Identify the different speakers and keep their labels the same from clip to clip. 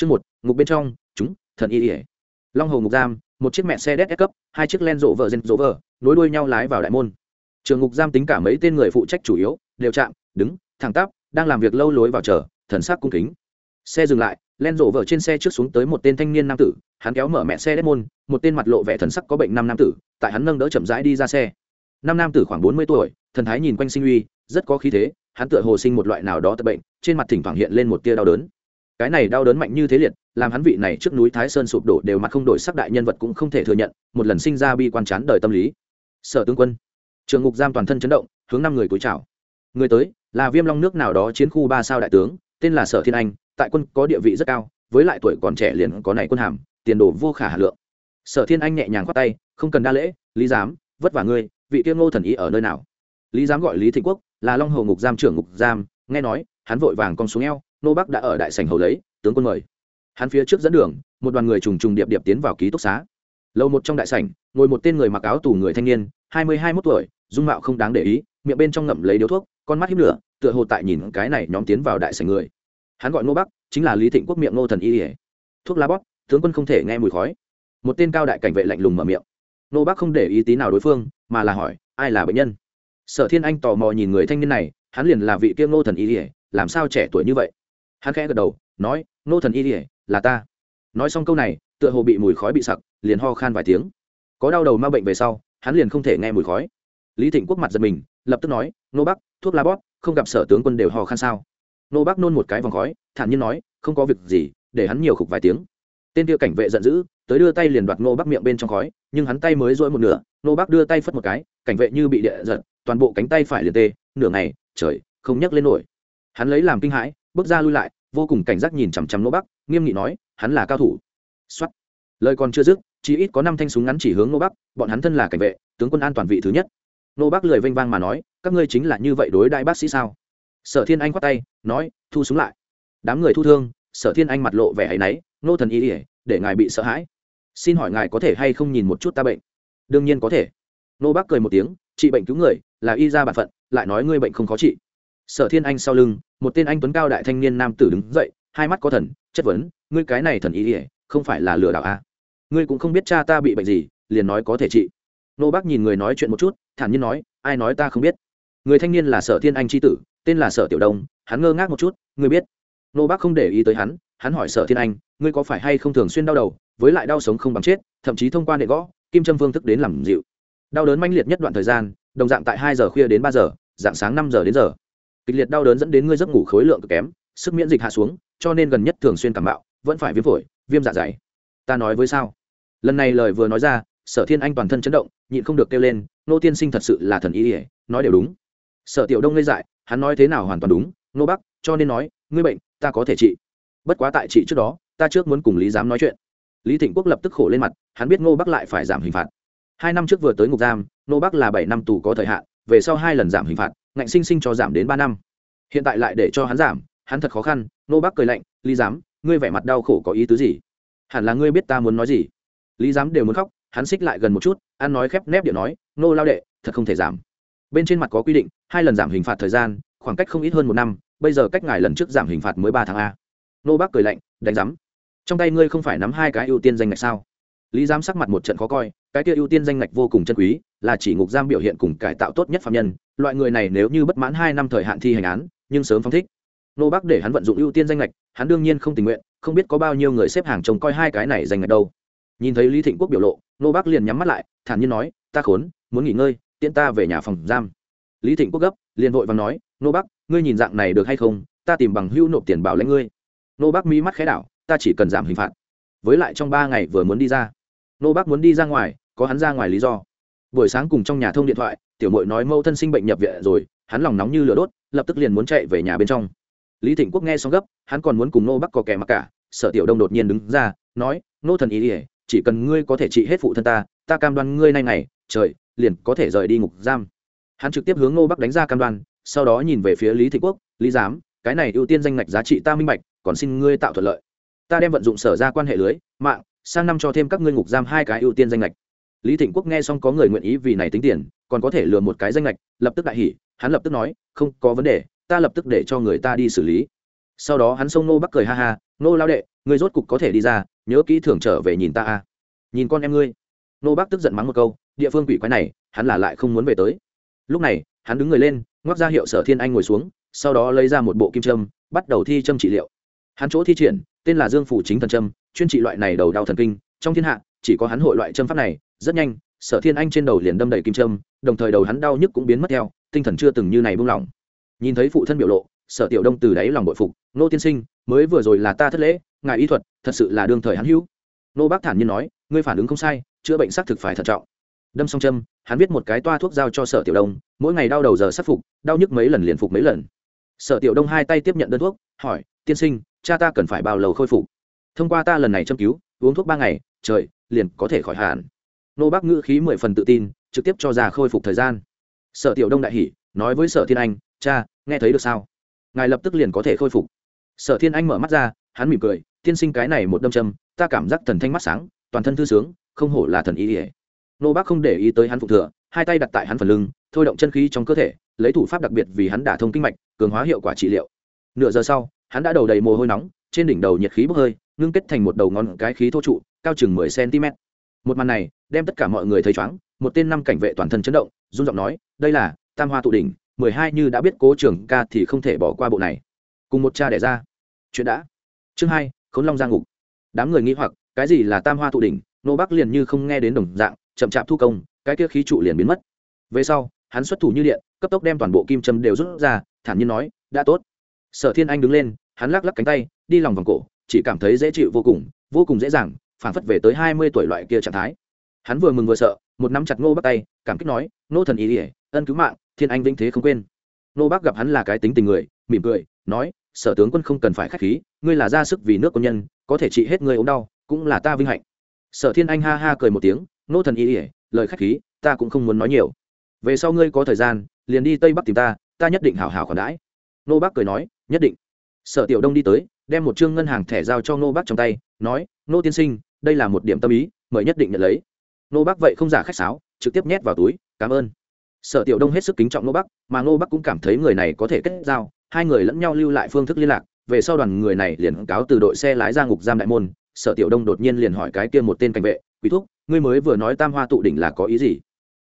Speaker 1: chương một, ngục bên trong, chúng, thần y ỉa long hồ ngục giam, một chiếc mẹ xe đét cấp, hai chiếc len rộ vợ rên rộ vợ nối đuôi nhau lái vào đại môn. Trường ngục giam tính cả mấy tên người phụ trách chủ yếu, đều chạm, đứng, thẳng tắp, đang làm việc lâu lối vào chờ, thần sắc cung kính. Xe dừng lại len rộ vợ trên xe trước xuống tới một tên thanh niên nam tử, hắn kéo mở mẹ xe đét môn, một tên mặt lộ vẻ thần sắc có bệnh năm nam tử, tại hắn nâng đỡ chậm rãi đi ra xe. Năm nam tử khoảng bốn mươi tuổi, thần thái nhìn quanh sinh uy, rất có khí thế, hắn tựa hồ sinh một loại nào đó tật bệnh, trên mặt thỉnh thoảng hiện lên một tia đau đớn cái này đau đớn mạnh như thế liệt, làm hắn vị này trước núi thái sơn sụp đổ đều mặt không đổi sắc đại nhân vật cũng không thể thừa nhận, một lần sinh ra bi quan chán đời tâm lý. Sở tướng quân, trường ngục giam toàn thân chấn động, hướng năm người túi chào. Người tới, là viêm long nước nào đó chiến khu ba sao đại tướng, tên là sở thiên anh, tại quân có địa vị rất cao, với lại tuổi còn trẻ liền có này quân hàm, tiền đồ vô khả hà lượng. Sở thiên anh nhẹ nhàng khoát tay, không cần đa lễ, lý giám, vất vả ngươi, vị tiêu ngô thần ý ở nơi nào? Lý giám gọi lý thị quốc, là long hồ ngục giam trưởng ngục giam, nghe nói, hắn vội vàng con xuống eo nô bắc đã ở đại sảnh hầu lấy, tướng quân mời. Hắn phía trước dẫn đường, một đoàn người trùng trùng điệp điệp tiến vào ký túc xá. Lâu một trong đại sảnh, ngồi một tên người mặc áo tù người thanh niên, hai mươi hai mốt tuổi, dung mạo không đáng để ý, miệng bên trong ngậm lấy điếu thuốc, con mắt hiếp lửa, tựa hồ tại nhìn cái này nhóm tiến vào đại sảnh người. Hắn gọi nô bắc, chính là lý thịnh quốc miệng ngô thần y ỉa thuốc lá bóp, tướng quân không thể nghe mùi khói. Một tên cao đại cảnh vệ lạnh lùng mở miệng. Nô bắc không để ý tí nào đối phương, mà là hỏi, ai là bệnh nhân? Sở thiên anh tò mò nhìn người thanh niên này, hắn liền là vị kia ngô thần y ỉa làm sao trẻ tuổi như vậy? Hắn khẽ gật đầu, nói, nô thần y ỉa là ta. Nói xong câu này, tựa hồ bị mùi khói bị sặc, liền ho khan vài tiếng. Có đau đầu ma bệnh về sau, hắn liền không thể nghe mùi khói. Lý thịnh quốc mặt giật mình, lập tức nói, nô bắc, thuốc lá bóp, không gặp sở tướng quân đều ho khan sao? Nô bắc nôn một cái vòng khói, thản nhiên nói, không có việc gì, để hắn nhiều khục vài tiếng. Tên kia cảnh vệ giận dữ, tới đưa tay liền đoạt nô bắc miệng bên trong khói, nhưng hắn tay mới dỗi một nửa, nô bắc đưa tay phất một cái, cảnh vệ như bị địa giật, toàn bộ cánh tay phải liền tê, nửa ngày, trời, không nhấc lên nổi. Hắn lấy làm kinh hãi bước ra lui lại, vô cùng cảnh giác nhìn chằm chằm nô bắc, nghiêm nghị nói, hắn là cao thủ. Xuất lời còn chưa dứt, chỉ ít có năm thanh súng ngắn chỉ hướng nô bắc, bọn hắn thân là cảnh vệ, tướng quân an toàn vị thứ nhất. Nô bắc lười vênh vang mà nói, các ngươi chính là như vậy đối đại bác sĩ sao? Sở thiên anh khoát tay, nói, thu súng lại. Đám người thu thương, sở thiên anh mặt lộ vẻ hay náy nô thần ý ỉa để ngài bị sợ hãi. Xin hỏi ngài có thể hay không nhìn một chút ta bệnh? Đương nhiên có thể. Nô bác cười một tiếng, trị bệnh cứu người, là y ra bản phận, lại nói ngươi bệnh không khó trị sở thiên anh sau lưng, một tên anh tuấn cao đại thanh niên nam tử đứng dậy, hai mắt có thần, chất vấn, ngươi cái này thần ý ỉa không phải là lừa đảo à? ngươi cũng không biết cha ta bị bệnh gì, liền nói có thể trị. Nô bác nhìn người nói chuyện một chút, thản nhiên nói, ai nói ta không biết? Người thanh niên là sở thiên anh tri tử, tên là sở tiểu đông, hắn ngơ ngác một chút, ngươi biết? Nô bác không để ý tới hắn hắn hỏi sở thiên anh, ngươi có phải hay không thường xuyên đau đầu, với lại đau sống không bằng chết, thậm chí thông qua nệ gõ, kim trâm phương thức đến làm dịu? Đau đớn manh liệt nhất đoạn thời gian, đồng dạng tại hai giờ khuya đến ba giờ, dạng sáng năm giờ đến giờ kịch liệt đau đớn dẫn đến ngươi giấc ngủ khối lượng cực kém, sức miễn dịch hạ xuống, cho nên gần nhất thường xuyên cảm bạo, vẫn phải viêm phổi, viêm dạ dày. Ta nói với sao? Lần này lời vừa nói ra, sở thiên anh toàn thân chấn động, nhịn không được kêu lên, nô tiên sinh thật sự là thần ý ỉa nói đều đúng. Sở tiểu đông ngây dại, hắn nói thế nào hoàn toàn đúng, nô bắc cho nên nói, ngươi bệnh, ta có thể trị. Bất quá tại trị trước đó, ta trước muốn cùng lý giám nói chuyện. Lý thịnh quốc lập tức khổ lên mặt, hắn biết ngô bắc lại phải giảm hình phạt. Hai năm trước vừa tới ngục giam, ngô bắc là bảy năm tù có thời hạn, về sau hai lần giảm hình phạt ngạnh sinh sinh cho giảm đến ba năm. Hiện tại lại để cho hắn giảm, hắn thật khó khăn, Nô bác cười lạnh, lý giám, ngươi vẻ mặt đau khổ có ý tứ gì? Hẳn là ngươi biết ta muốn nói gì. Lý giám đều muốn khóc, hắn xích lại gần một chút, ăn nói khép nép điệu nói, nô lao đệ, thật không thể giảm. Bên trên mặt có quy định, hai lần giảm hình phạt thời gian, khoảng cách không ít hơn một năm, bây giờ cách ngài lần trước giảm hình phạt mới ba tháng a. Nô bác cười lạnh, đánh giám, trong tay ngươi không phải nắm hai cái ưu tiên danh ngạch sao? Lý giám sắc mặt một trận khó coi, cái kia ưu tiên danh ngạch vô cùng chân quý là chỉ ngục giam biểu hiện cùng cải tạo tốt nhất phạm nhân, loại người này nếu như bất mãn hai năm thời hạn thi hành án, nhưng sớm phong thích. Nô bác để hắn vận dụng ưu tiên danh lệch hắn đương nhiên không tình nguyện, không biết có bao nhiêu người xếp hàng trông coi hai cái này danh lệch đâu. Nhìn thấy lý thịnh quốc biểu lộ, nô bác liền nhắm mắt lại, thản nhiên nói, ta khốn, muốn nghỉ ngơi tiễn ta về nhà phòng giam. Lý thịnh quốc gấp, liền vội và nói, nô bác ngươi nhìn dạng này được hay không? Ta tìm bằng hưu nộp tiền bảo lãnh ngươi. Nô bác mi mắt khẽ đảo, ta chỉ cần giảm hình phạt. Với lại trong ba ngày vừa muốn đi ra, nô bác muốn đi ra ngoài, có hắn ra ngoài lý do buổi sáng cùng trong nhà thông điện thoại, tiểu mội nói mâu thân sinh bệnh nhập viện rồi, hắn lòng nóng như lửa đốt, lập tức liền muốn chạy về nhà bên trong. Lý thịnh quốc nghe xong gấp, hắn còn muốn cùng nô bắc có kẻ mặc cả, sở tiểu đông đột nhiên đứng ra, nói nô thần ý ỉa chỉ cần ngươi có thể trị hết phụ thân ta ta cam đoan ngươi nay ngày, trời, liền có thể rời đi ngục giam. Hắn trực tiếp hướng nô bắc đánh ra cam đoan, sau đó nhìn về phía lý thịnh quốc, lý giám, cái này ưu tiên danh ngạch giá trị ta minh bạch, còn xin ngươi tạo thuận lợi. Ta đem vận dụng sở ra quan hệ lưới, mạng, sang năm cho thêm các ngươi ngục giam hai cái ưu tiên danh lệch lý thịnh quốc nghe xong có người nguyện ý vì này tính tiền, còn có thể lừa một cái danh lệch lập tức đại hỉ, hắn lập tức nói, không có vấn đề, ta lập tức để cho người ta đi xử lý. Sau đó hắn xông nô bắc cười ha ha nô lao đệ ngươi rốt cục có thể đi ra, nhớ kỹ thưởng trở về nhìn ta a. Nhìn con em ngươi. Nô bắc tức giận mắng một câu, địa phương quỷ quái này, hắn là lại không muốn về tới. Lúc này, hắn đứng người lên, ngoắc ra hiệu sở thiên anh ngồi xuống, sau đó lấy ra một bộ kim trâm bắt đầu thi châm trị liệu. Hắn chỗ thi triển, tên là dương phủ chính thần trâm chuyên trị loại này đầu đau thần kinh, trong thiên hạ, chỉ có hắn hội loại châm pháp này rất nhanh, sở thiên anh trên đầu liền đâm đầy kim trâm đồng thời đầu hắn đau nhức cũng biến mất theo, tinh thần chưa từng như này buông lỏng. Nhìn thấy phụ thân biểu lộ, sở tiểu đông từ đáy lòng bội phục, nô tiên sinh, mới vừa rồi là ta thất lễ, ngài y thuật, thật sự là đương thời hắn hữu. Nô bác thản nhiên nói, ngươi phản ứng không sai, chữa bệnh xác thực phải thận trọng. Đâm xong châm, hắn viết một cái toa thuốc giao cho sở tiểu đông, mỗi ngày đau đầu giờ sát phục, đau nhức mấy lần liền phục mấy lần. Sở tiểu đông hai tay tiếp nhận đơn thuốc, hỏi, tiên sinh, cha ta cần phải bao lâu khôi phục? Thông qua ta lần này châm cứu, uống thuốc ba ngày, trời, liền có thể khỏi hẳn nô bác ngữ khí mười phần tự tin, trực tiếp cho ra khôi phục thời gian. Sở tiểu đông đại hỉ, nói với sở thiên anh, cha, nghe thấy được sao? Ngài lập tức liền có thể khôi phục. Sở thiên anh mở mắt ra, hắn mỉm cười, tiên sinh cái này một đâm châm, ta cảm giác thần thanh mắt sáng, toàn thân thư sướng, không hổ là thần ý ỉa nô bác không để ý tới hắn phục thừa, hai tay đặt tại hắn phần lưng, thôi động chân khí trong cơ thể, lấy thủ pháp đặc biệt vì hắn đả thông kinh mạch, cường hóa hiệu quả trị liệu. Nửa giờ sau, hắn đã đầu đầy mồ hôi nóng, trên đỉnh đầu nhiệt khí bốc hơi, ngưng kết thành một đầu ngón cái khí thô trụ, cao chừng mười cm một màn này đem tất cả mọi người thấy chóng một tên năm cảnh vệ toàn thân chấn động, run giọng nói, đây là tam hoa tụ đỉnh, mười hai như đã biết cố trưởng ca thì không thể bỏ qua bộ này. Cùng một cha đẻ ra. Chuyện đã. Chương hai, khốn long giang ngục. Đám người nghĩ hoặc, cái gì là tam hoa tụ đỉnh? Nô bắc liền như không nghe đến đồng dạng, chậm chạp thu công, cái kia khí trụ liền biến mất. Về sau, hắn xuất thủ như điện, cấp tốc đem toàn bộ kim châm đều rút ra, thản nhiên nói, đã tốt. Sở thiên anh đứng lên, hắn lắc lắc cánh tay, đi lòng vòng cổ, chỉ cảm thấy dễ chịu vô cùng vô cùng dễ dàng phản phất về tới hai mươi tuổi loại kia trạng thái. Hắn vừa mừng vừa sợ, một nắm chặt ngô bắc tay, cảm kích nói, nô thần ý ỉa ân cứu mạng, thiên anh vinh thế không quên. Nô bắc gặp hắn là cái tính tình người, mỉm cười, nói, sở tướng quân không cần phải k h á c h khí, ngươi là ra sức vì nước quân nhân, có thể trị hết ngươi ốm đau, cũng là ta vinh hạnh. Sở thiên anh ha ha cười một tiếng, nô thần ý ỉa lời k h á c h khí, ta cũng không muốn nói nhiều. Về sau ngươi có thời gian, liền đi tây bắc tìm ta ta nhất định hảo hảo khoản đãi. Nô bắc cười nói, nhất định. Sở tiểu đông đi tới, đem một chương ngân hàng thẻ giao cho nô bắc trong tay, nói, nô tiên sinh đây là một điểm tâm ý, mời nhất định nhận lấy. Nô bắc vậy không giả khách sáo, trực tiếp nhét vào túi, cảm ơn. Sở tiểu đông hết sức kính trọng nô bắc, mà nô bắc cũng cảm thấy người này có thể kết giao, hai người lẫn nhau lưu lại phương thức liên lạc, về sau đoàn người này liền cáo từ đội xe lái ra ngục giam đại môn, sở tiểu đông đột nhiên liền hỏi cái kia một tên cảnh vệ, quỷ thúc, ngươi mới vừa nói tam hoa tụ đỉnh là có ý gì?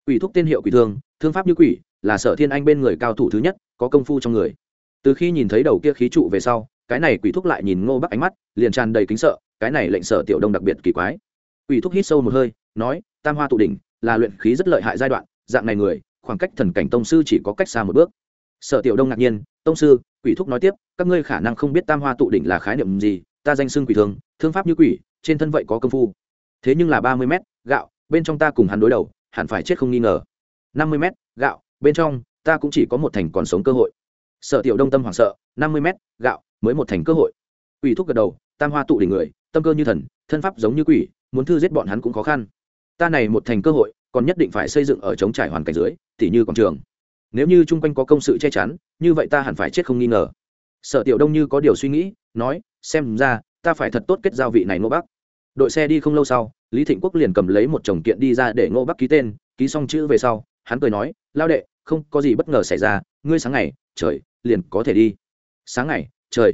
Speaker 1: Quỷ thúc tên hiệu quỷ thương thương pháp như quỷ, là sở thiên anh bên người cao thủ thứ nhất, có công phu trong người. Từ khi nhìn thấy đầu kia khí trụ về sau cái này quỷ thúc lại nhìn ngô bắc ánh mắt, liền tràn đầy kính sợ, cái này lệnh sở tiểu đông đặc biệt kỳ quái. Quỷ thúc hít sâu một hơi, nói, tam hoa tụ đỉnh, là luyện khí rất lợi hại giai đoạn, dạng này người, khoảng cách thần cảnh tông sư chỉ có cách xa một bước. Sở tiểu đông ngạc nhiên, tông sư, quỷ thúc nói tiếp, các ngươi khả năng không biết tam hoa tụ đỉnh là khái niệm gì, ta danh xưng quỷ thường, thương pháp như quỷ, trên thân vậy có công phu. Thế nhưng là ba mươi mét, gạo, bên trong ta cùng hắn đối đầu, hẳn phải chết không nghi ngờ. Năm mươi mét, gạo, bên trong, ta cũng chỉ có một thành còn sống cơ hội. Sở tiểu đông tâm hoảng sợ, năm mươi mét, gạo mới một thành cơ hội. Quỷ thúc gật đầu, tam hoa tụ đỉnh người, tâm cơ như thần, thân pháp giống như quỷ, muốn thư giết bọn hắn cũng khó khăn. Ta này một thành cơ hội, còn nhất định phải xây dựng ở chống trải hoàn cảnh dưới, tỉ như quảng trường. Nếu như chung quanh có công sự che chắn, như vậy ta hẳn phải chết không nghi ngờ. Sở tiểu đông như có điều suy nghĩ, nói, xem ra, ta phải thật tốt kết giao vị này ngô bắc. Đội xe đi không lâu sau, lý thịnh quốc liền cầm lấy một chồng kiện đi ra để ngô bắc ký tên, ký xong chữ về sau, hắn cười nói, lao đệ, không có gì bất ngờ xảy ra, ngươi sáng ngày, trời, liền có thể đi. Sáng ngày trời!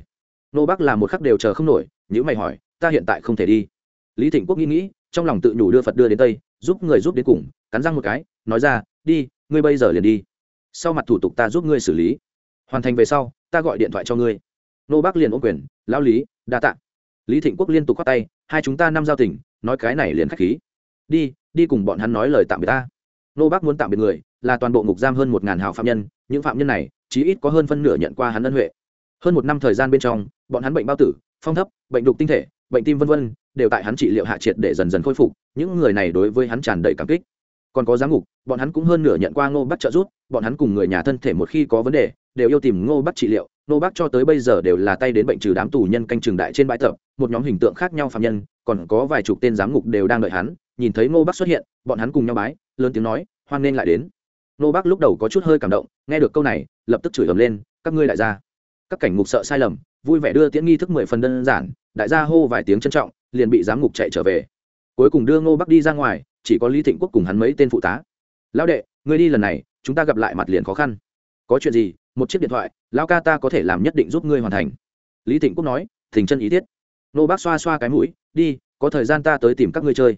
Speaker 1: Nô bắc là một khắc đều chờ không nổi nhữ mày hỏi, ta hiện tại không thể đi. Lý thịnh quốc nghĩ nghĩ, trong lòng tự nhủ đưa phật đưa đến tây, giúp người giúp đến cùng, cắn răng một cái, nói ra, đi, ngươi bây giờ liền đi. Sau mặt thủ tục ta giúp ngươi xử lý. Hoàn thành về sau, ta gọi điện thoại cho ngươi. Nô bác liền ôm quyền, lão lý, đa tạ. Lý thịnh quốc liên tục k h o á t tay, hai chúng ta năm giao tỉnh nói cái này liền k h á c h khí. Đi đi cùng bọn hắn nói lời tạm biệt ta. Nô bác muốn tạm biệt người, là toàn bộ ngục giam hơn một ngàn hào phạm nhân, những phạm nhân này, chí ít có hơn phân nửa nhận qua hắn ân huệ hơn một năm thời gian bên trong, bọn hắn bệnh bao tử, phong thấp, bệnh đục tinh thể, bệnh tim v v đều tại hắn trị liệu hạ triệt để dần dần khôi phục, những người này đối với hắn tràn đầy cảm kích. Còn có giám ngục, bọn hắn cũng hơn nửa nhận qua ngô bắc trợ giúp, bọn hắn cùng người nhà thân thể một khi có vấn đề, đều yêu tìm ngô bắc trị liệu. Ngô bắc cho tới bây giờ đều là tay đến bệnh trừ đám tù nhân canh trường đại trên bãi tập, một nhóm hình tượng khác nhau phạm nhân, còn có vài chục tên giám ngục đều đang đợi hắn. Nhìn thấy ngô bắc xuất hiện, bọn hắn cùng nhau bái, lớn tiếng nói, hoan nên lại đến. Ngô bắc lúc đầu có chút hơi cảm động, nghe được câu này, lập tức chửi ầm lên, các ngươi lại ra các cảnh ngục sợ sai lầm, vui vẻ đưa tiễn nghi thức mười phần đơn giản, đại gia hô vài tiếng trân trọng, liền bị giám ngục chạy trở về. Cuối cùng đưa ngô bắc đi ra ngoài, chỉ có lý thịnh quốc cùng hắn mấy tên phụ tá. Lão đệ, ngươi đi lần này, chúng ta gặp lại mặt liền khó khăn. Có chuyện gì, một chiếc điện thoại, lão ca ta có thể làm nhất định giúp ngươi hoàn thành. Lý thịnh quốc nói, thình chân ý thiết. Nô bác xoa xoa cái mũi, đi, có thời gian ta tới tìm các ngươi chơi.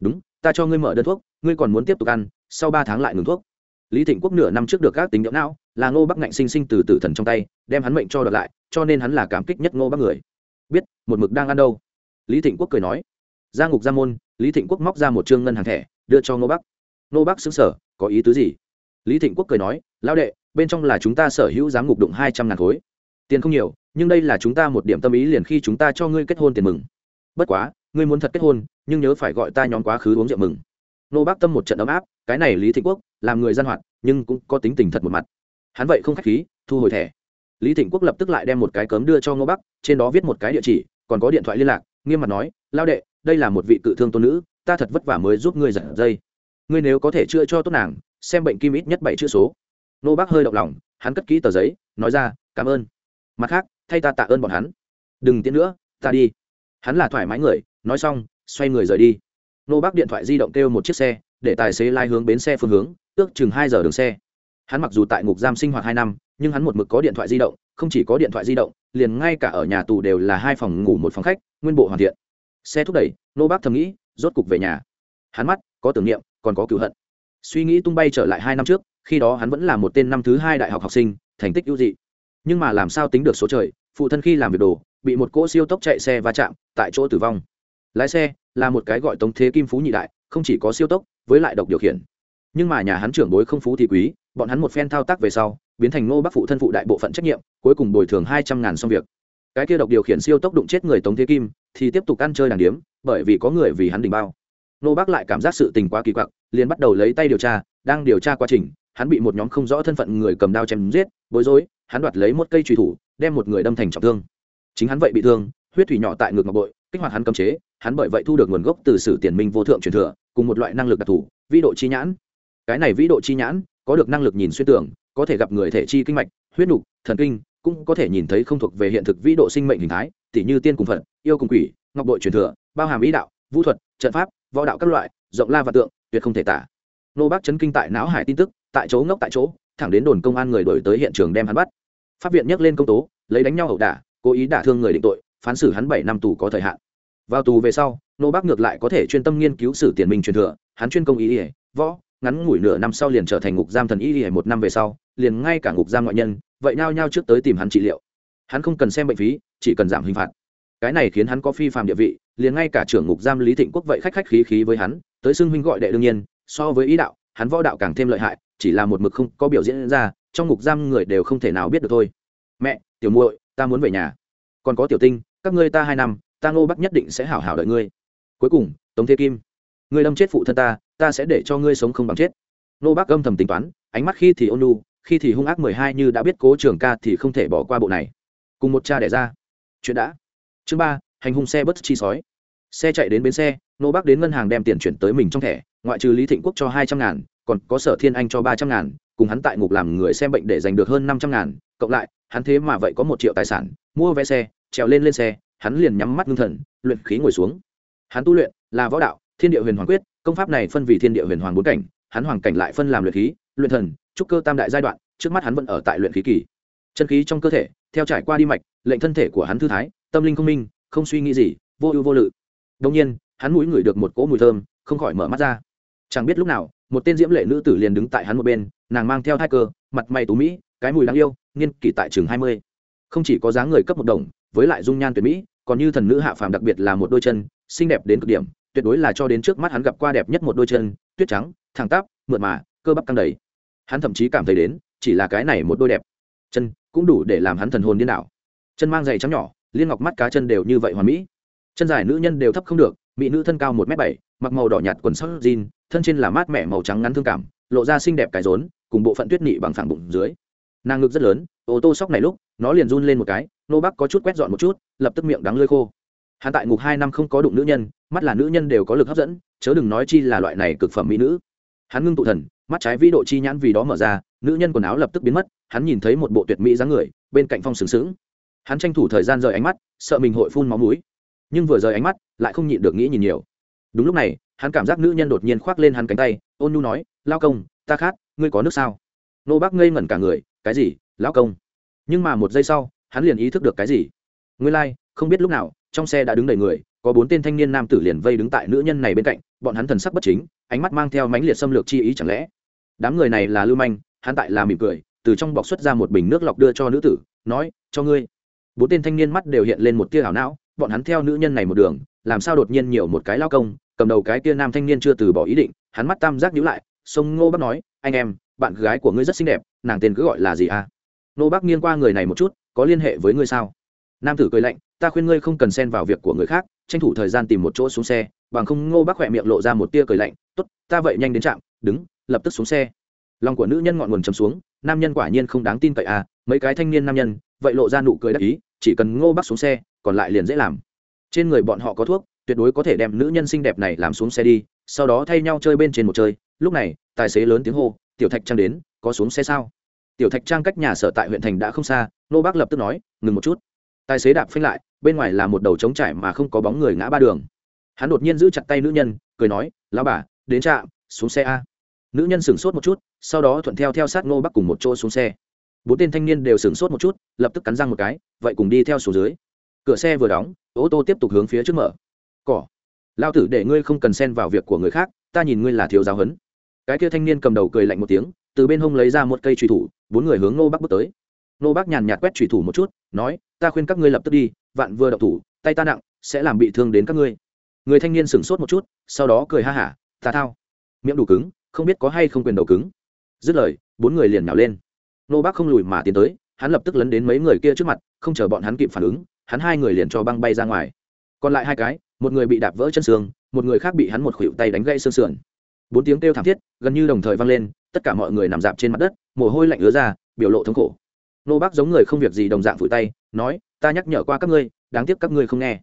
Speaker 1: Đúng, ta cho ngươi mở đơn thuốc, ngươi còn muốn tiếp tục ăn, sau ba tháng lại ngừng thuốc lý thịnh quốc nửa năm trước được các tính nhậu não, là ngô bắc ngạnh sinh sinh từ tử thần trong tay, đem hắn mệnh cho đợt lại, cho nên hắn là cảm kích nhất ngô bắc người. Biết, một mực đang ăn đâu? Lý thịnh quốc cười nói. Ra ngục ra môn, lý thịnh quốc móc ra một chương ngân hàng thẻ, đưa cho ngô bắc. Ngô bắc xứng sở có ý tứ gì? Lý thịnh quốc cười nói, lão đệ, bên trong là chúng ta sở hữu giám ngục đụng hai trăm ngàn khối. Tiền không nhiều, nhưng đây là chúng ta một điểm tâm ý liền khi chúng ta cho ngươi kết hôn tiền mừng. Bất quá, ngươi muốn thật kết hôn, nhưng nhớ phải gọi ta nhóm quá khứ uống rượu mừng nô bác tâm một trận ấm áp, cái này lý thịnh quốc làm người gian hoạt, nhưng cũng có tính tình thật một mặt. Hắn vậy không k h á c h khí, thu hồi thẻ. Lý thịnh quốc lập tức lại đem một cái cấm đưa cho ngô bắc trên đó viết một cái địa chỉ, còn có điện thoại liên lạc, nghiêm mặt nói, lao đệ, đây là một vị cự thương tôn nữ, ta thật vất vả mới giúp ngươi giật dây. Ngươi nếu có thể chữa cho tốt nàng, xem bệnh kim ít nhất bảy chữ số. Nô bác hơi động lòng, hắn cất kỹ tờ giấy, nói ra, cảm ơn. Mặt khác, thay ta tạ ơn bọn hắn. Đừng tiến nữa, ta đi. Hắn là thoải mái người, nói xong, xoay người rời đi nô bác điện thoại di động kêu một chiếc xe, để tài xế lai hướng bến xe phương hướng, ước chừng hai giờ đường xe. Hắn mặc dù tại ngục giam sinh hoạt hai năm, nhưng hắn một mực có điện thoại di động, không chỉ có điện thoại di động, liền ngay cả ở nhà tù đều là hai phòng ngủ một phòng khách, nguyên bộ hoàn thiện. Xe thúc đẩy, nô bác thầm nghĩ, rốt cục về nhà. Hắn mắt, có tưởng niệm, còn có cựu hận. Suy nghĩ tung bay trở lại hai năm trước, khi đó hắn vẫn là một tên năm thứ hai đại học học sinh, thành tích ưu dị. Nhưng mà làm sao tính được số trời, phụ thân khi làm việc đồ, bị một cỗ siêu tốc chạy xe va chạm, tại chỗ tử vong. Lái xe là một cái gọi tống thế kim phú nhị đại, không chỉ có siêu tốc, với lại độc điều khiển. Nhưng mà nhà hắn trưởng bối không phú thì quý, bọn hắn một phen thao tác về sau, biến thành ngô bắc phụ thân phụ đại bộ phận trách nhiệm, cuối cùng bồi thường hai trăm ngàn xong việc. Cái kia độc điều khiển siêu tốc đụng chết người tống thế kim, thì tiếp tục ăn chơi đàng điếm, bởi vì có người vì hắn đình bao. Nô bác lại cảm giác sự tình quá kỳ quặc, liền bắt đầu lấy tay điều tra, đang điều tra quá trình, hắn bị một nhóm không rõ thân phận người cầm đao chém giết, bối rối, hắn đoạt lấy một cây trùy thủ, đem một người đâm thành trọng thương. Chính hắn vậy bị thương huyết thủy nhỏ tại ngực ngọc bội, kích hoạt hắn cấm chế, hắn bởi vậy thu được nguồn gốc từ sử tiền minh vô thượng truyền thừa, cùng một loại năng lực đặc thù, vĩ độ chi nhãn. Cái này vĩ độ chi nhãn, có được năng lực nhìn xuyên tưởng có thể gặp người thể chi kinh mạch, huyết nục, thần kinh, cũng có thể nhìn thấy không thuộc về hiện thực vĩ độ sinh mệnh hình thái tỷ như tiên cùng phật, yêu cùng quỷ, ngọc bội truyền thừa, bao hàm ý đạo, vũ thuật, trận pháp, võ đạo các loại, rộng la và tượng, tuyệt không thể tả. Nô bác chấn kinh tại não hải tin tức, tại chỗ ngốc tại chỗ, thẳng đến đồn công an người đổi tới hiện trường đem hắn bắt. Pháp viện nhắc lên công tố, lấy đánh nhau ẩu đả, cố ý đả thương người định tội phán xử hắn bảy năm tù có thời hạn. Vào tù về sau, nô bác ngược lại có thể chuyên tâm nghiên cứu sử tiền minh truyền thừa, hắn chuyên công ý ỉa võ, ngắn ngủi nửa năm sau liền trở thành ngục giam thần y ỉa một năm về sau, liền ngay cả ngục giam ngoại nhân, vậy nhao nhao trước tới tìm hắn trị liệu. Hắn không cần xem bệnh phí, chỉ cần giảm hình phạt. Cái này khiến hắn có phi phạm địa vị, liền ngay cả trưởng ngục giam lý thịnh quốc vậy khách khách khí khí với hắn, tới xưng huynh gọi đệ đương nhiên, so với ý đạo, hắn võ đạo càng thêm lợi hại, chỉ là một mực không có biểu diễn ra, trong ngục giam người đều không thể nào biết được thôi. Mẹ, tiểu muội, ta muốn về nhà. Còn có tiểu tinh các ngươi ta hai năm, ta ngô bắc nhất định sẽ hảo hảo đợi ngươi. Cuối cùng, tống thế kim, ngươi đâm chết phụ thân ta ta sẽ để cho ngươi sống không bằng chết. Ngô bắc âm thầm tính toán, ánh mắt khi thì ôn lu khi thì hung ác mười hai như đã biết cố trường ca thì không thể bỏ qua bộ này. Cùng một cha đẻ ra. Chuyện đã. Chương ba, hành hung xe bất chi sói. Xe chạy đến bến xe nô bắc đến ngân hàng đem tiền chuyển tới mình trong thẻ, ngoại trừ lý thịnh quốc cho hai trăm ngàn, còn có sở thiên anh cho ba trăm ngàn, cùng hắn tại ngục làm người xem bệnh để giành được hơn năm trăm ngàn. Cộng lại, hắn thế mà vậy có một triệu tài sản, mua vé xe trèo lên lên xe, hắn liền nhắm mắt ngưng thần, luyện khí ngồi xuống. Hắn tu luyện là võ đạo, thiên địa huyền hoàng quyết, công pháp này phân vì thiên địa huyền hoàng bốn cảnh, hắn hoàng cảnh lại phân làm luyện khí, luyện thần, trúc cơ tam đại giai đoạn, trước mắt hắn vẫn ở tại luyện khí kỳ. Chân khí trong cơ thể, theo trải qua đi mạch, lệnh thân thể của hắn thư thái, tâm linh không minh, không suy nghĩ gì, vô ưu vô lự. Đông nhiên, hắn mũi ngửi được một cỗ mùi thơm, không khỏi mở mắt ra. Chẳng biết lúc nào, một tên diễm lệ nữ tử liền đứng tại hắn một bên, nàng mang theo thai cơ, mặt mày tú mỹ, cái mùi đáng yêu nghiên kỷ tại chừng hai mươi. Không chỉ có dáng người cấp một đồng với lại dung nhan tuyệt mỹ, còn như thần nữ hạ phàm đặc biệt là một đôi chân, xinh đẹp đến cực điểm, tuyệt đối là cho đến trước mắt hắn gặp qua đẹp nhất một đôi chân, tuyết trắng, thẳng tắp, mượt mà, cơ bắp căng đầy. Hắn thậm chí cảm thấy đến, chỉ là cái này một đôi đẹp chân cũng đủ để làm hắn thần hồn điên đảo. Chân mang giày trắng nhỏ, liên ngọc mắt cá chân đều như vậy hoàn mỹ. Chân dài nữ nhân đều thấp không được, mỹ nữ thân cao một m bảy, mặc màu đỏ nhạt quần short jean, thân trên là mát mẻ màu trắng ngắn thương cảm, lộ ra xinh đẹp cái rốn, cùng bộ phận tuyết nị bằng phẳng bụng dưới. Nàng ngực rất lớn, ô tô sóc này lúc, nó liền run lên một cái nô bắc có chút quét dọn một chút, lập tức miệng đắng lơi khô. Hắn tại ngục hai năm không có đụng nữ nhân, mắt là nữ nhân đều có lực hấp dẫn, chớ đừng nói chi là loại này cực phẩm mỹ nữ. Hắn ngưng tụ thần, mắt trái vĩ độ chi nhãn vì đó mở ra, nữ nhân quần áo lập tức biến mất, hắn nhìn thấy một bộ tuyệt mỹ dáng người, bên cạnh phong sướng sướng. Hắn tranh thủ thời gian rời ánh mắt, sợ mình hội phun máu mũi. Nhưng vừa rời ánh mắt, lại không nhịn được nghĩ nhìn nhiều. Đúng lúc này, hắn cảm giác nữ nhân đột nhiên khoác lên hắn cánh tay, ôn nhu nói, lao công, ta khát, ngươi có nước sao? Nô bác ngây ngẩn cả người, cái gì, lão công? Nhưng mà một giây sau hắn liền ý thức được cái gì? Nguyên lai、like, không biết lúc nào trong xe đã đứng đầy người có bốn tên thanh niên nam tử liền vây đứng tại nữ nhân này bên cạnh bọn hắn thần sắc bất chính ánh mắt mang theo mãnh liệt xâm lược chi ý chẳng lẽ. Đám người này là lưu manh hắn tại là mỉm cười từ trong bọc xuất ra một bình nước lọc đưa cho nữ tử nói cho ngươi. Bốn tên thanh niên mắt đều hiện lên một tia ảo não bọn hắn theo nữ nhân này một đường làm sao đột nhiên nhiều một cái lao công cầm đầu cái tia nam thanh niên chưa từ bỏ ý định hắn mắt tam giác nhíu lại sông ngô bắc nói anh em bạn gái của ngươi rất xinh đẹp nàng tên cứ gọi là gì à? Nô bắc nghiêng qua người này một chút có liên hệ với ngươi sao? Nam tử cười lạnh, ta khuyên ngươi không cần xen vào việc của người khác, tranh thủ thời gian tìm một chỗ xuống xe, bằng không ngô bác khỏe miệng lộ ra một tia cười lạnh, tốt, ta vậy nhanh đến trạm, đứng, lập tức xuống xe. Lòng của nữ nhân ngọn nguồn chấm xuống, nam nhân quả nhiên không đáng tin cậy à mấy cái thanh niên nam nhân, vậy lộ ra nụ cười đắc ý, chỉ cần ngô bác xuống xe, còn lại liền dễ làm. Trên người bọn họ có thuốc, tuyệt đối có thể đem nữ nhân xinh đẹp này làm xuống xe đi, sau đó thay nhau chơi bên trên một chơi. Lúc này, tài xế lớn tiếng hô, tiểu thạch trang đến, có xuống xe sao? Tiểu thạch trang cách nhà sở tại huyện thành đã không xa nô bác lập tức nói, ngừng một chút. Tài xế đạp phanh lại, bên ngoài là một đầu trống trải mà không có bóng người ngã ba đường. Hắn đột nhiên giữ chặt tay nữ nhân, cười nói lao bà, đến trạm, xuống xe a. Nữ nhân sửng sốt một chút, sau đó thuận theo theo sát nô bác cùng một chỗ xuống xe. Bốn tên thanh niên đều sửng sốt một chút, lập tức cắn răng một cái, vậy cùng đi theo số dưới. Cửa xe vừa đóng, ô tô tiếp tục hướng phía trước mở. Cỏ lao tử để ngươi không cần xen vào việc của người khác, ta nhìn ngươi là thiếu giáo huấn. Cái kia thanh niên cầm đầu cười lạnh một tiếng, từ bên hông lấy ra một cây truy thủ, bốn người hướng nô bắc bước tới nô bác nhàn nhạt quét truy thủ một chút, nói, ta khuyên các ngươi lập tức đi, vạn vừa đậu thủ, tay ta nặng, sẽ làm bị thương đến các ngươi. Người thanh niên sửng sốt một chút, sau đó cười ha hả, ta thao. Miệng đủ cứng, không biết có hay không quyền đầu cứng. Dứt lời, bốn người liền nhào lên. Nô bác không lùi mà tiến tới, hắn lập tức lấn đến mấy người kia trước mặt, không chờ bọn hắn kịp phản ứng, hắn hai người liền cho băng bay ra ngoài. Còn lại hai cái, một người bị đạp vỡ chân xương, một người khác bị hắn một khuỷu tay đánh gãy xương sườn. Bốn tiếng kêu thảm thiết, gần như đồng thời vang lên, tất cả mọi người nằm dạp trên mặt đất, mồ hôi lạnh ứa ra, biểu lộ thống khổ nô bác giống người không việc gì đồng dạng phủi tay, nói, ta nhắc nhở qua các ngươi, đáng tiếc các ngươi không nghe.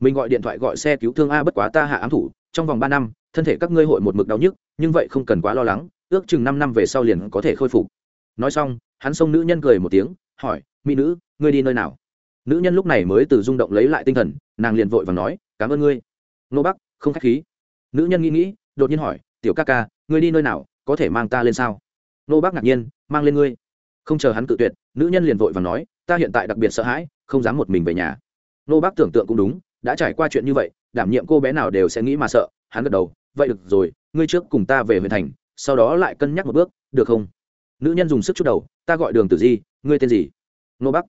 Speaker 1: Mình gọi điện thoại gọi xe cứu thương a bất quá ta hạ ám thủ, trong vòng ba năm, thân thể các ngươi hội một mực đau nhức, nhưng vậy không cần quá lo lắng, ước chừng năm năm về sau liền có thể khôi phục. Nói xong, hắn xông nữ nhân cười một tiếng, hỏi, mỹ nữ, ngươi đi nơi nào? Nữ nhân lúc này mới từ rung động lấy lại tinh thần, nàng liền vội và nói, cảm ơn ngươi. Nô bắc không k h á c h khí. Nữ nhân nghĩ nghĩ, đột nhiên hỏi, tiểu ca ca, ngươi đi nơi nào, có thể mang ta lên sao? Nô bắc ngạc nhiên, mang lên ngươi. Không chờ hắn cự tuyệt nữ nhân liền vội và nói, ta hiện tại đặc biệt sợ hãi, không dám một mình về nhà. Nô bác tưởng tượng cũng đúng, đã trải qua chuyện như vậy, đảm nhiệm cô bé nào đều sẽ nghĩ mà sợ, hắn gật đầu, vậy được rồi, ngươi trước cùng ta về huyện thành, sau đó lại cân nhắc một bước, được không? Nữ nhân dùng sức chút đầu, ta gọi đường tử di, ngươi tên gì? Nô bắc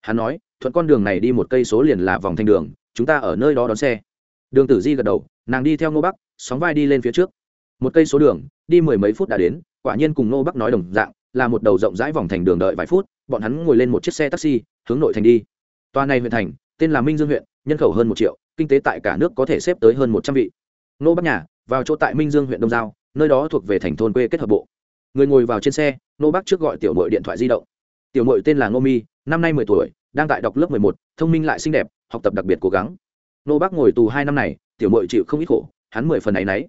Speaker 1: hắn nói, thuận con đường này đi một cây số liền là vòng thanh đường, chúng ta ở nơi đó đón xe. Đường tử di gật đầu, nàng đi theo nô bắc sóng vai đi lên phía trước. Một cây số đường, đi mười mấy phút đã đến, quả nhiên cùng nô bắc nói đồng dạng là một đầu rộng rãi vòng thành đường đợi vài phút, bọn hắn ngồi lên một chiếc xe taxi, hướng nội thành đi. Tòa này huyện thành, tên là minh dương huyện, nhân khẩu hơn một triệu, kinh tế tại cả nước có thể xếp tới hơn một trăm vị. Nô bắc nhà, vào chỗ tại minh dương huyện đông giao, nơi đó thuộc về thành thôn quê kết hợp bộ. Người ngồi vào trên xe, nô bắc trước gọi tiểu mội điện thoại di động. Tiểu mội tên là ngô mi, năm nay mười tuổi, đang tại đọc lớp mười một, thông minh lại xinh đẹp, học tập đặc biệt cố gắng. Nô bắc ngồi tù hai năm này, tiểu mội chịu không ít khổ, hắn mười phần ấ y n ấ y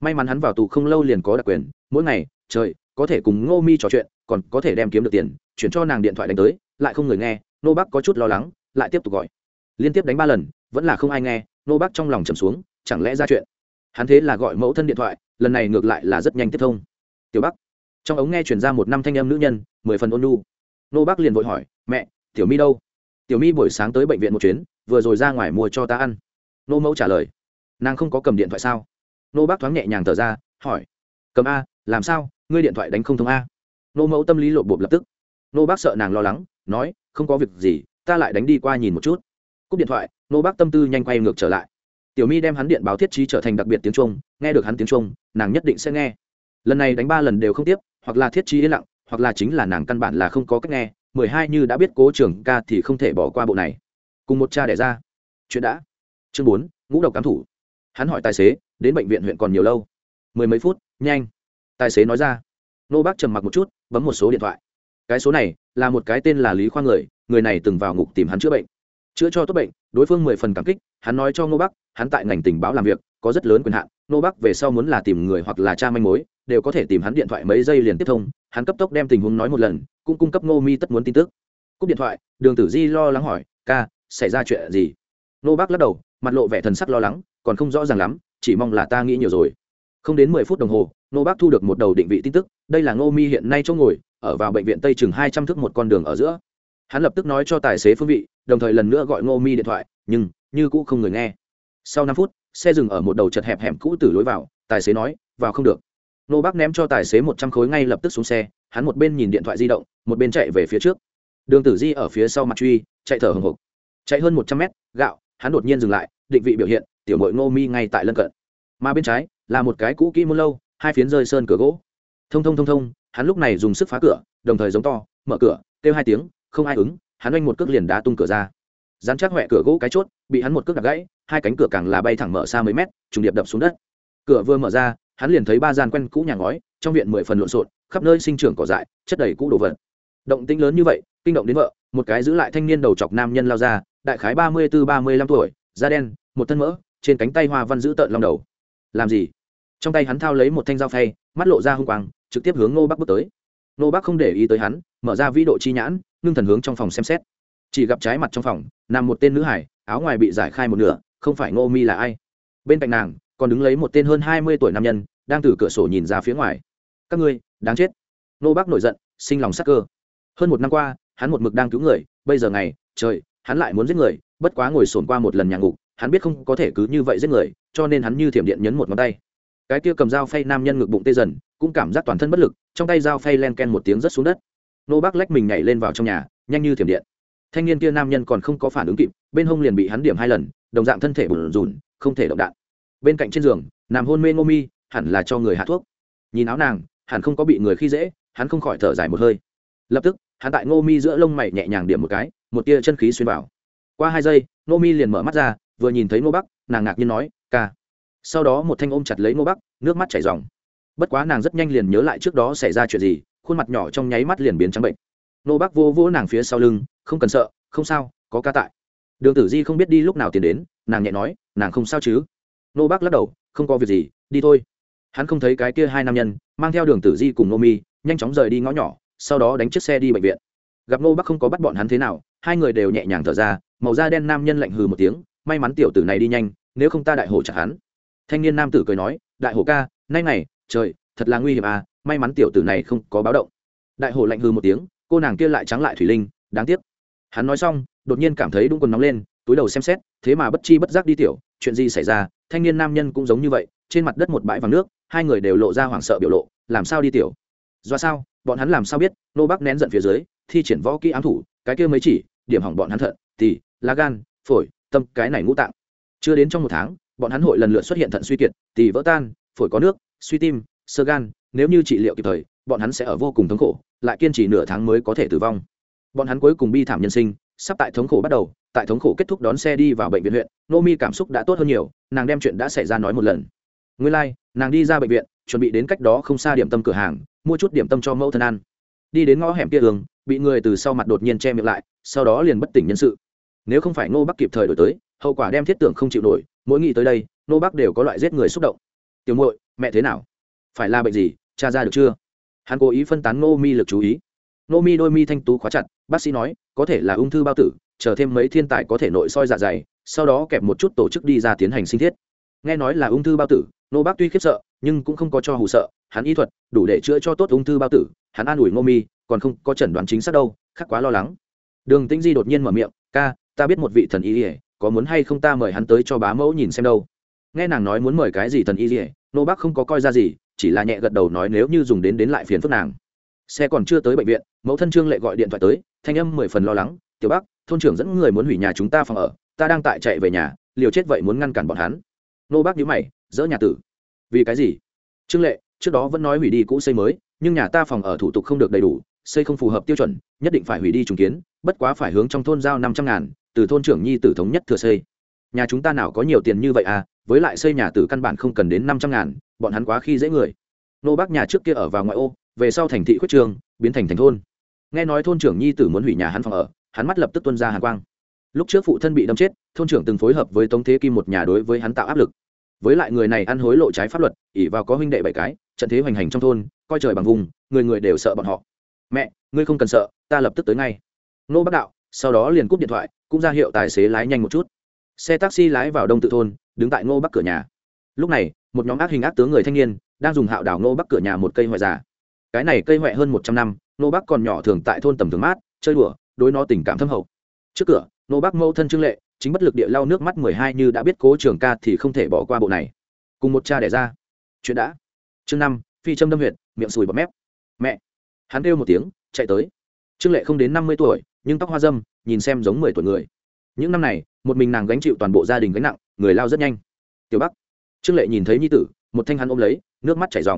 Speaker 1: may mắn hắn vào tù không lâu liền có đặc quyền, mỗi ngày, trời có thể cùng ngô mi trò chuyện, còn có thể đem kiếm được tiền, chuyển cho nàng điện thoại đánh tới, lại không người nghe, nô bắc có chút lo lắng, lại tiếp tục gọi. Liên tiếp đánh ba lần, vẫn là không ai nghe, nô bắc trong lòng trầm xuống, chẳng lẽ ra chuyện? Hắn thế là gọi mẫu thân điện thoại, lần này ngược lại là rất nhanh tiếp thông. Tiểu bắc trong ống nghe chuyển ra một năm thanh em nữ nhân, mười phần ôn nu nô bắc liền vội hỏi, mẹ, tiểu mi đâu? Tiểu mi buổi sáng tới bệnh viện một chuyến, vừa rồi ra ngoài mua cho ta ăn. Nô mẫu trả lời, nàng không có cầm điện thoại sao? Nô bác thoáng nhẹ nhàng thở ra, hỏi, cầm a, làm sao? Ngươi điện thoại đánh không thông a. Nô mẫu tâm lý lộ bộp lập tức. Nô bác sợ nàng lo lắng, nói, không có việc gì, ta lại đánh đi qua nhìn một chút. Cúp điện thoại, nô bác tâm tư nhanh quay ngược trở lại. Tiểu mi đem hắn điện báo thiết trí trở thành đặc biệt tiếng trung, nghe được hắn tiếng trung, nàng nhất định sẽ nghe. Lần này đánh ba lần đều không tiếp, hoặc là thiết trí yên lặng, hoặc là chính là nàng căn bản là không có cách nghe, mười hai như đã biết cố trưởng ca thì không thể bỏ qua bộ này. Cùng một cha đẻ ra. Chuyện đã. Chương bốn, ngũ độc cám thủ. Hắn hỏi tài xế, đến bệnh viện huyện còn nhiều lâu? Mười mấy phút, nhanh tài xế nói ra. Nô bác trầm mặc một chút, bấm một số điện thoại. Cái số này là một cái tên là lý khoa người người này từng vào ngục tìm hắn chữa bệnh. Chữa cho tốt bệnh, đối phương mười phần cảm kích, hắn nói cho nô bác, hắn tại ngành tình báo làm việc, có rất lớn quyền hạn, nô bác về sau muốn là tìm người hoặc là cha manh mối, đều có thể tìm hắn điện thoại mấy giây liền tiếp thông, hắn cấp tốc đem tình huống nói một lần, cũng cung cấp ngô mi tất muốn tin tức. Cúp điện thoại, đường tử di lo lắng hỏi, ca, xảy ra chuyện gì? Nô bác lắc đầu, mặt lộ vẻ thần sắc lo lắng, còn không rõ ràng lắm, chỉ mong là ta nghĩ nhiều rồi. Không đến mười phút đồng hồ nô bác thu được một đầu định vị tin tức, đây là ngô mi hiện nay chỗ ngồi, ở vào bệnh viện tây chừng hai trăm thước một con đường ở giữa. Hắn lập tức nói cho tài xế phương vị, đồng thời lần nữa gọi ngô mi điện thoại, nhưng, như cũ không người nghe. Sau năm phút, xe dừng ở một đầu chật hẹp hẻm cũ từ lối vào, tài xế nói, vào không được. Nô bác ném cho tài xế một trăm khối ngay lập tức xuống xe, hắn một bên nhìn điện thoại di động, một bên chạy về phía trước. Đường tử di ở phía sau mặt truy, chạy thở hồng hộc. Chạy hơn một trăm mét, gạo, hắn đột nhiên dừng lại, định vị biểu hiện, tiểu mội ngô mi ngay tại lân cận. Mà bên trái, là một cái cũ kỹ muôn lâu hai phiến rơi sơn cửa gỗ. Thông thông thông thông, hắn lúc này dùng sức phá cửa, đồng thời giống to, mở cửa, kêu hai tiếng, không ai ứng, hắn oanh một cước liền đá tung cửa ra. Dán chắc huệ cửa gỗ cái chốt, bị hắn một cước đập gãy, hai cánh cửa càng là bay thẳng mở xa mấy mét, trùng điệp đập xuống đất. Cửa vừa mở ra, hắn liền thấy ba gian quen cũ nhà ngói, trong viện mười phần lộn xộn, khắp nơi sinh trưởng cỏ dại, chất đầy cũ đồ vật. Động tĩnh lớn như vậy, kinh động đến vợ, một cái giữ lại thanh niên đầu chọc nam nhân lao ra, đại khái ba mươi tư ba mươi lăm tuổi, da đen, một thân mỡ, trên cánh tay hoa văn giữ tợn long đầu. Làm gì? Trong tay hắn thao lấy một thanh dao phay, mắt lộ ra hung quang, trực tiếp hướng ngô bắc bước tới. Ngô bắc không để ý tới hắn, mở ra vĩ độ chi nhãn, ngưng thần hướng trong phòng xem xét. Chỉ gặp trái mặt trong phòng, nằm một tên nữ hải, áo ngoài bị giải khai một nửa, không phải ngô mi là ai? Bên cạnh nàng, còn đứng lấy một tên hơn hai mươi tuổi nam nhân, đang từ cửa sổ nhìn ra phía ngoài. Các ngươi, đáng chết. Ngô Bắc nổi giận, sinh lòng sắc cơ. Hơn một năm qua, hắn một mực đang cứu người, bây giờ ngày, trời, hắn lại muốn giết người, bất quá ngồi sồn qua một lần nhà ngục, hắn biết không có thể cứ như vậy giết người, cho nên hắn như thiểm điện nhấn một ngón tay cái kia cầm dao phay nam nhân ngực bụng tê dần, cũng cảm giác toàn thân bất lực, trong tay dao phay len ken một tiếng rất xuống đất. Nô bác lách mình nhảy lên vào trong nhà, nhanh như thiểm điện. Thanh niên kia nam nhân còn không có phản ứng kịp, bên hông liền bị hắn điểm hai lần, đồng dạng thân thể bùn rùn, không thể động đạn. Bên cạnh trên giường, nằm hôn mê ngô mi, hẳn là cho người hạ thuốc. Nhìn áo nàng, hẳn không có bị người khi dễ, hắn không khỏi thở dài một hơi. Lập tức, hắn tại ngô mi giữa lông mày nhẹ nhàng điểm một cái, một tia chân khí xuyên vào. Qua hai giây, ngô mi liền mở mắt ra, vừa nhìn thấy ngô bắc nàng ngạc nhiên nói, ca sau đó một thanh ôm chặt lấy ngô bắc, nước mắt chảy dòng bất quá nàng rất nhanh liền nhớ lại trước đó xảy ra chuyện gì, khuôn mặt nhỏ trong nháy mắt liền biến trắng bệnh. Ngô bắc vô vỗ nàng phía sau lưng, không cần sợ, không sao, có ca tại. Đường tử di không biết đi lúc nào tiến đến, nàng nhẹ nói, nàng không sao chứ? Nô bác lắc đầu, không có việc gì, đi thôi. Hắn không thấy cái kia hai nam nhân, mang theo đường tử di cùng nô mi, nhanh chóng rời đi ngõ nhỏ, sau đó đánh chiếc xe đi bệnh viện. Gặp nô bác không có bắt bọn hắn thế nào, hai người đều nhẹ nhàng thở ra, màu da đen nam nhân lạnh hừ một tiếng, may mắn tiểu tử này đi nhanh, nếu không ta đại hổ chặt hắn thanh niên nam tử cười nói, đại hổ ca, nay này trời, thật là nguy hiểm à may mắn tiểu tử này không có báo động. Đại hổ lạnh hư một tiếng, cô nàng kia lại trắng lại thủy linh, đáng tiếc. Hắn nói xong, đột nhiên cảm thấy đúng quần nóng lên, túi đầu xem xét, thế mà bất chi bất giác đi tiểu, chuyện gì xảy ra, thanh niên nam nhân cũng giống như vậy, trên mặt đất một bãi vàng nước, hai người đều lộ ra hoảng sợ biểu lộ, làm sao đi tiểu? Do sao? Bọn hắn làm sao biết? Nô bắc nén giận phía dưới, thi triển võ kỹ ám thủ, cái kia mới chỉ, điểm hỏng bọn hắn thận thì lá gan, phổi, tâm, cái này ngũ tạng. Chưa đến trong một tháng bọn hắn hội lần lượt xuất hiện thận suy kiệt tì vỡ tan phổi có nước suy tim sơ gan nếu như trị liệu kịp thời bọn hắn sẽ ở vô cùng thống khổ lại kiên trì nửa tháng mới có thể tử vong. Bọn hắn cuối cùng bi thảm nhân sinh sắp tại thống khổ bắt đầu tại thống khổ kết thúc đón xe đi vào bệnh viện huyện nô mi cảm xúc đã tốt hơn nhiều nàng đem chuyện đã xảy ra nói một lần. Nguyên lai、like, nàng đi ra bệnh viện chuẩn bị đến cách đó không xa điểm tâm cửa hàng mua chút điểm tâm cho mẫu thân ăn. Đi đến ngõ hẻm kia đường bị người từ sau mặt đột nhiên che miệng lại sau đó liền bất tỉnh nhân sự. Nếu không phải ngô bắc kịp thời đổi tới hậu quả đem thiết tưởng không chịu nổi mỗi nghĩ tới đây, nô bác đều có loại giết người xúc động. Tiểu muội, mẹ thế nào? Phải là bệnh gì? Cha ra được chưa? Hắn cố ý phân tán Nô mi lực chú ý. Nô mi đôi mi thanh tú khóa chặt, bác sĩ nói, có thể là ung thư bao tử, chờ thêm mấy thiên tài có thể nội soi dạ dày, sau đó kẹp một chút tổ chức đi ra tiến hành sinh thiết. Nghe nói là ung thư bao tử, nô bác tuy khiếp sợ, nhưng cũng không có cho hù sợ, hắn y thuật đủ để chữa cho tốt ung thư bao tử, hắn an ủi ngô mi, còn không có chẩn đoán chính xác đâu, khắc quá lo lắng. Đường tĩnh di đột nhiên mở miệng, ca, ta biết một vị thần y ỉa có muốn hay không ta mời hắn tới cho bá mẫu nhìn xem đâu. Nghe nàng nói muốn mời cái gì thần y ỉa nô bác không có coi ra gì, chỉ là nhẹ gật đầu nói nếu như dùng đến đến lại phiền phức nàng. Xe còn chưa tới bệnh viện, mẫu thân trương lệ gọi điện thoại tới, thanh âm mười phần lo lắng, tiểu bác, thôn trưởng dẫn người muốn hủy nhà chúng ta phòng ở, ta đang tại chạy về nhà, liều chết vậy muốn ngăn cản bọn hắn. Nô bác nhíu mày, dỡ nhà tử. Vì cái gì? Trương lệ, trước đó vẫn nói hủy đi cũ xây mới, nhưng nhà ta phòng ở thủ tục không được đầy đủ, xây không phù hợp tiêu chuẩn, nhất định phải hủy đi trùng kiến, bất quá phải hướng trong thôn giao năm trăm ngàn từ thôn trưởng nhi tử thống nhất thừa xây. Nhà chúng ta nào có nhiều tiền như vậy à với lại xây nhà từ căn bản không cần đến năm trăm ngàn, bọn hắn quá khi dễ người. Nô bác nhà trước kia ở vào ngoại ô, về sau thành thị khuyết trường, biến thành thành thôn. Nghe nói thôn trưởng nhi tử muốn hủy nhà hắn phòng ở, hắn mắt lập tức tuân ra hàn quang. Lúc trước phụ thân bị đâm chết, thôn trưởng từng phối hợp với tống thế kim một nhà đối với hắn tạo áp lực. Với lại người này ăn hối lộ trái pháp luật ỉ vào có huynh đệ bảy cái, trận thế hoành hành trong thôn, coi trời bằng vùng, người người đều sợ bọn họ. Mẹ, ngươi không cần sợ, ta lập tức tới ngay. Nô bác đạo, sau đó liền cúp điện thoại cũng ra hiệu tài xế lái nhanh một chút. Xe taxi lái vào đông tự thôn, đứng tại ngô bắc cửa nhà. Lúc này, một nhóm ác hình ác tướng người thanh niên đang dùng hạo đảo ngô bắc cửa nhà một cây hoại già. Cái này cây hoại hơn một trăm năm, ngô bắc còn nhỏ thường tại thôn tầm thường mát, chơi đùa, đối nó tình cảm thâm hậu. Trước cửa, ngô bác mâu thân trương lệ, chính bất lực địa lau nước mắt mười hai như đã biết cố trường ca thì không thể bỏ qua bộ này. Cùng một cha đẻ ra. Chuyện đã. Chương năm, phi châm đâm huyệt, miệng sùi bọt mép. Mẹ. Hắn kêu một tiếng, chạy tới. Trương lệ không đến năm mươi tuổi, nhưng tóc hoa dâm nhìn xem giống mười tuổi người. Những năm này, một mình nàng gánh chịu toàn bộ gia đình gánh nặng, người lao rất nhanh. Tiểu bắc. Trương lệ nhìn thấy nhi tử, một thanh hắn ôm lấy, nước mắt chảy r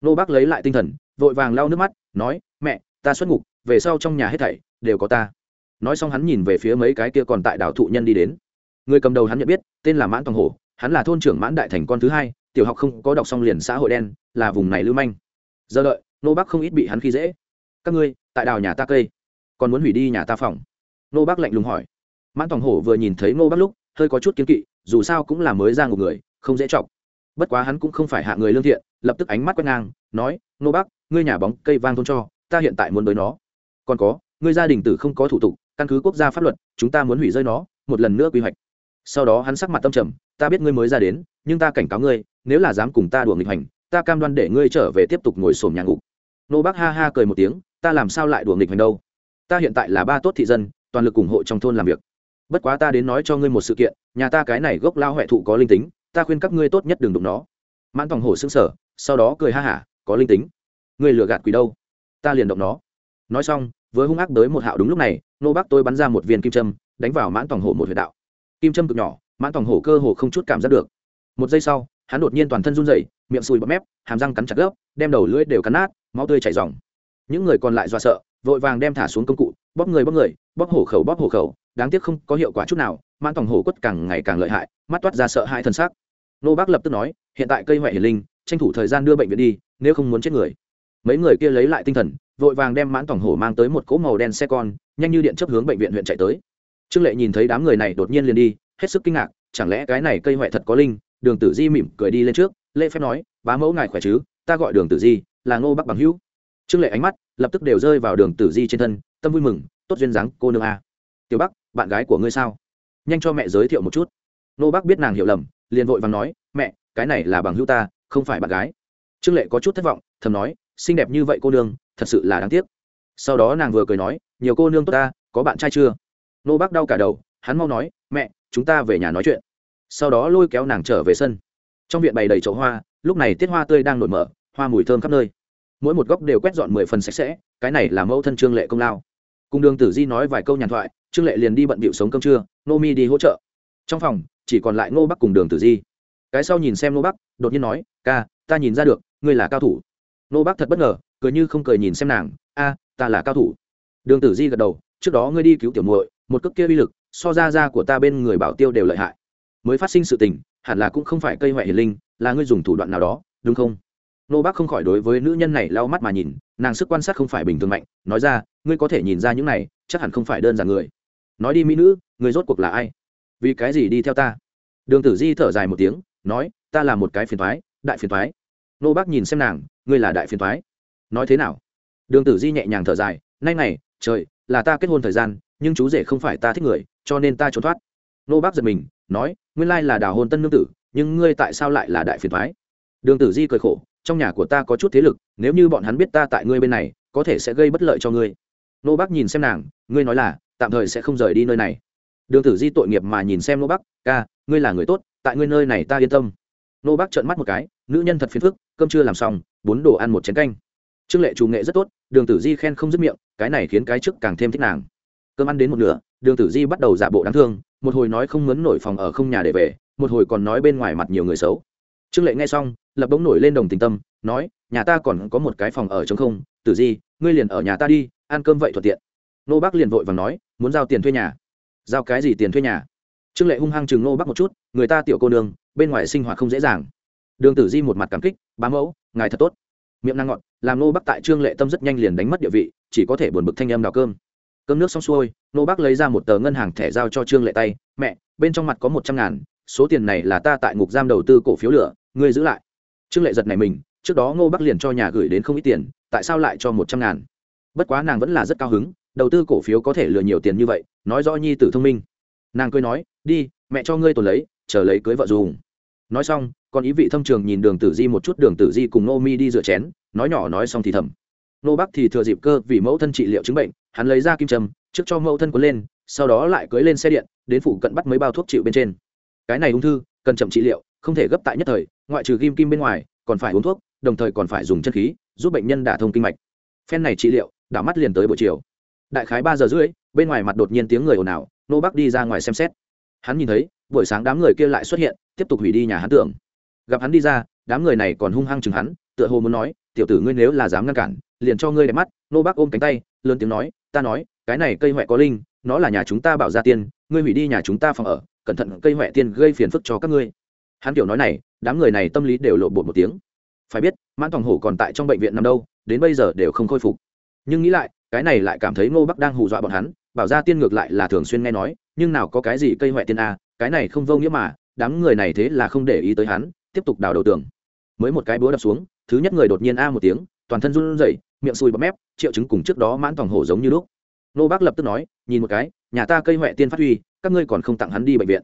Speaker 1: nô bác lấy lại tinh thần, vội vàng lau nước mắt, nói, mẹ, ta xuất ngục, về sau trong nhà hết thảy đều có ta. Nói xong hắn nhìn về phía mấy cái kia còn tại đảo thụ nhân đi đến. Người cầm đầu hắn nhận biết, tên là mãn toàn hổ, hắn là thôn trưởng mãn đại thành con thứ hai, tiểu học không có đọc xong liền xã hội đen, là vùng này lưu manh. Giờ đợi, nô bác không ít bị hắn khi dễ. Các ngươi, tại đào nhà ta cây, còn muốn hủy đi nhà ta phòng nô bác lạnh lùng hỏi. Mãn tòng hổ vừa nhìn thấy nô bác lúc, hơi có chút kiến kỵ, dù sao cũng là mới ra ngục người, không dễ chọc. Bất quá hắn cũng không phải hạ người lương thiện, lập tức ánh mắt quét ngang, nói nô bác, ngươi nhà bóng cây vang thôn cho, ta hiện tại muốn tới nó. Còn có, ngươi gia đình tử không có thủ tục, căn cứ quốc gia pháp luật, chúng ta muốn hủy rơi nó, một lần nữa quy hoạch. Sau đó hắn sắc mặt tâm trầm, ta biết ngươi mới ra đến, nhưng ta cảnh cáo ngươi, nếu là dám cùng ta đùa nghịch hành, ta cam đoan để ngươi trở về tiếp tục ngồi sổm nhà ngục. Nô bác ha ha cười một tiếng, ta làm sao lại đùa nghịch hành đâu? Ta hiện tại là ba tốt thị dân toàn lực ủng hộ trong thôn làm việc. Bất quá ta đến nói cho ngươi một sự kiện, nhà ta cái này gốc lao huệ thụ có linh tính, ta khuyên các ngươi tốt nhất đừng đụng nó. Mãn tòng hổ xứng sở sau đó cười ha hả, có linh tính. Ngươi lừa gạt quỷ đâu? Ta liền động nó. Nói xong với hung ác tới một hạo đúng lúc này, nô bác tôi bắn ra một viên kim châm, đánh vào mãn tòng hổ một huyệt đạo. Kim châm cực nhỏ, mãn tòng hổ cơ hồ không chút cảm giác được. Một giây sau, hắn đột nhiên toàn thân run rẩy, miệng sùi bọt mép, hàm răng cắn chặt gớp đem đầu lưỡi đều cắn nát, máu tươi chảy ròng. Những người còn lại do sợ, vội vàng đem thả xuống công cụ bóp người bóp người, bóp hổ khẩu bóp hổ khẩu, đáng tiếc không có hiệu quả chút nào, mãn tòng hổ quất càng ngày càng lợi hại, mắt toát ra sợ hãi thân xác nô bác lập tức nói, hiện tại cây huệ hiền linh, tranh thủ thời gian đưa bệnh viện đi, nếu không muốn chết người. Mấy người kia lấy lại tinh thần, vội vàng đem mãn tòng hổ mang tới một cỗ màu đen xe con, nhanh như điện chấp hướng bệnh viện huyện chạy tới. Trương lệ nhìn thấy đám người này đột nhiên liền đi, hết sức kinh ngạc, chẳng lẽ cái này cây huệ thật có linh? Đường tử di mỉm cười đi lên trước, lễ phép nói, bá mẫu ngài khỏe chứ? Ta gọi đường tử di, là ngô bắc bằng hữu. Trương lệ ánh mắt lập tức đều rơi vào đường tử di trên thân tâm vui mừng, tốt duyên dáng, cô nương a. Tiểu bắc, bạn gái của ngươi sao? Nhanh cho mẹ giới thiệu một chút. Nô bắc biết nàng hiểu lầm, liền vội vàng nói, mẹ, cái này là bằng hữu ta, không phải bạn gái. Trương lệ có chút thất vọng, thầm nói, xinh đẹp như vậy cô nương, thật sự là đáng tiếc. Sau đó nàng vừa cười nói, nhiều cô nương tốt ta, có bạn trai chưa? Nô bác đau cả đầu, hắn mau nói, mẹ, chúng ta về nhà nói chuyện. Sau đó lôi kéo nàng trở về sân. Trong viện bày đầy chậu hoa, lúc này tiết hoa tươi đang nổi mở, hoa mùi thơm khắp nơi. Mỗi một góc đều quét dọn mười phần sạch sẽ, cái này là mẫu thân trương lệ công lao cùng đường tử di nói vài câu nhàn thoại, trương lệ liền đi bận bịu sống cơm trưa nô mi đi hỗ trợ. Trong phòng, chỉ còn lại ngô bắc cùng đường tử di. Cái sau nhìn xem ngô bắc, đột nhiên nói, ca, ta nhìn ra được, ngươi là cao thủ. Ngô bắc thật bất ngờ, cười như không cười nhìn xem nàng, a, ta là cao thủ. Đường tử di gật đầu, trước đó ngươi đi cứu tiểu muội, một cước kia uy lực, so ra ra của ta bên người bảo tiêu đều lợi hại. Mới phát sinh sự tình, hẳn là cũng không phải cây huệ hiền linh, là ngươi dùng thủ đoạn nào đó, đúng không? Nô bác không khỏi đối với nữ nhân này lau mắt mà nhìn, nàng sức quan sát không phải bình thường mạnh, nói ra ngươi có thể nhìn ra những này, chắc hẳn không phải đơn giản người. Nói đi mỹ nữ, người rốt cuộc là ai? Vì cái gì đi theo ta? Đường tử di thở dài một tiếng, nói, ta là một cái phiền thoái đại phiền thoái nô bác nhìn xem nàng, ngươi là đại phiền thoái nói thế nào? Đường tử di nhẹ nhàng thở dài, nay này, trời, là ta kết hôn thời gian, nhưng chú rể không phải ta thích người, cho nên ta trốn thoát. Nô bác giật mình, nói, nguyên lai là đào hôn tân nương tử, nhưng ngươi tại sao lại là đại phiền thoái đường tử di cười khổ, trong nhà của ta có chút thế lực, nếu như bọn hắn biết ta tại ngươi bên này, có thể sẽ gây bất lợi cho ngươi nô bác nhìn xem nàng, ngươi nói là, tạm thời sẽ không rời đi nơi này. Đường tử di tội nghiệp mà nhìn xem nô bác ca, ngươi là người tốt, tại ngươi nơi này ta yên tâm. Nô bác trợn mắt một cái, nữ nhân thật phiền phức, cơm chưa làm xong, bốn đồ ăn một chén canh. Trương lệ chủ nghệ rất tốt, đường tử di khen không dứt miệng, cái này khiến cái trước càng thêm thích nàng. Cơm ăn đến một nửa, đường tử di bắt đầu giả bộ đáng thương, một hồi nói không mướn nổi phòng ở không nhà để về, một hồi còn nói bên ngoài mặt nhiều người xấu. Trương lệ nghe xong, lập bỗng nổi lên đồng tình tâm, nói, nhà ta còn có một cái phòng ở trống không, tử di, ngươi liền ở nhà ta đi ăn cơm vậy thuận tiện. Nô bác liền vội và nói, muốn giao tiền thuê nhà. Giao cái gì tiền thuê nhà? Trương lệ hung hăng chừng nô bác một chút, người ta tiểu cô nương, bên ngoài sinh hoạt không dễ dàng. Đường tử di một mặt cảm kích, bá mẫu, ngài thật tốt. Miệng năng ngọt, làm nô bác tại trương lệ tâm rất nhanh liền đánh mất địa vị, chỉ có thể buồn bực thanh âm đào cơm. Cơm nước xong xuôi, nô bác lấy ra một tờ ngân hàng thẻ giao cho trương lệ tay, mẹ, bên trong mặt có một trăm ngàn, số tiền này là ta tại ngục giam đầu tư cổ phiếu lửa, ngươi giữ lại. Trương lệ giật này mình, trước đó ngô bắc liền cho nhà gửi đến không ít tiền, tại sao lại cho một trăm ngàn? Bất quá nàng vẫn là rất cao hứng, đầu tư cổ phiếu có thể lừa nhiều tiền như vậy, nói rõ nhi tử thông minh. Nàng cười nói, đi, mẹ cho ngươi tồn lấy, chờ lấy cưới vợ dùng. Nói xong, còn ý vị thâm trường nhìn đường tử di một chút, đường tử di cùng nô mi đi rửa chén, nói nhỏ nói xong thì thầm. Nô bắc thì thừa dịp cơ vì mẫu thân trị liệu chứng bệnh, hắn lấy ra kim trâm trước cho mẫu thân quấn lên, sau đó lại cưới lên xe điện, đến phủ cận bắt mấy bao thuốc chịu bên trên. Cái này ung thư, cần chậm trị liệu, không thể gấp tại nhất thời, ngoại trừ ghim kim bên ngoài, còn phải uống thuốc, đồng thời còn phải dùng chân khí, giúp bệnh nhân đả thông kinh mạch. Phen này trị liệu đảo mắt liền tới buổi chiều. Đại khái ba giờ rưỡi, bên ngoài mặt đột nhiên tiếng người ồn ào, nô bắc đi ra ngoài xem xét. Hắn nhìn thấy, buổi sáng đám người kia lại xuất hiện, tiếp tục hủy đi nhà hắn tưởng. Gặp hắn đi ra, đám người này còn hung hăng chừng hắn, tựa hồ muốn nói, tiểu tử ngươi nếu là dám ngăn cản, liền cho ngươi đẹp mắt. Nô bác ôm cánh tay, lớn tiếng nói, ta nói, cái này cây huệ có linh, nó là nhà chúng ta bảo ra tiên, ngươi hủy đi nhà chúng ta phòng ở, cẩn thận cây huệ tiên gây phiền phức cho các ngươi. Hắn kiểu nói này, đám người này tâm lý đều lộ bột một tiếng. Phải biết, mãn tòng hổ còn tại trong bệnh viện nằm đâu, đến bây giờ đều không khôi phục nhưng nghĩ lại, cái này lại cảm thấy ngô bắc đang hù dọa bọn hắn, bảo ra tiên ngược lại là thường xuyên nghe nói, nhưng nào có cái gì cây huệ tiên a, cái này không vô nghĩa mà, đám người này thế là không để ý tới hắn, tiếp tục đào đầu tường. Mới một cái búa đập xuống, thứ nhất người đột nhiên a một tiếng, toàn thân run rẩy, miệng sùi bọt mép, triệu chứng cùng trước đó mãn tòng hổ giống như lúc. Nô bác lập tức nói, nhìn một cái, nhà ta cây huệ tiên phát huy, các ngươi còn không tặng hắn đi bệnh viện.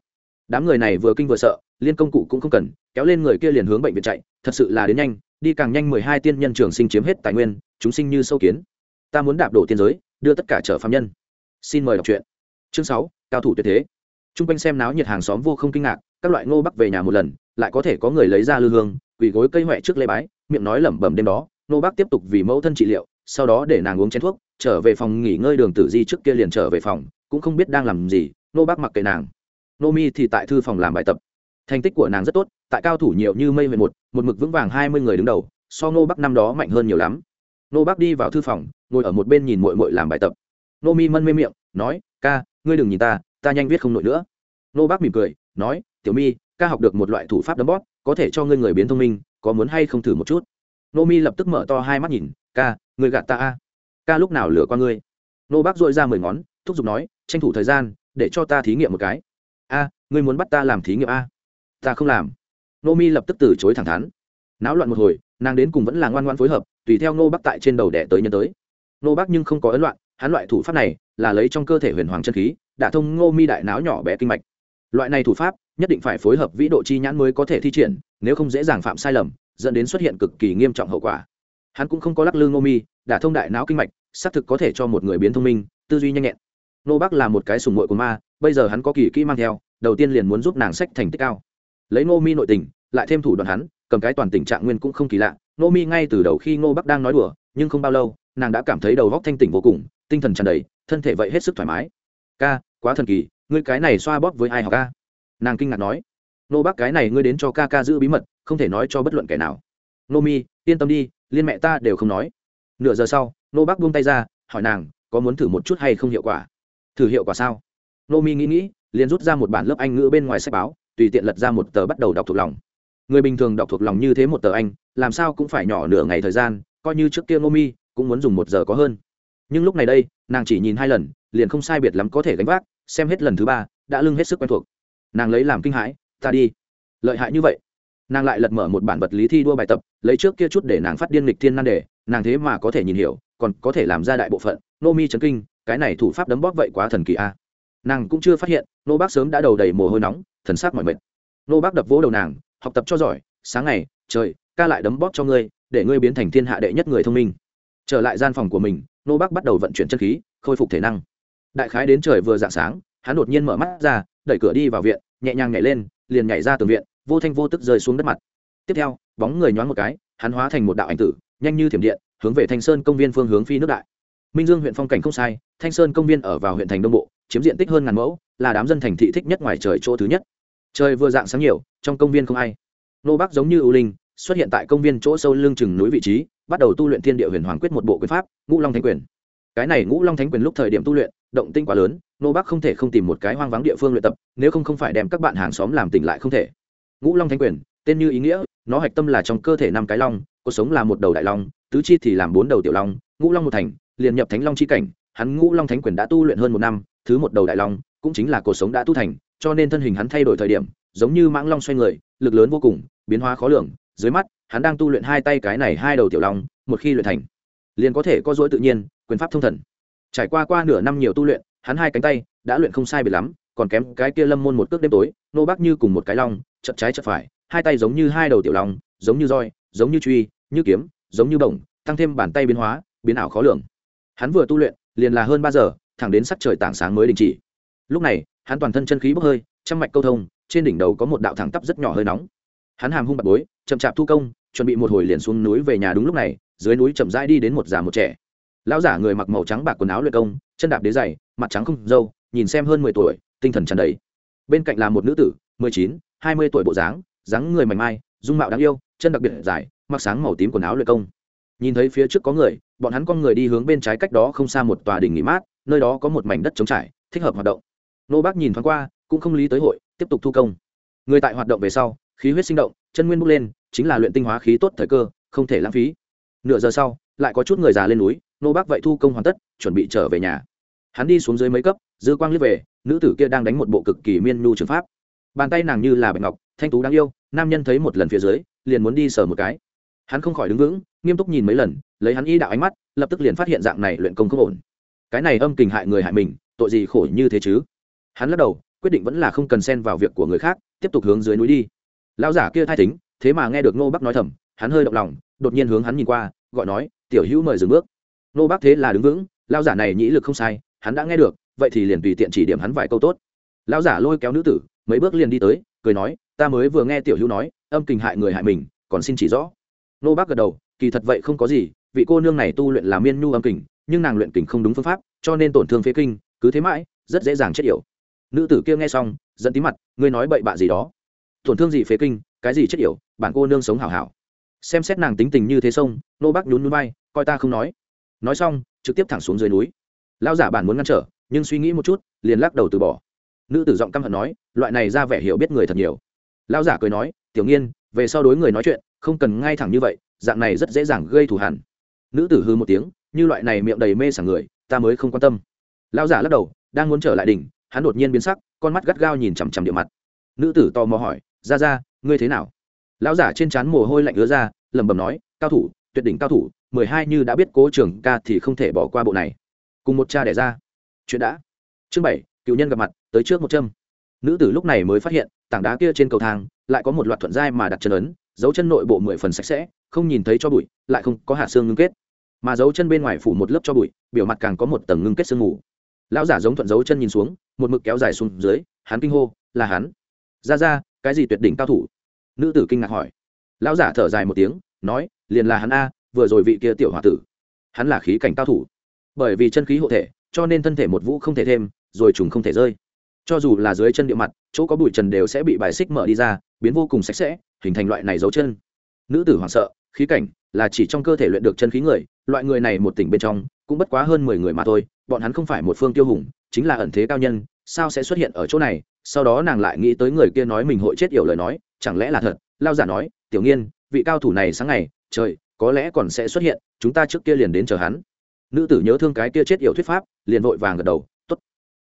Speaker 1: Đám người này vừa kinh vừa sợ, liên công cụ cũng không cần, kéo lên người kia liền hướng bệnh viện chạy, thật sự là đến nhanh, đi càng nhanh mười hai tiên nhân trường sinh chiếm hết tài nguyên, chúng sinh như sâu kiến ta muốn đạp đổ tiên giới, đưa tất cả trở phạm nhân. Xin mời đọc truyện. Chương sáu, cao thủ tuyệt thế. T r u n g quanh xem náo nhiệt hàng xóm vô không kinh ngạc, các loại ngô bắc về nhà một lần, lại có thể có người lấy ra lư hương, quỳ gối cây huệ trước lê bái, miệng nói lẩm bẩm đêm đó, ngô bắc tiếp tục vì mẫu thân trị liệu, sau đó để nàng uống chén thuốc, trở về phòng nghỉ ngơi đường tử di trước kia liền trở về phòng, cũng không biết đang làm gì, ngô bắc mặc kệ nàng. Nô mi thì tại thư phòng làm bài tập. Thành tích của nàng rất tốt, tại cao thủ nhiều như mây về một một mực vững vàng hai mươi người đứng đầu, so ngô bắc năm đó mạnh hơn nhiều lắm. Nô bắc đi vào thư phòng ngồi ở một bên nhìn mội mội làm bài tập. Nô mi mân mê miệng, nói, ca, ngươi đừng nhìn ta ta nhanh viết không nổi nữa. Nô bác mỉm cười, nói, tiểu mi, ca học được một loại thủ pháp đấm bóp, có thể cho ngươi người biến thông minh, có muốn hay không thử một chút? Nô mi lập tức mở to hai mắt nhìn, ca, ngươi gạt ta a? Ca lúc nào lửa qua ngươi? Nô bác dội ra mười ngón, thúc giục nói, tranh thủ thời gian, để cho ta thí nghiệm một cái. A, ngươi muốn bắt ta làm thí nghiệm a? Ta không làm. Nô mi lập tức từ chối thẳng thắn. Náo loạn một hồi, nàng đến cùng vẫn là ngoan ngoan phối hợp, tùy theo nô bắc tại trên đầu đẻ tới nhân tới nô bắc nhưng không có ấn loạn, hắn loại thủ pháp này là lấy trong cơ thể huyền hoàng chân khí, đả thông ngô mi đại não nhỏ bé kinh mạch. Loại này thủ pháp nhất định phải phối hợp vĩ độ chi nhãn mới có thể thi triển, nếu không dễ dàng phạm sai lầm, dẫn đến xuất hiện cực kỳ nghiêm trọng hậu quả. Hắn cũng không có lắc lư ngô mi, đả thông đại não kinh mạch, xác thực có thể cho một người biến thông minh, tư duy nhanh nhẹn. Nô bắc là một cái sùng mội của ma, bây giờ hắn có kỳ kỹ mang theo, đầu tiên liền muốn giúp nàng sách thành tích cao. Lấy ngô mi nội tình, lại thêm thủ đoạn hắn, cầm cái toàn tình trạng nguyên cũng không kỳ lạ, ngô mi ngay từ đầu khi ngô bắc đang nói đùa nhưng không bao lâu, nàng đã cảm thấy đầu góc thanh tỉnh vô cùng, tinh thần tràn đầy, thân thể vậy hết sức thoải mái. Ca, quá thần kỳ, ngươi cái này xoa bóp với ai học ca? Nàng kinh ngạc nói. Nô bác cái này ngươi đến cho ca ca giữ bí mật, không thể nói cho bất luận kẻ nào. Nô mi, yên tâm đi, liên mẹ ta đều không nói. Nửa giờ sau, nô bác buông tay ra, hỏi nàng, có muốn thử một chút hay không hiệu quả? Thử hiệu quả sao? Nô mi nghĩ nghĩ, liền rút ra một bản lớp anh ngữ bên ngoài sách báo, tùy tiện lật ra một tờ bắt đầu đọc thuộc lòng. Người bình thường đọc thuộc lòng như thế một tờ anh, làm sao cũng phải nhỏ nửa ngày thời gian coi như trước kia Nomi mi cũng muốn dùng một giờ có hơn. Nhưng lúc này đây, nàng chỉ nhìn hai lần, liền không sai biệt lắm có thể gánh vác, xem hết lần thứ ba, đã lưng hết sức quen thuộc. Nàng lấy làm kinh hãi, ta đi. Lợi hại như vậy. Nàng lại lật mở một bản vật lý thi đua bài tập, lấy trước kia chút để nàng phát điên lịch thiên nan đề, nàng thế mà có thể nhìn hiểu, còn có thể làm ra đại bộ phận. Nô mi chấn kinh, cái này thủ pháp đấm bóp vậy quá thần kỳ a. Nàng cũng chưa phát hiện nô bác sớm đã đầu đầy mồ hôi nóng, thần sắc mỏi mệt. Nô bác đập vỗ đầu nàng, học tập cho giỏi, sáng ngày, trời, ca lại đấm bóp cho ngươi để ngươi biến thành thiên hạ đệ nhất người thông minh. Trở lại gian phòng của mình, nô bác bắt đầu vận chuyển chân khí, khôi phục thể năng. Đại khái đến trời vừa dạng sáng, hắn đột nhiên mở mắt ra, đẩy cửa đi vào viện, nhẹ nhàng nhảy lên, liền nhảy ra tường viện, vô thanh vô tức rơi xuống đất mặt. Tiếp theo, bóng người nhoáng một cái, hắn hóa thành một đạo ảnh tử, nhanh như thiểm điện, hướng về thanh sơn công viên phương hướng phi nước đại. Minh dương huyện phong cảnh không sai, thanh sơn công viên ở vào huyện thành đông bộ, chiếm diện tích hơn ngàn mẫu, là đám dân thành thị thích nhất ngoài trời chỗ thứ nhất. Trời vừa dạng sáng nhiều, trong công viên không ai. Nô bắc giống như ưu linh xuất hiện tại công viên chỗ sâu lưng chừng núi vị trí, bắt đầu tu luyện thiên địa huyền hoàng quyết một bộ quyền pháp, ngũ long thánh quyền. Cái này ngũ long thánh quyền lúc thời điểm tu luyện, động tinh quá lớn, nô bắc không thể không tìm một cái hoang vắng địa phương luyện tập, nếu không không phải đem các bạn hàng xóm làm tỉnh lại không thể. Ngũ long thánh quyền, tên như ý nghĩa, nó hạch tâm là trong cơ thể năm cái long, cuộc sống là một đầu đại long, tứ chi thì làm bốn đầu tiểu long, ngũ long một thành, liền nhập thánh long chi cảnh, hắn ngũ long thánh quyền đã tu luyện hơn một năm, thứ một đầu đại long, cũng chính là cuộc sống đã tu thành, cho nên thân hình hắn thay đổi thời điểm, giống như mãng long xoay người, lực lớn vô cùng, biến hóa khó lường dưới mắt, hắn đang tu luyện hai tay cái này hai đầu tiểu long, một khi luyện thành, liền có thể có dối tự nhiên, quyền pháp thông thần. Trải qua qua nửa năm nhiều tu luyện, hắn hai cánh tay đã luyện không sai biệt lắm, còn kém cái kia lâm môn một cước đêm tối, nô bác như cùng một cái long chật trái chật phải, hai tay giống như hai đầu tiểu long, giống như roi, giống như truy, như kiếm, giống như bổng, tăng thêm bàn tay biến hóa, biến ảo khó lường. Hắn vừa tu luyện, liền là hơn ba giờ, thẳng đến sắc trời tảng sáng mới đình chỉ. Lúc này, hắn toàn thân chân khí bốc hơi, trăm mạch câu thông, trên đỉnh đầu có một đạo thẳng tắp rất nhỏ hơi nóng hắn hàm hung bạc bối, chậm chạp thu công, chuẩn bị một hồi liền xuống núi về nhà đúng lúc này, dưới núi chậm rãi đi đến một già một trẻ. Lão giả người mặc màu trắng bạc quần áo luyện công, chân đạp đế dày mặt trắng không dâu nhìn xem hơn mười tuổi, tinh thần tràn đầy. Bên cạnh là một nữ tử, mười chín, hai mươi tuổi bộ dáng dáng người mảnh mai, dung mạo đáng yêu, chân đặc biệt dài, mặc sáng màu tím quần áo luyện công. Nhìn thấy phía trước có người, bọn hắn con người đi hướng bên trái cách đó không xa một tòa đình nghỉ mát, nơi đó có một mảnh đất trống trải, thích hợp hoạt động. Nô bác nhìn thoáng qua, cũng không lý tới hội, tiếp tục thu công. Người tại hoạt động về sau khí huyết sinh động, chân nguyên bốc lên, chính là luyện tinh hóa khí tốt thời cơ, không thể lãng phí. Nửa giờ sau, lại có chút người già lên núi, nô bác vậy thu công hoàn tất, chuẩn bị trở về nhà. Hắn đi xuống dưới mấy cấp, dư quang liếc về, nữ tử kia đang đánh một bộ cực kỳ miên nhu trường pháp. Bàn tay nàng như là bạch ngọc, thanh tú đáng yêu, nam nhân thấy một lần phía dưới, liền muốn đi sờ một cái. Hắn không khỏi đứng vững, nghiêm túc nhìn mấy lần, lấy hắn y đạo ánh mắt, lập tức liền phát hiện dạng này luyện công không ổn. Cái này âm kình hại người hại mình, tội gì khổ như thế chứ? Hắn lắc đầu, quyết định vẫn là không cần xen vào việc của người khác, tiếp tục hướng dưới núi đi lão giả kia thai tính thế mà nghe được ngô bắc nói thầm, hắn hơi động lòng, đột nhiên hướng hắn nhìn qua, gọi nói, tiểu hữu mời dừng bước. Ngô bắc thế là đứng vững, lão giả này nhĩ lực không sai, hắn đã nghe được, vậy thì liền tùy tiện chỉ điểm hắn vài câu tốt. Lão giả lôi kéo nữ tử, mấy bước liền đi tới, cười nói, ta mới vừa nghe tiểu hữu nói, âm kình hại người hại mình, còn xin chỉ rõ. Nô bác gật đầu, kỳ thật vậy không có gì, vị cô nương này tu luyện là miên nhu âm kình, nhưng nàng luyện kình không đúng phương pháp, cho nên tổn thương phế kinh, cứ thế mãi, rất dễ dàng chết yểu. Nữ tử kia nghe xong dẫn tí mặt, ngươi nói bậy bạ gì đó? Tổn thương gì phế kinh, cái gì chết yểu, bản cô nương sống hảo hảo. Xem xét nàng tính tình như thế sông, nô bác nhún núi bay coi ta không nói. Nói xong, trực tiếp thẳng xuống dưới núi. Lão giả bản muốn ngăn trở, nhưng suy nghĩ một chút, liền lắc đầu từ bỏ. Nữ tử giọng căm hận nói, loại này ra vẻ hiểu biết người thật nhiều. Lão giả cười nói, tiểu nghiên, về sau đối người nói chuyện, không cần ngay thẳng như vậy, dạng này rất dễ dàng gây thù hẳn. Nữ tử hư một tiếng, như loại này miệng đầy mê sảng người, ta mới không quan tâm. Lão giả lắc đầu, đang muốn trở lại đỉnh, hắn đột nhiên biến sắc, con mắt gắt gao nhìn chằm chằm địa mặt. Nữ tử tò mò hỏi ra ra, ngươi thế nào? Lão giả trên trán mồ hôi lạnh ứa ra, lẩm bẩm nói, cao thủ, tuyệt đỉnh cao thủ, mười hai như đã biết cố trưởng ca thì không thể bỏ qua bộ này. Cùng một cha đẻ ra. Chuyện đã. Chương bảy, cựu nhân gặp mặt, tới trước một châm. Nữ tử lúc này mới phát hiện, tảng đá kia trên cầu thang, lại có một loạt thuận dai mà đặt chân ấn, dấu chân nội bộ mười phần sạch sẽ, không nhìn thấy cho bụi, lại không có hạt xương ngưng kết. Mà dấu chân bên ngoài phủ một lớp cho bụi, biểu mặt càng có một tầng ngưng kết sương mù. Lão giả giống thuận dấu chân nhìn xuống, một mực kéo dài xuống dưới, hắn kinh hô, là hắn. Ra ra cái gì tuyệt đỉnh cao thủ? Nữ tử kinh ngạc hỏi. Lão giả thở dài một tiếng, nói, liền là hắn a, vừa rồi vị kia tiểu h o a tử. Hắn là khí cảnh cao thủ. Bởi vì chân khí hộ thể, cho nên thân thể một vũ không thể thêm, rồi trùng không thể rơi. Cho dù là dưới chân địa mặt, chỗ có bụi trần đều sẽ bị bài xích mở đi ra, biến vô cùng sạch sẽ, hình thành loại này dấu chân. Nữ tử hoảng sợ, khí cảnh là chỉ trong cơ thể luyện được chân khí người, loại người này một tỉnh bên trong, cũng bất quá hơn mười người mà thôi, bọn hắn không phải một phương tiêu hùng, chính là ẩn thế cao nhân, sao sẽ xuất hiện ở chỗ này? Sau đó nàng lại nghĩ tới người kia nói mình hội chết yểu lời nói, chẳng lẽ là thật? Lao giả nói, tiểu nghiên, vị cao thủ này sáng ngày, trời, có lẽ còn sẽ xuất hiện, chúng ta trước kia liền đến chờ hắn. Nữ tử nhớ thương cái kia chết yểu thuyết pháp, liền vội vàng gật đầu t ố t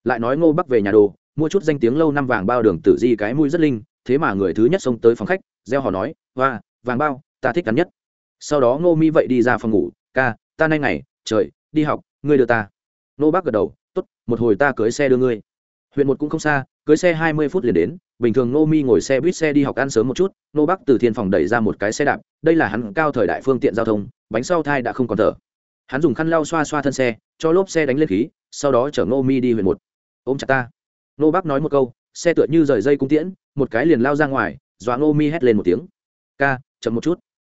Speaker 1: lại nói ngô bắc về nhà đồ, mua chút danh tiếng lâu năm vàng bao đường tử di cái mùi rất linh, thế mà người thứ nhất xông tới phòng khách, gieo họ nói và vàng bao, ta thích cắn nhất. Sau đó ngô mi vậy đi ra phòng ngủ, ca, ta nay ngày, trời, đi học, ngươi đưa ta. Nô bác gật đầu t ố t một hồi ta cưới xe đưa ngươi. Huyện một cũng không xa cưới xe hai mươi phút liền đến, bình thường nô mi ngồi xe buýt xe đi học ăn sớm một chút nô bác từ thiên phòng đẩy ra một cái xe đạp, đây là hắn cao thời đại phương tiện giao thông, bánh sau thai đã không còn thở. Hắn dùng khăn lau xoa xoa thân xe, cho lốp xe đánh lên khí, sau đó chở nô mi đi huyện một. Ôm chặt ta. Nô bác nói một câu, xe tựa như rời dây cung tiễn, một cái liền lao ra ngoài, dọa nô mi hét lên một tiếng. Ca, chậm một chút.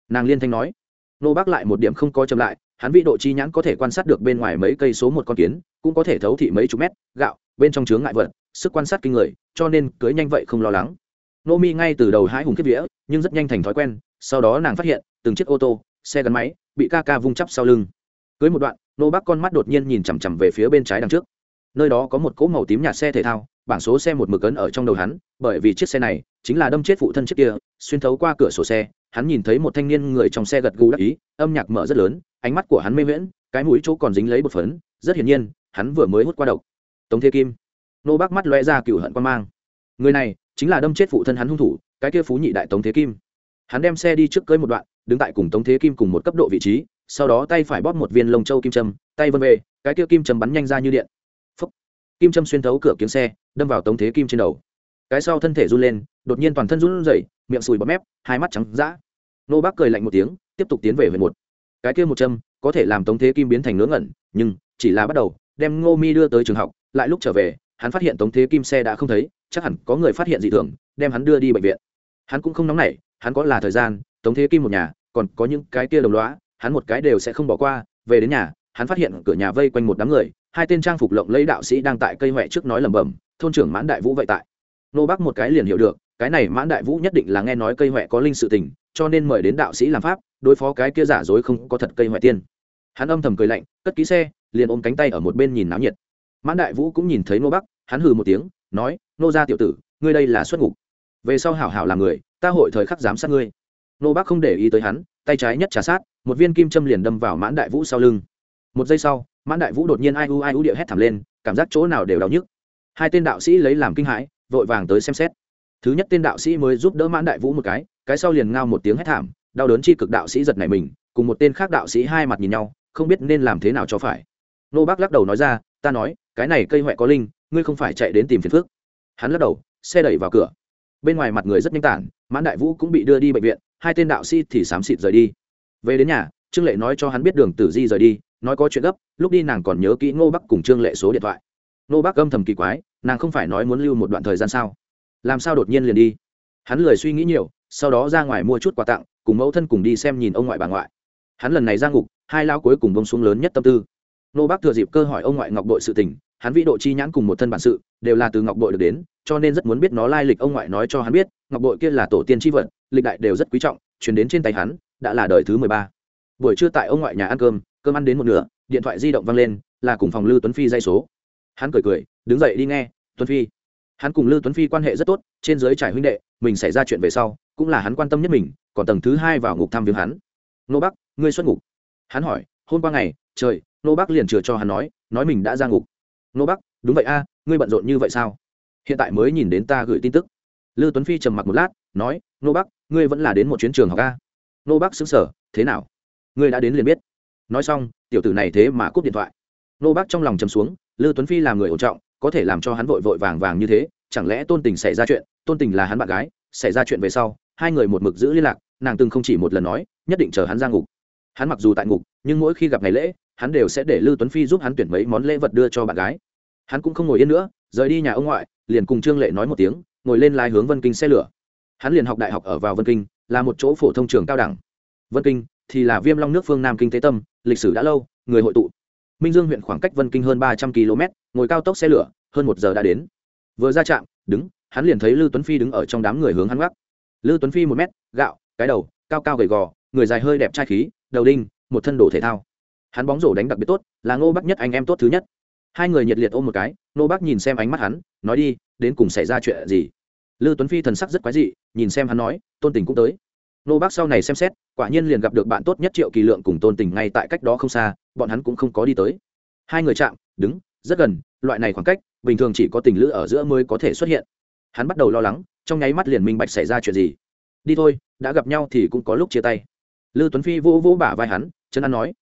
Speaker 1: Nàng liên thanh nói. Nô bác lại một điểm không có chậm lại, hắn vị độ chi nhãn có thể quan sát được bên ngoài mấy cây số một con kiến, cũng có thể thấu thị mấy chục mét, gạo, bên trong chướng ngại vật sức quan sát kinh người, cho nên cưới nhanh vậy không lo lắng. Nô mi ngay từ đầu hái hùng kiếp vía, nhưng rất nhanh thành thói quen, sau đó nàng phát hiện, từng chiếc ô tô, xe gắn máy, bị ca ca vung chắp sau lưng. Cưới một đoạn, nô bác con mắt đột nhiên nhìn chằm chằm về phía bên trái đằng trước. Nơi đó có một cỗ màu tím nhạt xe thể thao, bảng số xe một mực ấn ở trong đầu hắn, bởi vì chiếc xe này chính là đâm chết phụ thân trước kia, xuyên thấu qua cửa sổ xe, hắn nhìn thấy một thanh niên người trong xe gật gù đắc ý, âm nhạc mở rất lớn, ánh mắt của hắn mê miễn cái mũi chỗ còn dính lấy bột phấn, rất hiển nhiên, hắn vừa mới hút qua độc. Tống thế kim nô bác mắt lóe ra cựu hận quan mang. Người này chính là đâm chết phụ thân hắn hung thủ, cái kia phú nhị đại tống thế kim. Hắn đem xe đi trước cưới một đoạn, đứng tại cùng tống thế kim cùng một cấp độ vị trí, sau đó tay phải bóp một viên lông châu kim châm, tay vân về, cái kia kim châm bắn nhanh ra như điện. Phúc. kim châm xuyên thấu cửa kiếm xe, đâm vào tống thế kim trên đầu. Cái sau thân thể run lên, đột nhiên toàn thân run rẩy, miệng sùi bọt mép, hai mắt trắng dã. Nô bác cười lạnh một tiếng, tiếp tục tiến về về một. Cái kia một châm có thể làm tống thế kim biến thành ngớ ngẩn, nhưng chỉ là bắt đầu, đem ngô mi đưa tới trường học, lại lúc trở về hắn phát hiện tống thế kim xe đã không thấy, chắc hẳn có người phát hiện dị thường, đem hắn đưa đi bệnh viện. Hắn cũng không nóng nảy, hắn có là thời gian, tống thế kim một nhà, còn có những cái kia đồng loá hắn một cái đều sẽ không bỏ qua. Về đến nhà, hắn phát hiện cửa nhà vây quanh một đám người, hai tên trang phục lộng lấy đạo sĩ đang tại cây huệ trước nói lẩm bẩm, thôn trưởng mãn đại vũ vậy tại. Nô bắc một cái liền hiểu được, cái này mãn đại vũ nhất định là nghe nói cây huệ có linh sự tình, cho nên mời đến đạo sĩ làm pháp, đối phó cái kia giả dối không có thật cây huệ tiên. Hắn âm thầm cười lạnh, cất ký xe, liền ôm cánh tay ở một bên nhìn náo nhiệt mãn đại vũ cũng nhìn thấy nô bắc, hắn hừ một tiếng, nói nô gia tiểu tử, ngươi đây là xuất ngục. Về sau hảo hảo làm người, ta hội thời khắc giám sát ngươi. Nô bắc không để ý tới hắn, tay trái nhất trả sát, một viên kim châm liền đâm vào mãn đại vũ sau lưng. Một giây sau, mãn đại vũ đột nhiên ai u ai u địa hét thảm lên, cảm giác chỗ nào đều đau nhức. Hai tên đạo sĩ lấy làm kinh hãi, vội vàng tới xem xét. Thứ nhất tên đạo sĩ mới giúp đỡ mãn đại vũ một cái cái sau liền ngao một tiếng hét thảm, đau đớn chi cực đạo sĩ giật nảy mình, cùng một tên khác đạo sĩ hai mặt nhìn nhau, không biết nên làm thế nào cho phải. Nô bác lắc đầu nói ra ta nói, cái này cây huệ có linh, ngươi không phải chạy đến tìm phiền phước. Hắn lắc đầu, xe đẩy vào cửa. Bên ngoài mặt người rất nhanh tản, mãn đại vũ cũng bị đưa đi bệnh viện, hai tên đạo sĩ thì xám xịt rời đi. Về đến nhà, trương lệ nói cho hắn biết đường tử di rời đi, nói có chuyện gấp, lúc đi nàng còn nhớ kỹ ngô bắc cùng trương lệ số điện thoại. Ngô bắc âm thầm kỳ quái, nàng không phải nói muốn lưu một đoạn thời gian sao? Làm sao đột nhiên liền đi? Hắn lười suy nghĩ nhiều, sau đó ra ngoài mua chút quà tặng, cùng mẫu thân cùng đi xem nhìn ông ngoại bà ngoại. Hắn lần này ra ngục, hai lao cuối cùng bông xuống lớn nhất tâm tư nô bác thừa dịp cơ hỏi ông ngoại ngọc Bội sự tình, hắn vĩ độ chi nhãn cùng một thân bản sự, đều là từ ngọc bội được đến, cho nên rất muốn biết nó lai lịch ông ngoại nói cho hắn biết, ngọc bội kia là tổ tiên tri vật, lịch đại đều rất quý trọng, chuyển đến trên tay hắn, đã là đời thứ mười ba. Buổi trưa tại ông ngoại nhà ăn cơm cơm ăn đến một nửa, điện thoại di động văng lên, là cùng phòng lưu tuấn phi dây số. Hắn cười cười, đứng dậy đi nghe, tuấn phi. Hắn cùng lưu tuấn phi quan hệ rất tốt, trên giới trải huynh đệ, mình xảy ra chuyện về sau, cũng là hắn quan tâm nhất mình, còn tầng thứ hai vào ngục thăm viếng hắn. Nô bắc ngươi xuất ngục. Hắn hỏi, hôm qua ngày, trời nô bắc liền chừa cho hắn nói nói mình đã ra ngục. Nô bắc đúng vậy a, ngươi bận rộn như vậy sao? Hiện tại mới nhìn đến ta gửi tin tức. Lưu tuấn phi trầm mặc một lát, nói, nô bắc ngươi vẫn là đến một chuyến trường học a. Nô bắc xứng sở thế nào? Ngươi đã đến liền biết. Nói xong, tiểu tử này thế mà cúp điện thoại. Nô bắc trong lòng chầm xuống lưu tuấn phi làm người ổn trọng, có thể làm cho hắn vội vội vàng vàng như thế, chẳng lẽ tôn tình xảy ra chuyện, tôn tình là hắn bạn gái, xảy ra chuyện về sau, hai người một mực giữ liên lạc, nàng từng không chỉ một lần nói, nhất định chờ hắn ra ngục. Hắn mặc dù tại ngục, nhưng mỗi khi gặp ngày lễ hắn đều sẽ để lưu tuấn phi giúp hắn tuyển mấy món lễ vật đưa cho bạn gái. Hắn cũng không ngồi yên nữa, rời đi nhà ông ngoại, liền cùng trương lệ nói một tiếng, ngồi lên lái hướng vân kinh xe lửa. Hắn liền học đại học ở vào vân kinh, là một chỗ phổ thông trường cao đẳng. Vân kinh thì là viêm long nước phương nam kinh tế tâm, lịch sử đã lâu, người hội tụ. Minh dương huyện khoảng cách vân kinh hơn ba trăm km, ngồi cao tốc xe lửa, hơn một giờ đã đến. Vừa ra trạm, đứng, hắn liền thấy lưu tuấn phi đứng ở trong đám người hướng hắn gác lưu tuấn phi một mét, gạo, cái đầu, cao cao gầy gò, người dài hơi đẹp trai khí, đầu đinh, một thân đồ thể thao hắn bóng rổ đánh đặc biệt tốt là ngô bắc nhất anh em tốt thứ nhất. Hai người nhiệt liệt ôm một cái ngô bắc nhìn xem ánh mắt hắn nói đi đến cùng xảy ra chuyện gì? Lưu tuấn phi thần sắc rất quái dị nhìn xem hắn nói tôn tình cũng tới. Ngô bắc sau này xem xét quả nhiên liền gặp được bạn tốt nhất triệu kỳ lượng cùng tôn tình ngay tại cách đó không xa bọn hắn cũng không có đi tới. Hai người chạm đứng rất gần loại này khoảng cách bình thường chỉ có tình lữ ở giữa mới có thể xuất hiện. Hắn bắt đầu lo lắng trong nháy mắt liền minh bạch xảy ra chuyện gì. Đi thôi đã gặp nhau thì cũng có lúc chia tay. Lưu Tuấn Phi vỗ vỗ bả vai hắn, chân ăn nói.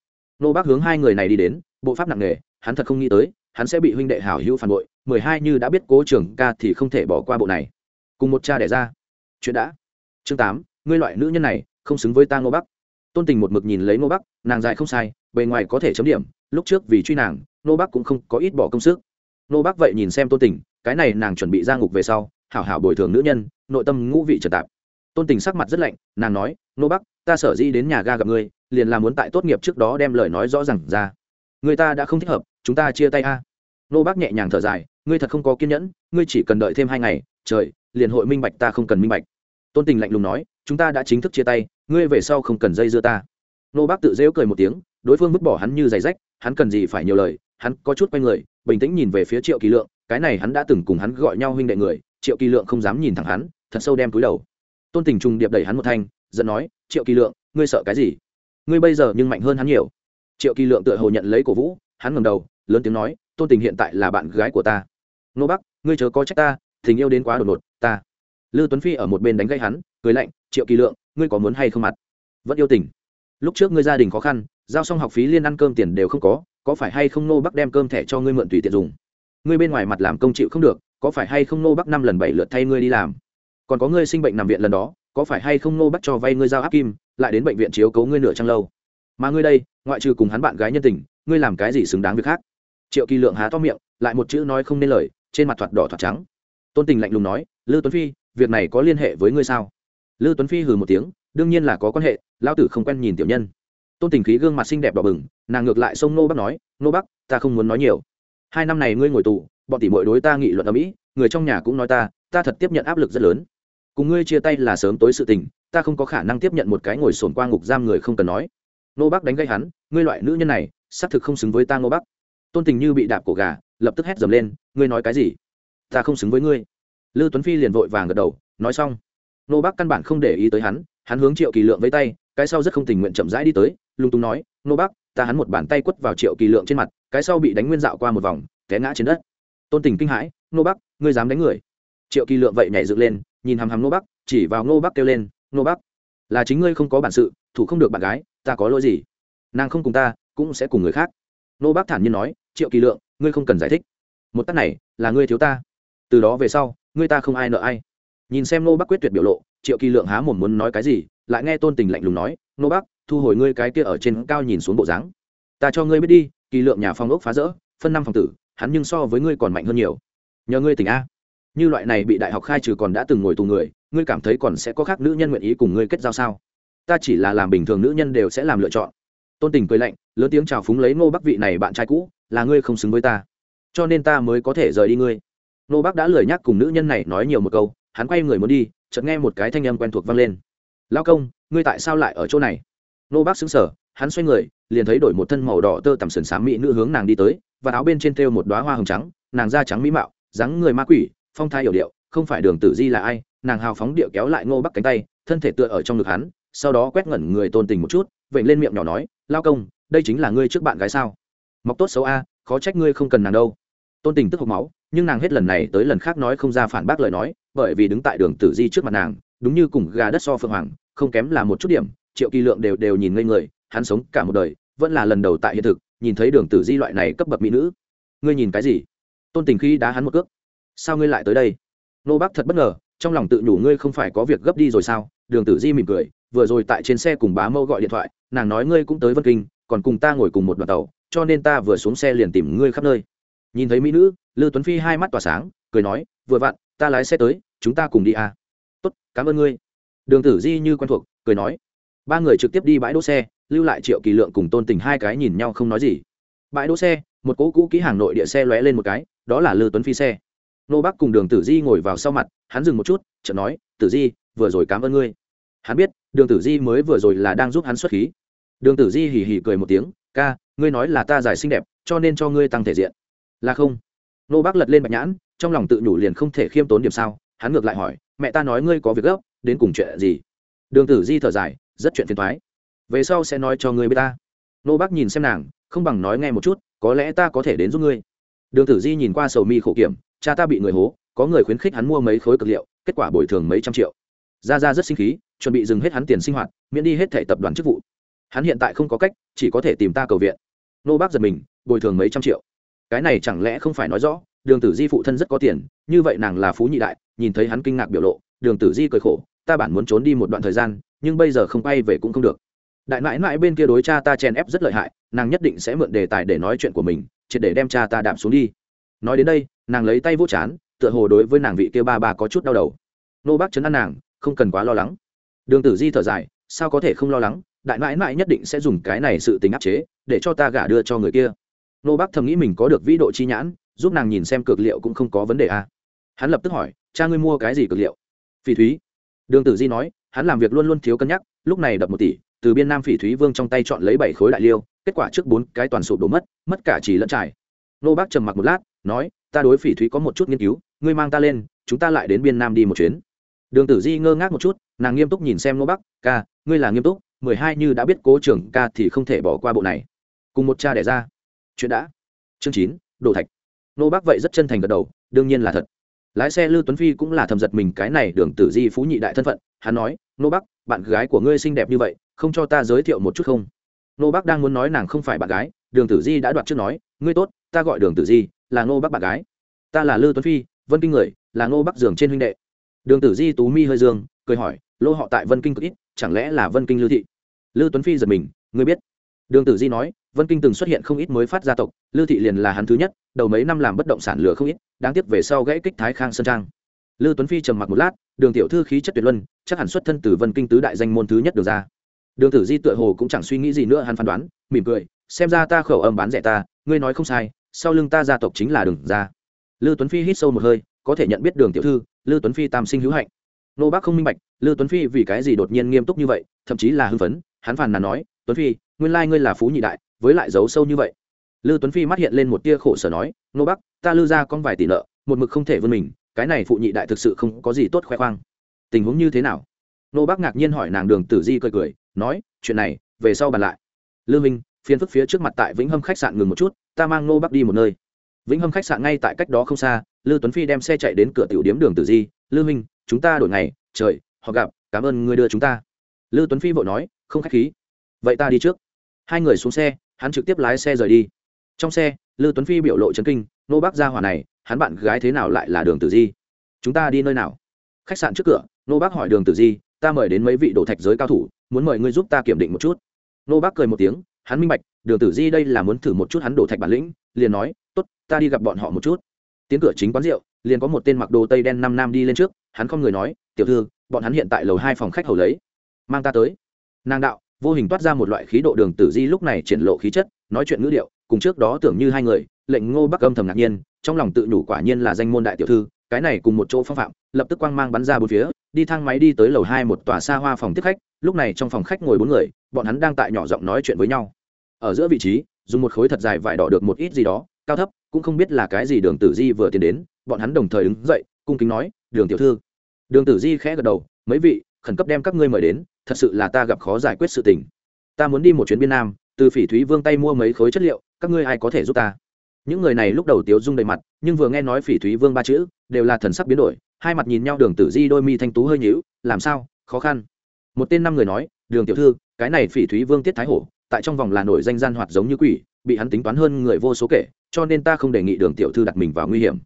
Speaker 1: Nô Bác hướng hai người này đi đến, bộ pháp nặng nề, hắn thật không nghĩ tới, hắn sẽ bị huynh đệ hảo hữu phản bội, mười hai như đã biết Cố trưởng ca thì không thể bỏ qua bộ này. Cùng một cha đẻ ra. Chuyện đã. Chương tám, ngươi loại nữ nhân này, không xứng với ta Ngô Bắc. Tôn Tình một mực nhìn lấy Ngô Bắc, nàng dài không sai, bề ngoài có thể chấm điểm, lúc trước vì truy nàng, Ngô Bắc cũng không có ít bỏ công sức. Ngô Bắc vậy nhìn xem Tôn Tình, cái này nàng chuẩn bị ra ngục về sau, hảo hảo bồi thường nữ nhân, nội tâm ngũ vị trật tạp. Tôn Tình sắc mặt rất lạnh, nàng nói, Nô Bắc, ta sở di đến nhà ga gặp ngươi liền là muốn tại tốt nghiệp trước đó đem lời nói rõ r à n g ra. Người ta đã không thích hợp chúng ta chia tay a. Nô bác nhẹ nhàng thở dài ngươi thật không có kiên nhẫn ngươi chỉ cần đợi thêm hai ngày trời liền hội minh bạch ta không cần minh bạch. Tôn tình lạnh lùng nói chúng ta đã chính thức chia tay ngươi về sau không cần dây dưa ta. Nô bác tự dễu cười một tiếng đối phương vứt bỏ hắn như giày rách hắn cần gì phải nhiều lời hắn có chút quay người bình tĩnh nhìn về phía triệu kỳ lượng cái này hắn đã từng cùng hắn gọi nhau huynh đệ người triệu kỳ lượng không dám nhìn thẳng hắn thật sâu đem túi đầu. Tôn tình trùng điệp đẩy hắn một thanh giận nói, triệu kỳ lượng, ngươi sợ cái gì? Ngươi bây giờ nhưng mạnh hơn hắn nhiều. Triệu kỳ lượng tựa hồ nhận lấy cổ vũ, hắn ngầm đầu, lớn tiếng nói, tôn tình hiện tại là bạn gái của ta. Nô bắc, ngươi chớ có trách ta, tình yêu đến quá đột ngột, ta. Lưu tuấn phi ở một bên đánh gây hắn, cười lạnh, triệu kỳ lượng, ngươi có muốn hay không mặt? Vẫn yêu tình. Lúc trước ngươi gia đình khó khăn, giao xong học phí liên ăn cơm tiền đều không có có phải hay không nô bắc đem cơm thẻ cho ngươi mượn tùy tiện dùng? Ngươi bên ngoài mặt làm công chịu không được, có phải hay không nô bắc năm lần bảy lượt thay ngươi đi làm? Còn có ngươi sinh bệnh nằm viện lần đó có phải hay không nô bắt cho vay ngươi giao áp kim, lại đến bệnh viện chiếu cấu ngươi nửa trăng lâu? Mà ngươi đây, ngoại trừ cùng hắn bạn gái nhân tình, ngươi làm cái gì xứng đáng việc khác? Triệu kỳ lượng há to miệng, lại một chữ nói không nên lời, trên mặt thoạt đỏ thoạt trắng. Tôn tình lạnh lùng nói, lư tuấn phi, việc này có liên hệ với ngươi sao? Lư tuấn phi hừ một tiếng, đương nhiên là có quan hệ, lão tử không quen nhìn tiểu nhân. Tôn tình khí gương mặt xinh đẹp đỏ bừng, nàng ngược lại sông nô bắc nói nô bắc, ta không muốn nói nhiều. Hai năm này ngươi ngồi tù, bọn tỷ muội đối ta nghị luận ở mỹ, người trong nhà cũng nói ta ta thật tiếp nhận áp lực rất lớn cùng ngươi chia tay là sớm tối sự tình, ta không có khả năng tiếp nhận một cái ngồi sồn qua ngục giam người không cần nói. Nô bắc đánh gây hắn, ngươi loại nữ nhân này, xác thực không xứng với ta nô bắc. Tôn tình như bị đạp cổ gà, lập tức hét dầm lên, ngươi nói cái gì? Ta không xứng với ngươi. Lư tuấn phi liền vội vàng gật đầu, nói xong. Nô bắc căn bản không để ý tới hắn hắn hướng triệu kỳ lượng với tay, cái sau rất không tình nguyện chậm rãi đi tới, lung tung nói, nô bắc, ta hắn một bàn tay quất vào triệu kỳ lượng trên mặt, cái sau bị đánh nguyên dạo qua một vòng, té ngã trên đất. Tôn tình kinh hãi, nô bắc, ngươi dám đánh người? Triệu kỳ lượng vậy nhảy dựng lên nhìn hằm hằm nô bắc, chỉ vào nô bắc kêu lên nô bắc, là chính ngươi không có bản sự, thủ không được bạn gái, ta có lỗi gì? Nàng không cùng ta, cũng sẽ cùng người khác. Nô bắc thản nhiên nói, triệu kỳ lượng, ngươi không cần giải thích. Một tắt này, là ngươi thiếu ta. Từ đó về sau, ngươi ta không ai nợ ai. Nhìn xem nô bắc quyết tuyệt biểu lộ, triệu kỳ lượng há mồm muốn nói cái gì, lại nghe tôn tình lạnh lùng nói nô bắc, thu hồi ngươi cái kia ở trên cao nhìn xuống bộ dáng. Ta cho ngươi biết đi, kỳ lượng nhà phong ốc phá rỡ, phân năm phòng tử, hắn nhưng so với ngươi còn mạnh hơn nhiều. Nhờ ngươi tỉnh a như loại này bị đại học khai trừ còn đã từng ngồi tù người, ngươi cảm thấy còn sẽ có khác nữ nhân nguyện ý cùng ngươi kết giao sao? Ta chỉ là làm bình thường nữ nhân đều sẽ làm lựa chọn. Tôn tình cười lạnh, lớn tiếng chào phúng lấy ngô bắc vị này bạn trai cũ, là ngươi không xứng với ta. Cho nên ta mới có thể rời đi ngươi. Ngô bắc đã lười nhắc cùng nữ nhân này nói nhiều một câu, hắn quay người muốn đi, chợt nghe một cái thanh âm quen thuộc vang lên. Lao công, ngươi tại sao lại ở chỗ này? Ngô bắc xứng sở hắn xoay người, liền thấy đổi một thân màu đỏ tơ tằm sườn xám mỹ nữ hướng nàng đi tới, và áo bên trên thêu một đoá hoa hồng trắng, nàng da trắng mỹ mạo, dáng người ma quỷ phong thái hiểu điệu, không phải đường tử di là ai, nàng hào phóng điệu kéo lại ngô bắc cánh tay, thân thể tựa ở trong ngực hắn, sau đó quét ngẩn người tôn tình một chút vậy lên miệng nhỏ nói, lao công, đây chính là ngươi trước bạn gái sao? Mọc tốt xấu a, khó trách ngươi không cần nàng đâu. Tôn tình tức hộc máu, nhưng nàng hết lần này tới lần khác nói không ra phản bác lời nói, bởi vì đứng tại đường tử di trước mặt nàng, đúng như cùng gà đất so phượng hoàng, không kém là một chút điểm, triệu kỳ lượng đều đều nhìn ngây người, hắn sống cả một đời, vẫn là lần đầu tại hiện thực, nhìn thấy đường tử di loại này cấp bậc mỹ nữ. Ngươi nhìn cái gì? Tôn tình khi đá hắn một cước sao ngươi lại tới đây? Nô bác thật bất ngờ, trong lòng tự nhủ ngươi không phải có việc gấp đi rồi sao? Đường tử di mỉm cười, vừa rồi tại trên xe cùng bá mâu gọi điện thoại, nàng nói ngươi cũng tới vân kinh, còn cùng ta ngồi cùng một đoàn tàu, cho nên ta vừa xuống xe liền tìm ngươi khắp nơi. Nhìn thấy mỹ nữ lư tuấn phi hai mắt tỏa sáng, cười nói, vừa vặn, ta lái xe tới, chúng ta cùng đi à. tốt, cảm ơn ngươi. Đường tử di như quen thuộc, cười nói, ba người trực tiếp đi bãi đỗ xe, lưu lại triệu kỳ lượng cùng tôn tình hai cái nhìn nhau không nói gì. Bãi đỗ xe, một cỗ cũ kỹ hàng nội địa xe lóe lên một cái, đó là lư tuấn phi xe nô bác cùng đường tử di ngồi vào sau mặt, hắn dừng một chút, chợt nói, tử di, vừa rồi cảm ơn ngươi. Hắn biết, đường tử di mới vừa rồi là đang giúp hắn xuất khí. Đường tử di hì hì cười một tiếng, ca, ngươi nói là ta giải xinh đẹp, cho nên cho ngươi tăng thể diện. Là không. Nô bác lật lên bạch nhãn, trong lòng tự nhủ liền không thể khiêm tốn điểm sao, hắn ngược lại hỏi, mẹ ta nói ngươi có việc gấp, đến cùng chuyện gì? Đường tử di thở dài, rất chuyện phiền thoái về sau sẽ nói cho ngươi b ta. Nô bác nhìn xem nàng, không bằng nói nghe một chút, có lẽ ta có thể đến giúp ngươi. Đường tử di nhìn qua sầu mi khổ kiểm cha ta bị người hố, có người khuyến khích hắn mua mấy khối cực liệu, kết quả bồi thường mấy trăm triệu. Ra ra rất sinh khí, chuẩn bị dừng hết hắn tiền sinh hoạt, miễn đi hết thẻ tập đoàn chức vụ. Hắn hiện tại không có cách, chỉ có thể tìm ta cầu viện. Nô bác giật mình, bồi thường mấy trăm triệu. Cái này chẳng lẽ không phải nói rõ, đường tử di phụ thân rất có tiền, như vậy nàng là phú nhị đại, nhìn thấy hắn kinh ngạc biểu lộ, đường tử di cười khổ, ta bản muốn trốn đi một đoạn thời gian, nhưng bây giờ không quay về cũng không được. Đại mãi mãi bên kia đối cha ta chèn ép rất lợi hại, nàng nhất định sẽ mượn đề tài để nói chuyện của mình, triệt để đem cha ta đạp xuống đi nói đến đây, nàng lấy tay vỗ chán, tựa hồ đối với nàng vị kia ba ba có chút đau đầu. Nô bác chấn an nàng, không cần quá lo lắng. Đường tử di thở dài, sao có thể không lo lắng? Đại mãi mãi nhất định sẽ dùng cái này sự tính áp chế, để cho ta gả đưa cho người kia. Nô bác thầm nghĩ mình có được vĩ độ chi nhãn, giúp nàng nhìn xem cực liệu cũng không có vấn đề à. hắn lập tức hỏi, cha ngươi mua cái gì cực liệu? Phỉ thúy. Đường tử di nói, hắn làm việc luôn luôn thiếu cân nhắc, lúc này đập một tỷ, từ biên nam phỉ thúy vương trong tay chọn lấy bảy khối đại liêu, kết quả trước bốn cái toàn sụp đổ mất mất cả chỉ lẫn trải nô bác trầm mặc một lát, nói, ta đối phỉ thúy có một chút nghiên cứu, ngươi mang ta lên, chúng ta lại đến biên nam đi một chuyến. Đường tử di ngơ ngác một chút, nàng nghiêm túc nhìn xem nô bắc ca, ngươi là nghiêm túc, mười hai như đã biết cố trưởng ca thì không thể bỏ qua bộ này. Cùng một cha đẻ ra. Chuyện đã. Chương chín đồ thạch. Nô bác vậy rất chân thành gật đầu, đương nhiên là thật. Lái xe lưu tuấn phi cũng là thầm giật mình cái này đường tử di phú nhị đại thân phận, hắn nói, nô bắc bạn gái của ngươi xinh đẹp như vậy, không cho ta giới thiệu một chút không? Nô bắc đang muốn nói nàng không phải bạn gái, đường tử di đã đoạt trước nói, ngươi tốt ta gọi đường tử di, là ngô bắc bạn gái. Ta là lư tuấn phi, vân kinh người, là ngô bắc giường trên huynh đệ. Đường tử di tú mi hơi dương, cười hỏi, lô họ tại vân kinh cực ít, chẳng lẽ là vân kinh lưu thị? Lư tuấn phi giật mình, ngươi biết. Đường tử di nói, vân kinh từng xuất hiện không ít mới phát gia tộc, lư thị liền là hắn thứ nhất, đầu mấy năm làm bất động sản lửa không ít, đáng tiếc về sau gãy kích thái khang sơn trang. Lư tuấn phi trầm mặc một lát, đường tiểu thư khí chất tuyệt luân, chắc hẳn xuất thân từ vân kinh tứ đại danh môn thứ nhất được ra. Đường tử di tựa hồ cũng chẳng suy nghĩ gì nữa, hắn phán đoán, mỉm cười, xem ra ta khẩu âm bán rẻ ta, ngươi nói không sai sau lưng ta gia tộc chính là đường gia. Lư tuấn phi hít sâu một hơi, có thể nhận biết đường tiểu thư, lư tuấn phi tam sinh hữu hạnh. Nô bác không minh bạch, lư tuấn phi vì cái gì đột nhiên nghiêm túc như vậy, thậm chí là hưng phấn, hắn phàn nàn nói, tuấn phi, nguyên lai ngươi là phú nhị đại, với lại giấu sâu như vậy. Lư tuấn phi mắt hiện lên một tia khổ sở nói, nô bác, ta lư ra con vài tỷ nợ, một mực không thể vươn mình, cái này phụ nhị đại thực sự không có gì tốt khoe khoang. Tình huống như thế nào? Nô bác ngạc nhiên hỏi nàng đường tử di cười cười, nói, chuyện này, về sau bàn lại. Lư minh phiên phức phía trước mặt tại vĩnh hâm khách sạn ngừng một chút, ta mang nô bác đi một nơi. Vĩnh hâm khách sạn ngay tại cách đó không xa, lư tuấn phi đem xe chạy đến cửa tiểu điếm đường tử di, lư minh chúng ta đổi ngày, trời, họ gặp, cảm ơn người đưa chúng ta. Lư tuấn phi vội nói, không k h á c h khí, vậy ta đi trước. Hai người xuống xe, hắn trực tiếp lái xe rời đi. Trong xe, lư tuấn phi biểu lộ chấn kinh nô bác ra hỏa này, hắn bạn gái thế nào lại là đường tử di? Chúng ta đi nơi nào? Khách sạn trước cửa nô bác hỏi đường tử di, ta mời đến mấy vị đồ thạch giới cao thủ, muốn mời ngươi giúp ta kiểm định một chút. Nô bác cười một tiếng hắn minh bạch, đường tử di đây là muốn thử một chút hắn đổ thạch bản lĩnh, liền nói t ố t ta đi gặp bọn họ một chút. Tiến cửa chính quán rượu, liền có một tên mặc đồ tây đen năm nam đi lên trước, hắn không người nói, tiểu thư, bọn hắn hiện tại lầu hai phòng khách hầu lấy, mang ta tới. Nàng đạo, vô hình toát ra một loại khí độ đường tử di lúc này triển lộ khí chất, nói chuyện ngữ điệu, cùng trước đó tưởng như hai người, lệnh ngô bắc âm thầm ngạc nhiên, trong lòng tự nhủ quả nhiên là danh môn đại tiểu thư cái này cùng một chỗ phong phạm, lập tức quang mang bắn ra bốn phía, đi thang máy đi tới lầu hai một tòa xa hoa phòng tiếp khách, lúc này trong phòng khách ngồi bốn người, bọn hắn đang tại nhỏ giọng nói chuyện với nhau. Ở giữa vị trí, dùng một khối thật dài vải đỏ được một ít gì đó, cao thấp, cũng không biết là cái gì đường tử di vừa tiến đến, bọn hắn đồng thời đứng dậy, cung kính nói, đường tiểu thư. Đường tử di khẽ gật đầu, mấy vị, khẩn cấp đem các ngươi mời đến, thật sự là ta gặp khó giải quyết sự tình. Ta muốn đi một chuyến biên nam, từ phỉ thúy vương tay mua mấy khối chất liệu, các ngươi ai có thể giúp ta? Những người này lúc đầu tiếu dung đầy mặt, nhưng vừa nghe nói phỉ thúy vương ba chữ, đều là thần sắc biến đổi, hai mặt nhìn nhau đường tử di đôi mi thanh tú hơi nhíu, làm sao? Khó khăn? Một tên năm người nói, đường tiểu thư, cái này phỉ thúy vương tiết thái hổ, tại trong vòng là nổi danh gian hoạt giống như quỷ, bị hắn tính toán hơn người vô số kể, cho nên ta không đề nghị đường tiểu thư đặt mình vào nguy hiểm.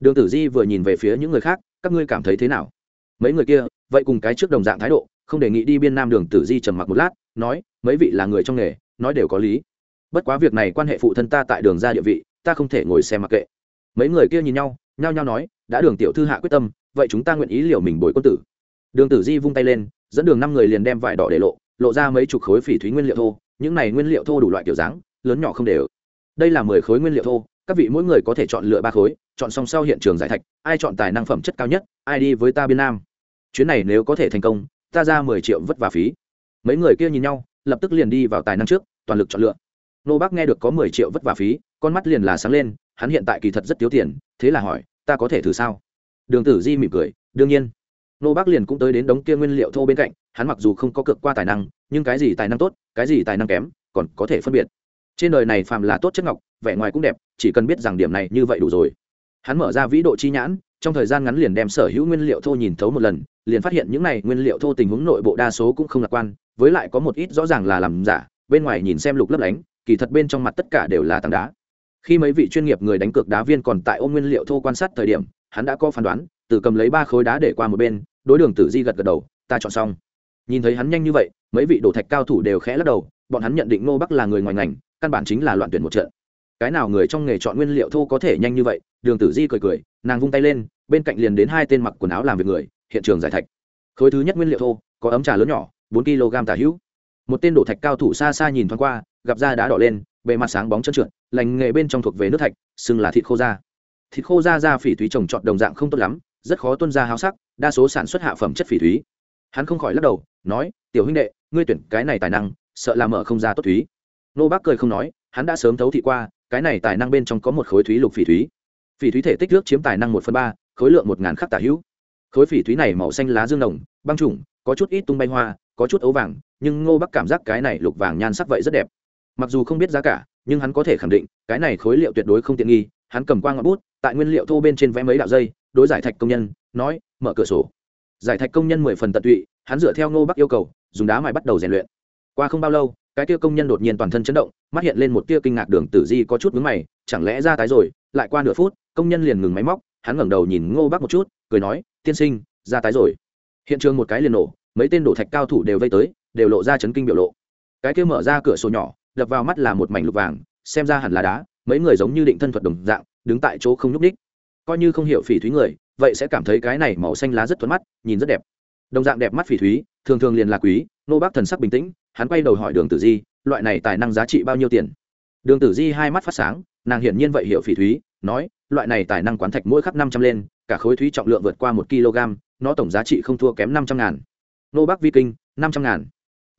Speaker 1: Đường tử di vừa nhìn về phía những người khác, các ngươi cảm thấy thế nào? Mấy người kia, vậy cùng cái trước đồng dạng thái độ, không đề nghị đi biên nam đường tử di trầm mặc một lát, nói, mấy vị là người trong nghề, nói đều có lý. Bất quá việc này quan hệ phụ thân ta tại đường ra địa vị ta không thể ngồi xem mặc kệ. Mấy người kia nhìn nhau, nhao nhao nói, đã đường tiểu thư hạ quyết tâm, vậy chúng ta nguyện ý liều mình bồi quân tử. Đường tử di vung tay lên, dẫn đường năm người liền đem vải đỏ để lộ lộ ra mấy chục khối phỉ thúy nguyên liệu thô, những này nguyên liệu thô đủ loại kiểu dáng, lớn nhỏ không đều. Đây là mười khối nguyên liệu thô, các vị mỗi người có thể chọn lựa ba khối, chọn xong sau hiện trường giải thạch, ai chọn tài năng phẩm chất cao nhất, ai đi với ta biên nam. Chuyến này nếu có thể thành công, ta ra mười triệu vất vả phí. Mấy người kia nhìn nhau, lập tức liền đi vào tài năng trước, toàn lực chọn lựa nô bác nghe được có mười triệu vất vả phí, con mắt liền là sáng lên, hắn hiện tại kỳ thật rất thiếu tiền, thế là hỏi, ta có thể thử sao? Đường tử di mỉm cười, đương nhiên. Nô bác liền cũng tới đến đống kia nguyên liệu thô bên cạnh, hắn mặc dù không có cực qua tài năng, nhưng cái gì tài năng tốt, cái gì tài năng kém, còn có thể phân biệt. Trên đời này phàm là tốt chất ngọc, vẻ ngoài cũng đẹp, chỉ cần biết rằng điểm này như vậy đủ rồi. Hắn mở ra vĩ độ chi nhãn, trong thời gian ngắn liền đem sở hữu nguyên liệu thô nhìn thấu một lần, liền phát hiện những này nguyên liệu thô tình huống nội bộ đa số cũng không lạc quan, với lại có một ít rõ ràng là làm giả, bên ngoài nhìn xem lục lấp lánh kỳ thật bên trong mặt tất cả đều là tảng đá. Khi mấy vị chuyên nghiệp người đánh cược đá viên còn tại ôm nguyên liệu thô quan sát thời điểm, hắn đã có phán đoán, từ cầm lấy ba khối đá để qua một bên, đối đường tử di gật gật đầu, ta chọn xong. Nhìn thấy hắn nhanh như vậy, mấy vị đổ thạch cao thủ đều khẽ lắc đầu, bọn hắn nhận định ngô bắc là người ngoài ngành, căn bản chính là loạn tuyển một trận. Cái nào người trong nghề chọn nguyên liệu thô có thể nhanh như vậy? Đường tử di cười cười, nàng vung tay lên, bên cạnh liền đến hai tên mặc quần áo làm việc người, hiện trường giải thạch. Khối thứ nhất nguyên liệu thô, có ấm trà lớn nhỏ, bốn kg tả hữu. Một tên đổ thạch cao thủ xa xa nhìn thoáng qua gặp da đá đỏ lên, bề mặt sáng bóng chân trượt, lành nghề bên trong thuộc về nước thạch, xưng là thịt khô da. Thịt khô da da phỉ thúy trồng trọt đồng dạng không tốt lắm, rất khó tuân ra háo sắc, đa số sản xuất hạ phẩm chất phỉ thúy. Hắn không khỏi lắc đầu, nói, tiểu huynh đệ, ngươi tuyển cái này tài năng, sợ làm mở không ra tốt thúy. Nô bác cười không nói, hắn đã sớm thấu thị qua, cái này tài năng bên trong có một khối thúy lục phỉ thúy. Phỉ thúy thể tích nước chiếm tài năng một phần ba, khối lượng một ngàn khắc tả hữu. Khối phỉ thúy này màu xanh lá dương đồng băng trùng, có chút ít tung bay hoa, có chút ấu vàng, nhưng ngô bắc cảm giác cái này lục vàng nhan sắc vậy rất đẹp mặc dù không biết giá cả, nhưng hắn có thể khẳng định, cái này khối liệu tuyệt đối không tiện nghi, hắn cầm qua ngọn bút, tại nguyên liệu thô bên trên vẽ mấy đạo dây, đối giải thạch công nhân, nói, mở cửa sổ. Giải thạch công nhân mười phần tận tụy, hắn dựa theo ngô bắc yêu cầu, dùng đá mài bắt đầu rèn luyện. Qua không bao lâu, cái kia công nhân đột nhiên toàn thân chấn động, mắt hiện lên một tia kinh ngạc đường tử di có chút mướn mày, chẳng lẽ ra tái rồi, lại qua nửa phút, công nhân liền ngừng máy móc, hắn ngẩng đầu nhìn ngô bắc một chút, cười nói, tiên sinh, ra tái rồi. Hiện trường một cái liền nổ, mấy tên đổ thạch cao thủ đều vây tới, đều lộ ra chấn kinh biểu lộ. Cái kia mở ra cửa sổ nhỏ đập vào mắt là một mảnh lục vàng, xem ra hẳn là đá, mấy người giống như định thân thuật đồng dạng, đứng tại chỗ không nhúc ních coi như không hiểu phỉ thúy người, vậy sẽ cảm thấy cái này màu xanh lá rất thuận mắt, nhìn rất đẹp. Đồng dạng đẹp mắt phỉ thúy, thường thường liền là quý, nô bác thần sắc bình tĩnh, hắn quay đầu hỏi đường tử di, loại này tài năng giá trị bao nhiêu tiền? Đường tử di hai mắt phát sáng, nàng hiển nhiên vậy hiểu phỉ thúy, nói, loại này tài năng quán thạch mỗi khắp năm trăm lên, cả khối thúy trọng lượng vượt qua một kg, nó tổng giá trị không thua kém năm trăm ngàn. Nô bác vi kinh, năm trăm ngàn.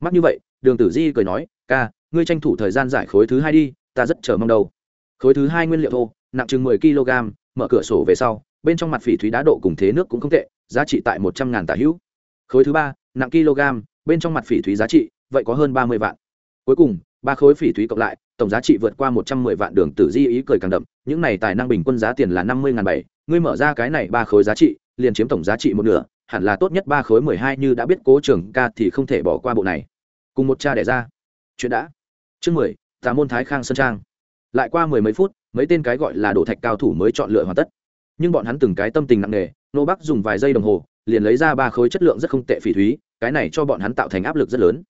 Speaker 1: Mắc như vậy, đường tử di cười nói, ca ngươi tranh thủ thời gian giải khối thứ hai đi, ta rất chờ mong đâu. Khối thứ hai nguyên liệu thô, nặng chừng mười kg mở cửa sổ về sau, bên trong mặt phỉ thúy đá độ cùng thế nước cũng không tệ, giá trị tại một trăm ngàn tả hữu. Khối thứ ba, nặng kg bên trong mặt phỉ thúy giá trị, vậy có hơn ba mươi vạn. Cuối cùng, ba khối phỉ thúy cộng lại, tổng giá trị vượt qua một trăm mười vạn đường tử di ý cười càng đậm, những này tài năng bình quân giá tiền là năm mươi ngàn bảy, ngươi mở ra cái này ba khối giá trị, liền chiếm tổng giá trị một nửa, hẳn là tốt nhất ba khối mười hai như đã biết cố trường ca thì không thể bỏ qua bộ này. Cùng một cha đẻ ra. Chuyện đã chương mười, tà môn thái khang sơn trang. Lại qua mười mấy phút, mấy tên cái gọi là đổ thạch cao thủ mới chọn lựa hoàn tất. Nhưng bọn hắn từng cái tâm tình nặng nề, nô bắc dùng vài giây đồng hồ, liền lấy ra ba khối chất lượng rất không tệ phỉ thúy, cái này cho bọn hắn tạo thành áp lực rất lớn.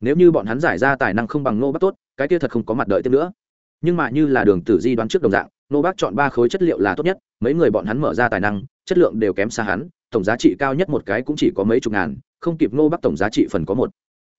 Speaker 1: Nếu như bọn hắn giải ra tài năng không bằng nô bắc tốt, cái kia thật không có mặt đợi tiếp nữa. Nhưng mà như là đường tử di đoán trước đồng dạng, nô bắc chọn ba khối chất liệu là tốt nhất, mấy người bọn hắn mở ra tài năng, chất lượng đều kém xa hắn, tổng giá trị cao nhất một cái cũng chỉ có mấy chục ngàn, không kịp nô bắc tổng giá trị phần có một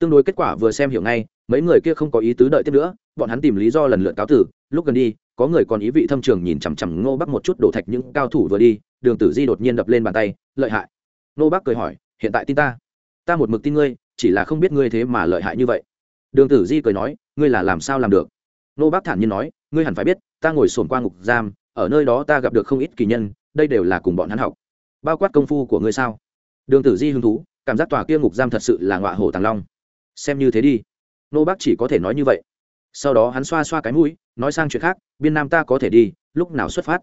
Speaker 1: tương đối kết quả vừa xem hiểu ngay, mấy người kia không có ý tứ đợi tiếp nữa, bọn hắn tìm lý do lần lượt cáo tử, lúc gần đi, có người còn ý vị thâm trường nhìn chằm chằm ngô bắc một chút đổ thạch những cao thủ vừa đi, đường tử di đột nhiên đập lên bàn tay, lợi hại. Ngô bắc cười hỏi, hiện tại tin ta? Ta một mực tin ngươi, chỉ là không biết ngươi thế mà lợi hại như vậy. Đường tử di cười nói, ngươi là làm sao làm được? Ngô bắc thản nhiên nói, ngươi hẳn phải biết, ta ngồi sồn qua ngục giam, ở nơi đó ta gặp được không ít kỳ nhân, đây đều là cùng bọn hắn học. Bao quát công phu của ngươi sao? Đường tử di hứng thú, cảm giác tòa kia ngục giam thật sự là ngọa hổ tàng long xem như thế đi. Nô bác chỉ có thể nói như vậy. Sau đó hắn xoa xoa cái mũi, nói sang chuyện khác, biên nam ta có thể đi, lúc nào xuất phát?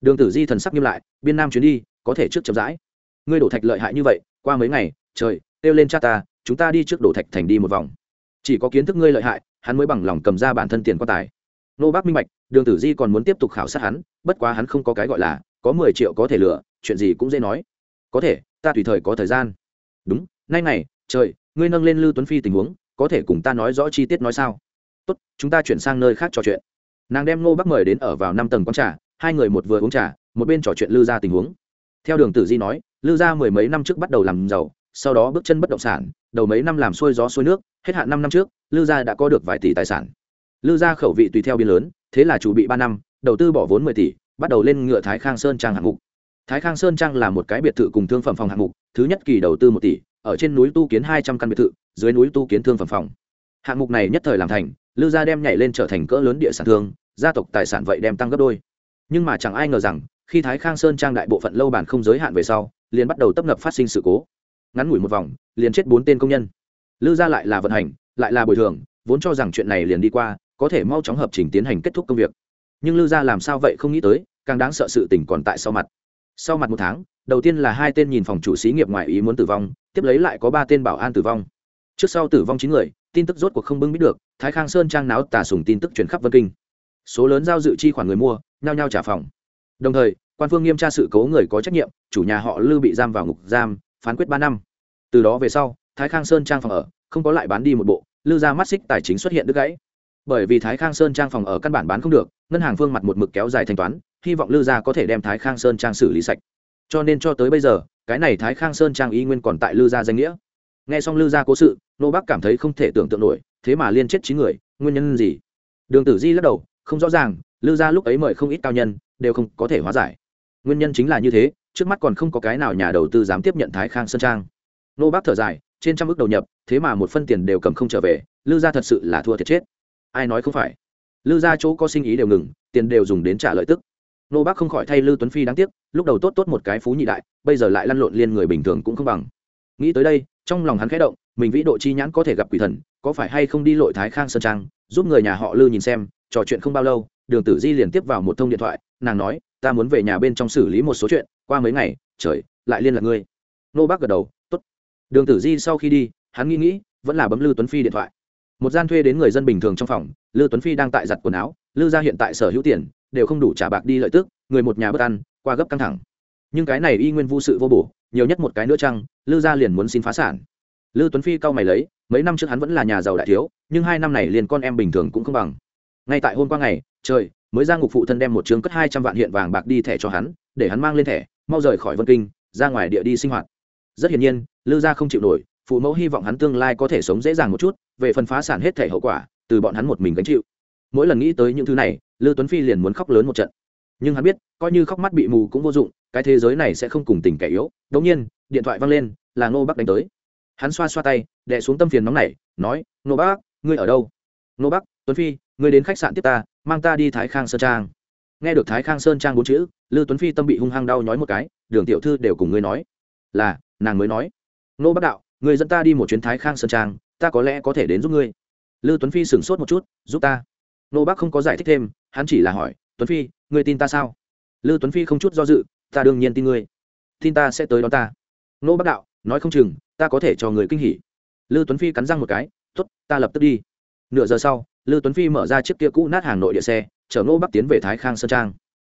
Speaker 1: Đường tử di thần sắc nghiêm lại, biên nam chuyến đi, có thể trước chậm rãi. Ngươi đổ thạch lợi hại như vậy, qua mấy ngày, trời, kêu lên cha ta, chúng ta đi trước đổ thạch thành đi một vòng. Chỉ có kiến thức ngươi lợi hại, hắn mới bằng lòng cầm ra bản thân tiền quan tài. Nô bác minh bạch, đường tử di còn muốn tiếp tục khảo sát hắn, bất quá hắn không có cái gọi là, có mười triệu có thể lựa chuyện gì cũng dễ nói. Có thể, ta tùy thời có thời gian. Đúng, nay này trời ngươi nâng lên lưu tuấn phi tình huống, có thể cùng ta nói rõ chi tiết nói sao? Tốt, chúng ta chuyển sang nơi khác trò chuyện. Nàng đem ngô bắc mời đến ở vào năm tầng quán trà, hai người một vừa uống trà, một bên trò chuyện lư ra tình huống. Theo đường tử di nói lư ra mười mấy năm trước bắt đầu làm giàu, sau đó bước chân bất động sản, đầu mấy năm làm xuôi gió xuôi nước, hết hạn năm năm trước lư gia đã có được vài tỷ tài sản. Lư gia khẩu vị tùy theo biên lớn, thế là chủ bị ba năm, đầu tư bỏ vốn mười tỷ, bắt đầu lên ngựa thái khang sơn trang hạng mục. Thái khang sơn trang là một cái biệt thự cùng thương phẩm phòng hạng mục, thứ nhất kỳ đầu tư một tỷ ở trên núi tu kiến hai trăm căn biệt thự, dưới núi tu kiến thương phẩm phòng. Hạng mục này nhất thời làm thành, lư gia đem nhảy lên trở thành cỡ lớn địa sản thương, gia tộc tài sản vậy đem tăng gấp đôi. Nhưng mà chẳng ai ngờ rằng, khi thái khang sơn trang đại bộ phận lâu bản không giới hạn về sau, liền bắt đầu tấp nập phát sinh sự cố. Ngắn ngủi một vòng, liền chết bốn tên công nhân. Lư gia lại là vận hành, lại là bồi thường, vốn cho rằng chuyện này liền đi qua, có thể mau chóng hợp trình tiến hành kết thúc công việc. Nhưng lư gia làm sao vậy không nghĩ tới, càng đáng sợ sự tình còn tại sau mặt. Sau mặt một tháng, đầu tiên là hai tên nhìn phòng chủ xí nghiệp ngoại ý muốn tử vong tiếp lấy lại có ba tên bảo an tử vong. Trước sau tử vong chín người, tin tức rốt cuộc không bưng biết được, thái khang sơn trang náo tà sùng tin tức chuyển khắp vân kinh. Số lớn giao dự chi khoản người mua, nhao nhao trả phòng. Đồng thời, quan phương nghiêm tra sự cố người có trách nhiệm, chủ nhà họ lư bị giam vào ngục giam, phán quyết ba năm. Từ đó về sau, thái khang sơn trang phòng ở, không có lại bán đi một bộ, lư ra mắt xích tài chính xuất hiện đứt gãy. Bởi vì thái khang sơn trang phòng ở căn bản bán không được, ngân hàng phương mặt một mực kéo dài thanh toán, hy vọng lư gia có thể đem thái khang sơn trang xử lý sạch. Cho nên cho tới bây giờ cái này thái khang sơn trang y nguyên còn tại lư gia danh nghĩa. Nghe xong lư gia cố sự, nô bác cảm thấy không thể tưởng tượng nổi, thế mà liên chết chín người, nguyên nhân gì? Đường tử di lắc đầu, không rõ ràng, lư gia lúc ấy mời không ít cao nhân, đều không có thể hóa giải. Nguyên nhân chính là như thế, trước mắt còn không có cái nào nhà đầu tư dám tiếp nhận thái khang sơn trang. Nô bác thở dài, trên trăm ước đầu nhập, thế mà một phân tiền đều cầm không trở về, lư gia thật sự là thua thiệt chết. Ai nói không phải? Lư gia chỗ có sinh ý đều ngừng, tiền đều dùng đến trả lợi tức nô bác không khỏi thay lư tuấn phi đáng tiếc, lúc đầu tốt tốt một cái phú nhị đại, bây giờ lại lăn lộn liên người bình thường cũng không bằng. Nghĩ tới đây, trong lòng hắn khẽ động, mình vĩ độ chi nhãn có thể gặp quỷ thần, có phải hay không đi lội thái khang sơn trang, giúp người nhà họ lư nhìn xem, trò chuyện không bao lâu, đường tử di liền tiếp vào một thông điện thoại, nàng nói, ta muốn về nhà bên trong xử lý một số chuyện, qua mấy ngày, trời, lại liên lạc ngươi. Nô bác gật đầu t ố t đường tử di sau khi đi, hắn nghĩ nghĩ, vẫn là bấm lư tuấn phi điện thoại. Một gian thuê đến người dân bình thường trong phòng, lư tuấn phi đang tại giặt quần áo, lư gia hiện tại sở hữu tiền đều không đủ trả bạc đi lợi tức, người một nhà bất ăn qua gấp căng thẳng. Nhưng cái này y nguyên vô sự vô bổ, nhiều nhất một cái nữa chăng, lư gia liền muốn xin phá sản. Lư tuấn phi cau mày lấy, mấy năm trước hắn vẫn là nhà giàu đại thiếu, nhưng hai năm này liền con em bình thường cũng không bằng. Ngay tại hôm qua ngày, trời, mới ra ngục phụ thân đem một trường cất hai trăm vạn hiện vàng bạc đi thẻ cho hắn, để hắn mang lên thẻ, mau rời khỏi vân kinh, ra ngoài địa đi sinh hoạt. Rất hiển nhiên, lư gia không chịu nổi, phụ mẫu hy vọng hắn tương lai có thể sống dễ dàng một chút, về phần phá sản hết thẻ hậu quả, từ bọn hắn một mình gánh chịu mỗi lần nghĩ tới những thứ này lư tuấn phi liền muốn khóc lớn một trận. Nhưng hắn biết, coi như khóc mắt bị mù cũng vô dụng, cái thế giới này sẽ không cùng tình kẻ yếu. Đống nhiên, điện thoại văng lên, là ngô bắc đánh tới. Hắn xoa xoa tay, đè xuống tâm phiền nóng này, nói, ngô bắc, ngươi ở đâu? Ngô bắc, tuấn phi, ngươi đến khách sạn tiếp ta, mang ta đi thái khang sơn trang. Nghe được thái khang sơn trang bốn chữ lư tuấn phi tâm bị hung hăng đau nhói một cái, đường tiểu thư đều cùng ngươi nói. Là, nàng mới nói. Ngô bắc đạo người dẫn ta đi một chuyến thái khang sơn trang, ta có lẽ có thể đến giúp ngươi. Lư tuấn phi sửng sốt một chút, giúp ta? Nô bác không có giải thích thêm, hắn chỉ là hỏi, tuấn phi người tin ta sao? Lư tuấn phi không chút do dự, ta đương nhiên tin ngươi. Tin ta sẽ tới đón ta. Nô bác đạo, nói không chừng, ta có thể cho người kinh hỉ. Lư tuấn phi cắn răng một cái t ố t ta lập tức đi. Nửa giờ sau, lư tuấn phi mở ra chiếc kia cũ nát hàng nội địa xe, chở ngô bắc tiến về thái khang sơn trang.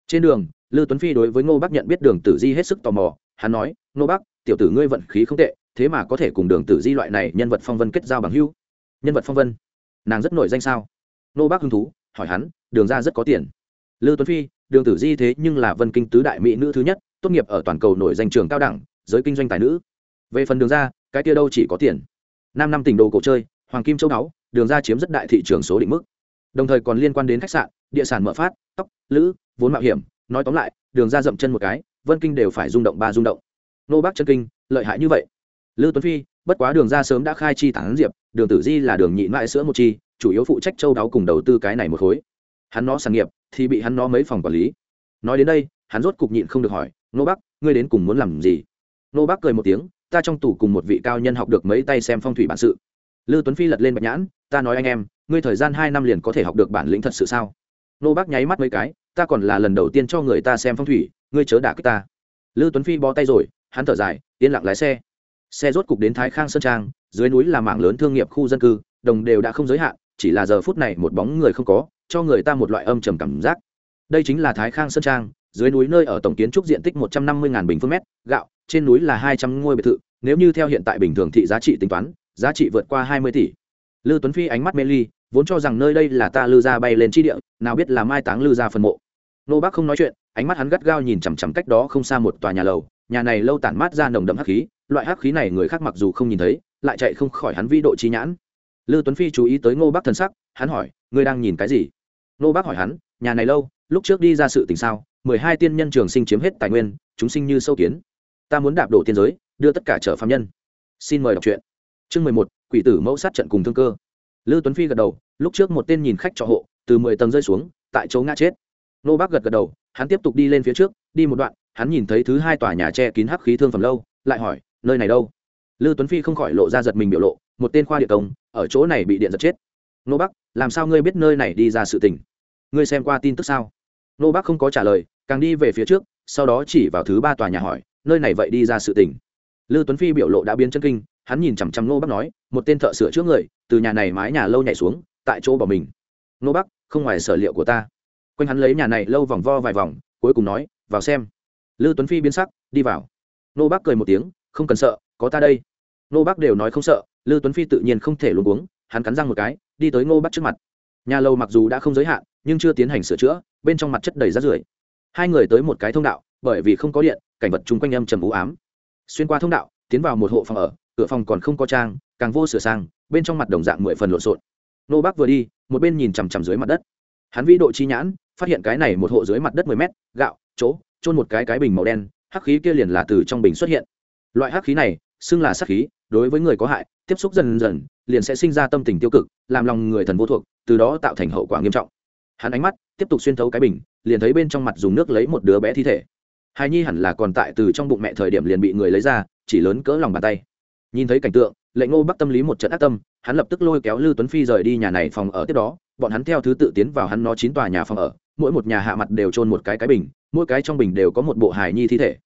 Speaker 1: Trên đường, lư tuấn phi đối với ngô bắc nhận biết đường tử di hết sức tò mò, hắn nói, ngô bắc tiểu tử ngươi vận khí không tệ, thế mà có thể cùng đường tử di loại này nhân vật phong vân kết giao bằng hưu nhân vật phong vân? Nàng rất nổi danh sao? Nô bác hứng thú, hỏi hắn, đường ra rất có tiền. Lư tuấn phi, đường tử di thế nhưng là vân kinh tứ đại mỹ nữ thứ nhất, tốt nghiệp ở toàn cầu nổi danh trường cao đẳng, giới kinh doanh tài nữ. Về phần đường ra, cái kia đâu chỉ có tiền. Năm năm tỉnh đồ cổ chơi, hoàng kim châu đáo đường ra chiếm rất đại thị trường số định mức. Đồng thời còn liên quan đến khách sạn, địa sản mở phát, tóc, lữ, vốn mạo hiểm. Nói tóm lại, đường ra dậm chân một cái, vân kinh đều phải rung động ba rung động. Nô bác chân kinh, lợi hại như vậy. Lư tuấn phi, bất quá đường ra sớm đã khai chi tán diệp, đường tử di là đường nhị mãi sữa một chi chủ yếu phụ trách châu đáo cùng đầu tư cái này một khối. Hắn nó sản nghiệp thì bị hắn nó mấy phòng quản lý. Nói đến đây, hắn rốt cục nhịn không được hỏi, nô bắc, ngươi đến cùng muốn làm gì? Nô bắc cười một tiếng, ta trong tủ cùng một vị cao nhân học được mấy tay xem phong thủy bản sự. Lư tuấn phi lật lên bạch nhãn, ta nói anh em, ngươi thời gian hai năm liền có thể học được bản lĩnh thật sự sao? Nô bắc nháy mắt mấy cái, ta còn là lần đầu tiên cho người ta xem phong thủy, ngươi chớ đả kích ta. Lư tuấn phi bó tay rồi, hắn thở dài, yên lặng lái xe. Xe rốt cục đến thái khang sơn trang, dưới núi là mảng lớn thương nghiệp khu dân cư, đồng đều đã không giới hạn chỉ là giờ phút này một bóng người không có, cho người ta một loại âm trầm cảm giác. Đây chính là thái khang sơn trang, dưới núi nơi ở tổng kiến trúc diện tích một trăm năm mươi bình phương mét, gạo, trên núi là hai trăm ngôi biệt thự, nếu như theo hiện tại bình thường thị giá trị tính toán, giá trị vượt qua hai mươi tỷ. Lư tuấn phi ánh mắt mê ly, vốn cho rằng nơi đây là ta lư ra bay lên chi địa, nào biết là mai táng lư ra phân mộ. Nô bác không nói chuyện, ánh mắt hắn gắt gao nhìn chằm chằm cách đó không xa một tòa nhà lầu, nhà này lâu tản mát ra nồng đậm hắc khí, loại hắc khí này người khác mặc dù không nhìn thấy, lại chạy không khỏi hắn vi độ chi nhãn lư tuấn phi chú ý tới ngô bác thân sắc, hắn hỏi, ngươi đang nhìn cái gì? Ngô bác hỏi hắn, nhà này lâu, lúc trước đi ra sự tình sao? Mười hai tiên nhân trường sinh chiếm hết tài nguyên, chúng sinh như sâu kiến. Ta muốn đạp đổ tiên giới, đưa tất cả trở phạm nhân. Xin mời đọc truyện. Chương mười một, quỷ tử mẫu sát trận cùng thương cơ. Lư tuấn phi gật đầu, lúc trước một tên nhìn khách trọ hộ, từ mười tầng rơi xuống, tại chỗ ngã chết. Nô bác gật gật đầu, hắn tiếp tục đi lên phía trước, đi một đoạn, hắn nhìn thấy thứ hai tòa nhà che kín hắc khí thương phẩm lâu, lại hỏi, nơi này đâu? Lư tuấn phi không khỏi lộ ra giật mình biểu lộ, một tên khoa địa công, ở chỗ này bị điện giật chết. Nô bắc, làm sao ngươi biết nơi này đi ra sự tình? Ngươi xem qua tin tức sao? Nô bắc không có trả lời, càng đi về phía trước, sau đó chỉ vào thứ ba tòa nhà hỏi, nơi này vậy đi ra sự tình? Lư tuấn phi biểu lộ đã biến chân kinh, hắn nhìn chằm chằm nô bắc nói, một tên thợ sửa trước người, từ nhà này mái nhà lâu nhảy xuống, tại chỗ bỏ mình. Nô bắc, không ngoài sở liệu của ta. Quanh hắn lấy nhà này lâu vòng vo vài vòng, cuối cùng nói, vào xem. Lư tuấn phi biến sắc, đi vào. Nô bắc cười một tiếng, không cần sợ, có ta đây nô bác đều nói không sợ lư tuấn phi tự nhiên không thể luôn uống hắn cắn răng một cái, đi tới ngô bác trước mặt. Nhà lâu mặc dù đã không giới hạn, nhưng chưa tiến hành sửa chữa, bên trong mặt chất đầy rác rưởi. Hai người tới một cái thông đạo, bởi vì không có điện, cảnh vật chung quanh âm trầm u ám. Xuyên qua thông đạo, tiến vào một hộ phòng ở, cửa phòng còn không có trang, càng vô sửa sang, bên trong mặt đồng dạng mười phần lộn xộn. Nô bác vừa đi, một bên nhìn chằm chằm dưới mặt đất. Hắn vĩ độ chi nhãn, phát hiện cái này một hộ dưới mặt đất mười mét, gạo, chỗ trôn một cái cái bình màu đen, hắc khí kia liền là từ trong bình xuất hiện. Loại hắc khí này xưng là sát khí, đối với người có hại, tiếp xúc dần dần, liền sẽ sinh ra tâm tình tiêu cực, làm lòng người thần vô thuộc, từ đó tạo thành hậu quả nghiêm trọng. Hắn ánh mắt tiếp tục xuyên thấu cái bình, liền thấy bên trong mặt dùng nước lấy một đứa bé thi thể. Hài nhi hẳn là còn tại từ trong bụng mẹ thời điểm liền bị người lấy ra, chỉ lớn cỡ lòng bàn tay. Nhìn thấy cảnh tượng lệnh ngô bắc tâm lý một trận ác tâm, hắn lập tức lôi kéo lư tuấn phi rời đi nhà này phòng ở tiếp đó, bọn hắn theo thứ tự tiến vào hắn nó chín tòa nhà phòng ở, mỗi một nhà hạ mặt đều trôn một cái cái bình, mỗi cái trong bình đều có một bộ hài nhi thi thể.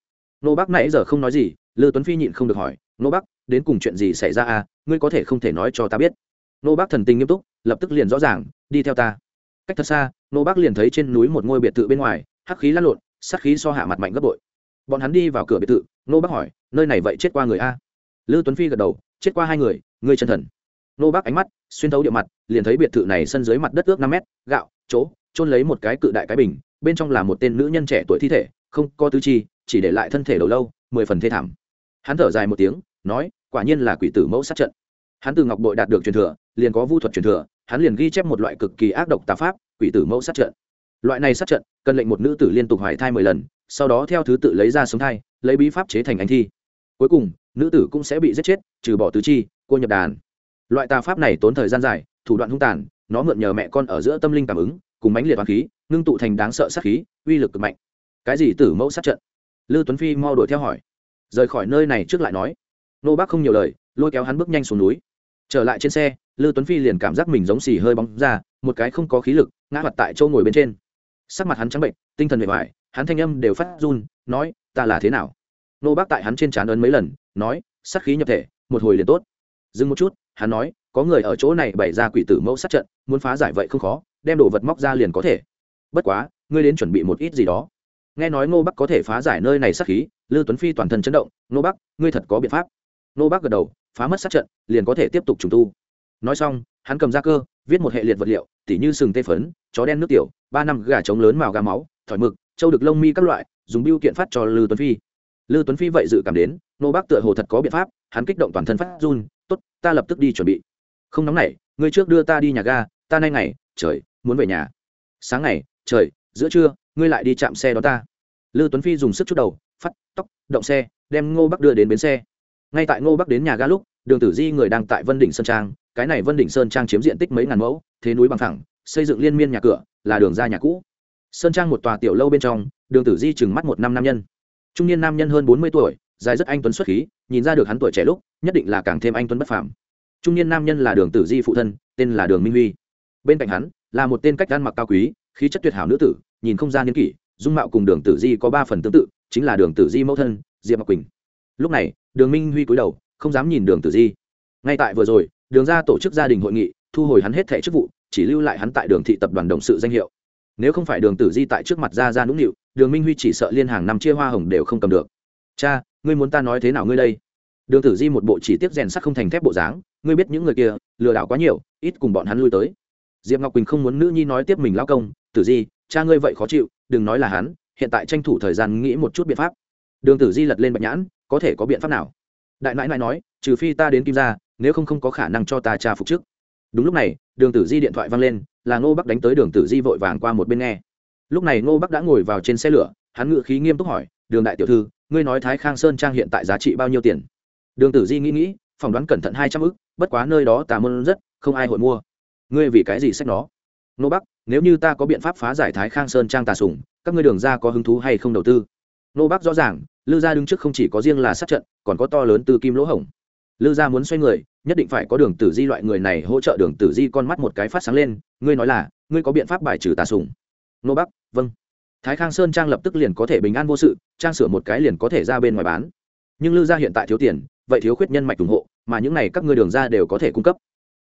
Speaker 1: Nô bắc nãy giờ không nói gì, lư tuấn phi nhịn không được hỏi nô bắc, đến cùng chuyện gì xảy ra à? Ngươi có thể không thể nói cho ta biết. Nô bắc thần tình nghiêm túc, lập tức liền rõ ràng, đi theo ta. Cách thật xa, nô bắc liền thấy trên núi một ngôi biệt thự bên ngoài, hắc khí lăn lộn, sát khí so hạ mặt mạnh gấp bội. Bọn hắn đi vào cửa biệt thự, nô bắc hỏi, nơi này vậy chết qua người a? Lư tuấn phi gật đầu, chết qua hai người, ngươi chân thần. Nô bác ánh mắt xuyên thấu địa mặt, liền thấy biệt thự này sân dưới mặt đất ước năm mét, gạo, chỗ trôn lấy một cái cự đại cái bình, bên trong là một tên nữ nhân trẻ tuổi thi thể, không có tứ chi, chỉ để lại thân thể đầu lâu, mười phần thê thảm hắn thở dài một tiếng, nói, quả nhiên là quỷ tử mẫu sát trận. Hắn từ ngọc bội đạt được truyền thừa, liền có vu thuật truyền thừa, hắn liền ghi chép một loại cực kỳ ác độc tà pháp, quỷ tử mẫu sát trận. Loại này sát trận, cần lệnh một nữ tử liên tục hoài thai mười lần, sau đó theo thứ tự lấy ra sống thai, lấy bí pháp chế thành anh thi. Cuối cùng, nữ tử cũng sẽ bị giết chết, trừ bỏ tứ chi, cô nhập đàn. Loại tà pháp này tốn thời gian dài, thủ đoạn hung tàn, nó mượn nhờ mẹ con ở giữa tâm linh cảm ứng, cùng mãnh liệt hoàng khí, ngưng tụ thành đáng sợ sát khí, uy lực cực mạnh. Cái gì tử mẫu sát trận? Lư tuấn phi mau đuổi theo hỏi rời khỏi nơi này trước lại nói. Nô bác không nhiều lời, lôi kéo hắn bước nhanh xuống núi. Trở lại trên xe, lư tuấn phi liền cảm giác mình giống xì hơi bóng ra, một cái không có khí lực, ngã mặt tại châu ngồi bên trên. Sắc mặt hắn trắng bệnh, tinh thần bề ngoài hắn thanh âm đều phát run, nói, ta là thế nào? Nô bác tại hắn trên trán ấn mấy lần, nói, sát khí nhập thể, một hồi liền tốt. Dừng một chút, hắn nói, có người ở chỗ này bày ra quỷ tử mẫu sát trận, muốn phá giải vậy không khó, đem đồ vật móc ra liền có thể. Bất quá, ngươi đến chuẩn bị một ít gì đó nghe nói ngô bắc có thể phá giải nơi này sát khí lư tuấn phi toàn thân chấn động, ngô bắc, ngươi thật có biện pháp. Ngô bắc gật đầu, phá mất sát trận, liền có thể tiếp tục trùng tu. Nói xong, hắn cầm ra cơ, viết một hệ liệt vật liệu, tỉ như sừng tê phấn, chó đen nước tiểu, ba năm gà trống lớn màu gà máu, thỏi mực châu được lông mi các loại, dùng biêu kiện phát cho lư tuấn phi. Lư tuấn phi vậy dự cảm đến nô bác tựa hồ thật có biện pháp, hắn kích động toàn thân phát run, tốt, ta lập tức đi chuẩn bị. Không nóng nảy ngươi trước đưa ta đi nhà ga, ta nay ngày, trời, muốn về nhà. Sáng ngày, trời, giữa trưa ngươi lại đi chạm xe đó ta. Lư tuấn phi dùng sức chút đầu phát tóc, động xe, đem ngô bắc đưa đến bến xe. Ngay tại ngô bắc đến nhà ga lúc, đường tử di người đang tại vân đỉnh sơn trang, cái này vân đỉnh sơn trang chiếm diện tích mấy ngàn mẫu, thế núi bằng thẳng xây dựng liên miên nhà cửa, là đường ra nhà cũ. Sơn trang một tòa tiểu lâu bên trong, đường tử di chừng mắt một năm nam nhân. Trung niên nam nhân hơn bốn mươi tuổi, dài rất anh tuấn xuất khí, nhìn ra được hắn tuổi trẻ lúc, nhất định là càng thêm anh tuấn bất phàm. Trung niên nam nhân là đường tử di phụ thân, tên là đường minh huy. Bên cạnh hắn, là một tên cách ăn mặc cao quý, khí chất tuyệt hảo nữ tử nhìn không ra niên kỷ, dung mạo cùng đường tử di có ba phần tương tự, chính là đường tử di mẫu thân, diệp ngọc quỳnh. Lúc này, đường minh huy cúi đầu, không dám nhìn đường tử di. Ngay tại vừa rồi, đường ra tổ chức gia đình hội nghị, thu hồi hắn hết thẻ chức vụ, chỉ lưu lại hắn tại đường thị tập đoàn đồng sự danh hiệu. Nếu không phải đường tử di tại trước mặt ra ra nũng nịu, đường minh huy chỉ sợ liên hàng năm chia hoa hồng đều không cầm được. Cha, ngươi muốn ta nói thế nào ngươi đây? Đường tử di một bộ chỉ tiếp rèn sắc không thành thép bộ dáng, ngươi biết những người kia, lừa đảo quá nhiều, ít cùng bọn hắn lui tới. Diệp ngọc quỳnh không muốn nữ nhi nói tiếp mình lao công, tử di cha ngươi vậy khó chịu, đừng nói là hắn, hiện tại tranh thủ thời gian nghĩ một chút biện pháp. Đường tử di lật lên bạch nhãn, có thể có biện pháp nào? Đại nãi nãi nói, trừ phi ta đến kim gia, nếu không không có khả năng cho ta cha phục chức đúng lúc này, đường tử di điện thoại văng lên, là ngô bắc đánh tới đường tử di vội vàng qua một bên nghe. Lúc này ngô bắc đã ngồi vào trên xe lửa, hắn ngự khí nghiêm túc hỏi, đường đại tiểu thư, ngươi nói thái khang sơn trang hiện tại giá trị bao nhiêu tiền? Đường tử di nghĩ nghĩ, phỏng đoán cẩn thận hai trăm ư c bất quá nơi đó tà môn rất, không ai hội mua. Ngươi vì cái gì sách nó? Ngô bắc nếu như ta có biện pháp phá giải thái khang sơn trang tà sùng các ngươi đường ra có hứng thú hay không đầu tư? Nô bắc rõ ràng, lư gia đứng trước không chỉ có riêng là sát trận, còn có to lớn từ kim lỗ hổng. Lư gia muốn xoay người, nhất định phải có đường tử di loại người này hỗ trợ đường tử di con mắt một cái phát sáng lên, ngươi nói là, ngươi có biện pháp bài trừ tà sùng nô bắc vâng. Thái khang sơn trang lập tức liền có thể bình an vô sự, trang sửa một cái liền có thể ra bên ngoài bán. Nhưng lư gia hiện tại thiếu tiền, vậy thiếu khuyết nhân mạch ủng hộ, mà những này các ngươi đường ra đều có thể cung cấp.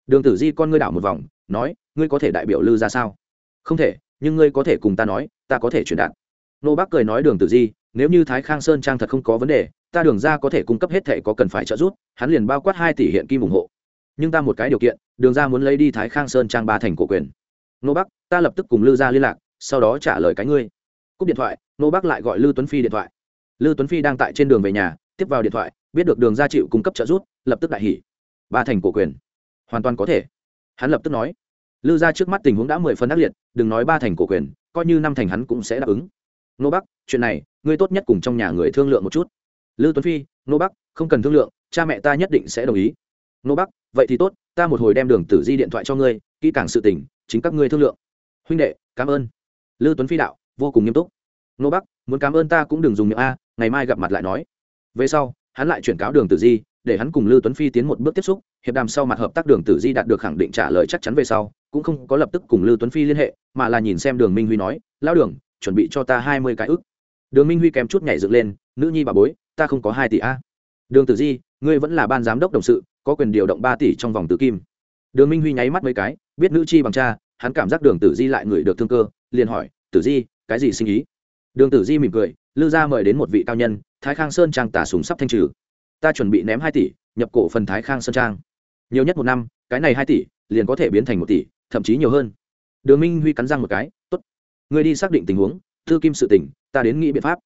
Speaker 1: Đường tử di con ngươi đảo một vòng, nói, ngươi có thể đại biểu lư ra sao? Không thể, nhưng ngươi có thể cùng ta nói, ta có thể truyền đạt. Nô bác cười nói đường tử di, nếu như thái khang sơn trang thật không có vấn đề, ta đường ra có thể cung cấp hết thể có cần phải trợ giúp, hắn liền bao quát hai tỷ hiện kim ủng hộ. Nhưng ta một cái điều kiện, đường ra muốn lấy đi thái khang sơn trang ba thành cổ quyền. Nô bắc ta lập tức cùng lư ra liên lạc, sau đó trả lời cái ngươi. Cúp điện thoại, nô bắc lại gọi lư tuấn phi điện thoại. Lư tuấn phi đang tại trên đường về nhà, tiếp vào điện thoại, biết được đường ra chịu cung cấp trợ giúp, lập tức đại hỉ. Ba thành cổ quyền. Hoàn toàn có thể. Hắn lập tức nói. Lư ra trước mắt tình huống đã mười phần ác liệt đừng nói ba thành cổ quyền, coi như năm thành hắn cũng sẽ đáp ứng. Nô bắc, chuyện này, ngươi tốt nhất cùng trong nhà người thương lượng một chút. Lư tuấn phi, nô bắc, không cần thương lượng, cha mẹ ta nhất định sẽ đồng ý. Nô bắc, vậy thì tốt, ta một hồi đem đường tử di điện thoại cho ngươi, kỹ càng sự tình, chính các ngươi thương lượng. Huynh đệ, cảm ơn. Lư tuấn phi đạo, vô cùng nghiêm túc. Nô bắc, muốn cảm ơn ta cũng đừng dùng miệng a, ngày mai gặp mặt lại nói. Về sau, hắn lại chuyển cáo đường tử di, để hắn cùng lư tuấn phi tiến một bước tiếp xúc hiệp đàm sau mặt hợp tác đường tử di đạt được khẳng định trả lời chắc chắn về sau, cũng không có lập tức cùng lư tuấn phi liên hệ, mà là nhìn xem đường minh huy nói, lão đường, chuẩn bị cho ta hai mươi cái ức. Đường minh huy kèm chút nhảy dựng lên, nữ nhi bà bối, ta không có hai tỷ a. Đường tử di, ngươi vẫn là ban giám đốc đồng sự, có quyền điều động ba tỷ trong vòng tử kim. Đường minh huy nháy mắt mấy cái, biết nữ chi bằng cha, hắn cảm giác đường tử di lại người được thương cơ, liền hỏi, tử di, cái gì sinh ý? Đường tử di mỉm cười lư gia mời đến một vị cao nhân, thái khang sơn trang tả súng sắp thanh trừ. Ta chuẩn bị ném hai tỷ, nhập cổ phần thái khang sơn trang nhiều nhất một năm, cái này hai tỷ, liền có thể biến thành một tỷ, thậm chí nhiều hơn. Đường minh huy cắn răng một cái, tốt người đi xác định tình huống, thư kim sự tỉnh, ta đến nghĩ biện pháp.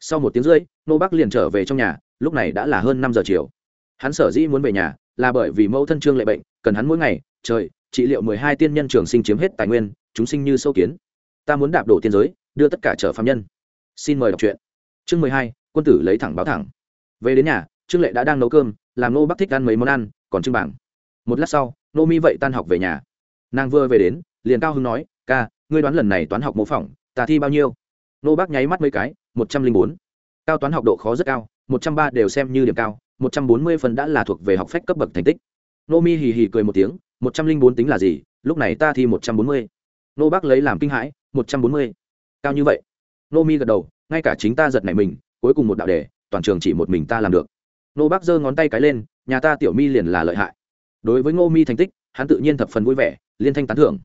Speaker 1: Sau một tiếng rưỡi nô bắc liền trở về trong nhà, lúc này đã là hơn năm giờ chiều. Hắn sở dĩ muốn về nhà, là bởi vì mẫu thân trương lệ bệnh, cần hắn mỗi ngày, trời, trị liệu mười hai tiên nhân trường sinh chiếm hết tài nguyên, chúng sinh như sâu kiến. Ta muốn đạp đổ tiên giới, đưa tất cả trở phạm nhân. Xin mời đọc truyện. Chương mười hai, quân tử lấy thẳng báo thẳng. Về đến nhà, trương lệ đã đang nấu cơm, làm nô bắc thích ăn mấy món ăn, còn trưng bảng một lát sau, nô mi vậy tan học về nhà. Nàng vừa về đến, liền cao hưng nói, ca, ngươi đoán lần này toán học mô phỏng, ta thi bao nhiêu? Nô bác nháy mắt mấy cái, một trăm linh bốn. Cao toán học độ khó rất cao, một trăm ba đều xem như điểm cao, một trăm bốn mươi phần đã là thuộc về học phách cấp bậc thành tích. Nô mi hì hì cười một tiếng, một trăm linh bốn tính là gì? Lúc này ta thi một trăm bốn mươi. Nô bác lấy làm kinh hãi, một trăm bốn mươi? Cao như vậy? Nô mi gật đầu, ngay cả chính ta giật nảy mình, cuối cùng một đạo đề, toàn trường chỉ một mình ta làm được. Nô bác giơ ngón tay cái lên, nhà ta tiểu mi liền là lợi hại đối với ngô mi thành tích, hắn tự nhiên thập phần vui vẻ, liên thanh tán thưởng.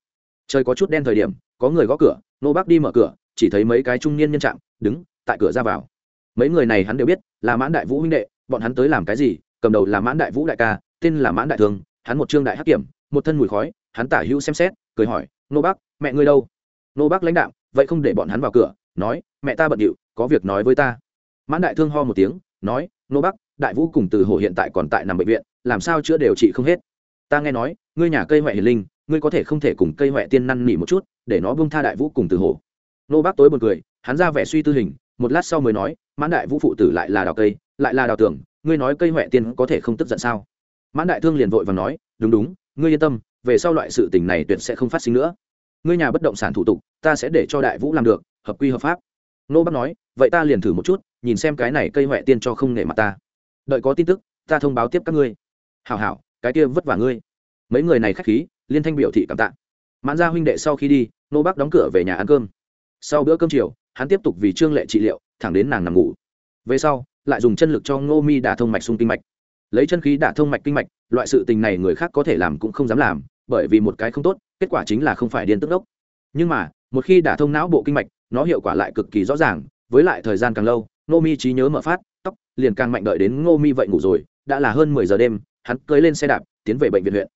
Speaker 1: Trời có chút đen thời điểm, có người gõ cửa nô bác đi mở cửa, chỉ thấy mấy cái trung niên nhân trạng đứng, tại cửa ra vào. Mấy người này hắn đều biết, là mãn đại vũ huynh đệ, bọn hắn tới làm cái gì, cầm đầu là mãn đại vũ đại ca, tên là mãn đại thương hắn một trương đại hắc kiểm, một thân mùi khói, hắn tả hữu xem xét, cười hỏi nô bác, mẹ ngươi đâu? Nô bác lãnh đạo, vậy không để bọn hắn vào cửa, nói, mẹ ta bận điệu, có việc nói với ta. Mãn đại thương ho một tiếng, nói nô bác, đại vũ cùng từ hồ hiện tại còn tại nằm bệnh viện, làm sao chữa đều trị không hết? Ta nghe nói, ngươi nhà cây huệ hiền linh, ngươi có thể không thể cùng cây huệ tiên năn nỉ một chút, để nó bông tha đại vũ cùng từ hồ nô bác tối b u ồ n cười, hắn ra vẻ suy tư hình, một lát sau mới nói, mãn đại vũ phụ tử lại là đào cây, lại là đào tưởng ngươi nói cây huệ tiên có thể không tức giận sao? Mãn đại thương liền vội và nói, đúng đúng, ngươi yên tâm, về sau loại sự tình này tuyệt sẽ không phát sinh nữa. Ngươi nhà bất động sản thủ tục, ta sẽ để cho đại vũ làm được, hợp quy hợp pháp. Nô bác nói, vậy ta liền thử một chút, nhìn xem cái này cây huệ tiên cho không nể mặt ta. Đợi có tin tức, ta thông báo tiếp các ngươi. Hảo hảo cái kia vất vả ngươi. Mấy người này khách khí, liên thanh biểu thị cảm tạ. Mãn gia huynh đệ sau khi đi, nô bác đóng cửa về nhà ăn cơm. Sau bữa cơm chiều, hắn tiếp tục vì trương lệ trị liệu, thẳng đến nàng nằm ngủ. Về sau, lại dùng chân lực cho ngô mi đả thông mạch sung kinh mạch. Lấy chân khí đả thông mạch kinh mạch, loại sự tình này người khác có thể làm cũng không dám làm, bởi vì một cái không tốt, kết quả chính là không phải điên tức đốc. Nhưng mà, một khi đả thông não bộ kinh mạch, nó hiệu quả lại cực kỳ rõ ràng, với lại thời gian càng lâu, ngô mi trí nhớ mở phát, tóc, liền càng mạnh đợi đến ngô mi vậy ngủ rồi, đã là hơn mười giờ đêm hắn cưỡi lên xe đạp, tiến về bệnh viện huyện.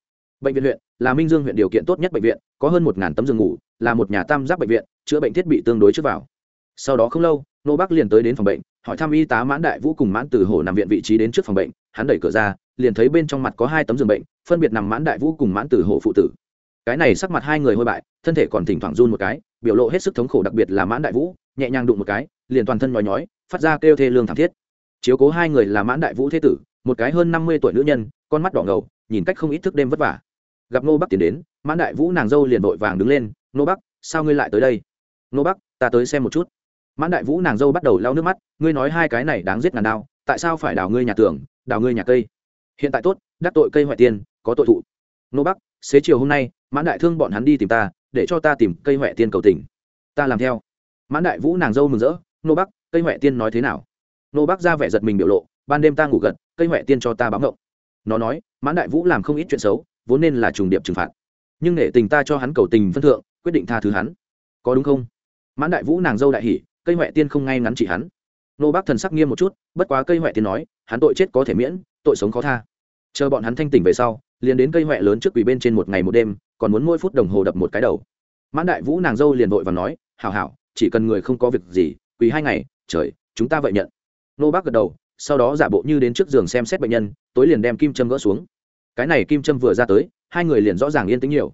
Speaker 1: Bệnh viện huyện là minh dương huyện điều kiện tốt nhất bệnh viện, có hơn một tấm giường ngủ, là một nhà tam giác bệnh viện, chữa bệnh thiết bị tương đối trước vào. Sau đó không lâu, nô bắc liền tới đến phòng bệnh, hỏi thăm y tá mãn đại vũ cùng mãn từ hồ nằm viện vị trí đến trước phòng bệnh, hắn đẩy cửa ra, liền thấy bên trong mặt có hai tấm giường bệnh, phân biệt nằm mãn đại vũ cùng mãn từ hồ phụ tử. Cái này sắc mặt hai người hôi bại, thân thể còn thỉnh thoảng run một cái, biểu lộ hết sức thống khổ đặc biệt là mãn đại vũ, nhẹ nhàng đụng một cái, liền toàn thân nhói nhói, phát ra kêu thê lương thảm thiết. Chiếu cố hai người là mãn đại vũ thế tử một cái hơn năm mươi tuổi nữ nhân, con mắt đỏ ngầu, nhìn cách không ít thức đêm vất vả. Gặp nô bắc tiến đến, mãn đại vũ nàng dâu liền vội vàng đứng lên nô bắc, sao ngươi lại tới đây? Nô bắc, ta tới xem một chút. Mãn đại vũ nàng dâu bắt đầu lau nước mắt, ngươi nói hai cái này đáng giết ngàn đao, tại sao phải đào ngươi nhà tường, đào ngươi nhà cây? Hiện tại tốt, đắc tội cây hoại tiên, có tội thụ. Nô bắc, xế chiều hôm nay, mãn đại thương bọn hắn đi tìm ta, để cho ta tìm cây hoại tiên cầu tình. Ta làm theo. Mãn đại vũ nàng dâu mừng rỡ nô bắc, cây hoại tiên nói thế nào? Nô bắc ra vẻ giật mình biểu lộ, ban đêm ta ngủ gật cây huệ tiên cho ta báo ngộng. Nó nói, mãn đại vũ làm không ít chuyện xấu, vốn nên là trùng điệp trừng phạt. Nhưng nể tình ta cho hắn cầu tình phân thượng, quyết định tha thứ hắn. Có đúng không? Mãn đại vũ nàng dâu đại hỉ, cây huệ tiên không ngay ngắn chỉ hắn. Nô bác thần sắc nghiêm một chút, bất quá cây huệ tiên nói, hắn tội chết có thể miễn, tội sống khó tha. Chờ bọn hắn thanh tỉnh về sau, liền đến cây huệ lớn trước quỳ bên trên một ngày một đêm, còn muốn mỗi phút đồng hồ đập một cái đầu. Mãn đại vũ nàng dâu liền vội và nói, hảo hảo, chỉ cần người không có việc gì, quỳ hai ngày, trời, chúng ta vậy nhận. Nô bác gật đầu sau đó giả bộ như đến trước giường xem xét bệnh nhân, tối liền đem kim châm gỡ xuống. Cái này kim châm vừa ra tới, hai người liền rõ ràng yên tĩnh nhiều.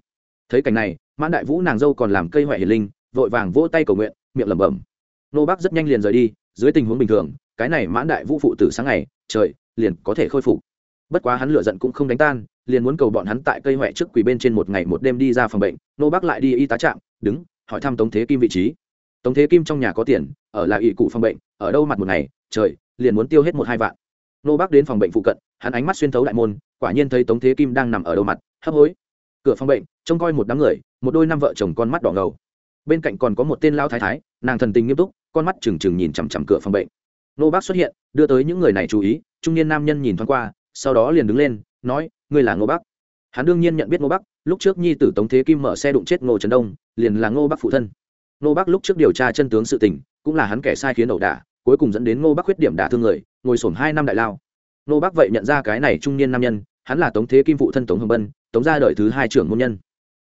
Speaker 1: Thấy cảnh này, mãn đại vũ nàng dâu còn làm cây huệ hiền linh, vội vàng vỗ tay cầu nguyện, miệng lẩm bẩm. Nô bác rất nhanh liền rời đi, dưới tình huống bình thường, cái này mãn đại vũ phụ tử sáng ngày, trời, liền có thể khôi phục. Bất quá hắn lựa giận cũng không đánh tan, liền muốn cầu bọn hắn tại cây huệ trước quỳ bên trên một ngày một đêm đi ra phòng bệnh. Nô bác lại đi y tá trạm, đứng, hỏi thăm tống thế kim vị trí. Tống thế kim trong nhà có tiền, ở là ỵ cụ phòng bệnh, ở đâu mặt một ngày, trời liền muốn tiêu hết một hai vạn. Nô bác đến phòng bệnh phụ cận hắn ánh mắt xuyên thấu đại môn quả nhiên thấy tống thế kim đang nằm ở đầu mặt hấp hối. Cửa phòng bệnh trông coi một đám người một đôi năm vợ chồng con mắt đỏ ngầu. Bên cạnh còn có một tên lao thái thái nàng thần tình nghiêm túc con mắt trừng trừng nhìn chằm chằm cửa phòng bệnh. Nô bác xuất hiện đưa tới những người này chú ý trung niên nam nhân nhìn thoáng qua sau đó liền đứng lên nói ngươi là ngô bác. hắn đương nhiên nhận biết ngô bác, lúc trước nhi tử tống thế kim mở xe đụng chết ngô trấn đông liền là ngô bác phụ thân. Ngô bác lúc trước điều tra chân tướng sự tình cũng là hắn kẻ sai khiến ẩu đả cuối cùng dẫn đến ngô bắc khuyết điểm đả thương người, ngồi sổm hai năm đại lao. Ngô bác vậy nhận ra cái này trung niên nam nhân, hắn là tống thế kim phụ thân tống hồng bân, tống gia đời thứ hai trưởng môn nhân.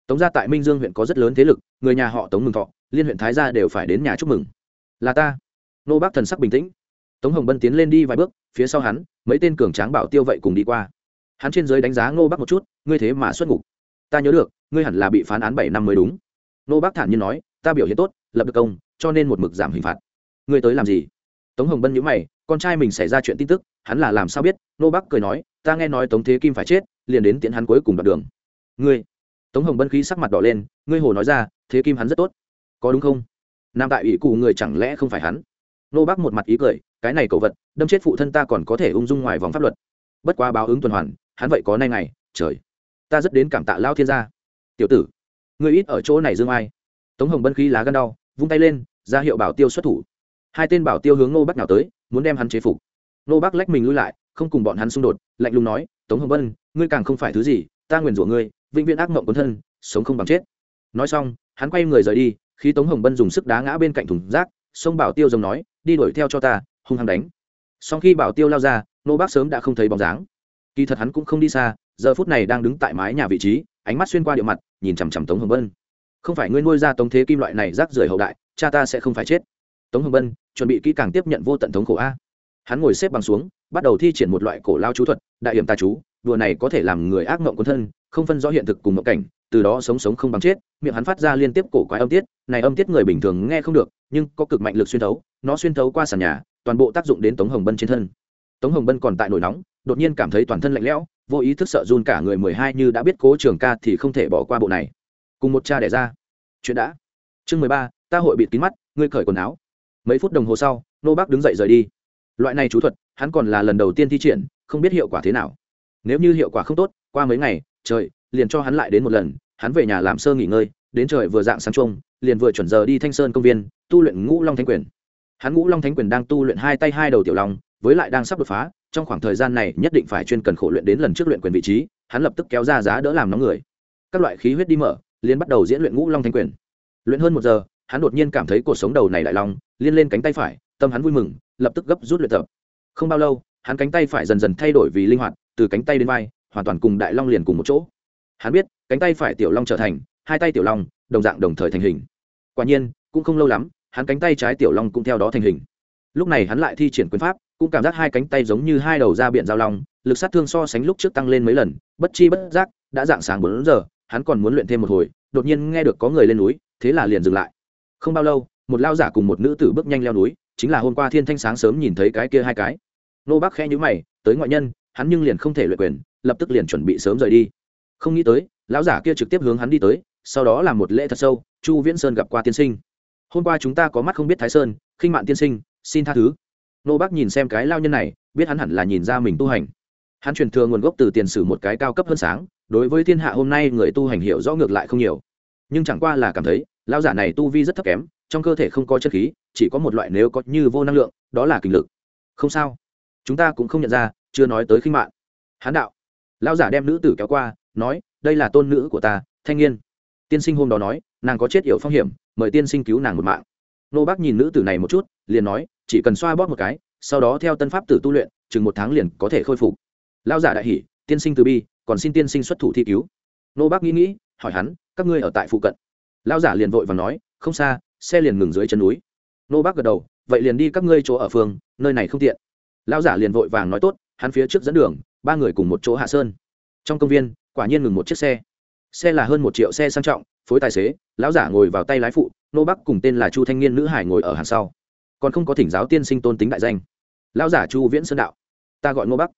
Speaker 1: Tống gia tại minh dương huyện có rất lớn thế lực, người nhà họ tống mừng thọ, liên huyện thái gia đều phải đến nhà chúc mừng. Là ta. Ngô bác thần sắc bình tĩnh. Tống hồng bân tiến lên đi vài bước, phía sau hắn, mấy tên cường tráng bảo tiêu vậy cùng đi qua. Hắn trên giới đánh giá ngô bác một chút, ngươi thế mà xuất ngục. Ta nhớ được, ngươi hẳn là bị phán án bảy năm mới đúng. Ngô bác thản nhiên nói, ta biểu hiện tốt, lập được công, cho nên một mực giảm hình phạt. Ngươi tới làm gì? Tống hồng bân nhữ mày, con trai mình xảy ra chuyện tin tức, hắn là làm sao biết? Nô bác cười nói, ta nghe nói tống thế kim phải chết, liền đến tiễn hắn cuối cùng đoạn đường. Ngươi? Tống hồng bân khí sắc mặt đỏ lên, ngươi hồ nói ra, thế kim hắn rất tốt. Có đúng không? Nam tại ủy cụ người chẳng lẽ không phải hắn? Nô bác một mặt ý cười, cái này cầu vật, đâm chết phụ thân ta còn có thể ung dung ngoài vòng pháp luật. Bất quá báo ứng tuần hoàn, hắn vậy có nay ngày, trời. Ta rất đến cảm tạ lao thiên gia. Tiểu tử, ngươi ít ở chỗ này dương ai? Tống hồng bân khí lá gân đau, vung tay lên, ra hiệu bảo tiêu xuất thủ hai tên bảo tiêu hướng nô bác nào tới, muốn đem hắn chế phục. Nô bác lách mình lui lại, không cùng bọn hắn xung đột, lạnh lùng nói, tống hồng vân, ngươi càng không phải thứ gì, ta nguyền rủa ngươi, vĩnh viễn ác mộng quấn thân, sống không bằng chết. Nói xong, hắn quay người rời đi, khi tống hồng bân dùng sức đá ngã bên cạnh thùng rác, sông bảo tiêu giống nói, đi đuổi theo cho ta, hung hăng đánh. Sau khi bảo tiêu lao ra nô bác sớm đã không thấy bóng dáng. Kỳ thật hắn cũng không đi xa, giờ phút này đang đứng tại mái nhà vị trí, ánh mắt xuyên qua địa mặt, nhìn chằm chằm tống hồng bân không phải ngươi nuôi ra tống thế kim loại này rác rưởi hậu đại, cha ta sẽ không phải chết tống hồng bân, chuẩn bị kỹ càng tiếp nhận vô tận thống khổ a. Hắn ngồi xếp bằng xuống, bắt đầu thi triển một loại cổ lao chú thuật, đại hiểm tà chú, đùa này có thể làm người ác mộng quân thân, không phân rõ hiện thực cùng mộng cảnh, từ đó sống sống không bằng chết, miệng hắn phát ra liên tiếp cổ quái âm tiết, này âm tiết người bình thường nghe không được, nhưng có cực mạnh lực xuyên thấu, nó xuyên thấu qua sàn nhà, toàn bộ tác dụng đến tống hồng bân trên thân. Tống hồng bân còn tại nổi nóng, đột nhiên cảm thấy toàn thân lạnh lẽo, vô ý thức sợ run cả người mười hai như đã biết cố trường ca thì không thể bỏ qua bộ này. Cùng một cha đẻ ra. Chuyện đã. Chương mười ba, ta hội bịt kín mắt, ngươi cởi quần áo mấy phút đồng hồ sau, nô bác đứng dậy rời đi. Loại này chú thuật, hắn còn là lần đầu tiên thi triển, không biết hiệu quả thế nào. Nếu như hiệu quả không tốt, qua mấy ngày, trời, liền cho hắn lại đến một lần, hắn về nhà làm sơ nghỉ ngơi, đến trời vừa dạng sáng trông liền vừa chuẩn giờ đi thanh sơn công viên, tu luyện ngũ long thánh quyền. Hắn ngũ long thánh quyền đang tu luyện hai tay hai đầu tiểu long, với lại đang sắp đột phá, trong khoảng thời gian này nhất định phải chuyên cần khổ luyện đến lần trước luyện quyền vị trí, hắn lập tức kéo ra giá đỡ làm nóng người. Các loại khí huyết đi mở, liền bắt đầu diễn luyện ngũ long thánh quyền. Luyện hơn một giờ hắn đột nhiên cảm thấy cuộc sống đầu này đại long, liên lên cánh tay phải, tâm hắn vui mừng, lập tức gấp rút luyện tập. Không bao lâu, hắn cánh tay phải dần dần thay đổi vì linh hoạt, từ cánh tay đến vai, hoàn toàn cùng đại long liền cùng một chỗ. Hắn biết, cánh tay phải tiểu long trở thành, hai tay tiểu long, đồng dạng đồng thời thành hình. Quả nhiên, cũng không lâu lắm, hắn cánh tay trái tiểu long cũng theo đó thành hình. Lúc này hắn lại thi triển quyền pháp, cũng cảm giác hai cánh tay giống như hai đầu da biển giao long, lực sát thương so sánh lúc trước tăng lên mấy lần, bất chi bất giác, đã dạng sáng bốn giờ, hắn còn muốn luyện thêm một hồi, đột nhiên nghe được có người lên núi, thế là liền dừng lại không bao lâu, một lao giả cùng một nữ tử bước nhanh leo núi, chính là hôm qua thiên thanh sáng sớm nhìn thấy cái kia hai cái. Nô bác khẽ nhữ mày, tới ngoại nhân, hắn nhưng liền không thể luyện quyền, lập tức liền chuẩn bị sớm rời đi. Không nghĩ tới, lão giả kia trực tiếp hướng hắn đi tới, sau đó làm một lễ thật sâu, chu viễn sơn gặp qua tiên sinh. Hôm qua chúng ta có mắt không biết thái sơn, khinh mạn tiên sinh, xin tha thứ. Nô bác nhìn xem cái lao nhân này, biết hắn hẳn là nhìn ra mình tu hành. Hắn truyền thừa nguồn gốc từ tiền sử một cái cao cấp hơn sáng, đối với thiên hạ hôm nay người tu hành hiểu rõ ngược lại không nhiều. Nhưng chẳng qua là cảm thấy lao giả này tu vi rất thấp kém, trong cơ thể không có chất khí, chỉ có một loại nếu có như vô năng lượng, đó là kinh lực. Không sao. Chúng ta cũng không nhận ra, chưa nói tới khinh mạng. Hán đạo. Lao giả đem nữ tử kéo qua, nói, đây là tôn nữ của ta, thanh niên tiên sinh hôm đó nói, nàng có chết yểu phong hiểm, mời tiên sinh cứu nàng một mạng. Nô bác nhìn nữ tử này một chút, liền nói, chỉ cần xoa bóp một cái, sau đó theo tân pháp tử tu luyện, chừng một tháng liền có thể khôi phục. Lao giả đại hỷ tiên sinh từ bi, còn xin tiên sinh xuất thủ thi cứu. Nô bác nghĩ nghĩ, hỏi hắn, các ngươi ở tại phụ cận? Lão giả liền vội và nói, không xa, xe liền ngừng dưới chân núi. Nô bác gật đầu, vậy liền đi các ngươi chỗ ở phường nơi này không tiện. Lão giả liền vội vàng nói, tốt, hắn phía trước dẫn đường, ba người cùng một chỗ hạ sơn. Trong công viên, quả nhiên ngừng một chiếc xe. Xe là hơn một triệu xe sang trọng, phối tài xế, lão giả ngồi vào tay lái phụ, nô bắc cùng tên là chu thanh niên nữ hải ngồi ở hàng sau. Còn không có thỉnh giáo tiên sinh tôn tính đại danh. Lão giả chu viễn sơn đạo. Ta gọi nô bắc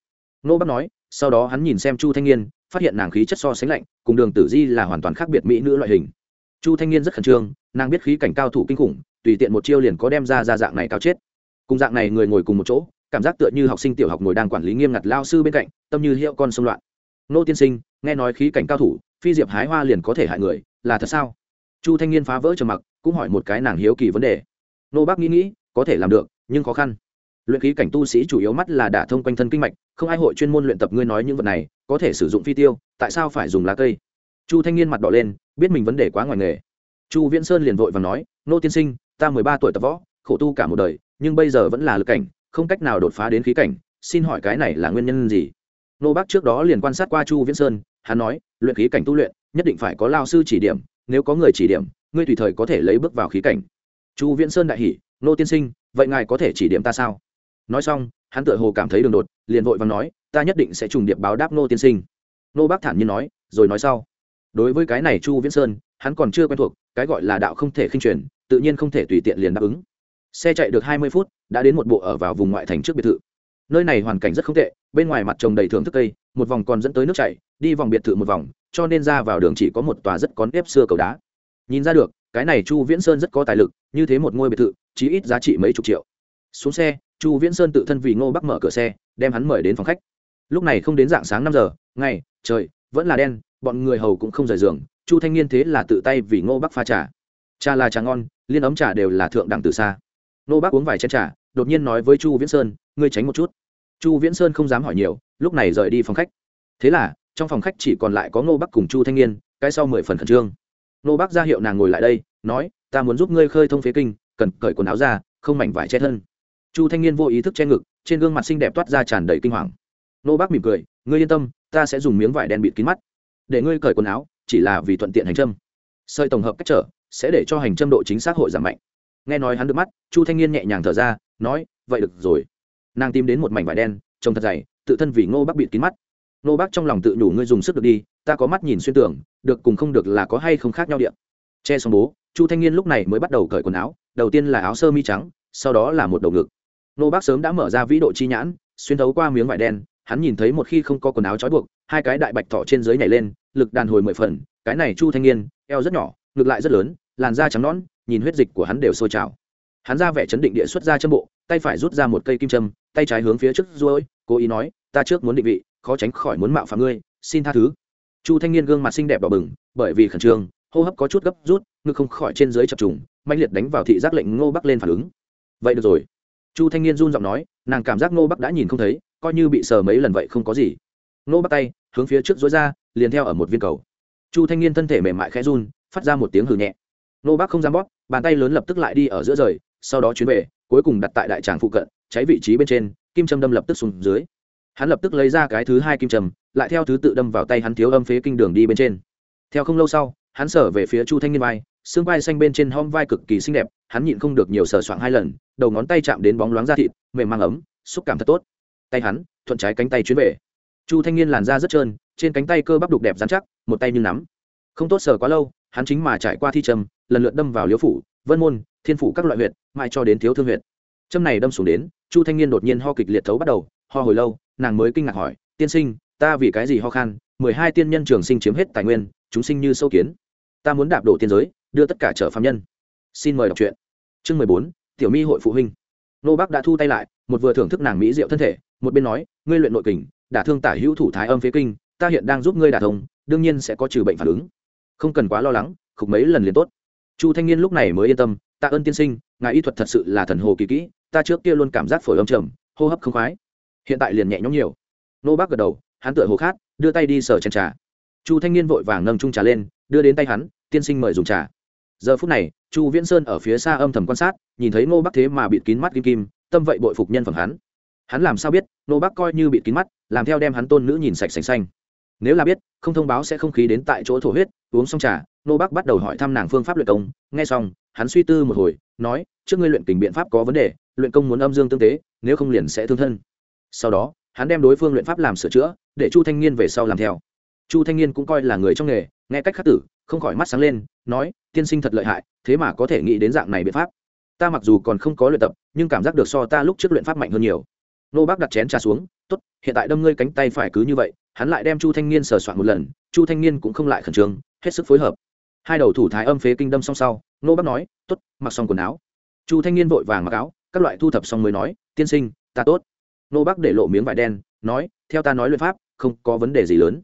Speaker 1: nô bắc nói, sau đó hắn nhìn xem chu thanh niên, phát hiện nàng khí chất so sánh lạnh, cùng đường tử di là hoàn toàn khác biệt mỹ nữ loại hình chu thanh niên rất khẩn trương, nàng biết khí cảnh cao thủ kinh khủng, tùy tiện một chiêu liền có đem ra ra dạng này cao chết. Cùng dạng này người ngồi cùng một chỗ, cảm giác tựa như học sinh tiểu học ngồi đang quản lý nghiêm ngặt lao sư bên cạnh, tâm như hiệu con sông loạn. Nô tiên sinh, nghe nói khí cảnh cao thủ, phi diệp hái hoa liền có thể hại người, là thật sao? Chu thanh niên phá vỡ trầm mặc, cũng hỏi một cái nàng hiếu kỳ vấn đề. Nô bác nghĩ nghĩ, có thể làm được, nhưng khó khăn. Luyện khí cảnh tu sĩ chủ yếu mắt là đả thông quanh thân kinh mạch, không ai hội chuyên môn luyện tập ngươi nói những vật này, có thể sử dụng phi tiêu, tại sao phải dùng lá cây? Chu thanh niên mặt đỏ lên biết mình vấn đề quá ngoài nghề. Chu viễn sơn liền vội và nói, nô tiên sinh, ta mười ba tuổi tập võ, khổ tu cả một đời, nhưng bây giờ vẫn là lực cảnh, không cách nào đột phá đến khí cảnh, xin hỏi cái này là nguyên nhân gì? Nô bác trước đó liền quan sát qua chu viễn sơn, hắn nói, luyện khí cảnh tu luyện, nhất định phải có lao sư chỉ điểm, nếu có người chỉ điểm, ngươi tùy thời có thể lấy bước vào khí cảnh. Chu viễn sơn đại hỉ, nô tiên sinh, vậy ngài có thể chỉ điểm ta sao? Nói xong, hắn tựa hồ cảm thấy đường đột, liền vội và nói, ta nhất định sẽ trùng điệp báo đáp nô tiên sinh. Nô bác thản nhiên nói, rồi nói sau đối với cái này chu viễn sơn, hắn còn chưa quen thuộc, cái gọi là đạo không thể khinh truyền, tự nhiên không thể tùy tiện liền đáp ứng. Xe chạy được hai mươi phút, đã đến một bộ ở vào vùng ngoại thành trước biệt thự. Nơi này hoàn cảnh rất không tệ, bên ngoài mặt trồng đầy thưởng thức cây, một vòng còn dẫn tới nước chảy, đi vòng biệt thự một vòng, cho nên ra vào đường chỉ có một tòa rất có nếp xưa cầu đá. Nhìn ra được, cái này chu viễn sơn rất có tài lực, như thế một ngôi biệt thự, chí ít giá trị mấy chục triệu. Xuống xe, chu viễn sơn tự thân vì ngô bắc mở cửa xe, đem hắn mời đến phòng khách. Lúc này không đến dạng sáng năm giờ, ngày, trời, vẫn là đen bọn người hầu cũng không rời giường, chu thanh niên thế là tự tay vì ngô bắc pha trà. Trà là trà ngon, liên ấm trà đều là thượng đẳng từ xa. Ngô bắc uống vài chén trà, đột nhiên nói với chu viễn sơn, ngươi tránh một chút. Chu viễn sơn không dám hỏi nhiều, lúc này rời đi phòng khách. Thế là, trong phòng khách chỉ còn lại có ngô bắc cùng chu thanh niên, cái sau mười phần khẩn trương. Ngô bắc ra hiệu nàng ngồi lại đây, nói, ta muốn giúp ngươi khơi thông phế kinh, cần cởi quần áo ra, không mảnh vải che thân. Chu thanh niên vô ý thức che ngực, trên gương mặt xinh đẹp toát ra tràn đầy kinh hoàng. Nô bác mỉm cười, ngươi yên tâm, ta sẽ dùng miếng vải đen bịt kín mắt để ngươi cởi quần áo, chỉ là vì thuận tiện hành trâm sợi tổng hợp cách trở sẽ để cho hành trâm độ chính xác hội giảm mạnh. Nghe nói hắn được mắt, chu thanh niên nhẹ nhàng thở ra, nói, vậy được rồi. Nàng tìm đến một mảnh vải đen, trông thật dày, tự thân vì ngô bác bịt kín mắt. Ngô bác trong lòng tự nhủ, ngươi dùng sức được đi, ta có mắt nhìn xuyên tưởng được cùng không được là có hay không khác nhau điện che xong bố, chu thanh niên lúc này mới bắt đầu cởi quần áo, đầu tiên là áo sơ mi trắng, sau đó là một đầu ngực. Nô bác sớm đã mở ra vĩ độ chi nhãn, xuyên thấu qua miếng vải đen, hắn nhìn thấy một khi không có quần áo trói buộc hai cái đại bạch thỏ trên dưới nhảy lên, lực đàn hồi mười phần, cái này chu thanh niên, eo rất nhỏ ngược lại rất lớn, làn da trắng nõn, nhìn huyết dịch của hắn đều sôi trào. Hắn ra vẻ chấn định địa xuất ra châm bộ, tay phải rút ra một cây kim châm, tay trái hướng phía trước ruôi cố ý nói, ta trước muốn định vị, khó tránh khỏi muốn mạo phạm ngươi, xin tha thứ. Chu thanh niên gương mặt xinh đẹp đỏ bừng, bởi vì khẩn trương, hô hấp có chút gấp rút, ngực không khỏi trên dưới chập trùng mạnh liệt đánh vào thị giác lệnh ngô bắc lên phản ứng. Vậy được rồi. Chu thanh niên run giọng nói, nàng cảm giác ngô bắc đã nhìn không thấy, coi như bị sờ mấy lần vậy không có gì. Ngô bắc tay hướng phía trước dối ra, liền theo ở một viên cầu. Chu thanh niên thân thể mềm mại khẽ run, phát ra một tiếng hừ nhẹ. Ngô bác không dám bóp, bàn tay lớn lập tức lại đi ở giữa rời, sau đó chuyến về, cuối cùng đặt tại đại tràng phụ cận, cháy vị trí bên trên, kim châm đâm lập tức xuống dưới. Hắn lập tức lấy ra cái thứ hai kim châm, lại theo thứ tự đâm vào tay hắn thiếu âm phế kinh đường đi bên trên. Theo không lâu sau, hắn sở về phía chu thanh niên vai, xương vai xanh bên trên hom vai cực kỳ xinh đẹp, hắn nhịn không được nhiều sờ soạng hai lần, đầu ngón tay chạm đến bóng loáng da thịt, mềm mang ấm, xúc cảm thật tốt. Tay hắn, thuận trái cánh tay chuyến về chu thanh niên làn da rất trơn, trên cánh tay cơ bắp đục đẹp dán chắc, một tay như nắm. Không tốt sờ quá lâu, hắn chính mà trải qua thi trầm, lần lượt đâm vào liếu phủ, vân môn, thiên phủ các loại huyệt, mãi cho đến thiếu thương huyệt. Châm này đâm xuống đến, chu thanh niên đột nhiên ho kịch liệt thấu bắt đầu, ho hồi lâu, nàng mới kinh ngạc hỏi, tiên sinh, ta vì cái gì ho khan? Mười hai tiên nhân trường sinh chiếm hết tài nguyên, chúng sinh như sâu kiến. Ta muốn đạp đổ tiên giới, đưa tất cả trở phạm nhân. Xin mời đọc truyện. Chương mười bốn, tiểu mi hội phụ huynh. Nô bắc đã thu tay lại, một vừa thưởng thức nàng mỹ diệu thân thể, một bên nói, ngươi luyện nội kình đả thương tả hữu thủ thái âm phế kinh, ta hiện đang giúp ngươi đả thông, đương nhiên sẽ có trừ bệnh phản ứng. Không cần quá lo lắng, khục mấy lần liền tốt. Chu thanh niên lúc này mới yên tâm, tạ ơn tiên sinh, ngài y thuật thật sự là thần hồ kỳ kỹ, ta trước kia luôn cảm giác phổi âm trầm, hô hấp không khoái. Hiện tại liền nhẹ nhõm nhiều. Nô bác gật đầu, hắn tựa hồ khát đưa tay đi sờ chân trà. Chu thanh niên vội vàng nâng trung trà lên, đưa đến tay hắn, tiên sinh mời dùng trà. Giờ phút này, chu viễn sơn ở phía xa âm thầm quan sát, nhìn thấy nô bác thế mà bịt kín mắt kim kim, tâm vậy bội phục nhân phẩm hắn. Hắn làm sao biết nô bác coi như bịt kín mắt làm theo đem hắn tôn nữ nhìn sạch sành xanh. Nếu là biết, không thông báo sẽ không khí đến tại chỗ thổ huyết, uống xong trà, nô bác bắt đầu hỏi thăm nàng phương pháp luyện công. Nghe xong, hắn suy tư một hồi, nói, trước ngươi luyện tình biện pháp có vấn đề, luyện công muốn âm dương tương tế, nếu không liền sẽ thương thân. Sau đó, hắn đem đối phương luyện pháp làm sửa chữa, để chu thanh niên về sau làm theo. Chu thanh niên cũng coi là người trong nghề, nghe cách khắc tử, không khỏi mắt sáng lên, nói, tiên sinh thật lợi hại, thế mà có thể nghĩ đến dạng này biện pháp. Ta mặc dù còn không có luyện tập, nhưng cảm giác được so ta lúc trước luyện pháp mạnh hơn nhiều. Nô bác đặt chén trà xuống tốt, hiện tại đâm ngươi cánh tay phải cứ như vậy, hắn lại đem chu thanh niên sờ soạn một lần, chu thanh niên cũng không lại khẩn trương, hết sức phối hợp. Hai đầu thủ thái âm phế kinh đâm song sau nô bác nói, tốt, mặc xong quần áo. Chu thanh niên vội vàng mặc áo, các loại thu thập xong mới nói, tiên sinh, ta tốt. Nô bác để lộ miếng vải đen, nói, theo ta nói luyện pháp, không có vấn đề gì lớn.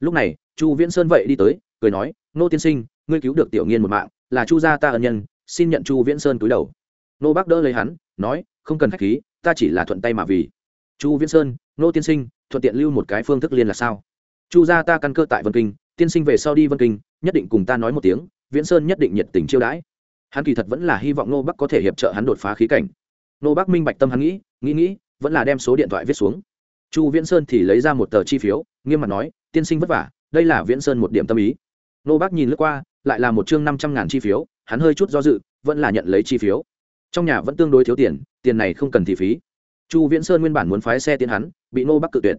Speaker 1: Lúc này, chu viễn sơn vậy đi tới, cười nói nô tiên sinh, ngươi cứu được tiểu nghiên một mạng, là chu gia ta ân nhân, xin nhận chu viễn sơn túi đầu. Nô bác đỡ lấy hắn, nói, không cần khách khí, ta chỉ là thuận tay mà vì chu viễn sơn nô tiên sinh, thuận tiện lưu một cái phương thức liên là sao? Chu gia ta căn cơ tại vân kinh, tiên sinh về sau đi vân kinh, nhất định cùng ta nói một tiếng, viễn sơn nhất định nhiệt tình chiêu đãi. Hắn kỳ thật vẫn là hy vọng nô bắc có thể hiệp trợ hắn đột phá khí cảnh. Nô bắc minh bạch tâm hắn nghĩ nghĩ nghĩ, vẫn là đem số điện thoại viết xuống. Chu viễn sơn thì lấy ra một tờ chi phiếu, nghiêm mặt nói, tiên sinh vất vả, đây là viễn sơn một điểm tâm ý. Nô Bắc nhìn lướt qua, lại là một chương năm trăm ngàn chi phiếu, hắn hơi chút do dự, vẫn là nhận lấy chi phiếu. Trong nhà vẫn tương đối thiếu tiền tiền này không cần thị phí chu viễn sơn nguyên bản muốn phái xe tiến hắn, bị nô bắc cự tuyệt.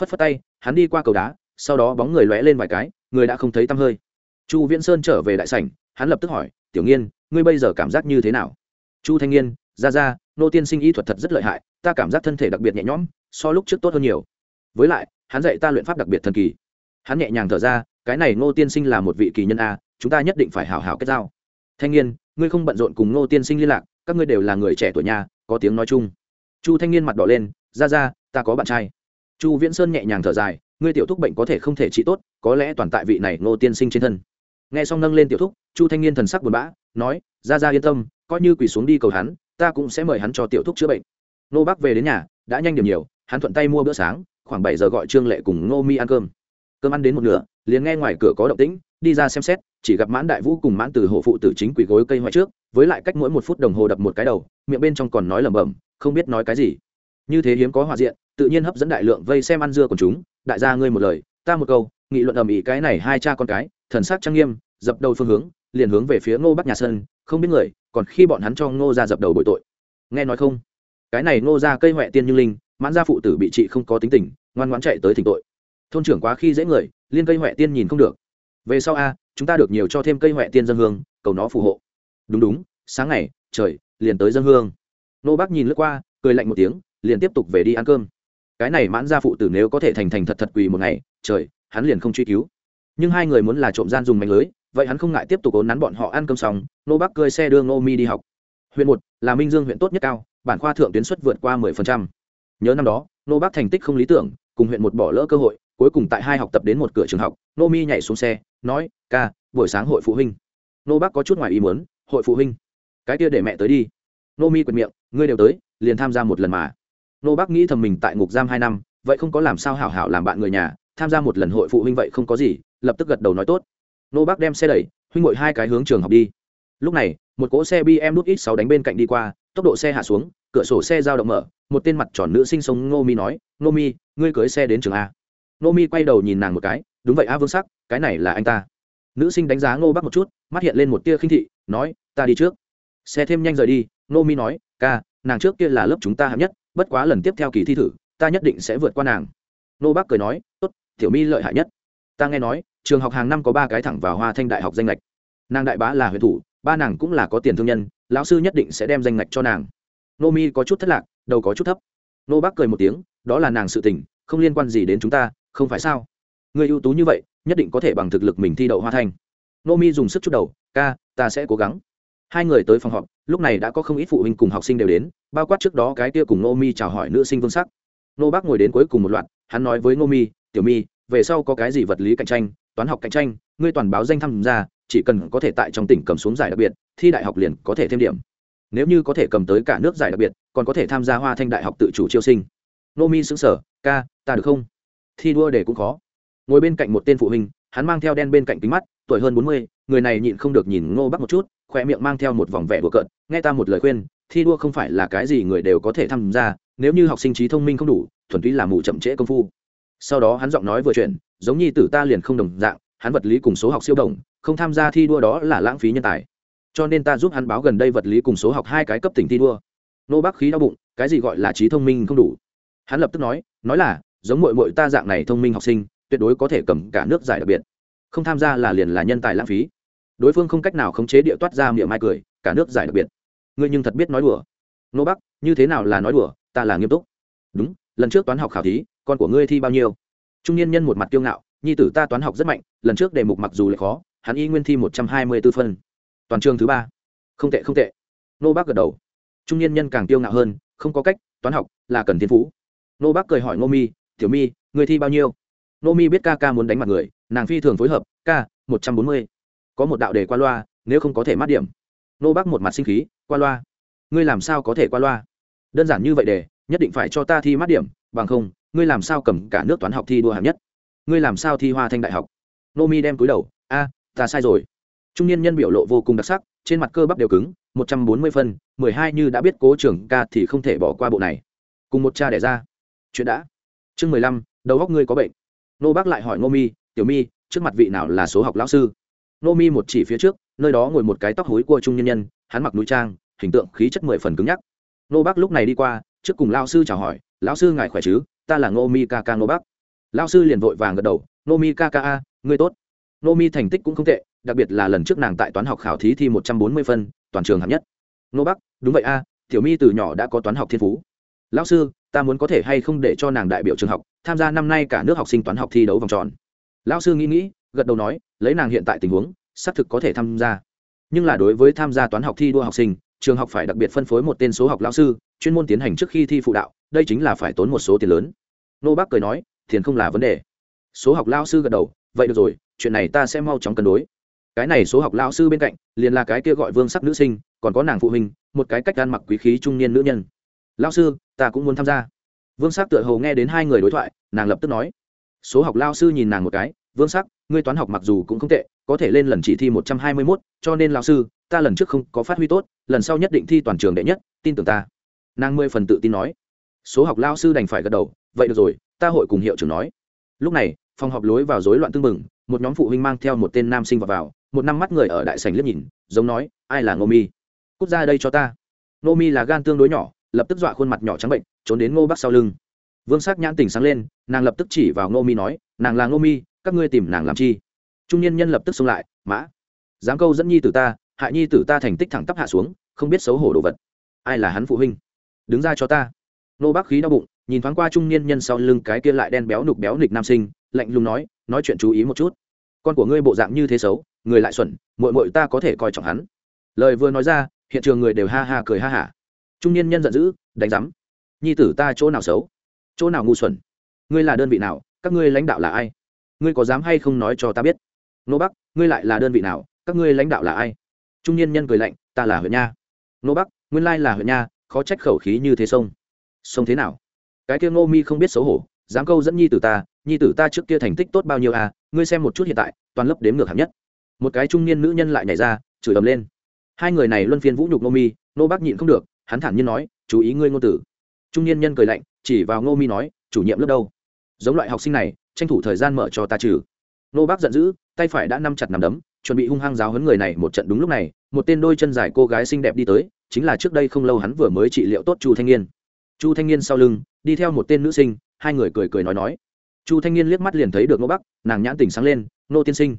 Speaker 1: Phất phất tay, hắn đi qua cầu đá, sau đó bóng người lóe lên vài cái, người đã không thấy tăm hơi. Chu viễn sơn trở về đại sảnh, hắn lập tức hỏi, tiểu nghiên, ngươi bây giờ cảm giác như thế nào? Chu thanh niên ra ra nô tiên sinh y thuật thật rất lợi hại, ta cảm giác thân thể đặc biệt nhẹ nhõm, so lúc trước tốt hơn nhiều. Với lại, hắn dạy ta luyện pháp đặc biệt thần kỳ. Hắn nhẹ nhàng thở ra, cái này ngô tiên sinh là một vị kỳ nhân a, chúng ta nhất định phải hào hào kết giao. Thanh niên ngươi không bận rộn cùng ngô tiên sinh liên lạc, các ngươi đều là người trẻ tuổi nhà, có tiếng nói chung chu thanh niên mặt đỏ lên ra ra ta có bạn trai. Chu viễn sơn nhẹ nhàng thở dài, ngươi tiểu thúc bệnh có thể không thể trị tốt, có lẽ toàn tại vị này ngô tiên sinh trên thân. Nghe xong nâng lên tiểu thúc, chu thanh niên thần sắc buồn bã, nói ra ra yên tâm, coi như quỳ xuống đi cầu hắn, ta cũng sẽ mời hắn cho tiểu thúc chữa bệnh. Nô bác về đến nhà, đã nhanh điểm nhiều, hắn thuận tay mua bữa sáng, khoảng bảy giờ gọi trương lệ cùng ngô mi ăn cơm. Cơm ăn đến một nửa, liền nghe ngoài cửa có động tĩnh, đi ra xem xét, chỉ gặp mãn đại vũ cùng mãn từ hộ phụ tử chính quỳ gối cây ngoại trước, với lại cách mỗi một phút đồng hồ đập một cái đầu, miệng bên trong còn nói lẩm bẩm không biết nói cái gì. Như thế hiếm có hòa diện, tự nhiên hấp dẫn đại lượng vây xem ăn dưa của chúng. Đại gia ngươi một lời, ta một câu, nghị luận ầm ĩ cái này hai cha con cái, thần sắc trang nghiêm, dập đầu phương hướng, liền hướng về phía ngô bắc nhà sơn, không biết người, còn khi bọn hắn cho ngô ra dập đầu bội tội. Nghe nói không? Cái này ngô ra cây huệ tiên như linh, mãn gia phụ tử bị trị không có tính tình, ngoan ngoãn chạy tới thỉnh tội. Thôn trưởng quá khi dễ người, liên cây huệ tiên nhìn không được. Về sau a, chúng ta được nhiều cho thêm cây huệ tiên dân hương, cầu nó phù hộ. Đúng đúng, sáng ngày, trời, liền tới dân hương nô bác nhìn lướt qua, cười lạnh một tiếng, liền tiếp tục về đi ăn cơm. Cái này mãn gia phụ tử nếu có thể thành thành thật thật quỳ một ngày, trời, hắn liền không truy cứu. Nhưng hai người muốn là trộm gian dùng mạnh lưới, vậy hắn không ngại tiếp tục ốn nắn bọn họ ăn cơm xong, nô bác cơi xe đưa ngô mi đi học. Huyện một, là minh dương huyện tốt nhất cao, bản khoa thượng tuyến suất vượt qua mười phần trăm. Nhớ năm đó, nô bác thành tích không lý tưởng, cùng huyện một bỏ lỡ cơ hội, cuối cùng tại hai học tập đến một cửa trường học nô mi nhảy xuống xe, nói, ca, buổi sáng hội phụ huynh. Nô bác có chút ngoài ý muốn, hội phụ huynh? Cái kia để mẹ tới đi nô mi quệt miệng, ngươi đều tới, liền tham gia một lần mà. Nô bác nghĩ thầm mình tại ngục giam hai năm, vậy không có làm sao hảo hảo làm bạn người nhà, tham gia một lần hội phụ huynh vậy không có gì, lập tức gật đầu nói tốt. Nô bác đem xe đẩy, huynh ngồi hai cái hướng trường học đi. Lúc này, một cỗ xe bm nút ít sáu đánh bên cạnh đi qua, tốc độ xe hạ xuống, cửa sổ xe giao động mở, một tên mặt tròn nữ sinh sống ngô mi nói, ngô mi, ngươi cưới xe đến trường a. Ngô mi quay đầu nhìn nàng một cái, đúng vậy a vương sắc, cái này là anh ta. Nữ sinh đánh giá ngô bắc một chút, mắt hiện lên một tia khinh thị, nói, ta đi trước. Xe thêm nhanh rời đi nô mi nói, ca, nàng trước kia là lớp chúng ta hạng nhất, bất quá lần tiếp theo kỳ thi thử, ta nhất định sẽ vượt qua nàng. Nô bác cười nói, tốt, tiểu mi lợi hại nhất. Ta nghe nói, trường học hàng năm có ba cái thẳng vào hoa thanh đại học danh lệch nàng đại bá là huyền thủ, ba nàng cũng là có tiền thương nhân, lão sư nhất định sẽ đem danh lệch cho nàng. Nô mi có chút thất lạc, đầu có chút thấp. Nô bác cười một tiếng, đó là nàng sự tình, không liên quan gì đến chúng ta, không phải sao? Người ưu tú như vậy, nhất định có thể bằng thực lực mình thi đậu hoa thanh. Nô mi dùng sức chút đầu, ca, ta sẽ cố gắng. Hai người tới phòng họp lúc này đã có không ít phụ huynh cùng học sinh đều đến, bao quát trước đó cái kia cùng nô mi chào hỏi nữ sinh vương sắc. Nô bác ngồi đến cuối cùng một loạt, hắn nói với nô mi, tiểu mi, về sau có cái gì vật lý cạnh tranh, toán học cạnh tranh, ngươi toàn báo danh tham gia, chỉ cần có thể tại trong tỉnh cầm xuống giải đặc biệt, thi đại học liền có thể thêm điểm. Nếu như có thể cầm tới cả nước giải đặc biệt, còn có thể tham gia hoa thanh đại học tự chủ chiêu sinh. Nô mi xứng sở ca, ta được không? Thi đua để cũng khó. Ngồi bên cạnh một tên phụ huynh, hắn mang theo đen bên cạnh kính mắt, tuổi hơn bốn mươi, người này nhịn không được nhìn ngô bắc một chút khoe miệng mang theo một vòng vẻ đùa cợt, nghe ta một lời khuyên, thi đua không phải là cái gì người đều có thể tham gia, nếu như học sinh trí thông minh không đủ, thuần túy là mù chậm trễ công phu. Sau đó hắn giọng nói vừa chuyện giống như tử ta liền không đồng dạng, hắn vật lý cùng số học siêu đồng, không tham gia thi đua đó là lãng phí nhân tài. Cho nên ta giúp hắn báo gần đây vật lý cùng số học hai cái cấp tỉnh thi đua. Nô bác khí đau bụng, cái gì gọi là trí thông minh không đủ? Hắn lập tức nói nói là, giống mội mội ta dạng này thông minh học sinh, tuyệt đối có thể cầm cả nước giải đặc biệt. Không tham gia là liền là nhân tài lãng phí đối phương không cách nào khống chế địa toát ra miệng mai cười, cả nước giải đặc biệt. Ngươi nhưng thật biết nói đùa. Nô bắc, như thế nào là nói đùa? Ta là nghiêm túc. Đúng, lần trước toán học khảo thí, con của ngươi thi bao nhiêu? Trung niên nhân một mặt kiêu ngạo, nhi tử ta toán học rất mạnh, lần trước đề mục mặc dù lại khó, hắn y nguyên thi một trăm hai mươi b ố phân. Toàn trường thứ ba. Không tệ không tệ. Nô bác gật đầu. Trung niên nhân càng kiêu ngạo hơn, không có cách, toán học là cần thiên phú. Nô bác cười hỏi ngô mi, tiểu mi người thi bao nhiêu? Nô mi biết ca ca muốn đánh mặt người, nàng phi thường phối hợp, ca, một trăm bốn mươi có một đạo đề qua loa, nếu không có thể mát điểm. Nô bác một mặt sinh khí, qua loa. Ngươi làm sao có thể qua loa? Đơn giản như vậy để nhất định phải cho ta thi mát điểm, bằng không, ngươi làm sao cầm cả nước toán học thi đua hạng nhất? Ngươi làm sao thi hoa thanh đại học? Nô mi đem túi đầu, a, ta sai rồi. Trung niên nhân biểu lộ vô cùng đặc sắc, trên mặt cơ bắp đều cứng, một trăm bốn mươi phân, mười hai như đã biết cố trưởng ca thì không thể bỏ qua bộ này. Cùng một cha đẻ ra. Chuyện đã. Chương mười lăm, đầu góc ngươi có bệnh. Nô bác lại hỏi ngô mi, tiểu mi, trước mặt vị nào là số học lão sư? Nô mi một chỉ phía trước, nơi đó ngồi một cái tóc hối cua trung nhân nhân, hắn mặc núi trang, hình tượng khí chất mười phần cứng nhắc. Nô bác lúc này đi qua, trước cùng lao sư chào hỏi, lão sư ngài khỏe chứ? Ta là ngô mi ca ca nô bác. Lao sư liền vội vàng gật đầu, nô mi ca ca a, ngươi tốt. Nô mi thành tích cũng không tệ, đặc biệt là lần trước nàng tại toán học khảo thí thi một trăm bốn mươi phân, toàn trường hạng nhất. Nô bắc đúng vậy a, tiểu mi từ nhỏ đã có toán học thiên phú. Lão sư, ta muốn có thể hay không để cho nàng đại biểu trường học, tham gia năm nay cả nước học sinh toán học thi đấu vòng tròn. Lão sư nghĩ nghĩ gật đầu nói, lấy nàng hiện tại tình huống, xác thực có thể tham gia. Nhưng là đối với tham gia toán học thi đua học sinh, trường học phải đặc biệt phân phối một tên số học lão sư, chuyên môn tiến hành trước khi thi phụ đạo, đây chính là phải tốn một số tiền lớn. Nô bác cười nói, tiền không là vấn đề. Số học lão sư gật đầu, vậy được rồi, chuyện này ta sẽ mau chóng cân đối. Cái này số học lão sư bên cạnh, liền là cái kia gọi vương sắc nữ sinh, còn có nàng phụ huynh, một cái cách ăn mặc quý khí trung niên nữ nhân. Lão sư, ta cũng muốn tham gia. Vương sắc tựa hồ nghe đến hai người đối thoại, nàng lập tức nói. Số học lao sư nhìn nàng một cái, vương sắc ngươi toán học mặc dù cũng không tệ có thể lên lần chỉ thi một trăm hai mươi mốt cho nên lao sư ta lần trước không có phát huy tốt lần sau nhất định thi toàn trường đệ nhất tin tưởng ta. Nàng mười phần tự tin nói. Số học lao sư đành phải gật đầu vậy được rồi ta hội cùng hiệu trưởng nói. Lúc này phòng họp lối vào rối loạn tưng bừng một nhóm phụ huynh mang theo một tên nam sinh vào, vào một năm mắt người ở đại sành liếc nhìn giống nói ai là ngô mi? Cút ra đây cho ta. Ngô mi là gan tương đối nhỏ lập tức dọa khuôn mặt nhỏ trắng bệnh trốn đến ngô bắc sau lưng. Vương sắc nhãn tỉnh sáng lên nàng lập tức chỉ vào ngô mi nói nàng là ngô mi các ngươi tìm nàng làm chi? Trung niên nhân lập tức xông lại, mã, dám câu dẫn nhi tử ta, hại nhi tử ta thành tích thẳng tắp hạ xuống, không biết xấu hổ đồ vật. Ai là hắn phụ huynh? Đứng ra cho ta. Nô bác khí đau bụng, nhìn thoáng qua trung niên nhân sau lưng cái kia lại đen béo nục béo nịch nam sinh, lạnh lùng nói nói chuyện chú ý một chút. Con của ngươi bộ dạng như thế xấu, người lại xuẩn mội mội ta có thể coi trọng hắn. Lời vừa nói ra, hiện trường người đều ha ha cười ha hả. Trung niên nhân giận dữ, đánh giám, nhi tử ta chỗ nào xấu? Chỗ nào ngu xuẩn? Ngươi là đơn vị nào? Các ngươi lãnh đạo là ai? Ngươi có dám hay không nói cho ta biết? Nô bắc, ngươi lại là đơn vị nào? Các ngươi lãnh đạo là ai? Trung niên nhân cười lạnh, ta là huyện nha. Nô bắc, nguyên lai là huyện nha, khó trách khẩu khí như thế sông. Sông thế nào? Cái kia ngô mi không biết xấu hổ, dám câu dẫn nhi tử ta, nhi tử ta trước kia thành tích tốt bao nhiêu à? Ngươi xem một chút hiện tại, toàn lớp đếm ngược hạng nhất. Một cái trung niên nữ nhân lại nhảy ra, chửi ầm lên. Hai người này luân phiên vũ nhục ngô mi, nô bác nhịn không được, hắn thản nhiên nói, chú ý ngươi ngôn tử trung niên nhân cười lạnh, chỉ vào ngô mi nói, chủ nhiệm lớp đâu? Giống loại học sinh này tranh thủ thời gian mở cho ta trừ. Nô bác giận dữ, tay phải đã nắm chặt nằm đấm, chuẩn bị hung hăng giáo hấn người này một trận đúng lúc này, một tên đôi chân dài cô gái xinh đẹp đi tới, chính là trước đây không lâu hắn vừa mới trị liệu tốt chu thanh niên. Chu thanh niên sau lưng, đi theo một tên nữ sinh, hai người cười cười nói nói. Chu thanh niên liếc mắt liền thấy được nô bắc nàng nhãn tỉnh sáng lên, nô tiên sinh.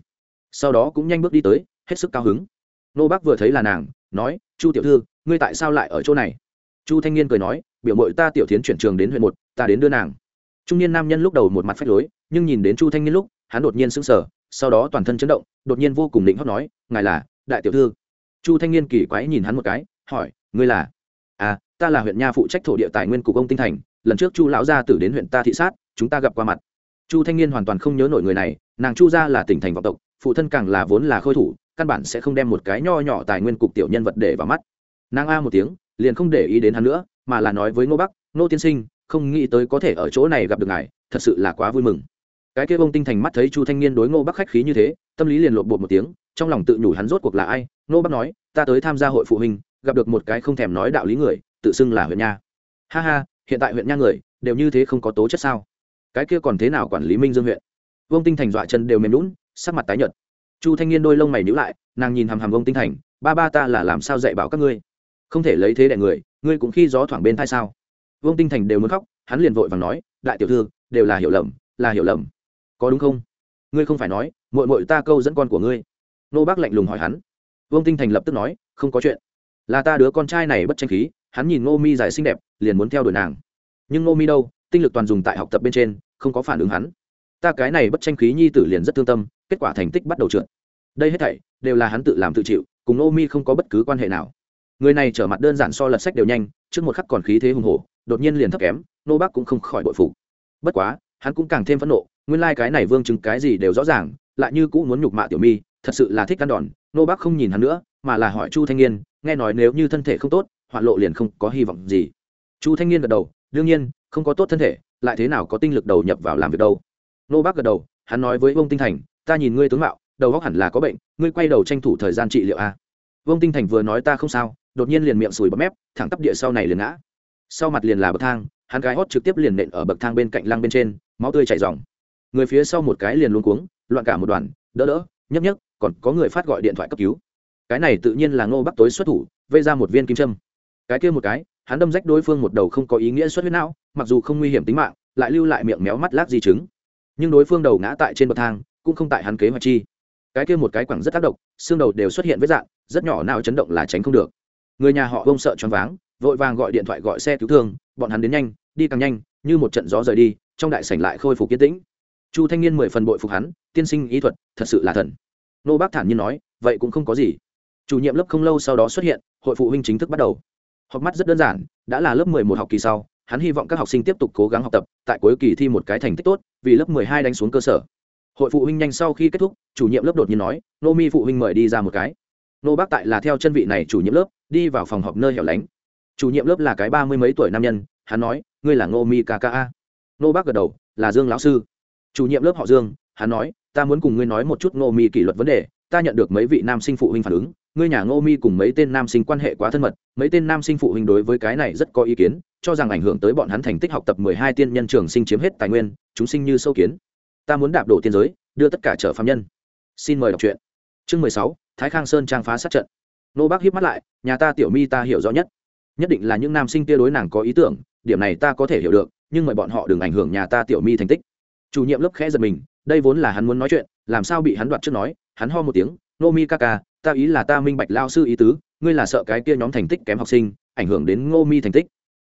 Speaker 1: Sau đó cũng nhanh bước đi tới, hết sức cao hứng. Nô bắc vừa thấy là nàng, nói, chu tiểu thư, ngươi tại sao lại ở chỗ này? Chu thanh niên cười nói, biểu mội ta tiểu tiến chuyển trường đến huyện một, ta đến đưa nàng. Trung niên nam nhân lúc đầu một mặt phách lối nhưng nhìn đến chu thanh niên lúc, hắn đột nhiên sững sờ, sau đó toàn thân chấn động, đột nhiên vô cùng định hót nói, ngài là đại tiểu thư. Chu thanh niên kỳ quái nhìn hắn một cái, hỏi, ngươi là? À ta là huyện nha phụ trách thổ địa tài nguyên cục ông tinh thành, lần trước chu lão gia tử đến huyện ta thị sát, chúng ta gặp qua mặt. Chu thanh niên hoàn toàn không nhớ nổi người này, nàng chu gia là tỉnh thành vọng tộc, phụ thân càng là vốn là khôi thủ, căn bản sẽ không đem một cái nho nhỏ tài nguyên cục tiểu nhân vật để vào mắt. Nàng a một tiếng, liền không để ý đến hắn nữa, mà là nói với ngô bắc, ngô tiên sinh, không nghĩ tới có thể ở chỗ này gặp được ngài, thật sự là quá vui mừng cái kia bông tinh thành mắt thấy chu thanh niên đối ngô bắc khách khí như thế, tâm lý liền lộn bột một tiếng, trong lòng tự nhủ hắn rốt cuộc là ai. Ngô bắc nói, ta tới tham gia hội phụ huynh, gặp được một cái không thèm nói đạo lý người, tự xưng là huyện nha. Ha ha, hiện tại huyện nha người, đều như thế không có tố chất sao? Cái kia còn thế nào quản lý minh dương huyện? Vông tinh thành dọa chân đều mềm lún sắc mặt tái nhợt. Chu thanh niên đôi lông mày nhíu lại, nàng nhìn hàm hàm vông tinh thành, ba ba ta là làm sao dạy bảo các ngươi? Không thể lấy thế đại người, ngươi cũng khi gió thoảng bên thai sao? Vông tinh thành đều muốn khóc, hắn liền vội vàng nói, đại tiểu thư, đều là hiểu lầm, là hiểu lầm có đúng không? Ngươi không phải nói mội mội ta câu dẫn con của ngươi. Nô bác lạnh lùng hỏi hắn. Vương tinh thành lập tức nói, không có chuyện. Là ta đứa con trai này bất tranh khí, hắn nhìn ngô mi dài xinh đẹp, liền muốn theo đuổi nàng. Nhưng ngô mi đâu, tinh lực toàn dùng tại học tập bên trên, không có phản ứng hắn. Ta cái này bất tranh khí nhi tử liền rất thương tâm, kết quả thành tích bắt đầu trượt. Đây hết thảy, đều là hắn tự làm tự chịu, cùng ngô mi không có bất cứ quan hệ nào. Người này trở mặt đơn giản so lật sách đều nhanh, trước một khắc còn khí thế hùng hổ, đột nhiên liền thấp kém nô bác cũng không khỏi bội phục. Bất quá, hắn cũng càng thêm phẫn nộ nguyên lai、like、cái này vương chứng cái gì đều rõ ràng, lại như cũng muốn nhục mạ tiểu mi, thật sự là thích ăn đòn, nô bác không nhìn hắn nữa, mà là hỏi chu thanh niên, nghe nói nếu như thân thể không tốt, hoạn lộ liền không có hy vọng gì. Chu thanh niên gật đầu, đương nhiên, không có tốt thân thể, lại thế nào có tinh lực đầu nhập vào làm việc đâu. Nô bác gật đầu, hắn nói với vương tinh thành, ta nhìn ngươi tướng mạo, đầu góc hẳn là có bệnh, ngươi quay đầu tranh thủ thời gian trị liệu a. Vương tinh thành vừa nói ta không sao, đột nhiên liền miệng sùi bấm mép, thẳng tắp địa sau này liền ngã. Sau mặt liền là bậc thang, hắn gái hót trực tiếp liền nện ở bậc thang bên cạnh lăng bên trên, máu tươi chảy ròng người phía sau một cái liền luôn cuống, loạn cả một đoàn, đỡ đỡ, nhấp nhấp, còn có người phát gọi điện thoại cấp cứu. Cái này tự nhiên là ngô bắc tối xuất thủ, vây ra một viên kim châm. Cái kia một cái, hắn đâm rách đối phương một đầu không có ý nghĩa xuất huyết não, mặc dù không nguy hiểm tính mạng, lại lưu lại miệng méo mắt lác di chứng. Nhưng đối phương đầu ngã tại trên bậc thang, cũng không tại hắn kế hoạch chi. Cái kia một cái quẳng rất tác động, xương đầu đều xuất hiện với dạng rất nhỏ nào chấn động là tránh không được. Người nhà họ bông sợ choáng váng, vội vàng gọi điện thoại gọi xe cứu thương, bọn hắn đến nhanh, đi càng nhanh, như một trận gió rời đi, trong đại sảnh lại khôi phục yên tĩnh chu thanh niên mười phần bội phục hắn, tiên sinh ý thuật, thật sự là thần. Nô bác thản nhiên nói, vậy cũng không có gì. Chủ nhiệm lớp không lâu sau đó xuất hiện, hội phụ huynh chính thức bắt đầu. Học mắt rất đơn giản, đã là lớp mười một học kỳ sau, hắn hy vọng các học sinh tiếp tục cố gắng học tập, tại cuối kỳ thi một cái thành tích tốt, vì lớp mười hai đánh xuống cơ sở. Hội phụ huynh nhanh sau khi kết thúc, chủ nhiệm lớp đột nhiên nói, nô mi phụ huynh mời đi ra một cái. Nô bác tại là theo chân vị này chủ nhiệm lớp, đi vào phòng họp nơi hẻo lánh. Chủ nhiệm lớp là cái ba mươi mấy tuổi nam nhân, hắn nói, ngươi là ngô mi kka nô bác gật đầu, là dương lão sư chủ nhiệm lớp họ dương, hắn nói, ta muốn cùng ngươi nói một chút ngô mi kỷ luật vấn đề, ta nhận được mấy vị nam sinh phụ huynh phản ứng, ngươi nhà ngô mi cùng mấy tên nam sinh quan hệ quá thân mật, mấy tên nam sinh phụ huynh đối với cái này rất có ý kiến, cho rằng ảnh hưởng tới bọn hắn thành tích học tập mười hai tiên nhân trường sinh chiếm hết tài nguyên, chúng sinh như sâu kiến. Ta muốn đạp đổ tiên giới, đưa tất cả trở phạm nhân. Xin mời đọc truyện. Chương mười sáu, thái khang sơn trang phá sát trận. Nô bác hiếp mắt lại, nhà ta tiểu mi ta hiểu rõ nhất. Nhất định là những nam sinh kia đối nàng có ý tưởng, điểm này ta có thể hiểu được, nhưng mời bọn họ đừng ảnh hưởng nhà ta tiểu mi thành tích chủ nhiệm lớp khẽ giật mình, đây vốn là hắn muốn nói chuyện, làm sao bị hắn đoạt trước nói, hắn ho một tiếng, nô mi ca ca, ta ý là ta minh bạch lao sư ý tứ, ngươi là sợ cái kia nhóm thành tích kém học sinh, ảnh hưởng đến ngô mi thành tích.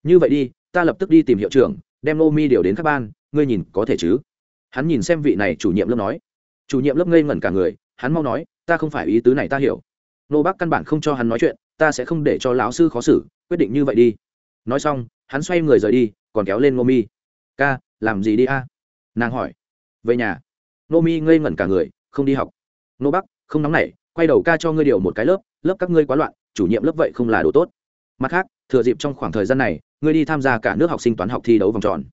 Speaker 1: Như vậy đi, ta lập tức đi tìm hiệu trưởng, đem ngô mi điều đến các ban, ngươi nhìn có thể chứ? Hắn nhìn xem vị này chủ nhiệm lớp nói. Chủ nhiệm lớp ngây ngẩn cả người, hắn mau nói, ta không phải ý tứ này ta hiểu. Nô bác căn bản không cho hắn nói chuyện, ta sẽ không để cho lão sư khó xử, quyết định như vậy đi. Nói xong, hắn xoay người rời đi, còn kéo lên ngô mi. Ca, làm gì đi a? Nàng hỏi, về nhà? Nô mi ngây ngẩn cả người, không đi học. Nô bắc, không nóng nảy, quay đầu ca cho ngươi điều một cái lớp lớp các ngươi quá loạn, chủ nhiệm lớp vậy không là đồ tốt. Mặt khác, thừa dịp trong khoảng thời gian này, ngươi đi tham gia cả nước học sinh toán học thi đấu vòng tròn.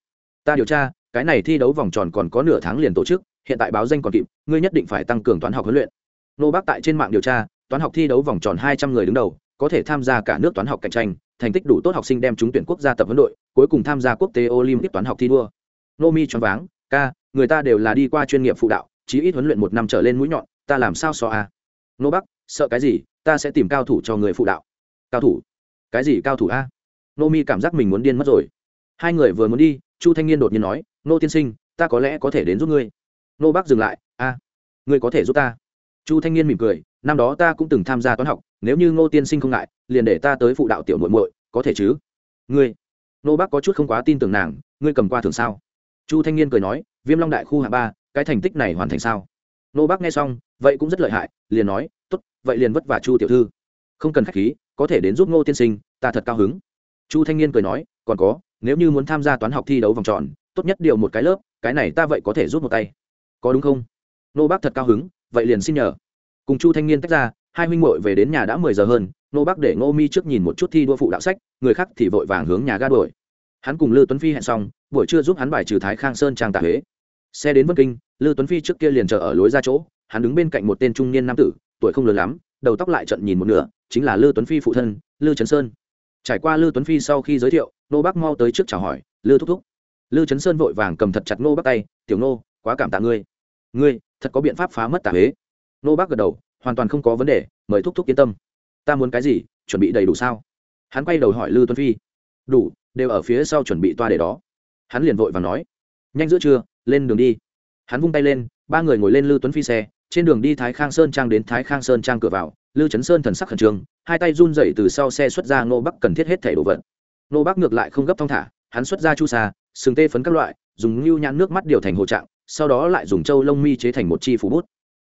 Speaker 1: Ta điều tra, cái này thi đấu vòng tròn còn có nửa tháng liền tổ chức, hiện tại báo danh còn kịp, ngươi nhất định phải tăng cường toán học huấn luyện. Nô Bắc tại trên mạng điều tra, toán học thi đấu vòng tròn hai trăm người đứng đầu, có thể tham gia cả nước toán học cạnh tranh, thành tích đủ tốt học sinh đem trúng tuyển quốc gia tập huấn đội, cuối cùng tham gia quốc tế olympic toán học thi đua. Nô mi choáng váng ca, người ta đều là đi qua chuyên nghiệp phụ đạo, chí ít huấn luyện một năm trở lên mũi nhọn, ta làm sao so a? À? nô bắc, sợ cái gì, ta sẽ tìm cao thủ cho người phụ đạo. Cao thủ? Cái gì cao thủ a? Nô mi cảm giác mình muốn điên mất rồi. Hai người vừa muốn đi, chu thanh niên đột nhiên nói, nô tiên sinh, ta có lẽ có thể đến giúp ngươi. Nô bắc dừng lại, a, ngươi có thể giúp ta. Chu thanh niên mỉm cười, năm đó ta cũng từng tham gia toán học, nếu như ngô tiên sinh không ngại, liền để ta tới phụ đạo tiểu muội muội, có thể chứ? Ngươi? Nô bắc có chút không quá tin tưởng nàng, ngươi cầm qua thường sao? Chu thanh niên cười nói, viêm long đại khu hạ ba, cái thành tích này hoàn thành sao? Nô bác nghe xong, vậy cũng rất lợi hại, liền nói, tốt, vậy liền vất vả chu tiểu thư. Không cần khách khí, có thể đến giúp ngô tiên sinh, ta thật cao hứng. Chu thanh niên cười nói, còn có, nếu như muốn tham gia toán học thi đấu vòng tròn, tốt nhất điều một cái lớp, cái này ta vậy có thể rút một tay. Có đúng không? Nô bác thật cao hứng, vậy liền xin nhờ. Cùng chu thanh niên tách ra, hai huynh muội về đến nhà đã mười giờ hơn, nô bác để ngô mi trước nhìn một chút thi đua phụ đạo sách, người khác thì vội vàng hướng nhà ga đuổi hắn cùng lư tuấn phi hẹn xong, buổi trưa giúp hắn bài trừ thái khang sơn trang tạ huế. Xe đến vân kinh, lư tuấn phi trước kia liền chờ ở lối ra chỗ, hắn đứng bên cạnh một tên trung niên nam tử, tuổi không lớn lắm, đầu tóc lại trận nhìn một nửa, chính là lư tuấn phi phụ thân, lư trấn sơn. Trải qua lư tuấn phi sau khi giới thiệu, nô bác mau tới trước chào hỏi, lư thúc thúc. Lư trấn sơn vội vàng cầm thật chặt nô bác tay, tiểu nô, quá cảm tạ ngươi. Ngươi, thật có biện pháp phá mất tạ huế. Nô bác gật đầu, hoàn toàn không có vấn đề, mời thúc thúc yên tâm. Ta muốn cái gì, chuẩn bị đầy đủ sao? Hắn quay đầu hỏi lư tuấn phi, đủ đều ở phía sau chuẩn bị toa để đó. Hắn liền vội và nói, nhanh giữa trưa, lên đường đi. Hắn vung tay lên, ba người ngồi lên lư tuấn phi xe, trên đường đi thái khang sơn trang đến thái khang sơn trang cửa vào, lư trấn sơn thần sắc khẩn trương, hai tay run dậy từ sau xe xuất ra Ngô bắc cần thiết hết thẻ đồ vật. Ngô bắc ngược lại không gấp thong thả, hắn xuất ra chu xa sừng tê phấn các loại, dùng lưu nhãn nước mắt điều thành hồ trạng, sau đó lại dùng châu lông mi chế thành một chi phủ bút.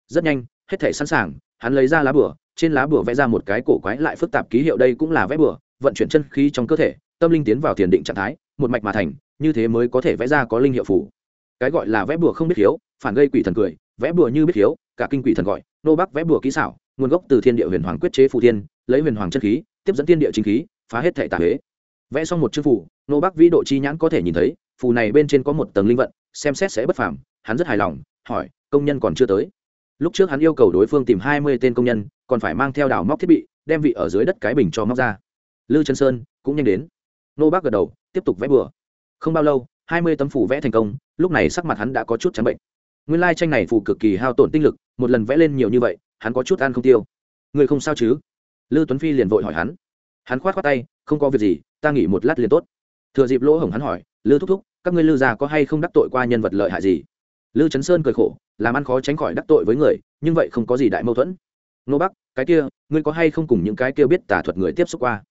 Speaker 1: Rất nhanh, hết thể sẵn sàng, hắn lấy ra lá bửa trên lá bửa vẽ ra một cái cổ quái lại phức tạp ký hiệu, đây cũng là vẽ bửa vận chuyển chân khí trong cơ thể tâm linh tiến vào thiền định trạng thái, một mạch mà thành, như thế mới có thể vẽ ra có linh hiệu phủ cái gọi là vẽ bùa không biết hiếu phản gây quỷ thần cười, vẽ bùa như biết hiếu cả kinh quỷ thần gọi, nô bắc vẽ bùa kỹ xảo, nguồn gốc từ thiên địa huyền hoàng quyết chế phù thiên, lấy huyền hoàng chân khí, tiếp dẫn thiên địa chính khí, phá hết thể tà huế. Vẽ xong một chữ phù, nô bắc vĩ độ chi nhãn có thể nhìn thấy, phù này bên trên có một tầng linh vận, xem xét sẽ bất phàm, hắn rất hài lòng, hỏi, công nhân còn chưa tới. Lúc trước hắn yêu cầu đối phương tìm hai mươi tên công nhân, còn phải mang theo đào móc thiết bị, đem vị ở dưới đất cái bình cho móc ra. Lư Trân sơn, cũng nhanh đến nô bác gật đầu, tiếp tục vẽ bừa. Không bao lâu, hai mươi tấm phủ vẽ thành công, lúc này sắc mặt hắn đã có chút trắng bệnh. Nguyên lai tranh này phủ cực kỳ hao tổn tinh lực, một lần vẽ lên nhiều như vậy, hắn có chút ăn không tiêu. Người không sao chứ? Lư tuấn phi liền vội hỏi hắn. Hắn khoát khoát tay, không có việc gì, ta nghỉ một lát liền tốt. Thừa dịp lỗ hổng hắn hỏi, lư thúc thúc, các ngươi lư già có hay không đắc tội qua nhân vật lợi hại gì? Lư trấn sơn cười khổ, làm ăn khó tránh khỏi đắc tội với người, nhưng vậy không có gì đại mâu thuẫn. Nô bắc cái kia, ngươi có hay không cùng những cái kia biết tả thuật người tiếp xúc qua?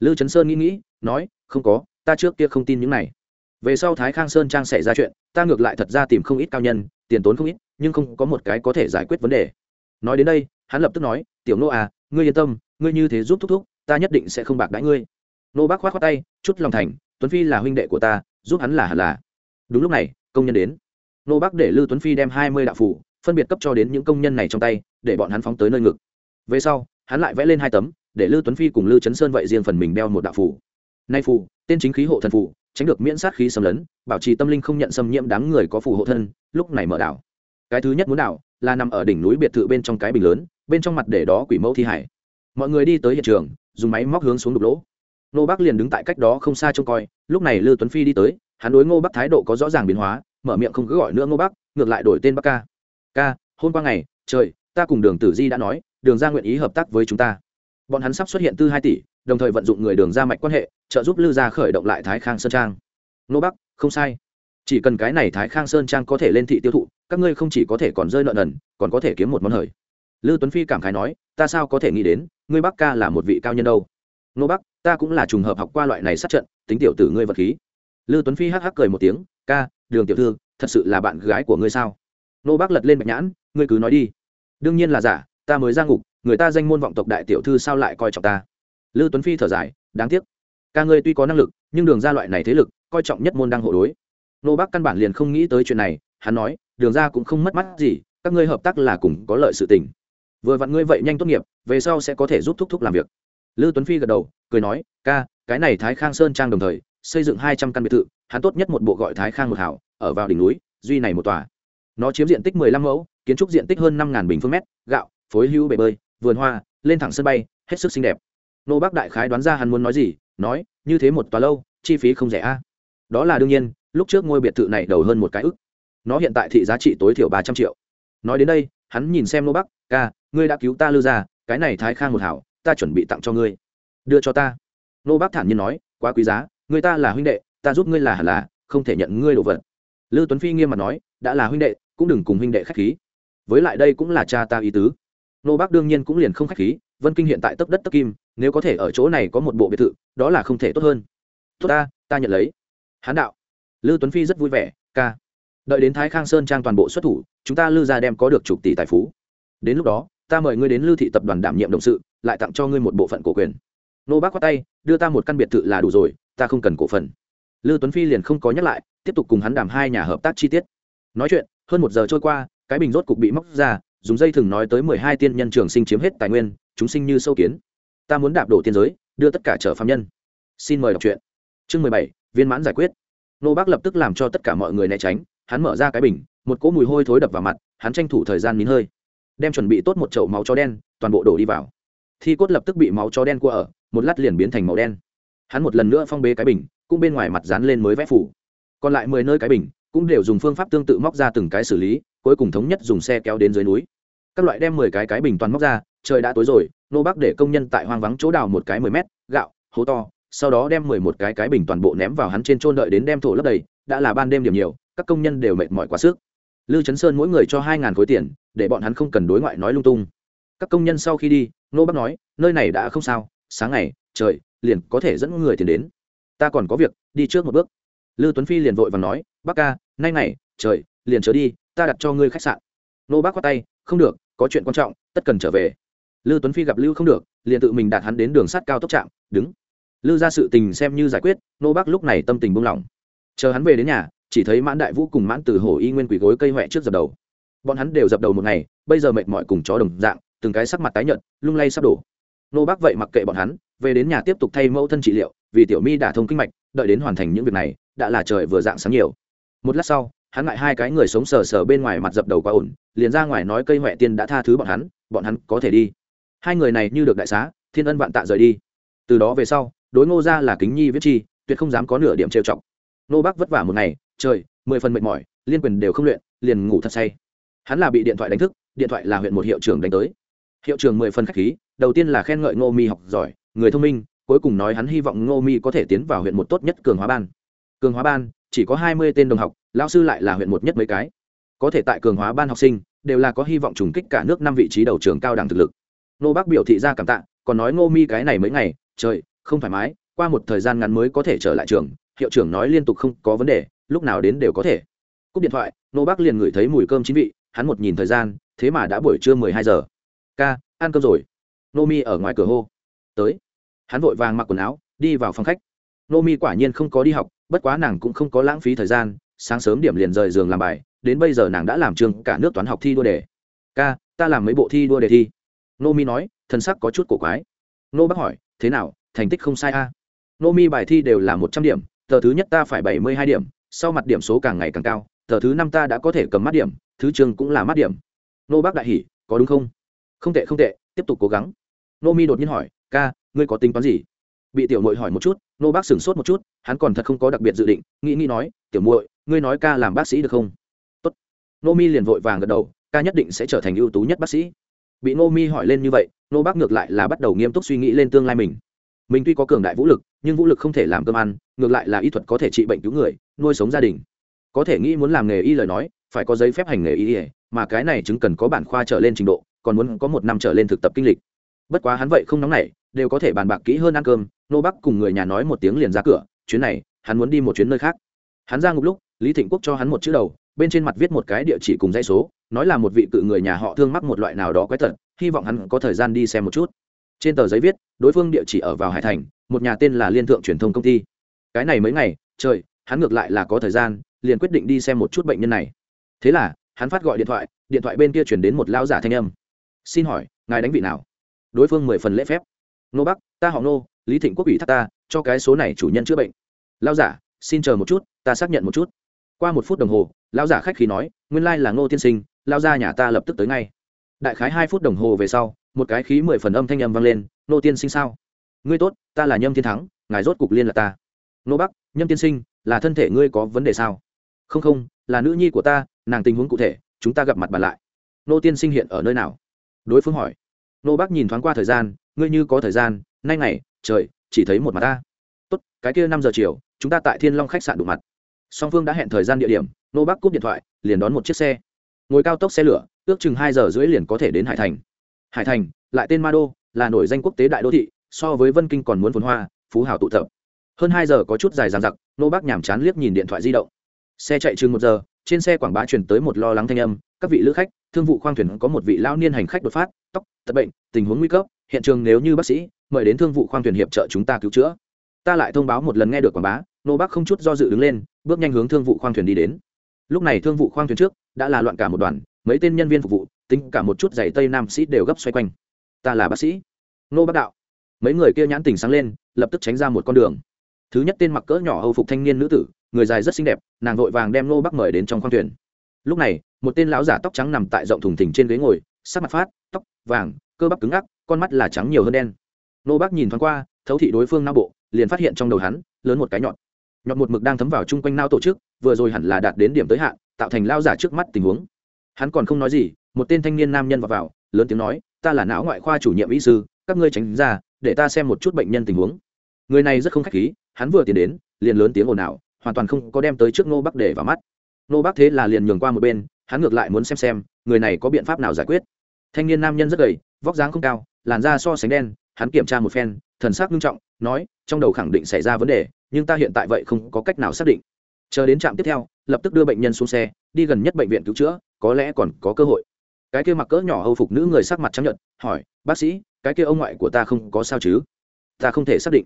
Speaker 1: Lư trấn sơn nghĩ nghĩ, nói không có, ta trước kia không tin những này. Về sau thái khang sơn trang xảy ra chuyện, ta ngược lại thật ra tìm không ít cao nhân, tiền tốn không ít, nhưng không có một cái có thể giải quyết vấn đề. Nói đến đây, hắn lập tức nói, tiểu nô à ngươi yên tâm, ngươi như thế giúp thúc thúc, ta nhất định sẽ không bạc đãi ngươi. Nô bác khoát khoát tay, chút lòng thành, tuấn phi là huynh đệ của ta, giúp hắn là hẳn là. Đúng lúc này, công nhân đến. Nô bác để lưu tuấn phi đem hai mươi đạo phủ, phân biệt cấp cho đến những công nhân này trong tay, để bọn hắn phóng tới nơi ngực. Về sau, hắn lại vẽ lên hai tấm, để lưu tuấn phi cùng lưu chấn sơn vậy riêng phần mình đeo một đạo phủ nay phù, tên chính khí hộ thần phù, tránh được miễn sát khí xâm lấn, bảo trì tâm linh không nhận xâm nhiễm đám người có phù hộ thân, lúc này mở đảo. Cái thứ nhất muốn đảo là nằm ở đỉnh núi biệt thự bên trong cái bình lớn, bên trong mặt để đó quỷ mẫu thi hải. Mọi người đi tới hiện trường, dùng máy móc hướng xuống đục lỗ. Nô bắc liền đứng tại cách đó không xa trông coi, lúc này lư tuấn phi đi tới, hắn đối ngô bắc thái độ có rõ ràng biến hóa, mở miệng không cứ gọi nữa ngô bắc, ngược lại đổi tên bắc ca. Ca, hôm qua ngày, trời, ta cùng đường tử di đã nói, đường ra nguyện ý hợp tác với chúng ta. Bọn hắn sắp xuất hiện tư hai tỷ đồng thời vận dụng người đường ra mạch quan hệ, trợ giúp lư gia khởi động lại thái khang sơn trang. Nô bắc, không sai. Chỉ cần cái này thái khang sơn trang có thể lên thị tiêu thụ, các ngươi không chỉ có thể còn rơi nợ nần, còn có thể kiếm một món hời. Lư tuấn phi cảm khái nói, ta sao có thể nghĩ đến, ngươi bắc ca là một vị cao nhân đâu? Nô bắc, ta cũng là trùng hợp học qua loại này sát trận, tính tiểu tử ngươi vật khí. Lư tuấn phi hắc hắc cười một tiếng, ca, đường tiểu thư, thật sự là bạn gái của ngươi sao? Nô bắc lật lên bạch nhãn, ngươi cứ nói đi. Đương nhiên là giả, ta mới ra ngục, người ta danh môn vọng tộc đại tiểu thư sao lại coi trọng ta? Lư tuấn phi thở dài, đáng tiếc, ca ngươi tuy có năng lực, nhưng đường ra loại này thế lực, coi trọng nhất môn đang hộ đối. Nô bắc căn bản liền không nghĩ tới chuyện này, hắn nói, đường ra cũng không mất mắt gì, các ngươi hợp tác là cùng có lợi sự tình. Vừa vặn ngươi vậy nhanh tốt nghiệp, về sau sẽ có thể giúp thúc thúc làm việc. Lư tuấn phi gật đầu, cười nói, ca, cái này thái khang sơn trang đồng thời, xây dựng hai trăm căn biệt thự, hắn tốt nhất một bộ gọi thái khang một hảo, ở vào đỉnh núi, duy này một tòa. Nó chiếm diện tích mười lăm mẫu, kiến trúc diện tích hơn năm bình phương mét, gạo, phối hữu bể bơi, vườn hoa, lên thẳng sân bay, hết sức xinh đẹp nô bác đại khái đoán ra hắn muốn nói gì, nói, như thế một tòa lâu, chi phí không rẻ a. Đó là đương nhiên, lúc trước ngôi biệt thự này đầu hơn một cái ức. Nó hiện tại thị giá trị tối thiểu ba trăm triệu. Nói đến đây, hắn nhìn xem nô bắc ca, ngươi đã cứu ta lư ra, cái này thái khang một hảo, ta chuẩn bị tặng cho ngươi. Đưa cho ta. Nô bác thản nhiên nói, quá quý giá người ta là huynh đệ, ta giúp ngươi là hẳn là, không thể nhận ngươi đồ vật. Lư tuấn phi nghiêm mặt nói, đã là huynh đệ, cũng đừng cùng huynh đệ khách khí. Với lại đây cũng là cha ta ý tứ. Nô bác đương nhiên cũng liền không khách khí vân kinh hiện tại tấp đất tấp kim, nếu có thể ở chỗ này có một bộ biệt thự, đó là không thể tốt hơn. Tốt ta ta nhận lấy. Hán đạo. Lư tuấn phi rất vui vẻ, ca. Đợi đến thái khang sơn trang toàn bộ xuất thủ, chúng ta lư ra đem có được chục tỷ tài phú. Đến lúc đó, ta mời ngươi đến lư thị tập đoàn đảm nhiệm động sự, lại tặng cho ngươi một bộ phận cổ quyền. Nô bác khoát tay, đưa ta một căn biệt thự là đủ rồi, ta không cần cổ phần. Lư tuấn phi liền không có nhắc lại, tiếp tục cùng hắn đàm hai nhà hợp tác chi tiết. Nói chuyện, hơn một giờ trôi qua, cái bình rốt cục bị móc ra, dùng dây thừng nói tới mười hai tiên nhân trường sinh chiếm hết tài nguyên chúng sinh như sâu kiến. Ta muốn đạp đổ tiên giới, đưa tất cả trở phạm nhân. Xin mời đọc truyện. Chương mười bảy, viên mãn giải quyết. Nô bác lập tức làm cho tất cả mọi người né tránh, hắn mở ra cái bình, một cỗ mùi hôi thối đập vào mặt, hắn tranh thủ thời gian nín hơi. Đem chuẩn bị tốt một chậu máu chó đen, toàn bộ đổ đi vào. Thi cốt lập tức bị máu chó đen cua ở, một lát liền biến thành màu đen. Hắn một lần nữa phong bế cái bình, cũng bên ngoài mặt dán lên mới vẽ phủ. Còn lại mười nơi cái bình, cũng đều dùng phương pháp tương tự móc ra từng cái xử lý, cuối cùng thống nhất dùng xe kéo đến dưới núi. Các loại đem mười cái cái bình toàn móc ra trời đã tối rồi nô bác để công nhân tại hoang vắng chỗ đào một cái mười mét gạo hố to sau đó đem mười một cái cái bình toàn bộ ném vào hắn trên trôn đợi đến đem thổ lấp đầy đã là ban đêm điểm nhiều các công nhân đều mệt mỏi quá sức Lưu Chấn Sơn mỗi người cho hai ngàn khối tiền, để bọn hắn không cần đối ngoại nói lung tung. Các công nhân sau khi đi, Nô bác nói, nơi này đã không sao, sáng ngày, trời, liền có thể dẫn người tiền đến. Ta còn có việc, đi trước một bước. Lưu Tuấn Phi liền vội vàng nói, bác ca, nay này, trời, liền chớ đi, ta đặt cho ngươi khách sạn. Nô bác quát tay, không được, có chuyện quan trọng, tất cần trở về. Lưu Tuấn Phi gặp Lưu không được, liền tự mình đạt hắn đến đường sắt cao tốc trạm, đứng. Lưu ra sự tình xem như giải quyết, Nô Bắc lúc này tâm tình buông lỏng. Chờ hắn về đến nhà, chỉ thấy mãn đại vũ cùng mãn từ hổ y nguyên quỷ gối cây huệ trước dập đầu bọn hắn đều dập đầu một ngày bây giờ mệt mỏi cùng chó đồng dạng từng cái sắc mặt tái nhợt lung lay sắp đổ nô bác vậy mặc kệ bọn hắn về đến nhà tiếp tục thay mẫu thân trị liệu vì tiểu mi đã thông kinh mạch đợi đến hoàn thành những việc này đã là trời vừa dạng sáng nhiều một lát sau hắn ngại hai cái người sống sờ sờ bên ngoài mặt dập đầu quá ổn liền ra ngoài nói cây huệ tiên đã tha thứ bọn hắn bọn hắn có thể đi hai người này như được đại xá, thiên ân vạn tạ rời đi. Từ đó về sau, đối ngô ra là kính nhi viết chi, tuyệt không dám có nửa điểm trêu chọc. Nô bác vất vả một ngày, trời, mười phần mệt mỏi, liên quyền đều không luyện, liền ngủ thật say. Hắn là bị điện thoại đánh thức, điện thoại là huyện một hiệu trưởng đánh tới. Hiệu trưởng mười phần khách khí, đầu tiên là khen ngợi ngô mi học giỏi, người thông minh, cuối cùng nói hắn hy vọng ngô mi có thể tiến vào huyện một tốt nhất cường hóa ban. Cường hóa ban, chỉ có hai mươi tên đồng học lao sư lại là huyện một nhất mấy cái. Có thể tại cường hóa ban học sinh, đều là có hy vọng trùng kích cả nước năm vị trí đầu trường cao đẳng thực lực nô bác biểu thị ra cảm tạ, còn nói ngô mi cái này mấy ngày, trời, không thoải mái, qua một thời gian ngắn mới có thể trở lại trường, hiệu trưởng nói liên tục không có vấn đề, lúc nào đến đều có thể. Cúp điện thoại, nô bác liền ngửi thấy mùi cơm chín vị, hắn một nhìn thời gian, thế mà đã buổi trưa mười hai giờ. Ca, ăn cơm rồi. Nô mi ở ngoài cửa hô. Tới. Hắn vội vàng mặc quần áo, đi vào phòng khách. Nô mi quả nhiên không có đi học, bất quá nàng cũng không có lãng phí thời gian, sáng sớm điểm liền rời giường làm bài, đến bây giờ nàng đã làm trường, cả nước toán học thi đua đề. Ca, ta làm mấy bộ thi đua đề thi? Nô mi nói, thân sắc có chút cổ quái. Nô bác hỏi, thế nào, thành tích không sai a? Nô mi bài thi đều là một trăm điểm, tờ thứ nhất ta phải bảy mươi hai điểm, sau mặt điểm số càng ngày càng cao, tờ thứ năm ta đã có thể cầm mắt điểm, thứ trường cũng là mắt điểm. Nô bác đại hỉ, có đúng không? Không tệ không tệ, tiếp tục cố gắng. Nô mi đột nhiên hỏi, ca, ngươi có tính toán gì? Bị tiểu mội hỏi một chút, nô bác sửng sốt một chút, hắn còn thật không có đặc biệt dự định, nghĩ nghĩ nói, tiểu muội, ngươi nói ca làm bác sĩ được không? Tốt. Nô mi liền vội vàng gật đầu, ca nhất định sẽ trở thành ưu tú nhất bác sĩ bị ngô mi hỏi lên như vậy nô bác ngược lại là bắt đầu nghiêm túc suy nghĩ lên tương lai mình. Mình tuy có cường đại vũ lực, nhưng vũ lực không thể làm cơm ăn, ngược lại là y thuật có thể trị bệnh cứu người, nuôi sống gia đình. Có thể nghĩ muốn làm nghề y lời nói, phải có giấy phép hành nghề y mà cái này chứng cần có bản khoa trở lên trình độ, còn muốn có một năm trở lên thực tập kinh lịch. Bất quá hắn vậy không nóng nảy, đều có thể bàn bạc kỹ hơn ăn cơm nô bắc cùng người nhà nói một tiếng liền ra cửa, chuyến này, hắn muốn đi một chuyến nơi khác. Hắn ra ngục lúc, lý thịnh quốc cho hắn một chữ đầu bên trên mặt viết một cái địa chỉ cùng dãy số, nói là một vị cự người nhà họ thương mắc một loại nào đó quái tật hy vọng hắn có thời gian đi xem một chút. Trên tờ giấy viết, đối phương địa chỉ ở vào hải thành, một nhà tên là liên thượng truyền thông công ty. Cái này mấy ngày, trời, hắn ngược lại là có thời gian, liền quyết định đi xem một chút bệnh nhân này. Thế là, hắn phát gọi điện thoại điện thoại bên kia chuyển đến một lao giả thanh âm. Xin hỏi, ngài đánh vị nào? Đối phương mười phần lễ phép. Nô bắc, ta họ nô, lý thịnh quốc ủy thác ta, cho cái số này chủ nhân chữa bệnh. Lao giả, xin chờ một chút, ta xác nhận một chút qua một phút đồng hồ lao giả khách khí nói, nguyên lai là ngô tiên sinh lao ra nhà ta lập tức tới ngay. Đại khái hai phút đồng hồ về sau, một cái khí mười phần âm thanh âm vang lên nô tiên sinh sao? Ngươi tốt, ta là nhâm thiên thắng, ngài rốt cục liên là ta. Nô bắc, nhâm tiên sinh, là thân thể ngươi có vấn đề sao? Không không, là nữ nhi của ta, nàng tình huống cụ thể, chúng ta gặp mặt bàn lại. Nô tiên sinh hiện ở nơi nào? Đối phương hỏi. Nô bác nhìn thoáng qua thời gian, ngươi như có thời gian, nay ngày, trời, chỉ thấy một mặt ta. Tốt, cái kia năm giờ chiều, chúng ta tại thiên long khách sạn đụng mặt song phương đã hẹn thời gian địa điểm, nô bác cúp điện thoại, liền đón một chiếc xe. Ngồi cao tốc xe lửa, ước chừng hai giờ rưỡi liền có thể đến hải thành. Hải thành, lại tên ma đô là nổi danh quốc tế đại đô thị, so với vân kinh còn muốn phồn hoa, phú hào tụ tập. Hơn hai giờ có chút dài dằng dặc, nô bác nhàm chán liếc nhìn điện thoại di động. Xe chạy chừng một giờ, trên xe quảng bá truyền tới một lo lắng thanh âm, các vị lữ khách, thương vụ khoang thuyền có một vị lao niên hành khách đột phát, tóc, tật bệnh, tình huống nguy cấp, hiện trường nếu như bác sĩ, mời đến thương vụ khoang thuyền hiệp trợ chúng ta cứu chữa. Ta lại thông báo một lần nghe được quảng bá, nô bác không chút do dự đứng lên bước nhanh hướng thương vụ khoang thuyền đi đến. Lúc này thương vụ khoang thuyền trước đã là loạn cả một đoàn, mấy tên nhân viên phục vụ, tính cả một chút giày tây nam sĩ đều gấp xoay quanh. Ta là bác sĩ. Nô bác đạo. Mấy người kia nhãn tình sáng lên, lập tức tránh ra một con đường. Thứ nhất tên mặc cỡ nhỏ hầu phục thanh niên nữ tử, người dài rất xinh đẹp, nàng vội vàng đem nô bác mời đến trong khoang thuyền. Lúc này, một tên lão giả tóc trắng nằm tại rộng thùng thình trên ghế ngồi, sắc mặt phát, tóc vàng, cơ bắp cứng ngắc, con mắt là trắng nhiều hơn đen. Nô bác nhìn thoáng qua, thấu thị đối phương não bộ, liền phát hiện trong đầu hắn, lớn một cái nhọn nhọn một mực đang thấm vào chung quanh nao tổ chức vừa rồi hẳn là đạt đến điểm tới hạn tạo thành lao giả trước mắt tình huống. Hắn còn không nói gì một tên thanh niên nam nhân vào, vào lớn tiếng nói ta là não ngoại khoa chủ nhiệm y sư các ngươi tránh ra để ta xem một chút bệnh nhân tình huống. Người này rất không khách khí hắn vừa tiến đến liền lớn tiếng ồn ào hoàn toàn không có đem tới trước nô bắc để vào mắt. Nô bắc thế là liền nhường qua một bên hắn ngược lại muốn xem xem người này có biện pháp nào giải quyết. Thanh niên nam nhân rất gầy vóc dáng không cao làn da so sánh đen hắn kiểm tra một phen thần sắc nghiêm trọng nói trong đầu khẳng định xảy ra vấn đề nhưng ta hiện tại vậy không có cách nào xác định. Chờ đến trạm tiếp theo, lập tức đưa bệnh nhân xuống xe, đi gần nhất bệnh viện cứu chữa, có lẽ còn có cơ hội. Cái kia mặc cỡ nhỏ hầu phục nữ người sắc mặt chấp nhận hỏi, bác sĩ, cái kia ông ngoại của ta không có sao chứ? Ta không thể xác định.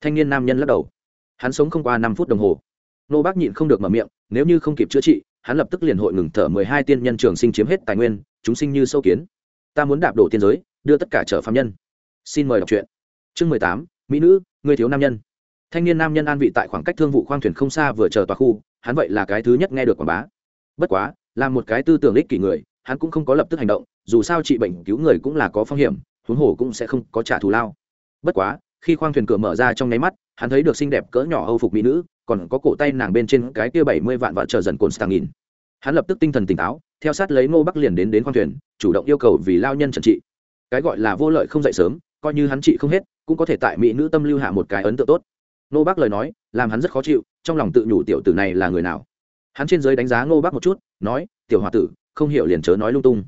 Speaker 1: Thanh niên nam nhân lắc đầu. Hắn sống không qua năm phút đồng hồ. Nô bác nhịn không được mở miệng, nếu như không kịp chữa trị, hắn lập tức liền hội ngừng thở mười hai tiên nhân trường sinh chiếm hết tài nguyên, chúng sinh như sâu kiến. Ta muốn đạp đổ tiên giới, đưa tất cả trở phạm nhân. Xin mời đọc truyện. Chương mười tám, mỹ nữ, người thiếu nam nhân thanh niên nam nhân an vị tại khoảng cách thương vụ khoang thuyền không xa vừa chờ tòa khu, hắn vậy là cái thứ nhất nghe được quảng bá. Bất quá, là một cái tư tưởng ích kỷ người, hắn cũng không có lập tức hành động, dù sao trị bệnh cứu người cũng là có phong hiểm, huống hồ cũng sẽ không có trả thù lao. Bất quá, khi khoang thuyền cửa mở ra trong nháy mắt, hắn thấy được xinh đẹp cỡ nhỏ âu phục mỹ nữ, còn có cổ tay nàng bên trên cái kia bảy mươi vạn vạn chờ dần cồn stang nghìn hắn lập tức tinh thần tỉnh táo, theo sát lấy ngô bắc liền đến đến khoang thuyền, chủ động yêu cầu vì lao nhân trần trị. Cái gọi là vô lợi không dậy sớm, coi như hắn trị không hết, cũng có thể tại mỹ nữ tâm lưu hạ một cái ấn tượng tốt. Nô bác lời nói, làm hắn rất khó chịu, trong lòng tự nhủ tiểu tử này là người nào. Hắn trên giới đánh giá ngô bác một chút, nói, tiểu h o a tử, không hiểu liền chớ nói lung tung.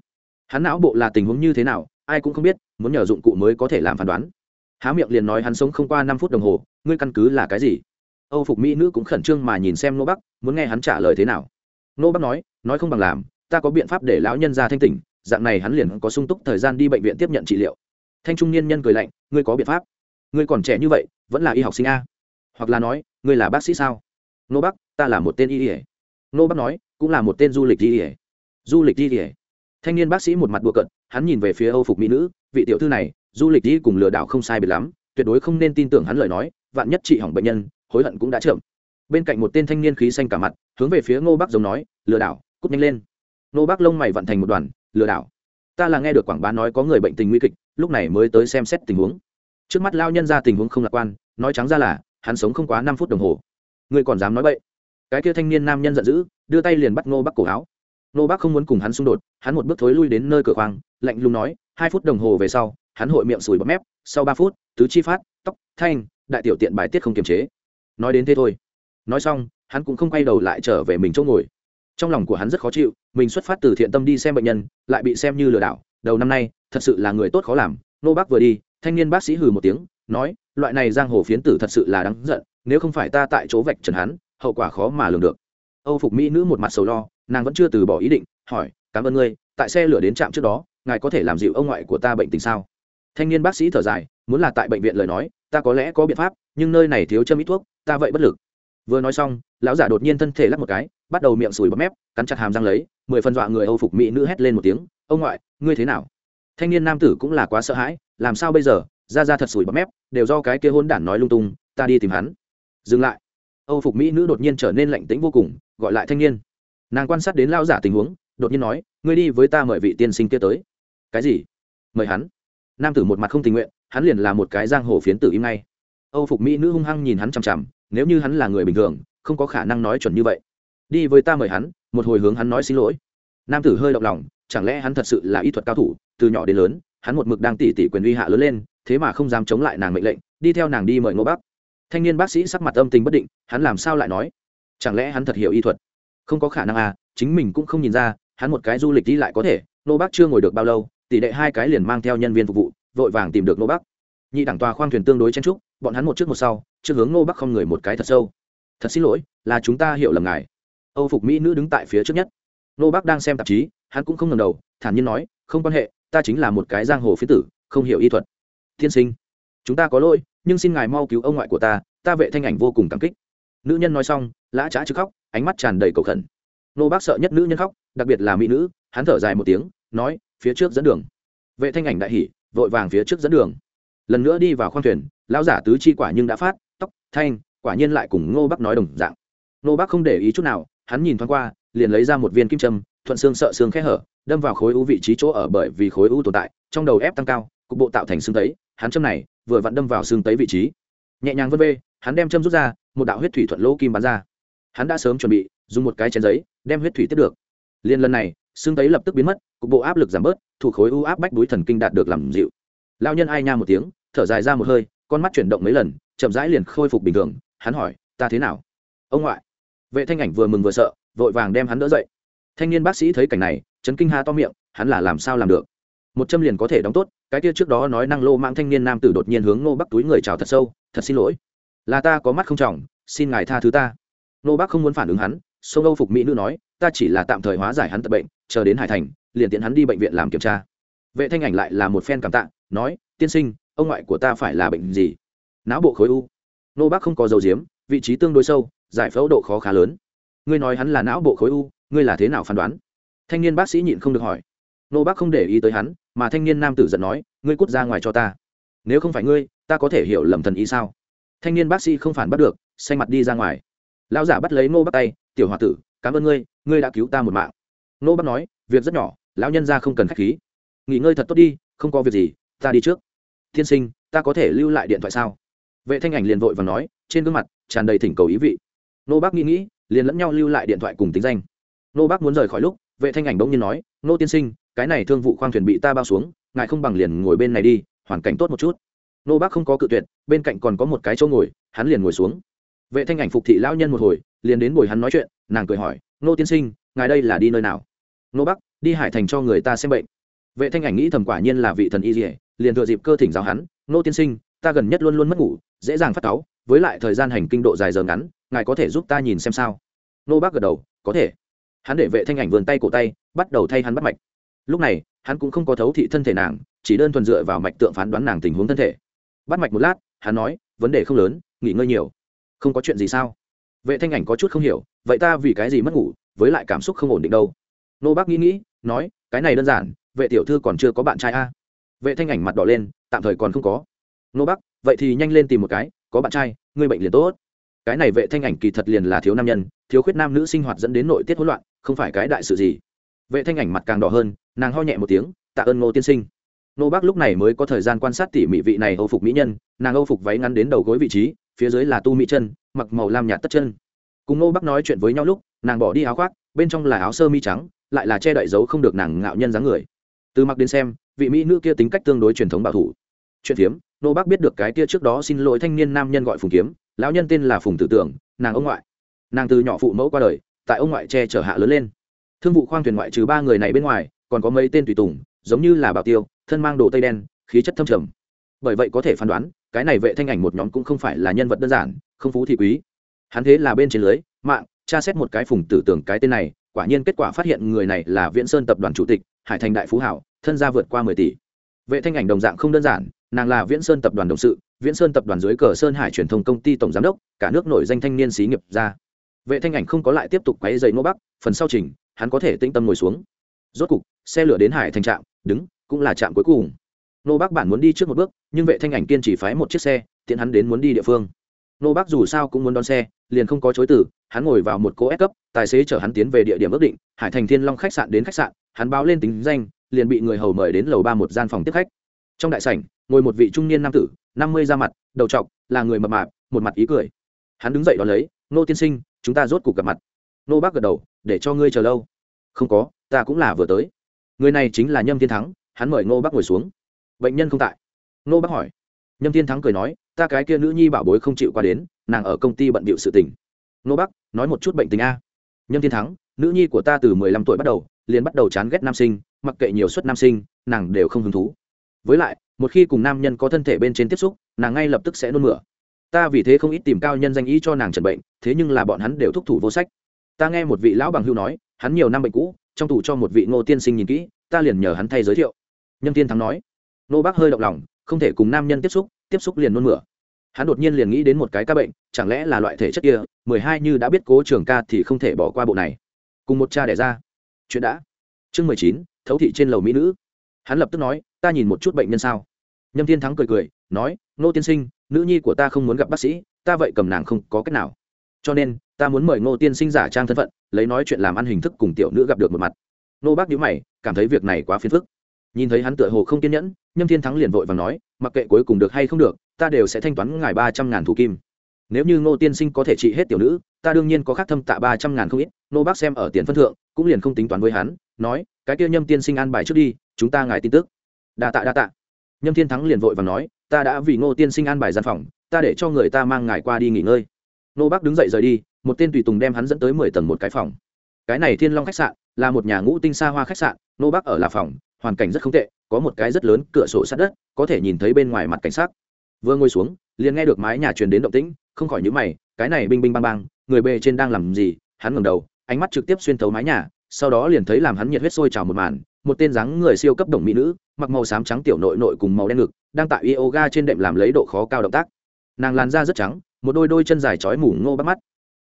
Speaker 1: Hắn não bộ là tình huống như thế nào, ai cũng không biết, muốn nhờ dụng cụ mới có thể làm phán đoán. Há miệng liền nói hắn sống không qua năm phút đồng hồ, ngươi căn cứ là cái gì? Âu phục mỹ nữ cũng khẩn trương mà nhìn xem nô bắc muốn nghe hắn trả lời thế nào. Nô bắc nói nói không bằng làm, ta có biện pháp để lão nhân ra thanh tỉnh, dạng này hắn liền có sung túc thời gian đi bệnh viện tiếp nhận trị liệu. Thanh trung niên nhân cười lạnh, ngươi có biện pháp? Ngươi còn trẻ như vậy, vẫn là y học sinh a? Hoặc là nói, ngươi là bác sĩ sao? Nô bắc, ta là một tên y ỉa nô bắc nói, cũng là một tên du lịch y ỉa du lịch y ỉa thanh niên bác sĩ một mặt đùa cận hắn nhìn về phía âu phục mỹ nữ, vị tiểu thư này, du lịch đi cùng lừa đảo không sai biệt lắm, tuyệt đối không nên tin tưởng hắn lời nói, vạn nhất trị hỏng bệnh nhân, hối hận cũng đã chậm. Bên cạnh một tên thanh niên khí xanh cả mặt, hướng về phía ngô bắc giống nói, lừa đảo, cút nhanh lên. Ngô bắc lông mày vận thành một đoàn, lừa đảo. Ta là nghe được quảng bá nói có người bệnh tình nguy kịch, lúc này mới tới xem xét tình huống. Trước mắt lao nhân ra tình huống không lạc quan, nói trắng ra là hắn sống không quá năm phút đồng hồ. Ngươi còn dám nói bậy? Cái kia thanh niên nam nhân giận dữ, đưa tay liền bắt ngô bắc cổ áo. Ngô bắc không muốn cùng hắn xung đột, hắn một bước thối lui đến nơi cửa khoang, lạnh lùng nói, hai phút đồng hồ về sau, hắn hội miệng sùi bọt mép, sau ba phút, tứ chi phát, tóc, thanh, đại tiểu tiện bài tiết không kiềm chế. Nói đến thế thôi. Nói xong, hắn cũng không quay đầu lại trở về mình chỗ ngồi. Trong lòng của hắn rất khó chịu, mình xuất phát từ thiện tâm đi xem bệnh nhân, lại bị xem như lừa đảo. Đầu năm nay, thật sự là người tốt khó làm. Nô bác vừa đi, thanh niên bác sĩ hừ một tiếng nói, loại này giang hồ phiến tử thật sự là đáng giận, nếu không phải ta tại chỗ vạch trần hắn, hậu quả khó mà lường được. Âu phục mỹ nữ một mặt sầu lo, nàng vẫn chưa từ bỏ ý định, hỏi, cảm ơn ngươi, tại xe lửa đến trạm trước đó, ngài có thể làm dịu ông ngoại của ta bệnh tình sao? Thanh niên bác sĩ thở dài, muốn là tại bệnh viện lời nói, ta có lẽ có biện pháp, nhưng nơi này thiếu châm ít thuốc, ta vậy bất lực. Vừa nói xong, lão giả đột nhiên thân thể lắc một cái, bắt đầu miệng sùi bọt mép, cắn chặt hàm răng lấy, mười phân dọa người âu phục mỹ nữ hét lên một tiếng, ông ngoại, ngươi thế nào? Thanh niên nam tử cũng là quá sợ hãi, làm sao bây giờ? Ra ra thật sùi bọt mép, đều do cái kia hôn đản nói lung tung, ta đi tìm hắn. Dừng lại. Âu phục mỹ nữ đột nhiên trở nên lạnh tĩnh vô cùng, gọi lại thanh niên. Nàng quan sát đến lao giả tình huống, đột nhiên nói, ngươi đi với ta mời vị tiên sinh kia tới. Cái gì? Mời hắn. Nam tử một mặt không tình nguyện, hắn liền là một cái giang hồ phiến tử im ngay. Âu phục mỹ nữ hung hăng nhìn hắn chằm chằm, nếu như hắn là người bình thường, không có khả năng nói chuẩn như vậy. Đi với ta mời hắn, một hồi hướng hắn nói xin lỗi. Nam tử hơi động lòng, chẳng lẽ hắn thật sự là y thuật cao thủ, từ nhỏ đến lớn, hắn một mực đang tỉ tỉ quyền uy hạ lớn lên thế mà không dám chống lại nàng mệnh lệnh, đi theo nàng đi mời ngô bắc. Thanh niên bác sĩ sắc mặt âm tình bất định, hắn làm sao lại nói? Chẳng lẽ hắn thật hiểu y thuật? Không có khả năng à chính mình cũng không nhìn ra, hắn một cái du lịch đi lại có thể nô bắc chưa ngồi được bao lâu, tỷ đệ hai cái liền mang theo nhân viên phục vụ, vội vàng tìm được nô bắc. Nhị đẳng tòa khoang thuyền tương đối chen trúc bọn hắn một trước một sau, trước hướng nô bắc không người một cái thật sâu. Thật xin lỗi, là chúng ta hiểu lầm ngài. Âu phục mỹ nữ đứng tại phía trước nhất. Nô bắc đang xem tạp chí, hắn cũng không ngần đầu, thản nhiên nói, không quan hệ, ta chính là một cái giang hồ phía tử, không hiểu y thuật tiên sinh. Chúng ta có lỗi, nhưng xin ngài mau cứu ông ngoại của ta ta vệ thanh ảnh vô cùng cảm kích. Nữ nhân nói xong, lã trá chứ khóc, ánh mắt tràn đầy cầu khẩn. Nô bác sợ nhất nữ nhân khóc, đặc biệt là mỹ nữ, hắn thở dài một tiếng, nói, phía trước dẫn đường. Vệ thanh ảnh đại hỉ, vội vàng phía trước dẫn đường. Lần nữa đi vào khoang thuyền, lão giả tứ chi quả nhưng đã phát, tóc, thanh, quả nhiên lại cùng ngô bác nói đồng dạng. Ngô bác không để ý chút nào, hắn nhìn thoáng qua, liền lấy ra một viên kim châm, thuận xương sợ xương khẽ hở, đâm vào khối u vị trí chỗ ở bởi vì khối u tồn tại, trong đầu ép tăng cao, cục bộ tạo thành xương tấy hắn châm này vừa vặn đâm vào xương tấy vị trí. Nhẹ nhàng vân vê, hắn đem châm rút ra, một đạo huyết thủy thuận lỗ kim bắn ra. Hắn đã sớm chuẩn bị, dùng một cái chén giấy, đem huyết thủy tiếp được. Liên lần này, xương tấy lập tức biến mất, cục bộ áp lực giảm bớt, thủ khối u áp bách đuối thần kinh đạt được làm dịu. Lao nhân ai nha một tiếng, thở dài ra một hơi, con mắt chuyển động mấy lần, chậm rãi liền khôi phục bình thường, hắn hỏi, ta thế nào? Ông ngoại. Vệ thanh ảnh vừa mừng vừa sợ, vội vàng đem hắn đỡ dậy. Thanh niên bác sĩ thấy cảnh này, chấn kinh ha to miệng, hắn là làm sao làm được? Một châm liền có thể đóng tốt, cái kia trước đó nói năng lô mạng thanh niên nam tử đột nhiên hướng nô bắc túi người chào thật sâu, thật xin lỗi, là ta có mắt không trọng, xin ngài tha thứ ta. Nô bắc không muốn phản ứng hắn, sông âu phục mỹ nữ nói, ta chỉ là tạm thời hóa giải hắn tật bệnh, chờ đến hải thành, liền tiện hắn đi bệnh viện làm kiểm tra. Vệ thanh ảnh lại là một phen cảm tạ, nói, tiên sinh, ông ngoại của ta phải là bệnh gì? Não bộ khối u. Nô bác không có dầu diếm vị trí tương đối sâu, giải phẫu độ khó khá lớn. Ngươi nói hắn là não bộ khối u, ngươi là thế nào phán đoán? Thanh niên bác sĩ nhịn không được hỏi. Nô bác không để ý tới hắn mà thanh niên nam tử giận nói, ngươi cút ra ngoài cho ta. Nếu không phải ngươi, ta có thể hiểu lầm thần ý sao? Thanh niên bác sĩ không phản bắt được, xanh mặt đi ra ngoài. Lão giả bắt lấy nô bác tay, tiểu h o a tử, cảm ơn ngươi ngươi đã cứu ta một mạng. Nô bác nói, việc rất nhỏ, lão nhân ra không cần k h á c h khí. Nghỉ ngơi thật tốt đi, không có việc gì, ta đi trước. Tiên sinh, ta có thể lưu lại điện thoại sao? Vệ thanh ảnh liền vội và nói, trên gương mặt tràn đầy thỉnh cầu ý vị. Nô bác nghĩ nghĩ, liền lẫn nhau lưu lại điện thoại cùng tính danh. Nô bác muốn rời khỏi lúc, vệ thanh ảnh bỗng nhiên nói nô tiên sinh cái này thương vụ khoang thuyền bị ta bao xuống, ngài không bằng liền ngồi bên này đi, hoàn cảnh tốt một chút. Nô bác không có cự tuyệt, bên cạnh còn có một cái chỗ ngồi, hắn liền ngồi xuống. Vệ thanh ảnh phục thị lão nhân một hồi, liền đến bồi hắn nói chuyện, nàng cười hỏi, nô tiên sinh, ngài đây là đi nơi nào? Nô bắc đi hải thành cho người ta xem bệnh. Vệ thanh ảnh nghĩ thầm quả nhiên là vị thần y dỉa liền thừa dịp cơ thỉnh giáo hắn, nô tiên sinh, ta gần nhất luôn luôn mất ngủ, dễ dàng phát cáu, với lại thời gian hành kinh độ dài giờ ngắn, ngài có thể giúp ta nhìn xem sao? Nô bác gật đầu, có thể. Hắn để vệ thanh ảnh vườn tay cổ tay, bắt đầu thay hắn bắt mạch lúc này, hắn cũng không có thấu thị thân thể nàng, chỉ đơn thuần dựa vào mạch tượng phán đoán nàng tình huống thân thể. Bắt mạch một lát, hắn nói, vấn đề không lớn, nghỉ ngơi nhiều. Không có chuyện gì sao? Vệ thanh ảnh có chút không hiểu, vậy ta vì cái gì mất ngủ, với lại cảm xúc không ổn định đâu? Nô bác nghĩ nghĩ, nói, cái này đơn giản, vệ tiểu thư còn chưa có bạn trai a. Vệ thanh ảnh mặt đỏ lên, tạm thời còn không có. Nô bác, vậy thì nhanh lên tìm một cái, có bạn trai, ngươi bệnh liền tốt. Cái này vệ thanh ảnh kỳ thật liền là thiếu nam nhân, thiếu khuyết nam nữ sinh hoạt dẫn đến nội tiết hỗn loạn, không phải cái đại sự gì vệ thanh ảnh mặt càng đỏ hơn, nàng ho nhẹ một tiếng, tạ ơn ngô tiên sinh. Nô bác lúc này mới có thời gian quan sát tỉ mỉ vị này âu phục mỹ nhân, nàng âu phục váy ngắn đến đầu gối vị trí, phía dưới là tu mỹ chân, mặc màu lam nhạt tất chân. Cùng nô bác nói chuyện với nhau lúc, nàng bỏ đi áo khoác, bên trong là áo sơ mi trắng, lại là che đậy dấu không được nàng ngạo nhân dáng người. Từ mặc đến xem, vị mỹ nữ kia tính cách tương đối truyền thống bảo thủ. Chuyện phiếm nô bác biết được cái kia trước đó xin lỗi thanh niên nam nhân gọi phùng kiếm, lão nhân tên là phùng tử tưởng, nàng ông ngoại. Nàng từ nhỏ phụ mẫu qua đời, tại ông ngoại che chở hạ lớn lên thương vụ khoang thuyền ngoại trừ ba người này bên ngoài, còn có mấy tên tùy tùng, giống như là bảo tiêu, thân mang đồ tây đen, khí chất thâm trầm. Bởi vậy có thể phán đoán, cái này vệ thanh ảnh một nhóm cũng không phải là nhân vật đơn giản, không phú thì quý. Hắn thế là bên trên lưới, mạng, tra xét một cái phùng tử tưởng cái tên này, quả nhiên kết quả phát hiện người này là viễn sơn tập đoàn chủ tịch, hải thành đại phú hảo, thân gia vượt qua mười tỷ. Vệ thanh ảnh đồng dạng không đơn giản, nàng là viễn sơn tập đoàn đồng sự, viễn sơn tập đoàn dưới cờ sơn hải truyền thông công ty tổng giám đốc, cả nước nổi danh thanh niên xí nghiệp ra. Vệ thanh ảnh không có lại tiếp tục quấy dày nô bắc, phần sau trình hắn có thể tĩnh tâm ngồi xuống. Rốt cục, xe lửa đến hải thành trạm, đứng, cũng là trạm cuối cùng. Nô bác bản muốn đi trước một bước, nhưng vệ thanh ảnh kiên chỉ phái một chiếc xe, tiện hắn đến muốn đi địa phương. Nô bác dù sao cũng muốn đón xe, liền không có chối từ, hắn ngồi vào một cỗ S cấp, tài xế chở hắn tiến về địa điểm ước định, hải thành thiên long khách sạn đến khách sạn, hắn báo lên tính danh, liền bị người hầu mời đến lầu ba một gian phòng tiếp khách. Trong đại sảnh, ngồi một vị trung niên nam tử, năm mươi da mặt, đầu trọc, là người mập mạp, một mặt ý cười. Hắn đứng dậy đón lấy, nô tiên sinh, chúng ta rốt cuộc gặp mặt. Nô bác gật đầu, để cho ngươi chờ lâu không có, ta cũng là vừa tới. Người này chính là nhâm thiên thắng, hắn mời Ngô bác ngồi xuống. Bệnh nhân không tại. Ngô bác hỏi. Nhâm thiên thắng cười nói, ta cái kia nữ nhi bảo bối không chịu qua đến, nàng ở công ty bận bịu sự tình. Ngô bác nói một chút bệnh tình a. Nhâm thiên thắng, nữ nhi của ta từ mười lăm tuổi bắt đầu, liền bắt đầu chán ghét nam sinh, mặc kệ nhiều suất nam sinh, nàng đều không hứng thú. Với lại, một khi cùng nam nhân có thân thể bên trên tiếp xúc, nàng ngay lập tức sẽ nôn mửa. Ta vì thế không ít tìm cao nhân danh ý cho nàng trần bệnh, thế nhưng là bọn hắn đều thúc thủ vô sách. Ta nghe một vị lão bằng hưu nói hắn nhiều năm bệnh cũ, trong tủ cho một vị ngô tiên sinh nhìn kỹ, ta liền nhờ hắn thay giới thiệu. Nhân tiên thắng nói. Nô bác hơi động lòng, không thể cùng nam nhân tiếp xúc tiếp xúc liền nôn mửa. Hắn đột nhiên liền nghĩ đến một cái ca bệnh, chẳng lẽ là loại thể chất kia, mười hai như đã biết cố trường ca thì không thể bỏ qua bộ này. Cùng một cha đẻ ra. Chuyện đã. Chương mười chín, thấu thị trên lầu mỹ nữ. Hắn lập tức nói, ta nhìn một chút bệnh nhân sao. Nhâm thiên thắng cười cười, nói, ngô tiên sinh, nữ nhi của ta không muốn gặp bác sĩ, ta vậy cầm nàng không có cách nào. Cho nên, ta muốn mời ngô tiên sinh giả trang thân phận lấy nói chuyện làm ăn hình thức cùng tiểu nữ gặp được một mặt. Nô bác nhíu mày, cảm thấy việc này quá phiền phức. Nhìn thấy hắn tựa hồ không kiên nhẫn, nhâm thiên thắng liền vội và nói, mặc kệ cuối cùng được hay không được, ta đều sẽ thanh toán ngài ba trăm ngàn thủ kim. Nếu như ngô tiên sinh có thể trị hết tiểu nữ, ta đương nhiên có khác thâm tạ ba trăm ngàn không ít. Nô bác xem ở tiền phân thượng, cũng liền không tính toán với hắn, nói, cái kia nhâm tiên sinh an bài trước đi, chúng ta ngài tin tức. Đa tạ đa tạ. Nhâm thiên thắng liền vội và nói, ta đã vì ngô tiên sinh an bài gian phòng, ta để cho người ta mang ngài qua đi nghỉ ngơi. Nô bác đứng dậy rời đi một tên tùy tùng đem hắn dẫn tới mười tầng một cái phòng. Cái này thiên long khách sạn là một nhà ngũ tinh xa hoa khách sạn, nô bác ở là phòng, hoàn cảnh rất không tệ, có một cái rất lớn cửa sổ sát đất, có thể nhìn thấy bên ngoài mặt cảnh sát vừa ngồi xuống, liền nghe được mái nhà truyền đến động tĩnh, không khỏi nhíu mày, cái này binh binh bang bang, người bề trên đang làm gì? Hắn ngẩng đầu, ánh mắt trực tiếp xuyên thấu mái nhà, sau đó liền thấy làm hắn nhiệt huyết sôi trào một màn, một tên dáng người siêu cấp đồng mỹ nữ, mặc màu xám trắng tiểu nội nội cùng màu đen ngực, đang tại yoga trên đệm làm lấy độ khó cao động tác. Nàng làn da rất trắng, một đôi đôi chân dài chói mủ ngô bắt mắt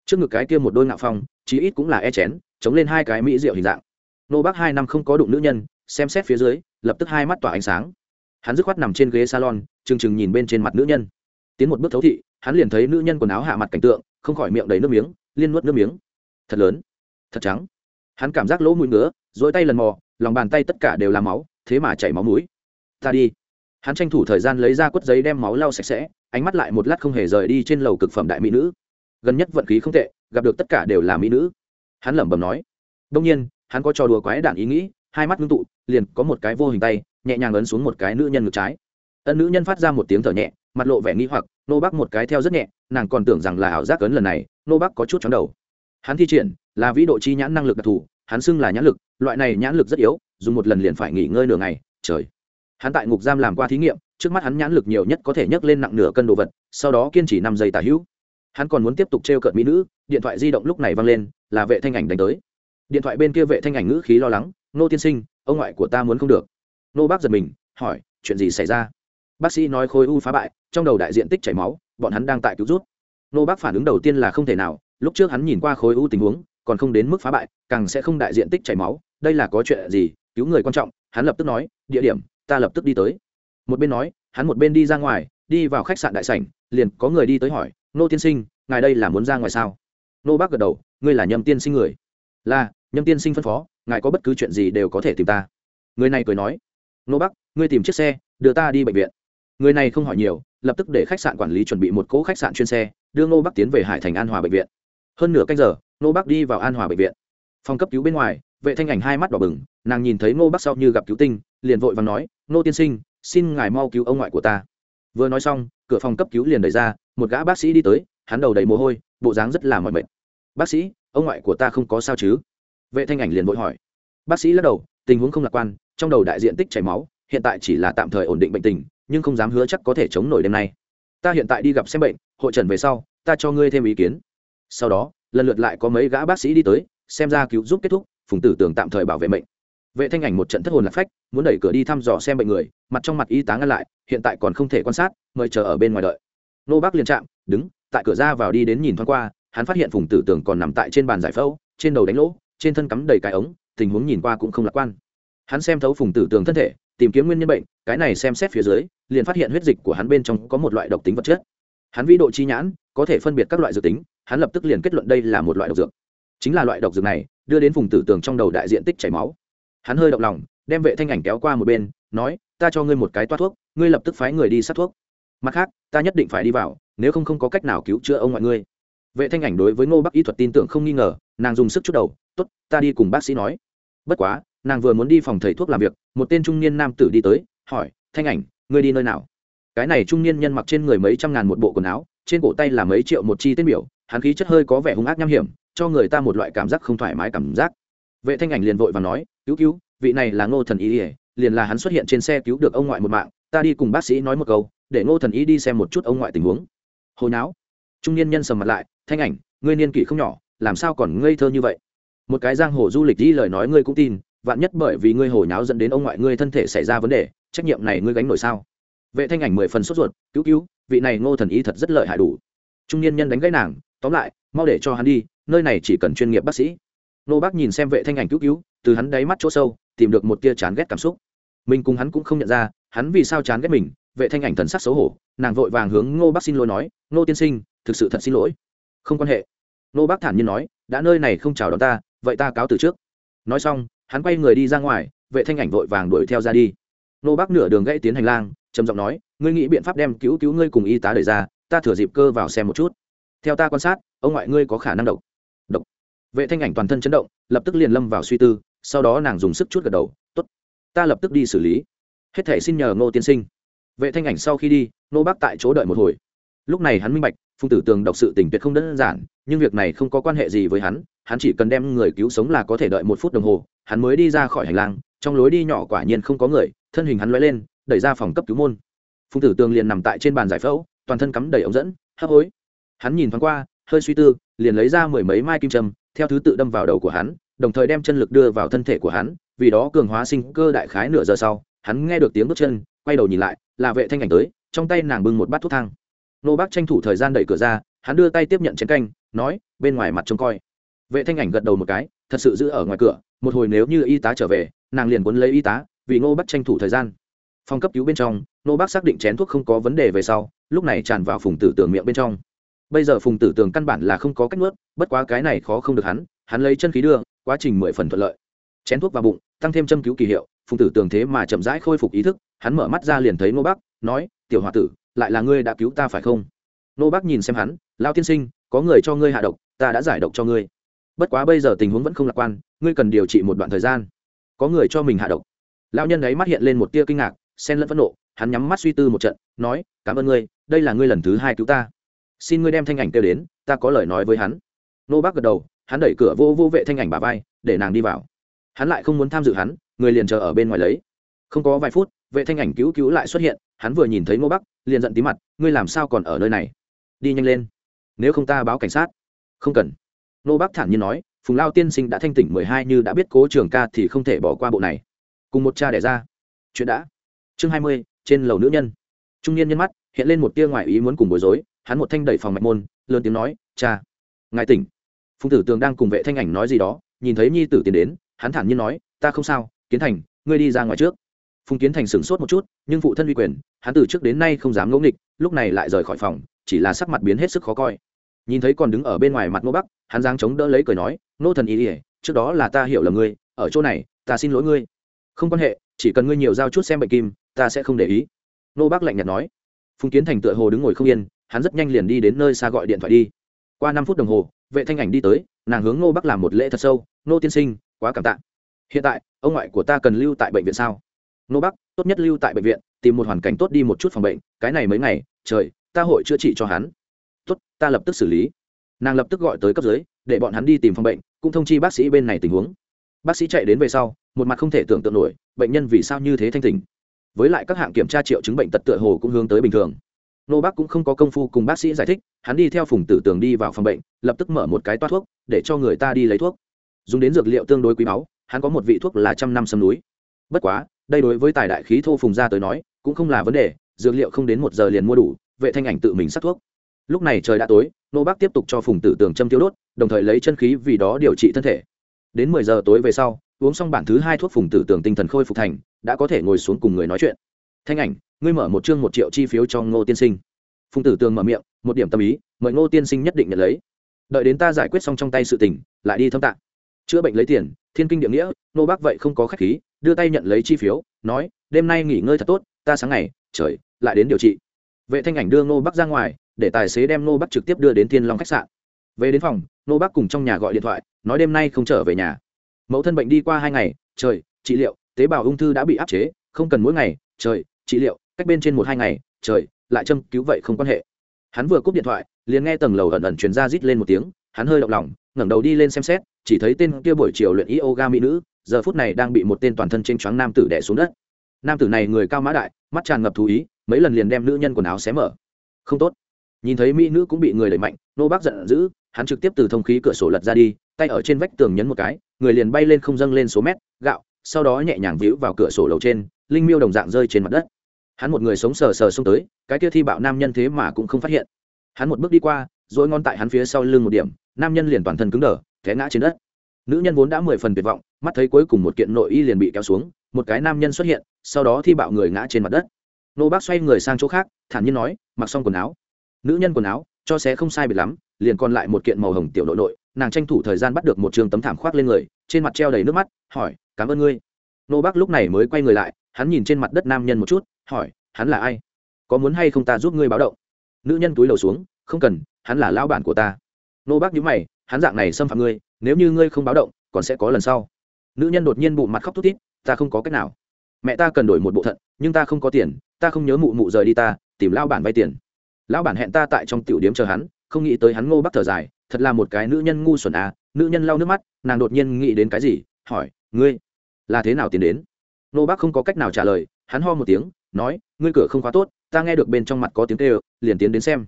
Speaker 1: trước ngực cái kia một đôi ngạo phong, chí ít cũng là e chén, chống lên hai cái mỹ rượu hình dạng. Nô bác hai năm không có đụng nữ nhân, xem xét phía dưới, lập tức hai mắt tỏa ánh sáng. Hắn dứt khoát nằm trên ghế salon, trừng trừng nhìn bên trên mặt nữ nhân. Tiến một bước thấu thị, hắn liền thấy nữ nhân quần áo hạ mặt cảnh tượng, không khỏi miệng đầy nước miếng, liên nuốt nước miếng. Thật lớn, thật trắng. Hắn cảm giác lỗ mũi ngứa dỗi tay lần mò, lòng bàn tay tất cả đều là máu, thế mà chảy máu mũi. Ta đi. Hắn tranh thủ thời gian lấy ra quất giấy đem máu lau sạch sẽ, ánh mắt lại một lát không hề rời đi trên lầu cực phẩm đại mỹ nữ gần nhất vận khí không tệ, gặp được tất cả đều là mỹ nữ. Hắn lẩm bẩm nói. Đông nhiên, hắn có trò đùa quái đản ý nghĩ, hai mắt ngưng tụ, liền có một cái vô hình tay, nhẹ nhàng ấn xuống một cái nữ nhân ngực trái. Ân nữ nhân phát ra một tiếng thở nhẹ, mặt lộ vẻ nghi hoặc, nô bắc một cái theo rất nhẹ, nàng còn tưởng rằng là ảo giác ấn lần này, nô bắc có chút chóng đầu. Hắn thi triển, là vĩ độ chi nhãn năng lực đặc thù, hắn xưng là nhãn lực, loại này nhãn lực rất yếu, dùng một lần liền phải nghỉ ngơi nửa ngày, trời. Hắn tại ngục giam làm qua thí nghiệm, trước mắt hắn nhãn lực nhiều nhất có thể nhấc lên nặng nửa cân đồ vật, sau đó kiên trì năm giây tả hữu hắn còn muốn tiếp tục t r e o cợt mỹ nữ, điện thoại di động lúc này văng lên, là vệ thanh ảnh đánh tới. Điện thoại bên kia vệ thanh ảnh ngữ khí lo lắng, nô tiên sinh, ông ngoại của ta muốn không được. Nô bác giật mình, hỏi, chuyện gì xảy ra? Bác sĩ nói khối u phá bại, trong đầu đại diện tích chảy máu, bọn hắn đang tại cứu rút. Nô bác phản ứng đầu tiên là không thể nào, lúc trước hắn nhìn qua khối u tình huống, còn không đến mức phá bại, càng sẽ không đại diện tích chảy máu, đây là có chuyện gì, cứu người quan trọng, hắn lập tức nói, địa điểm, ta lập tức đi tới. Một bên nói, hắn một bên đi ra ngoài, đi vào khách sạn đại sảnh, liền có người đi tới hỏi nô tiên sinh, ngài đây là muốn ra ngoài sao? Nô bác gật đầu, ngươi là nhâm tiên sinh người. Là, nhâm tiên sinh phân phó, ngài có bất cứ chuyện gì đều có thể tìm ta. Người này cười nói, nô bác, ngươi tìm chiếc xe, đưa ta đi bệnh viện. Người này không hỏi nhiều, lập tức để khách sạn quản lý chuẩn bị một cỗ khách sạn chuyên xe, đưa nô bắc tiến về hải thành an hòa bệnh viện. Hơn nửa canh giờ, nô bắc đi vào an hòa bệnh viện. Phòng cấp cứu bên ngoài, vệ thanh ảnh hai mắt đỏ bừng, nàng nhìn thấy nô bắc sau như gặp cứu tinh, liền vội và nói, nô tiên sinh, xin ngài mau cứu ông ngoại của ta. Vừa nói xong, cửa phòng cấp cứu liền đẩy ra một gã bác sĩ đi tới, hắn đầu đầy mồ hôi, bộ dáng rất là mỏi mệt. Bác sĩ, ông ngoại của ta không có sao chứ? Vệ thanh ảnh liền vội hỏi. Bác sĩ lắc đầu, tình huống không lạc quan, trong đầu đại diện tích chảy máu, hiện tại chỉ là tạm thời ổn định bệnh tình, nhưng không dám hứa chắc có thể chống nổi đêm nay. Ta hiện tại đi gặp xem bệnh, hội trần về sau, ta cho ngươi thêm ý kiến. Sau đó, lần lượt lại có mấy gã bác sĩ đi tới, xem ra cứu giúp kết thúc, phùng tử tưởng tạm thời bảo vệ mệnh. Vệ thanh ảnh một trận thất hồn lạc phách, muốn đẩy cửa đi thăm dò xem bệnh người, mặt trong mặt y tá ngăn lại, hiện tại còn không thể quan sát, mời chờ ở bên ngoài đợi nô bác liền chạm, đứng, tại cửa ra vào đi đến nhìn thoáng qua, hắn phát hiện phùng tử Tường còn nằm tại trên bàn giải phẫu, trên đầu đánh lỗ, trên thân cắm đầy cái ống, tình huống nhìn qua cũng không lạc quan. Hắn xem thấu phùng tử tường thân thể, tìm kiếm nguyên nhân bệnh, cái này xem xét phía dưới, liền phát hiện huyết dịch của hắn bên trong có một loại độc tính vật chất. Hắn vĩ độ chi nhãn, có thể phân biệt các loại dược tính, hắn lập tức liền kết luận đây là một loại độc dược. Chính là loại độc dược này, đưa đến vùng tử tường trong đầu đại diện tích chảy máu. Hắn hơi động lòng, đem vệ thanh ảnh kéo qua một bên, nói, ta cho ngươi một cái toát thuốc, ngươi lập tức phái người đi sát thuốc mặt khác, ta nhất định phải đi vào, nếu không không có cách nào cứu chữa ông ngoại ngươi. Vệ thanh ảnh đối với ngô bắc y thuật tin tưởng không nghi ngờ, nàng dùng sức chút đầu t ố t ta đi cùng bác sĩ nói. Bất quá, nàng vừa muốn đi phòng thầy thuốc làm việc, một tên trung niên nam tử đi tới, hỏi, thanh ảnh, ngươi đi nơi nào? Cái này trung niên nhân mặc trên người mấy trăm ngàn một bộ quần áo, trên cổ tay là mấy triệu một chi tên biểu, hắn khí chất hơi có vẻ hung ác nham hiểm, cho người ta một loại cảm giác không thoải mái cảm giác. Vệ thanh ảnh liền vội và nói, cứu cứu, vị này là ngô thần ý ỉa liền là hắn xuất hiện trên xe cứu được ông ngoại một mạng, ta đi cùng bác sĩ nói một câu để ngô thần ý đi xem một chút ông ngoại tình huống. Hồi não trung niên nhân sầm mặt lại, thanh ảnh, ngươi niên kỷ không nhỏ, làm sao còn ngây thơ như vậy? Một cái giang hồ du lịch đi lời nói ngươi cũng tin, vạn nhất bởi vì ngươi hồi nháo dẫn đến ông ngoại ngươi thân thể xảy ra vấn đề, trách nhiệm này ngươi gánh nổi sao? Vệ thanh ảnh mười phần sốt ruột, cứu cứu, vị này ngô thần ý thật rất lợi hại đủ. Trung niên nhân đánh gãy nàng, tóm lại, mau để cho hắn đi, nơi này chỉ cần chuyên nghiệp bác sĩ. Nô bác nhìn xem vệ thanh ảnh cứu cứu, từ hắn đáy mắt chỗ sâu, tìm được một tia chán ghét cảm xúc. Mình cùng hắn cũng không nhận ra, hắn vì sao chán ghét mình vệ thanh ảnh thần sắc xấu hổ, nàng vội vàng hướng ngô bác xin lỗi nói, ngô tiên sinh, thực sự thật xin lỗi. Không quan hệ. Ngô bác thản nhiên nói, đã nơi này không chào đón ta, vậy ta cáo từ trước. Nói xong, hắn quay người đi ra ngoài, vệ thanh ảnh vội vàng đuổi theo ra đi. Ngô bác nửa đường gãy tiến hành lang, trầm giọng nói, ngươi nghĩ biện pháp đem cứu cứu ngươi cùng y tá đẩy ra, ta thừa dịp cơ vào xem một chút. Theo ta quan sát, ông ngoại ngươi có khả năng độc. Độc. Vệ thanh ảnh toàn thân chấn động, lập tức liền lâm vào suy tư, sau đó nàng dùng sức chút gật đầu t ố t ta lập tức đi xử lý. Hết thể xin nhờ ngô tiên sinh vệ thanh ảnh sau khi đi, nô bác tại chỗ đợi một hồi. Lúc này hắn minh bạch, phùng tử tường đọc sự tình tuyệt không đơn giản, nhưng việc này không có quan hệ gì với hắn hắn chỉ cần đem người cứu sống là có thể đợi một phút đồng hồ, hắn mới đi ra khỏi hành lang, trong lối đi nhỏ quả nhiên không có người, thân hình hắn lóe lên, đẩy ra phòng cấp cứu môn. Phùng tử tường liền nằm tại trên bàn giải phẫu, toàn thân cắm đầy ống dẫn, hấp hối. Hắn nhìn thoáng qua, hơi suy tư, liền lấy ra mười mấy mai kim châm, theo thứ tự đâm vào đầu của hắn, đồng thời đem chân lực đưa vào thân thể của hắn, vì đó cường hóa sinh cơ đại khái nửa giờ sau, hắn nghe được tiếng bước chân, quay đầu nhìn lại là vệ thanh ảnh tới, trong tay nàng bưng một bát thuốc thang. Nô bác tranh thủ thời gian đẩy cửa ra, hắn đưa tay tiếp nhận chén canh, nói, bên ngoài mặt trông coi. Vệ thanh ảnh gật đầu một cái, thật sự giữ ở ngoài cửa, một hồi nếu như y tá trở về, nàng liền muốn lấy y tá, vì ngô bác tranh thủ thời gian. Phòng cấp cứu bên trong ngô bác xác định chén thuốc không có vấn đề về sau, lúc này tràn vào phùng tử tường miệng bên trong. Bây giờ phùng tử tường căn bản là không có cách nuốt, bất quá cái này khó không được hắn hắn lấy chân khí đưa, quá trình mười phần thuận lợi. Chén thuốc vào bụng, tăng thêm châm cứu kỳ hiệu, phùng tử tường thế mà chậm rãi khôi phục ý thức hắn mở mắt ra liền thấy nô bắc, nói, tiểu h o a tử, lại là ngươi đã cứu ta phải không? Nô bác nhìn xem hắn lao tiên sinh, có người cho ngươi hạ độc, ta đã giải độc cho ngươi. Bất quá bây giờ tình huống vẫn không lạc quan, ngươi cần điều trị một đoạn thời gian. Có người cho mình hạ độc. Lão nhân ấy mắt hiện lên một tia kinh ngạc sen lẫn phẫn nộ, hắn nhắm mắt suy tư một trận, nói, cảm ơn ngươi, đây là ngươi lần thứ hai cứu ta. Xin ngươi đem thanh ảnh kêu đến, ta có lời nói với hắn. Nô bác gật đầu, hắn đẩy cửa vô vô vệ thanh ảnh bà vai, để nàng đi vào. Hắn lại không muốn tham dự hắn, người liền chờ ở bên ngoài lấy. Không có vài phút vệ thanh ảnh cứu cứu lại xuất hiện, hắn vừa nhìn thấy Ngô bắc, liền giận tí mặt, ngươi làm sao còn ở nơi này? Đi nhanh lên. Nếu không ta báo cảnh sát. Không cần. Ngô bắc thản nhiên nói, phùng lao tiên sinh đã thanh tỉnh mười hai như đã biết cố trường ca thì không thể bỏ qua bộ này. Cùng một cha đẻ ra. Chuyện đã. Chương hai mươi, trên lầu nữ nhân. Trung niên nhân mắt, hiện lên một tia ngoài ý muốn cùng bối rối, hắn một thanh đẩy phòng mạch môn, lớn tiếng nói, cha, ngài tỉnh. Phùng tử tường đang cùng vệ thanh ảnh nói gì đó, nhìn thấy nhi tử tiến đến, hắn thản nhiên nói, ta không sao, kiến thành, ngươi đi ra ngoài trước phùng kiến thành sửng sốt một chút, nhưng phụ thân uy quyền, hắn từ trước đến nay không dám ngẫu nghịch, lúc này lại rời khỏi phòng, chỉ là sắc mặt biến hết sức khó coi. Nhìn thấy còn đứng ở bên ngoài mặt ngô bắc, hắn giang chống đỡ lấy cười nói, nô thần ý ỉa trước đó là ta hiểu là ngươi, ở chỗ này, ta xin lỗi ngươi. Không quan hệ, chỉ cần ngươi nhiều giao chút xem bệnh kim, ta sẽ không để ý. Nô bắc lạnh nhạt nói. Phùng kiến thành tựa hồ đứng ngồi không yên, hắn rất nhanh liền đi đến nơi xa gọi điện thoại đi. Qua năm phút đồng hồ, vệ thanh ảnh đi tới, nàng hướng nô bắc làm một lễ thật sâu, nô tiên sinh, quá cảm tạ. Hiện tại, ông ngoại của ta cần lưu tại bệnh viện sao? Nô bắc, tốt nhất lưu tại bệnh viện, tìm một hoàn cảnh tốt đi một chút phòng bệnh, cái này mấy ngày, trời, ta hội chữa trị cho hắn. Tốt, ta lập tức xử lý. Nàng lập tức gọi tới cấp dưới, để bọn hắn đi tìm phòng bệnh, cũng thông chi bác sĩ bên này tình huống. Bác sĩ chạy đến về sau, một mặt không thể tưởng tượng nổi, bệnh nhân vì sao như thế thanh tình với lại các hạng kiểm tra triệu chứng bệnh tật tựa hồ cũng hướng tới bình thường. Nô bác cũng không có công phu cùng bác sĩ giải thích, hắn đi theo phùng tử tường đi vào phòng bệnh, lập tức mở một cái toát thuốc, để cho người ta đi lấy thuốc. Dùng đến dược liệu tương đối quý báu, hắn có một vị thuốc là trăm năm sâm núi. Bất quá đây đối với tài đại khí thô phùng ra tới nói, cũng không là vấn đề, dược liệu không đến một giờ liền mua đủ, vệ thanh ảnh tự mình sắc thuốc. Lúc này trời đã tối, nô bác tiếp tục cho phùng tử tường châm tiêu đốt, đồng thời lấy chân khí vì đó điều trị thân thể. Đến mười giờ tối về sau, uống xong bản thứ hai thuốc phùng tử tường tinh thần khôi phục thành, đã có thể ngồi xuống cùng người nói chuyện. Thanh ảnh, ngươi mở một chương một triệu chi phiếu cho ngô tiên sinh. Phùng tử tường mở miệng, một điểm tâm ý, mời ngô tiên sinh nhất định nhận lấy. Đợi đến ta giải quyết xong trong tay sự tình, lại đi thâm tạng chữa bệnh lấy tiền, thiên kinh địa nghĩa nô bác vậy không có khách khí đưa tay nhận lấy chi phiếu, nói, đêm nay nghỉ ngơi thật tốt, ta sáng ngày, trời, lại đến điều trị. Vệ thanh ảnh đưa Ngô bắc ra ngoài, để tài xế đem Ngô bắc trực tiếp đưa đến thiên long khách sạn. Về đến phòng, Ngô bắc cùng trong nhà gọi điện thoại, nói đêm nay không trở về nhà. Mẫu thân bệnh đi qua hai ngày, trời, trị liệu, tế bào ung thư đã bị áp chế, không cần mỗi ngày, trời, trị liệu, cách bên trên một hai ngày, trời, lại châm cứu vậy không quan hệ. Hắn vừa cúp điện thoại, liền nghe tầng lầu ẩn ẩn truyền ra rít lên một tiếng, hắn hơi động lòng, ngẩng đầu đi lên xem xét, chỉ thấy tên kia buổi chiều luyện yoga mỹ nữ giờ phút này đang bị một tên toàn thân trên choáng nam tử đè xuống đất. Nam tử này người cao mã đại, mắt tràn ngập thú ý, mấy lần liền đem nữ nhân quần áo xé mở. Không tốt. Nhìn thấy mỹ nữ cũng bị người đẩy mạnh, nô bác giận dữ, hắn trực tiếp từ thông khí cửa sổ lật ra đi, tay ở trên vách tường nhấn một cái, người liền bay lên không dâng lên số mét, gạo, sau đó nhẹ nhàng víu vào cửa sổ lầu trên, linh miêu đồng dạng rơi trên mặt đất. Hắn một người sống sờ sờ xông tới, cái kia thi bạo nam nhân thế mà cũng không phát hiện. Hắn một bước đi qua rồi ngón tại hắn phía sau lưng một điểm, nam nhân liền toàn thân cứng đờ, té ngã trên đất nữ nhân vốn đã mười phần tuyệt vọng, mắt thấy cuối cùng một kiện nội y liền bị kéo xuống, một cái nam nhân xuất hiện, sau đó thi bạo người ngã trên mặt đất. Nô bác xoay người sang chỗ khác, thản nhiên nói, mặc xong quần áo. Nữ nhân quần áo, cho xé không sai biệt lắm, liền còn lại một kiện màu hồng tiểu nội nội, nàng tranh thủ thời gian bắt được một trường tấm thảm khoác lên người, trên mặt treo đầy nước mắt, hỏi, cảm ơn ngươi. Nô bác lúc này mới quay người lại, hắn nhìn trên mặt đất nam nhân một chút, hỏi, hắn là ai? Có muốn hay không ta giúp ngươi báo động? Nữ nhân túi đầu xuống, không cần, hắn là lao bản của ta. Nô bác nhíu mày, hắn dạng này xâm phạm ngươi nếu như ngươi không báo động, còn sẽ có lần sau. Nữ nhân đột nhiên bụng mặt khóc thút thít, ta không có cách nào. Mẹ ta cần đổi một bộ thận, nhưng ta không có tiền, ta không nhớ mụ mụ rời đi ta, tìm lao bản vay tiền. Lão bản hẹn ta tại trong tiểu điếm chờ hắn, không nghĩ tới hắn ngô bắc thở dài, thật là một cái nữ nhân ngu xuẩn à nữ nhân lau nước mắt, nàng đột nhiên nghĩ đến cái gì, hỏi, ngươi, là thế nào tiến đến? Ngô bắc không có cách nào trả lời, hắn ho một tiếng, nói, ngươi cửa không khóa tốt, ta nghe được bên trong mặt có tiếng kêu, liền tiến đến xem.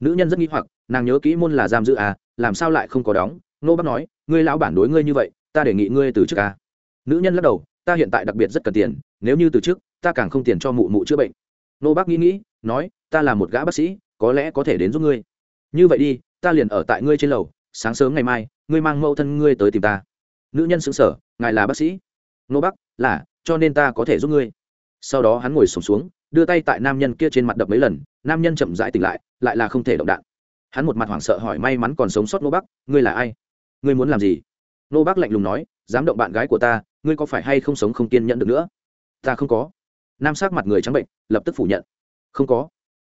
Speaker 1: Nữ nhân rất nghĩ hoặc, nàng nhớ kỹ môn là giam giữ à làm sao lại không có đóng nô bắc nói ngươi lão bản đối ngươi như vậy ta đề nghị ngươi từ chức ca à? nữ nhân lắc đầu ta hiện tại đặc biệt rất cần tiền nếu như từ chức ta càng không tiền cho mụ mụ chữa bệnh. Nô bác nghĩ nghĩ nói ta là một gã bác sĩ có lẽ có thể đến giúp ngươi. Như vậy đi ta liền ở tại ngươi trên lầu sáng sớm ngày mai ngươi mang mẫu thân ngươi tới tìm ta. Nữ nhân xứng sở ngài là bác sĩ? Nô bác là cho nên ta có thể giúp ngươi. Sau đó hắn ngồi sùng xuống, xuống đưa tay tại nam nhân kia trên mặt đập mấy lần nam nhân chậm rãi tỉnh lại lại là không thể động đạn. Hắn một mặt hoảng sợ hỏi may mắn còn sống sót nô bác ngươi là ai? Ngươi muốn làm gì? Nô bác lạnh lùng nói, dám động bạn gái của ta, ngươi có phải hay không sống không kiên nhẫn được nữa? Ta không có. Nam sát mặt người trắng bệnh, lập tức phủ nhận. Không có.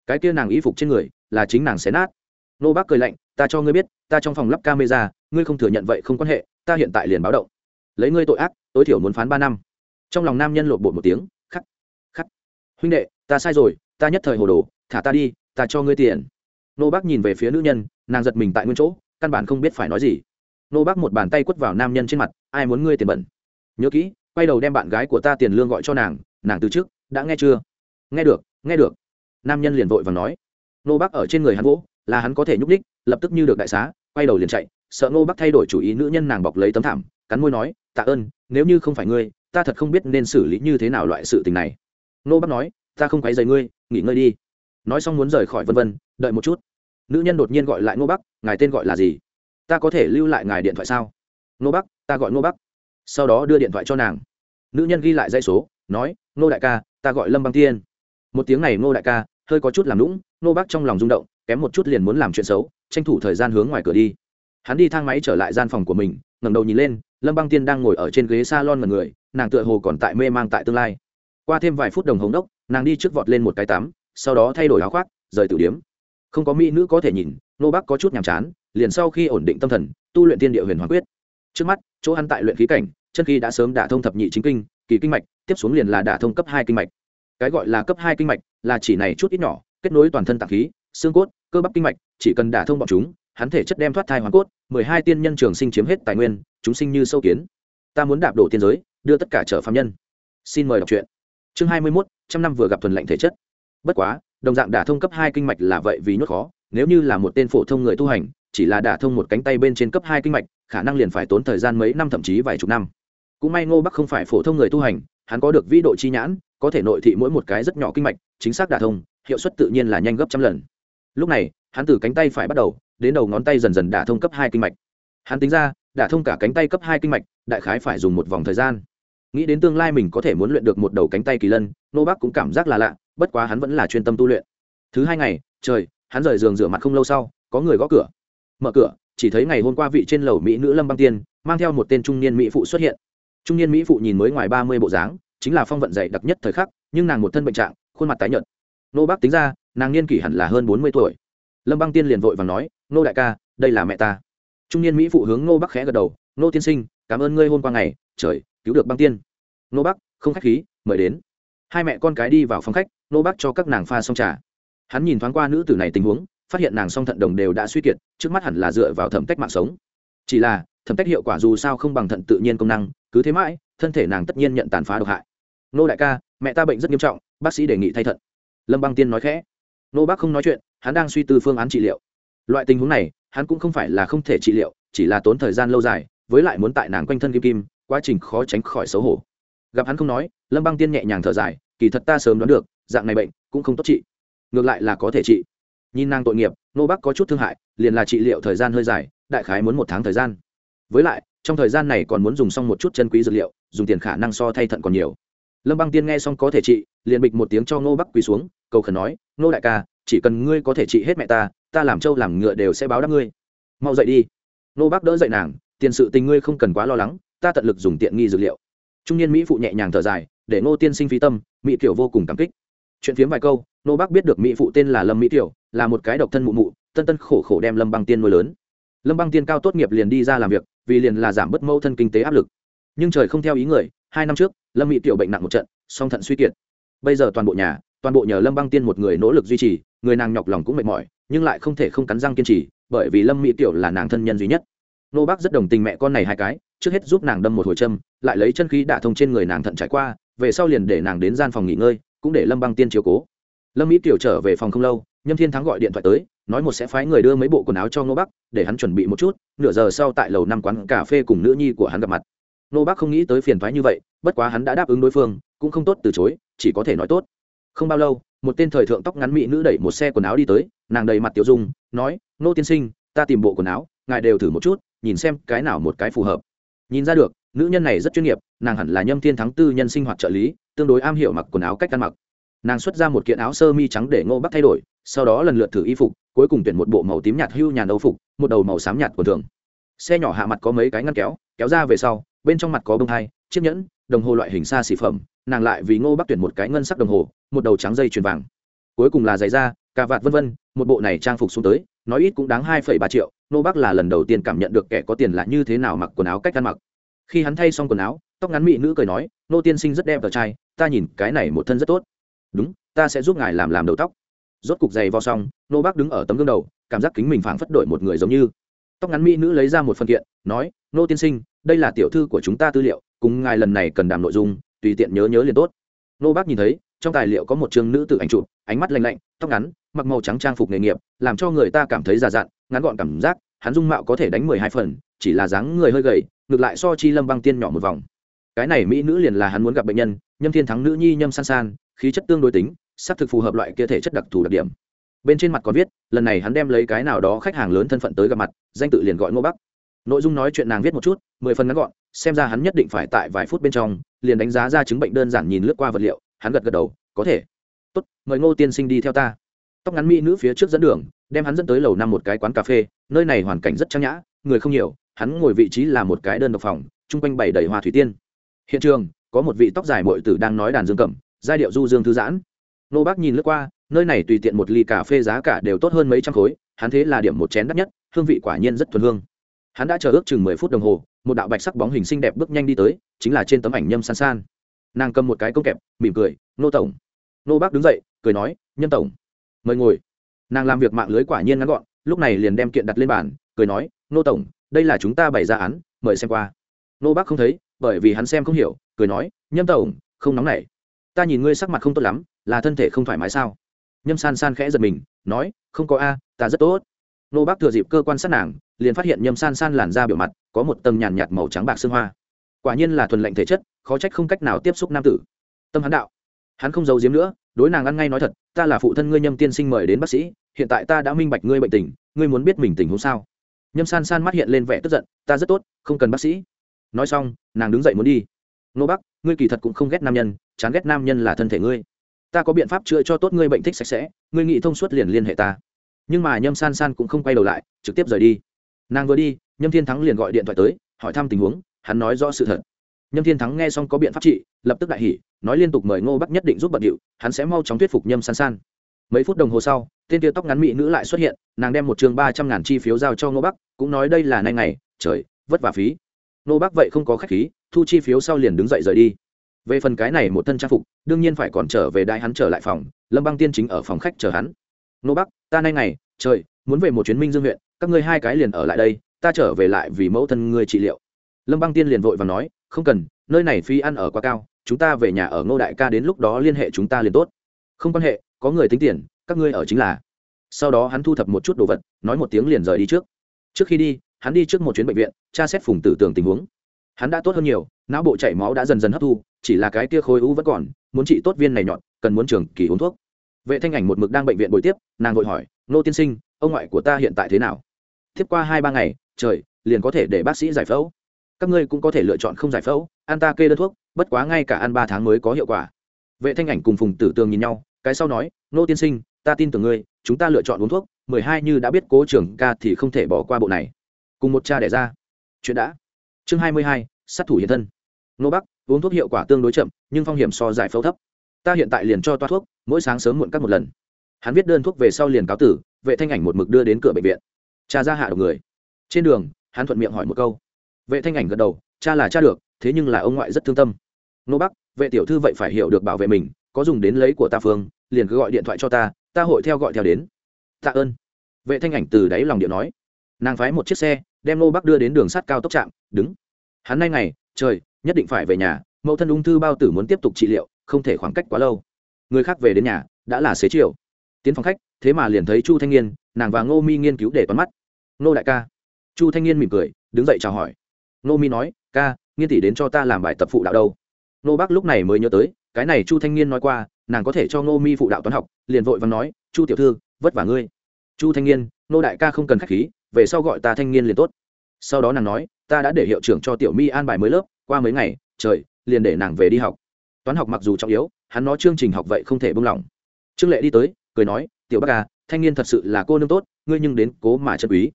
Speaker 1: Cái kia nàng y phục trên người, là chính nàng xé nát. Nô bác cười lạnh, ta cho ngươi biết, ta trong phòng lắp camera, ngươi không thừa nhận vậy không quan hệ, ta hiện tại liền báo động. Lấy ngươi tội ác, tối thiểu muốn phán ba năm. Trong lòng nam nhân lộn bột một tiếng, khắc khắc. Huynh đệ, ta sai rồi, ta nhất thời hồ đồ, thả ta đi, ta cho ngươi tiền. Nô bác nhìn về phía nữ nhân, nàng giật mình tại nguyên chỗ, căn bản không biết phải nói gì nô bác một bàn tay quất vào nam nhân trên mặt, ai muốn ngươi tiền bẩn? Nhớ kỹ, quay đầu đem bạn gái của ta tiền lương gọi cho nàng nàng từ trước đã nghe chưa? Nghe được nghe được. Nam nhân liền vội và nói. Nô bác ở trên người hắn vỗ là hắn có thể nhúc ních lập tức như được đại xá, quay đầu liền chạy, sợ nô bác thay đổi chủ ý nữ nhân nàng bọc lấy tấm thảm, cắn môi nói, tạ ơn, nếu như không phải ngươi, ta thật không biết nên xử lý như thế nào loại sự tình này. Nô bác nói, ta không quấy dày ngươi, nghỉ ngơi đi. Nói xong muốn rời khỏi vân vân, đợi một chút. Nữ nhân đột nhiên gọi lại nô bắc ngài tên gọi là gì? Ta có thể lưu lại ngài điện thoại sao? Nô bắc, ta gọi nô bắc. Sau đó đưa điện thoại cho nàng. Nữ nhân ghi lại dây số, nói, nô đại ca, ta gọi lâm băng tiên. Một tiếng này nô đại ca, hơi có chút làm lũng nô bắc trong lòng rung động, kém một chút liền muốn làm chuyện xấu, tranh thủ thời gian hướng ngoài cửa đi. Hắn đi thang máy trở lại gian phòng của mình, ngẩng đầu nhìn lên, lâm băng tiên đang ngồi ở trên ghế s a lon mật người, nàng tựa hồ còn tại mê mang tại tương lai. Qua thêm vài phút đồng hồng đốc nàng đi trước vọt lên một cái tắm, sau đó thay đổi áo khoác, rời tử điếm. Không có mỹ nữ có thể nhìn, nô bắc có chút nhàm chán liền sau khi ổn định tâm thần, tu luyện tiên địa huyền hoàng quyết. Trước mắt, chỗ hắn tại luyện khí cảnh, chân khí đã sớm đả thông thập nhị chính kinh, kỳ kinh mạch, tiếp xuống liền là đả thông cấp hai kinh mạch. Cái gọi là cấp hai kinh mạch là chỉ này chút ít nhỏ, kết nối toàn thân tạng khí, xương cốt, cơ bắp kinh mạch, chỉ cần đả thông bọn chúng, hắn thể chất đem thoát thai hoàn cốt, mười hai tiên nhân trường sinh chiếm hết tài nguyên, chúng sinh như sâu kiến. Ta muốn đạp đổ tiên giới, đưa tất cả trở phạm nhân. Xin mời đọc truyện. Chương hai mươi mốt, trăm năm vừa gặp thuần lệnh thể chất. Bất quá, đồng dạng đả thông cấp hai kinh mạch là vậy vì nhốt khó, nếu như là một tên phổ thông người tu hành chỉ là đả thông một cánh tay bên trên cấp hai kinh mạch, khả năng liền phải tốn thời gian mấy năm thậm chí vài chục năm. Cũng may ngô bắc không phải phổ thông người tu hành, hắn có được vĩ độ chi nhãn, có thể nội thị mỗi một cái rất nhỏ kinh mạch, chính xác đả thông, hiệu suất tự nhiên là nhanh gấp trăm lần. Lúc này, hắn từ cánh tay phải bắt đầu, đến đầu ngón tay dần dần đả thông cấp hai kinh mạch. Hắn tính ra, đả thông cả cánh tay cấp hai kinh mạch, đại khái phải dùng một vòng thời gian. Nghĩ đến tương lai mình có thể muốn luyện được một đầu cánh tay kỳ lân nô bắc cũng cảm giác là lạ, bất quá hắn vẫn là chuyên tâm tu luyện. Thứ hai ngày, trời, hắn rời giường rửa mặt không lâu sau, có người gõ cửa mở cửa, chỉ thấy ngày hôm qua vị trên lầu mỹ nữ lâm băng tiên mang theo một tên trung niên mỹ phụ xuất hiện. Trung niên mỹ phụ nhìn mới ngoài ba mươi bộ dáng, chính là phong vận dày đặc nhất thời khắc, nhưng nàng một thân bệnh trạng, khuôn mặt tái nhợt. Nô bác tính ra, nàng niên kỷ hẳn là hơn bốn mươi tuổi. Lâm băng tiên liền vội và nói, nô đại ca, đây là mẹ ta. Trung niên mỹ phụ hướng nô bắc khẽ gật đầu, nô tiên sinh, cảm ơn ngươi hôm qua ngày, trời, cứu được băng tiên. Nô bắc không khách khí, mời đến. Hai mẹ con cái đi vào phòng khách, nô bắc cho các nàng pha xong trà. Hắn nhìn thoáng qua nữ tử này tình huống phát hiện nàng song thận đồng đều đã suy kiệt, trước mắt hẳn là dựa vào thẩm tách mạng sống. Chỉ là, thẩm tách hiệu quả dù sao không bằng thận tự nhiên công năng, cứ thế mãi, thân thể nàng tất nhiên nhận tàn phá độc hại. Nô đại ca, mẹ ta bệnh rất nghiêm trọng, bác sĩ đề nghị thay thận. Lâm băng tiên nói khẽ. Nô bác không nói chuyện, hắn đang suy tư phương án trị liệu. Loại tình huống này, hắn cũng không phải là không thể trị liệu, chỉ là tốn thời gian lâu dài, với lại muốn tại nàng quanh thân kim kim, quá trình khó tránh khỏi xấu hổ. Gặp hắn không nói, lâm băng tiên nhẹ nhàng thở dài, kỳ thật ta sớm đoán được, dạng này bệnh cũng không tốt trị. Ngược lại là có thể trị nhìn nàng tội nghiệp nô bắc có chút thương hại, liền là trị liệu thời gian hơi dài, đại khái muốn một tháng thời gian. Với lại, trong thời gian này còn muốn dùng xong một chút chân quý dược liệu, dùng tiền khả năng so thay thận còn nhiều. Lâm băng tiên nghe xong có thể trị, liền bịch một tiếng cho ngô bắc quỳ xuống, cầu khẩn nói, ngô đại ca, chỉ cần ngươi có thể trị hết mẹ ta ta làm trâu làm ngựa đều sẽ báo đáp ngươi. Mau dậy đi. Ngô bắc đỡ dậy nàng, tiền sự tình ngươi không cần quá lo lắng, ta tận lực dùng tiện nghi dược liệu. Trung niên mỹ phụ nhẹ nhàng thở dài, để ngô tiên sinh phí tâm, mỹ kiểu vô cùng cảm kích chuyện phiếm vài câu, nô bác biết được mỹ phụ tên là lâm mỹ tiểu, là một cái độc thân mụ mụ, tân tân khổ khổ đem lâm băng tiên nuôi lớn. Lâm băng tiên cao tốt nghiệp liền đi ra làm việc, vì liền là giảm bớt mâu thân kinh tế áp lực. Nhưng trời không theo ý người, hai năm trước, lâm mỹ tiểu bệnh nặng một trận, song thận suy kiệt. Bây giờ toàn bộ nhà, toàn bộ nhờ lâm băng tiên một người nỗ lực duy trì, người nàng nhọc lòng cũng mệt mỏi, nhưng lại không thể không cắn răng kiên trì, bởi vì lâm mỹ tiểu là nàng thân nhân duy nhất. Nô bác rất đồng tình mẹ con này hai cái, trước hết giúp nàng đâm một hồi châm, lại lấy chân khí đả thông trên người nàng thận trải qua, về sau liền để nàng đến gian phòng nghỉ ngơi cũng để lâm băng tiên chiếu cố. Lâm mỹ tiểu trở về phòng không lâu, nhâm thiên thắng gọi điện thoại tới, nói một sẽ phái người đưa mấy bộ quần áo cho ngô bắc, để hắn chuẩn bị một chút, nửa giờ sau tại lầu năm quán cà phê cùng nữ nhi của hắn gặp mặt. Ngô bắc không nghĩ tới phiền thoái như vậy, bất quá hắn đã đáp ứng đối phương, cũng không tốt từ chối, chỉ có thể nói tốt. Không bao lâu, một tên thời thượng tóc ngắn mỹ nữ đẩy một xe quần áo đi tới, nàng đầy mặt tiểu dung, nói, ngô tiên sinh, ta tìm bộ quần áo, ngài đều thử một chút, nhìn xem cái nào một cái phù hợp. Nhìn ra được, nữ nhân này rất chuyên nghiệp nàng hẳn là nhâm thiên thắng tư nhân sinh hoạt trợ lý, tương đối am hiểu mặc quần áo cách ăn mặc. Nàng xuất ra một kiện áo sơ mi trắng để ngô bắc thay đổi, sau đó lần lượt thử y phục, cuối cùng tuyển một bộ màu tím nhạt hưu nhàn âu phục, một đầu màu xám nhạt của thường. Xe nhỏ hạ mặt có mấy cái ngăn kéo kéo ra về sau, bên trong mặt có bông hai, chiếc nhẫn, đồng hồ loại hình xa xỉ phẩm, nàng lại vì ngô bắc tuyển một cái ngân sắc đồng hồ, một đầu trắng dây chuyền vàng. Cuối cùng là giày da, cà vạt vân vân, một bộ này trang phục xuống tới, nói ít cũng đáng hai phẩy ba triệu, Ngô Bắc là lần đầu tiên cảm nhận được kẻ có tiền là như thế nào mặc quần áo cách ăn mặc. Khi hắn thay xong quần áo tóc ngắn mỹ nữ cười nói, nô tiên sinh rất đẹp tờ trai, ta nhìn cái này một thân rất tốt. Đúng, ta sẽ giúp ngài làm làm đầu tóc. Rốt cục giày vo xong, nô bác đứng ở tấm gương đầu, cảm giác kính mình phảng phất đổi một người giống như. Tóc ngắn mỹ nữ lấy ra một phần kiện, nói, nô tiên sinh, đây là tiểu thư của chúng ta tư liệu, cùng ngài lần này cần đàm nội dung, tùy tiện nhớ nhớ liền tốt. Nô bác nhìn thấy, trong tài liệu có một chương nữ tự ảnh chụp, ánh mắt lạnh lạnh, tóc ngắn, mặc màu trắng trang phục nghề nghiệp, làm cho người ta cảm thấy già dặn, ngắn gọn cảm giác, hắn dung mạo có thể đánh mười hai phần, chỉ là dáng người hơi gầy, ngược lại so chi lâm băng tiên nhỏ một vòng cái này mỹ nữ liền là hắn muốn gặp bệnh nhân, nhâm thiên thắng nữ nhi nhâm san san, khí chất tương đối tính xác thực phù hợp loại kia thể chất đặc thù đặc điểm. Bên trên mặt còn viết, lần này hắn đem lấy cái nào đó khách hàng lớn thân phận tới gặp mặt, danh tự liền gọi ngô bắc. Nội dung nói chuyện nàng viết một chút, mười phần ngắn gọn, xem ra hắn nhất định phải tại vài phút bên trong, liền đánh giá ra chứng bệnh đơn giản nhìn lướt qua vật liệu, hắn gật gật đầu, có thể. Tốt, mời ngô tiên sinh đi theo ta. Tóc ngắn mỹ nữ phía trước dẫn đường, đem hắn dẫn tới lầu năm một cái quán cà phê, nơi này hoàn cảnh rất trang nhã, người không nhiều, hắn ngồi vị trí là một cái đơn độc phòng, chung quanh bày đầy hoa thủy tiên hiện trường, có một vị tóc dài mội tử đang nói đàn dương cầm, giai điệu du dương thư giãn. Nô bác nhìn lướt qua, nơi này tùy tiện một ly cà phê giá cả đều tốt hơn mấy trăm khối, hắn thế là điểm một chén đắt nhất, hương vị quả nhiên rất thuần hương. Hắn đã chờ ước chừng mười phút đồng hồ, một đạo bạch sắc bóng hình xinh đẹp bước nhanh đi tới, chính là trên tấm ảnh nhâm san san. Nàng cầm một cái công kẹp, mỉm cười, nô tổng. Nô bác đứng dậy, cười nói nhân tổng, mời ngồi. Nàng làm việc mạng lưới quả nhiên ngắn gọn, lúc này liền đem kiện đặt lên bàn, cười nói, nô tổng, đây là chúng ta bày ra án, mời xem qua. Nô bác không thấy bởi vì hắn xem không hiểu, cười nói, nhâm tổng, không nóng nảy. Ta nhìn ngươi sắc mặt không tốt lắm, là thân thể không thoải mái sao? Nhâm san san khẽ giật mình, nói, không có a, ta rất tốt. Nô bác thừa dịp cơ quan sát nàng, liền phát hiện nhâm san san làn da biểu mặt có một tầng nhàn nhạt màu trắng bạc xương hoa. Quả nhiên là thuần lệnh thể chất, khó trách không cách nào tiếp xúc nam tử. Tâm hắn đạo. Hắn không giấu giếm nữa, đối nàng ăn ngay nói thật, ta là phụ thân ngươi nhâm tiên sinh mời đến bác sĩ, hiện tại ta đã minh bạch ngươi bệnh tình, ngươi muốn biết mình tình huống sao? Nhâm san san mắt hiện lên vẻ tức giận, ta rất tốt, không cần bác sĩ nói xong, nàng đứng dậy muốn đi. Nô bắc, ngươi kỳ thật cũng không ghét nam nhân, chán ghét nam nhân là thân thể ngươi. Ta có biện pháp chữa cho tốt ngươi bệnh thích sạch sẽ, ngươi nghĩ thông suốt liền liên hệ ta. Nhưng mà nhâm san san cũng không quay đầu lại, trực tiếp rời đi. Nàng vừa đi, nhâm thiên thắng liền gọi điện thoại tới, hỏi thăm tình huống, hắn nói rõ sự thật. Nhâm thiên thắng nghe xong có biện pháp trị, lập tức đại hỉ, nói liên tục mời ngô bắc nhất định giúp bận điệu, hắn sẽ mau chóng thuyết phục nhâm san san. Mấy phút đồng hồ sau, tên tia tóc ngắn mỹ nữ lại xuất hiện, nàng đem một chương ba trăm ngàn chi phiếu giao cho ngô bắc, cũng nói đây là nay ngày, trời, vất vả phí. Nô bác vậy không có khách khí, thu chi phiếu sau liền đứng dậy rời đi. Về phần cái này một thân trang phục, đương nhiên phải còn trở về đại hắn trở lại phòng, lâm băng tiên chính ở phòng khách chờ hắn. Nô bắc ta nay ngày, trời, muốn về một chuyến minh dương huyện, các ngươi hai cái liền ở lại đây, ta trở về lại vì mẫu thân ngươi trị liệu. Lâm băng tiên liền vội và nói, không cần, nơi này phi ăn ở quá cao, chúng ta về nhà ở ngô đại ca đến lúc đó liên hệ chúng ta liền tốt. Không quan hệ, có người tính tiền, các ngươi ở chính là. Sau đó hắn thu thập một chút đồ vật, nói một tiếng liền rời đi trước. Trước khi đi hắn đi trước một chuyến bệnh viện, tra xét phùng tử tường tình huống. Hắn đã tốt hơn nhiều, não bộ chảy máu đã dần dần hấp thu, chỉ là cái kia khối u vẫn còn, muốn trị tốt viên này nhọn, cần muốn trường kỳ uống thuốc. Vệ thanh ảnh một mực đang bệnh viện buổi tiếp, nàng vội hỏi, nô tiên sinh, ông ngoại của ta hiện tại thế nào? Tiếp qua hai ba ngày, trời, liền có thể để bác sĩ giải phẫu. Các ngươi cũng có thể lựa chọn không giải phẫu, ăn ta kê đơn thuốc, bất quá ngay cả ăn ba tháng mới có hiệu quả. Vệ thanh ảnh cùng phùng tử tường nhìn nhau, cái sau nói, nô tiên sinh, ta tin tưởng ngươi, chúng ta lựa chọn uống thuốc, mười hai như đã biết cố trưởng ca thì không thể bỏ qua bộ này cùng một cha đẻ ra. Chuyện đã. Chương hai mươi hai, sát thủ hiện thân. Nô bắc, uống thuốc hiệu quả tương đối chậm, nhưng phong hiểm so giải phẫu thấp. Ta hiện tại liền cho toa thuốc, mỗi sáng sớm muộn cắt một lần. Hắn viết đơn thuốc về sau liền cáo tử, vệ thanh ảnh một mực đưa đến cửa bệnh viện. Cha ra hạ độc người. Trên đường, hắn thuận miệng hỏi một câu. Vệ thanh ảnh gật đầu, cha là cha được, thế nhưng là ông ngoại rất thương tâm. Nô bắc, vệ tiểu thư vậy phải hiểu được bảo vệ mình, có dùng đến lấy của ta phương, liền cứ gọi điện thoại cho ta ta hội theo gọi theo đến. Tạ ơn. Vệ thanh ảnh từ đáy lòng điện nói. Nàng phái một chiếc xe đem nô bắc đưa đến đường sắt cao tốc trạm, đứng. Hắn nay ngày, trời, nhất định phải về nhà, mẫu thân ung thư bao tử muốn tiếp tục trị liệu, không thể khoảng cách quá lâu. Người khác về đến nhà, đã là xế chiều. Tiến phòng khách, thế mà liền thấy chu thanh niên, nàng và ngô mi nghiên cứu để toán mắt. Nô đại ca. Chu thanh niên mỉm cười, đứng dậy chào hỏi. Nô mi nói, ca, nghiên tỷ đến cho ta làm bài tập phụ đạo đâu? Nô bác lúc này mới nhớ tới, cái này chu thanh niên nói qua, nàng có thể cho ngô mi phụ đạo toán học, liền vội và nói, chu tiểu thư, vất vả ngươi. Chu thanh niên nô đại ca không cần k h á c h khí về sau gọi ta thanh niên liền tốt. Sau đó nàng nói, ta đã để hiệu trưởng cho tiểu mi an bài mới lớp, qua mấy ngày, trời, liền để nàng về đi học. Toán học mặc dù trọng yếu, hắn nói chương trình học vậy không thể buông lỏng. Trương lệ đi tới, cười nói, tiểu bác ca thanh niên thật sự là cô nương tốt, ngươi nhưng đến cố mà chân quý.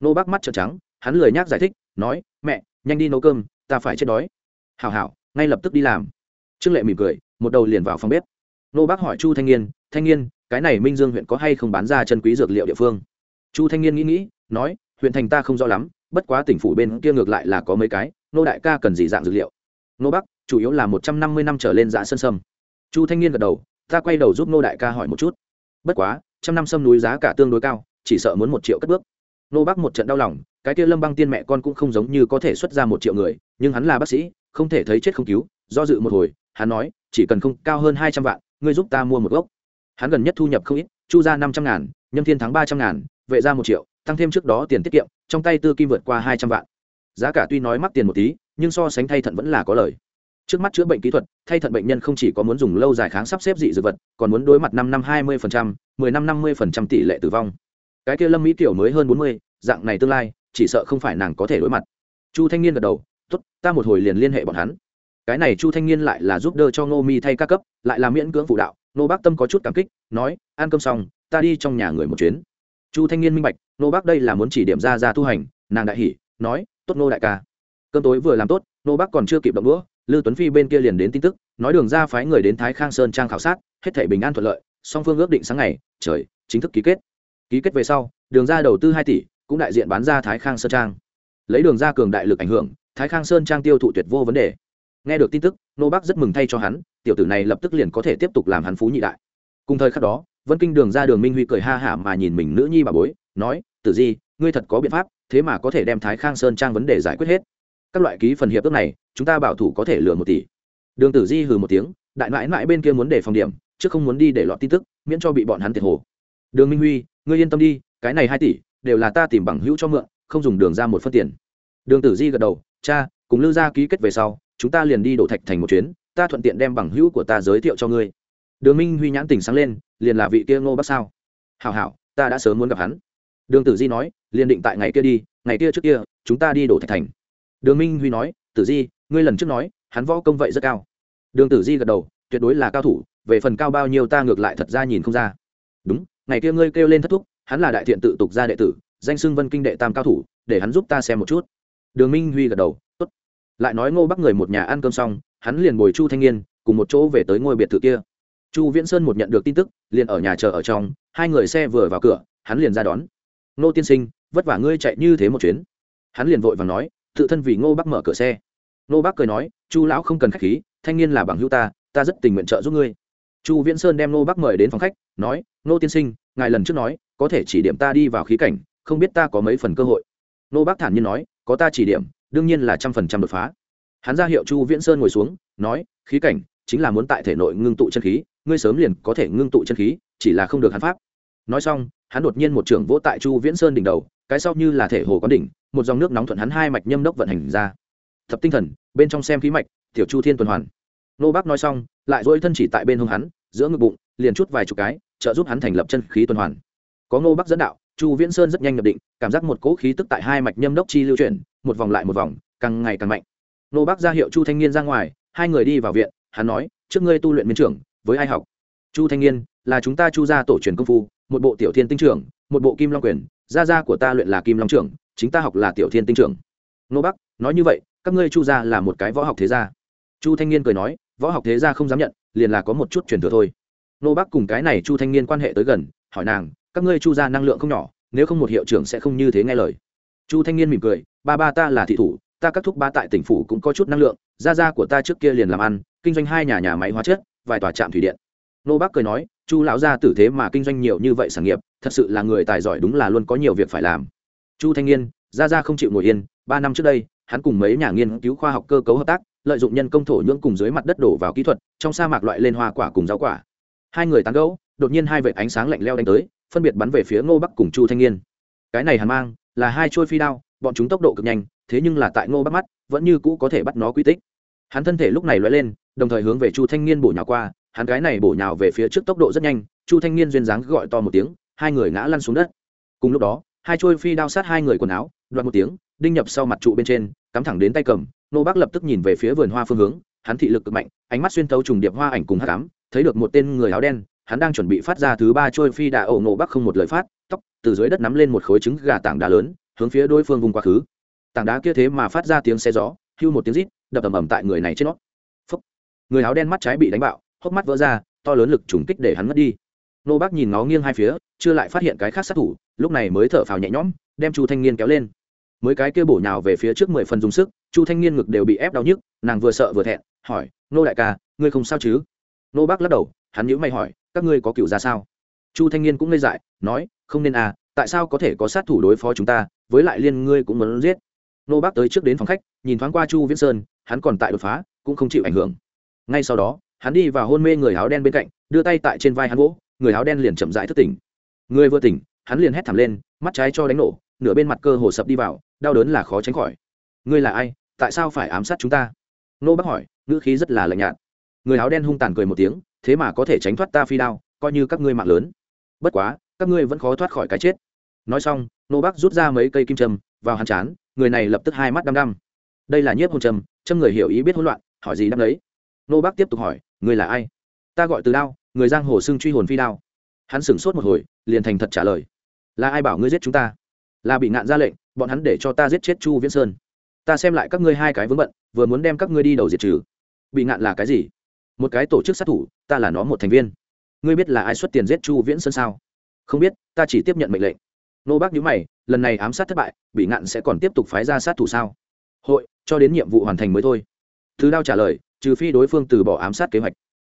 Speaker 1: Nô bác mắt trợn trắng, hắn lười nhác giải thích, nói, mẹ, nhanh đi nấu cơm, ta phải chết đói. Hảo hảo, ngay lập tức đi làm. Trương lệ mỉm cười, một đầu liền vào phòng bếp. Nô bác hỏi chu thanh niên thanh niên, cái này minh dương huyện có hay không bán ra chân quý dược liệu địa phương? Chu thanh niên nghĩ nghĩ nói, huyện thành ta không rõ lắm, bất quá tỉnh phủ bên kia ngược lại là có mấy cái nô đại ca cần gì dạng dược liệu? Nô bắc, chủ yếu là một trăm năm mươi năm trở lên dạ sơn sâm. Chu thanh niên gật đầu, ta quay đầu giúp nô đại ca hỏi một chút. Bất quá, trăm năm sâm núi giá cả tương đối cao, chỉ sợ muốn một triệu cất bước. Nô bắc một trận đau lòng, cái kia lâm băng tiên mẹ con cũng không giống như có thể xuất ra một triệu người, nhưng hắn là bác sĩ, không thể thấy chết không cứu, do dự một hồi, hắn nói, chỉ cần không cao hơn hai trăm vạn, ngươi giúp ta mua một gốc. Hắn gần nhất thu nhập không ít, chu ra năm trăm ngàn, nhâm thiên thắng ba trăm ngàn, vệ ra một triệu tăng thêm trước đó tiền tiết kiệm, trong tay tư kim vượt qua hai trăm vạn. Giá cả tuy nói mắc tiền một tí, nhưng so sánh thay thận vẫn là có lời. Trước mắt chữa bệnh kỹ thuật, thay thận bệnh nhân không chỉ có muốn dùng lâu dài kháng sắp xếp dị dược vật, còn muốn đối mặt năm năm hai mươi mười năm năm mươi tỷ lệ tử vong. Cái kia lâm mỹ kiểu mới hơn bốn mươi, dạng này tương lai, chỉ sợ không phải nàng có thể đối mặt. Chu thanh niên gật đầu t ố t ta một hồi liền liên hệ bọn hắn. Cái này chu thanh niên lại là giúp đỡ cho ngô mi thay ca cấp, lại là miễn cưỡng phụ đạo. Nô bác tâm có chút cảm kích, nói, ăn cơm xong, ta đi trong nhà người một chuyến. Chu thanh niên minh bạch nô bác đây là muốn chỉ điểm ra ra tu hành nàng đại hỉ nói tốt nô đại ca cơm tối vừa làm tốt nô bác còn chưa kịp động đũa Lưu Tuấn Phi bên kia liền đến tin tức, nói đường ra phái người đến Thái Khang Sơn trang khảo sát, hết thảy bình an thuận lợi, song phương ước định sáng ngày, trời, chính thức ký kết. Ký kết về sau, đường ra đầu tư hai tỷ, cũng đại diện bán ra Thái Khang Sơn trang. Lấy đường ra cường đại lực ảnh hưởng, Thái Khang Sơn trang tiêu thụ tuyệt vô vấn đề. Nghe được tin tức, nô bác rất mừng thay cho hắn, tiểu tử này lập tức liền có thể tiếp tục làm hắn phú nhị đại. Cùng thời khắc đó, Vân Kinh đường ra đường Minh Huy cười ha hả mà nhìn mình nữ nhi bà bối, nói: "Tử Di, ngươi thật có biện pháp, thế mà có thể đem Thái Khang Sơn trang vấn đề giải quyết hết. Các loại ký phần hiệp ước này, chúng ta bảo thủ có thể lừa một tỷ." đường tử di hừ một tiếng đại mãi mãi bên kia muốn để phòng điểm chứ không muốn đi để lọt tin tức miễn cho bị bọn hắn thiệt hồ. Đường minh huy ngươi yên tâm đi cái này hai tỷ đều là ta tìm bằng hữu cho mượn không dùng đường ra một phân tiền. Đường tử di gật đầu cha cùng lưu gia ký kết về sau chúng ta liền đi đổ thạch thành một chuyến ta thuận tiện đem bằng hữu của ta giới thiệu cho ngươi. Đường minh huy nhãn tỉnh sáng lên liền là vị kia ngô bắc sao? Hảo hảo ta đã sớm muốn gặp hắn đường tử di nói liền định tại ngày kia đi, ngày kia trước kia, chúng ta đi đổ thạch thành. Đường minh huy nói, tử di, ngươi lần trước nói, hắn võ công vậy rất cao. Đường tử di gật đầu, tuyệt đối là cao thủ, về phần cao bao nhiêu ta ngược lại thật ra nhìn không ra. Đúng, ngày kia ngươi kêu lên thất thúc, hắn là đại thiện tự tục gia đệ tử, danh xưng vân kinh đệ tam cao thủ, để hắn giúp ta xem một chút. Đường minh huy gật đầu, tốt. Lại nói ngô bắc người một nhà ăn cơm xong, hắn liền bồi chu thanh niên cùng một chỗ về tới ngôi biệt thự kia. Chu viễn sơn một nhận được tin tức, liền ở nhà chờ ở trong, hai người xe vừa vào cửa, hắn liền ra đón ngô tiên sinh, vất vả ngươi chạy như thế một chuyến. Hắn liền vội và nói, tự thân vì ngô bắc mở cửa xe. Ngô bắc cười nói, chu lão không cần khách khí, thanh niên là bằng hữu ta ta rất tình nguyện trợ giúp ngươi. Chu viễn sơn đem nô bắc mời đến phòng khách, nói nô tiên sinh, ngài lần trước nói, có thể chỉ điểm ta đi vào khí cảnh, không biết ta có mấy phần cơ hội. Nô bắc thản nhiên nói, có ta chỉ điểm, đương nhiên là trăm phần trăm đột phá. Hắn ra hiệu chu viễn sơn ngồi xuống, nói, khí cảnh chính là muốn tại thể nội ngưng tụ chân khí, ngươi sớm liền có thể ngưng tụ chân khí, chỉ là không được hắn pháp. Nói xong hắn đột nhiên một trưởng vỗ tại chu viễn sơn đỉnh đầu, cái sau như là thể hồ có đỉnh, một dòng nước nóng thuận hắn hai mạch nhâm đốc vận hành ra. Thập tinh thần, bên trong xem khí mạch, tiểu chu thiên tuần hoàn. Nô bác nói xong, lại dỗi thân chỉ tại bên hông hắn, giữa ngực bụng, liền chút vài chục cái, trợ giúp hắn thành lập chân khí tuần hoàn. Có nô bác dẫn đạo, chu viễn sơn rất nhanh nhập định, cảm giác một cỗ khí tức tại hai mạch nhâm đốc chi lưu chuyển, một vòng lại một vòng, càng ngày càng mạnh. Nô bác ra hiệu chu thanh niên ra ngoài, hai người đi vào viện, hắn nói, trước ngươi tu luyện miên trưởng, với ai học? Chu thanh niên, là chúng ta chu gia tổ truyền công phu một bộ tiểu thiên tinh trưởng, một bộ kim long quyền, gia gia của ta luyện là kim long trưởng, chính ta học là tiểu thiên tinh trưởng. Nô bắc, nói như vậy, các ngươi chu gia là một cái võ học thế gia. Chu thanh niên cười nói, võ học thế gia không dám nhận, liền là có một chút truyền thừa thôi. Nô bác cùng cái này chu thanh niên quan hệ tới gần, hỏi nàng, các ngươi chu gia năng lượng không nhỏ, nếu không một hiệu trưởng sẽ không như thế nghe lời. Chu thanh niên mỉm cười, ba ba ta là thị thủ, ta các thúc ba tại tỉnh phủ cũng có chút năng lượng, gia gia của ta trước kia liền làm ăn, kinh doanh hai nhà nhà máy hóa chất, vài tòa trạm thủy điện. Nô bác cười nói chu lão gia tử thế mà kinh doanh nhiều như vậy sản nghiệp, thật sự là người tài giỏi đúng là luôn có nhiều việc phải làm. Chu thanh niên, gia gia không chịu ngồi yên, ba năm trước đây, hắn cùng mấy nhà nghiên cứu khoa học cơ cấu hợp tác, lợi dụng nhân công thổ nhưỡng cùng dưới mặt đất đổ vào kỹ thuật, trong sa mạc loại lên hoa quả cùng rau quả. Hai người tán gẫu, đột nhiên hai vệt ánh sáng lạnh leo đánh tới, phân biệt bắn về phía ngô bắc cùng chu thanh niên. Cái này hàn mang, là hai trôi phi đao, bọn chúng tốc độ cực nhanh, thế nhưng là tại ngô bắc mắt, vẫn như cũ có thể bắt nó quy tích. Hắn thân thể lúc này loại lên, đồng thời hướng về chu thanh niên bổ nhỏ qua hắn gái này bổ nhào về phía trước tốc độ rất nhanh, chu thanh niên duyên dáng gọi to một tiếng, hai người ngã lăn xuống đất. Cùng lúc đó, hai trôi phi đao sát hai người quần áo, đoạt một tiếng, đinh nhập sau mặt trụ bên trên, cắm thẳng đến tay cầm, nô bác lập tức nhìn về phía vườn hoa phương hướng, hắn thị lực cực mạnh, ánh mắt xuyên thấu trùng điệp hoa ảnh cùng hát cám thấy được một tên người áo đen, hắn đang chuẩn bị phát ra thứ ba trôi phi đà ẩu nổ bắc không một lời phát, tóc, từ dưới đất nắm lên một khối trứng gà tảng đá lớn, hướng phía đối phương vùng quá khứ. Tảng đá kia thế mà phát ra tiếng xe gió, hưu một tiếng rít, đập ầm ầm tại người này trên nó. Người áo đen mắt trái bị đánh bạo hốc mắt vỡ ra, to lớn lực trùng kích để hắn mất đi. Nô bác nhìn nó nghiêng hai phía, chưa lại phát hiện cái khác sát thủ, lúc này mới thở phào nhẹ nhõm, đem chu thanh niên kéo lên. Mới cái kia bổ nhào về phía trước mười phần dùng sức, chu thanh niên ngực đều bị ép đau nhức, nàng vừa sợ vừa thẹn, hỏi, nô đại ca, ngươi không sao chứ? Nô bác lắc đầu, hắn nhữ mày hỏi, các ngươi có cựu ra sao? Chu thanh niên cũng ngây dại, nói, không nên à tại sao có thể có sát thủ đối phó chúng ta, với lại liên ngươi cũng muốn giết? Nô bác tới trước đến phòng khách, nhìn thoáng qua chu viễn sơn, hắn còn tại đột phá, cũng không chịu ảnh hưởng. Ngay sau đó hắn đi vào hôn mê người áo đen bên cạnh, đưa tay tại trên vai hắn gỗ người áo đen liền chậm rãi thức tỉnh. Người vừa tỉnh, hắn liền hét thảm lên, mắt trái cho đánh nổ, nửa bên mặt cơ hồ sập đi vào, đau đớn là khó tránh khỏi. Ngươi là ai? Tại sao phải ám sát chúng ta? Nô bác hỏi, ngữ khí rất là lạnh nhạt. Người áo đen hung tàn cười một tiếng, thế mà có thể tránh thoát ta phi đao, coi như các ngươi mạng lớn. Bất quá, các ngươi vẫn khó thoát khỏi cái chết. Nói xong, nô bác rút ra mấy cây kim châm, vào hắn chán, người này lập tức hai mắt đăm đăm. Đây là nhiếp hôn châm châm người hiểu ý biết hỗn loạn, hỏi gì đăm đấy nô bác tiếp tục hỏi người là ai? Ta gọi từ đao, người giang hồ xưng truy hồn phi đao. Hắn sửng sốt một hồi, liền thành thật trả lời. Là ai bảo ngươi giết chúng ta? Là bị ngạn ra lệnh, bọn hắn để cho ta giết chết chu viễn sơn. Ta xem lại các ngươi hai cái vướng bận, vừa muốn đem các ngươi đi đầu diệt trừ. Bị ngạn là cái gì? Một cái tổ chức sát thủ, ta là nó một thành viên. Ngươi biết là ai xuất tiền giết chu viễn sơn sao? Không biết, ta chỉ tiếp nhận mệnh lệnh. Nô bác nhữ mày, lần này ám sát thất bại, bị ngạn sẽ còn tiếp tục phái ra sát thủ sao? Hội, cho đến nhiệm vụ hoàn thành mới thôi. Thứ đao trả lời trừ phi đối phương từ bỏ ám sát kế hoạch.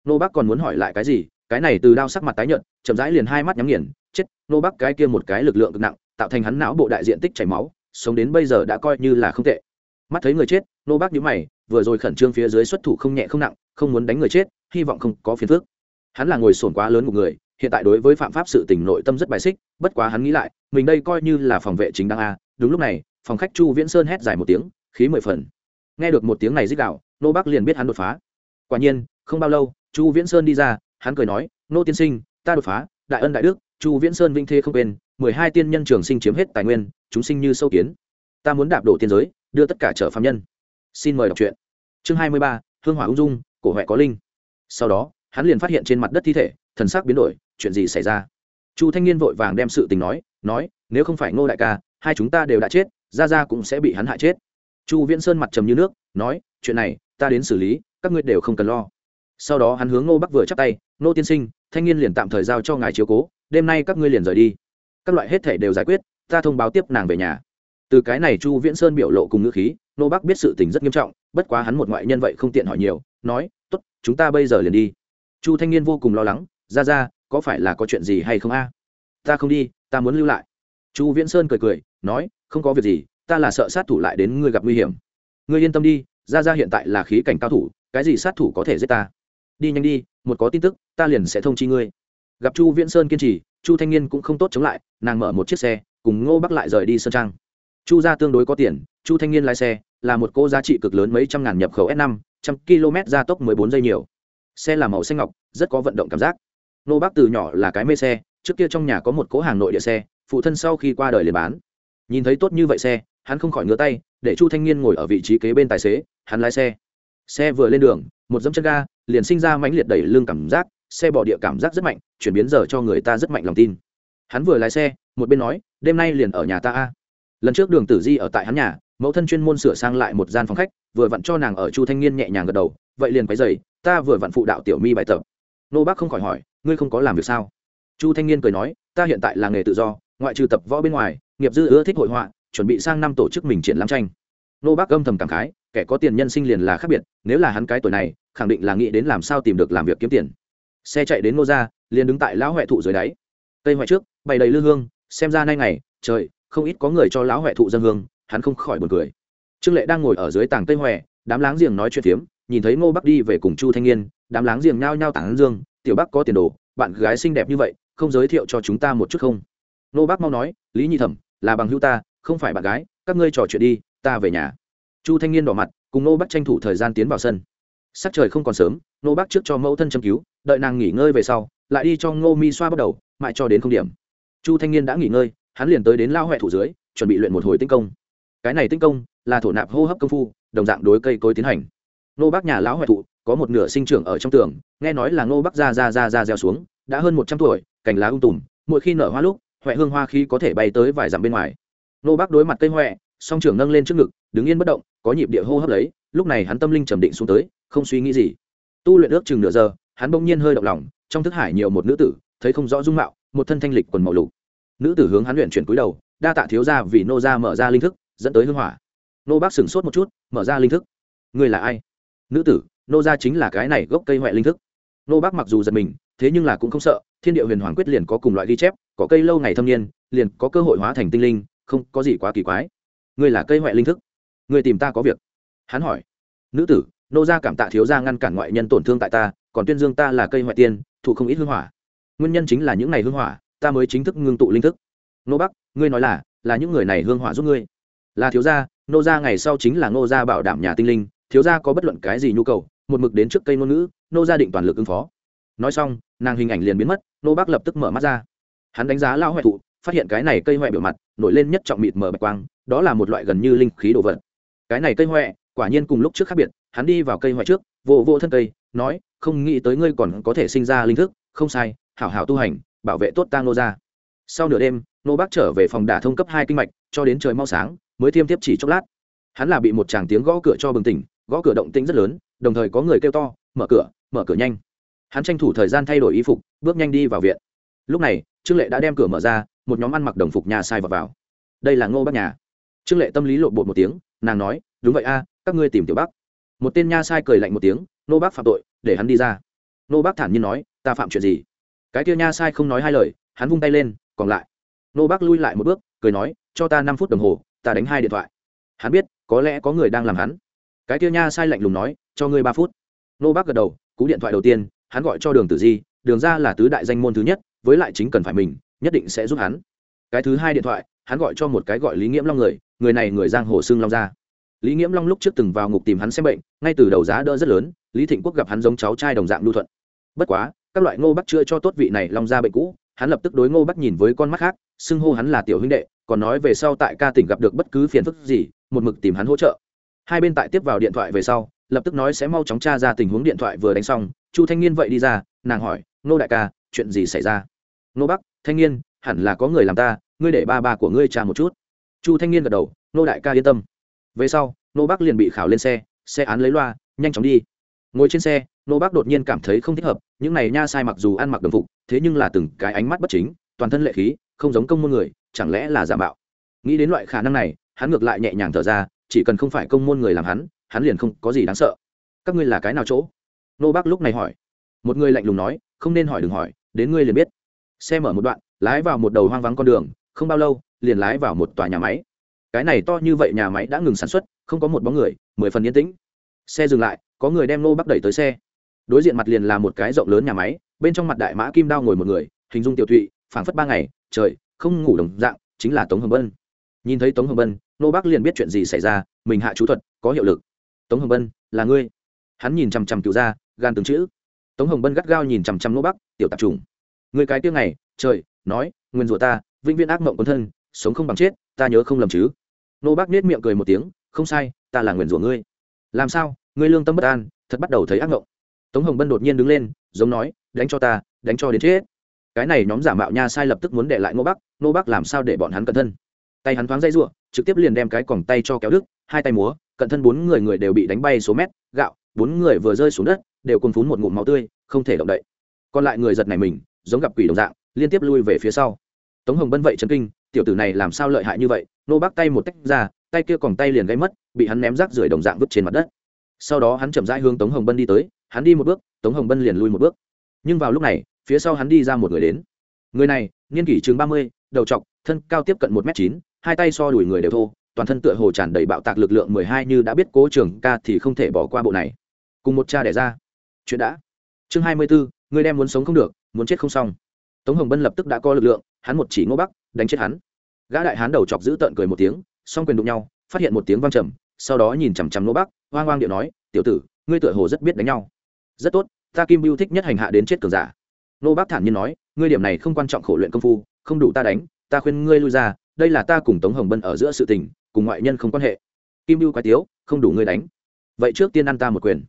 Speaker 1: Nô bác còn muốn hỏi lại cái gì? Cái này từ đao sắc mặt tái nhợt, chậm rãi liền hai mắt nhắm nghiền. Chết, nô bác cái kia một cái lực lượng cực nặng, tạo thành hắn não bộ đại diện tích chảy máu, sống đến bây giờ đã coi như là không tệ. Mắt thấy người chết, nô bác nhíu mày, vừa rồi khẩn trương phía dưới xuất thủ không nhẹ không nặng, không muốn đánh người chết, hy vọng không có phiền phức. Hắn là ngồi sồn quá lớn một người, hiện tại đối với phạm pháp sự tình nội tâm rất bài xích, bất quá hắn nghĩ lại, mình đây coi như là phòng vệ chính đáng a. Đúng lúc này, phòng khách chu viễn sơn hét dài một tiếng, khí mười phần. Nghe được một tiếng này dích đạo nô bác liền biết hắn đột phá. Quả nhiên, không bao lâu, chu viễn sơn đi ra, hắn cười nói, nô tiên sinh, ta đột phá, đại ân đại đức, chu viễn sơn vinh thê không quên, mười hai tiên nhân trường sinh chiếm hết tài nguyên, chúng sinh như sâu kiến. Ta muốn đạp đổ tiên giới, đưa tất cả trở phạm nhân. Xin mời đọc truyện. Chương hai mươi ba, hương hỏa ung dung, cổ huệ có linh. Sau đó, hắn liền phát hiện trên mặt đất thi thể, thần sắc biến đổi, chuyện gì xảy ra? Chu thanh niên vội vàng đem sự tình nói nói, nếu không phải ngô đại ca, hai chúng ta đều đã chết ra ra cũng sẽ bị hắn hại chết. Chu viễn sơn mặt trầm như nước, nói, chuyện này ta đến xử lý, các ngươi đều không cần lo. Sau đó hắn hướng ngô bắc vừa chắp tay, ngô tiên sinh, thanh niên liền tạm thời giao cho ngài chiếu cố, đêm nay các ngươi liền rời đi. Các loại hết thể đều giải quyết, ta thông báo tiếp nàng về nhà. Từ cái này chu viễn sơn biểu lộ cùng ngữ khí, ngô bắc biết sự tình rất nghiêm trọng, bất quá hắn một ngoại nhân vậy không tiện hỏi nhiều, nói t ố t chúng ta bây giờ liền đi. Chu thanh niên vô cùng lo lắng, ra ra, có phải là có chuyện gì hay không a? Ta không đi, ta muốn lưu lại. Chu viễn sơn cười cười, nói, không có việc gì, ta là sợ sát thủ lại đến ngươi gặp nguy hiểm. Ngươi yên tâm đi ra ra hiện tại là khí cảnh cao thủ, cái gì sát thủ có thể giết ta? Đi nhanh đi, một có tin tức, ta liền sẽ thông chi ngươi. Gặp chu viễn sơn kiên trì, chu thanh niên cũng không tốt chống lại, nàng mở một chiếc xe, cùng ngô bắc lại rời đi sơn trang. Chu ra tương đối có tiền, chu thanh niên lái xe, là một cô giá trị cực lớn mấy trăm ngàn nhập khẩu s năm, trăm km gia tốc mười bốn giây nhiều. Xe là màu xanh ngọc, rất có vận động cảm giác. Ngô bác từ nhỏ là cái mê xe, trước kia trong nhà có một cố hàng nội địa xe, phụ thân sau khi qua đời liền bán. Nhìn thấy tốt như vậy xe, hắn không khỏi ngứa tay, để chu thanh niên ngồi ở vị trí kế bên tài xế hắn lái xe. Xe vừa lên đường, một dẫm chân ga, liền sinh ra mãnh liệt đẩy lưng cảm giác, xe bỏ địa cảm giác rất mạnh, chuyển biến giờ cho người ta rất mạnh lòng tin. Hắn vừa lái xe, một bên nói, đêm nay liền ở nhà ta a. Lần trước đường tử di ở tại hắn nhà, mẫu thân chuyên môn sửa sang lại một gian phòng khách, vừa vặn cho nàng ở chu thanh niên nhẹ nhàng gật đầu, vậy liền quấy dày ta vừa vặn phụ đạo tiểu mi bài tập. Nô bác không khỏi hỏi, ngươi không có làm việc sao? Chu thanh niên cười nói, ta hiện tại là nghề tự do, ngoại trừ tập võ bên ngoài, nghiệp dư ưa thích hội họa, chuẩn bị sang năm tổ chức mình triển lãm tranh. Nô bác âm thầm cảm khái kẻ có tiền nhân sinh liền là khác biệt, nếu là hắn cái tuổi này, khẳng định là nghĩ đến làm sao tìm được làm việc kiếm tiền. Xe chạy đến ngô ra liền đứng tại lão huệ thụ dưới đáy. Cây huệ trước, bày đầy lư hương, xem ra nay ngày, trời, không ít có người cho lão huệ thụ dân hương, hắn không khỏi buồn cười. Trương lệ đang ngồi ở dưới tảng cây huệ đám láng giềng nói chuyện phiếm, nhìn thấy ngô bắc đi về cùng chu thanh niên, đám láng giềng nhao nhao tảng dương, tiểu bắc có tiền đồ, bạn gái xinh đẹp như vậy, không giới thiệu cho chúng ta một chút không? Ngô bắc mau nói, lý nhi thẩm, là bằng hữu ta, không phải bạn gái, các ngươi trò chuyện đi, ta về nhà chu thanh niên đỏ mặt, cùng ngô bắc tranh thủ thời gian tiến vào sân. Sắc trời không còn sớm nô Bắc trước cho mẫu thân châm cứu, đợi nàng nghỉ ngơi về sau, lại đi cho ngô mi xoa bắt đầu, mãi cho đến không điểm. Chu thanh niên đã nghỉ ngơi, hắn liền tới đến lao huệ thủ dưới, chuẩn bị luyện một hồi tinh công. Cái này tinh công là thổ nạp hô hấp công phu, đồng dạng đối cây cối tiến hành. Nô Bắc nhà lão huệ thụ có một nửa sinh trưởng ở trong tường, nghe nói là nô Bắc ra ra ra ra gieo xuống, đã hơn một trăm tuổi, cành lá ung tùm, mỗi khi nở hoa lúc huệ hương hoa khi có thể bay tới vài dặm bên ngoài. Nô Bắc đối mặt cây huệ song trưởng nâng lên trước ngực, đứng yên bất động, có nhịp địa hô hấp lấy, lúc này hắn tâm linh trầm định xuống tới, không suy nghĩ gì. Tu luyện ước chừng nửa giờ, hắn bỗng nhiên hơi động lòng, trong thức hải nhiều một nữ tử, thấy không rõ dung mạo, một thân thanh lịch quần màu lục. Nữ tử hướng hắn luyện chuyển cúi đầu, đa tạ thiếu ra vì nô ra mở ra linh thức, dẫn tới hưng hỏa. Nô bác sửng sốt một chút, mở ra linh thức. Người là ai? Nữ tử, nô ra chính là cái này gốc cây huệ linh thức. Nô bác mặc dù giật mình, thế nhưng là cũng không sợ, thiên địa huyền hoàng quyết liền có cùng loại ghi chép, có cây lâu ngày thâm niên, liền có cơ hội hóa thành tinh linh, không có gì quá kỳ quái ngươi là cây huệ linh thức. Ngươi tìm ta có việc. Hắn hỏi. Nữ tử, nô gia cảm tạ thiếu gia ngăn cản ngoại nhân tổn thương tại ta, còn tuyên dương ta là cây ngoại tiên, thụ không ít hương hỏa. Nguyên nhân chính là những ngày hương hỏa, ta mới chính thức ngưng tụ linh thức. Nô bắc, ngươi nói là là những người này hương hỏa giúp ngươi. Là thiếu gia, nô gia ngày sau chính là nô gia bảo đảm nhà tinh linh, thiếu gia có bất luận cái gì nhu cầu, một mực đến trước cây ngôn ngữ, nô gia định toàn lực ứng phó. Nói xong, nàng hình ảnh liền biến mất, nô bắc lập tức mở mắt ra. Hắn đánh giá lao hoại thụ, phát hiện cái này cây huệ biểu mặt, nổi lên nhất trọng mịt mở bạch quang đó là một loại gần như linh khí đồ vật. Cái này cây huệ quả nhiên cùng lúc trước khác biệt, hắn đi vào cây huệ trước, vô vô thân cây, nói, không nghĩ tới ngươi còn có thể sinh ra linh thức, không sai, hảo hảo tu hành, bảo vệ tốt tang nô ra sau nửa đêm nô bác trở về phòng đả thông cấp hai kinh mạch, cho đến trời mau sáng, mới thiêm tiếp chỉ chốc lát. Hắn là bị một chàng tiếng gõ cửa cho bừng tỉnh, gõ cửa động tĩnh rất lớn, đồng thời có người kêu to, mở cửa mở cửa nhanh. Hắn tranh thủ thời gian thay đổi y phục, bước nhanh đi vào viện. Lúc này, trương lệ đã đem cửa mở ra, một nhóm ăn mặc đồng phục nhà sai vào vào. Đây là ngô bác nhà trương lệ tâm lý lộn bột một tiếng, nàng nói, đúng vậy a, các ngươi tìm tiểu bắc một tên nha sai cười lạnh một tiếng, nô bác phạm tội, để hắn đi ra. Nô bác thản nhiên nói, ta phạm chuyện gì? Cái kia nha sai không nói hai lời, hắn vung tay lên, còn lại. Nô bác lui lại một bước, cười nói, cho ta năm phút đồng hồ, ta đánh hai điện thoại. Hắn biết, có lẽ có người đang làm hắn. Cái kia nha sai lạnh lùng nói, cho ngươi ba phút. Nô bác gật đầu, cú điện thoại đầu tiên, hắn gọi cho đường tử di, đường ra là tứ đại danh môn thứ nhất, với lại chính cần phải mình, nhất định sẽ giúp hắn. Cái thứ hai điện thoại, hắn gọi cho một cái gọi lý nghiễm long người người này người giang hồ xương long ra lý nghiễm long lúc trước từng vào ngục tìm hắn xem bệnh, ngay từ đầu giá đỡ rất lớn, lý thịnh quốc gặp hắn giống cháu trai đồng dạng lưu thuận. Bất quá, các loại ngô bắc chưa cho tốt vị này long ra bệnh cũ, hắn lập tức đối ngô bắc nhìn với con mắt khác, xưng hô hắn là tiểu huynh đệ, còn nói về sau tại ca tỉnh gặp được bất cứ phiền phức gì, một mực tìm hắn hỗ trợ. Hai bên tại tiếp vào điện thoại về sau, lập tức nói sẽ mau chóng tra ra tình huống điện thoại vừa đánh xong, chu thanh niên vậy đi ra, nàng hỏi, ngô đại ca, chuyện gì xảy ra? Ngô bắc, thanh niên, hẳn là có người làm ta, ngươi để ba ba của ngươi tra một chút chu thanh niên gật đầu, nô đại ca yên tâm. Về sau, nô bác liền bị khảo lên xe xe án lấy loa, nhanh chóng đi. Ngồi trên xe, nô bác đột nhiên cảm thấy không thích hợp, những này nha sai mặc dù ăn mặc đồng phục, thế nhưng là từng cái ánh mắt bất chính, toàn thân lệ khí, không giống công môn người, chẳng lẽ là giả mạo? Nghĩ đến loại khả năng này, hắn ngược lại nhẹ nhàng thở ra, chỉ cần không phải công môn người làm hắn hắn liền không có gì đáng sợ. Các ngươi là cái nào chỗ? Nô bác lúc này hỏi. Một người lạnh lùng nói, không nên hỏi đừng hỏi, đến ngươi liền biết. Xe mở một đoạn, lái vào một đầu hoang vắng con đường, không bao lâu liền lái vào một tòa nhà máy. Cái này to như vậy nhà máy đã ngừng sản xuất, không có một bóng người, mười phần yên tĩnh. Xe dừng lại, có người đem nô bắc đẩy tới xe. Đối diện mặt liền là một cái rộng lớn nhà máy, bên trong mặt đại mã kim đao ngồi một người, hình dung tiểu thụy, phảng phất ba ngày, trời, không ngủ đồng dạng, chính là tống hồng bân. Nhìn thấy tống hồng bân nô bắc liền biết chuyện gì xảy ra, mình hạ chú thuật, có hiệu lực. Tống hồng bân, là ngươi? Hắn nhìn chằm chằm cựu ra gan từng chữ. Tống hồng bân gắt gao nhìn chằm chằm nô bắc tiểu tạp trùng người cái tiếng này trời, nói nguyên rủa ta, vĩnh viễn ác mộng quân thân sống không bằng chết, ta nhớ không lầm chứ? Nô bác nết miệng cười một tiếng, không sai, ta là nguyền rủa ngươi. Làm sao? Ngươi lương tâm bất an, thật bắt đầu thấy ác ngộng. Tống hồng bân đột nhiên đứng lên, giống nói, đánh cho ta, đánh cho đến chết. Cái này nhóm giả mạo nha sai lập tức muốn để lại nô bác nô bác làm sao để bọn hắn cẩn thân? Tay hắn thoáng dây ruộng trực tiếp liền đem cái còng tay cho kéo đức hai tay múa cận thân bốn người người đều bị đánh bay số mét, gạo, bốn người vừa rơi xuống đất, đều cùng phún một ngụm máu tươi, không thể động đậy. Còn lại người giật này mình, giống gặp quỷ đồng dạng, liên tiếp lui về phía sau. Tống hồng bân vậy chấn kinh tiểu tử này làm sao lợi hại như vậy? Nô bác tay một tách ra, tay kia còn tay liền gây mất, bị hắn ném rác rưởi đồng dạng vứt trên mặt đất. Sau đó hắn chậm rãi hướng tống hồng bân đi tới, hắn đi một bước, tống hồng bân liền lui một bước. Nhưng vào lúc này, phía sau hắn đi ra một người đến. Người này, niên kỷ chừng ba mươi, đầu trọc, thân cao tiếp cận một m chín, hai tay so đuổi người đều thô, toàn thân tựa hồ tràn đầy bạo tạc lực lượng mười hai như đã biết cố trường ca thì không thể bỏ qua bộ này. Cùng một cha đẻ ra. Chuyện đã. Chương hai mươi bốn người đem muốn sống không được, muốn chết không xong. Tống hồng bân lập tức đã có lực lượng, hắn một chỉ ngô bắc đánh chết hắn. Gã đại hán đầu chọc giữ tợn cười một tiếng, song quyền đụng nhau, phát hiện một tiếng vang trầm, sau đó nhìn chằm chằm nô bắc, hoang hoang điệu nói, tiểu tử, ngươi tựa hồ rất biết đánh nhau. Rất tốt, ta kim bưu thích nhất hành hạ đến chết cường giả. Nô bắc thản nhiên nói, ngươi điểm này không quan trọng khổ luyện công phu, không đủ ta đánh, ta khuyên ngươi lui ra, đây là ta cùng tống hồng bân ở giữa sự tình, cùng ngoại nhân không quan hệ. Kim bưu quái tiếu, không đủ ngươi đánh. Vậy trước tiên ăn ta một quyền.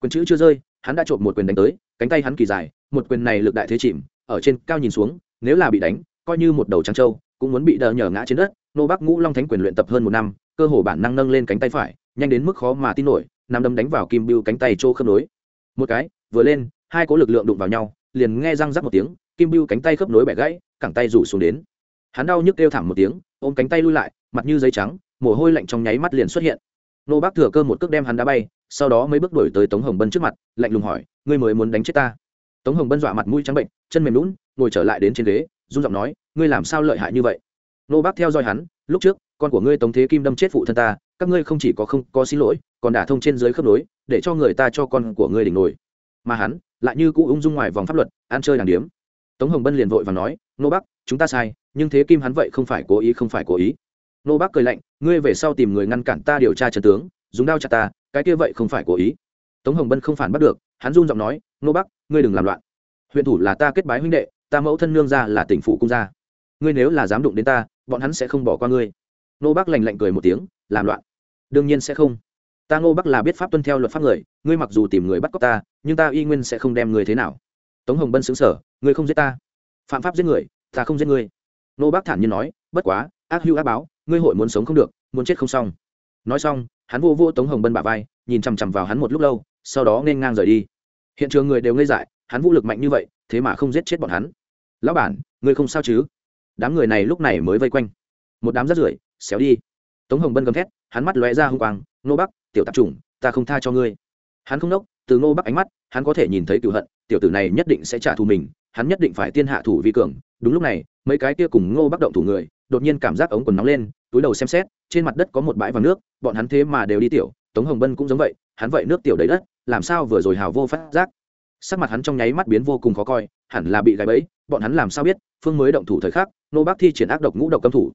Speaker 1: Quyền chữ chưa rơi, hắn đã trộm một quyền đánh tới, cánh tay hắn kỳ dài, một quyền này lực đại thế chìm, ở trên cao nhìn xuống, nếu là bị đánh coi như một đầu trắng trâu, cũng muốn bị đờ nhờ ngã trên đất, nô bắc ngũ long thánh quyền luyện tập hơn một năm, cơ hồ bản năng nâng lên cánh tay phải, nhanh đến mức khó mà tin nổi nằm đấm đánh vào kim bưu cánh tay trô khớp nối. Một cái, vừa lên, hai cố lực lượng đụng vào nhau, liền nghe răng rắc một tiếng, kim bưu cánh tay khớp nối bẻ gãy, cẳng tay rủ xuống đến. Hắn đau nhức kêu thảm một tiếng, ôm cánh tay lui lại, mặt như giấy trắng, mồ hôi lạnh trong nháy mắt liền xuất hiện. Nô bác thừa cơ một cước đem hắn đá bay, sau đó mấy bước đuổi tới tống hồng bân trước mặt, lạnh lùng hỏi, ngươi mới muốn đánh chết ta? Tống hồng bân dọa mặt mũi trắng bệnh, chân mềm lún ngồi trở lại đến trên ghế run giọng nói, ngươi làm sao lợi hại như vậy? Nô bác theo dõi hắn, lúc trước, con của ngươi tống thế kim đâm chết phụ thân ta, các ngươi không chỉ có không có xin lỗi, còn đả thông trên dưới khớp nối, để cho người ta cho con của ngươi đỉnh nổi. Mà hắn lại như cũ ung dung ngoài vòng pháp luật, ăn chơi đàng điếm. Tống hồng bân liền vội và nói, nô bắc chúng ta sai, nhưng thế kim hắn vậy không phải cố ý, không phải cố ý. Nô bắc cười lạnh, ngươi về sau tìm người ngăn cản ta điều tra trần tướng, dùng đao chặt ta, cái kia vậy không phải cố ý. Tống hồng bân không phản bắt được, hắn run giọng nói, nô bắc ngươi đừng làm loạn. Huyện thủ là ta kết bái huynh đệ ta mẫu thân nương ra là tỉnh phụ cung gia. Ngươi nếu là dám đụng đến ta, bọn hắn sẽ không bỏ qua ngươi. Nô bắc lành lạnh cười một tiếng, làm loạn. Đương nhiên sẽ không. Ta ngô bắc là biết pháp tuân theo luật pháp người, ngươi mặc dù tìm người bắt cóc ta, nhưng ta y nguyên sẽ không đem người thế nào. Tống hồng bân xứng sở ngươi không giết ta. Phạm pháp giết người, ta không giết ngươi. Nô bắc thản nhiên nói, bất quá, ác hữu ác báo, ngươi hội muốn sống không được, muốn chết không xong. Nói xong, hắn vô vô tống hồng bân bả vai, nhìn chằm chằm vào hắn một lúc lâu, sau đó nên ngang rời đi. Hiện trường người đều ngây dại, hắn vũ lực mạnh như vậy, thế mà không giết chết bọn hắn lão bản, ngươi không sao chứ? Đám người này lúc này mới vây quanh. Một đám rắt rưởi, xéo đi. Tống hồng bân gầm thét, hắn mắt lóe ra h n g quang, nô bắc, tiểu tạp chủng, ta không tha cho ngươi. Hắn không đốc, từ ngô bắc ánh mắt, hắn có thể nhìn thấy cựu hận, tiểu tử này nhất định sẽ trả thù mình, hắn nhất định phải tiên hạ thủ vi cường. Đúng lúc này, mấy cái kia cùng ngô bắc động thủ người, đột nhiên cảm giác ống quần nóng lên, túi đầu xem xét, trên mặt đất có một bãi vàng nước, bọn hắn thế mà đều đi tiểu. Tống hồng bân cũng giống vậy, hắn vậy nước tiểu đầy đất, làm sao vừa rồi hào vô phát giác sắc mặt hắn trong nháy mắt biến vô cùng khó coi, hẳn là bị gài bẫy, bọn hắn làm sao biết, phương mới động thủ thời khắc, nô bác thi triển ác độc ngũ độc cấm thủ.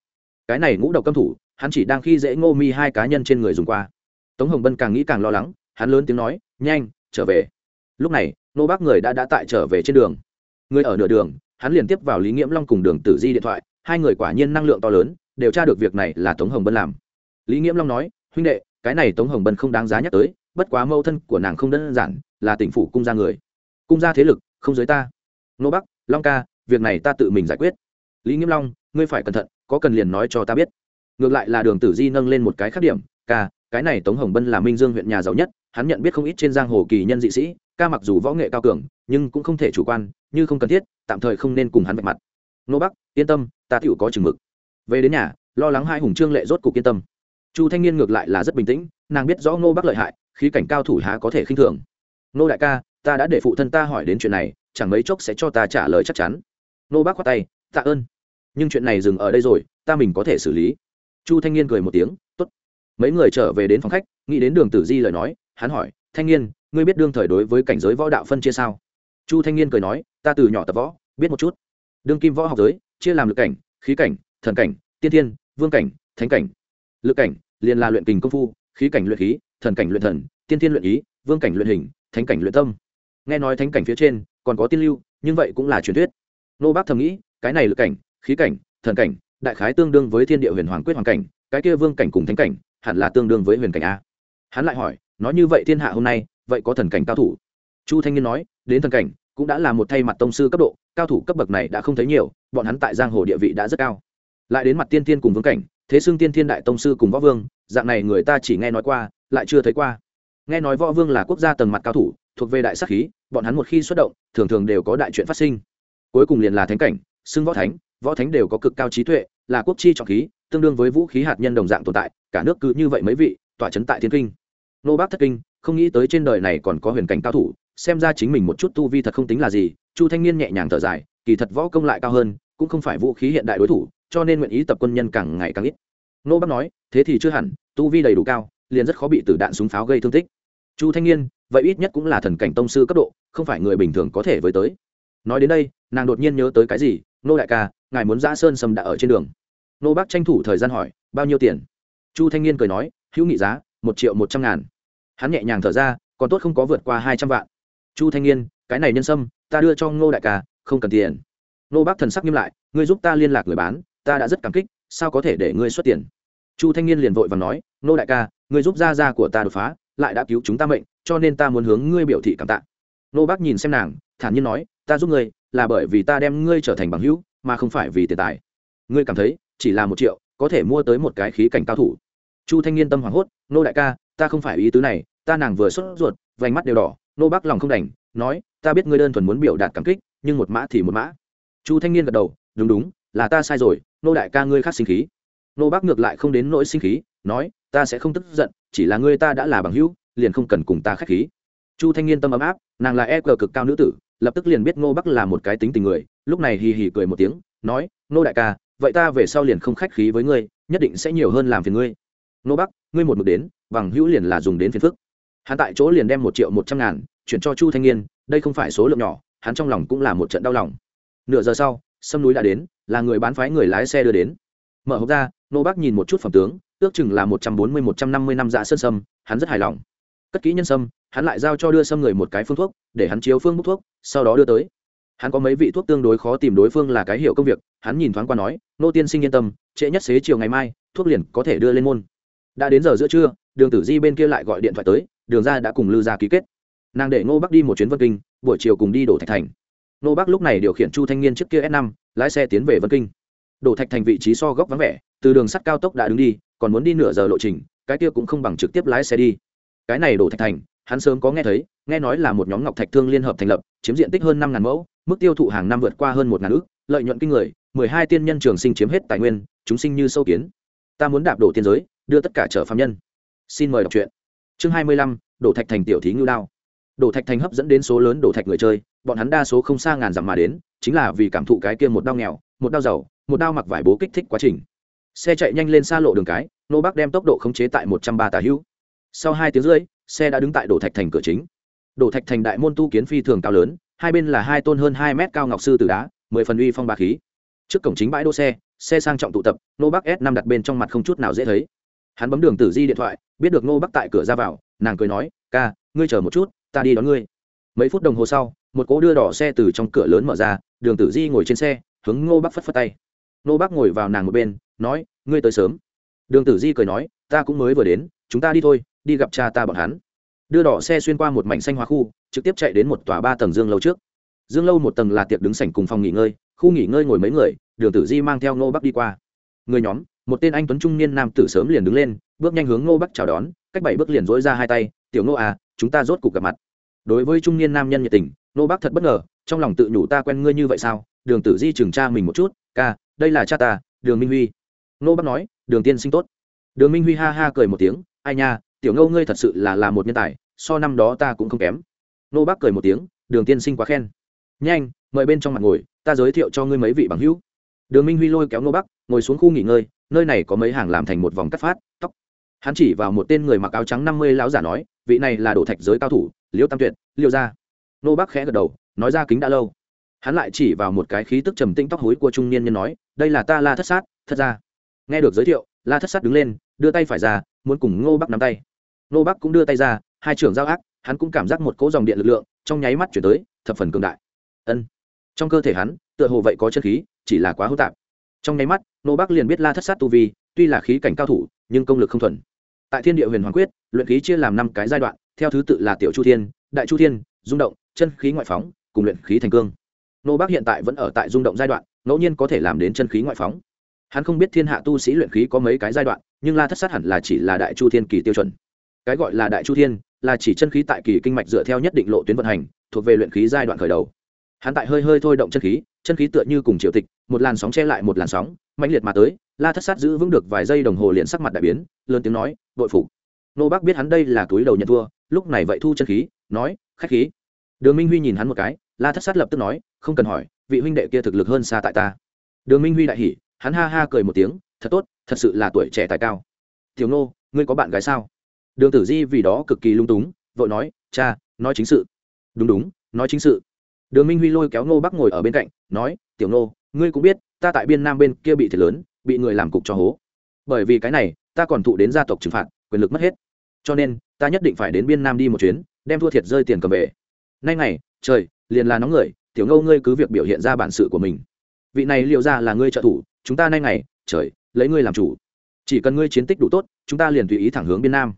Speaker 1: Cái này ngũ độc cấm thủ, hắn chỉ đang khi dễ ngô mi hai cá nhân trên người dùng qua. Tống hồng bân càng nghĩ càng lo lắng, hắn lớn tiếng nói, nhanh, trở về. Lúc này, nô bác người đã đã tại trở về trên đường. Người ở nửa đường, hắn liền tiếp vào lý nghiễm long cùng đường tử di điện thoại, hai người quả nhiên năng lượng to lớn, đều tra được việc này là tống hồng bân làm. Lý nghiễm long nói, huynh đệ, cái này tống hồng bân không đáng giá nhắc tới, bất quá mâu thân của nàng không đơn giản, là tỉnh phủ cung gia người cung gia thế lực, không giới ta. Nô bắc, long ca, việc này ta tự mình giải quyết. Lý nghiêm long, ngươi phải cẩn thận, có cần liền nói cho ta biết. Ngược lại là đường tử di nâng lên một cái khác điểm, ca, cái này tống hồng bân là minh dương huyện nhà giàu nhất, hắn nhận biết không ít trên giang hồ kỳ nhân dị sĩ, ca mặc dù võ nghệ cao cường, nhưng cũng không thể chủ quan, như không cần thiết, tạm thời không nên cùng hắn vạch mặt. Nô bắc, yên tâm, ta tựu có chừng mực. Về đến nhà, lo lắng hai hùng trương lệ rốt cục yên tâm. Chu thanh niên ngược lại là rất bình tĩnh, nàng biết rõ ngô bắc lợi hại, khí cảnh cao thủ há có thể khinh thường. Nô đại ca ta đã để phụ thân ta hỏi đến chuyện này, chẳng mấy chốc sẽ cho ta trả lời chắc chắn. Nô bác khoát tay, tạ ơn. Nhưng chuyện này dừng ở đây rồi, ta mình có thể xử lý. Chu thanh niên cười một tiếng t ố t mấy người trở về đến phòng khách, nghĩ đến đường tử di lời nói, hắn hỏi, thanh niên, ngươi biết đương thời đối với cảnh giới võ đạo phân chia sao? Chu thanh niên cười nói, ta từ nhỏ tập võ, biết một chút. Đương kim võ học giới, chia làm lực cảnh, khí cảnh, thần cảnh, tiên thiên, vương cảnh, thánh cảnh. Lực cảnh, liền là luyện kình công phu, khí cảnh luyện khí, thần cảnh luyện thần, tiên thiên luyện ý, vương cảnh luyện hình, thánh cảnh luyện tâm nghe nói thánh cảnh phía trên còn có tiên lưu, nhưng vậy cũng là truyền thuyết. Nô bác thầm nghĩ, cái này lực cảnh, khí cảnh, thần cảnh, đại khái tương đương với thiên địa huyền hoàng quyết hoàng cảnh, cái kia vương cảnh cùng thánh cảnh, hẳn là tương đương với huyền cảnh a. Hắn lại hỏi, nói như vậy thiên hạ hôm nay, vậy có thần cảnh cao thủ? Chu thanh niên nói, đến thần cảnh cũng đã là một thay mặt tông sư cấp độ, cao thủ cấp bậc này đã không thấy nhiều, bọn hắn tại giang hồ địa vị đã rất cao. Lại đến mặt tiên tiên cùng vương cảnh, thế xưng tiên thiên đại tông sư cùng võ vương, dạng này người ta chỉ nghe nói qua, lại chưa thấy qua. Nghe nói võ vương là quốc gia tầng mặt cao thủ thuộc về đại sắc khí, bọn hắn một khi xuất động, thường thường đều có đại chuyện phát sinh. Cuối cùng liền là thánh cảnh, xưng võ thánh võ thánh đều có cực cao trí tuệ, là quốc chi trọng khí, tương đương với vũ khí hạt nhân đồng dạng tồn tại, cả nước cứ như vậy mấy vị tọa chấn tại thiên kinh. Nô bác thất kinh, không nghĩ tới trên đời này còn có huyền cảnh cao thủ, xem ra chính mình một chút tu vi thật không tính là gì, chu thanh niên nhẹ nhàng thở dài, kỳ thật võ công lại cao hơn, cũng không phải vũ khí hiện đại đối thủ, cho nên nguyện ý tập quân nhân càng ngày càng ít. Nô bác nói, thế thì chưa hẳn, tu vi đầy đủ cao, liền rất khó bị tử đạn súng pháo gây thương tích. Chu thanh niên vậy ít nhất cũng là thần cảnh tông sư cấp độ, không phải người bình thường có thể với tới. Nói đến đây, nàng đột nhiên nhớ tới cái gì? Nô đại ca, ngài muốn ra sơn sầm đã ở trên đường. Nô bác tranh thủ thời gian hỏi, bao nhiêu tiền? Chu thanh niên cười nói, hữu nghị giá, một triệu một trăm ngàn. Hắn nhẹ nhàng thở ra, còn tốt không có vượt qua hai trăm vạn. Chu thanh niên, cái này nhân sâm, ta đưa cho ngô đại ca, không cần tiền. Nô bác thần sắc nghiêm lại, ngươi giúp ta liên lạc người bán, ta đã rất cảm kích, sao có thể để ngươi xuất tiền? Chu thanh niên liền vội và nói nô đại ca, ngươi giúp gia gia của ta đột phá lại đã cứu chúng ta mệnh, cho nên ta muốn hướng ngươi biểu thị cảm tạ. Nô bác nhìn xem nàng, thản nhiên nói, ta giúp ngươi, là bởi vì ta đem ngươi trở thành bằng hữu, mà không phải vì tiền tài. Ngươi cảm thấy, chỉ là một triệu, có thể mua tới một cái khí cảnh cao thủ. Chu thanh niên tâm hoảng hốt, nô đại ca, ta không phải ý tứ này, ta nàng vừa xuất ruột, vành mắt đều đỏ. Nô bác lòng không đành, nói, ta biết ngươi đơn thuần muốn biểu đạt cảm kích, nhưng một mã thì một mã. Chu thanh niên gật đầu, đúng đúng, là ta sai rồi, nô đại ca ngươi khác sinh khí. Nô bác ngược lại không đến nỗi sinh khí, nói, ta sẽ không tức giận chỉ là ngươi ta đã là bằng hữu, liền không cần cùng ta khách khí. Chu thanh niên tâm ấm áp, nàng là e cờ cực cao nữ tử, lập tức liền biết ngô bắc là một cái tính tình người, lúc này hì hì cười một tiếng, nói nô đại ca, vậy ta về sau liền không khách khí với ngươi, nhất định sẽ nhiều hơn làm phiền ngươi. Ngô bắc, ngươi một mực đến, bằng hữu liền là dùng đến phiền phức. Hắn tại chỗ liền đem một triệu một trăm ngàn chuyển cho chu thanh niên, đây không phải số lượng nhỏ, hắn trong lòng cũng là một trận đau lòng. Nửa giờ sau, sâm núi đã đến, là người bán phái người lái xe đưa đến. Mở hộp ra, Ngô Bắc nhìn một chút phẩm tướng ước chừng là một trăm bốn mươi, một trăm năm mươi năm dạ sơn sâm, hắn rất hài lòng. Cất kỹ nhân sâm, hắn lại giao cho đưa sâm người một cái phương thuốc, để hắn chiếu phương bút thuốc, sau đó đưa tới. Hắn có mấy vị thuốc tương đối khó tìm đối phương là cái hiểu công việc, hắn nhìn thoáng qua nói, nô tiên sinh yên tâm, trễ nhất xế chiều ngày mai, thuốc liền có thể đưa lên môn. Đã đến giờ giữa trưa, đường tử di bên kia lại gọi điện thoại tới, đường ra đã cùng lư ra ký kết. Nàng để ngô bắc đi một chuyến vân kinh, buổi chiều cùng đi đổ thạch thành. Ngô bắc lúc này điều khiển chu thanh niên trước kia s năm, lái xe tiến về vân kinh đổ thạch thành vị trí so góc vắng vẻ, từ đường sắt cao tốc đã đứng đi, còn muốn đi nửa giờ lộ trình, cái kia cũng không bằng trực tiếp lái xe đi. Cái này đổ thạch thành, hắn sớm có nghe thấy, nghe nói là một nhóm ngọc thạch thương liên hợp thành lập, chiếm diện tích hơn năm ngàn mẫu, mức tiêu thụ hàng năm vượt qua hơn một ngàn ước lợi nhuận kinh người, mười hai tiên nhân trường sinh chiếm hết tài nguyên, chúng sinh như sâu kiến. Ta muốn đạp đổ tiên giới, đưa tất cả trở phạm nhân. Xin mời đọc truyện. Chương hai mươi lăm, đổ thạch thành tiểu thí ngưu đao. Đổ thạch thành hấp dẫn đến số lớn đổ thạch người chơi, bọn hắn đa số không xa ngàn dặm mà đến, chính là vì cảm thụ cái kia một đau nghèo, một đau giàu một đao mặc vải bố kích thích quá trình. Xe chạy nhanh lên xa lộ đường cái, nô bắc đem tốc độ khống chế tại một trăm ba tà hữu. Sau hai tiếng rưỡi, xe đã đứng tại đổ thạch thành cửa chính. Đổ thạch thành đại môn tu kiến phi thường cao lớn, hai bên là hai tôn hơn hai mét cao ngọc sư từ đá, mười phần uy phong ba khí. Trước cổng chính bãi đỗ xe xe sang trọng tụ tập, nô bắc s năm đặt bên trong mặt không chút nào dễ thấy. Hắn bấm đường tử di điện thoại, biết được nô bắc tại cửa ra vào, nàng cười nói, ca, ngươi chờ một chút, ta đi đón ngươi. Mấy phút đồng hồ sau, một cỗ đưa đỏ xe từ trong cửa lớn mở ra, đường tử di ngồi trên xe, hướng ngô bắc phất phất tay. Nô bác ngồi vào nàng một bên, nói, ngươi tới sớm. Đường tử di cười nói, ta cũng mới vừa đến, chúng ta đi thôi, đi gặp cha ta bọn hắn. Đưa đỏ xe xuyên qua một mảnh xanh hoa khu, trực tiếp chạy đến một tòa ba tầng dương lâu trước. Dương lâu một tầng là tiệc đứng sảnh cùng phòng nghỉ ngơi, khu nghỉ ngơi ngồi mấy người, đường tử di mang theo ngô bắc đi qua. Người nhóm, một tên anh tuấn trung niên nam tử sớm liền đứng lên, bước nhanh hướng ngô bắc chào đón, cách bảy bước liền dối ra hai tay, tiểu ngô à chúng ta rốt cuộc gặp mặt. Đối với trung niên nam nhân nhiệt tình, nô bác thật bất ngờ, trong lòng tự nhủ ta quen ngươi như vậy sao? Đường tử di trừng cha mình một chút, ca đây là cha ta, đường minh huy. Nô bác nói, đường tiên sinh tốt. Đường minh huy ha ha cười một tiếng, ai nha, tiểu ngâu ngươi thật sự là là một nhân tài, so năm đó ta cũng không kém. Nô bác cười một tiếng, đường tiên sinh quá khen. Nhanh, mời bên trong mặt ngồi, ta giới thiệu cho ngươi mấy vị bằng hữu. Đường minh huy lôi kéo nô bắc, ngồi xuống khu nghỉ ngơi, nơi này có mấy hàng làm thành một vòng cắt phát, tóc. Hắn chỉ vào một tên người mặc áo trắng năm mươi lão giả nói, vị này là đổ thạch giới cao thủ liêu tam tuyệt, liêu gia. Nô bác khẽ gật đầu, nói ra kính đã lâu hắn lại chỉ vào một cái khí tức trầm tĩnh tóc hối của trung niên nhân nói, đây là ta la thất sát, Thật ra. Nghe được giới thiệu, la thất sát đứng lên, đưa tay phải ra, muốn cùng ngô bắc nắm tay. Ngô bắc cũng đưa tay ra, hai trưởng giao ác, hắn cũng cảm giác một cỗ dòng điện lực lượng trong nháy mắt chuyển tới, thập phần cường đại. Ân. Trong cơ thể hắn, tựa hồ vậy có chân khí, chỉ là quá hỗn tạp. Trong nháy mắt, ngô bắc liền biết la thất sát tu vi, tuy là khí cảnh cao thủ, nhưng công lực không thuần. Tại thiên địa huyền hoàng quyết, luyện khí chia làm năm cái giai đoạn, theo thứ tự là tiểu chu thiên, đại chu thiên rung động, chân khí ngoại phóng, cùng luyện khí thành cương nô bác hiện tại vẫn ở tại rung động giai đoạn, ngẫu nhiên có thể làm đến chân khí ngoại phóng. Hắn không biết thiên hạ tu sĩ luyện khí có mấy cái giai đoạn, nhưng la thất sát hẳn là chỉ là đại chu thiên kỳ tiêu chuẩn. Cái gọi là đại chu thiên, là chỉ chân khí tại kỳ kinh mạch dựa theo nhất định lộ tuyến vận hành, thuộc về luyện khí giai đoạn khởi đầu. Hắn tại hơi hơi thôi động chân khí chân khí tựa như cùng triều tịch, một làn sóng che lại một làn sóng mạnh liệt mà tới, la thất sát giữ vững được vài giây đồng hồ liền sắc mặt đại biến, lớn tiếng nói, bội phục. Nô bác biết hắn đây là túi đầu nhận thua, lúc này vậy thu chân khí, nói, khách khí. Đường minh huy nhìn hắn một cái, la thất sát lập tức nói không cần hỏi, vị huynh đệ kia thực lực hơn xa tại ta. Đường minh huy đại hỉ, hắn ha ha cười một tiếng, thật tốt, thật sự là tuổi trẻ tài cao. Tiểu nô ngươi có bạn gái sao? Đường tử di vì đó cực kỳ lung túng, vội nói, cha, nói chính sự. Đúng đúng, nói chính sự. Đường minh huy lôi kéo nô bắc ngồi ở bên cạnh, nói, tiểu nô ngươi cũng biết, ta tại biên nam bên kia bị thiệt lớn, bị người làm cục cho hố. Bởi vì cái này, ta còn thụ đến gia tộc trừng phạt, quyền lực mất hết. Cho nên, ta nhất định phải đến biên nam đi một chuyến, đem thua thiệt rơi tiền cầm về. Nay ngày, trời, liền là nóng người tiểu ngâu ngươi cứ việc biểu hiện ra bản sự của mình. Vị này liệu ra là ngươi trợ thủ, chúng ta nay ngày, trời, lấy ngươi làm chủ. Chỉ cần ngươi chiến tích đủ tốt, chúng ta liền tùy ý thẳng hướng biên nam.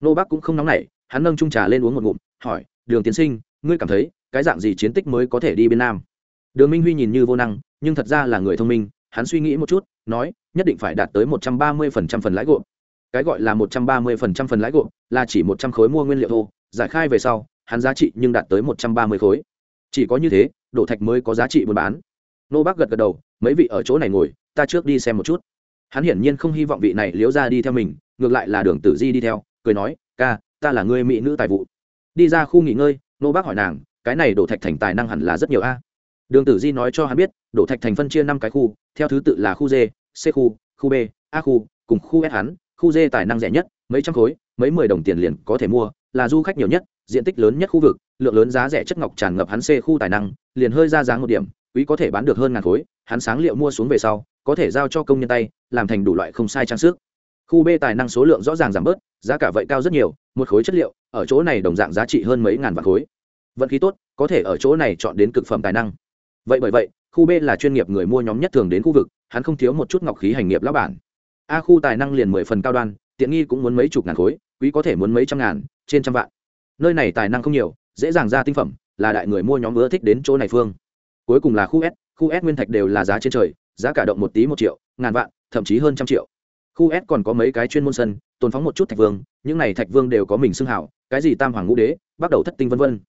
Speaker 1: Nô bắc cũng không nóng nảy, hắn nâng trung trà lên uống một ngụm, hỏi, đường tiến sinh, ngươi cảm thấy cái dạng gì chiến tích mới có thể đi biên nam? Đường minh huy nhìn như vô năng, nhưng thật ra là người thông minh, hắn suy nghĩ một chút, nói, nhất định phải đạt tới một trăm ba mươi phần trăm phần lãi gộp. Cái gọi là một trăm ba mươi phần trăm phần lãi gộp là chỉ một trăm khối mua nguyên liệu thô, giải khai về sau, hắn giá trị nhưng đạt tới một trăm ba mươi khối. Chỉ có như thế đổ thạch mới có giá trị buôn bán. Nô bác gật gật đầu, mấy vị ở chỗ này ngồi, ta trước đi xem một chút. Hắn hiển nhiên không hy vọng vị này liếu ra đi theo mình, ngược lại là đường tử di đi theo, cười nói, ca, ta là người mỹ nữ tài vụ. Đi ra khu nghỉ ngơi, nô bác hỏi nàng, cái này đổ thạch thành tài năng hẳn là rất nhiều a? Đường tử di nói cho hắn biết, đổ thạch thành phân chia năm cái khu, theo thứ tự là khu d, c khu khu b, a khu, cùng khu s hắn, khu d tài năng rẻ nhất, mấy trăm khối, mấy mười đồng tiền liền có thể mua, là du khách nhiều nhất, diện tích lớn nhất khu vực lượng lớn giá rẻ chất ngọc tràn ngập hắn c khu tài năng, liền hơi ra dáng một điểm, quý có thể bán được hơn ngàn khối, hắn sáng liệu mua xuống về sau, có thể giao cho công nhân tay, làm thành đủ loại không sai trang sức. Khu b tài năng số lượng rõ ràng giảm bớt, giá cả vậy cao rất nhiều, một khối chất liệu, ở chỗ này đồng dạng giá trị hơn mấy ngàn vạn khối. Vận khí tốt, có thể ở chỗ này chọn đến cực phẩm tài năng. Vậy bởi vậy, khu b là chuyên nghiệp người mua nhóm nhất thường đến khu vực, hắn không thiếu một chút ngọc khí hành nghiệp lão bản. A khu tài năng liền mười phần cao đoan, tiện nghi cũng muốn mấy chục ngàn khối, quý có thể muốn mấy trăm ngàn, trên trăm vạn. Nơi này tài năng không nhiều dễ dàng ra tinh phẩm, là đại người mua nhóm ưa thích đến chỗ này phương. Cuối cùng là khu s khu s nguyên thạch đều là giá trên trời, giá cả động một tí một triệu, ngàn vạn, thậm chí hơn trăm triệu. Khu s còn có mấy cái chuyên môn sân, tồn phóng một chút thạch vương, những này thạch vương đều có mình xưng hảo, cái gì tam hoàng ngũ đế, bắt đầu thất tinh vân vân.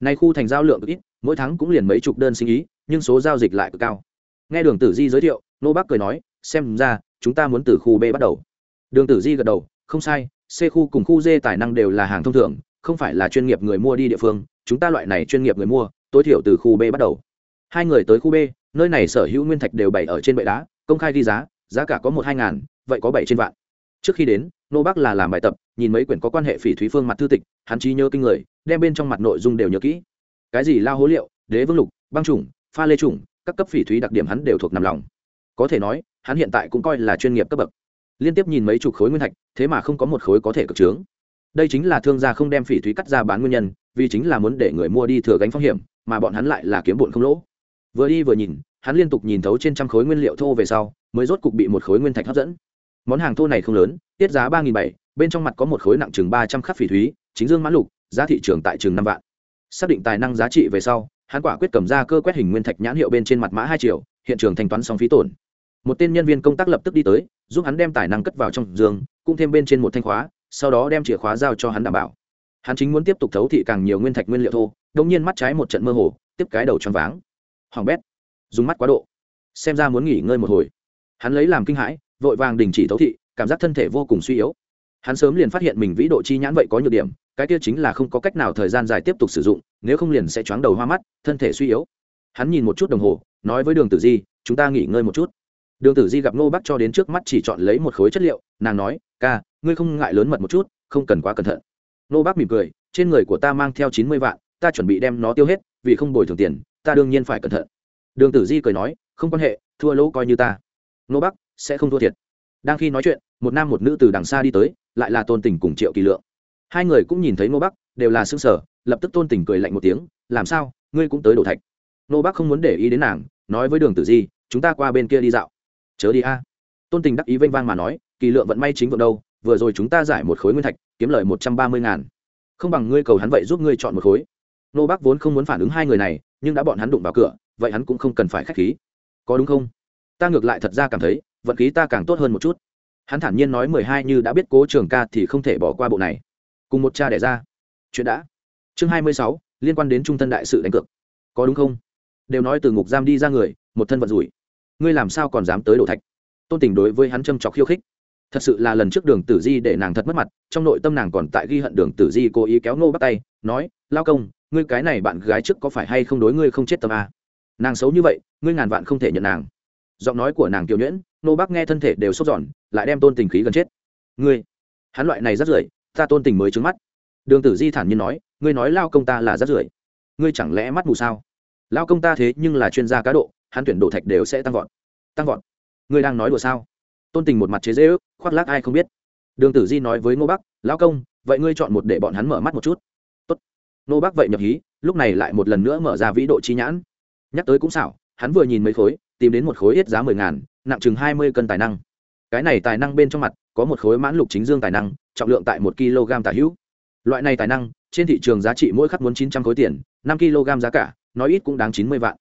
Speaker 1: Nay khu thành giao lượng ít, mỗi tháng cũng liền mấy chục đơn sinh ý, nhưng số giao dịch lại cực cao. Nghe đường tử di giới thiệu, nô bác cười nói, xem ra, chúng ta muốn từ khu b bắt đầu. Đường tử di gật đầu, không sai, c khu cùng khu d tài năng đều là hàng thông thường không phải là chuyên nghiệp người mua đi địa phương, chúng ta loại này chuyên nghiệp người mua, tối thiểu từ khu b bắt đầu. Hai người tới khu b, nơi này sở hữu nguyên thạch đều bày ở trên bệ đá, công khai ghi giá giá cả có một hai ngàn, vậy có bảy trên vạn. Trước khi đến, nô bác là làm bài tập, nhìn mấy quyển có quan hệ phỉ thúy phương mặt thư tịch, hắn trí nhớ kinh người, đem bên trong mặt nội dung đều nhớ kỹ. Cái gì lao hố liệu, đế vương lục, băng trùng pha lê trùng các cấp phỉ thúy đặc điểm hắn đều thuộc nằm lòng. Có thể nói, hắn hiện tại cũng coi là chuyên nghiệp cấp bậc. Liên tiếp nhìn mấy chục khối nguyên thạch, thế mà không có một khối có thể cực trướng đây chính là thương gia không đem phỉ thúy cắt ra bán nguyên nhân, vì chính là muốn để người mua đi thừa gánh phong hiểm, mà bọn hắn lại là kiếm bụn không lỗ. Vừa đi vừa nhìn, hắn liên tục nhìn thấu trên trăm khối nguyên liệu thô về sau, mới rốt cục bị một khối nguyên thạch hấp dẫn. Món hàng thô này không lớn, tiết giá ba nghìn bảy, bên trong mặt có một khối nặng chừng ba trăm khắc phỉ thúy, chính dương mãn lục, giá thị trường tại chừng năm vạn. Xác định tài năng giá trị về sau, hắn quả quyết cầm ra cơ quét hình nguyên thạch nhãn hiệu bên trên mặt mã hai triệu, hiện trường thanh toán xong phí tổn. Một tên nhân viên công tác lập tức đi tới, giúp hắn đem tài năng cất vào trong giường, cũng thêm bên trên một thanh khóa sau đó đem chìa khóa giao cho hắn đảm bảo. Hắn chính muốn tiếp tục thấu thị càng nhiều nguyên thạch nguyên liệu thô đông nhiên mắt trái một trận mơ hồ, tiếp cái đầu choáng váng. Hoàng bét, dùng mắt quá độ. Xem ra muốn nghỉ ngơi một hồi. Hắn lấy làm kinh hãi, vội vàng đình chỉ thấu thị, cảm giác thân thể vô cùng suy yếu. Hắn sớm liền phát hiện mình vĩ độ chi nhãn vậy có nhược điểm, cái kia chính là không có cách nào thời gian dài tiếp tục sử dụng, nếu không liền sẽ choáng đầu hoa mắt, thân thể suy yếu. Hắn nhìn một chút đồng hồ, nói với đường tử di, chúng ta nghỉ ngơi một chút. Đường tử di gặp nô bắc cho đến trước mắt chỉ chọn lấy một khối chất liệu, nàng nói, ca ngươi không ngại lớn mật một chút, không cần quá cẩn thận. Nô bác mỉm cười, trên người của ta mang theo chín mươi vạn, ta chuẩn bị đem nó tiêu hết, vì không bồi thường tiền, ta đương nhiên phải cẩn thận. Đường tử di cười nói, không quan hệ, thua lỗ coi như ta. Nô bắc sẽ không thua thiệt. Đang khi nói chuyện, một nam một nữ từ đằng xa đi tới, lại là tôn tình cùng triệu kỳ lượng. Hai người cũng nhìn thấy nô bắc đều là xương sở lập tức tôn tình cười lạnh một tiếng, làm sao, ngươi cũng tới đổ thạch? Nô bắc không muốn để ý đến nàng, nói với đường tử di, chúng ta qua bên kia đi dạo. Chớ đi a. Tôn tình đắc ý vênh vang mà nói, kỳ lượng vận may chính vận đâu vừa rồi chúng ta giải một khối nguyên thạch, kiếm lời một trăm ba mươi ngàn. Không bằng ngươi cầu hắn vậy giúp ngươi chọn một khối. Nô bác vốn không muốn phản ứng hai người này, nhưng đã bọn hắn đụng vào cửa, vậy hắn cũng không cần phải k h á c h khí. Có đúng không? Ta ngược lại thật ra cảm thấy, vận khí ta càng tốt hơn một chút. Hắn thản nhiên nói mười hai như đã biết cố trường ca thì không thể bỏ qua bộ này. Cùng một cha đẻ ra. Chuyện đã. Chương hai mươi sáu, liên quan đến trung thân đại sự đánh cược. Có đúng không? Đều nói từ ngục giam đi ra người, một thân vận rủi. Ngươi làm sao còn dám tới đổ thạch? Tôn tình đối với hắn châm trọc khiêu khích thật sự là lần trước đường tử di để nàng thật mất mặt, trong nội tâm nàng còn tại ghi hận đường tử di cố ý kéo nô bắt tay, nói, lao công, ngươi cái này bạn gái trước có phải hay không đối ngươi không chết tâm à? nàng xấu như vậy, ngươi ngàn vạn không thể nhận nàng. Giọng nói của nàng kiều nhuyễn, nô bác nghe thân thể đều sốt giòn lại đem tôn tình khí gần chết. Ngươi, hắn loại này rất rưởi, ta tôn tình mới trứng mắt. Đường tử di thản nhiên nói, ngươi nói lao công ta là rất rưởi, ngươi chẳng lẽ mắt mù sao? Lao công ta thế nhưng là chuyên gia cá độ, hắn tuyển đồ thạch đều sẽ tăng vọt tăng vọt. Ngươi đang nói đùa sao? Tôn tình một mặt chế dễ ước, khoác lác ai không biết. Đường tử di nói với ngô bắc, lão công, vậy ngươi chọn một để bọn hắn mở mắt một chút. Tốt. ngô bắc vậy nhập hí, lúc này lại một lần nữa mở ra vĩ độ chi nhãn. Nhắc tới cũng xảo, hắn vừa nhìn mấy khối, tìm đến một khối ít giá mười ngàn, nặng chừng hai mươi cân tài năng. Cái này tài năng bên trong mặt, có một khối mãn lục chính dương tài năng, trọng lượng tại một kg tả hữu. Loại này tài năng, trên thị trường giá trị mỗi khắc muốn chín trăm khối tiền, năm kg giá cả, nói ít cũng đáng chín mươi vạn.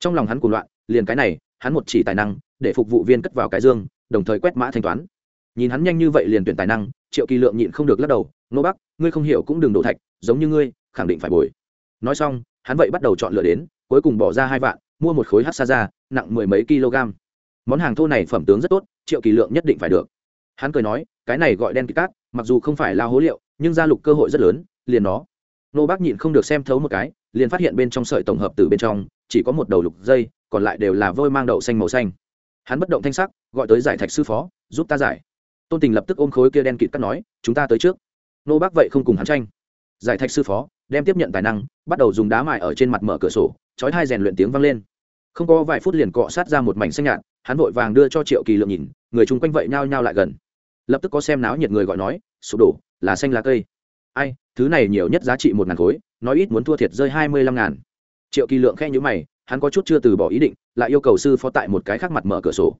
Speaker 1: Trong lòng hắn cuồng loạn, liền cái này, hắn một chỉ tài năng, để phục vụ viên cất vào cái dương đồng thời quét mã thanh toán. Nhìn hắn nhanh như vậy liền tuyển tài năng, triệu kỳ lượng nhịn không được lắc đầu nô bắc, ngươi không hiểu cũng đừng đổ thạch, giống như ngươi, khẳng định phải bồi. Nói xong, hắn vậy bắt đầu chọn lựa đến, cuối cùng bỏ ra hai vạn, mua một khối hát sa ra, nặng mười mấy kg. Món hàng thô này phẩm tướng rất tốt, triệu kỳ lượng nhất định phải được. Hắn cười nói, cái này gọi đen kịt cát, mặc dù không phải lao hố liệu, nhưng gia lục cơ hội rất lớn, liền nó. Nô bác nhịn không được xem thấu một cái, liền phát hiện bên trong sợi tổng hợp từ bên trong, chỉ có một đầu lục dây, còn lại đều là vôi mang đậu xanh màu xanh hắn bất động thanh sắc, gọi tới giải thạch sư phó, giúp ta giải. Tôn tình lập tức ôm khối kia đen kịt cắt nói, chúng ta tới trước. Nô bác vậy không cùng hắn tranh. Giải thạch sư phó, đem tiếp nhận tài năng, bắt đầu dùng đá mài ở trên mặt mở cửa sổ, chói hai rèn luyện tiếng vang lên. Không có vài phút liền cọ sát ra một mảnh xanh nhạt, hắn vội vàng đưa cho triệu kỳ lượng nhìn, người chung quanh vậy nhao nhao lại gần. Lập tức có xem náo nhiệt người gọi nói, sụp đổ, là xanh lá cây. Ai, thứ này nhiều nhất giá trị một ngàn khối, nói ít muốn thua thiệt rơi hai mươi lăm ngàn. Triệu kỳ lượng khe nhữ mày hắn có chút chưa từ bỏ ý định, lại yêu cầu sư phó tại một cái khác mặt mở cửa sổ.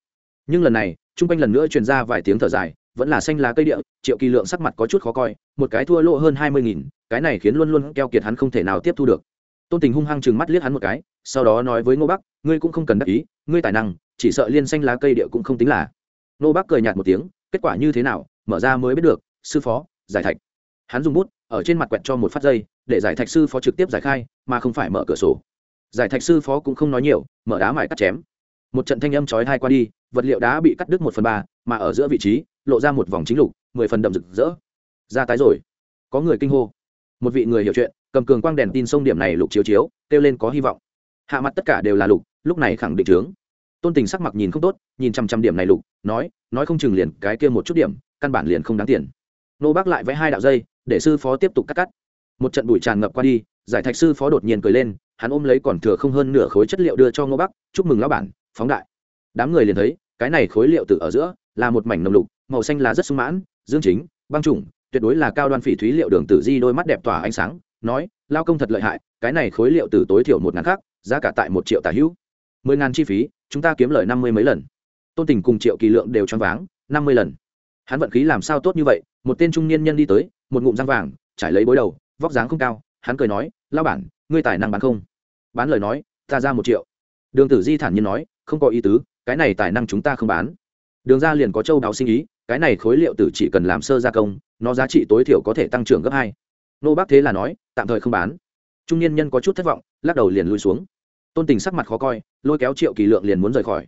Speaker 1: Nhưng lần này, chung quanh lần nữa truyền ra vài tiếng thở dài, vẫn là xanh lá cây địa, triệu kỳ lượng sắc mặt có chút khó coi, một cái thua lỗ hơn hai mươi nghìn, cái này khiến luôn luôn keo kiệt hắn không thể nào tiếp thu được. Tôn tình hung hăng chừng mắt liếc hắn một cái, sau đó nói với ngô bắc, ngươi cũng không cần đắc ý, ngươi tài năng, chỉ sợ liên xanh lá cây địa cũng không tính là. Ngô bắc cười nhạt một tiếng, kết quả như thế nào, mở ra mới biết được, sư phó, giải thạch. Hắn dùng bút, ở trên mặt quẹt cho một phát dây, để giải thạch sư phó trực tiếp giải khai, mà không phải mở cửa sổ giải thạch sư phó cũng không nói nhiều, mở đá mải cắt chém. Một trận thanh âm chói hai qua đi, vật liệu đá bị cắt đứt một phần ba, mà ở giữa vị trí, lộ ra một vòng chính lục, mười phần đậm rực rỡ. Ra tái rồi. Có người kinh hô. Một vị người hiểu chuyện, cầm cường quang đèn tin sông điểm này lục chiếu chiếu, kêu lên có hy vọng. Hạ mặt tất cả đều là lục, lúc này khẳng định trướng. Tôn tình sắc mặt nhìn không tốt, nhìn chăm chăm điểm này lục, nói nói không chừng liền cái kia một chút điểm, căn bản liền không đáng tiền. Nô bác lại vẽ hai đạo dây, để sư phó tiếp tục cắt cắt. Một trận bụi tràn ngập qua đi, giải thạch sư phó đột nhiên cười lên hắn ôm lấy còn thừa không hơn nửa khối chất liệu đưa cho ngô bắc, chúc mừng lão bản, phóng đại. Đám người liền thấy, cái này khối liệu từ ở giữa là một mảnh nồng lục, màu xanh là rất sung mãn, dương chính, băng trùng, tuyệt đối là cao đoan phỉ thúy liệu đường tử di đôi mắt đẹp tỏa ánh sáng, nói, lao công thật lợi hại, cái này khối liệu từ tối thiểu một ngàn khác giá cả tại một triệu tả hữu. Mười ngàn chi phí, chúng ta kiếm lời năm mươi mấy lần. Tôn tình cùng triệu kỳ lượng đều choáng váng, năm mươi lần. Hắn vận khí làm sao tốt như vậy, một tên trung niên nhân đi tới, một ngụm răng vàng, trải lấy bối đầu, vóc dáng không cao, hắn cười nói lao bản ngươi tài năng bán không? Bán lời nói, ta ra một triệu. Đường tử di thản nhiên nói, không có ý tứ, cái này tài năng chúng ta không bán. Đường ra liền có châu đáo sinh ý, cái này khối liệu tử chỉ cần làm sơ gia công, nó giá trị tối thiểu có thể tăng trưởng gấp hai. Nô bác thế là nói, tạm thời không bán. Trung niên nhân có chút thất vọng, lắc đầu liền lùi xuống. Tôn tình sắc mặt khó coi, lôi kéo triệu kỳ lượng liền muốn rời khỏi.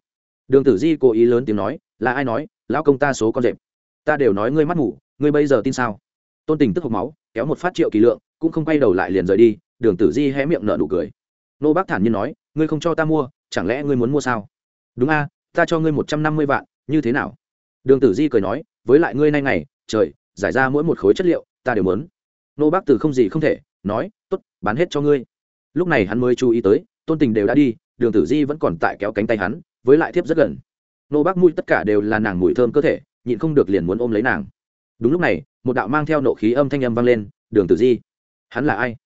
Speaker 1: Đường tử di cố ý lớn tiếng nói, là ai nói, lão công ta số con rệp. Ta đều nói ngươi mắt ngủ ngươi bây giờ tin sao? Tôn tình tức hộc máu, kéo một phát triệu kỳ lượng, cũng không quay đầu lại liền rời đi đường tử di hé miệng nở nụ cười. Nô bác thản nhiên nói, ngươi không cho ta mua, chẳng lẽ ngươi muốn mua sao? Đúng a, ta cho ngươi một trăm năm mươi vạn, như thế nào? Đường tử di cười nói, với lại ngươi nay ngày, trời, giải ra mỗi một khối chất liệu, ta đều muốn. Nô bác từ không gì không thể, nói t ố t bán hết cho ngươi. Lúc này hắn mới chú ý tới, tôn tình đều đã đi, đường tử di vẫn còn tại kéo cánh tay hắn, với lại thiếp rất gần. Nô bác mùi tất cả đều là nàng mùi thơm cơ thể, nhịn không được liền muốn ôm lấy nàng. Đúng lúc này, một đạo mang theo nộ khí âm thanh âm vang lên, đường tử di, hắn là ai?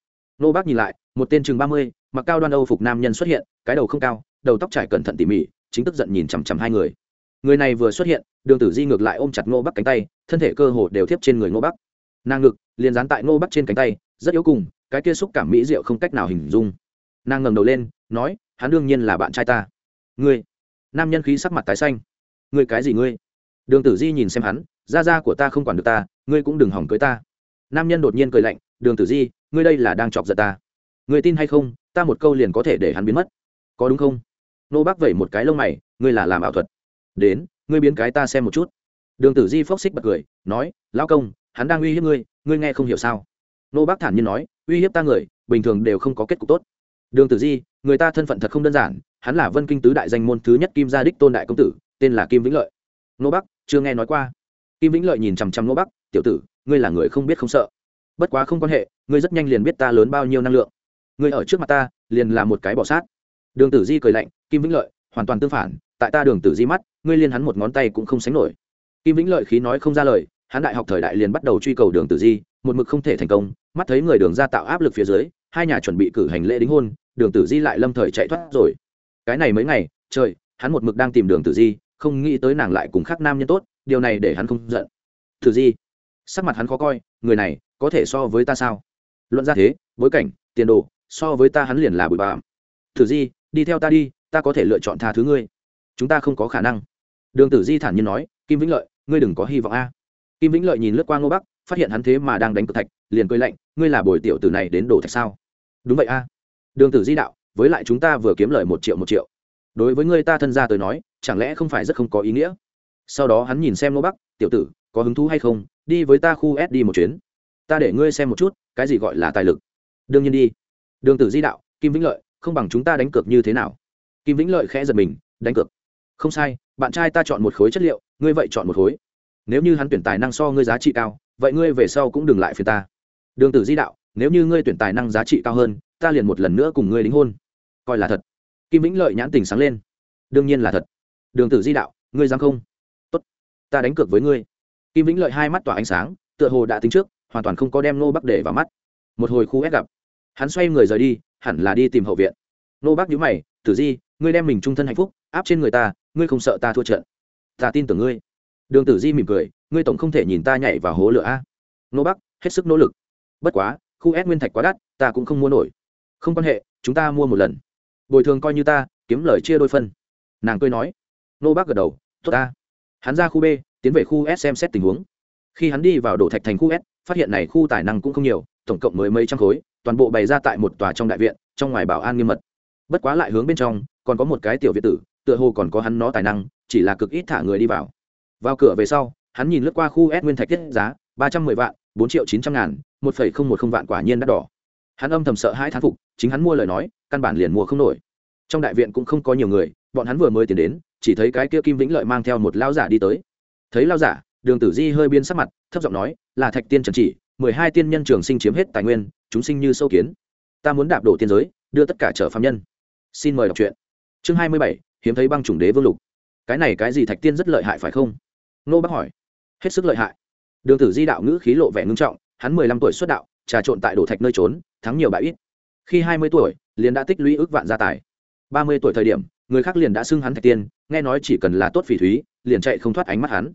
Speaker 1: Nô bác nhìn lại, một tên chừng ba mươi, mặc cao đoan âu phục nam nhân xuất hiện, cái đầu không cao, đầu tóc trải cẩn thận tỉ mỉ, chính tức giận nhìn chằm chằm hai người. Người này vừa xuất hiện, đường tử di ngược lại ôm chặt ngô bắc cánh tay, thân thể cơ hồ đều thiếp trên người ngô bắc nàng ngực liền dán tại ngô bắc trên cánh tay, rất yếu cùng, cái kia xúc cảm mỹ diệu không cách nào hình dung. Nàng ngẩng đầu lên, nói, hắn đương nhiên là bạn trai ta. Ngươi? Nam nhân khí sắc mặt tái xanh. Ngươi cái gì ngươi? Đường tử di nhìn xem hắn da da của ta không quản được ta, ngươi cũng đừng hỏng cưới ta. Nam nhân đột nhiên cười lạnh, đường tử di ngươi đây là đang chọc giận ta. Ngươi tin hay không, ta một câu liền có thể để hắn biến mất. Có đúng không? Nô bác vẩy một cái lông mày, ngươi là làm ảo thuật. Đến, ngươi biến cái ta xem một chút. Đường tử di phốc xích bật cười, nói, lão công, hắn đang uy hiếp ngươi ngươi nghe không hiểu sao? Nô bác thản nhiên nói, uy hiếp ta người, bình thường đều không có kết cục tốt. Đường tử di, người ta thân phận thật không đơn giản, hắn là vân kinh tứ đại danh môn thứ nhất kim gia đích tôn đại công tử, tên là kim vĩnh lợi. Nô bắc chưa nghe nói qua. Kim vĩnh lợi nhìn chằm chằm nô bắc tiểu tử, ngươi là người không biết không sợ bất quá không quan hệ, ngươi rất nhanh liền biết ta lớn bao nhiêu năng lượng. Ngươi ở trước mặt ta, liền là một cái bỏ sát. Đường tử di cười lạnh, kim vĩnh lợi, hoàn toàn tương phản, tại ta đường tử di mắt, ngươi liên hắn một ngón tay cũng không sánh nổi. Kim vĩnh lợi khí nói không ra lời, hắn đại học thời đại liền bắt đầu truy cầu đường tử di, một mực không thể thành công, mắt thấy người đường ra tạo áp lực phía dưới, hai nhà chuẩn bị cử hành lễ đính hôn, đường tử di lại lâm thời chạy thoát rồi. Cái này mấy ngày, trời, hắn một mực đang tìm đường tử di, không nghĩ tới nàng lại cùng khác nam nhân tốt, điều này để hắn không giận. Tử di sắc mặt hắn khó coi, người này có thể so với ta sao? Luận ra thế, bối cảnh, tiền đồ, so với ta hắn liền là bụi bạm tử di, đi theo ta đi, ta có thể lựa chọn tha thứ ngươi. Chúng ta không có khả năng. Đường tử di thản nhiên nói, kim vĩnh lợi, ngươi đừng có hy vọng a. Kim vĩnh lợi nhìn lướt qua ngô bắc, phát hiện hắn thế mà đang đánh cực thạch, liền cười lạnh, ngươi là bồi tiểu tử này đến đổ thạch sao? Đúng vậy a. Đường tử di đạo, với lại chúng ta vừa kiếm lời một triệu một triệu. Đối với ngươi ta thân gia tới nói, chẳng lẽ không phải rất không có ý nghĩa? Sau đó hắn nhìn xem Ngô bắc, tiểu tử có hứng thú hay không, đi với ta khu s đi một chuyến. Ta để ngươi xem một chút, cái gì gọi là tài lực. Đương nhiên đi. Đường tử di đạo, kim vĩnh lợi, không bằng chúng ta đánh cược như thế nào? Kim vĩnh lợi khẽ giật mình, đánh cược. Không sai, bạn trai ta chọn một khối chất liệu, ngươi vậy chọn một khối. Nếu như hắn tuyển tài năng so ngươi giá trị cao, vậy ngươi về sau cũng đừng lại phiền ta. Đường tử di đạo, nếu như ngươi tuyển tài năng giá trị cao hơn, ta liền một lần nữa cùng ngươi đính hôn. Coi là thật. Kim vĩnh lợi nhãn tình sáng lên. Đương nhiên là thật. Đường tử di đạo, ngươi dám không? Tốt, ta đánh cược với ngươi kim vĩnh lợi hai mắt tỏa ánh sáng, tựa hồ đã tính trước, hoàn toàn không có đem nô bắc để vào mắt. Một hồi khu ép gặp. Hắn xoay người rời đi, hẳn là đi tìm hậu viện. Nô bắc nhíu mày, tử di, ngươi đem mình trung thân hạnh phúc áp trên người ta, ngươi không sợ ta thua trận. Ta tin tưởng ngươi. Đường tử di mỉm cười, ngươi tổng không thể nhìn ta nhảy vào hố lửa a. Nô bắc hết sức nỗ lực. Bất quá, khu ép nguyên thạch quá đắt, ta cũng không mua nổi. Không quan hệ, chúng ta mua một lần. Bồi thường coi như ta, kiếm lời chia đôi phân. Nàng cười nói. Nô bắc gật đầu. Tốt ta. Hắn ra khu b tiến về khu s xem xét tình huống. Khi hắn đi vào đổ thạch thành khu s, phát hiện này khu tài năng cũng không nhiều, tổng cộng mới mấy trăm khối, toàn bộ bày ra tại một tòa trong đại viện, trong ngoài bảo an nghiêm mật. Bất quá lại hướng bên trong, còn có một cái tiểu viện tử, tựa hồ còn có hắn nó tài năng, chỉ là cực ít thả người đi vào. Vào cửa về sau, hắn nhìn lướt qua khu s nguyên thạch tiết giá, ba trăm mười vạn, bốn triệu chín trăm ngàn, một phẩy không một không vạn quả nhiên đắt đỏ. Hắn âm thầm sợ hãi thán phục, chính hắn mua lời nói, căn bản liền mua không nổi. Trong đại viện cũng không có nhiều người, bọn hắn vừa mới tiến đến, chỉ thấy cái kia kim vĩnh lợi mang theo một lão giả đi tới thấy lao giả, đường tử di hơi biên sắc mặt, thấp giọng nói, là thạch tiên trần chỉ, mười hai tiên nhân trường sinh chiếm hết tài nguyên, chúng sinh như sâu kiến. Ta muốn đạp đổ tiên giới, đưa tất cả trở phạm nhân. Xin mời đọc truyện. Chương hai mươi bảy, hiếm thấy băng chủng đế vương lục. Cái này cái gì thạch tiên rất lợi hại phải không? Nô bác hỏi. Hết sức lợi hại. Đường tử di đạo ngữ khí lộ vẻ ngưng trọng, hắn mười lăm tuổi xuất đạo, trà trộn tại đổ thạch nơi trốn, thắng nhiều bãi ít. Khi hai mươi tuổi, liền đã tích lũy ước vạn gia tài. Ba mươi tuổi thời điểm, người khác liền đã xưng hắn thạch tiên, nghe nói chỉ cần là tốt phỉ thúy, liền chạy không thoát ánh mắt hắn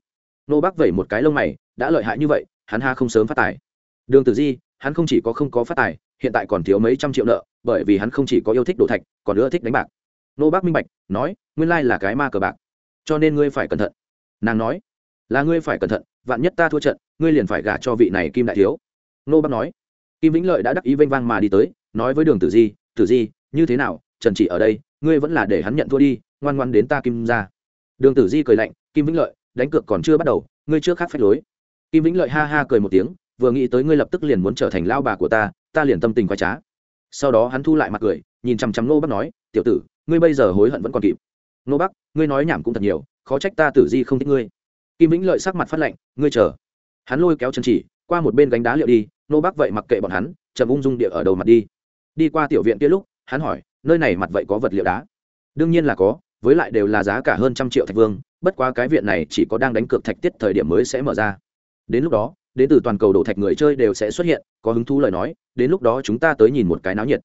Speaker 1: nô bác vẩy một cái lông mày, đã lợi hại như vậy, hắn ha không sớm phát tài. Đường tử di, hắn không chỉ có không có phát tài, hiện tại còn thiếu mấy trăm triệu nợ, bởi vì hắn không chỉ có yêu thích đồ thạch, còn nữa thích đánh bạc. Nô bác minh bạch, nói, nguyên lai là cái ma cờ bạc. Cho nên ngươi phải cẩn thận. Nàng nói, là ngươi phải cẩn thận, vạn nhất ta thua trận, ngươi liền phải gả cho vị này kim đại thiếu. Nô bác nói, kim vĩnh lợi đã đắc ý vênh vang mà đi tới, nói với đường tử di tử di, như thế nào, trần chỉ ở đây, ngươi vẫn là để hắn nhận thua đi, ngoan ngoan đến ta kim ra đường tử di cười lạnh, kim vĩnh lợi đánh cược còn chưa bắt đầu, ngươi chưa khác phép lối. Kim vĩnh lợi ha ha cười một tiếng, vừa nghĩ tới ngươi lập tức liền muốn trở thành lao bà của ta ta liền tâm tình quá trá. Sau đó hắn thu lại mặt cười, nhìn chằm chằm nô bắc nói, tiểu tử, ngươi bây giờ hối hận vẫn còn kịp. Nô bắc, ngươi nói nhảm cũng thật nhiều, khó trách ta tử di không thích ngươi. Kim vĩnh lợi sắc mặt phát lạnh, ngươi chờ. Hắn lôi kéo chân chỉ, qua một bên gánh đá liệu đi nô bắc vậy mặc kệ bọn hắn chầm ung dung địa ở đầu mặt đi. Đi qua tiểu viện kia lúc, hắn hỏi, nơi này mặt vậy có vật liệu đá? Đương nhiên là có, với lại đều là giá cả hơn trăm triệu thạch vương bất quá cái viện này chỉ có đang đánh cược thạch tiết thời điểm mới sẽ mở ra. Đến lúc đó, đến từ toàn cầu đổ thạch người chơi đều sẽ xuất hiện, có hứng thú lời nói, đến lúc đó chúng ta tới nhìn một cái náo nhiệt.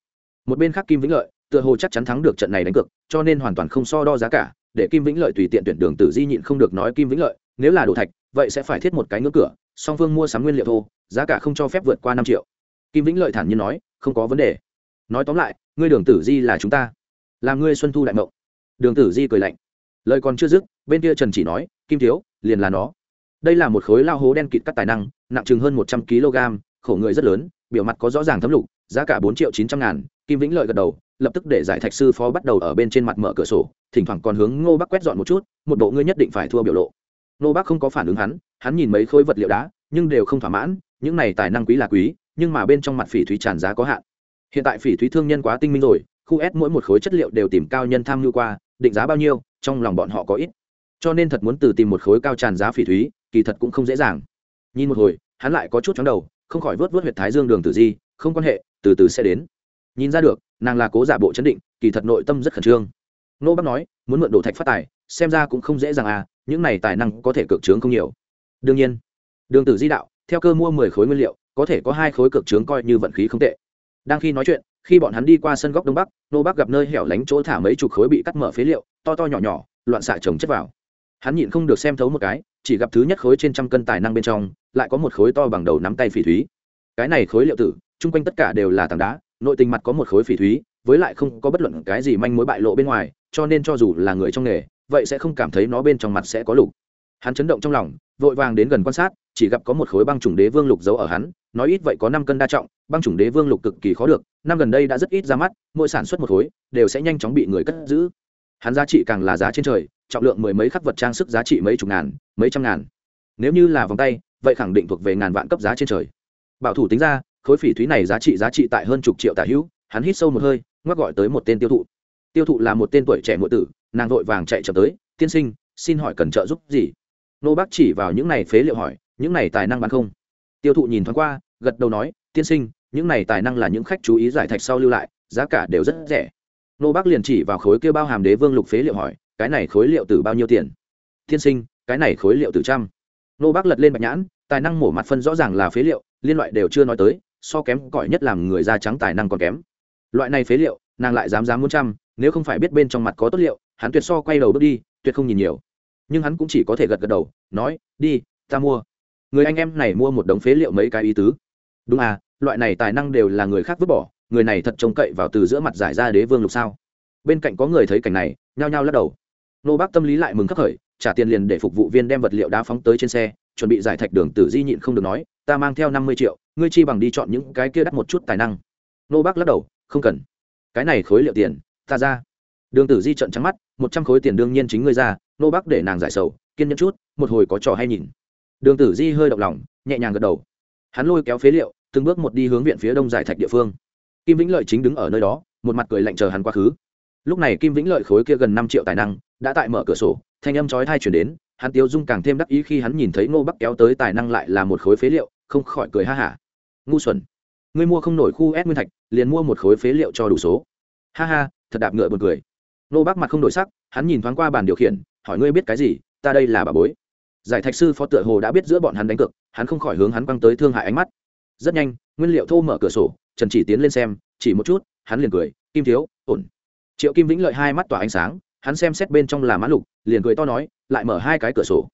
Speaker 1: Một bên khác kim vĩnh lợi, tựa hồ chắc chắn thắng được trận này đánh cược, cho nên hoàn toàn không so đo giá cả, để kim vĩnh lợi tùy tiện tuyển đường tử di nhịn không được nói kim vĩnh lợi, nếu là đổ thạch, vậy sẽ phải thiết một cái ngưỡng cửa, song phương mua sắm nguyên liệu thô, giá cả không cho phép vượt qua năm triệu. Kim vĩnh lợi thản nhiên nói, không có vấn đề. Nói tóm lại, ngươi đường tử di là chúng ta. Là ngươi xuân thu đại mộng. Đường tử di cười lạnh lời còn chưa dứt, bên kia trần chỉ nói, kim thiếu, liền là nó. Đây là một khối lao hố đen kịt cắt tài năng, nặng chừng hơn một trăm kg, khổ người rất lớn, biểu mặt có rõ ràng thấm lục, giá cả bốn triệu chín trăm ngàn, kim vĩnh lợi gật đầu, lập tức để giải thạch sư phó bắt đầu ở bên trên mặt mở cửa sổ, thỉnh thoảng còn hướng ngô bắc quét dọn một chút, một bộ ngươi nhất định phải thua biểu lộ. Ngô bắc không có phản ứng hắn hắn nhìn mấy khối vật liệu đá, nhưng đều không thỏa mãn, những này tài năng quý là quý, nhưng mà bên trong mặt phỉ thúy tràn giá có hạn. Hiện tại phỉ thúy thương nhân quá tinh minh rồi, khu s mỗi một khối chất liệu đều tìm cao nhân tham mưu qua, định giá bao nhiêu trong lòng bọn họ có ít. Cho nên thật muốn từ tìm một khối cao tràn giá phỉ thúy, kỳ thật cũng không dễ dàng. Nhìn một hồi, hắn lại có chút chóng đầu, không khỏi vớt vớt huyệt thái dương đường tử di, không quan hệ, từ từ sẽ đến. Nhìn ra được, nàng là cố giả bộ chấn định, kỳ thật nội tâm rất khẩn trương. Nô bắc nói, muốn mượn đồ thạch phát tài, xem ra cũng không dễ dàng à những này tài năng có thể cực trướng không nhiều. Đương nhiên, đường tử di đạo, theo cơ mua mười khối nguyên liệu, có thể có hai khối cực trướng coi như vận khí không tệ. Đang khi nói chuyện khi bọn hắn đi qua sân góc đông bắc, nô bắc gặp nơi hẻo lánh chỗ thả mấy chục khối bị cắt mở phế liệu, to to nhỏ nhỏ, loạn xạ trồng chất vào. Hắn nhịn không được xem thấu một cái, chỉ gặp thứ nhất khối trên trăm cân tài năng bên trong, lại có một khối to bằng đầu nắm tay phỉ thúy. Cái này khối liệu tử, chung quanh tất cả đều là tảng đá, nội tình mặt có một khối phỉ thúy, với lại không có bất luận cái gì manh mối bại lộ bên ngoài, cho nên cho dù là người trong nghề, vậy sẽ không cảm thấy nó bên trong mặt sẽ có lục. Hắn chấn động trong lòng, vội vàng đến gần quan sát, chỉ gặp có một khối băng chủng đế vương lục giấu ở hắn, nói ít vậy có năm cân đa trọng, băng chủng đế vương lục cực kỳ khó được năm gần đây đã rất ít ra mắt, mỗi sản xuất một khối, đều sẽ nhanh chóng bị người cất giữ. Hắn giá trị càng là giá trên trời, trọng lượng mười mấy khắc vật trang sức giá trị mấy chục ngàn, mấy trăm ngàn. Nếu như là vòng tay, vậy khẳng định thuộc về ngàn vạn cấp giá trên trời. Bảo thủ tính ra, khối phỉ thúy này giá trị giá trị tại hơn chục triệu tả hữu, hắn hít sâu một hơi, ngoắc gọi tới một tên tiêu thụ. Tiêu thụ là một tên tuổi trẻ ngụy tử, nàng vội vàng chạy chậm tới, tiên sinh, xin hỏi cần trợ giúp gì? Nô bác chỉ vào những này phế liệu hỏi, những này tài năng bán không? Tiêu thụ nhìn thoáng qua, gật đầu nói, tiên sinh những này tài năng là những khách chú ý giải thạch sau lưu lại, giá cả đều rất rẻ. Nô bác liền chỉ vào khối kia bao hàm đế vương lục phế liệu hỏi, cái này khối liệu từ bao nhiêu tiền? Tiên sinh, cái này khối liệu từ trăm. Nô bác lật lên bạch nhãn, tài năng mổ mặt phân rõ ràng là phế liệu, liên loại đều chưa nói tới, so kém cỏi nhất làm người da trắng tài năng còn kém. Loại này phế liệu, nàng lại dám dám muốn trăm, nếu không phải biết bên trong mặt có tốt liệu, hắn tuyệt so quay đầu bước đi, tuyệt không nhìn nhiều. Nhưng hắn cũng chỉ có thể gật gật đầu, nói, đi, ta mua. Người anh em này mua một đống phế liệu mấy cái ý tứ? Đúng à loại này tài năng đều là người khác vứt bỏ, người này thật trông cậy vào từ giữa mặt giải ra đế vương lục sao? Bên cạnh có người thấy cảnh này, nhao nhao lắc đầu. Nô bác tâm lý lại mừng khắc khởi, trả tiền liền để phục vụ viên đem vật liệu đá phóng tới trên xe, chuẩn bị giải thạch đường tử di nhịn không được nói, ta mang theo năm mươi triệu, ngươi chi bằng đi chọn những cái kia đắt một chút tài năng. Nô bác lắc đầu, không cần. Cái này khối liệu tiền, ta ra. Đường tử di trận trắng mắt, một trăm khối tiền đương nhiên chính ngươi ra, nô bác để nàng giải sầu, kiên nhẫn chút, một hồi có trò hay nhìn. Đường tử di hơi động lòng, nhẹ nhàng gật đầu. Hắn lôi kéo phế liệu từng bước một đi hướng viện phía đông giải thạch địa phương. Kim vĩnh lợi chính đứng ở nơi đó, một mặt cười lạnh chờ hắn quá khứ. Lúc này kim vĩnh lợi khối kia gần năm triệu tài năng, đã tại mở cửa sổ, thanh âm chói thai chuyển đến, hắn tiêu dung càng thêm đắc ý khi hắn nhìn thấy ngô bắc kéo tới tài năng lại là một khối phế liệu, không khỏi cười ha hả. Ngu xuẩn, ngươi mua không nổi khu ép nguyên thạch, liền mua một khối phế liệu cho đủ số. Ha ha, thật đạp ngựa buồn cười. Ngô bắc mặt không đổi sắc, hắn nhìn thoáng qua bàn điều khiển, hỏi ngươi biết cái gì, ta đây là bà bối. Giải thạch sư phó tựa hồ đã biết giữa bọn hắn đánh cược, hắn không khỏi hướng hắn băng tới thương hại ánh mắt rất nhanh, nguyên liệu thô mở cửa sổ, trần chỉ tiến lên xem, chỉ một chút, hắn liền cười, kim thiếu, ổn. Triệu kim vĩnh lợi hai mắt tỏa ánh sáng, hắn xem xét bên trong là mã lục, liền cười to nói, lại mở hai cái cửa sổ.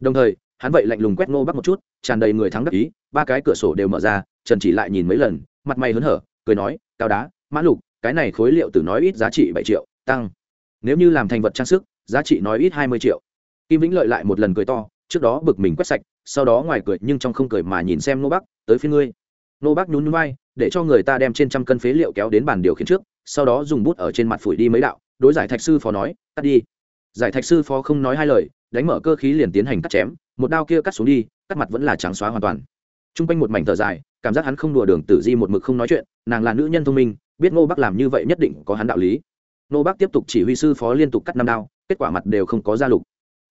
Speaker 1: Đồng thời, hắn vậy lạnh lùng quét ngô bắc một chút, tràn đầy người thắng đắc ý, ba cái cửa sổ đều mở ra, trần chỉ lại nhìn mấy lần, mặt mày hớn hở, cười nói, cao đá, mã lục, cái này khối liệu từ nói ít giá trị bảy triệu, tăng. Nếu như làm thành vật trang sức, giá trị nói ít hai mươi triệu. Kim vĩnh lợi lại một lần cười to trước đó bực mình quét sạch, sau đó ngoài cười nhưng trong không cười mà nhìn xem nô bắc, tới phía ngươi. Nô bắc nhún vai, để cho người ta đem trên trăm cân phế liệu kéo đến bàn điều khiển trước, sau đó dùng bút ở trên mặt phủi đi mấy đạo, đối giải thạch sư phó nói, cắt đi. Giải thạch sư phó không nói hai lời, đánh mở cơ khí liền tiến hành cắt chém, một đao kia cắt xuống đi, cắt mặt vẫn là trắng xóa hoàn toàn. T r u n g quanh một mảnh thở dài, cảm giác hắn không đùa đường tử di một mực không nói chuyện, nàng là nữ nhân thông minh, biết ngô bắc làm như vậy nhất định có hắn đạo lý. Ngô bắc tiếp tục chỉ huy sư phó liên tục cắt năm đao, kết quả mặt đều không có ra lục.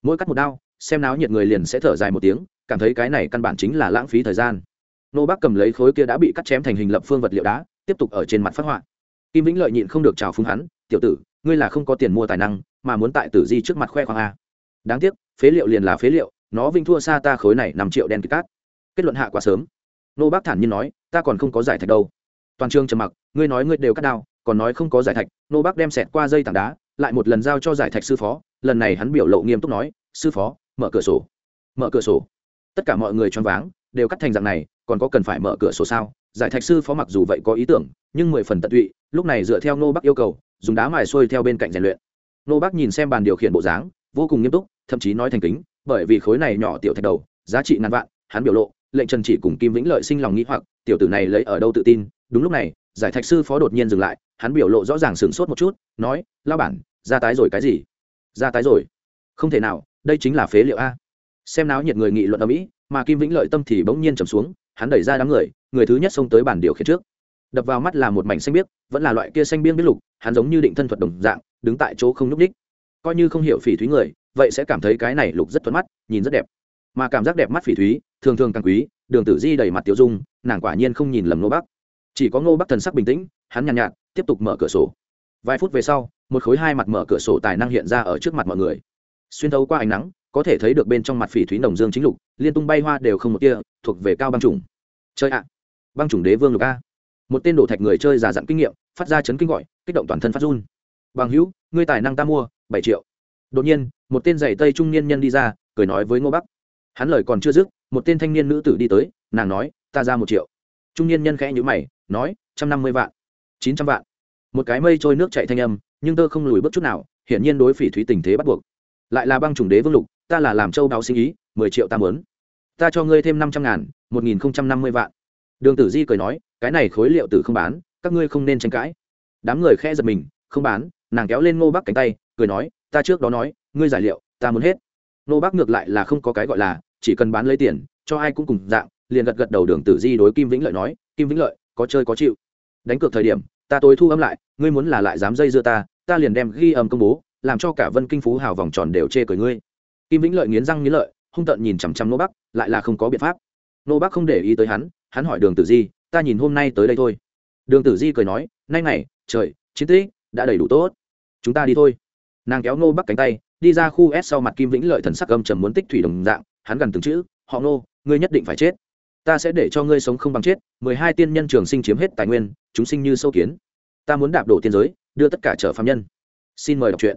Speaker 1: Mỗi cắt một đao xem náo nhiệt người liền sẽ thở dài một tiếng, cảm thấy cái này căn bản chính là lãng phí thời gian. Nô bác cầm lấy khối kia đã bị cắt chém thành hình lập phương vật liệu đá, tiếp tục ở trên mặt phát họa. Kim vĩnh lợi nhịn không được trào phúng hắn, tiểu tử, ngươi là không có tiền mua tài năng, mà muốn tại tử di trước mặt khoe khoang a đáng tiếc, phế liệu liền là phế liệu, nó vinh thua xa ta khối này năm triệu đen kịch cát. Kết luận hạ quá sớm. Nô bác thản nhiên nói, ta còn không có giải thạch đâu. Toàn trường trầm mặc, ngươi nói ngươi đều cắt đao, còn nói không có giải thạch. Nô bác đem xẹt qua dây tảng đá, lại một lần giao cho giải thạch sư phó, lần này hắn biểu lộ nghiêm túc nói, sư phó mở cửa sổ. Mở cửa sổ. Tất cả mọi người choáng váng, đều cắt thành dạng này, còn có cần phải mở cửa sổ sao? Giải thạch sư phó mặc dù vậy có ý tưởng, nhưng mười phần tận tụy, lúc này dựa theo nô bắc yêu cầu, dùng đá mài xuôi theo bên cạnh rèn luyện. Nô bắc nhìn xem bàn điều khiển bộ dáng, vô cùng nghiêm túc, thậm chí nói thành kính, bởi vì khối này nhỏ tiểu thạch đầu, giá trị ngàn vạn, hắn biểu lộ, lệnh trần chỉ cùng kim vĩnh lợi sinh lòng nghĩ hoặc, tiểu tử này lấy ở đâu tự tin? Đúng lúc này, giải thạch sư phó đột nhiên dừng lại, hắn biểu lộ rõ ràng sửng sốt một chút, nói lao bản, ra tái rồi cái gì? Ra tái rồi. Không thể nào đây chính là phế liệu a. Xem náo nhiệt người nghị luận ở mỹ mà kim vĩnh lợi tâm thì bỗng nhiên trầm xuống hắn đẩy ra đám người người thứ nhất xông tới bản điều khiển trước. Đập vào mắt là một mảnh xanh biếc vẫn là loại kia xanh biếc biết lục hắn giống như định thân thuật đồng dạng đứng tại chỗ không nhúc ních coi như không hiểu phỉ thúy người vậy sẽ cảm thấy cái này lục rất thuận mắt nhìn rất đẹp. Mà cảm giác đẹp mắt phỉ thúy thường thường càng quý đường tử di đầy mặt tiêu dung nàng quả nhiên không nhìn lầm ngô bắc. Chỉ có ngô bắc thần sắc bình tĩnh hắn nhàn nhạt, nhạt tiếp tục mở cửa sổ. Vài phút về sau một khối hai mặt mở cửa sổ tài năng hiện ra ở trước mặt mọi người xuyên thấu qua ánh nắng, có thể thấy được bên trong mặt phỉ thúy nồng dương chính lục, liên tung bay hoa đều không một tia, thuộc về cao băng trùng. Chơi ạ. Băng chủng đế vương lục a. Một tên đổ thạch người chơi già dặn kinh nghiệm, phát ra chấn kinh gọi, kích động toàn thân phát run. Bằng hữu, ngươi tài năng ta mua, bảy triệu. Đột nhiên, một tên giày tây trung niên nhân đi ra, cười nói với ngô bắc. Hắn lời còn chưa dứt, một tên thanh niên nữ tử đi tới, nàng nói, ta ra một triệu. Trung niên nhân khẽ nhữ mày, nói, trăm năm mươi vạn. Chín trăm vạn. Một cái mây trôi nước chạy thanh âm, nhưng tơ không lùi bước chút nào, hiển nhiên đối phỉ thúy tình thế bắt buộc lại là băng chủng đế vương lục, ta là làm châu đáo sinh ý, mười triệu ta mớn ta cho ngươi thêm năm trăm ngàn, một nghìn không trăm năm mươi vạn. Đường tử di cười nói, cái này khối liệu tử không bán, các ngươi không nên tranh cãi. Đám người khe giật mình, không bán, nàng kéo lên ngô Bắc cánh tay, cười nói, ta trước đó nói, ngươi giải liệu, ta muốn hết. Ngô Bắc ngược lại là không có cái gọi là, chỉ cần bán lấy tiền, cho ai cũng cùng dạng, liền gật gật đầu đường tử di đối kim vĩnh lợi nói, kim vĩnh lợi, có chơi có chịu. Đánh cược thời điểm, ta tối thu âm lại, ngươi muốn là lại dám dây dưa ta ta liền đem ghi âm công bố làm cho cả vân kinh phú hào vòng tròn đều chê cười ngươi. Kim vĩnh lợi nghiến răng nghiến lợi, hung tợn nhìn chằm chằm nô bắc, lại là không có biện pháp. Nô bắc không để ý tới hắn hắn hỏi đường tử di, ta nhìn hôm nay tới đây thôi. Đường tử di cười nói, nay này trời, chiến tích đã đầy đủ tốt. Chúng ta đi thôi. Nàng kéo nô bắc cánh tay, đi ra khu s sau mặt kim vĩnh lợi thần sắc âm trầm muốn tích thủy đồng dạng, hắn gần từng chữ, họ nô, ngươi nhất định phải chết. Ta sẽ để cho ngươi sống không bằng chết, mười hai tiên nhân trường sinh chiếm hết tài nguyên, chúng sinh như sâu kiến. Ta muốn đạp đổ tiên giới, đưa tất cả trở phạm nhân. Xin mời đọc truyện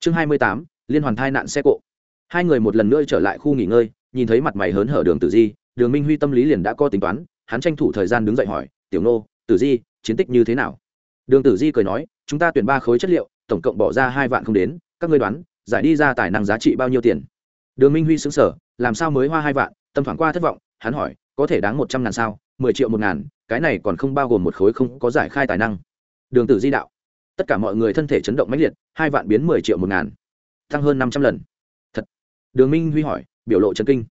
Speaker 1: chương hai mươi tám, liên hoàn thai nạn xe cộ. Hai người một lần nữa trở lại khu nghỉ ngơi, nhìn thấy mặt mày hớn hở đường tử di, đường minh huy tâm lý liền đã có tính toán, hắn tranh thủ thời gian đứng dậy hỏi, tiểu nô, tử di, chiến tích như thế nào? Đường tử di cười nói, chúng ta tuyển ba khối chất liệu, tổng cộng bỏ ra hai vạn không đến, các ngươi đoán, giải đi ra tài năng giá trị bao nhiêu tiền? Đường minh huy xứng sở làm sao mới hoa hai vạn? Tâm thoảng qua thất vọng, hắn hỏi, có thể đáng một trăm ngàn sao? Mười triệu một ngàn, cái này còn không bao gồm một khối không có giải khai tài năng. Đường tử di đạo tất cả mọi người thân thể chấn động mãnh liệt, hai vạn biến mười triệu một ngàn. Tăng hơn năm trăm lần. Thật. Đường minh huy hỏi, biểu lộ trần kinh.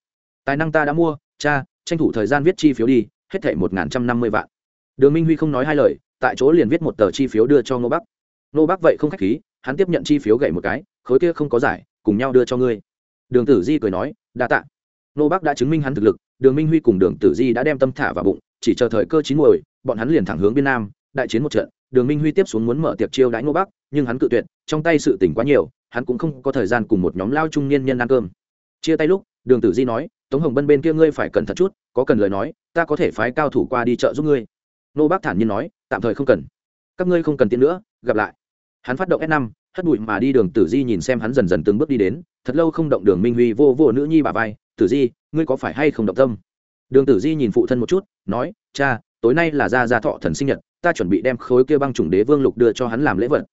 Speaker 1: Tài năng ta đã mua, cha, tranh thủ thời gian viết chi phiếu đi, hết thể một ngàn trăm năm mươi vạn. Đường minh huy không nói hai lời, tại chỗ liền viết một tờ chi phiếu đưa cho ngô bắc. Ngô bắc vậy không k h á c h khí, hắn tiếp nhận chi phiếu gậy một cái, khối kia không có giải, cùng nhau đưa cho ngươi. Đường tử di cười nói, đa t ạ ngô bắc đã chứng minh hắn thực lực, đường minh huy cùng đường tử di đã đem tâm thả vào bụng, chỉ chờ thời cơ chín muồi, bọn hắn liền thẳng hướng biên nam, đại chiến một trận đường minh huy tiếp xuống muốn mở tiệc chiêu đãi ngô bắc, nhưng hắn cự tuyệt, trong tay sự tỉnh quá nhiều, hắn cũng không có thời gian cùng một nhóm lao trung niên nhân ăn cơm. Chia tay lúc, đường tử di nói, tống hồng bân bên kia ngươi phải cẩn thận chút, có cần lời nói, ta có thể phái cao thủ qua đi chợ giúp ngươi. Ngô bác thản nhiên nói, tạm thời không cần. Các ngươi không cần tiền nữa, gặp lại. Hắn phát động s năm, hất bụi mà đi, đường tử di nhìn xem hắn dần dần từng bước đi đến, thật lâu không động đường minh huy vô vô nữ nhi bà vai, tử di, ngươi có phải hay không động tâm? Đường tử di nhìn phụ thân một chút, nói, cha tối nay là gia gia thọ thần sinh nhật, ta chuẩn bị đem khối kia băng chủng đế vương lục đưa cho hắn làm lễ vật.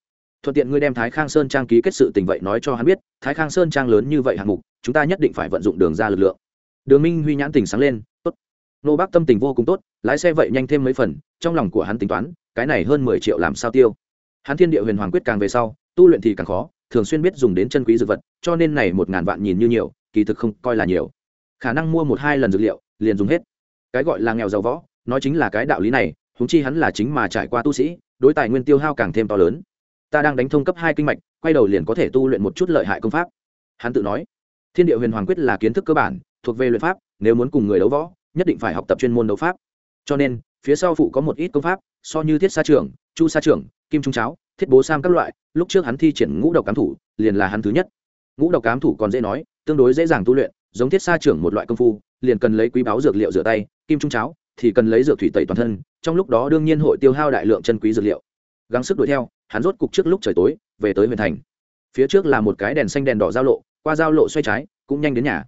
Speaker 1: Thuận tiện ngươi đem thái khang sơn trang ký kết sự tình vậy nói cho hắn biết, thái khang sơn trang lớn như vậy hạng mục, chúng ta nhất định phải vận dụng đường ra lực lượng. Đường minh huy nhãn tình sáng lên, tốt. Nô bác tâm tình vô cùng tốt, lái xe vậy nhanh thêm mấy phần, trong lòng của hắn tính toán, cái này hơn mười triệu làm sao tiêu. Hắn thiên địa huyền hoàng quyết càng về sau, tu luyện thì càng khó, thường xuyên biết dùng đến chân quý dược vật, cho nên này một ngàn vạn nhìn như nhiều, kỳ thực không coi là nhiều. Khả năng mua một hai lần dược liệu, liền dùng hết. Cái gọi là nghèo giàu võ nói chính là cái đạo lý này húng chi hắn là chính mà trải qua tu sĩ, đối tài nguyên tiêu hao càng thêm to lớn. Ta đang đánh thông cấp hai kinh mạch, quay đầu liền có thể tu luyện một chút lợi hại công pháp. Hắn tự nói, thiên địa huyền hoàng quyết là kiến thức cơ bản, thuộc về luyện pháp, nếu muốn cùng người đấu võ, nhất định phải học tập chuyên môn đấu pháp. Cho nên, phía sau phụ có một ít công pháp, so như thiết sa trưởng, chu sa trưởng, kim trung cháo, thiết bố sam các loại, lúc trước hắn thi triển ngũ độc cám thủ, liền là hắn thứ nhất. Ngũ độc cám thủ còn dễ nói, tương đối dễ dàng tu luyện, giống thiết sa trưởng một loại công phu, liền cần lấy quý báo dược liệu rửa tay, kim trung cháo thì cần lấy dược thủy tẩy toàn thân trong lúc đó đương nhiên hội tiêu hao đại lượng chân quý dược liệu. Gắng sức đuổi theo hắn rốt cục trước lúc trời tối về tới huyện thành. Phía trước là một cái đèn xanh đèn đỏ giao lộ qua giao lộ xoay trái cũng nhanh đến nhà.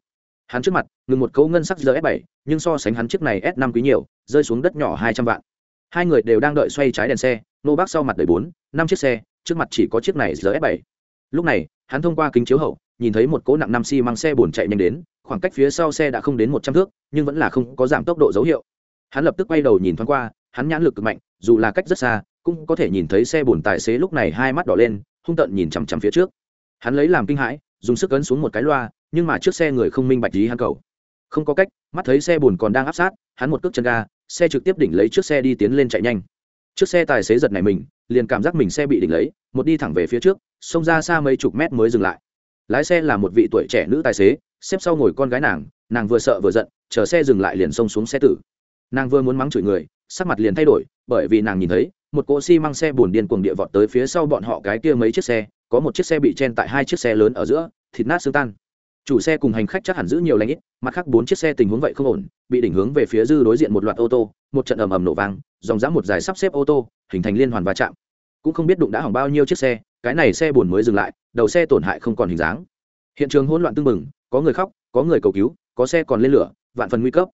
Speaker 1: Hắn trước mặt ngừng một cấu ngân sắc giờ S bảy, nhưng so sánh hắn chiếc này s năm quý nhiều rơi xuống đất nhỏ hai trăm vạn. Hai người đều đang đợi xoay trái đèn xe nô bác sau mặt đời bốn năm chiếc xe trước mặt chỉ có chiếc này giờ S bảy. lúc này hắn thông qua kính chiếu hậu nhìn thấy một cỗ nặng năm xi mang xe bồn chạy nhanh đến khoảng cách phía sau xe đã không đến một trăm thước nhưng vẫn là không có giảm tốc độ dấu hiệu hắn lập tức quay đầu nhìn thoáng qua, hắn nhãn lực cực mạnh, dù là cách rất xa, cũng có thể nhìn thấy xe bồn tài xế lúc này hai mắt đỏ lên, hung tợn nhìn chằm chằm phía trước. Hắn lấy làm kinh hãi, dùng sức ấn xuống một cái loa, nhưng mà trước xe người không minh bạch lý hắn cầu. Không có cách, mắt thấy xe bồn còn đang áp sát, hắn một cước chân ga, xe trực tiếp đỉnh lấy trước xe đi tiến lên chạy nhanh. Trước xe tài xế giật này mình, liền cảm giác mình xe bị đỉnh lấy, một đi thẳng về phía trước, xông ra xa mấy chục mét mới dừng lại. Lái xe là một vị tuổi trẻ nữ tài xế, xếp sau ngồi con gái nàng nàng vừa sợ vừa giận, chờ xe dừng lại liền xông xuống xe tử nàng vừa muốn mắng chửi người, sắc mặt liền thay đổi, bởi vì nàng nhìn thấy, một cỗ xi măng xe bồn điên cuồng địa vọt tới phía sau bọn họ cái kia mấy chiếc xe, có một chiếc xe bị chen tại hai chiếc xe lớn ở giữa, thịt nát xương tan. Chủ xe cùng hành khách chắc hẳn giữ nhiều lãnh ít, mặt khác bốn chiếc xe tình huống vậy không ổn, bị đỉnh hướng về phía dư đối diện một loạt ô tô, một trận ầm ầm nổ vang, dòng dã một dài sắp xếp ô tô, hình thành liên hoàn va chạm. Cũng không biết đụng đã hỏng bao nhiêu chiếc xe, cái này xe buồn mới dừng lại, đầu xe tổn hại không còn hình dáng. Hiện trường hỗn loạn tưng bừng, có người khóc, có người cầu cứu, có xe còn lên lửa, vạn phần nguy cấp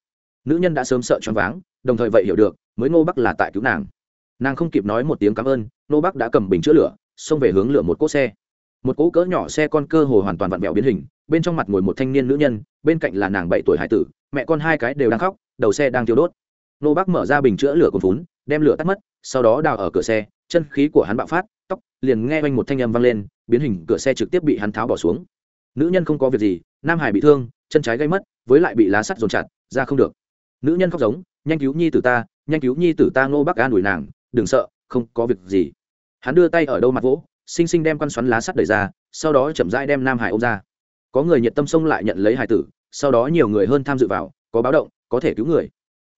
Speaker 1: nữ nhân đã sớm sợ choáng váng, đồng thời vậy hiểu được, mới ngô bắc là tại cứu nàng. Nàng không kịp nói một tiếng cảm ơn, ngô bắc đã cầm bình chữa lửa, xông về hướng lửa một cỗ xe. Một cỗ cỡ nhỏ xe con cơ hồ hoàn toàn vặn vẹo biến hình, bên trong mặt ngồi một thanh niên nữ nhân, bên cạnh là nàng bảy tuổi hải tử, mẹ con hai cái đều đang khóc, đầu xe đang thiêu đốt. Nô bác mở ra bình chữa lửa cồn vốn đem lửa tắt mất, sau đó đào ở cửa xe, chân khí của hắn bạo phát, tóc, liền nghe oanh một thanh âm vang lên, biến hình cửa xe trực tiếp bị hắn tháo bỏ xuống. Nữ nhân không có việc gì, nam hải bị thương, chân trái gây mất, với lại bị lá sắt dồn chặt, ra không được nữ nhân khóc giống, nhanh cứu nhi tử ta, nhanh cứu nhi tử ta, ngô bắc an ủi nàng, đừng sợ, không có việc gì. Hắn đưa tay ở đâu mặt vỗ xinh xinh đem quan xoắn lá sắt đẩy ra, sau đó chậm rãi đem nam hải ôm ra. Có người nhiệt tâm xông lại nhận lấy hải tử, sau đó nhiều người hơn tham dự vào, có báo động, có thể cứu người.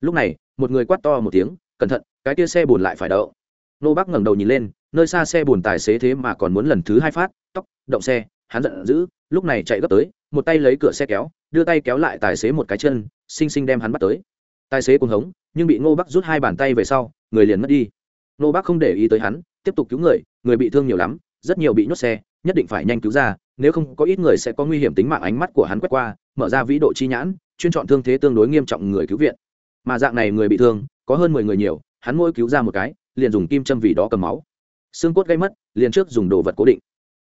Speaker 1: Lúc này, một người quát to một tiếng, cẩn thận, cái tia xe buồn lại phải đậu. Nô bắc ngẩng đầu nhìn lên, nơi xa xe buồn tài xế thế mà còn muốn lần thứ hai phát, tóc, động xe, hắn giận dữ, lúc này chạy gấp tới, một tay lấy cửa xe kéo, đưa tay kéo lại tài xế một cái chân xinh xinh đem hắn bắt tới tài xế cuồng hống, nhưng bị ngô bắc rút hai bàn tay về sau, người liền mất đi. Ngô bắc không để ý tới hắn, tiếp tục cứu người người bị thương nhiều lắm, rất nhiều bị nhốt xe, nhất định phải nhanh cứu ra, nếu không có ít người sẽ có nguy hiểm tính mạng ánh mắt của hắn quét qua, mở ra vĩ độ chi nhãn, chuyên chọn thương thế tương đối nghiêm trọng người cứu viện. Mà dạng này người bị thương, có hơn mười người nhiều, hắn mỗi cứu ra một cái, liền dùng kim châm vì đó cầm máu. Xương cốt gây mất, liền trước dùng đồ vật cố định.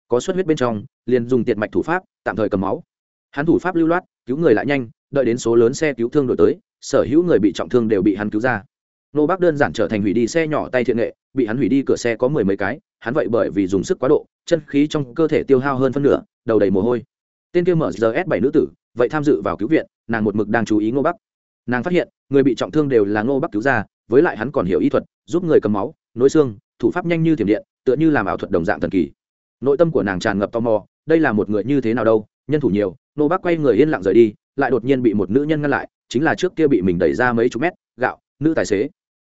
Speaker 1: Có xuất huyết bên trong, liền dùng tiệt mạch thủ pháp, tạm thời cầm máu. Hắn thủ pháp lưu loát, cứu người lại nhanh, đợi đến số lớn xe cứu thương đổi tới sở hữu người bị trọng thương đều bị hắn cứu ra. Nô bác đơn giản trở thành hủy đi xe nhỏ tay thiện nghệ, bị hắn hủy đi cửa xe có mười mấy cái, hắn vậy bởi vì dùng sức quá độ, chân khí trong cơ thể tiêu hao hơn phân nửa, đầu đầy mồ hôi. Tên kia mở giờ s bảy nữ tử, vậy tham dự vào cứu viện, nàng một mực đang chú ý ngô bắc nàng phát hiện, người bị trọng thương đều là ngô bắc cứu ra, với lại hắn còn hiểu y thuật, giúp người cầm máu, nối xương, thủ pháp nhanh như thiểm điện, tựa như làm ảo thuật đồng dạng thần kỳ. Nội tâm của nàng tràn ngập tò mò, đây là một người như thế nào đâu, nhân thủ nhiều, Ngô bác quay người yên lặng rời đi, lại đột nhiên bị một nữ nhân ngăn lại chính là trước kia bị mình đẩy ra mấy chục mét, gạo, nữ tài xế.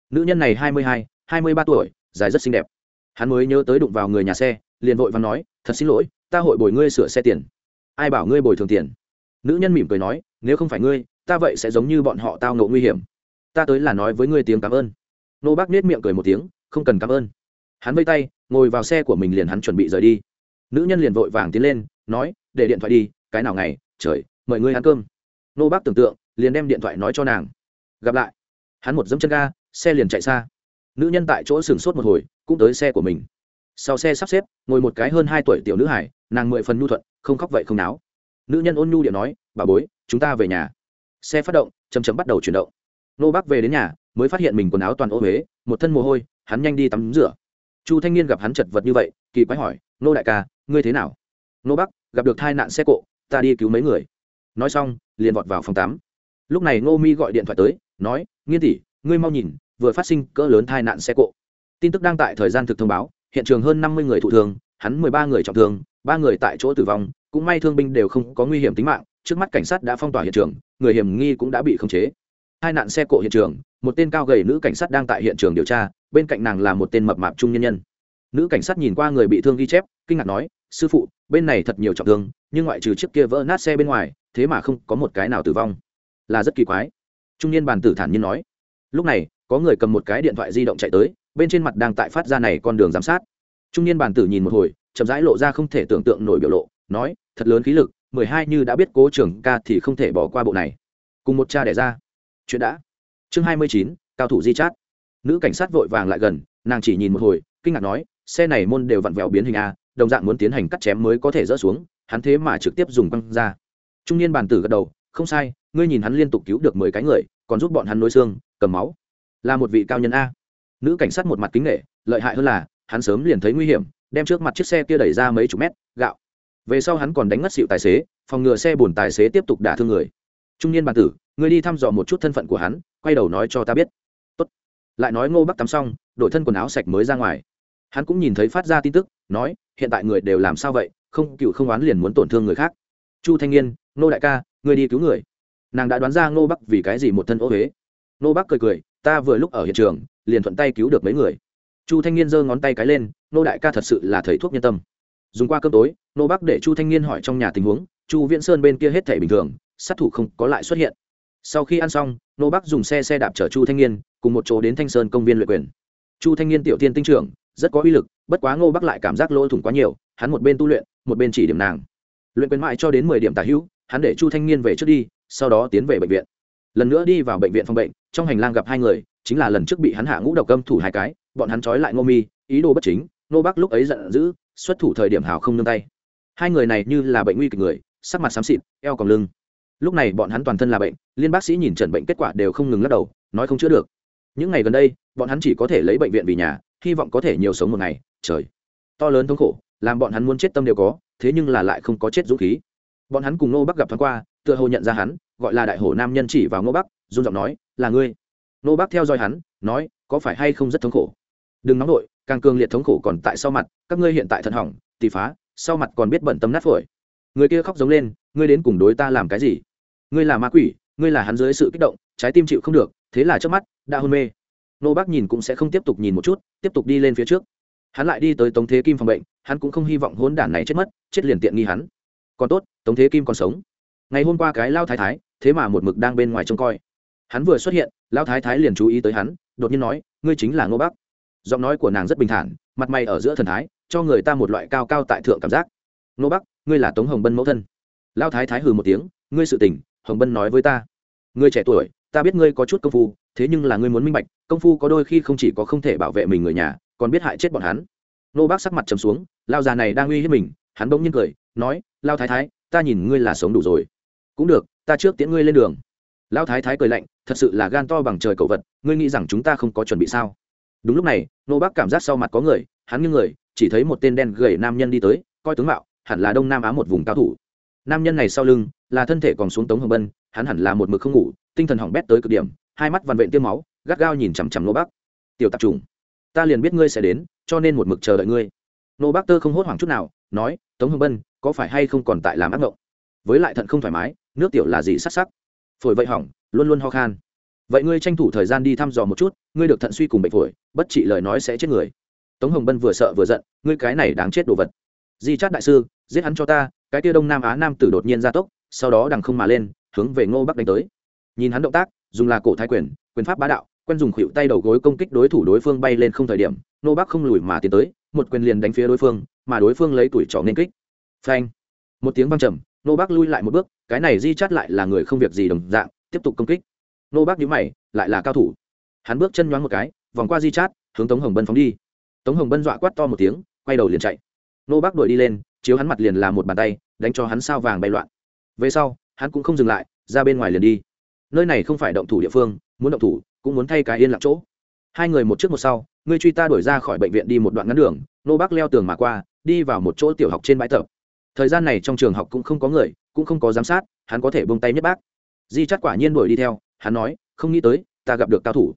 Speaker 1: Nữ nhân này hai mươi hai hai mươi ba tuổi, dài rất xinh đẹp. Hắn mới nhớ tới đụng vào người nhà xe, liền vội và nói, thật xin lỗi, ta hội bồi ngươi sửa xe tiền. Ai bảo ngươi bồi thường tiền? Nữ nhân mỉm cười nói, nếu không phải ngươi, ta vậy sẽ giống như bọn họ tao ngộ nguy hiểm. Ta tới là nói với ngươi tiếng cảm ơn. Nô bác nết miệng cười một tiếng, không cần cảm ơn. Hắn vây tay, ngồi vào xe của mình liền hắn chuẩn bị rời đi. Nữ nhân liền vội vàng tiến lên, nói, để điện thoại đi, cái nào ngày, trời, mời ngươi ăn cơm. Nô bác tưởng tượng liền đem điện thoại nói cho nàng. Gặp lại. Hắn một dấm chân ga, xe liền chạy xa. Nữ nhân tại chỗ sửng sốt một hồi, cũng tới xe của mình. Sau xe sắp xếp, ngồi một cái hơn hai tuổi tiểu nữ hải, nàng mười phần nhu thuận, không khóc vậy không náo. Nữ nhân ôn nhu điện nói, bà bối, chúng ta về nhà. Xe phát động chầm chấm bắt đầu chuyển động. Nô bác về đến nhà, mới phát hiện mình quần áo toàn ô huế một thân mồ hôi, hắn nhanh đi tắm rửa. Chu thanh niên gặp hắn chật vật như vậy, kỳ quái hỏi, nô đại ca, ngươi thế nào? Nô bắc, gặp được tai nạn xe cộ, ta đi cứu mấy người. Nói xong, liền vọt vào phòng tắm lúc này ngô mi gọi điện thoại tới, nói, nghiên tỷ, ngươi mau nhìn, vừa phát sinh cỡ lớn tai nạn xe cộ. Tin tức đang tại thời gian thực thông báo, hiện trường hơn năm mươi người thụ thương, hắn mười ba người trọng thương, ba người tại chỗ tử vong, cũng may thương binh đều không có nguy hiểm tính mạng, trước mắt cảnh sát đã phong tỏa hiện trường, người hiểm nghi cũng đã bị khống chế. Hai nạn xe cộ hiện trường, một tên cao gầy nữ cảnh sát đang tại hiện trường điều tra, bên cạnh nàng là một tên mập mạp trung nhân nhân. Nữ cảnh sát nhìn qua người bị thương ghi chép, kinh ngạc nói, sư phụ, bên này thật nhiều trọng thương, nhưng ngoại trừ chiếc kia vỡ nát xe bên ngoài, thế mà không có một cái nào tử vong là rất kỳ quái. Trung niên bàn tử thản nhiên nói. Lúc này, có người cầm một cái điện thoại di động chạy tới, bên trên mặt đang tại phát ra này con đường giám sát. Trung niên bàn tử nhìn một hồi, chậm rãi lộ ra không thể tưởng tượng nổi biểu lộ, nói, thật lớn khí lực, mười hai như đã biết cố trưởng ca thì không thể bỏ qua bộ này. Cùng một cha đẻ ra. Chuyện đã. Chương hai mươi chín, cao thủ di chát. Nữ cảnh sát vội vàng lại gần, nàng chỉ nhìn một hồi, kinh ngạc nói, xe này môn đều vặn vẹo biến hình a, đồng dạng muốn tiến hành cắt chém mới có thể dỡ xuống, hắn thế mà trực tiếp dùng băng ra. Trung niên bàn tử gật đầu, không sai ngươi nhìn hắn liên tục cứu được mười cái người, còn giúp bọn hắn nối xương, cầm máu. Là một vị cao nhân a. Nữ cảnh sát một mặt kính nghệ, lợi hại hơn là, hắn sớm liền thấy nguy hiểm, đem trước mặt chiếc xe kia đẩy ra mấy chục mét, gạo. Về sau hắn còn đánh ngất xịu tài xế, phòng ngừa xe bồn tài xế tiếp tục đả thương người. Trung niên bản tử, ngươi đi thăm dò một chút thân phận của hắn, quay đầu nói cho ta biết. Tốt. lại nói ngô bắc tắm xong, đổi thân quần áo sạch mới ra ngoài. Hắn cũng nhìn thấy phát ra tin tức, nói, hiện tại người đều làm sao vậy, không, cựu không oán liền muốn tổn thương người khác. Chu thanh niên nô đại ca người đi cứu người nàng đã đoán ra ngô bắc vì cái gì một thân ô huế. Ngô bắc cười cười, ta vừa lúc ở hiện trường, liền thuận tay cứu được mấy người. Chu thanh niên giơ ngón tay cái lên nô đại ca thật sự là thầy thuốc nhân tâm. Dùng qua cơm tối nô bắc để chu thanh niên hỏi trong nhà tình huống, chu viễn sơn bên kia hết thể bình thường, sát thủ không có lại xuất hiện. Sau khi ăn xong nô bắc dùng xe xe đạp chở chu thanh niên cùng một chỗ đến thanh sơn công viên luyện quyền. Chu thanh niên tiểu tiên tinh trưởng, rất có uy lực, bất quá ngô bắc lại cảm giác lỗ thủng quá nhiều, hắn một bên tu luyện, một bên chỉ điểm nàng. Luyện quyền mãi cho đến mười điểm tả hữu, hắn để chu thanh niên về trước đi sau đó tiến về bệnh viện. Lần nữa đi vào bệnh viện phòng bệnh, trong hành lang gặp hai người, chính là lần trước bị hắn hạ ngũ độc câm thủ hai cái, bọn hắn trói lại ngô mi, ý đồ bất chính Nô bắc lúc ấy giận dữ, xuất thủ thời điểm hào không nương tay. Hai người này như là bệnh nguy kịch người, sắc mặt xám xịt, eo còng lưng. Lúc này bọn hắn toàn thân là bệnh, liên bác sĩ nhìn trần bệnh kết quả đều không ngừng lắc đầu, nói không chữa được. Những ngày gần đây, bọn hắn chỉ có thể lấy bệnh viện vì nhà, hy vọng có thể nhiều sống một ngày, trời. To lớn thống khổ, làm bọn hắn muốn chết tâm đều có, thế nhưng là lại không có chết dũng khí. Bọn hắn cùng nô bắc gặp thoáng qua tựa hồ nhận ra hắn, gọi là đại hổ nam nhân chỉ vào nô bắc, run giọng nói, là ngươi. Nô bắc theo dõi hắn, nói, có phải hay không rất thống khổ? Đừng nóng nổi càng cường liệt thống khổ còn tại sau mặt, các ngươi hiện tại thận hỏng tì phá, sau mặt còn biết bận tâm nát phổi. Người kia khóc giống lên, ngươi đến cùng đối ta làm cái gì? Ngươi là ma quỷ, ngươi là hắn dưới sự kích động, trái tim chịu không được, thế là trước mắt, đã hôn mê. Nô bác nhìn cũng sẽ không tiếp tục nhìn một chút, tiếp tục đi lên phía trước. Hắn lại đi tới tống thế kim phòng bệnh, hắn cũng không hy vọng hôn đản này chết mất, chết liền tiện nghi hắn. Còn tốt, tống thế kim còn sống ngày hôm qua cái lao thái thái, thế mà một mực đang bên ngoài trông coi. Hắn vừa xuất hiện, lao thái thái liền chú ý tới hắn, đột nhiên nói, ngươi chính là ngô bắc. Giọng nói của nàng rất bình thản, mặt mày ở giữa thần thái, cho người ta một loại cao cao tại thượng cảm giác. Ngô bắc, ngươi là tống hồng bân mẫu thân. Lao thái thái hừ một tiếng, ngươi sự tình, hồng bân nói với ta. Ngươi trẻ tuổi, ta biết ngươi có chút công phu, thế nhưng là ngươi muốn minh bạch, công phu có đôi khi không chỉ có không thể bảo vệ mình người nhà, còn biết hại chết bọn hắn. Nô bác sắc mặt trầm xuống, lao già này đang uy hiếp mình, hắn bỗng nhiên cười, nói, lao thái thái, ta nhìn ngươi là sống đủ rồi cũng được, ta trước tiễn ngươi lên đường. Lão thái thái cười lạnh, thật sự là gan to bằng trời cậu vật, ngươi nghĩ rằng chúng ta không có chuẩn bị sao? Đúng lúc này, nô bác cảm giác sau mặt có người, hắn như người, chỉ thấy một tên đen gầy nam nhân đi tới, coi tướng mạo, hẳn là đông nam á một vùng cao thủ. Nam nhân này sau lưng, là thân thể còn xuống tống hồng bân, hắn hẳn là một mực không ngủ, tinh thần hỏng bét tới cực điểm, hai mắt vằn vện tiêm máu, gắt gao nhìn chằm chằm nô bác. Tiểu tạp trùng ta liền biết ngươi sẽ đến, cho nên một mực chờ đợi ngươi. Nô bác tơ không hốt hoảng chút nào, nói, tống hồng bân, có phải hay không còn tại làm ác mộng với lại thận không thoải mái nước tiểu là gì sắc sắc? Phổi vậy hỏng, luôn luôn ho khan. Vậy ngươi tranh thủ thời gian đi thăm dò một chút, ngươi được thận suy cùng bệnh phổi, bất trị lời nói sẽ chết người. Tống hồng bân vừa sợ vừa giận, ngươi cái này đáng chết đồ vật. Di chát đại sư, giết hắn cho ta, cái tia đông nam á nam tử đột nhiên ra tốc, sau đó đằng không mà lên, hướng về ngô bắc đánh tới. Nhìn hắn động tác, dùng là cổ thái quyền quyền pháp bá đạo, quen dùng khuỷu tay đầu gối công kích đối thủ đối phương bay lên không thời điểm, ngô bắc không lùi mà tiến tới, một quyền liền đánh phía đối phương, mà đối phương lấy tuổi trỏ nên kích. Phanh! Một tiếng văng trầm Nô bác lui lại một bước, cái này di chát lại là người không việc gì đồng dạng, tiếp tục công kích. Nô bác nhíu mày, lại là cao thủ. Hắn bước chân nhoáng một cái, vòng qua di chát, hướng tống hồng bân phóng đi. Tống hồng bân dọa quát to một tiếng, quay đầu liền chạy. Nô bác đuổi đi lên, chiếu hắn mặt liền là một bàn tay, đánh cho hắn sao vàng bay loạn. Về sau, hắn cũng không dừng lại, ra bên ngoài liền đi. Nơi này không phải động thủ địa phương, muốn động thủ, cũng muốn thay cái yên lặng chỗ. Hai người một trước một sau, ngươi truy ta đuổi ra khỏi bệnh viện đi một đoạn ngắn đường, nô bác leo tường mà qua, đi vào một chỗ tiểu học trên bãi tập thời gian này trong trường học cũng không có người, cũng không có giám sát, hắn có thể bông tay nhất bác. Di chắc quả nhiên đuổi đi theo, hắn nói, không nghĩ tới, ta gặp được cao thủ.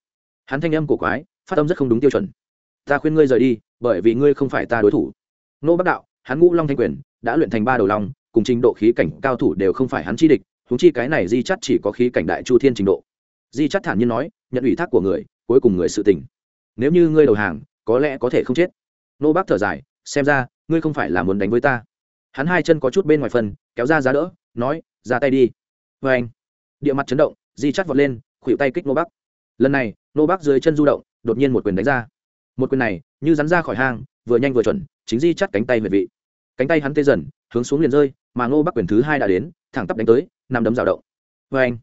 Speaker 1: Hắn thanh âm cổ quái, phát âm rất không đúng tiêu chuẩn. Ta khuyên ngươi rời đi, bởi vì ngươi không phải ta đối thủ. Nô bắc đạo, hắn ngũ long thanh quyền, đã luyện thành ba đầu long, cùng trình độ khí cảnh cao thủ đều không phải hắn chi địch húng chi cái này di chắt chỉ có khí cảnh đại chu thiên trình độ. Di chắt thản nhiên nói, nhận ủy thác của người, cuối cùng người sự tình. Nếu như ngươi đầu hàng, có lẽ có thể không chết. Nô bác thở dài, xem ra, ngươi không phải là muốn đánh với ta hắn hai chân có chút bên ngoài phần, kéo ra giá đỡ, nói, ra tay đi. Vê anh, địa mặt chấn động, di chắt vọt lên khuỵu tay kích nô bắc. Lần này, nô bắc dưới chân du động, đột nhiên một quyền đánh ra. Một quyền này, như rắn ra khỏi hang, vừa nhanh vừa chuẩn, chính di chắt cánh tay về vị. Cánh tay hắn tê dần, hướng xuống liền rơi, mà nô bắc quyền thứ hai đã đến, thẳng tắp đánh tới, nằm đấm rào động. Vê anh,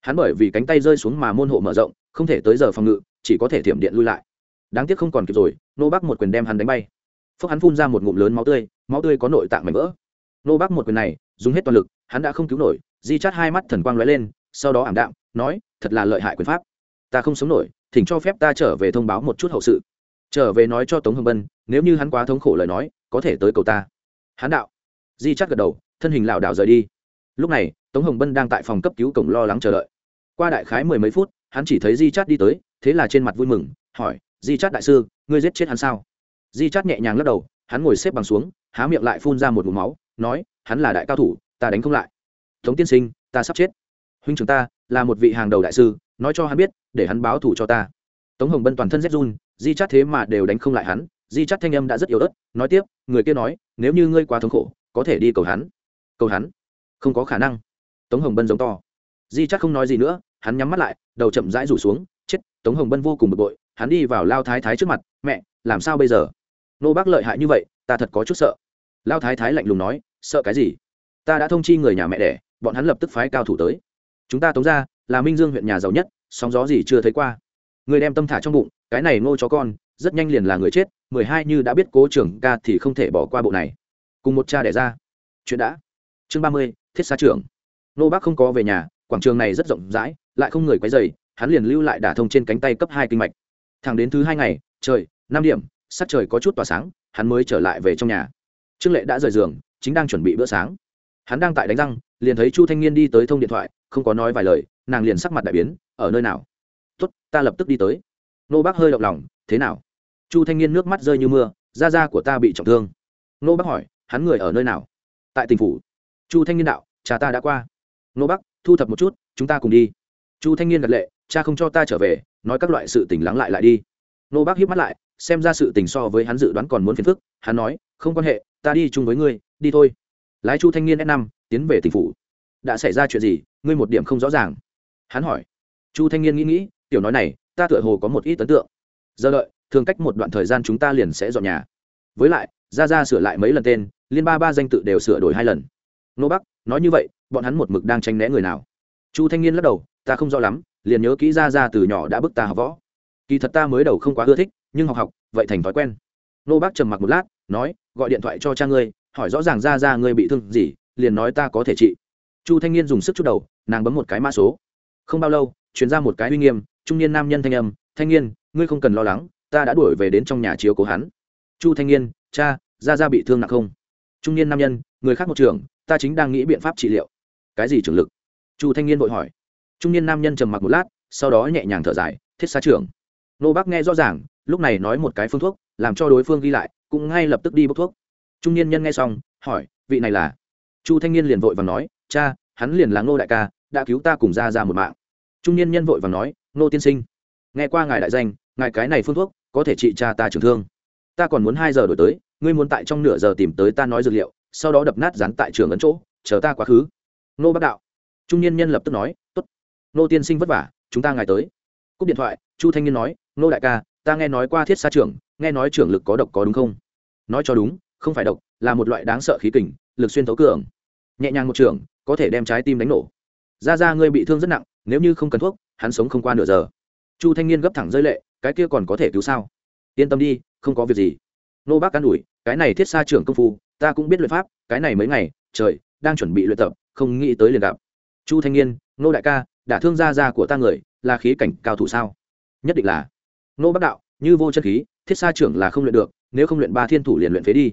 Speaker 1: hắn bởi vì cánh tay rơi xuống mà môn hộ mở rộng, không thể tới giờ phòng ngự, chỉ có thể thiểm điện lui lại. Đáng tiếc không còn kịp rồi, nô bắc một quyền đem hắn đánh bay. Phước hắn phun ra một ngụm lớn máu tươi máu tươi có nội tạng mảnh vỡ nô bác một quyền này, dùng hết toàn lực, hắn đã không cứu nổi, di chát hai mắt thần quang lóe lên, sau đó ảm đạm, nói, thật là lợi hại quyền pháp. Ta không sống nổi, thỉnh cho phép ta trở về thông báo một chút hậu sự. Trở về nói cho tống hồng bân, nếu như hắn quá thống khổ lời nói, có thể tới cầu ta. Hắn đạo. Di chát gật đầu, thân hình lảo đảo rời đi. Lúc này, tống hồng bân đang tại phòng cấp cứu cổng lo lắng chờ đợi. Qua đại khái mười mấy phút, hắn chỉ thấy di chát đi tới, thế là trên mặt vui mừng, hỏi, di chát đại sư, ngươi giết chết hắn sao? Di chát nhẹ nhàng lắc đầu, hắn ngồi xếp bằng xuống, há miệng lại phun ra một mụ máu nói, hắn là đại cao thủ, ta đánh không lại. Tống tiên sinh, ta sắp chết. Huynh trưởng ta, là một vị hàng đầu đại sư, nói cho hắn biết, để hắn báo thủ cho ta. Tống hồng bân toàn thân rét run, di chắt thế mà đều đánh không lại hắn, di chắt thanh âm đã rất yếu ớt, nói tiếp, người kia nói, nếu như ngươi quá thống khổ, có thể đi cầu hắn. Cầu hắn? Không có khả năng. Tống hồng bân giống to. Di chắt không nói gì nữa, hắn nhắm mắt lại, đầu chậm rãi rủ xuống, chết, tống hồng bân vô cùng bực bội, hắn đi vào lao thái thái trước mặt, mẹ, làm sao bây giờ? Nô bác lợi hại như vậy, ta thật có chút sợ lao thái thái lạnh lùng nói, sợ cái gì? Ta đã thông chi người nhà mẹ đẻ, bọn hắn lập tức phái cao thủ tới. Chúng ta tống ra, là minh dương huyện nhà giàu nhất, sóng gió gì chưa thấy qua. Người đem tâm thả trong bụng, cái này ngô chó con, rất nhanh liền là người chết, mười hai như đã biết cố trưởng ca thì không thể bỏ qua bộ này. Cùng một cha đẻ ra. Chuyện đã. Chương ba mươi, thiết xa trưởng. Nô bác không có về nhà, quảng trường này rất rộng rãi, lại không người quấy dày hắn liền lưu lại đả thông trên cánh tay cấp hai kinh mạch. Thẳng đến thứ hai ngày, trời, năm điểm, sắc trời có chút tỏa sáng, hắn mới trở lại về trong nhà trương lệ đã rời giường, chính đang chuẩn bị bữa sáng. Hắn đang tại đánh răng, liền thấy chu thanh niên đi tới thông điện thoại, không có nói vài lời, nàng liền sắc mặt đại biến, ở nơi nào? Tuất ta lập tức đi tới. Nô bác hơi động lòng, thế nào? Chu thanh niên nước mắt rơi như mưa, da da của ta bị trọng thương. Nô bác hỏi, hắn người ở nơi nào? Tại tỉnh phủ. Chu thanh niên đạo, cha ta đã qua. Nô bác, thu thập một chút, chúng ta cùng đi. Chu thanh niên gật lệ, cha không cho ta trở về, nói các loại sự tình lắng lại lại đi. Nô bác hiếp mắt lại xem ra sự tình so với hắn dự đoán còn muốn phiền phức, hắn nói, không quan hệ, ta đi chung với ngươi, đi thôi. Lái chu thanh niên s năm, tiến về tỉnh phủ. Đã xảy ra chuyện gì? Ngươi một điểm không rõ ràng. Hắn hỏi. Chu thanh niên nghĩ nghĩ, tiểu nói này, ta tựa hồ có một ít ấn tượng. Giờ đợi, thường cách một đoạn thời gian chúng ta liền sẽ dọn nhà. Với lại ra ra sửa lại mấy lần tên, liên ba ba danh tự đều sửa đổi hai lần. Nô bắc, nói như vậy, bọn hắn một mực đang tranh né người nào? Chu thanh niên lắc đầu, ta không rõ lắm, liền nhớ kỹ ra ra từ nhỏ đã bức ta học võ. Kỳ thật ta mới đầu không quá ưa thích nhưng học học, vậy thành thói quen. Nô bác trầm mặc một lát, nói, gọi điện thoại cho cha ngươi, hỏi rõ ràng ra ra ngươi bị thương gì, liền nói ta có thể trị. Chu thanh niên dùng sức chút đầu, nàng bấm một cái mã số. Không bao lâu chuyển ra một cái uy nghiêm, trung niên nam nhân thanh âm, thanh niên, ngươi không cần lo lắng, ta đã đuổi về đến trong nhà chiếu cố hắn. Chu thanh niên, cha, ra ra bị thương nặng không? Trung niên nam nhân, người khác một trường, ta chính đang nghĩ biện pháp trị liệu. Cái gì trường lực? Chu thanh niên vội hỏi. Trung niên nam nhân trầm mặc một lát, sau đó nhẹ nhàng thở dài, thiết xa trưởng nô bác nghe rõ ràng, lúc này nói một cái phương thuốc, làm cho đối phương ghi lại, cũng ngay lập tức đi bốc thuốc. Trung niên nhân nghe xong, hỏi, vị này là? Chu thanh niên liền vội và nói, cha, hắn liền là ngô đại ca, đã cứu ta cùng ra ra một mạng. Trung niên nhân vội và nói, ngô tiên sinh, nghe qua ngài đại danh, ngài cái này phương thuốc, có thể trị cha ta trưởng thương. Ta còn muốn hai giờ đổi tới, ngươi muốn tại trong nửa giờ tìm tới ta nói dược liệu, sau đó đập nát rắn tại trường ấn chỗ, chờ ta quá khứ. Nô bác đạo. Trung niên nhân lập tức nói, tốt. Nô tiên sinh vất vả, chúng ta ngài tới cúp điện thoại, chu thanh niên nói nô đại ca, ta nghe nói qua thiết xa trưởng, nghe nói trưởng lực có độc có đúng không? Nói cho đúng, không phải độc, là một loại đáng sợ khí kình, lực xuyên thấu cường. Nhẹ nhàng một trường có thể đem trái tim đánh nổ. Ra ra ngươi bị thương rất nặng, nếu như không cần thuốc, hắn sống không qua nửa giờ. Chu thanh niên gấp thẳng rơi lệ, cái kia còn có thể cứu sao? Yên tâm đi, không có việc gì. Nô bác can ủi, cái này thiết xa trưởng công phu, ta cũng biết luyện pháp, cái này mấy ngày, trời, đang chuẩn bị luyện tập, không nghĩ tới liền gặp. Chu thanh niên nô đại ca, đã thương gia gia của ta người là khí cảnh cao thủ sao? Nhất định là. Nô bắc đạo, như vô chân khí, thiết sa trưởng là không luyện được, nếu không luyện ba thiên thủ liền luyện phế đi.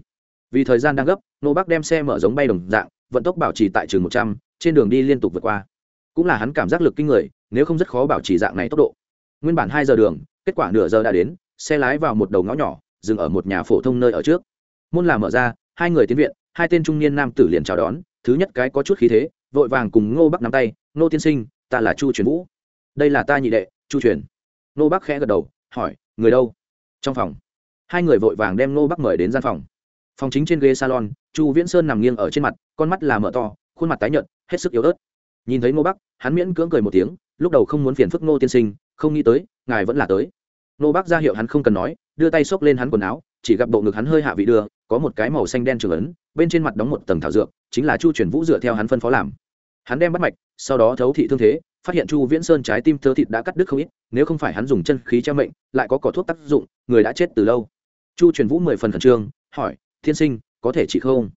Speaker 1: Vì thời gian đang gấp nô bắc đem xe mở giống bay đồng dạng, vận tốc bảo trì tại trường một trăm, trên đường đi liên tục vượt qua. Cũng là hắn cảm giác lực kinh người, nếu không rất khó bảo trì dạng này tốc độ. Nguyên bản hai giờ đường, kết quả nửa giờ đã đến, xe lái vào một đầu ngõ nhỏ, dừng ở một nhà phổ thông nơi ở trước. Môn là mở ra, hai người tiến viện, hai tên trung niên nam tử liền chào đón, thứ nhất cái có chút khí thế, vội vàng cùng ngô bắc nắm tay, ngô tiên sinh, ta là chu truyền vũ đây là ta nhị đệ, chu truyền. Ngô bắc khẽ gật đầu, hỏi, người đâu? Trong phòng. Hai người vội vàng đem ngô bắc mời đến gian phòng. Phòng chính trên ghế salon, chu viễn sơn nằm nghiêng ở trên mặt, con mắt là mở to, khuôn mặt tái nhợt, hết sức yếu ớt. Nhìn thấy ngô bắc, hắn miễn cưỡng cười một tiếng, lúc đầu không muốn phiền phức ngô tiên sinh, không nghĩ tới, ngài vẫn là tới. Ngô bắc ra hiệu hắn không cần nói, đưa tay xốc lên hắn quần áo, chỉ gặp bộ ngực hắn hơi hạ vị đưa, có một cái màu xanh đen trường ấn, bên trên mặt đóng một tầng thảo dược, chính là chu truyền vũ dựa theo hắn phân phó làm. Hắn đem bắt mạch, sau đó thấu thị thương thế phát hiện chu viễn sơn trái tim thơ thịt đã cắt đứt không ít, nếu không phải hắn dùng chân khí che mệnh, lại có cỏ thuốc tác dụng, người đã chết từ lâu. Chu truyền vũ mười phần khẩn trương, hỏi, thiên sinh, có thể trị không?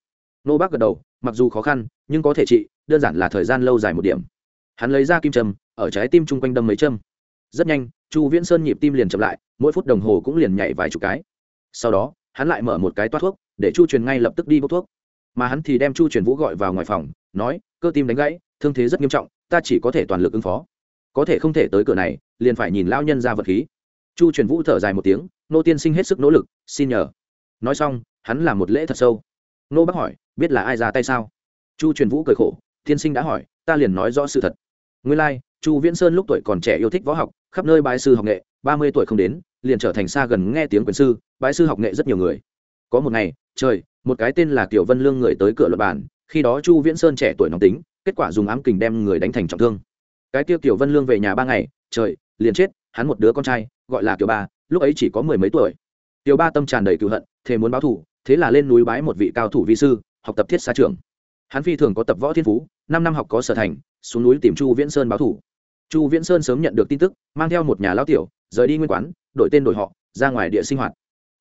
Speaker 1: Nô bác gật đầu, mặc dù khó khăn, nhưng có thể trị, đơn giản là thời gian lâu dài một điểm. Hắn lấy ra kim châm, ở trái tim chung quanh đâm mấy châm. Rất nhanh, chu viễn sơn nhịp tim liền chậm lại, mỗi phút đồng hồ cũng liền nhảy vài chục cái. Sau đó, hắn lại mở một cái toát thuốc, để chu truyền ngay lập tức đi bốc thuốc. Mà hắn thì đem chu truyền vũ gọi vào ngoài phòng, nói, cơ tim đánh gãy, thương thế rất nghiêm trọng ta chỉ có thể toàn lực ứng phó. Có thể không thể tới cửa này liền phải nhìn lao nhân ra vật khí. Chu truyền vũ thở dài một tiếng nô tiên sinh hết sức nỗ lực xin nhờ. Nói xong hắn làm một lễ thật sâu. Nô bác hỏi biết là ai ra tay sao? Chu truyền vũ cười khổ tiên sinh đã hỏi ta liền nói rõ sự thật. Nguyên lai、like, chu viễn sơn lúc tuổi còn trẻ yêu thích võ học khắp nơi bái sư học nghệ ba mươi tuổi không đến liền trở thành xa gần nghe tiếng quyền sư bái sư học nghệ rất nhiều người. Có một ngày trời một cái tên là Tiểu vân lương người tới cửa luật bản khi đó chu viễn sơn trẻ tuổi nóng tính kết quả dùng ám kình đem người đánh thành trọng thương. Cái tiêu kiều vân lương về nhà ba ngày, trời, liền chết, hắn một đứa con trai, gọi là kiều ba, lúc ấy chỉ có mười mấy tuổi. Kiều ba tâm tràn đầy cựu hận, thề muốn báo thù thế là lên núi bái một vị cao thủ vi sư, học tập thiết xa trường hắn phi thường có tập võ thiên phú, năm năm học có sở thành, xuống núi tìm chu viễn sơn báo thủ. Chu viễn sơn sớm nhận được tin tức, mang theo một nhà lao tiểu, rời đi nguyên quán, đổi tên đổi họ, ra ngoài địa sinh hoạt.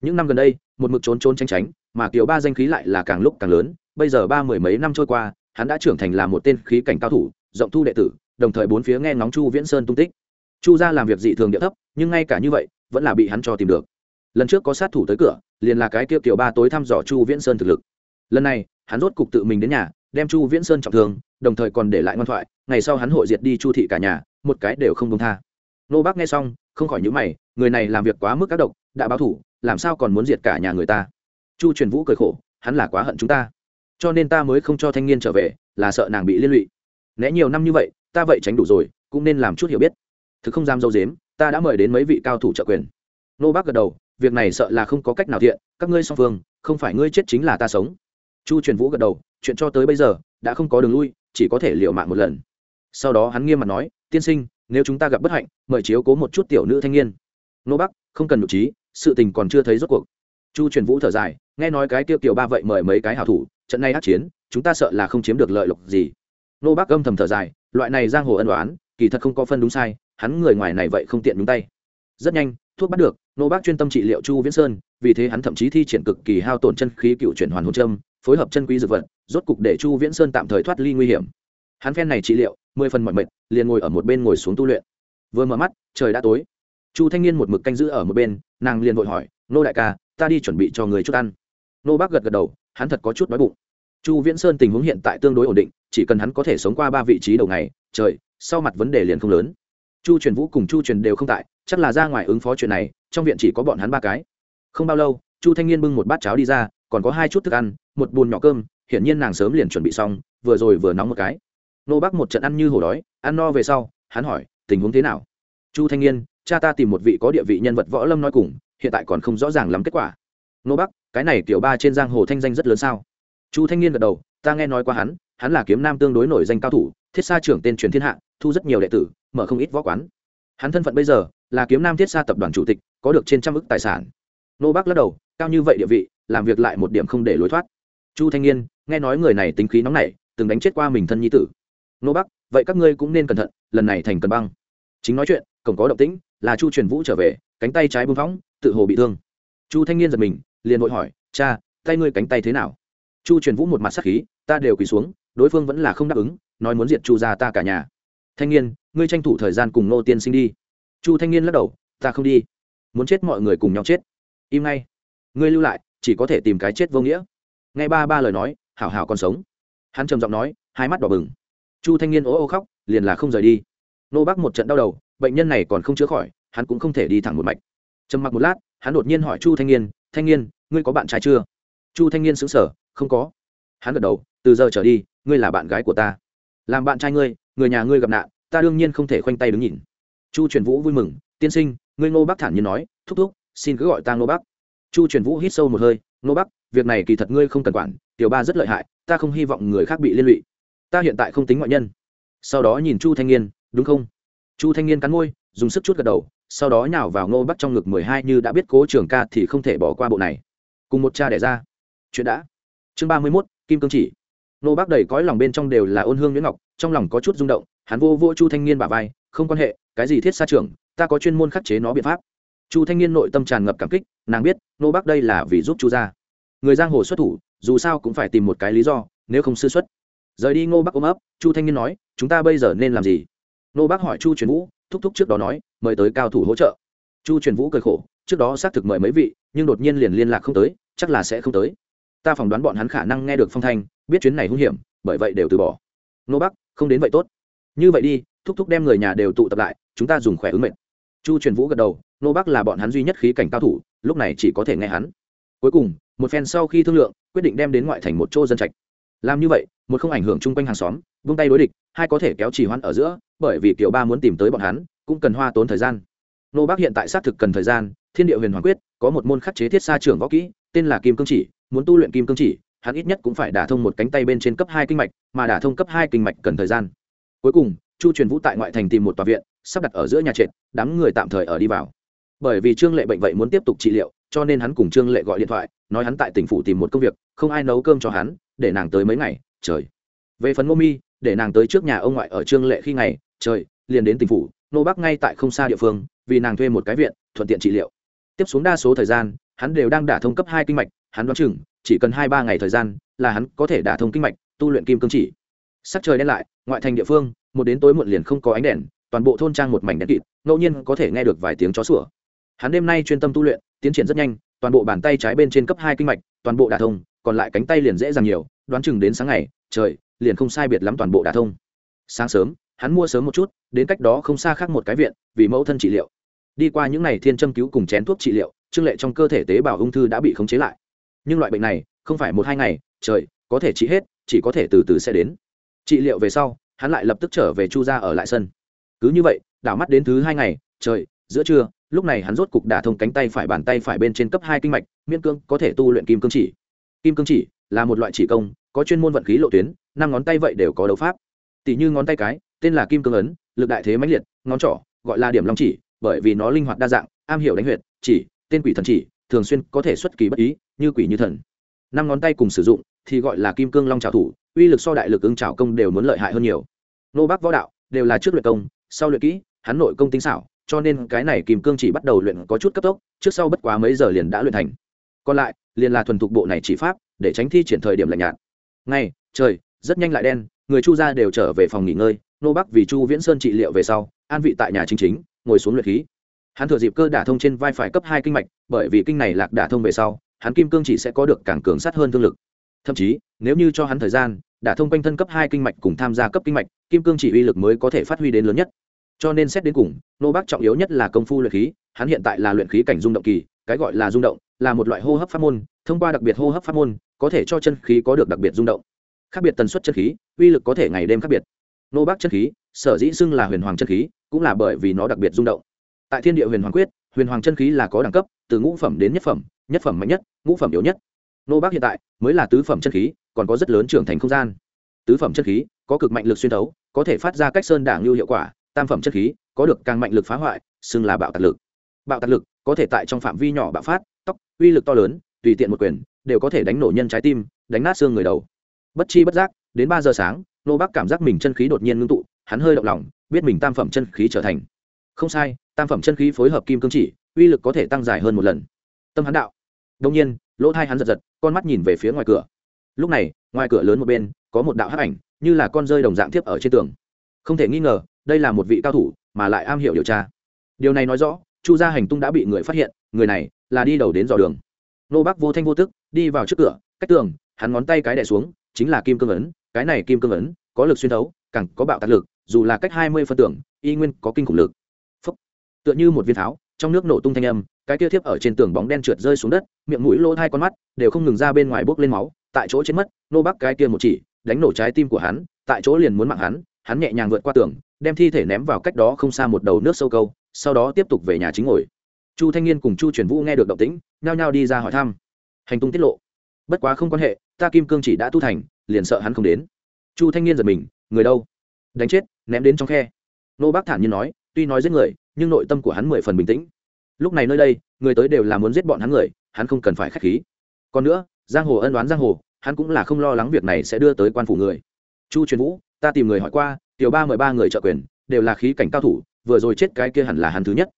Speaker 1: Những năm gần đây, một mực trốn trốn tránh tránh, mà kiều ba danh khí lại là càng lúc càng lớn, bây giờ ba mười mấy năm trôi qua hắn đã trưởng thành là một tên khí cảnh cao thủ, rộng thu đệ tử, đồng thời bốn phía nghe ngóng chu viễn sơn tung tích. Chu gia làm việc dị thường địa thấp, nhưng ngay cả như vậy, vẫn là bị hắn cho tìm được. Lần trước có sát thủ tới cửa, liền là cái kia kiểu ba tối thăm dò chu viễn sơn thực lực. Lần này, hắn rốt cục tự mình đến nhà, đem chu viễn sơn trọng thương, đồng thời còn để lại ngoan thoại, ngày sau hắn hội diệt đi chu thị cả nhà, một cái đều không công tha. Nô bác nghe xong, không khỏi nhữ mày, người này làm việc quá mức các độc, đã báo thủ, làm sao còn muốn diệt cả nhà người ta? Chu truyền vũ cười khổ, hắn là quá hận chúng ta cho nên ta mới không cho thanh niên trở về, là sợ nàng bị liên lụy. Né nhiều năm như vậy, ta vậy tránh đủ rồi, cũng nên làm chút hiểu biết. Thực không dám dâu dếm, ta đã mời đến mấy vị cao thủ trợ quyền. Nô bác gật đầu, việc này sợ là không có cách nào thiện, các ngươi song phương, không phải ngươi chết chính là ta sống. Chu truyền vũ gật đầu, chuyện cho tới bây giờ, đã không có đường lui, chỉ có thể liệu mạng một lần. Sau đó hắn nghiêm mặt nói, tiên sinh, nếu chúng ta gặp bất hạnh, mời chiếu cố một chút tiểu nữ thanh niên. Nô bắc không cần nhụ trí, sự tình còn chưa thấy rốt cuộc. Chu truyền vũ thở dài, nghe nói cái tiêu tiểu ba vậy mời mấy cái hảo thủ trận này ác chiến, chúng ta sợ là không chiếm được lợi lộc gì. Nô bác âm thầm thở dài, loại này giang hồ ân đoán kỳ thật không có phân đúng sai, hắn người ngoài này vậy không tiện nhúng tay. Rất nhanh, thuốc bắt được, nô bác chuyên tâm trị liệu chu viễn sơn, vì thế hắn thậm chí thi triển cực kỳ hao tổn chân khí cựu chuyển hoàn hồn trâm phối hợp chân quý dược vật, rốt cục để chu viễn sơn tạm thời thoát ly nguy hiểm. Hắn phen này trị liệu, mười phần mọi mệt, liền ngồi ở một bên ngồi xuống tu luyện. Vừa mở mắt, trời đã tối. Chu thanh niên một mực canh giữ ở một bên, nàng liền vội hỏi, nô đại ca, ta đi chuẩn bị cho người chút ăn. Nô bác gật gật đầu hắn thật có chút đói bụng. Chu viễn sơn tình huống hiện tại tương đối ổn định, chỉ cần hắn có thể sống qua ba vị trí đầu ngày, trời, sau mặt vấn đề liền không lớn. Chu truyền vũ cùng chu truyền đều không tại, chắc là ra ngoài ứng phó chuyện này, trong viện chỉ có bọn hắn ba cái. Không bao lâu, chu thanh niên bưng một bát cháo đi ra, còn có hai chút thức ăn, một bùn nhỏ cơm, hiển nhiên nàng sớm liền chuẩn bị xong, vừa rồi vừa nóng một cái. Nô bác một trận ăn như hổ đói, ăn no về sau, hắn hỏi, tình huống thế nào? Chu thanh niên, cha ta tìm một vị có địa vị nhân vật võ lâm nói cùng, hiện tại còn không rõ ràng lắm kết quả nô bắc, cái này kiểu ba trên giang hồ thanh danh rất lớn sao? Chu thanh niên gật đầu, ta nghe nói qua hắn hắn là kiếm nam tương đối nổi danh cao thủ, thiết sa trưởng tên truyền thiên hạ, thu rất nhiều đệ tử, mở không ít võ quán. Hắn thân phận bây giờ là kiếm nam thiết sa tập đoàn chủ tịch, có được trên trăm ức tài sản. Nô bắc lắc đầu, cao như vậy địa vị, làm việc lại một điểm không để lối thoát. Chu thanh niên, nghe nói người này tính khí nóng nảy, từng đánh chết qua mình thân nhi tử. Nô bắc, vậy các ngươi cũng nên cẩn thận, lần này thành cần băng. Chính nói chuyện, cổng có động tĩnh, là chu truyền vũ trở về, cánh tay trái bưng phóng, tự hồ bị thương. Chu thanh niên giật mình liền vội hỏi, cha, tay ngươi cánh tay thế nào? Chu truyền vũ một mặt sắc khí, ta đều quỳ xuống, đối phương vẫn là không đáp ứng, nói muốn diệt chu ra ta cả nhà. Thanh niên, ngươi tranh thủ thời gian cùng nô tiên sinh đi. Chu thanh niên lắc đầu, ta không đi, muốn chết mọi người cùng nhau chết. Im ngay. Ngươi lưu lại, chỉ có thể tìm cái chết vô nghĩa. Nghe ba ba lời nói, hảo hảo còn sống. Hắn trầm giọng nói, hai mắt đỏ bừng. Chu thanh niên ố ô khóc, liền là không rời đi. Nô bác một trận đau đầu, bệnh nhân này còn không chữa khỏi, hắn cũng không thể đi thẳng một mạch. Trầm mặc một lát, hắn đột nhiên hỏi chu thanh niên thanh niên, ngươi có bạn trai chưa? Chu thanh niên xứng sở không có. Hắn gật đầu, từ giờ trở đi, ngươi là bạn gái của ta. Làm bạn trai ngươi, người nhà ngươi gặp nạn, ta đương nhiên không thể khoanh tay đứng nhìn. Chu truyền vũ vui mừng, tiên sinh, ngươi ngô bắc thản nhiên nói, thúc thúc, xin cứ gọi ta ngô bắc. Chu truyền vũ hít sâu một hơi, ngô bắc, việc này kỳ thật ngươi không cần quản, tiểu ba rất lợi hại, ta không hy vọng người khác bị liên lụy. Ta hiện tại không tính ngoại nhân. Sau đó nhìn chu thanh niên, đúng không? Chu thanh niên cắn môi, dùng sức chút gật đầu sau đó nhào vào ngô bắc trong ngực mười hai như đã biết cố trường ca thì không thể bỏ qua bộ này. Cùng một cha đẻ ra. Chuyện đã. Chương ba mươi mốt, kim cương chỉ. Ngô bắc đầy cõi lòng bên trong đều là ôn hương nguyễn ngọc, trong lòng có chút rung động, hắn vô vô chu thanh niên bả vai, không quan hệ, cái gì thiết xa trưởng, ta có chuyên môn khắc chế nó biện pháp. Chu thanh niên nội tâm tràn ngập cảm kích, nàng biết, ngô bắc đây là vì giúp chu ra người giang hồ xuất thủ, dù sao cũng phải tìm một cái lý do, nếu không sư xuất. Rời đi ngô bắc ôm ấp, chu thanh niên nói, chúng ta bây giờ nên làm gì? Nô bác hỏi chu truyền vũ, thúc thúc trước đó nói, mời tới cao thủ hỗ trợ. Chu truyền vũ cười khổ, trước đó xác thực mời mấy vị, nhưng đột nhiên liền liên lạc không tới, chắc là sẽ không tới. Ta phỏng đoán bọn hắn khả năng nghe được phong thanh, biết chuyến này hung hiểm, bởi vậy đều từ bỏ. Nô bắc không đến vậy tốt. Như vậy đi, thúc thúc đem người nhà đều tụ tập lại, chúng ta dùng khỏe ứng mệnh. Chu truyền vũ gật đầu, Nô bắc là bọn hắn duy nhất khí cảnh cao thủ, lúc này chỉ có thể nghe hắn. Cuối cùng, một phen sau khi thương lượng, quyết định đem đến ngoại thành một chỗ dân trạch. Làm như vậy, một không ảnh hưởng chung quanh hàng xóm, vung tay đối địch, hai có thể kéo trì hoãn ở giữa bởi vì kiểu ba muốn tìm tới bọn hắn, cũng cần hoa tốn thời gian. Nô bác hiện tại xác thực cần thời gian, thiên địa huyền hoàng quyết, có một môn khắc chế thiết xa trưởng võ kỹ, tên là kim cương chỉ, muốn tu luyện kim cương chỉ, hắn ít nhất cũng phải đả thông một cánh tay bên trên cấp hai kinh mạch, mà đả thông cấp hai kinh mạch cần thời gian. Cuối cùng, chu truyền vũ tại ngoại thành tìm một tòa viện, sắp đặt ở giữa nhà trệt, đám người tạm thời ở đi vào. Bởi vì trương lệ bệnh vậy muốn tiếp tục trị liệu, cho nên hắn cùng trương lệ gọi điện thoại, nói hắn tại tỉnh phủ tìm một công việc, không ai nấu cơm cho hắn, để nàng tới mấy ngày, trời. Về phần ngô mi, để nàng tới trước nhà ông ngoại ở trương lệ khi ngày trời, liền đến tỉnh phủ, nô bắc ngay tại không xa địa phương, vì nàng thuê một cái viện, thuận tiện trị liệu. Tiếp xuống đa số thời gian, hắn đều đang đả thông cấp hai kinh mạch, hắn đoán chừng, chỉ cần hai ba ngày thời gian, là hắn có thể đả thông kinh mạch, tu luyện kim cương chỉ. Sắc trời đen lại, ngoại thành địa phương, một đến tối muộn liền không có ánh đèn, toàn bộ thôn trang một mảnh đen kịt, ngẫu nhiên có thể nghe được vài tiếng chó sủa. Hắn đêm nay chuyên tâm tu luyện, tiến triển rất nhanh, toàn bộ bàn tay trái bên trên cấp hai kinh mạch, toàn bộ đả thông, còn lại cánh tay liền dễ dàng nhiều, đoán chừng đến sáng ngày, trời, liền không sai biệt lắm toàn bộ đả thông. Sáng sớm hắn mua sớm một chút, đến cách đó không xa khác một cái viện, vì mẫu thân trị liệu. Đi qua những ngày thiên châm cứu cùng chén thuốc trị liệu, trương lệ trong cơ thể tế bào ung thư đã bị khống chế lại. Nhưng loại bệnh này, không phải một hai ngày, trời, có thể trị hết, chỉ có thể từ từ sẽ đến. Trị liệu về sau, hắn lại lập tức trở về chu ra ở lại sân. Cứ như vậy, đảo mắt đến thứ hai ngày, trời, giữa trưa, lúc này hắn rốt cục đả thông cánh tay phải bàn tay phải bên trên cấp hai kinh mạch, miễn cương có thể tu luyện kim cương chỉ. Kim cương chỉ là một loại chỉ công, có chuyên môn vận khí lộ tuyến, năm ngón tay vậy đều có đấu pháp. Tỷ như ngón tay cái tên là kim cương ấn, lực đại thế mãnh liệt, ngón trỏ, gọi là điểm long chỉ, bởi vì nó linh hoạt đa dạng, am hiểu đánh huyệt, chỉ, tên quỷ thần chỉ, thường xuyên có thể xuất kỳ bất ý, như quỷ như thần. Năm ngón tay cùng sử dụng, thì gọi là kim cương long trào thủ, uy lực so đại lực ứng trào công đều muốn lợi hại hơn nhiều. Nô bác võ đạo đều là trước luyện công, sau luyện kỹ, hắn nội công tinh xảo, cho nên cái này kim cương chỉ bắt đầu luyện có chút cấp tốc, trước sau bất quá mấy giờ liền đã luyện thành. Còn lại, liền là thuần thục bộ này chỉ pháp, để tránh thi triển thời điểm lạnh nhạt. Ngay trời, rất nhanh lại đen, người chu gia đều trở về phòng nghỉ ngơi nô bắc vì chu viễn sơn trị liệu về sau, an vị tại nhà chính chính, ngồi xuống luyện khí. Hắn thừa dịp cơ đả thông trên vai phải cấp hai kinh mạch, bởi vì kinh này lạc đả thông về sau, hắn kim cương chỉ sẽ có được càng cường sát hơn thương lực. Thậm chí, nếu như cho hắn thời gian, đả thông quanh thân cấp hai kinh mạch cùng tham gia cấp kinh mạch, kim cương chỉ uy lực mới có thể phát huy đến lớn nhất. Cho nên xét đến cùng, nô bác trọng yếu nhất là công phu luyện khí, hắn hiện tại là luyện khí cảnh rung động kỳ, cái gọi là rung động, là một loại hô hấp pháp môn, thông qua đặc biệt hô hấp pháp môn, có thể cho chân khí có được đặc biệt rung động. Khác biệt tần suất chân khí, uy lực có thể ngày đêm khác biệt nô bác chân khí, sở dĩ xưng là huyền hoàng chân khí, cũng là bởi vì nó đặc biệt rung động. Tại thiên địa huyền hoàng quyết, huyền hoàng chân khí là có đẳng cấp, từ ngũ phẩm đến nhất phẩm nhất phẩm mạnh nhất, ngũ phẩm yếu nhất. Nô bác hiện tại mới là tứ phẩm chân khí, còn có rất lớn trưởng thành không gian. Tứ phẩm chân khí, có cực mạnh lực xuyên thấu, có thể phát ra cách sơn đảng lưu hiệu quả, tam phẩm chân khí, có được càng mạnh lực phá hoại, xưng là bạo tạc lực. Bạo tạc lực có thể tại trong phạm vi nhỏ bạo phát, tóc, uy lực to lớn, tùy tiện một quyền, đều có thể đánh nổ nhân trái tim, đánh nát xương người đầu. Bất chi bất giác, đến ba giờ sáng nô bác cảm giác mình chân khí đột nhiên ngưng tụ, hắn hơi động lòng, biết mình tam phẩm chân khí trở thành. Không sai, tam phẩm chân khí phối hợp kim cương chỉ, uy lực có thể tăng dài hơn một lần. Tâm hắn đạo. Đông nhiên, lỗ thai hắn giật giật, con mắt nhìn về phía ngoài cửa. Lúc này, ngoài cửa lớn một bên, có một đạo hắc ảnh, như là con rơi đồng dạng tiếp ở trên tường. Không thể nghi ngờ, đây là một vị cao thủ, mà lại am hiểu điều tra. Điều này nói rõ, chu gia hành tung đã bị người phát hiện, người này là đi đầu đến dò đường. Nô bác vô thanh vô tức, đi vào trước cửa, cách tường, hắn ngón tay cái đẻ xuống, chính là kim cương ấn cái này kim cương ấn có lực xuyên thấu, càng có bạo tạc lực, dù là cách hai mươi phân tưởng y nguyên có kinh khủng lực. Phúc. tựa như một viên tháo, trong nước nổ tung thanh âm, cái kia thiếp ở trên tường bóng đen trượt rơi xuống đất, miệng mũi lỗ hai con mắt đều không ngừng ra bên ngoài bốc lên máu, tại chỗ chết mất, nô bắc cái kia một chỉ, đánh nổ trái tim của hắn, tại chỗ liền muốn mạng hắn hắn nhẹ nhàng vượt qua tường, đem thi thể ném vào cách đó không xa một đầu nước sâu câu, sau đó tiếp tục về nhà chính ngồi. Chu thanh niên cùng chu truyền vũ nghe được động tĩnh, nhao nhao đi ra hỏi thăm. Hành tung tiết lộ. Bất quá không quan hệ, ta kim cương chỉ đã tu thành liền sợ hắn không đến. Chu thanh niên giật mình, người đâu? Đánh chết, ném đến trong khe. Nô bác thản nhiên nói, tuy nói giết người, nhưng nội tâm của hắn mười phần bình tĩnh. Lúc này nơi đây, người tới đều là muốn giết bọn hắn người, hắn không cần phải k h á c h khí. Còn nữa, giang hồ ân đoán giang hồ, hắn cũng là không lo lắng việc này sẽ đưa tới quan phủ người. Chu truyền vũ, ta tìm người hỏi qua, tiểu ba mười ba người trợ quyền, đều là khí cảnh cao thủ, vừa rồi chết cái kia hẳn là hắn thứ nhất.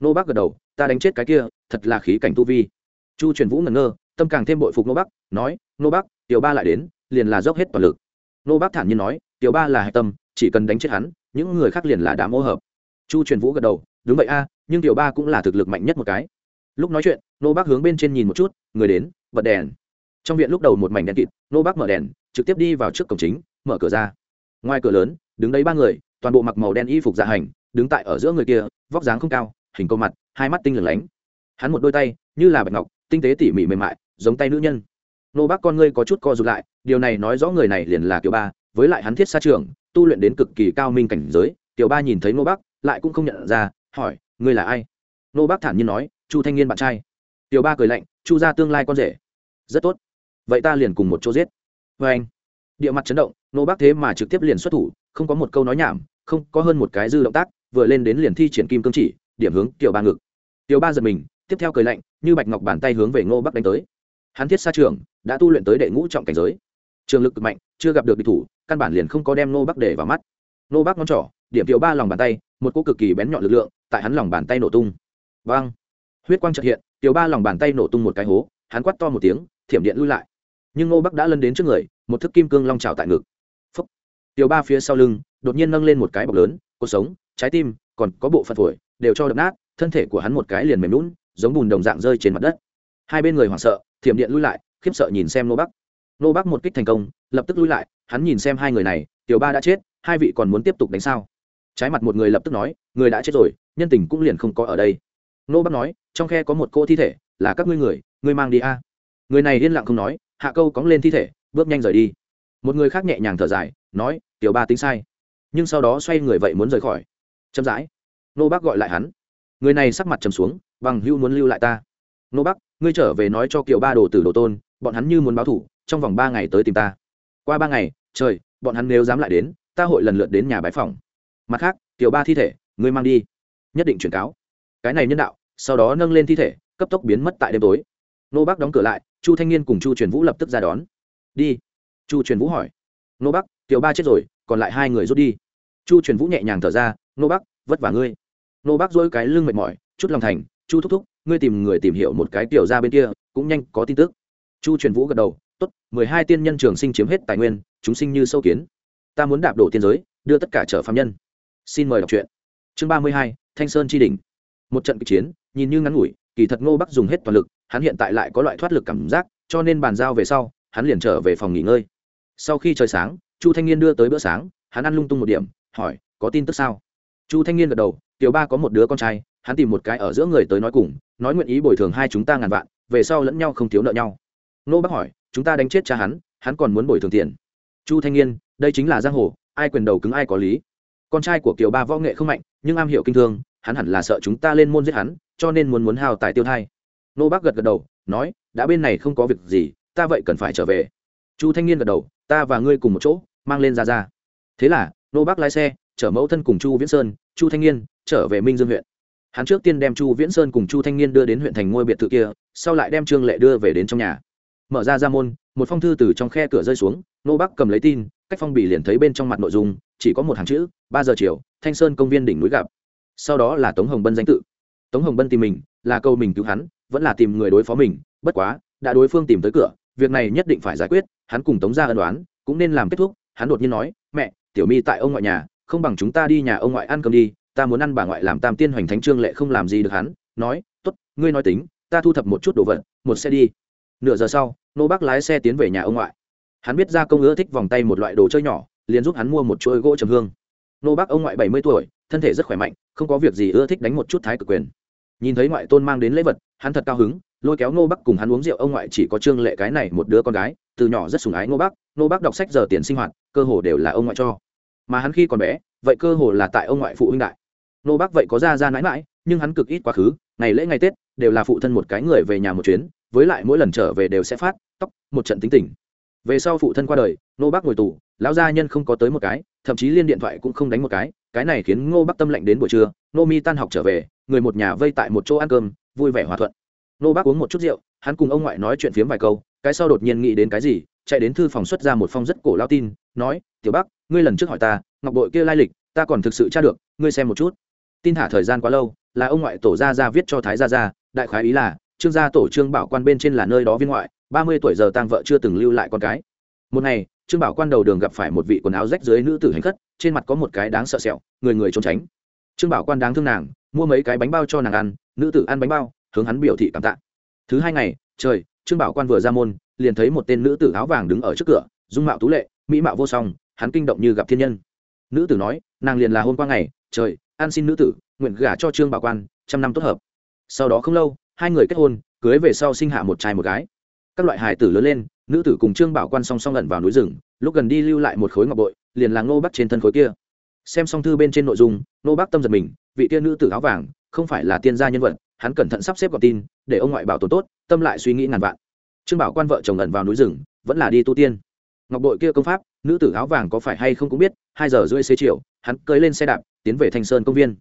Speaker 1: Nô bác gật đầu, ta đánh chết cái kia, thật là khí cảnh tu vi. Chu truyền vũ ngẩn ngơ, tâm càng thêm bội phục nô bắc nói, nô bắc tiểu ba lại đến liền là dốc hết toàn lực. Nô bác thản nhiên nói, tiểu ba là hạch tâm, chỉ cần đánh chết hắn, những người khác liền là đám ô hợp. Chu truyền vũ gật đầu, đúng vậy a, nhưng tiểu ba cũng là thực lực mạnh nhất một cái. Lúc nói chuyện, nô bác hướng bên trên nhìn một chút, người đến, bật đèn. Trong viện lúc đầu một mảnh đèn kịt, nô bác mở đèn, trực tiếp đi vào trước cổng chính, mở cửa ra. Ngoài cửa lớn, đứng đấy ba người, toàn bộ mặc màu đen y phục dạ hành, đứng tại ở giữa người kia, vóc dáng không cao, hình câu mặt, hai mắt tinh lửng lánh. Hắn một đôi tay, như là bạch ngọc, tinh tế tỉ mỉ mềm mại, giống tay nữ nhân. Nô bác con ngươi có chút co rụt lại điều này nói rõ người này liền là kiều ba với lại hắn thiết xa trường tu luyện đến cực kỳ cao minh cảnh giới. Kiều ba nhìn thấy Ngô Bắc, lại cũng không nhận ra hỏi ngươi là ai? Ngô Bắc thản nhiên nói chu thanh niên bạn trai. Kiều ba cười lạnh chu gia tương lai con rể. Rất tốt. Vậy ta liền cùng một chỗ giết. Với anh địa mặt chấn động Ngô Bắc thế mà trực tiếp liền xuất thủ không có một câu nói nhảm không có hơn một cái dư động tác vừa lên đến liền thi triển kim cương chỉ điểm hướng kiều ba ngực. Kiều ba giật mình tiếp theo cười lạnh như bạch ngọc bàn tay hướng về ngô bắc đánh tới. Hắn thiết xa trường đã tu luyện tới đệ ngũ trọng cảnh giới trường lực cực mạnh, chưa gặp được địch thủ, căn bản liền không có đem ngô bắc để vào mắt. Ngô bắc ngón trỏ, điểm kiều ba lòng bàn tay, một cô cực kỳ bén nhọn lực lượng, tại hắn lòng bàn tay nổ tung. Vang! Huyết quang trật hiện, tiểu ba lòng bàn tay nổ tung một cái hố, hắn quắt to một tiếng, thiểm điện lui lại. Nhưng ngô bắc đã lân đến trước người, một thức kim cương long trào tại ngực. Phấp tiểu ba phía sau lưng, đột nhiên nâng lên một cái bọc lớn cuộc sống, trái tim, còn có bộ phận phổi, đều cho đập nát, thân thể của hắn một cái liền mềm lún giống bùn đồng dạng rơi trên mặt đất. Hai bên người hoảng sợ, thiểm điện lui lại, khiếp sợ nhìn xem nô bắc nô bác một kích thành công, lập tức lui lại, hắn nhìn xem hai người này, tiểu ba đã chết, hai vị còn muốn tiếp tục đánh sao? Trái mặt một người lập tức nói, người đã chết rồi, nhân tình cũng liền không có ở đây. Nô bác nói, trong khe có một cô thi thể, là các ngươi người, ngươi mang đi a. Người này yên lặng không nói, hạ câu cóng lên thi thể, bước nhanh rời đi. Một người khác nhẹ nhàng thở dài, nói, tiểu ba tính sai. Nhưng sau đó xoay người vậy muốn rời khỏi. Chậm rãi, nô bác gọi lại hắn. Người này sắc mặt trầm xuống, bằng hưu muốn lưu lại ta. Nô bác ngươi trở về nói cho kiều ba đồ tử đồ tôn, bọn hắn như muốn báo thủ trong vòng ba ngày tới tìm ta. Qua ba ngày, trời, bọn hắn nếu dám lại đến, ta hội lần lượt đến nhà bái phòng. Mặt khác, tiểu ba thi thể, ngươi mang đi. Nhất định chuyển cáo. Cái này nhân đạo, sau đó nâng lên thi thể, cấp tốc biến mất tại đêm tối. Nô bác đóng cửa lại, chu thanh niên cùng chu truyền vũ lập tức ra đón. Đi. Chu truyền vũ hỏi. Nô bắc, tiểu ba chết rồi, còn lại hai người rút đi. Chu truyền vũ nhẹ nhàng thở ra, nô bắc, vất vả ngươi. Nô bắc dỗi cái lưng mệt mỏi, chút lòng thành, chu thúc thúc, ngươi tìm người tìm hiểu một cái tiểu ra bên kia, cũng nhanh có tin tức. Chu truyền vũ gật đầu Tốt, mười hai tiên nhân trường sinh chiếm hết tài nguyên chúng sinh như sâu kiến. Ta muốn đạp đổ tiên giới đưa tất cả trở phạm nhân. Xin mời đọc truyện. Chương ba mươi hai thanh sơn tri đình một trận kịch chiến nhìn như ngắn ngủi kỳ thật ngô bắc dùng hết toàn lực hắn hiện tại lại có loại thoát lực cảm giác cho nên bàn giao về sau hắn liền trở về phòng nghỉ ngơi. Sau khi trời sáng chu thanh niên đưa tới bữa sáng hắn ăn lung tung một điểm hỏi có tin tức sao? Chu thanh niên gật đầu tiểu ba có một đứa con trai hắn tìm một cái ở giữa người tới nói cùng nói nguyện ý bồi thường hai chúng ta ngàn vạn về sau lẫn nhau không thiếu nợ nhau. Nô bác hỏi chúng ta đánh chết cha hắn hắn còn muốn bồi thường tiền. Chu thanh niên đây chính là giang hồ, ai quyền đầu cứng ai có lý. Con trai của kiều ba võ nghệ không mạnh, nhưng am hiểu kinh thương, hắn hẳn là sợ chúng ta lên môn giết hắn, cho nên muốn muốn hào tài tiêu thai. Nô bác gật gật đầu, nói, đã bên này không có việc gì, ta vậy cần phải trở về. Chu thanh niên gật đầu, ta và ngươi cùng một chỗ, mang lên ra ra. Thế là, nô bác lái xe, chở mẫu thân cùng chu viễn sơn, chu thanh niên trở về minh dương huyện. Hắn trước tiên đem chu viễn sơn cùng chu thanh niên đưa đến huyện thành ngôi biệt thự kia, sau lại đem trương lệ đưa về đến trong nhà mở ra ra môn, một phong thư từ trong khe cửa rơi xuống nô Bắc cầm lấy tin, cách phong bì liền thấy bên trong mặt nội dung, chỉ có một hàng chữ, ba giờ chiều, thanh sơn công viên đỉnh núi gặp. Sau đó là tống hồng bân danh tự. Tống hồng bân tìm mình, là câu mình cứu hắn, vẫn là tìm người đối phó mình, bất quá, đã đối phương tìm tới cửa, việc này nhất định phải giải quyết, hắn cùng tống ra ân đoán cũng nên làm kết thúc, hắn đột nhiên nói, mẹ, tiểu mi tại ông ngoại nhà, không bằng chúng ta đi nhà ông ngoại ăn cơm đi, ta muốn ăn bà ngoại làm tam tiên hoành thánh trương lệ không làm gì được hắn. Nói t ố t ngươi nói tính, ta thu thập một chút đồ vật, một xe đi. Nửa giờ sau nô bác lái xe tiến về nhà ông ngoại. Hắn biết ra công ưa thích vòng tay một loại đồ chơi nhỏ, liền giúp hắn mua một chuỗi gỗ trầm hương. Nô bác ông ngoại bảy mươi tuổi, thân thể rất khỏe mạnh, không có việc gì ưa thích đánh một chút thái cực quyền. Nhìn thấy ngoại tôn mang đến lễ vật, hắn thật cao hứng, lôi kéo Nô bắc cùng hắn uống rượu. Ông ngoại chỉ có trương lệ cái này một đứa con gái, từ nhỏ rất sùng ái Nô bắc Nô bắc đọc sách giờ tiền sinh hoạt, cơ hồ đều là ông ngoại cho. Mà hắn khi còn bé, vậy cơ hồ là tại ông ngoại phụ huynh đại. Nô bắc vậy có ra ra mãi mãi nhưng hắn cực ít quá khứ, ngày lễ ngày tết, đều là phụ thân một cái người về nhà một chuyến với lại mỗi lần trở về đều sẽ phát, tóc, một trận tính tình. Về sau phụ thân qua đời, ngô bắc ngồi tù, lão gia nhân không có tới một cái, thậm chí liên điện thoại cũng không đánh một cái cái này khiến ngô bắc tâm lạnh đến buổi trưa nô mi tan học trở về, người một nhà vây tại một chỗ ăn cơm, vui vẻ hòa thuận. Nô bác uống một chút rượu, hắn cùng ông ngoại nói chuyện phiếm vài câu, cái sau đột nhiên nghĩ đến cái gì, chạy đến thư phòng xuất ra một phong rất cổ lao tin, nói, tiểu bác, ngươi lần trước hỏi ta, ngọc bội kia lai lịch, ta còn thực sự tra được, ngươi xem một chút. Tin thả thời gian quá lâu, là ông ngoại tổ gia ra viết cho thái gia gia, đại khái ý là trương gia tổ trương bảo quan bên trên là nơi đó viên ngoại, ba mươi tuổi giờ tang vợ chưa từng lưu lại con cái. Một ngày, trương bảo quan đầu đường gặp phải một vị quần áo rách dưới nữ tử hành khất, trên mặt có một cái đáng sợ sẹo, người người trốn tránh. Trương bảo quan đáng thương nàng, mua mấy cái bánh bao cho nàng ăn, nữ tử ăn bánh bao, hướng hắn biểu thị cảm tạ. Thứ hai ngày, trời, trương bảo quan vừa ra môn, liền thấy một tên nữ tử áo vàng đứng ở trước cửa, dung mạo tú lệ, mỹ mạo vô song, hắn kinh động như gặp thiên nhân. Nữ tử nói, nàng liền là hôm qua ngày, trời an xin nữ tử, nguyện gả cho trương bảo quan, trăm năm tốt hợp. Sau đó không lâu hai người kết hôn, cưới về sau sinh hạ một trai một gái. Các loại hài tử lớn lên, nữ tử cùng trương bảo quan song song ẩn vào núi rừng, lúc gần đi lưu lại một khối ngọc bội, liền là ngô bắc trên thân khối kia. Xem xong thư bên trên nội dung, ngô bắc tâm giật mình, vị tiên nữ tử áo vàng, không phải là tiên gia nhân vật, hắn cẩn thận sắp xếp gọn tin, để ông ngoại bảo tồn tốt, tâm lại suy nghĩ ngàn vạn. Trương bảo quan vợ chồng ẩn vào núi rừng, vẫn là đi tu tiên. Ngọc bội kia công pháp, nữ tử áo vàng có phải hay không cũng biết, hai giờ rưỡi xế chiều, hắn cưới lên xe đạp, tiến về thanh sơn công viên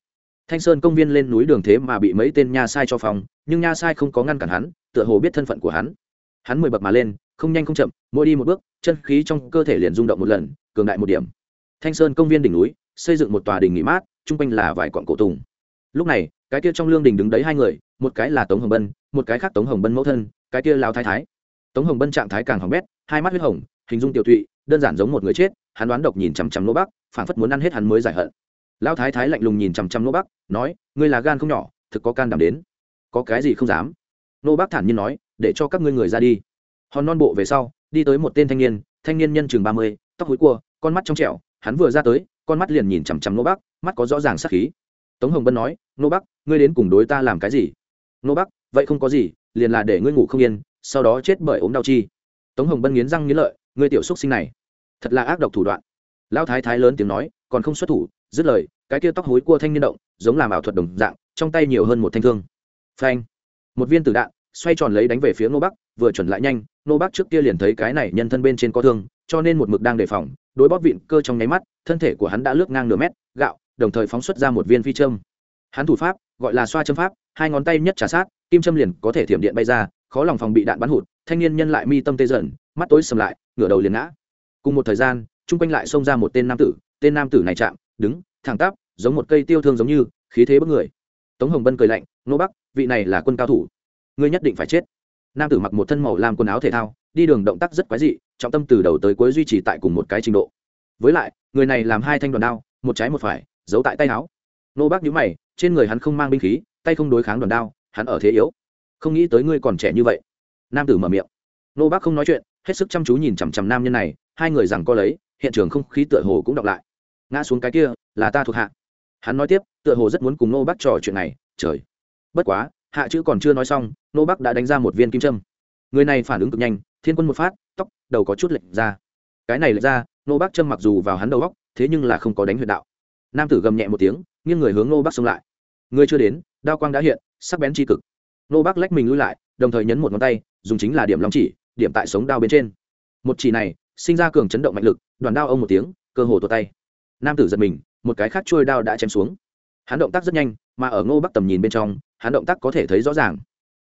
Speaker 1: thanh sơn công viên lên núi đường thế mà bị mấy tên nha sai cho phòng nhưng nha sai không có ngăn cản hắn, tựa hồ biết thân phận của hắn. Hắn mười bậc mà lên, không nhanh không chậm, mỗi đi một bước, chân khí trong cơ thể liền rung động một lần, cường đại một điểm. Thanh sơn công viên đỉnh núi, xây dựng một tòa đình nghỉ mát, chung quanh là vài quọn cổ tùng. Lúc này, cái kia trong lương đình đứng đấy hai người, một cái là tống hồng bân, một cái khác tống hồng bân mẫu thân, cái kia lao thái thái. Tống hồng bân trạng thái càng hỏng bét, hai mắt huyết hồng, hình dung tiểu thụy đơn giản giống một người chết, hắn đoán độc nhìn chằm chằm lỗ bắc, phảng phất muốn ăn hết hắn mới giải hận lão thái thái lạnh lùng nhìn chằm chằm nô bắc nói, ngươi là gan không nhỏ, thực có can đảm đến. Có cái gì không dám? Nô bắc thản nhiên nói, để cho các ngươi người ra đi. Hòn non bộ về sau, đi tới một tên thanh niên thanh niên nhân chừng ba mươi, tóc hối cua, con mắt trong trẻo, hắn vừa ra tới, con mắt liền nhìn chằm chằm nô bắc mắt có rõ ràng sắc khí. Tống hồng bân nói, nô bắc ngươi đến cùng đối ta làm cái gì? Nô bắc vậy không có gì, liền là để ngươi ngủ không yên, sau đó chết bởi ốm đau chi. Tống hồng bân nghiến răng nghiến lợi, ngươi tiểu xúc sinh này, thật là ác độc thủ đoạn. Lão thái thái lớn tiếng nói, còn không xuất thủ dứt lời, cái kia tóc hối cua thanh niên động, giống làm ảo thuật đồng dạng, trong tay nhiều hơn một thanh thương. Phanh. Một viên tử đạn, xoay tròn lấy đánh về phía nô bắc, vừa chuẩn lại nhanh nô bắc trước kia liền thấy cái này nhân thân bên trên có thương, cho nên một mực đang đề phòng, đối bóp vịn cơ trong nháy mắt, thân thể của hắn đã lướt ngang nửa mét, gạo, đồng thời phóng xuất ra một viên phi châm. Hắn thủ pháp, gọi là xoa châm pháp, hai ngón tay nhất trả sát, kim châm liền có thể thiểm điện bay ra, khó lòng phòng bị đạn bắn hụt, thanh niên nhân lại mi tâm tê dần, mắt tối sầm lại, ngửa đầu liền ngã. Cùng một thời gian, chung quanh lại xông ra một tên nam tử, tên nam tử này chạm đứng, thẳng tắp, giống một cây tiêu thương giống như, khí thế bất người. Tống hồng bân cười lạnh, nô bắc, vị này là quân cao thủ, ngươi nhất định phải chết. Nam tử mặc một thân màu làm quần áo thể thao, đi đường động tác rất quái dị, trọng tâm từ đầu tới cuối duy trì tại cùng một cái trình độ. Với lại, người này làm hai thanh đoàn đao, một trái một phải, giấu tại tay áo. Nô bác nhíu mày, trên người hắn không mang binh khí, tay không đối kháng đoàn đao, hắn ở thế yếu. Không nghĩ tới ngươi còn trẻ như vậy. Nam tử mở miệng. Nô bác không nói chuyện, hết sức chăm chú nhìn chằm chằm nam nhân này, hai người rằng co lấy, hiện trường không khí tựa hồ cũng đọc lại ngã xuống cái kia, là ta thuộc hạ. Hắn nói tiếp, tựa hồ rất muốn cùng nô bác trò chuyện này, trời. Bất quá, hạ chữ còn chưa nói xong nô bác đã đánh ra một viên kim trâm người này phản ứng cực nhanh, thiên quân một phát, tóc, đầu có chút lệch ra. Cái này lệch ra nô bác châm mặc dù vào hắn đầu góc, thế nhưng là không có đánh huyệt đạo. Nam tử gầm nhẹ một tiếng, nghiêng người hướng nô bác xông lại. Người chưa đến, đao quang đã hiện, sắc bén tri cực. Nô bác lách mình lui lại, đồng thời nhấn một ngón tay, dùng chính là điểm long chỉ, điểm tại sống đao bên trên. Một chỉ này, sinh ra cường chấn động mạnh lực, đoàn đao ông một tiếng, cơ hồ tuột tay nam tử giật mình, một cái khác trôi đao đã chém xuống. Hắn động tác rất nhanh, mà ở ngô bắc tầm nhìn bên trong, hắn động tác có thể thấy rõ ràng.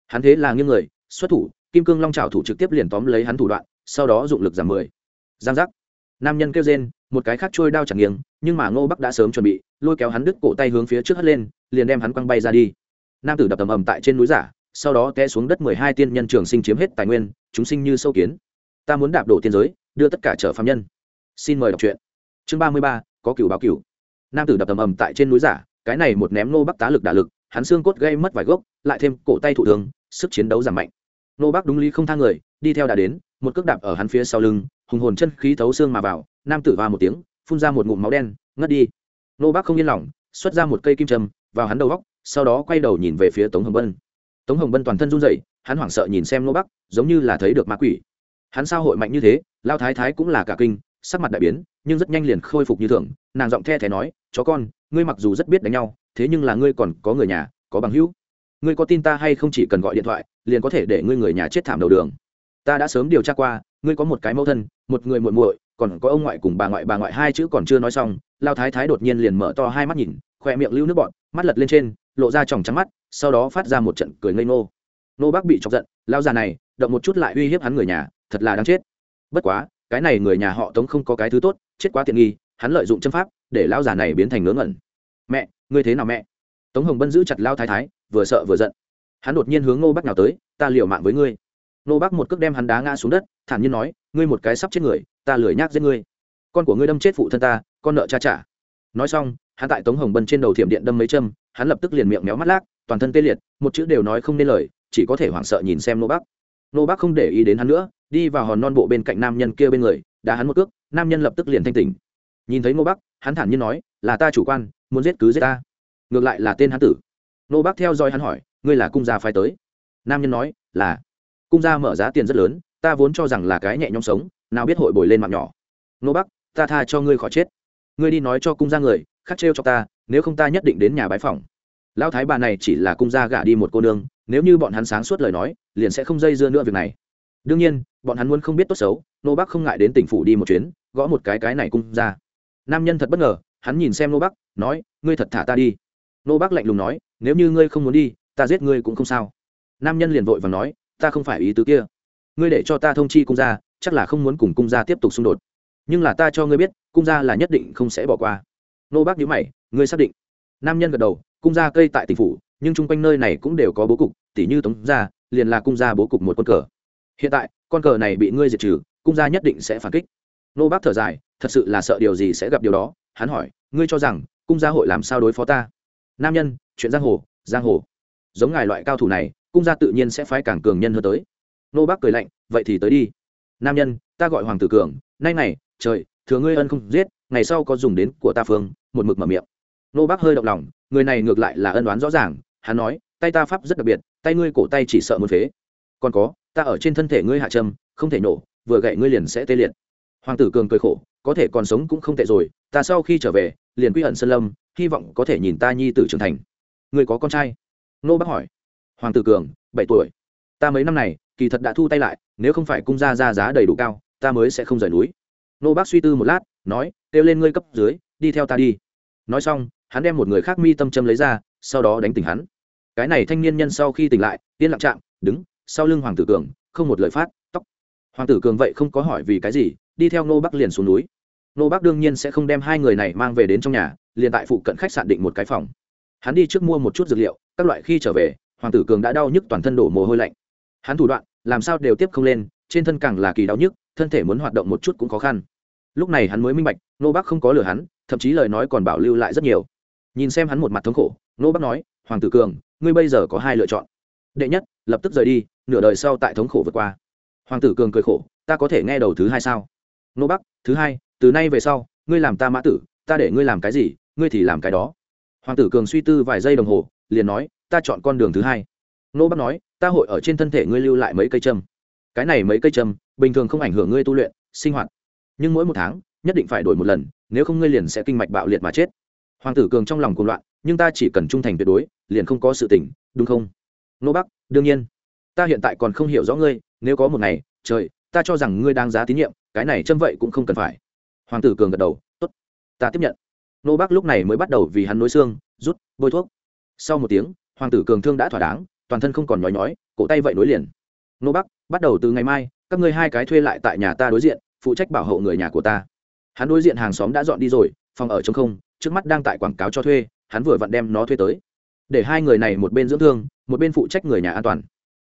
Speaker 1: Hắn thế là nghiêng người, xuất thủ, kim cương long trào thủ trực tiếp liền tóm lấy hắn thủ đoạn, sau đó dụng lực giảm mười. Giang giác. Nam nhân kêu rên, một cái khác trôi đao chẳng nghiêng, nhưng mà ngô bắc đã sớm chuẩn bị, lôi kéo hắn đứt cổ tay hướng phía trước hất lên, liền đem hắn quăng bay ra đi. Nam tử đập tầm ầm tại trên núi giả, sau đó té xuống đất mười hai tiên nhân trường sinh chiếm hết tài nguyên, chúng sinh như sâu kiến. Ta muốn đạp đổ tiên giới, đưa tất cả trở phạm nhân. Xin mời đọc truyện. Chương ba mươi ba có cửu báo cửu. Nam tử đập tầm ầm tại trên núi giả, cái này một ném nô bắc tá lực đả lực, hắn xương cốt gây mất vài gốc, lại thêm cổ tay thụ thường sức chiến đấu giảm mạnh. Nô bắc đúng lý không thang người, đi theo đã đến, một cước đạp ở hắn phía sau lưng, hùng hồn chân khí thấu xương mà vào, nam tử va một tiếng, phun ra một ngụm máu đen, ngất đi. Nô bắc không yên lòng, xuất ra một cây kim châm, vào hắn đầu góc, sau đó quay đầu nhìn về phía tống hồng bân. Tống hồng bân toàn thân run rẩy, hắn hoảng sợ nhìn xem nô bắc, giống như là thấy được ma quỷ. Hắn sao hội mạnh như thế, lao thái thái cũng là cả kinh sắc mặt đại biến, nhưng rất nhanh liền khôi phục như thường, nàng giọng the thé nói, chó con, ngươi mặc dù rất biết đánh nhau, thế nhưng là ngươi còn có người nhà, có bằng hữu. Ngươi có tin ta hay không chỉ cần gọi điện thoại, liền có thể để ngươi người nhà chết thảm đầu đường. Ta đã sớm điều tra qua, ngươi có một cái mẫu thân, một người muội muội, còn có ông ngoại cùng bà ngoại bà ngoại hai chữ còn chưa nói xong, lao thái thái đột nhiên liền mở to hai mắt nhìn khoe miệng lưu nước bọn mắt lật lên trên, lộ ra tròng trắng mắt, sau đó phát ra một trận cười ngây ngô. Nô bác bị chọc giận lao già này, động một chút lại uy hiếp hắn người nhà, thật là đáng chết. Bất quá cái này người nhà họ tống không có cái thứ tốt, chết quá tiện nghi, hắn lợi dụng châm pháp để lao già này biến thành ngớ ngẩn. Mẹ, ngươi thế nào mẹ? Tống hồng bân giữ chặt lao thái thái, vừa sợ vừa giận. Hắn đột nhiên hướng nô bác nào tới, ta liều mạng với ngươi. Nô bác một cước đem hắn đá ngã xuống đất, thản nhiên nói, ngươi một cái sắp chết người, ta lười nhác giết ngươi. Con của ngươi đâm chết phụ thân ta, con nợ cha trả. Nói xong, hắn tại tống hồng bân trên đầu thiểm điện đâm mấy châm, hắn lập tức liền miệng méo mắt lác, toàn thân tê liệt, một chữ đều nói không nên lời, chỉ có thể hoảng sợ nhìn xem nô bác nô bác không để ý đến hắn nữa, đi vào hòn non bộ bên cạnh nam nhân kia bên người, đá hắn một cước, nam nhân lập tức liền thanh tỉnh. Nhìn thấy nô bác, hắn thản nhiên nói, là ta chủ quan, muốn giết cứ giết ta. Ngược lại là tên hắn tử. Nô bác theo dõi hắn hỏi, ngươi là cung gia phái tới? Nam nhân nói, là. Cung gia mở giá tiền rất lớn, ta vốn cho rằng là cái nhẹ nhõm sống, nào biết hội bồi lên mạng nhỏ. Nô bắc ta tha cho ngươi khỏi chết. Ngươi đi nói cho cung gia người, khắc trêu cho ta, nếu không ta nhất định đến nhà bái phòng lão thái bà này chỉ là cung gia gả đi một cô nương nếu như bọn hắn sáng suốt lời nói, liền sẽ không dây dưa nữa việc này. Đương nhiên, bọn hắn muốn không biết tốt xấu, nô bắc không ngại đến tỉnh phủ đi một chuyến, gõ một cái cái này cung ra. Nam nhân thật bất ngờ, hắn nhìn xem nô bắc, nói, ngươi thật thả ta đi. Nô bắc lạnh lùng nói, nếu như ngươi không muốn đi, ta giết ngươi cũng không sao. Nam nhân liền vội và nói, ta không phải ý tứ kia. Ngươi để cho ta thông chi cung gia chắc là không muốn cùng cung gia tiếp tục xung đột. Nhưng là ta cho ngươi biết, cung gia là nhất định không sẽ bỏ qua. Nô bác nhíu mày, ngươi xác định? Nam nhân gật đầu, cung gia cây tại tỉnh phủ nhưng chung quanh nơi này cũng đều có bố cục, tỉ như tống gia, liền là cung gia bố cục một con cờ. Hiện tại, con cờ này bị ngươi diệt trừ, cung gia nhất định sẽ phản kích. Nô bác thở dài, thật sự là sợ điều gì sẽ gặp điều đó, hắn hỏi, ngươi cho rằng, cung gia hội làm sao đối phó ta? Nam nhân, chuyện giang hồ giang hồ. Giống ngài loại cao thủ này, cung gia tự nhiên sẽ phái càng cường nhân hơn tới. Nô bác cười lạnh, vậy thì tới đi. Nam nhân, ta gọi hoàng tử cường, nay này trời, thừa ngươi ân không giết, ngày sau có dùng đến của ta phương, một mực mở miệng. Nô bác hơi động lòng, người này ngược lại là ân oán rõ ràng hắn nói, tay ta pháp rất đặc biệt, tay ngươi cổ tay chỉ sợ muốn phế. Còn có, ta ở trên thân thể ngươi hạ trâm không thể nổ, vừa gậy ngươi liền sẽ tê liệt. Hoàng tử cường cười khổ, có thể còn sống cũng không tệ rồi, ta sau khi trở về, liền quy hận sơn lâm, hy vọng có thể nhìn ta nhi tử trưởng thành. Người có con trai? Nô bác hỏi. Hoàng tử cường, bảy tuổi. Ta mấy năm này, kỳ thật đã thu tay lại, nếu không phải cung ra ra giá đầy đủ cao, ta mới sẽ không rời núi. Nô bác suy tư một lát, nói, kêu lên ngươi cấp dưới, đi theo ta đi. Nói xong, hắn đem một người khác mi tâm châm lấy ra, sau đó đánh tỉnh hắn cái này thanh niên nhân sau khi tỉnh lại tiên lặng chạm, đứng, sau lưng hoàng tử cường, không một lời phát, tóc. Hoàng tử cường vậy không có hỏi vì cái gì, đi theo nô bắc liền xuống núi. Nô bắc đương nhiên sẽ không đem hai người này mang về đến trong nhà, liền tại phụ cận khách sạn định một cái phòng. Hắn đi trước mua một chút dược liệu, các loại khi trở về, hoàng tử cường đã đau nhức toàn thân đổ mồ hôi lạnh. Hắn thủ đoạn, làm sao đều tiếp không lên, trên thân càng là kỳ đau nhức, thân thể muốn hoạt động một chút cũng khó khăn. Lúc này hắn mới minh bạch nô bắc không có lừa hắn, thậm chí lời nói còn bảo lưu lại rất nhiều. Nhìn xem hắn một mặt thống khổ nô bắc nói, hoàng tử cường ngươi bây giờ có hai lựa chọn. Đệ nhất, lập tức rời đi, nửa đời sau tại thống khổ vượt qua. Hoàng tử cường cười khổ, ta có thể nghe đầu thứ hai sao? Nô bắc, thứ hai, từ nay về sau, ngươi làm ta mã tử, ta để ngươi làm cái gì, ngươi thì làm cái đó. Hoàng tử cường suy tư vài giây đồng hồ, liền nói, ta chọn con đường thứ hai. Nô bắc nói, ta hội ở trên thân thể ngươi lưu lại mấy cây châm. Cái này mấy cây châm, bình thường không ảnh hưởng ngươi tu luyện, sinh hoạt. Nhưng mỗi một tháng, nhất định phải đổi một lần, nếu không ngươi liền sẽ kinh mạch bạo liệt mà chết. Hoàng tử cường trong lòng cuồng loạn nhưng ta chỉ cần trung thành tuyệt đối, liền không có sự tỉnh đúng không? Nô bắc, đương nhiên. Ta hiện tại còn không hiểu rõ ngươi, nếu có một ngày, trời, ta cho rằng ngươi đang giá tín nhiệm, cái này châm vậy cũng không cần phải. Hoàng tử cường gật đầu, tốt, ta tiếp nhận. Nô bắc lúc này mới bắt đầu vì hắn nối xương, rút bôi thuốc. Sau một tiếng, hoàng tử cường thương đã thỏa đáng, toàn thân không còn nhói nhói, cổ tay vậy nối liền. Nô bắc, bắt đầu từ ngày mai, các ngươi hai cái thuê lại tại nhà ta đối diện, phụ trách bảo hộ người nhà của ta. Hắn đối diện hàng xóm đã dọn đi rồi, phòng ở trong không, trước mắt đang tại quảng cáo cho thuê hắn vừa vặn đem nó thuê tới. Để hai người này một bên dưỡng thương, một bên phụ trách người nhà an toàn.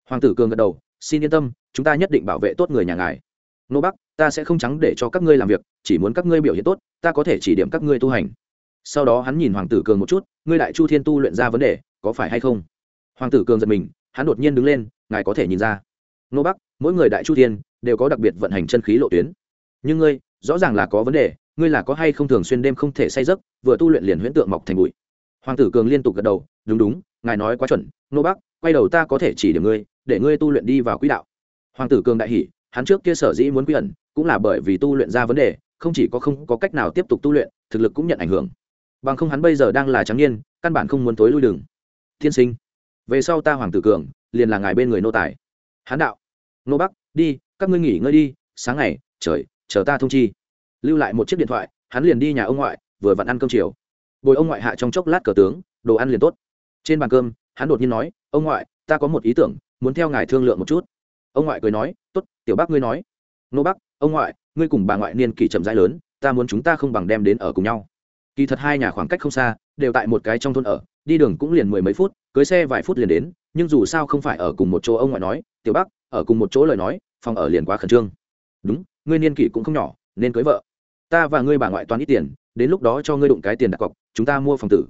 Speaker 1: Hoàng tử cường gật đầu, xin yên tâm, chúng ta nhất định bảo vệ tốt người nhà ngài. Nô bắc, ta sẽ không trắng để cho các ngươi làm việc, chỉ muốn các ngươi biểu hiện tốt, ta có thể chỉ điểm các ngươi tu hành. Sau đó hắn nhìn hoàng tử cường một chút, ngươi đại chu thiên tu luyện ra vấn đề, có phải hay không? Hoàng tử cường giật mình, hắn đột nhiên đứng lên, ngài có thể nhìn ra. Nô bắc, mỗi người đại chu thiên đều có đặc biệt vận hành chân khí lộ tuyến. Nhưng ngươi, rõ ràng là có vấn đề, ngươi là có hay không thường xuyên đêm không thể say giấc, vừa tu luyện liền huyễn tượng mọc thành bụi hoàng tử cường liên tục gật đầu, đúng đúng, ngài nói quá chuẩn. Nô bắc, quay đầu ta có thể chỉ điểm ngươi, để ngươi tu luyện đi vào quỹ đạo. Hoàng tử cường đại hỉ, hắn trước kia sở dĩ muốn quy ẩn, cũng là bởi vì tu luyện ra vấn đề, không chỉ có không có cách nào tiếp tục tu luyện, thực lực cũng nhận ảnh hưởng. Bằng không hắn bây giờ đang là trắng niên, căn bản không muốn tối lui đường. Thiên sinh, về sau ta hoàng tử cường, liền là ngài bên người nô tài. Hán đạo, nô bắc, đi, các ngươi nghỉ ngơi đi, sáng ngày, trời, chờ ta thông chi. Lưu lại một chiếc điện thoại, hắn liền đi nhà ông ngoại, vừa vặn ăn cơm chiều bồi ông ngoại hạ trong chốc lát cờ tướng đồ ăn liền tốt. Trên bàn cơm hắn đột nhiên nói ông ngoại ta có một ý tưởng muốn theo ngài thương lượng một chút. Ông ngoại cười nói t ố t tiểu bác ngươi nói. Nô bác, ông ngoại ngươi cùng bà ngoại niên kỷ chậm rãi lớn ta muốn chúng ta không bằng đem đến ở cùng nhau. Kỳ thật hai nhà khoảng cách không xa đều tại một cái trong thôn ở đi đường cũng liền mười mấy phút cưới xe vài phút liền đến nhưng dù sao không phải ở cùng một chỗ ông ngoại nói tiểu bác, ở cùng một chỗ lời nói phòng ở liền quá khẩn trương. Đúng ngươi niên kỷ cũng không nhỏ nên cưới vợ. Ta và ngươi bà ngoại toàn ít tiền đến lúc đó cho ngươi đụng cái tiền đặt cọc chúng ta mua phòng tử.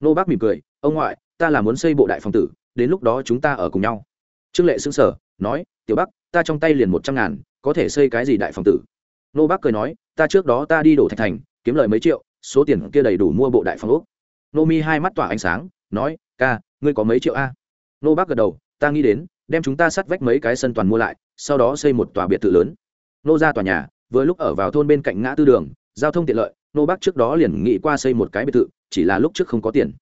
Speaker 1: Nô bác mỉm cười, ông ngoại, ta là muốn xây bộ đại phòng tử, đến lúc đó chúng ta ở cùng nhau. Trương lệ xứng sở nói, tiểu bắc ta trong tay liền một trăm ngàn, có thể xây cái gì đại phòng tử? Nô bác cười nói, ta trước đó ta đi đổ thạch thành, kiếm lời mấy triệu, số tiền kia đầy đủ mua bộ đại phòng úc nô mi hai mắt tỏa ánh sáng, nói, ca, ngươi có mấy triệu a? Nô bác gật đầu, ta nghĩ đến, đem chúng ta sắt vách mấy cái sân toàn mua lại, sau đó xây một tòa biệt thự lớn. Nô ra tòa nhà, vừa lúc ở vào thôn bên cạnh ngã tư đường, giao thông tiện lợi nô bác trước đó liền nghĩ qua xây một cái biệt thự chỉ là lúc trước không có tiền.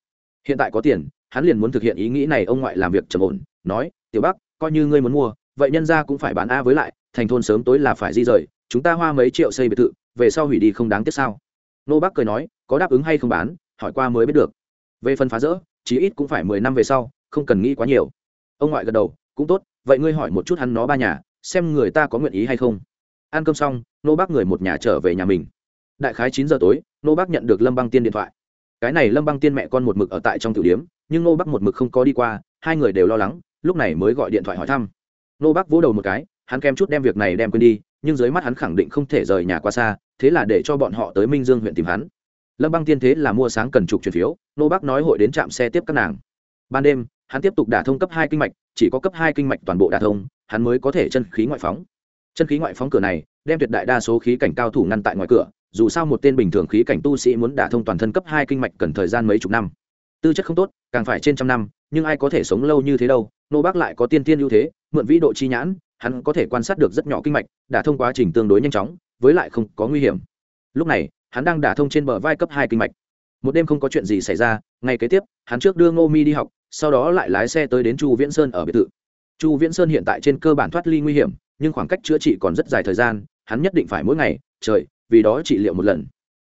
Speaker 1: Hiện tại có tiền hắn liền muốn thực hiện ý nghĩ này ông ngoại làm việc trầm ổn nói tiểu bác, coi như ngươi muốn mua vậy nhân ra cũng phải bán a với lại thành thôn sớm tối là phải di rời chúng ta hoa mấy triệu xây biệt thự về sau hủy đi không đáng tiếc sao? Nô bác cười nói có đáp ứng hay không bán hỏi qua mới biết được. Về phần phá rỡ chí ít cũng phải mười năm về sau không cần nghĩ quá nhiều. Ông ngoại gật đầu cũng tốt vậy ngươi hỏi một chút hắn nó ba nhà xem người ta có nguyện ý hay không. Ăn cơm xong nô bác người một nhà trở về nhà mình đại khái chín giờ tối nô bác nhận được lâm băng tiên điện thoại. Cái này lâm băng tiên mẹ con một mực ở tại trong tử điếm, nhưng nô bác một mực không có đi qua, hai người đều lo lắng, lúc này mới gọi điện thoại hỏi thăm. Nô bác vỗ đầu một cái, hắn kém chút đem việc này đem quên đi, nhưng dưới mắt hắn khẳng định không thể rời nhà qua xa, thế là để cho bọn họ tới minh dương huyện tìm hắn. Lâm băng tiên thế là mua sáng cần trục chuyển phiếu nô bác nói hội đến trạm xe tiếp các nàng. Ban đêm, hắn tiếp tục đả thông cấp hai kinh mạch, chỉ có cấp hai kinh mạch toàn bộ đả thông, hắn mới có thể chân khí ngoại phóng. Chân khí ngoại phóng cửa này, đem tuyệt đại đa số khí cảnh cao thủ ngăn tại ngoài cửa dù sao một tên bình thường khí cảnh tu sĩ muốn đả thông toàn thân cấp hai kinh mạch cần thời gian mấy chục năm. Tư chất không tốt, càng phải trên trăm năm, nhưng ai có thể sống lâu như thế đâu, nô bác lại có tiên tiên ưu thế, mượn vĩ độ chi nhãn, hắn có thể quan sát được rất nhỏ kinh mạch, đả thông quá trình tương đối nhanh chóng, với lại không có nguy hiểm. Lúc này, hắn đang đả thông trên bờ vai cấp hai kinh mạch. Một đêm không có chuyện gì xảy ra ngày kế tiếp, hắn trước đưa ngô mi đi học, sau đó lại lái xe tới đến chu viễn sơn ở biệt thự. Chu viễn sơn hiện tại trên cơ bản thoát ly nguy hiểm, nhưng khoảng cách chữa trị còn rất dài thời gian, hắn nhất định phải mỗi ngày, trời vì đó trị liệu một lần.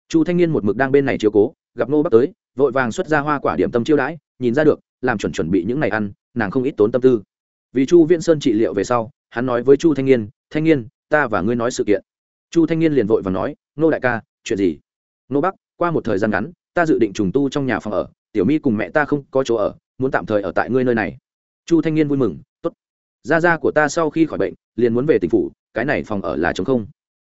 Speaker 1: Chu thanh niên một mực đang bên này chiếu cố, gặp nô bắc tới, vội vàng xuất ra hoa quả điểm tâm chiêu đãi, nhìn ra được, làm chuẩn chuẩn bị những ngày ăn, nàng không ít tốn tâm tư. Vì chu viễn sơn trị liệu về sau, hắn nói với chu thanh niên thanh niên, ta và ngươi nói sự kiện. Chu thanh niên liền vội và nói nô đại ca, chuyện gì? Nô bắc, qua một thời gian ngắn, ta dự định trùng tu trong nhà phòng ở, tiểu mi cùng mẹ ta không có chỗ ở, muốn tạm thời ở tại ngươi nơi này. Chu thanh niên vui mừng t ố t gia gia của ta sau khi khỏi bệnh, liền muốn về tỉnh phủ, cái này phòng ở là chống không.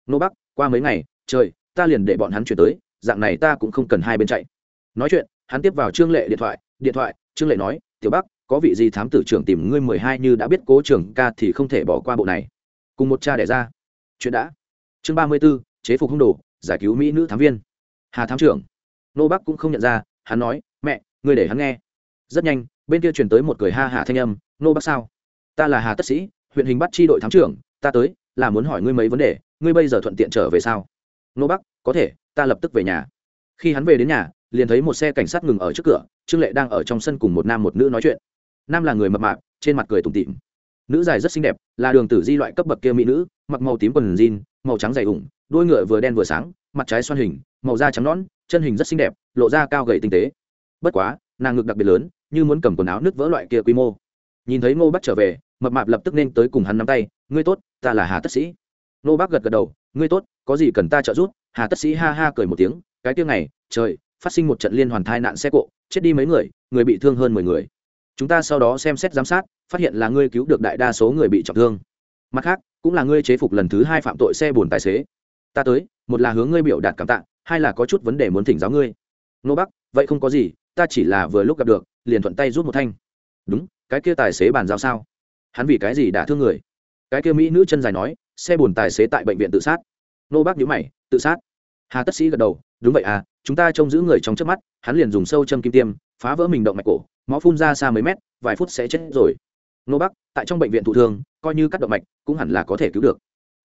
Speaker 1: Nô bắc, qua mấy ngày trời, ta liền để bọn hắn chuyển tới, dạng này ta cũng không cần hai bên chạy. Nói chuyện, hắn tiếp vào trương lệ điện thoại điện thoại, trương lệ nói, tiểu bắc, có vị gì thám tử trưởng tìm ngươi mười hai như đã biết cố trưởng ca thì không thể bỏ qua bộ này. Cùng một cha đẻ ra. Chuyện đã. Chương ba mươi b ố chế phục hung đồ, giải cứu mỹ nữ thám viên. Hà thám trưởng. Nô bắc cũng không nhận ra, hắn nói, mẹ, ngươi để hắn nghe. Rất nhanh, bên kia chuyển tới một cười ha hả thanh âm, nô bắc sao? Ta là hà tất sĩ, huyện hình bắt tri đội thám trưởng, ta tới, là muốn hỏi ngươi mấy vấn đề, ngươi bây giờ thuận tiện trở về sao? Nô bắc, có thể, ta lập tức về nhà. Khi hắn về đến nhà, liền thấy một xe cảnh sát ngừng ở trước cửa, trương lệ đang ở trong sân cùng một nam một nữ nói chuyện. Nam là người mập mạp, trên mặt cười tủm tỉm. Nữ dài rất xinh đẹp, là đường tử di loại cấp bậc kia mỹ nữ, mặc màu tím quần jean, màu trắng dày ủng đuôi ngựa vừa đen vừa sáng, mặt trái xoan hình, màu da trắng nõn, chân hình rất xinh đẹp, lộ ra cao gầy tinh tế. Bất quá, nàng ngực đặc biệt lớn, như muốn cầm quần áo nứt vỡ loại kia quy mô. Nhìn thấy ngô bắc trở về, mập mạp lập tức nên tới cùng hắn nắm tay, ngươi tốt, ta là hà tất sĩ. Ngô bắc gật gật đầu ngươi tốt, có gì cần ta trợ giúp? Hà tất sĩ ha ha cười một tiếng, cái tiếng này trời, phát sinh một trận liên hoàn thai nạn xe cộ, chết đi mấy người người bị thương hơn mười người. Chúng ta sau đó xem xét giám sát, phát hiện là ngươi cứu được đại đa số người bị trọng thương. Mặt khác, cũng là ngươi chế phục lần thứ hai phạm tội xe bồn tài xế. Ta tới, một là hướng ngươi biểu đạt cảm tạ, hai là có chút vấn đề muốn thỉnh giáo ngươi. Nô bắc, vậy không có gì, ta chỉ là vừa lúc gặp được, liền thuận tay rút một thanh. Đúng, cái kia tài xế bàn giao sao? Hắn vì cái gì đã thương người? Cái kia mỹ nữ chân dài nói xe bồn tài xế tại bệnh viện tự sát. Nô bác nhữ mày, tự sát. Hà tất sĩ gật đầu, đúng vậy à chúng ta trông giữ người trong trước mắt, hắn liền dùng sâu châm kim tiêm, phá vỡ mình động mạch cổ, máu phun ra xa mấy mét, vài phút sẽ chết rồi. Nô bắc tại trong bệnh viện thụ thương, coi như cắt động mạch, cũng hẳn là có thể cứu được.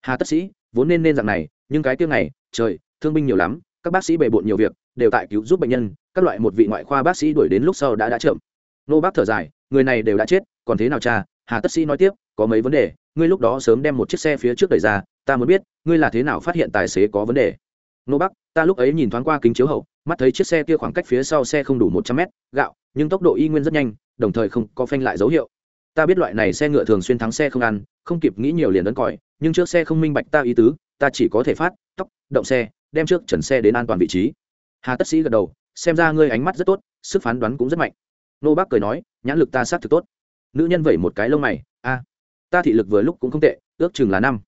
Speaker 1: Hà tất sĩ, vốn nên nên dạng này, nhưng cái tiêu này trời, thương binh nhiều lắm, các bác sĩ bề bộn nhiều việc, đều tại cứu giúp bệnh nhân, các loại một vị ngoại khoa bác sĩ đuổi đến lúc sau đã đã chậm. Nô bác thở dài, người này đều đã chết, còn thế nào cha? Hà tất sĩ nói tiếp, có mấy vấn đề ngươi lúc đó sớm đem một chiếc xe phía trước đẩy ra, ta muốn biết, ngươi là thế nào phát hiện tài xế có vấn đề? Nô bắc, ta lúc ấy nhìn thoáng qua kính chiếu hậu, mắt thấy chiếc xe kia khoảng cách phía sau xe không đủ một trăm mét, gạo, nhưng tốc độ y nguyên rất nhanh, đồng thời không có phanh lại dấu hiệu. Ta biết loại này xe ngựa thường xuyên thắng xe không ăn, không kịp nghĩ nhiều liền ấn còi, nhưng trước xe không minh bạch ta ý tứ, ta chỉ có thể phát tóc động xe, đem trước trần xe đến an toàn vị trí. Hà tất sĩ gật đầu, xem ra ngươi ánh mắt rất tốt, sức phán đoán cũng rất mạnh. Nô bác cười nói, nhãn lực ta sát thực tốt. Nữ nhân vẩy một cái lông mày, a ta thị lực vừa lúc cũng không tệ, ước chừng là năm.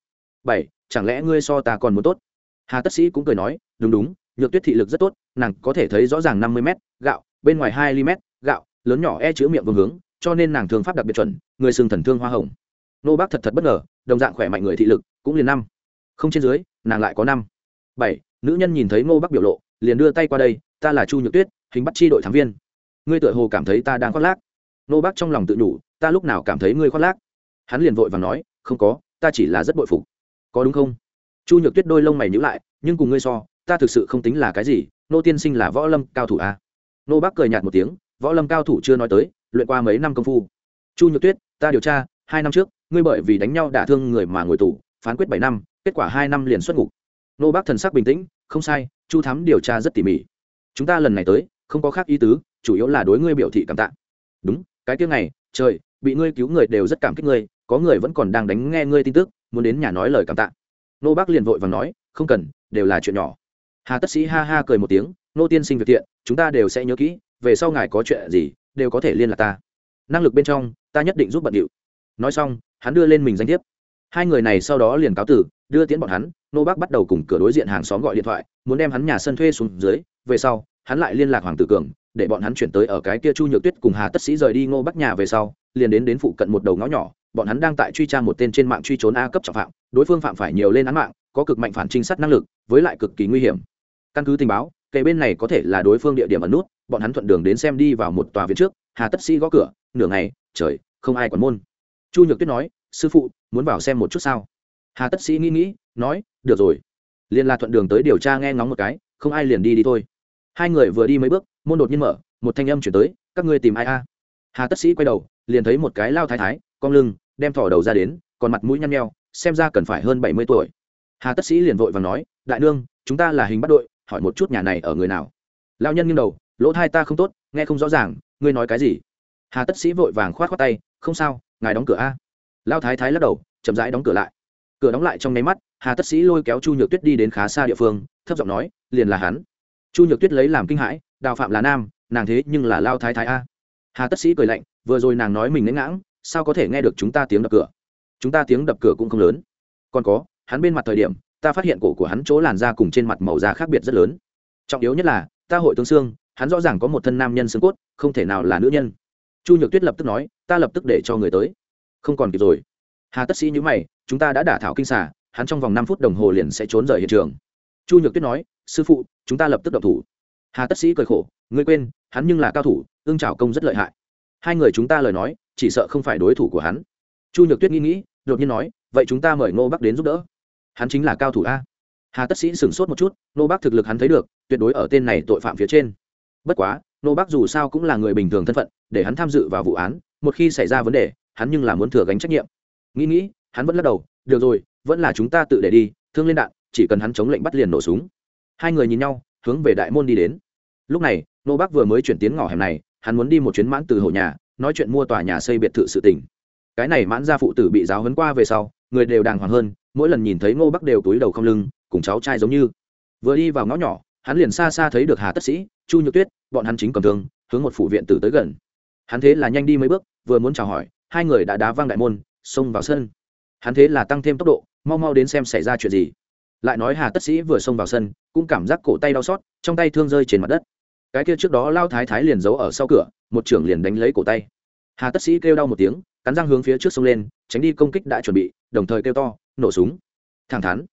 Speaker 1: Bảy, chẳng lẽ ngươi so ta còn muốn tốt? Hà tất sĩ cũng cười nói, đúng đúng, nhược tuyết thị lực rất tốt, nàng có thể thấy rõ ràng năm mươi m gạo, bên ngoài hai mm gạo, lớn nhỏ e chứa miệng vương hướng, cho nên nàng thương pháp đặc biệt chuẩn, người sừng thần thương hoa hồng. Nô bác thật thật bất ngờ, đồng dạng khỏe mạnh người thị lực, cũng liền năm. Không trên dưới, nàng lại có năm. Bảy, nữ nhân nhìn thấy ngô bắc biểu lộ, liền đưa tay qua đây, ta là chu nhược tuyết, hình bắt chi đội thám viên. Ngươi tựa hồ cảm thấy ta đang khoác lác. Ngô bắc trong lòng tự nhủ, ta lúc nào cảm thấy ngươi khoác lác? Hắn liền vội và nói, không có, ta chỉ là rất bội phục. Có đúng không? Chu nhược tuyết đôi lông mày nhữ lại, nhưng cùng ngươi so, ta thực sự không tính là cái gì, nô tiên sinh là võ lâm cao thủ à? nô bác cười nhạt một tiếng, võ lâm cao thủ chưa nói tới, luyện qua mấy năm công phu. Chu nhược tuyết, ta điều tra, hai năm trước, ngươi bởi vì đánh nhau đả thương người mà ngồi tù, phán quyết bảy năm, kết quả hai năm liền xuất ngục. Nô bác thần sắc bình tĩnh, không sai, chu thắm điều tra rất tỉ mỉ. Chúng ta lần này tới, không có khác ý tứ, chủ yếu là đối ngươi biểu thị cảm tạ. Đúng, cái tiếng này trời bị ngươi cứu người đều rất cảm kích ngươi, có người vẫn còn đang đánh nghe ngươi tin tức, muốn đến nhà nói lời cảm tạ. Nô bác liền vội và nói, không cần, đều là chuyện nhỏ. Hà tất sĩ ha ha cười một tiếng, nô tiên sinh việc thiện, chúng ta đều sẽ nhớ kỹ, về sau ngài có chuyện gì, đều có thể liên lạc ta. Năng lực bên trong, ta nhất định giúp bận điệu. Nói xong, hắn đưa lên mình danh thiếp. Hai người này sau đó liền cáo tử đưa tiễn bọn hắn, nô bác bắt đầu cùng cửa đối diện hàng xóm gọi điện thoại, muốn đem hắn nhà sân thuê xuống dưới, về sau, hắn lại liên lạc hoàng tử cường để bọn hắn chuyển tới ở cái kia chu nhược tuyết cùng hà tất sĩ rời đi ngô bắc nhà về sau, liền đến đến phụ cận một đầu ngõ nhỏ, bọn hắn đang tại truy tra một tên trên mạng truy trốn a cấp trọng phạm, đối phương phạm phải nhiều lên án mạng, có cực mạnh phản trinh sát năng lực, với lại cực kỳ nguy hiểm. Căn cứ tình báo kề bên này có thể là đối phương địa điểm ẩn nút, bọn hắn thuận đường đến xem đi vào một tòa viện trước, hà tất sĩ gõ cửa, nửa ngày, trời, không ai quản môn. Chu nhược tuyết nói, sư phụ, muốn vào xem một chút sao? Hà tất sĩ nghĩ nghĩ, nói, được rồi. Liền là thuận đường tới điều tra nghe ngóng một cái, không ai liền đi đi thôi. Hai người vừa đi mấy bước môn đột nhiên mở, một thanh âm chuyển tới, các ngươi tìm ai a? Hà tất sĩ quay đầu, liền thấy một cái lao thái thái, cong lưng, đem thỏ đầu ra đến, còn mặt mũi nhăn nheo, xem ra cần phải hơn bảy mươi tuổi. Hà tất sĩ liền vội và nói, đại nương, chúng ta là hình bắt đội, hỏi một chút nhà này ở người nào? Lao nhân nghiêng đầu, lỗ thai ta không tốt, nghe không rõ ràng, ngươi nói cái gì? Hà tất sĩ vội vàng k h o á t khoác tay, không sao, ngài đóng cửa a. Lao thái thái lắc đầu, chậm rãi đóng cửa lại. Cửa đóng lại trong nháy mắt, hà tất sĩ lôi kéo chu nhược tuyết đi đến khá xa địa phương, thấp giọng nói, liền là hắn. Chu nhược tuyết lấy làm kinh hãi đào phạm là nam, nàng thế nhưng là lao thái thái a. Hà tất sĩ cười lạnh, vừa rồi nàng nói mình nén ngãng, sao có thể nghe được chúng ta tiếng đập cửa? Chúng ta tiếng đập cửa cũng không lớn. Còn có, hắn bên mặt thời điểm, ta phát hiện cổ của hắn chỗ làn da cùng trên mặt màu da khác biệt rất lớn. Trọng yếu nhất là, ta hội tương xương, hắn rõ ràng có một thân nam nhân xương cốt, không thể nào là nữ nhân. Chu nhược tuyết lập tức nói, ta lập tức để cho người tới. Không còn kịp rồi. Hà tất sĩ nhữ mày, chúng ta đã đả thảo kinh xả hắn trong vòng năm phút đồng hồ liền sẽ trốn rời hiện trường. Chu nhược tuyết nói, sư phụ, chúng ta lập tức đập thủ hà tất sĩ cười khổ, ngươi quên, hắn nhưng là cao thủ, ương trào công rất lợi hại. Hai người chúng ta lời nói, chỉ sợ không phải đối thủ của hắn. Chu nhược tuyết nghĩ nghĩ, đột nhiên nói, vậy chúng ta mời ngô bắc đến giúp đỡ. Hắn chính là cao thủ a. Hà tất sĩ sửng sốt một chút, Ngô Bắc thực lực hắn thấy được, tuyệt đối ở tên này tội phạm phía trên. Bất quá, Ngô Bắc dù sao cũng là người bình thường thân phận, để hắn tham dự vào vụ án, một khi xảy ra vấn đề, hắn nhưng là muốn thừa gánh trách nhiệm. Nghĩ nghĩ, hắn vẫn lắc đầu, được rồi, vẫn là chúng ta tự để đi, thương lên đạn, chỉ cần hắn chống lệnh bắt liền nổ súng. Hai người nhìn nhau hướng về đại môn đi đến. Lúc này, nô bác vừa mới chuyển tiến ngõ hẻm này, hắn muốn đi một chuyến mãn từ hộ nhà, nói chuyện mua tòa nhà xây biệt thự sự tỉnh cái này mãn gia phụ tử bị giáo hấn qua về sau, người đều đàng hoàng hơn, mỗi lần nhìn thấy ngô bắc đều túi đầu không lưng, cùng cháu trai giống như. Vừa đi vào ngõ nhỏ, hắn liền xa xa thấy được hà tất sĩ, chu nhược tuyết, bọn hắn chính cầm thương, hướng một phụ viện tử tới gần. Hắn thế là nhanh đi mấy bước, vừa muốn chào hỏi, hai người đã đá văng đại môn, xông vào sân. Hắn thế là tăng thêm tốc độ, mau mau đến xem xảy ra chuyện gì lại nói hà tất sĩ vừa xông vào sân, cũng cảm giác cổ tay đau xót, trong tay thương rơi trên mặt đất. Cái kia trước đó lao thái thái liền giấu ở sau cửa, một trưởng liền đánh lấy cổ tay. Hà tất sĩ kêu đau một tiếng, cắn răng hướng phía trước sông lên, tránh đi công kích đã chuẩn bị, đồng thời kêu to, nổ súng! Thẳng thắn.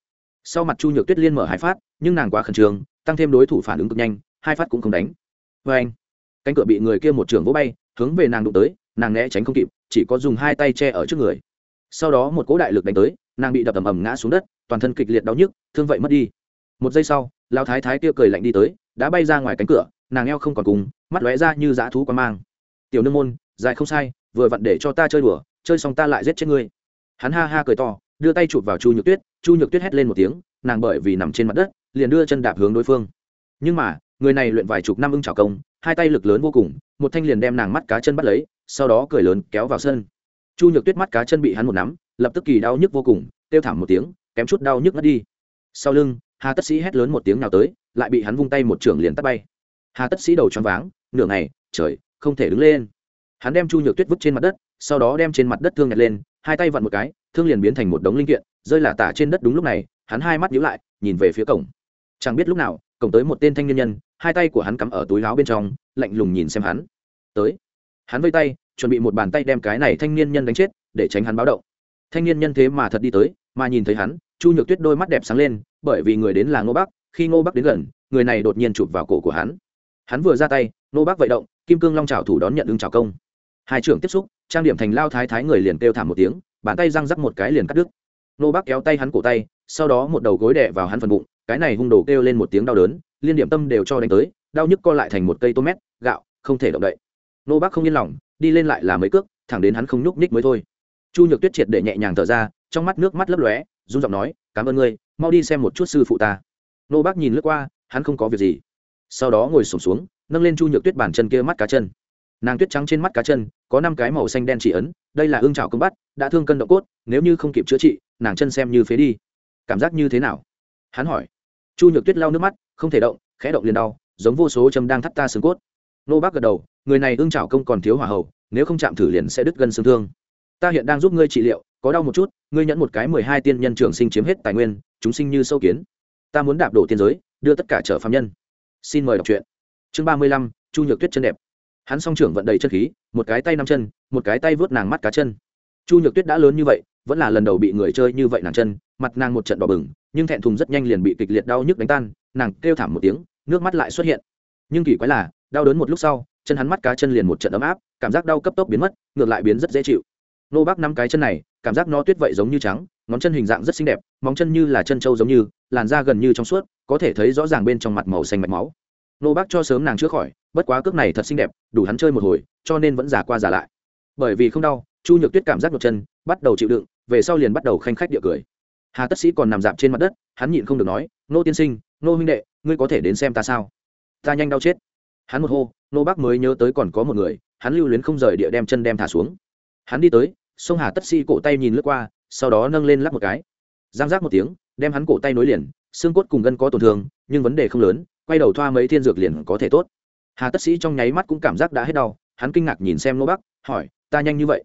Speaker 1: Sau mặt chu nhược tuyết liên mở hai phát, nhưng nàng quá khẩn trương, tăng thêm đối thủ phản ứng cực nhanh, hai phát cũng không đánh. Vê anh, cánh cửa bị người kia một trưởng vỗ bay, hướng về nàng đụng tới, nàng né tránh không kịp, chỉ có dùng hai tay che ở trước người sau đó một cỗ đại lực đánh tới, nàng bị đập ầm ầm ngã xuống đất, toàn thân kịch liệt đau nhức, thương vậy mất đi. Một giây sau lao thái thái kia cười lạnh đi tới, đã bay ra ngoài cánh cửa, nàng eo không còn cùng, mắt lóe ra như dã thú quan mang. Tiểu nương môn, dài không sai, vừa vặn để cho ta chơi đùa, chơi xong ta lại giết chết ngươi. Hắn ha ha cười to, đưa tay chụp vào chu nhược tuyết, chu nhược tuyết hét lên một tiếng, nàng bởi vì nằm trên mặt đất, liền đưa chân đạp hướng đối phương. Nhưng mà, người này luyện vài chục năm ưng trào công, hai tay lực lớn vô cùng, một thanh liền đem nàng mắt cá chân bắt lấy, sau đó cười lớn kéo vào sân chu nhược tuyết mắt cá chân bị hắn một nắm, lập tức kỳ đau nhức vô cùng, kêu thảm một tiếng, kém chút đau nhức ngất đi. Sau lưng, hà tất sĩ hét lớn một tiếng nào tới, lại bị hắn vung tay một trường liền tắt bay. Hà tất sĩ đầu choáng váng, nửa ngày, trời, không thể đứng lên. Hắn đem chu nhược tuyết vứt trên mặt đất, sau đó đem trên mặt đất thương nhặt lên, hai tay vặn một cái, thương liền biến thành một đống linh kiện, rơi lả tả trên đất đúng lúc này, hắn hai mắt nhíu lại, nhìn về phía cổng. Chẳng biết lúc nào, cổng tới một tên thanh niên nhân, hai tay của hắn cắm ở túi áo bên trong, lạnh lùng nhìn xem hắn. Tới. Hắn vây tay chuẩn bị một bàn tay đem cái này thanh niên nhân đánh chết, để tránh hắn báo động. Thanh niên nhân thế mà thật đi tới, mà nhìn thấy hắn, chu nhược tuyết đôi mắt đẹp sáng lên, bởi vì người đến là ngô bắc, khi ngô bắc đến gần, người này đột nhiên chụp vào cổ của hắn. Hắn vừa ra tay, ngô bắc vậy động, kim cương long trào thủ đón nhận ưng trào công. Hai trưởng tiếp xúc, trang điểm thành lao thái thái người liền kêu thảm một tiếng, bàn tay răng rắc một cái liền cắt đứt. Nô bác kéo tay hắn cổ tay, sau đó một đầu gối đè vào hắn phần bụng, cái này hung đồ kêu lên một tiếng đau đớn, liên điểm tâm đều cho đánh tới, đau nhức co lại thành một cây tôm mét, gạo, không thể động đậy. Nô bác không yên lòng đi lên lại là mấy cước, thẳng đến hắn không nhúc ních mới thôi. Chu nhược tuyết triệt để nhẹ nhàng thở ra, trong mắt nước mắt lấp lóe, run giọng nói, cảm ơn ngươi, mau đi xem một chút sư phụ ta. Nô bác nhìn lướt qua, hắn không có việc gì. Sau đó ngồi sổm xuống, nâng lên chu nhược tuyết bàn chân kia mắt cá chân. Nàng tuyết trắng trên mắt cá chân, có năm cái màu xanh đen chỉ ấn, đây là ương trào công bắt, đã thương cân động cốt, nếu như không kịp chữa trị, nàng chân xem như phế đi. Cảm giác như thế nào? Hắn hỏi. Chu nhược tuyết lau nước mắt, không thể động, khẽ động liền đau, giống vô số châm đang thắt ta xương cốt. Nô bác gật đầu người này ương trảo công còn thiếu hỏa hậu nếu không chạm thử liền sẽ đứt gân xương thương. Ta hiện đang giúp ngươi trị liệu, có đau một chút, ngươi nhẫn một cái mười hai tiên nhân trường sinh chiếm hết tài nguyên, chúng sinh như sâu kiến. Ta muốn đạp đổ tiên giới, đưa tất cả trở phạm nhân. Xin mời đọc truyện. Chương ba mươi lăm, chu nhược tuyết chân đẹp. Hắn song trưởng vận đầy chân khí, một cái tay năm chân, một cái tay vớt nàng mắt cá chân. Chu nhược tuyết đã lớn như vậy, vẫn là lần đầu bị người chơi như vậy nàng chân, mặt nàng một trận đỏ bừng, nhưng thẹn thùng rất nhanh liền bị kịch liệt đau nhức đánh tan, nàng kêu thảm một tiếng, nước mắt lại xuất hiện. Nhưng kỳ quái là, đau đớn một lúc sau chân hắn mắt cá chân liền một trận ấm áp, cảm giác đau cấp tốc biến mất, ngược lại biến rất dễ chịu. Nô bác năm cái chân này, cảm giác nó tuyết vậy giống như trắng, ngón chân hình dạng rất xinh đẹp, móng chân như là chân trâu giống như, làn da gần như trong suốt, có thể thấy rõ ràng bên trong mặt màu xanh mạch máu. Nô bác cho sớm nàng chữa khỏi, bất quá cước này thật xinh đẹp, đủ hắn chơi một hồi, cho nên vẫn giả qua giả lại. Bởi vì không đau, chu nhược tuyết cảm giác một chân, bắt đầu chịu đựng, về sau liền bắt đầu khanh khách địa cười. Hà tất sĩ còn nằm dạp trên mặt đất, hắn nhịn không được nói, nô tiên sinh, nô huynh đệ, ngươi có thể đến xem ta sao? Ta nhanh đau chết hắn một hô, nô bác mới nhớ tới còn có một người, hắn lưu luyến không rời địa đem chân đem thả xuống. Hắn đi tới, sông hà tất sĩ cổ tay nhìn lướt qua, sau đó nâng lên lắp một cái. Giang giác một tiếng, đem hắn cổ tay nối liền, xương cốt cùng gân có tổn thương, nhưng vấn đề không lớn, quay đầu thoa mấy thiên dược liền có thể tốt. Hà tất sĩ trong nháy mắt cũng cảm giác đã hết đau, hắn kinh ngạc nhìn xem nô bác, hỏi, ta nhanh như vậy?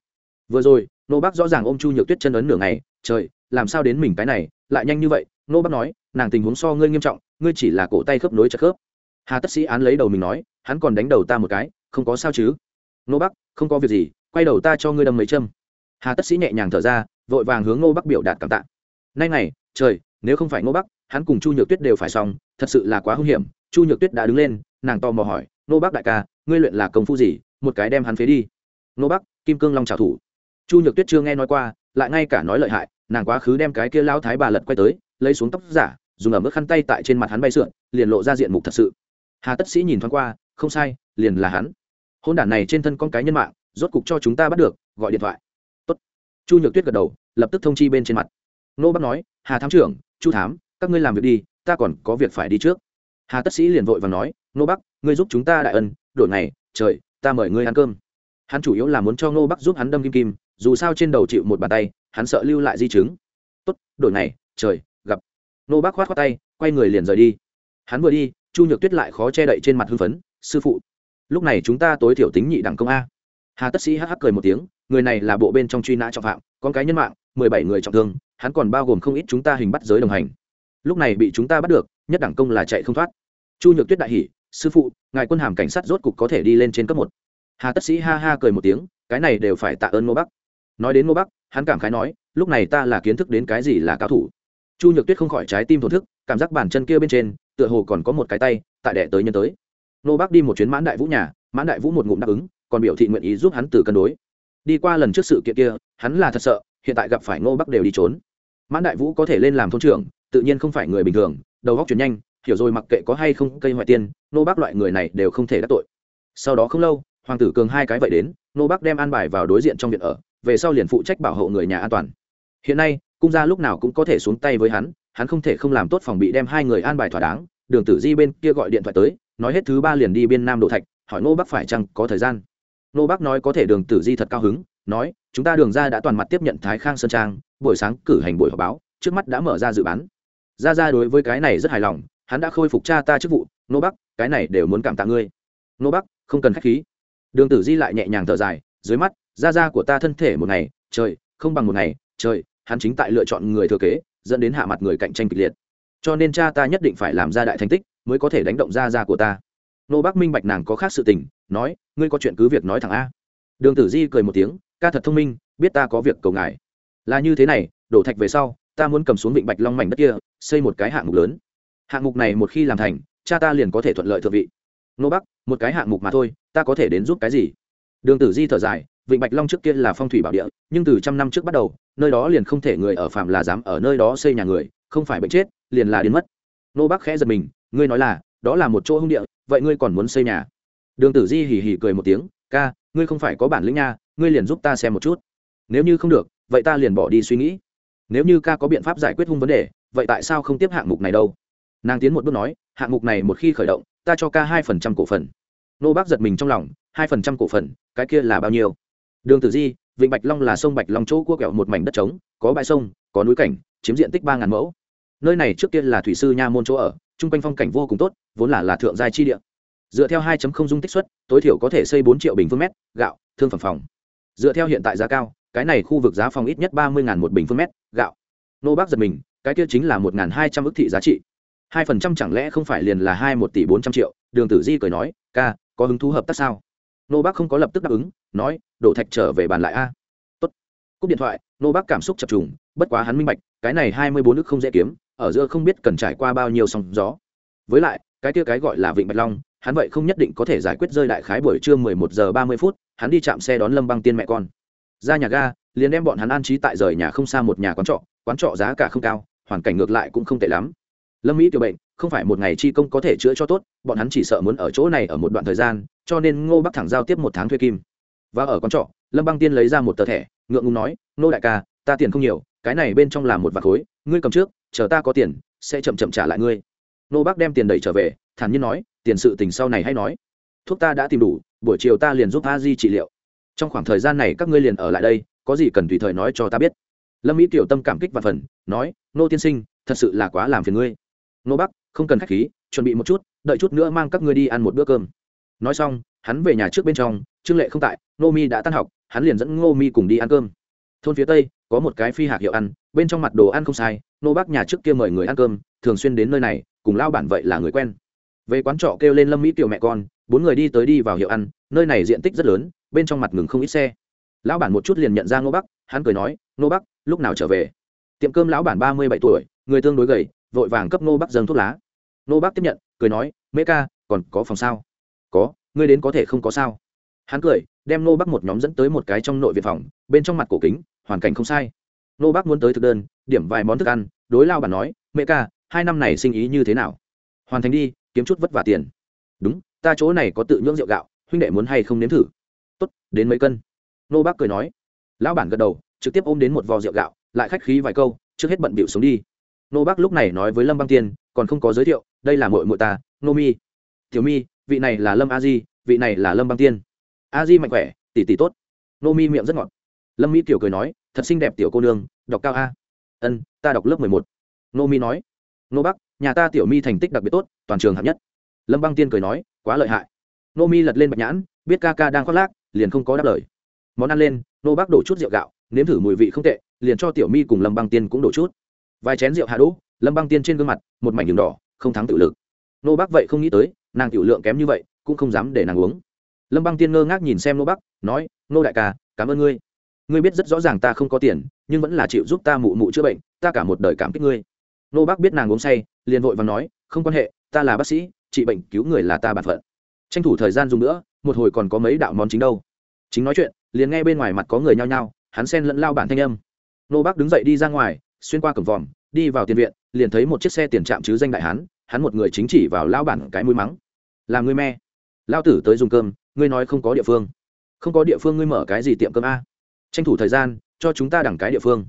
Speaker 1: Vừa rồi, nô bác rõ ràng ôm chu nhược tuyết chân ấn nửa ngày, trời, làm sao đến mình cái này, lại nhanh như vậy? Nô bác nói, nàng tình huống so ngươi nghiêm trọng, ngươi chỉ là cổ tay khớp nối chặt khớp. Hà tất sĩ án lấy đầu mình nói hắn còn đánh đầu ta một cái, không có sao chứ? Nô bắc, không có việc gì, quay đầu ta cho ngươi đâm mấy châm. Hà tất sĩ nhẹ nhàng thở ra, vội vàng hướng nô bắc biểu đạt cảm tạ. Nay này trời, nếu không phải nô bắc, hắn cùng chu nhược tuyết đều phải xong, thật sự là quá hung hiểm. Chu nhược tuyết đã đứng lên, nàng to mò hỏi nô bắc đại ca, ngươi luyện là công phu gì? Một cái đem hắn phế đi. Nô bắc, kim cương long trào thủ chu nhược tuyết chưa nghe nói qua, lại ngay cả nói lợi hại, nàng quá khứ đem cái kia lao thái bà lật quay tới, lấy xuống tóc giả, dùng ở mức khăn tay tại trên mặt hắn bay sượn, liền lộ ra diện mục thật sự. Hà tất sĩ nhìn thoáng qua không sai, liền là hắn. Hôn đản này trên thân con cái nhân mạng, rốt cục cho chúng ta bắt được, gọi điện thoại. Tốt. chu nhược tuyết gật đầu, lập tức thông chi bên trên mặt. Nô bắc nói, hà thám trưởng, chu thám, các ngươi làm việc đi, ta còn có việc phải đi trước. Hà tất sĩ liền vội và nói, nô bắc, ngươi giúp chúng ta đại ân, đổi ngày, trời, ta mời ngươi ăn cơm. Hắn chủ yếu là muốn cho nô bắc giúp hắn đâm kim kim, dù sao trên đầu chịu một bàn tay, hắn sợ lưu lại di chứng. Tốt, đổi ngày, trời, gặp. Nô bắc khoát khoát tay, quay người liền rời đi. Hắn vừa đi, chu nhược tuyết lại khó che đậy trên mặt hưng phấn sư phụ, lúc này chúng ta tối thiểu tính nhị đẳng công a. Hà tất sĩ hh cười một tiếng, người này là bộ bên trong truy nã trọng phạm, con cái nhân mạng, mười bảy người trọng thương, hắn còn bao gồm không ít chúng ta hình bắt giới đồng hành. Lúc này bị chúng ta bắt được, nhất đẳng công là chạy không thoát. Chu nhược tuyết đại hỉ, sư phụ, ngài quân hàm cảnh sát rốt cục có thể đi lên trên cấp một. Hà tất sĩ ha ha cười một tiếng, cái này đều phải tạ ơn ngô bắc. Nói đến ngô bắc, hắn cảm khái nói, lúc này ta là kiến thức đến cái gì là cao thủ. Chu nhược tuyết không khỏi trái tim thổn thức, cảm giác bàn chân kia bên trên, tựa hồ còn có một cái tay, tại đẻ tới nhân tới nô bác đi một chuyến mãn đại vũ nhà, mãn đại vũ một ngụm đáp ứng, còn biểu thị nguyện ý giúp hắn từ cân đối. Đi qua lần trước sự kiện kia, hắn là thật sợ, hiện tại gặp phải ngô bắc đều đi trốn. Mãn đại vũ có thể lên làm thôn trưởng, tự nhiên không phải người bình thường, đầu góc chuyển nhanh, hiểu rồi mặc kệ có hay không cây ngoại tiên nô bác loại người này đều không thể đắc tội. Sau đó không lâu, hoàng tử cường hai cái vậy đến nô bác đem an bài vào đối diện trong viện ở, về sau liền phụ trách bảo hộ người nhà an toàn. Hiện nay, cung gia lúc nào cũng có thể xuống tay với hắn hắn không thể không làm tốt phòng bị đem hai người an bài thỏa đáng, đường tử di bên kia gọi điện thoại tới nói hết thứ ba liền đi biên nam đổ thạch, hỏi nô bắc phải chăng có thời gian. Nô bắc nói có thể đường tử di thật cao hứng, nói, chúng ta đường ra đã toàn mặt tiếp nhận thái khang sơn trang, buổi sáng cử hành buổi họp báo, trước mắt đã mở ra dự bán. Ra ra đối với cái này rất hài lòng, hắn đã khôi phục cha ta chức vụ nô bắc, cái này đều muốn cảm tạ ngươi. Nô bắc, không cần khách khí. Đường tử di lại nhẹ nhàng thở dài, dưới mắt, ra ra của ta thân thể một ngày, trời, không bằng một ngày, trời, hắn chính tại lựa chọn người thừa kế, dẫn đến hạ mặt người cạnh tranh kịch liệt. Cho nên cha ta nhất định phải làm ra đại thành tích mới có thể đánh động ra ra của ta. Nô bác minh bạch nàng có khác sự tình, nói, ngươi có chuyện cứ việc nói thẳng a. Đường tử di cười một tiếng, ca thật thông minh, biết ta có việc cầu ngài. Là như thế này, đổ thạch về sau, ta muốn cầm xuống vịnh bạch long mảnh đất kia, xây một cái hạng mục lớn. Hạng mục này một khi làm thành, cha ta liền có thể thuận lợi thượng vị. Nô bắc, một cái hạng mục mà thôi, ta có thể đến giúp cái gì? Đường tử di thở dài, vịnh bạch long trước kia là phong thủy bảo địa, nhưng từ trăm năm trước bắt đầu, nơi đó liền không thể người ở phạm là dám ở nơi đó xây nhà người, không phải bệnh chết, liền là đến mất. Nô bắc khẽ giật mình ngươi nói là, đó là một chỗ hung địa, vậy ngươi còn muốn xây nhà? Đường tử di hỉ hỉ cười một tiếng, ca, ngươi không phải có bản lĩnh nha, ngươi liền giúp ta xem một chút. Nếu như không được, vậy ta liền bỏ đi suy nghĩ. Nếu như ca có biện pháp giải quyết hung vấn đề, vậy tại sao không tiếp hạng mục này đâu? Nàng tiến một bước nói, hạng mục này một khi khởi động, ta cho ca hai phần trăm cổ phần. Nô bác giật mình trong lòng, hai phần trăm cổ phần, cái kia là bao nhiêu? Đường tử di, vịnh bạch long là sông bạch long chỗ cua kẹo một mảnh đất trống, có bãi sông, có núi cảnh, chiếm diện tích ba ngàn mẫu. Nơi này trước kia là thủy sư nha môn chỗ ở chung quanh phong cảnh vô cùng tốt, vốn là là thượng giai chi địa. Dựa theo 2.0 dung tích suất tối thiểu có thể xây bốn triệu bình phương mét, gạo, thương phẩm phòng. Dựa theo hiện tại giá cao, cái này khu vực giá phòng ít nhất ba mươi một bình phương mét, gạo. Nô bác giật mình, cái kia chính là một hai trăm thị giá trị. hai phần trăm chẳng lẽ không phải liền là hai một tỷ bốn trăm triệu? Đường tử di cười nói, ca, có hứng thú hợp tác sao? Nô bác không có lập tức đáp ứng, nói, đổ thạch trở về bàn lại a. Tốt. Cúp điện thoại, nô bác cảm xúc chập trùng, bất quá hắn minh bạch, cái này hai mươi bốn nước không dễ kiếm ở giữa không biết cần trải qua bao nhiêu sóng gió. Với lại, cái kia cái gọi là vịnh bạch long, hắn vậy không nhất định có thể giải quyết rơi đại khái buổi trưa mười một giờ ba mươi phút, hắn đi chạm xe đón lâm băng tiên mẹ con. Ra nhà ga, liền đem bọn hắn an trí tại rời nhà không xa một nhà quán trọ quán trọ giá cả không cao, hoàn cảnh ngược lại cũng không tệ lắm. Lâm mỹ tiểu bệnh, không phải một ngày chi công có thể chữa cho tốt, bọn hắn chỉ sợ muốn ở chỗ này ở một đoạn thời gian, cho nên ngô bắc thẳng giao tiếp một tháng thuê kim. Và ở quán trọ, lâm băng tiên lấy ra một tờ thẻ, ngượng ngùng nói, ngô đại ca, ta tiền không nhiều, cái này bên trong là một vạt khối, ngươi cầm trước chờ ta có tiền, sẽ chậm chậm trả lại ngươi. Nô bác đem tiền đẩy trở về, thản nhiên nói, tiền sự tình sau này hay nói. Thuốc ta đã tìm đủ, buổi chiều ta liền giúp a di trị liệu. Trong khoảng thời gian này các ngươi liền ở lại đây, có gì cần tùy thời nói cho ta biết. Lâm mỹ tiểu tâm cảm kích và phần, nói, nô tiên sinh, thật sự là quá làm phiền ngươi. Nô bắc không cần k h á c h khí, chuẩn bị một chút, đợi chút nữa mang các ngươi đi ăn một bữa cơm. Nói xong, hắn về nhà trước bên trong, trương lệ không tại nô mi đã tan học, hắn liền dẫn ngô mi cùng đi ăn cơm. Thôn phía tây, có một cái phi hạc hiệu ăn, bên trong mặt đồ ăn không sai nô bác nhà trước kia mời người ăn cơm, thường xuyên đến nơi này, cùng lao bản vậy là người quen. Về quán trọ kêu lên lâm mỹ tiểu mẹ con, bốn người đi tới đi vào hiệu ăn, nơi này diện tích rất lớn, bên trong mặt ngừng không ít xe. Lão bản một chút liền nhận ra ngô bắc hắn cười nói ngô bắc lúc nào trở về? Tiệm cơm lão bản ba mươi bảy tuổi, người tương đối gầy, vội vàng cấp ngô bắc dâng thuốc lá. Ngô bắc tiếp nhận, cười nói mễ ca, còn có phòng sao? Có, ngươi đến có thể không có sao. Hắn cười, đem ngô bắc một nhóm dẫn tới một cái trong nội viện phòng, bên trong mặt cổ kính, hoàn cảnh không sai. Ngô bắc muốn tới thực đơn điểm vài món thức ăn, đối lao bản nói, mẹ ca, hai năm này sinh ý như thế nào? Hoàn thành đi, kiếm chút vất vả tiền. Đúng, ta chỗ này có tự nhưỡng rượu gạo, huynh đệ muốn hay không nếm thử? Tốt, đến mấy cân. Nô bác cười nói. Lão bản gật đầu, trực tiếp ôm đến một vò rượu gạo, lại khách khí vài câu, trước hết bận bịu xuống đi. Nô bác lúc này nói với lâm băng tiên, còn không có giới thiệu, đây là mội mội ta, nô mi. Tiểu mi, vị này là lâm a di, vị này là lâm băng tiên. A di mạnh khỏe, tỷ tỷ tốt. Nô mi miệng rất ngọt. Lâm mỹ tiểu cười nói, thật xinh đẹp tiểu cô nương, đọc cao a ân ta đọc lớp mười một. Nô mi nói nô bắc nhà ta tiểu mi thành tích đặc biệt tốt toàn trường hạng nhất. Lâm băng tiên cười nói quá lợi hại. Nô mi lật lên bạch nhãn biết ca ca đang khoác lác liền không có đáp lời. Món ăn lên nô Bắc đổ chút rượu gạo nếm thử mùi vị không tệ liền cho tiểu mi cùng lâm băng tiên cũng đổ chút. Vài chén rượu hạ đỗ lâm băng tiên trên gương mặt một mảnh đường đỏ không thắng tự lực. Nô Bắc vậy không nghĩ tới nàng tiểu lượng kém như vậy cũng không dám để nàng uống. Lâm băng tiên ngơ ngác nhìn xem nô Bắc, nói nô đại ca cảm ơn ngươi ngươi biết rất rõ ràng ta không có tiền, nhưng vẫn là chịu giúp ta mụ mụ chữa bệnh, ta cả một đời cảm kích ngươi. Nô bác biết nàng uống say, liền vội và nói, không quan hệ, ta là bác sĩ, trị bệnh cứu người là ta bản phận. Tranh thủ thời gian dùng nữa, một hồi còn có mấy đạo món chính đâu. Chính nói chuyện, liền nghe bên ngoài mặt có người nhao nhao, hắn xen lẫn lao bản thanh âm. Nô bác đứng dậy đi ra ngoài, xuyên qua cổng vòm, đi vào tiền viện, liền thấy một chiếc xe tiền trạm chứ danh đại hắn. hắn một người chính chỉ vào lao bản cái mũi mắng. Làm ngươi me. Lao tử tới dùng cơm, ngươi nói không có địa phương. Không có địa phương ngươi mở cái gì tiệm cơm a? Tranh thủ thời gian, cho chúng ta đẳng cái địa phương.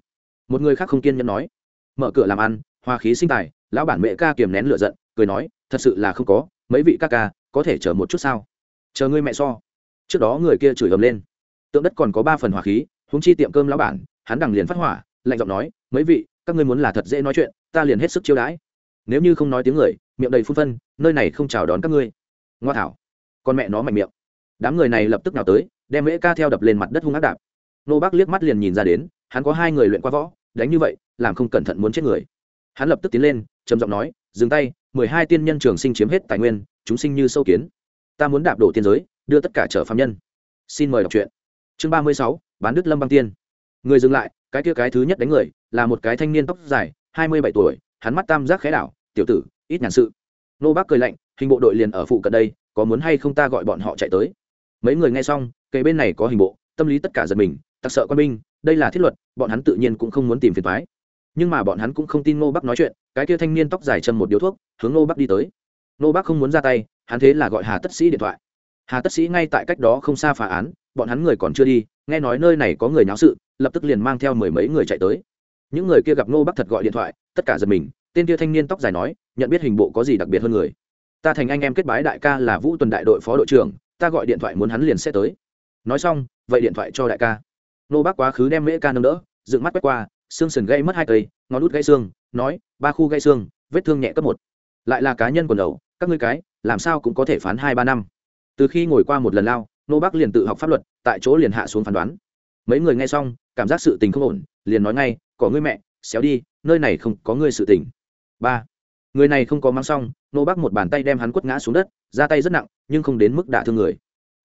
Speaker 1: Một người khác không kiên nhẫn nói. Mở cửa làm ăn, hoa khí sinh tài, lão bản mẹ ca kiềm nén lửa giận, cười nói, thật sự là không có, mấy vị ca ca, có thể chờ một chút sao? Chờ ngươi mẹ so. Trước đó người kia chửi ầm lên. Tượng đất còn có ba phần hỏa khí húng chi tiệm cơm lão bản, hắn đằng liền phát hỏa, lạnh giọng nói, mấy vị, các ngươi muốn là thật dễ nói chuyện, ta liền hết sức chiêu đãi. Nếu như không nói tiếng người, miệng đầy phun phân, nơi này không chào đón các ngươi. Ngoa thảo. Con mẹ nó mạnh miệng. Đám người này lập tức nào tới, đem mễ ca theo đập lên mặt đất hung ác đạp nô bác liếc mắt liền nhìn ra đến, hắn có hai người luyện qua võ, đánh như vậy, làm không cẩn thận muốn chết người. Hắn lập tức tiến lên, trầm giọng nói, dừng tay, mười hai tiên nhân trường sinh chiếm hết tài nguyên, chúng sinh như sâu kiến. Ta muốn đạp đổ tiên giới, đưa tất cả trở phạm nhân. Xin mời đọc truyện. Chương ba mươi sáu, bán đức lâm băng tiên. Người dừng lại, cái kia cái thứ nhất đánh người, là một cái thanh niên tóc dài, hai mươi bảy tuổi, hắn mắt tam giác khẽ đảo, tiểu tử, ít nhàn sự. Nô bác cười lạnh, hình bộ đội liền ở phụ cận đây, có muốn hay không ta gọi bọn họ chạy tới? Mấy người nghe xong cây bên này có hình bộ, tâm lý tất cả giật mình tặc sợ quân binh, đây là thiết luật, bọn hắn tự nhiên cũng không muốn tìm phiền thoái nhưng mà bọn hắn cũng không tin ngô bắc nói chuyện, cái kia thanh niên tóc dài châm một điếu thuốc, hướng ngô bắc đi tới. Ngô bắc không muốn ra tay, hắn thế là gọi hà tất sĩ điện thoại. Hà tất sĩ ngay tại cách đó không xa phá án, bọn hắn người còn chưa đi, nghe nói nơi này có người náo sự, lập tức liền mang theo mười mấy người chạy tới. Những người kia gặp ngô bắc thật gọi điện thoại, tất cả giật mình, tên kia thanh niên tóc dài nói, nhận biết hình bộ có gì đặc biệt hơn người? Ta thành anh em kết bái đại ca là vũ tuần đại đội phó đội trưởng, ta gọi điện thoại muốn hắn liền sẽ tới. Nói xong, vậy điện thoại cho đại ca nô bác quá khứ đem mễ ca nâng đỡ, dựng mắt quét qua, xương sườn gây mất hai cây ngón út gãy xương, nói, ba khu gãy xương, vết thương nhẹ cấp một. Lại là cá nhân quần đầu, các ngươi cái, làm sao cũng có thể phán hai ba năm. Từ khi ngồi qua một lần lao, nô bác liền tự học pháp luật, tại chỗ liền hạ xuống phán đoán. Mấy người nghe xong, cảm giác sự tình không ổn, liền nói ngay có ngươi mẹ, xéo đi, nơi này không có ngươi sự tình. Ba. Người này không có mang xong, nô bác một bàn tay đem hắn quất ngã xuống đất ra tay rất nặng, nhưng không đến mức đả thương người.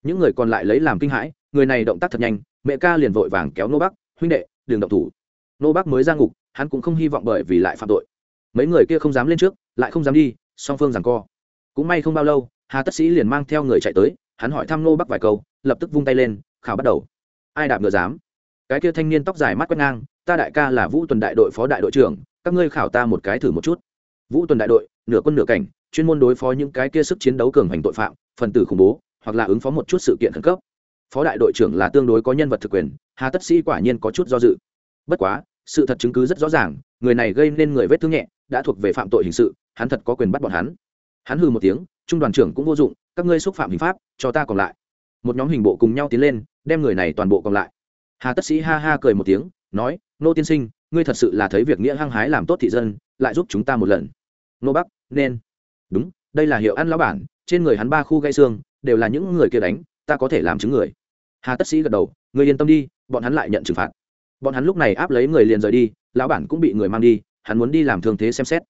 Speaker 1: Những người còn lại lấy làm kinh hãi, người này động tác thật nhanh mẹ ca liền vội vàng kéo nô bác huynh đệ đường động thủ. Nô bác mới ra ngục, hắn cũng không hy vọng bởi vì lại phạm tội. Mấy người kia không dám lên trước, lại không dám đi, song phương rằng co. Cũng may không bao lâu, hà tất sĩ liền mang theo người chạy tới, hắn hỏi thăm nô bác vài câu, lập tức vung tay lên, khảo bắt đầu. Ai đạp ngựa dám? Cái kia thanh niên tóc dài mắt quét ngang, ta đại ca là vũ tuần đại đội phó đại đội trưởng, các ngươi khảo ta một cái thử một chút. Vũ tuần đại đội, nửa quân nửa cảnh, chuyên môn đối phó những cái kia sức chiến đấu cường hành tội phạm, phần tử khủng bố, hoặc là ứng phó một chút sự kiện khẩn cấp phó đại đội trưởng là tương đối có nhân vật thực quyền, hà tất sĩ quả nhiên có chút do dự. Bất quá, sự thật chứng cứ rất rõ ràng, người này gây nên người vết thương nhẹ, đã thuộc về phạm tội hình sự, hắn thật có quyền bắt bọn hắn. Hắn hừ một tiếng, trung đoàn trưởng cũng vô dụng, các ngươi xúc phạm hình pháp, cho ta còn lại. Một nhóm hình bộ cùng nhau tiến lên, đem người này toàn bộ còn lại. Hà tất sĩ ha ha cười một tiếng, nói, nô tiên sinh, ngươi thật sự là thấy việc nghĩa hăng hái làm tốt thị dân, lại giúp chúng ta một lần. Nô bắc, nên. Đúng, đây là hiệu ăn lão bản, trên người hắn ba khu gây xương, đều là những người kia đánh ta có thể làm chứng người. Hà tất sĩ gật đầu người yên tâm đi, bọn hắn lại nhận trừng phạt. Bọn hắn lúc này áp lấy người liền rời đi, lão bản cũng bị người mang đi, hắn muốn đi làm thương thế xem xét.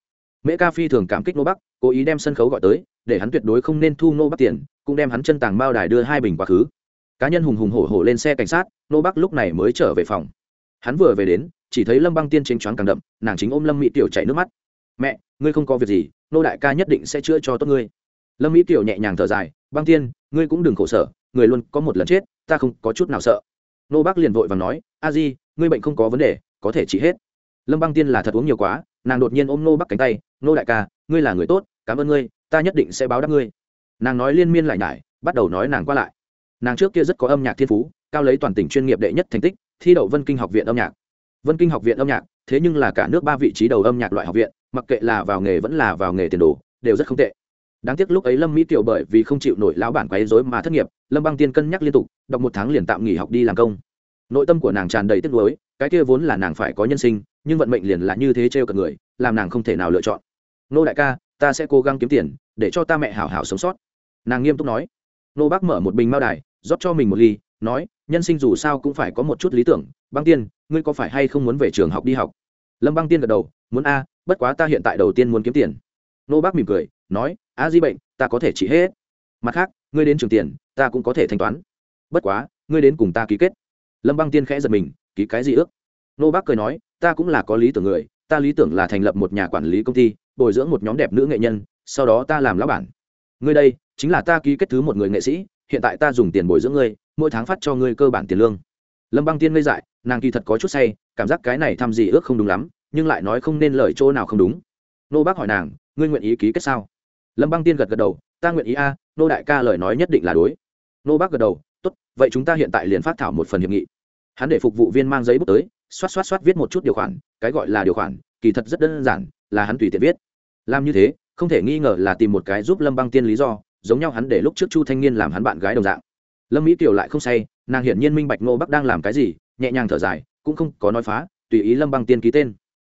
Speaker 1: Mễ ca phi thường cảm kích nô bắc, cố ý đem sân khấu gọi tới, để hắn tuyệt đối không nên thu nô bắc tiền, cũng đem hắn chân tàng bao đài đưa hai bình quá khứ. Cá nhân hùng hùng hổ hổ lên xe cảnh sát, nô bắc lúc này mới trở về phòng. Hắn vừa về đến, chỉ thấy lâm băng tiên chính choáng càng đậm, nàng chính ôm lâm mỹ tiểu chảy nước mắt. Mẹ, ngươi không có việc gì, nô đại ca nhất định sẽ chữa cho tốt ngươi. Lâm mỹ tiểu nhẹ nhàng thở dài, băng tiên, ngươi cũng đừng khổ sở người luôn có một lần chết, ta không có chút nào sợ. Nô bác liền vội và nói, a di, ngươi bệnh không có vấn đề, có thể trị hết. Lâm băng tiên là thật uống nhiều quá, nàng đột nhiên ôm nô bắc cánh tay, nô đại ca, ngươi là người tốt, cảm ơn ngươi, ta nhất định sẽ báo đáp ngươi. Nàng nói liên miên lại nhải, bắt đầu nói nàng qua lại. Nàng trước kia rất có âm nhạc thiên phú, cao lấy toàn tỉnh chuyên nghiệp đệ nhất thành tích, thi đậu vân kinh học viện âm nhạc. Vân kinh học viện âm nhạc, thế nhưng là cả nước ba vị trí đầu âm nhạc loại học viện, mặc kệ là vào nghề vẫn là vào nghề tiền đồ, đều rất không tệ đáng tiếc lúc ấy lâm mỹ tiểu bởi vì không chịu nổi lão bản quấy rối mà thất nghiệp, lâm băng tiên cân nhắc liên tục, đọc một tháng liền tạm nghỉ học đi làm công. Nội tâm của nàng tràn đầy tiếc nuối, cái kia vốn là nàng phải có nhân sinh, nhưng vận mệnh liền là như thế trêu cả người, làm nàng không thể nào lựa chọn. Nô đại ca, ta sẽ cố gắng kiếm tiền, để cho ta mẹ hảo hảo sống sót. Nàng nghiêm túc nói. Nô bác mở một bình mao đài, rót cho mình một ly, nói, nhân sinh dù sao cũng phải có một chút lý tưởng, băng tiên, ngươi có phải hay không muốn về trường học đi học? Lâm băng tiên gật đầu, muốn a, bất quá ta hiện tại đầu tiên muốn kiếm tiền nô bác mỉm cười, nói, a di bệnh, ta có thể trị hết. Mặt khác, ngươi đến trường tiền, ta cũng có thể thanh toán. Bất quá, ngươi đến cùng ta ký kết. Lâm băng tiên khẽ giật mình, ký cái gì ước? Nô bác cười nói, ta cũng là có lý tưởng người, ta lý tưởng là thành lập một nhà quản lý công ty, bồi dưỡng một nhóm đẹp nữ nghệ nhân, sau đó ta làm lão bản. Ngươi đây, chính là ta ký kết thứ một người nghệ sĩ, hiện tại ta dùng tiền bồi dưỡng ngươi, mỗi tháng phát cho ngươi cơ bản tiền lương. Lâm băng tiên ngây dại, nàng kỳ thật có chút say, cảm giác cái này thăm gì ước không đúng lắm, nhưng lại nói không nên lời chỗ nào không đúng. Nô bác hỏi nàng ngươi nguyện ý ký kết sao? Lâm băng tiên gật gật đầu, ta nguyện ý a, nô đại ca lời nói nhất định là đối. Nô bác gật đầu, tốt, vậy chúng ta hiện tại liền phát thảo một phần hiệp nghị. Hắn để phục vụ viên mang giấy bút tới, xoát xoát xoát viết một chút điều khoản, cái gọi là điều khoản, kỳ thật rất đơn giản, là hắn tùy tiện viết. Làm như thế, không thể nghi ngờ là tìm một cái giúp lâm băng tiên lý do, giống nhau hắn để lúc trước chu thanh niên làm hắn bạn gái đồng dạng. Lâm mỹ kiều lại không say, nàng hiển nhiên minh bạch nô bắc đang làm cái gì, nhẹ nhàng thở dài, cũng không có nói phá, tùy ý lâm băng tiên ký tên.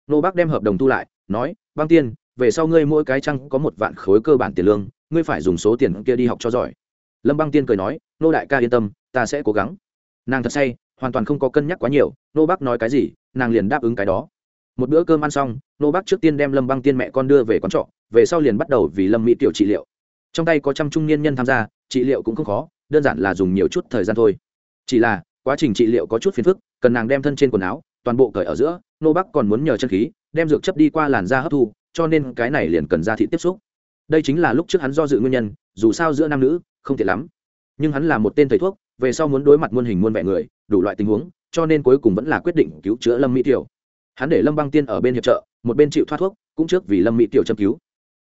Speaker 1: Nô bắc đem hợp đồng thu lại, nói, băng tiên về sau ngươi mỗi cái trăng có một vạn khối cơ bản tiền lương, ngươi phải dùng số tiền kia đi học cho giỏi. Lâm băng tiên cười nói, nô đại ca yên tâm, ta sẽ cố gắng. Nàng thật say, hoàn toàn không có cân nhắc quá nhiều, nô bác nói cái gì, nàng liền đáp ứng cái đó. Một bữa cơm ăn xong, nô bác trước tiên đem lâm băng tiên mẹ con đưa về quán trọ, về sau liền bắt đầu vì lâm mỹ tiểu trị liệu. Trong tay có trăm trung niên nhân tham gia, trị liệu cũng không khó, đơn giản là dùng nhiều chút thời gian thôi. Chỉ là, quá trình trị liệu có chút phiền phức, cần nàng đem thân trên quần áo, toàn bộ cởi ở giữa, nô bác còn muốn nhờ chân khí, đem dược chấp đi qua làn da hấp thu cho nên cái này liền cần ra thị tiếp xúc. Đây chính là lúc trước hắn do dự nguyên nhân, dù sao giữa nam nữ, không thể lắm. Nhưng hắn là một tên thầy thuốc, về sau muốn đối mặt muôn hình muôn vẻ người, đủ loại tình huống, cho nên cuối cùng vẫn là quyết định cứu chữa lâm mỹ tiểu. Hắn để lâm băng tiên ở bên hiệp trợ, một bên chịu thoát thuốc, cũng trước vì lâm mỹ tiểu châm cứu.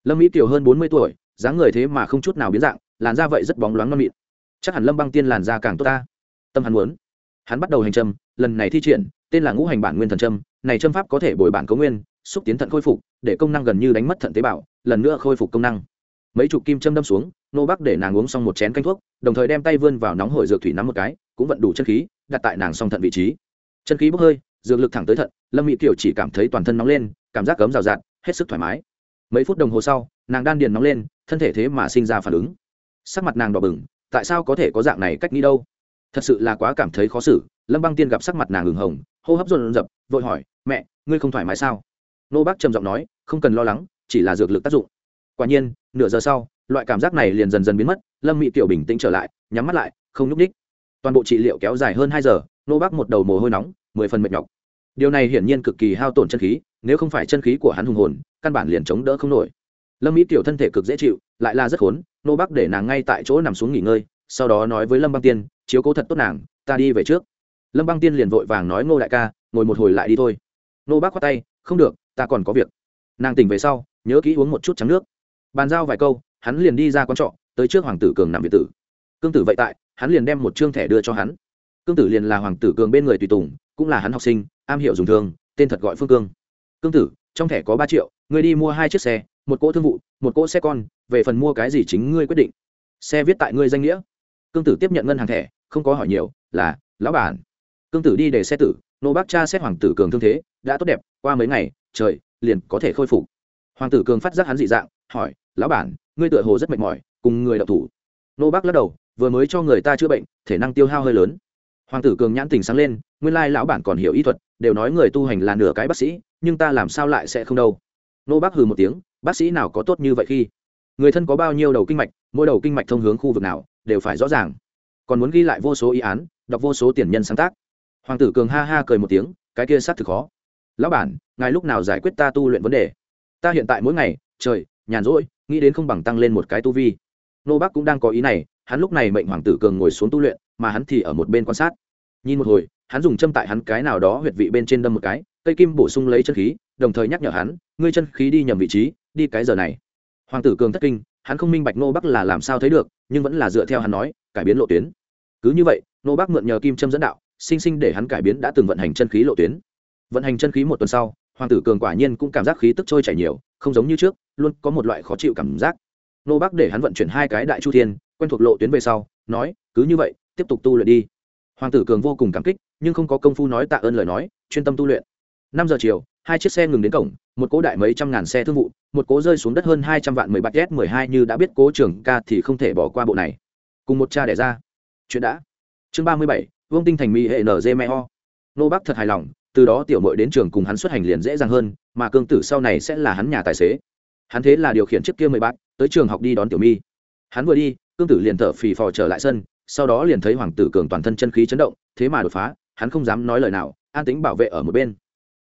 Speaker 1: Lâm mỹ tiểu hơn bốn mươi tuổi, dáng người thế mà không chút nào biến dạng, làn da vậy rất bóng loáng non mịn. Chắc hẳn lâm băng tiên làn da càng tốt ta. Tâm hắn muốn. Hắn bắt đầu hành trâm lần này thi triển, tên là ngũ hành bản nguyên thần trâm này trâm pháp có thể bồi bản cấu nguyên xúc tiến thận khôi phục, để công năng gần như đánh mất thận tế bào, lần nữa khôi phục công năng. Mấy chục kim châm đâm xuống, nô bắc để nàng uống xong một chén canh thuốc, đồng thời đem tay vươn vào nóng hổi dược thủy nắm một cái, cũng vận đủ chân khí, đặt tại nàng song thận vị trí. Chân khí bốc hơi, dược lực thẳng tới thận, lâm mỹ kiều chỉ cảm thấy toàn thân nóng lên, cảm giác cấm rào rạt, hết sức thoải mái. Mấy phút đồng hồ sau, nàng đan điền nóng lên, thân thể thế mà sinh ra phản ứng. Sắc mặt nàng đỏ bừng, tại sao có thể có dạng này cách nghĩ đâu? Thật sự là quá cảm thấy khó xử, lâm băng tiên gặp sắc mặt nàng hừng hồng, hô hấp dồn dập, vội hỏi, mẹ, ngươi không thoải mái sao? Nô bác trầm giọng nói, không cần lo lắng, chỉ là dược lực tác dụng. Quả nhiên, nửa giờ sau, loại cảm giác này liền dần dần biến mất, lâm mỹ tiểu bình tĩnh trở lại, nhắm mắt lại, không nhúc ních toàn bộ trị liệu kéo dài hơn hai giờ, nô bác một đầu mồ hôi nóng, mười phần mệt nhọc. Điều này hiển nhiên cực kỳ hao tổn chân khí, nếu không phải chân khí của hắn hùng hồn, căn bản liền chống đỡ không nổi. Lâm mỹ tiểu thân thể cực dễ chịu, lại là rất khốn, nô bác để nàng ngay tại chỗ nằm xuống nghỉ ngơi, sau đó nói với lâm băng tiên, chiếu cố thật tốt nàng, ta đi về trước. Lâm băng tiên liền vội vàng nói, ngô đại ca, ngồi một hồi lại đi thôi. Nô bác khoát tay không được, ta còn có việc. Nàng tỉnh về sau, nhớ kỹ uống một chút trắng nước. Bàn giao vài câu, hắn liền đi ra quán trọ, tới trước hoàng tử cường nằm biệt tử. Cương tử vậy tại, hắn liền đem một chương thẻ đưa cho hắn. Cương tử liền là hoàng tử cường bên người tùy tùng, cũng là hắn học sinh, am hiểu dùng thương, tên thật gọi phương cương. Cương tử, trong thẻ có ba triệu ngươi đi mua hai chiếc xe, một cỗ thương vụ, một cỗ xe con, về phần mua cái gì chính ngươi quyết định. Xe viết tại ngươi danh nghĩa. Cương tử tiếp nhận ngân hàng thẻ, không có hỏi nhiều, là, lão bản. Cương tử đi để xe tử nô bác cha xét hoàng tử cường thương thế, đã tốt đẹp, qua mấy ngày, trời, liền có thể khôi phục. Hoàng tử cường phát giác hắn dị dạng, hỏi, lão bản, ngươi tựa hồ rất mệt mỏi, cùng người đọc thủ. Nô bác lắc đầu, vừa mới cho người ta chữa bệnh, thể năng tiêu hao hơi lớn. Hoàng tử cường nhãn tình sáng lên, nguyên lai lão bản còn hiểu y thuật, đều nói người tu hành là nửa cái bác sĩ, nhưng ta làm sao lại sẽ không đâu? Nô bác hừ một tiếng, bác sĩ nào có tốt như vậy khi? Người thân có bao nhiêu đầu kinh mạch, mỗi đầu kinh mạch thông hướng khu vực nào, đều phải rõ ràng. Còn muốn ghi lại vô số ý án, đọc vô số tiền nhân sáng tác hoàng tử cường ha ha cười một tiếng, cái kia xác thực khó. Lão bản, ngài lúc nào giải quyết ta tu luyện vấn đề? Ta hiện tại mỗi ngày, trời, nhàn rỗi, nghĩ đến không bằng tăng lên một cái tu vi. Nô bác cũng đang có ý này, hắn lúc này mệnh hoàng tử cường ngồi xuống tu luyện, mà hắn thì ở một bên quan sát. Nhìn một hồi, hắn dùng châm tại hắn cái nào đó huyệt vị bên trên đâm một cái, cây kim bổ sung lấy chân khí, đồng thời nhắc nhở hắn, ngươi chân khí đi nhầm vị trí, đi cái giờ này. Hoàng tử cường thất kinh, hắn không minh bạch nô bắc là làm sao thấy được, nhưng vẫn là dựa theo hắn nói, cải biến lộ tuyến. Cứ như vậy, nô bắc mượn nhờ kim châm dẫn đạo sinh sinh để hắn cải biến đã từng vận hành chân khí lộ tuyến. Vận hành chân khí một tuần sau, hoàng tử cường quả nhiên cũng cảm giác khí tức trôi chảy nhiều, không giống như trước, luôn có một loại khó chịu cảm giác. Nô bắc để hắn vận chuyển hai cái đại chu thiên, quen thuộc lộ tuyến về sau, nói, cứ như vậy, tiếp tục tu luyện đi. Hoàng tử cường vô cùng cảm kích, nhưng không có công phu nói tạ ơn lời nói, chuyên tâm tu luyện. Năm giờ chiều, hai chiếc xe ngừng đến cổng, một cố đại mấy trăm ngàn xe thương vụ, một cố rơi xuống đất hơn hai trăm vạn mười bạch s mười hai như đã biết cố trưởng ca thì không thể bỏ qua bộ này. Cùng một cha đẻ ra. Chuyện đã. Chương ba mươi bảy vương tinh thành mỹ hệ nz me ho. Nô bắc thật hài lòng, từ đó tiểu mội đến trường cùng hắn xuất hành liền dễ dàng hơn, mà cương tử sau này sẽ là hắn nhà tài xế. Hắn thế là điều khiển chiếc kia mười bát tới trường học đi đón tiểu mi. Hắn vừa đi, cương tử liền thở phì phò trở lại sân, sau đó liền thấy hoàng tử cường toàn thân chân khí chấn động, thế mà đột phá, hắn không dám nói lời nào, an tính bảo vệ ở một bên.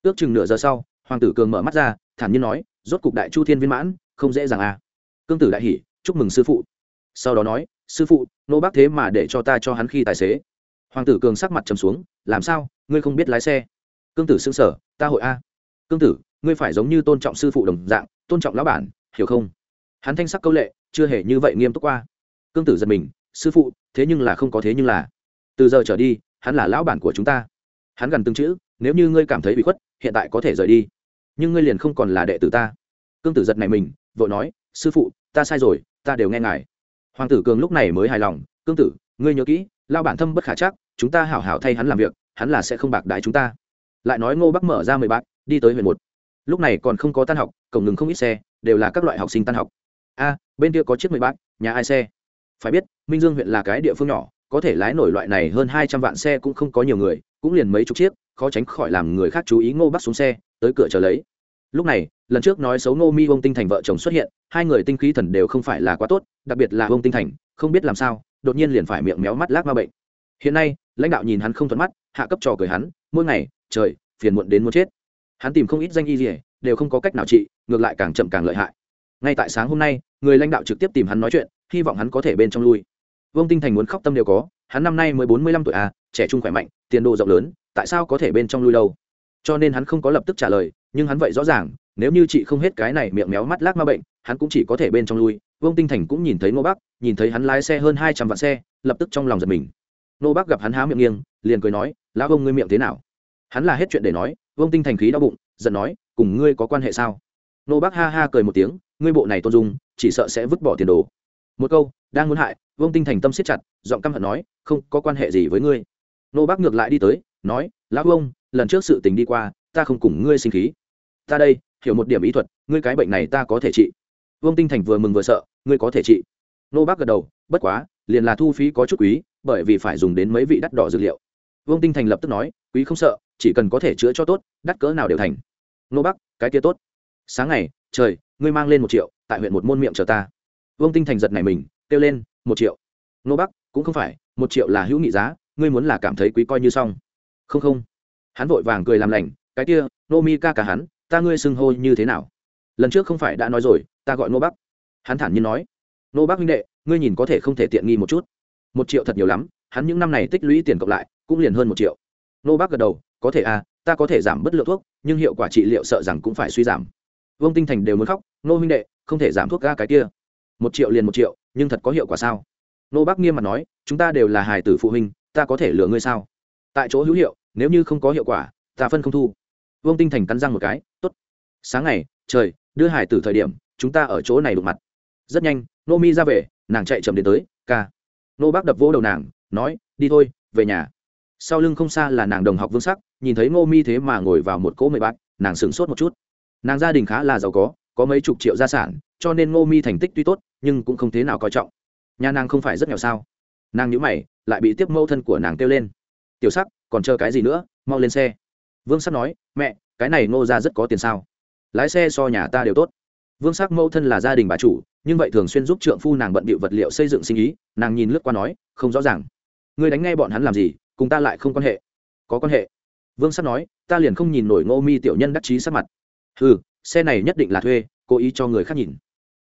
Speaker 1: Ước chừng nửa giờ sau, hoàng tử cường mở mắt ra, thản nhiên nói, rốt cục đại chu thiên viên mãn, không dễ dàng à. Cương tử đại hỉ, chúc mừng sư phụ. Sau đó nói, sư phụ, nô bác thế mà để cho ta cho hắn khi tài xế hoàng tử cường sắc mặt trầm xuống, làm sao? Ngươi không biết lái xe? Cương tử xưng sở, ta hội a. Cương tử, ngươi phải giống như tôn trọng sư phụ đồng dạng, tôn trọng lão bản, hiểu không? Hắn thanh sắc câu lệ, chưa hề như vậy nghiêm túc qua. Cương tử giật mình, sư phụ, thế nhưng là không có thế nhưng là. Từ giờ trở đi, hắn là lão bản của chúng ta. Hắn gần từng chữ, nếu như ngươi cảm thấy bị khuất, hiện tại có thể rời đi. Nhưng ngươi liền không còn là đệ tử ta. Cương tử giật này mình, vội nói, sư phụ, ta sai rồi, ta đều nghe ngài. Hoàng tử cường lúc này mới hài lòng, cương tử ngươi nhớ kỹ, lao bản thâm bất khả chắc, chúng ta hảo hảo thay hắn làm việc, hắn là sẽ không bạc đái chúng ta. Lại nói ngô bắc mở ra mười bạc, đi tới huyện một. Lúc này còn không có tan học, cổng ngừng không ít xe, đều là các loại học sinh tan học. A, bên kia có chiếc mười bạc, nhà ai xe? Phải biết, minh dương huyện là cái địa phương nhỏ, có thể lái nổi loại này hơn hai trăm vạn xe cũng không có nhiều người, cũng liền mấy chục chiếc, khó tránh khỏi làm người khác chú ý ngô bắc xuống xe, tới cửa chờ lấy. Lúc này, lần trước nói xấu ngô mi vông tinh thành vợ chồng xuất hiện, hai người tinh khí thần đều không phải là quá tốt, đặc biệt là vông tinh thành không biết làm sao, đột nhiên liền phải miệng méo mắt lác ma bệnh. Hiện nay, lãnh đạo nhìn hắn không thuận mắt, hạ cấp trò cười hắn, mỗi ngày, trời, phiền muộn đến muốn chết. Hắn tìm không ít danh y gì đều không có cách nào trị, ngược lại càng chậm càng lợi hại. Ngay tại sáng hôm nay, người lãnh đạo trực tiếp tìm hắn nói chuyện, hy vọng hắn có thể bên trong lui. Vương tinh thành muốn khóc tâm đều có, hắn năm nay mới bốn mươi lăm tuổi à trẻ trung khỏe mạnh, tiền đồ rộng lớn, tại sao có thể bên trong lui đâu? Cho nên hắn không có lập tức trả lời, nhưng hắn vậy rõ ràng, nếu như chị không hết cái này miệng méo mắt lác ma bệnh, hắn cũng chỉ có thể bên trong lui vương tinh thành cũng nhìn thấy ngô bắc nhìn thấy hắn lái xe hơn hai trăm vạn xe, lập tức trong lòng giật mình. Ngô bắc gặp hắn há miệng nghiêng, liền cười nói, lão ông ngươi miệng thế nào? Hắn là hết chuyện để nói, vương tinh thành khí đau bụng, giận nói, cùng ngươi có quan hệ sao? Ngô bắc ha ha cười một tiếng, ngươi bộ này tôn dung, chỉ sợ sẽ vứt bỏ tiền đồ. Một câu, đang muốn hại, vương tinh thành tâm siết chặt, giọng căm hận nói, không có quan hệ gì với ngươi. Nô bác ngược lại đi tới, nói, lão ông, lần trước sự tình đi qua, ta không cùng ngươi sinh khí. Ta đây, hiểu một điểm ý thuật, ngươi cái bệnh này ta có thể trị vương tinh thành vừa mừng vừa sợ, ngươi có thể trị. Nô bác gật đầu, bất quá, liền là thu phí có chút quý, bởi vì phải dùng đến mấy vị đắt đỏ dược liệu. Vương tinh thành lập tức nói, quý không sợ, chỉ cần có thể chữa cho tốt, đắt cỡ nào đều thành. Nô bác, cái kia tốt. Sáng ngày, trời, ngươi mang lên một triệu, tại huyện một môn miệng chờ ta. Vương tinh thành giật này mình, kêu lên, một triệu. Nô bắc cũng không phải, một triệu là hữu nghị giá, ngươi muốn là cảm thấy quý coi như xong. Không không. Hắn vội vàng cười làm lành, cái kia, nô mi ca cả hắn, ta ngươi xưng hô như thế nào? Lần trước không phải đã nói rồi, ta gọi nô bắc. Hắn thản nhiên nói nô bắc huynh đệ, ngươi nhìn có thể không thể tiện nghi một chút. Một triệu thật nhiều lắm, hắn những năm này tích lũy tiền cộng lại, cũng liền hơn một triệu. Nô bắc gật đầu, có thể à ta có thể giảm bất lượng thuốc, nhưng hiệu quả trị liệu sợ rằng cũng phải suy giảm. Vương tinh thành đều muốn khóc nô huynh đệ, không thể giảm thuốc ga cái kia. Một triệu liền một triệu, nhưng thật có hiệu quả sao? Nô bác nghiêm mặt nói, chúng ta đều là hài tử phụ huynh, ta có thể lừa ngươi sao? Tại chỗ hữu hiệu, nếu như không có hiệu quả, ta phân không thu. Vương tinh thành cắn răng một cái t ố t sáng ngày, trời đưa hải tử thời điểm, chúng ta ở chỗ này đụng mặt. Rất nhanh nô mi ra về, nàng chạy chậm đến tới, ca. Nô bác đập vỗ đầu nàng, nói, đi thôi, về nhà. Sau lưng không xa là nàng đồng học vương sắc, nhìn thấy ngô mi thế mà ngồi vào một cỗ mười bát, nàng sửng sốt một chút. Nàng gia đình khá là giàu có có mấy chục triệu gia sản, cho nên ngô mi thành tích tuy tốt, nhưng cũng không thế nào coi trọng. Nhà nàng không phải rất nghèo sao? Nàng nhữ mày, lại bị tiếp mâu thân của nàng kêu lên. Tiểu sắc, còn chờ cái gì nữa? Mau lên xe. Vương sắc nói, mẹ, cái này ngô ra rất có tiền sao? Lái xe so nhà ta đều tốt. Vương sắc mẫu thân là gia đình bà chủ, nhưng vậy thường xuyên giúp trượng phu nàng bận bịu vật liệu xây dựng sinh ý, nàng nhìn lướt qua nói, không rõ ràng. Ngươi đánh nghe bọn hắn làm gì, cùng ta lại không quan hệ. Có quan hệ. Vương sắc nói, ta liền không nhìn nổi ngô mi tiểu nhân đắc chí sắc mặt. Ừ xe này nhất định là thuê, cố ý cho người khác nhìn.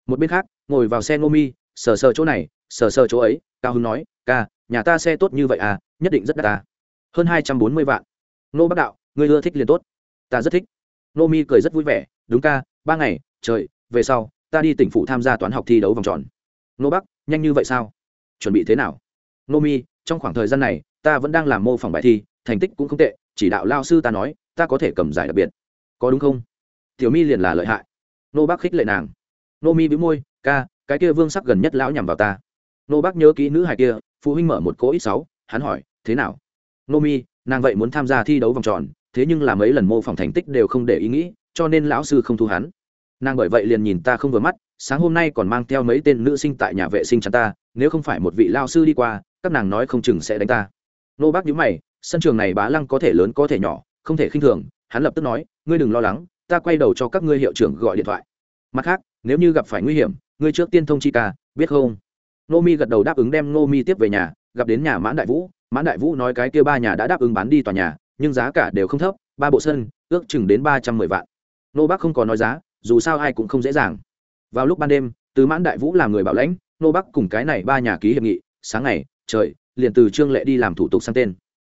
Speaker 1: Một bên khác, ngồi vào xe ngô mi, sờ sờ chỗ này, sờ sờ chỗ ấy, cao hưng nói, ca, nhà ta xe tốt như vậy à nhất định rất đắt ta. Hơn hai trăm bốn mươi vạn. Nô bắc đạo, người ưa thích liền tốt. Ta rất thích. Nô mi cười rất vui vẻ đúng ca, ba ngày, trời, về sau, ta đi tỉnh phủ tham gia toán học thi đấu vòng tròn. Nô bắc, nhanh như vậy sao? Chuẩn bị thế nào? Nô mi, trong khoảng thời gian này, ta vẫn đang làm mô phỏng bài thi, thành tích cũng không tệ, chỉ đạo lao sư ta nói, ta có thể cầm giải đặc biệt. Có đúng không? Tiểu mi liền là lợi hại. Nô bác khích lệ nàng. Nô mi bị môi, ca, cái kia vương sắc gần nhất lão nhằm vào ta. Nô bác nhớ kỹ nữ hài kia, phụ huynh mở một cỗ ít sáu, hắn hỏi, thế nào? Nô mi, nàng vậy muốn tham gia thi đấu vòng tròn, thế nhưng là mấy lần mô phỏng thành tích đều không để ý nghĩ cho nên lão sư không thu hắn. Nàng bởi vậy liền nhìn ta không vừa mắt, sáng hôm nay còn mang theo mấy tên nữ sinh tại nhà vệ sinh chắn ta, nếu không phải một vị lao sư đi qua, các nàng nói không chừng sẽ đánh ta. Nô bác nhíu mày, sân trường này bá lăng có thể lớn có thể nhỏ, không thể khinh thường, hắn lập tức nói, ngươi đừng lo lắng, ta quay đầu cho các ngươi hiệu trưởng gọi điện thoại. Mặt khác, nếu như gặp phải nguy hiểm, ngươi trước tiên thông chi ca, biết không? Nô mi gật đầu đáp ứng đem nô mi tiếp về nhà, gặp đến nhà mãn đại vũ, mãn đại vũ nói cái kia ba nhà đã đáp ứng bán đi tòa nhà, nhưng giá cả đều không thấp, ba bộ sân, ước chừng đến ba trăm mười vạn nô bác không có nói giá, dù sao ai cũng không dễ dàng. Vào lúc ban đêm, từ mãn đại vũ làm người bảo lãnh, nô bắc cùng cái này ba nhà ký hiệp nghị, sáng ngày, trời, liền từ trương lệ đi làm thủ tục sang tên.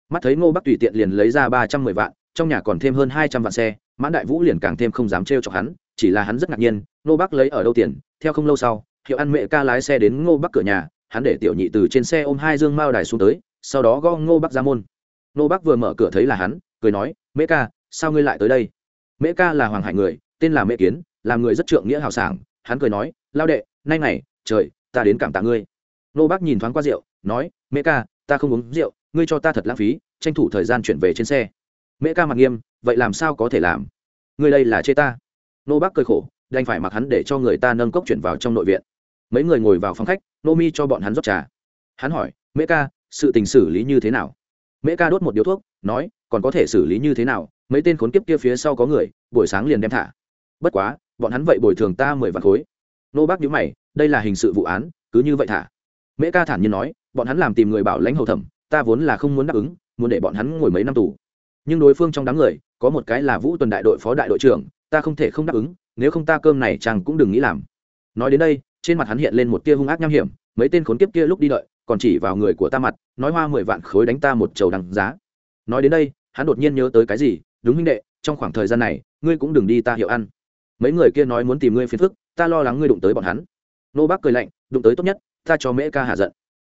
Speaker 1: Mắt thấy ngô bắc tùy tiện liền lấy ra ba trăm mười vạn, trong nhà còn thêm hơn hai trăm vạn xe, mãn đại vũ liền càng thêm không dám trêu chọc hắn, chỉ là hắn rất ngạc nhiên, ngô bắc lấy ở đâu tiền, theo không lâu sau, hiệu ăn mẹ ca lái xe đến ngô bắc cửa nhà, hắn để tiểu nhị từ trên xe ôm hai dương mao đài xuống tới, sau đó gõ ngô bắc ra môn. Ngô bắc vừa mở cửa thấy là hắn, cười nói, mẹ ca, sao ngươi lại tới đây? Mẹ ca là hoàng hải người, tên là mẹ kiến là người rất trượng nghĩa hào sảng, hắn cười nói, lao đệ, nay ngày, trời, ta đến cảm tạ ngươi. Nô bác nhìn thoáng qua rượu, nói mẹ ca, ta không uống rượu, ngươi cho ta thật lãng phí, tranh thủ thời gian chuyển về trên xe. Mẹ ca mặt nghiêm, vậy làm sao có thể làm? Ngươi đây là chê ta. Nô bác cười khổ, đành phải mặc hắn để cho người ta nâng cốc chuyển vào trong nội viện. Mấy người ngồi vào phòng khách, nô mi cho bọn hắn rót trà. Hắn hỏi, mễ ca, sự tình xử lý như thế nào? Mễ ca đốt một điếu thuốc, nói, còn có thể xử lý như thế nào? Mấy tên khốn kiếp kia phía sau có người, buổi sáng liền đem thả. Bất quá, bọn hắn vậy bồi thường ta mười vạn khối. Nô bác nhíu mày, đây là hình sự vụ án, cứ như vậy thả. Mễ ca thản nhiên nói, bọn hắn làm tìm người bảo lãnh hầu thẩm, ta vốn là không muốn đáp ứng, muốn để bọn hắn ngồi mấy năm tù. Nhưng đối phương trong đám người, có một cái là vũ tuần đại đội phó đại đội trưởng, ta không thể không đáp ứng, nếu không ta cơm này chàng cũng đừng nghĩ làm. Nói đến đây, trên mặt hắn hiện lên một tia hung ác nham hiểm, mấy tên khốn kiếp kia lúc đi đợi, còn chỉ vào người của ta mặt, nói hoa mười vạn khối đánh ta một trầu đằng giá. Nói đến đây, hắn đột nhiên nhớ tới cái gì đúng huynh đệ, trong khoảng thời gian này, ngươi cũng đừng đi ta hiệu ăn. Mấy người kia nói muốn tìm ngươi phiền phức, ta lo lắng ngươi đụng tới bọn hắn. Nô bác cười lạnh, đụng tới tốt nhất, ta cho mễ ca hạ giận.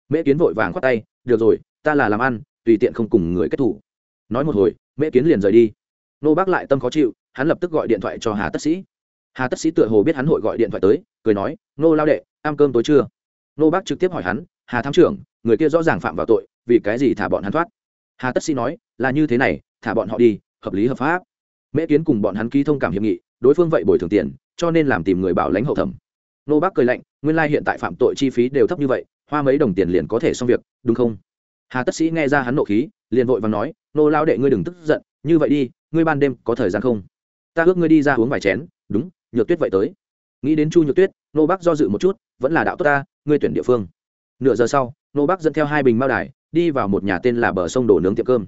Speaker 1: Mễ kiến vội vàng khoát tay, được rồi, ta là làm ăn, tùy tiện không cùng người kết thủ. Nói một hồi, mễ kiến liền rời đi. Nô bác lại tâm khó chịu, hắn lập tức gọi điện thoại cho hà tất sĩ. Hà tất sĩ tựa hồ biết hắn hội gọi điện thoại tới, cười nói, nô lao đệ, ăn cơm tối chưa? Nô bác trực tiếp hỏi hắn, hà thám trưởng, người kia rõ ràng phạm vào tội, vì cái gì thả bọn hắn thoát? Hà tất sĩ nói, là như thế này, thả bọn họ đi hợp lý hợp pháp. Mễ kiến cùng bọn hắn ký thông cảm hiệp nghị, đối phương vậy bồi thường tiền, cho nên làm tìm người bảo lãnh hậu thẩm. Nô bác cười lạnh, nguyên lai hiện tại phạm tội chi phí đều thấp như vậy, hoa mấy đồng tiền liền có thể xong việc, đúng không? Hà tất sĩ nghe ra hắn nộ khí, liền vội và nói, nô lao đệ ngươi đừng tức giận, như vậy đi, ngươi ban đêm có thời gian không? Ta ước ngươi đi ra uống vài chén, đúng, nhược tuyết vậy tới. Nghĩ đến chu nhược tuyết, nô bác do dự một chút, vẫn là đạo tốt ta, ngươi tuyển địa phương. Nửa giờ sau, nô bác dẫn theo hai bình mao đài, đi vào một nhà tên là bờ sông đổ nướng tiệm cơm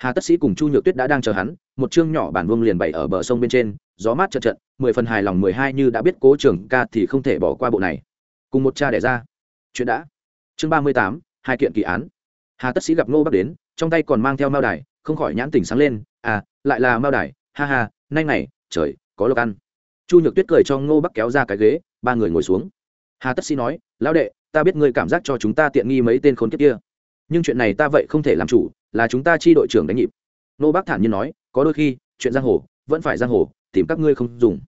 Speaker 1: hà tất sĩ cùng chu nhược tuyết đã đang chờ hắn, một chương nhỏ bản vương liền bày ở bờ sông bên trên, gió mát chật trận mười phần hài lòng mười hai như đã biết cố trưởng ca thì không thể bỏ qua bộ này. Cùng một cha đẻ ra. Chuyện đã. Chương ba mươi tám, hai kiện kỳ án. Hà tất sĩ gặp ngô bắc đến, trong tay còn mang theo mao đài, không khỏi nhãn tỉnh sáng lên à lại là mao đài, ha ha, nay này trời, có lộc ăn. Chu nhược tuyết cười cho ngô bắc kéo ra cái ghế, ba người ngồi xuống. Hà tất sĩ nói, lão đệ, ta biết ngươi cảm giác cho chúng ta tiện nghi mấy tên khốn kiếp kia. Nhưng chuyện này ta vậy không thể làm chủ là chúng ta chi đội trưởng đánh nhịp. Nô bác thản nhiên nói, có đôi khi, chuyện giang hồ, vẫn phải giang hồ, tìm các ngươi không dùng.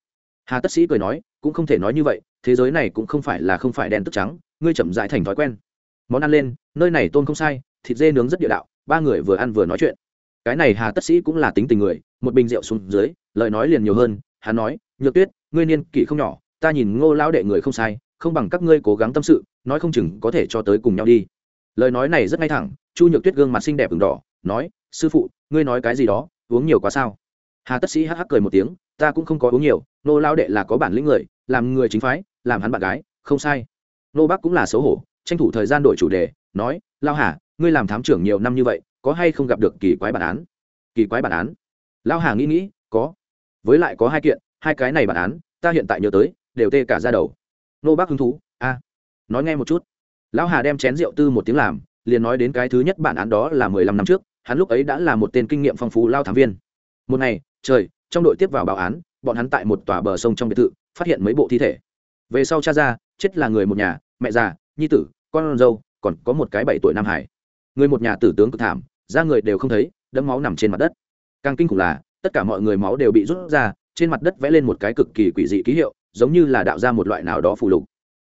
Speaker 1: Hà tất sĩ cười nói, cũng không thể nói như vậy, thế giới này cũng không phải là không phải đen tức trắng, ngươi chậm dại thành thói quen. Món ăn lên, nơi này tôm không sai, thịt dê nướng rất địa đạo, ba người vừa ăn vừa nói chuyện. Cái này hà tất sĩ cũng là tính tình người, một bình rượu xuống dưới, lời nói liền nhiều hơn, hắn nói, nhược tuyết, ngươi niên kỷ không nhỏ, ta nhìn ngô lão đệ người không sai, không bằng các ngươi cố gắng tâm sự, nói không chừng có thể cho tới cùng nhau đi lời nói này rất ngay thẳng, chu nhược tuyết gương mặt xinh đẹp v đỏ, nói, sư phụ, ngươi nói cái gì đó, uống nhiều quá sao? Hà tất sĩ hắc hắc cười một tiếng, ta cũng không có uống nhiều, nô lao đệ là có bản lĩnh người, làm người chính phái, làm hắn bạn gái, không sai. Nô bác cũng là xấu hổ, tranh thủ thời gian đổi chủ đề, nói, lao hà, ngươi làm thám trưởng nhiều năm như vậy, có hay không gặp được kỳ quái bản án? Kỳ quái bản án? Lao hà nghĩ nghĩ, có, với lại có hai kiện, hai cái này bản án, ta hiện tại nhớ tới, đều tê cả ra đầu. Nô bác hứng thú, a, nói nghe một chút lão hà đem chén rượu tư một tiếng làm, liền nói đến cái thứ nhất bản án đó là mười lăm năm trước, hắn lúc ấy đã là một tên kinh nghiệm phong phú lao thám viên. Một ngày, trời, trong đội tiếp vào báo án, bọn hắn tại một tòa bờ sông trong biệt thự, phát hiện mấy bộ thi thể. Về sau cha ra chết là người một nhà, mẹ già, nhi tử, con dâu, còn có một cái bảy tuổi nam hải. Người một nhà tử tướng cực thảm ra người đều không thấy, đẫm máu nằm trên mặt đất. Càng kinh khủng là, tất cả mọi người máu đều bị rút ra, trên mặt đất vẽ lên một cái cực kỳ quỷ dị ký hiệu, giống như là đạo ra một loại nào đó phù lục.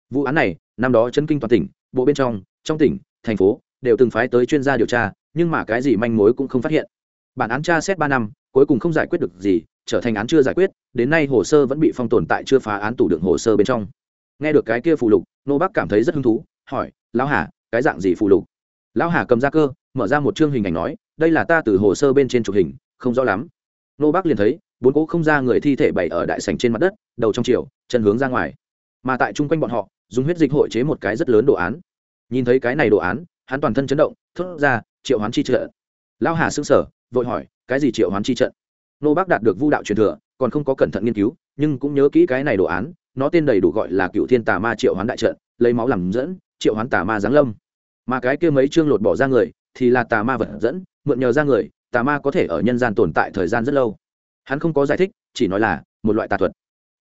Speaker 1: Vụ án này, năm đó chân kinh toàn tỉnh bộ bên trong trong tỉnh, thành phố, đều từng phái tới chuyên gia điều tra, nhưng mà cái gì manh mối cũng không phát hiện. Bản án tra xét ba năm, cuối cùng không giải quyết được gì, trở thành án chưa giải quyết, đến nay hồ sơ vẫn bị phong tồn tại chưa phá án tủ đựng hồ sơ bên trong. Nghe được cái kia phù lục, nô bác cảm thấy rất hứng thú, hỏi, lão hà, cái dạng gì phù lục? Lão hà cầm ra cơ, mở ra một chương hình ảnh nói, đây là ta từ hồ sơ bên trên chụp hình, không rõ lắm. Nô bác liền thấy, bốn cỗ không ra người thi thể bày ở đại sành trên mặt đất, đầu trong chiều, chân hướng ra ngoài. Mà tại chung quanh bọn họ, dùng huyết dịch hội chế một cái rất lớn đồ án nhìn thấy cái này đồ án, hắn toàn thân chấn động, thốt ra, triệu hoán chi trận lao hà xưng sở vội hỏi, cái gì triệu hoán chi trận nô bác đạt được vu đạo truyền thừa, còn không có cẩn thận nghiên cứu, nhưng cũng nhớ kỹ cái này đồ án, nó tên đầy đủ gọi là cựu thiên tà ma triệu hoán đại trận, lấy máu làm dẫn, triệu hoán tà ma giáng lâm. Mà cái kia mấy chương lột bỏ ra người, thì là tà ma vật dẫn, mượn nhờ ra người, tà ma có thể ở nhân gian tồn tại thời gian rất lâu. Hắn không có giải thích, chỉ nói là, một loại tà thuật.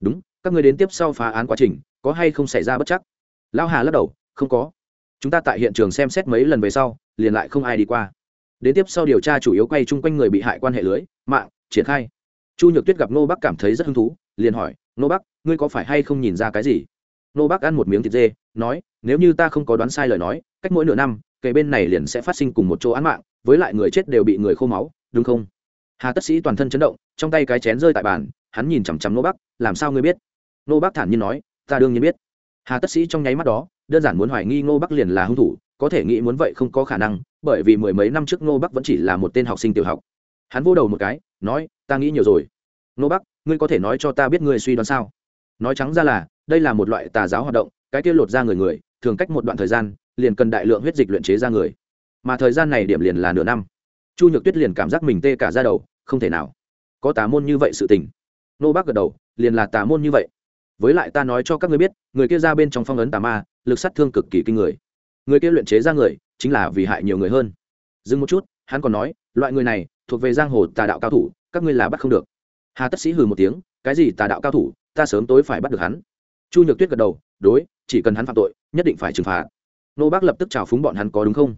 Speaker 1: Đúng, các người đến tiếp sau phá án quá trình, có hay không xảy ra bất chắc? Lao hà lắc đầu, không có chúng ta tại hiện trường xem xét mấy lần về sau, liền lại không ai đi qua. Đến tiếp sau điều tra chủ yếu quay chung quanh người bị hại quan hệ lưới, mạng, triển khai. Chu nhược tuyết gặp nô bắc cảm thấy rất hứng thú, liền hỏi nô bắc, ngươi có phải hay không nhìn ra cái gì? Nô bắc ăn một miếng thịt dê, nói, nếu như ta không có đoán sai lời nói, cách mỗi nửa năm kề bên này liền sẽ phát sinh cùng một chỗ án mạng, với lại người chết đều bị người khô máu, đúng không? Hà tất sĩ toàn thân chấn động, trong tay cái chén rơi tại bàn, hắn nhìn chằm chằm nô bắc, làm sao ngươi biết? Nô bắc thản nhiên nói, ta đương nhiên biết. Hà tất sĩ trong nháy mắt đó đơn giản muốn hoài nghi ngô bắc liền là hung thủ, có thể nghĩ muốn vậy không có khả năng, bởi vì mười mấy năm trước ngô bắc vẫn chỉ là một tên học sinh tiểu học. Hắn vô đầu một cái, nói, ta nghĩ nhiều rồi. Ngô bắc, ngươi có thể nói cho ta biết ngươi suy đoán sao? Nói trắng ra là, đây là một loại tà giáo hoạt động, cái kia lột ra người người, thường cách một đoạn thời gian, liền cần đại lượng huyết dịch luyện chế ra người. Mà thời gian này điểm liền là nửa năm. Chu nhược tuyết liền cảm giác mình tê cả ra đầu, không thể nào. Có tà môn như vậy sự tình. Nô bác gật đầu, liền là tà môn như vậy với lại ta nói cho các ngươi biết, người kia ra bên trong phong ấn tà ma, lực sát thương cực kỳ kinh người. Người kia luyện chế ra người, chính là vì hại nhiều người hơn. Dừng một chút, hắn còn nói, loại người này, thuộc về giang hồ tà đạo cao thủ, các ngươi là bắt không được. Hà tất sĩ hừ một tiếng, cái gì tà đạo cao thủ, ta sớm tối phải bắt được hắn. Chu nhược tuyết gật đầu, đối, chỉ cần hắn phạm tội, nhất định phải trừng phạt. Nô bác lập tức chào phúng bọn hắn có đúng không?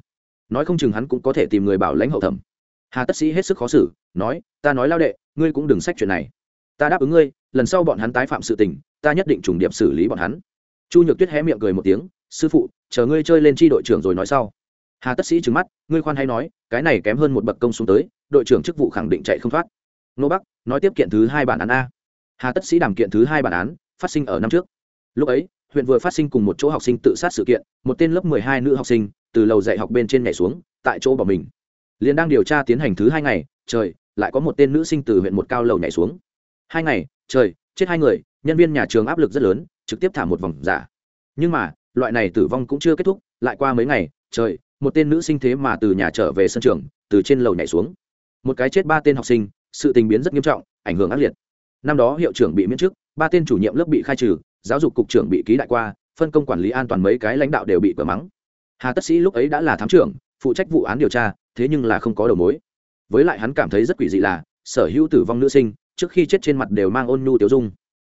Speaker 1: Nói không chừng hắn cũng có thể tìm người bảo lãnh hậu thẩm. Hà tất sĩ hết sức khó xử, nói, ta nói lao đệ, ngươi cũng đừng sách chuyện này ta đáp ứng ngươi, lần sau bọn hắn tái phạm sự tình, ta nhất định trùng điệp xử lý bọn hắn. Chu nhược tuyết hé miệng cười một tiếng, sư phụ, chờ ngươi chơi lên tri đội trưởng rồi nói sau. Hà tất sĩ trừng mắt, ngươi khoan hay nói, cái này kém hơn một bậc công xuống tới, đội trưởng chức vụ khẳng định chạy không thoát. Nô bắc, nói tiếp kiện thứ hai bản án a. Hà tất sĩ đảm kiện thứ hai bản án, phát sinh ở năm trước. Lúc ấy, huyện vừa phát sinh cùng một chỗ học sinh tự sát sự kiện, một tên lớp mười hai nữ học sinh, từ lầu dạy học bên trên nhảy xuống, tại chỗ bỏ mình. Liền đang điều tra tiến hành thứ hai ngày, trời, lại có một tên nữ sinh từ huyện một cao lầu nhảy xuống hai ngày, trời, chết hai người, nhân viên nhà trường áp lực rất lớn, trực tiếp thả một vòng giả. Nhưng mà, loại này tử vong cũng chưa kết thúc, lại qua mấy ngày, trời, một tên nữ sinh thế mà từ nhà trở về sân trường, từ trên lầu nhảy xuống. Một cái chết ba tên học sinh, sự tình biến rất nghiêm trọng, ảnh hưởng ác liệt. Năm đó hiệu trưởng bị miễn chức, ba tên chủ nhiệm lớp bị khai trừ, giáo dục cục trưởng bị ký đại qua, phân công quản lý an toàn mấy cái lãnh đạo đều bị cửa mắng. Hà tất sĩ lúc ấy đã là thám trưởng, phụ trách vụ án điều tra, thế nhưng là không có đầu mối. Với lại hắn cảm thấy rất quỷ dị là, sở hữu tử vong nữ sinh trước khi chết trên mặt đều mang ôn nhu tiểu dung.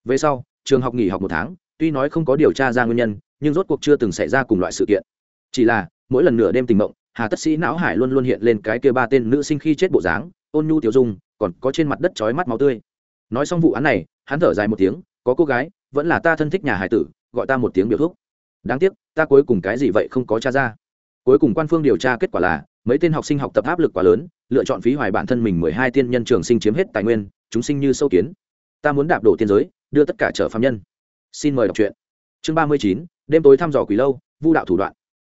Speaker 1: Về sau, trường học nghỉ học một tháng, tuy nói không có điều tra ra nguyên nhân, nhưng rốt cuộc chưa từng xảy ra cùng loại sự kiện. Chỉ là, mỗi lần nửa đêm tình mộng, hà tất sĩ não hải luôn luôn hiện lên cái kia ba tên nữ sinh khi chết bộ dáng, ôn nhu tiểu dung, còn có trên mặt đất chói mắt máu tươi. Nói xong vụ án này, hắn thở dài một tiếng, có cô gái, vẫn là ta thân thích nhà hải tử, gọi ta một tiếng biểu thuốc đáng tiếc, ta cuối cùng cái gì vậy không có t r a ra. Cuối cùng quan phương điều tra kết quả là, mấy tên học sinh học tập áp lực quá lớn, lựa chọn phí hoài bản thân mình mười hai tiên nhân trường sinh chiếm hết tài nguyên chúng sinh như sâu kiến. Ta muốn đạp đổ tiên giới, đưa tất cả trở phạm nhân. Xin mời đọc truyện. Chương ba mươi chín, đêm tối thăm dò quỷ lâu, vu đạo thủ đoạn.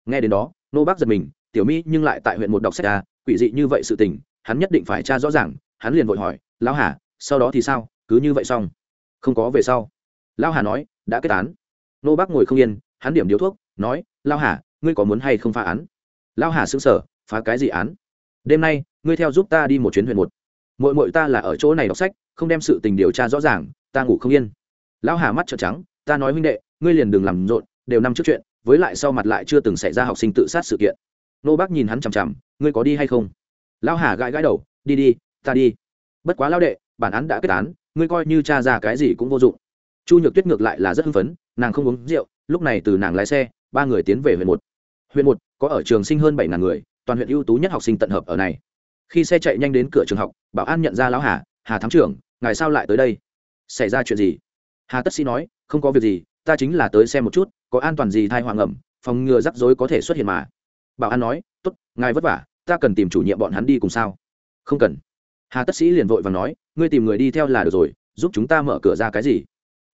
Speaker 1: Nghe đến đó, nô bác giật mình, tiểu mi nhưng lại tại huyện một đọc sách ra quỷ dị như vậy sự tình, hắn nhất định phải tra rõ ràng, hắn liền vội hỏi, lão hà, sau đó thì sao? Cứ như vậy xong. Không có về sau. Lão hà nói, đã kết án. Nô bác ngồi không yên, hắn điểm điếu thuốc, nói, lão hà, ngươi có muốn hay không phá án? Lão hà xứng sở phá cái gì án? Đêm nay, ngươi theo giúp ta đi một chuyến huyện một mội mội ta là ở chỗ này đọc sách, không đem sự tình điều tra rõ ràng, ta ngủ không yên. Lão hà mắt trợn trắng, ta nói huynh đệ, ngươi liền đừng làm rộn, đều năm trước chuyện, với lại sau mặt lại chưa từng xảy ra học sinh tự sát sự kiện. Nô bác nhìn hắn chằm chằm, ngươi có đi hay không? Lão hà gãi gãi đầu, đi đi, ta đi. Bất quá lão đệ, bản án đã kết án, ngươi coi như cha ra cái gì cũng vô dụng. Chu nhược tuyết ngược lại là rất hưng phấn, nàng không uống rượu, lúc này từ nàng lái xe, ba người tiến về huyện một. Huyện một, có ở trường sinh hơn bảy ngàn người, toàn huyện ưu tú nhất học sinh tận hợp ở này khi xe chạy nhanh đến cửa trường học, bảo an nhận ra lão hà hà thám trưởng, ngài sao lại tới đây? Xảy ra chuyện gì? Hà tất sĩ nói, không có việc gì, ta chính là tới xem một chút, có an toàn gì thai hoàng ẩm phòng ngừa rắc rối có thể xuất hiện mà. Bảo an nói t ố t ngài vất vả, ta cần tìm chủ nhiệm bọn hắn đi cùng sao? Không cần. Hà tất sĩ liền vội và nói, ngươi tìm người đi theo là được rồi, giúp chúng ta mở cửa ra cái gì?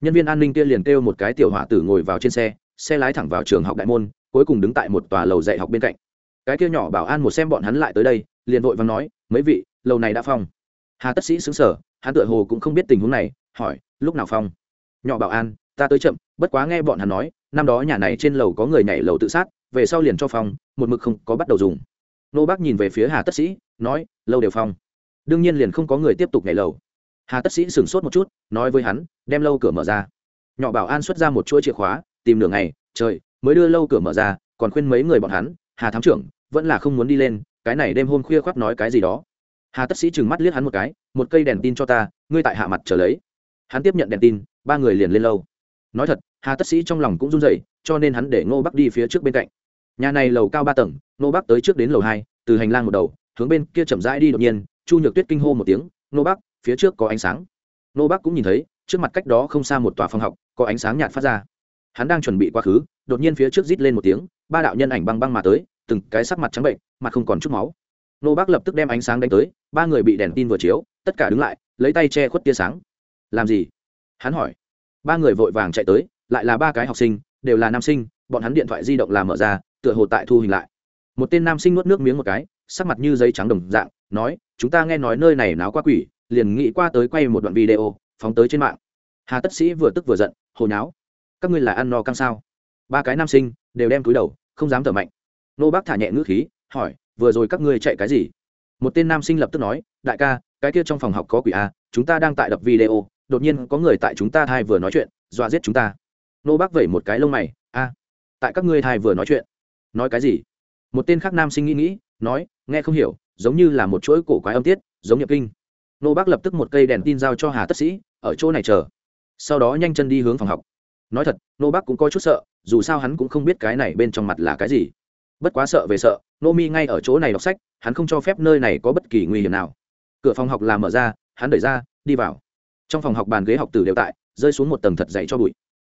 Speaker 1: Nhân viên an ninh kia liền kêu một cái tiểu hỏa tử ngồi vào trên xe xe lái thẳng vào trường học đại môn, cuối cùng đứng tại một tòa lầu dạy học bên cạnh. Cái kia nhỏ bảo an một xem bọn hắn lại tới đây liền vội vàng nói, mấy vị lầu này đã phong. Hà tất sĩ xứng sở hắn tựa hồ cũng không biết tình huống này, hỏi, lúc nào phong? Nhỏ bảo an, ta tới chậm, bất quá nghe bọn hắn nói, năm đó nhà này trên lầu có người nhảy lầu tự sát, về sau liền cho phong, một mực không có bắt đầu dùng. Nô bác nhìn về phía hà tất sĩ, nói, lâu đều phong. Đương nhiên liền không có người tiếp tục nhảy lầu. Hà tất sĩ sửng sốt một chút, nói với hắn, đem lâu cửa mở ra. Nhỏ bảo an xuất ra một chuỗi chìa khóa, tìm nửa ngày, trời, mới đưa lâu cửa mở ra, còn khuyên mấy người bọn hắn, hà thám trưởng, vẫn là không muốn đi lên cái này đêm hôm khuya khoác nói cái gì đó. Hà tất sĩ trừng mắt liếc hắn một cái, một cây đèn tin cho ta, ngươi tại hạ mặt trở lấy. Hắn tiếp nhận đèn tin, ba người liền lên lâu nói thật, hà tất sĩ trong lòng cũng run dậy cho nên hắn để ngô bắc đi phía trước bên cạnh. Nhà này lầu cao ba tầng, ngô bắc tới trước đến lầu hai, từ hành lang một đầu, hướng bên kia chậm rãi đi đột nhiên, chu nhược tuyết kinh hô một tiếng, ngô bắc, phía trước có ánh sáng. Ngô bắc cũng nhìn thấy, trước mặt cách đó không xa một tòa phòng học, có ánh sáng nhạt phát ra. Hắn đang chuẩn bị quá khứ, đột nhiên phía trước rít lên một tiếng, ba đạo nhân ảnh băng băng mà tới từng cái sắc mặt trắng bệnh, mặt không còn chút máu. Nô bác lập tức đem ánh sáng đánh tới, ba người bị đèn tin vừa chiếu, tất cả đứng lại, lấy tay che khuất tia sáng. Làm gì? Hắn hỏi. Ba người vội vàng chạy tới, lại là ba cái học sinh, đều là nam sinh, bọn hắn điện thoại di động làm mở ra, tựa hồ tại thu hình lại. Một tên nam sinh nuốt nước miếng một cái, sắc mặt như giấy trắng đồng dạng, nói, chúng ta nghe nói nơi này náo qua quỷ, liền nghĩ qua tới quay một đoạn video, phóng tới trên mạng. Hà tất sĩ vừa tức vừa giận hồi náo các ngươi là ăn no căng sao? Ba cái nam sinh đều đem túi đầu, không dám thở mạnh nô bác thả nhẹ ngữ khí, hỏi, vừa rồi các ngươi chạy cái gì? Một tên nam sinh lập tức nói, đại ca, cái kia trong phòng học có quỷ a chúng ta đang tại đập video, đột nhiên có người tại chúng ta thai vừa nói chuyện, dọa giết chúng ta. Nô bác vẩy một cái lông mày, a, tại các ngươi thai vừa nói chuyện. Nói cái gì? Một tên khác nam sinh nghĩ nghĩ, nói, nghe không hiểu, giống như là một chuỗi cổ quái âm tiết, giống nhập kinh. Nô bác lập tức một cây đèn tin giao cho hà tất sĩ, ở chỗ này chờ. Sau đó nhanh chân đi hướng phòng học. Nói thật, nô bác cũng có chút sợ, dù sao hắn cũng không biết cái này bên trong mặt là cái gì bất quá sợ về sợ nô mi ngay ở chỗ này đọc sách, hắn không cho phép nơi này có bất kỳ nguy hiểm nào. Cửa phòng học làm mở ra, hắn đẩy ra, đi vào. Trong phòng học bàn ghế học tử đều tại, rơi xuống một tầng thật dày cho bụi.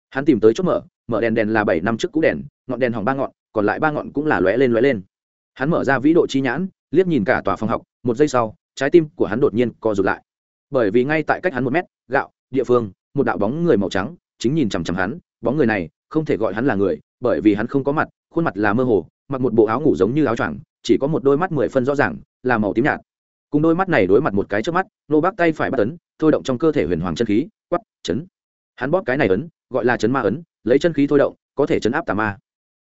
Speaker 1: Hắn tìm tới chốt mở mở đèn đèn là bảy năm trước cũ đèn, ngọn đèn hỏng ba ngọn, còn lại ba ngọn cũng là lóe lên lóe lên. Hắn mở ra vĩ độ chi nhãn, liếc nhìn cả tòa phòng học, một giây sau, trái tim của hắn đột nhiên co rụt lại. Bởi vì ngay tại cách hắn một mét, gạo, địa phương, một đạo bóng người màu trắng, chính nhìn chằm chằm hắn, bóng người này không thể gọi hắn là người, bởi vì hắn không có mặt, khuôn mặt là mơ hồ mặc một bộ áo ngủ giống như áo choàng chỉ có một đôi mắt mười phân rõ ràng là màu tím nhạt. Cùng đôi mắt này đối mặt một cái trước mắt nô bác tay phải bắt ấn, thôi động trong cơ thể huyền hoàng chân khí quắp chấn. Hắn bóp cái này ấn gọi là chấn ma ấn lấy chân khí thôi động có thể chấn áp tà ma.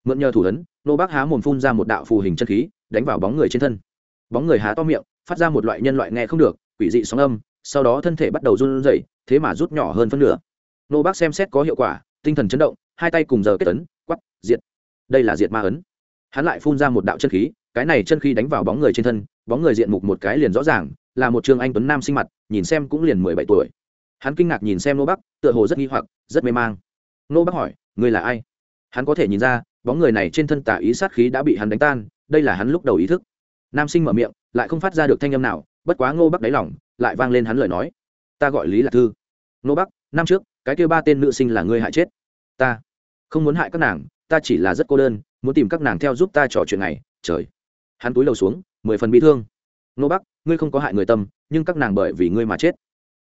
Speaker 1: Mượn nhờ thủ ấn nô bác há mồm phun ra một đạo phù hình chân khí đánh vào bóng người trên thân. Bóng người há to miệng phát ra một loại nhân loại nghe không được quỷ dị sóng âm sau đó thân thể bắt đầu run rẩy thế mà rút nhỏ hơn phân nửa. Nô bác xem xét có hiệu quả tinh thần chấn động hai tay cùng giờ kết ấn quắp diệt. Đây là diệt ma ấn hắn lại phun ra một đạo chân khí, cái này chân khí đánh vào bóng người trên thân, bóng người diện mục một cái liền rõ ràng, là một trường anh tuấn nam sinh mặt, nhìn xem cũng liền mười bảy tuổi. Hắn kinh ngạc nhìn xem nô bắc, tựa hồ rất nghi hoặc, rất mê mang. Nô bắc hỏi, ngươi là ai? Hắn có thể nhìn ra, bóng người này trên thân tả ý sát khí đã bị hắn đánh tan, đây là hắn lúc đầu ý thức. Nam sinh mở miệng, lại không phát ra được thanh âm nào, bất quá ngô bắc đáy lỏng lại vang lên hắn lời nói. Ta gọi lý lạc thư. Ngô bắc, năm trước, cái kêu ba tên nữ sinh là ngươi hại chết. Ta không muốn hại các nàng ta chỉ là rất cô đơn, muốn tìm các nàng theo giúp ta trò chuyện này, trời. Hắn túi lầu xuống, mười phần bị thương. Nô bắc, ngươi không có hại người tâm, nhưng các nàng bởi vì ngươi mà chết.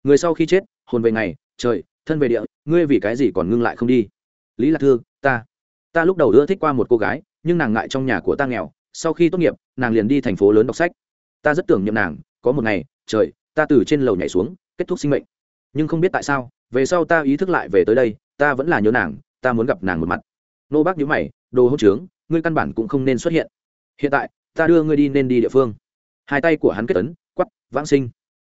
Speaker 1: Người sau khi chết, hồn về ngày, trời, thân về địa, ngươi vì cái gì còn ngưng lại không đi? Lý lạc thư, ta ta lúc đầu ưa thích qua một cô gái, nhưng nàng ngại trong nhà của ta nghèo, sau khi tốt nghiệp, nàng liền đi thành phố lớn đọc sách. Ta rất tưởng nhậm nàng, có một ngày, trời, ta từ trên lầu nhảy xuống, kết thúc sinh mệnh. Nhưng không biết tại sao, về sau ta ý thức lại về tới đây, ta vẫn là nhớ nàng, ta muốn gặp nàng một mặt nô bác nhíu mày, đồ hỗn trướng, ngươi căn bản cũng không nên xuất hiện. Hiện tại, ta đưa ngươi đi nên đi địa phương. Hai tay của hắn kết ấn quắp vãng sinh.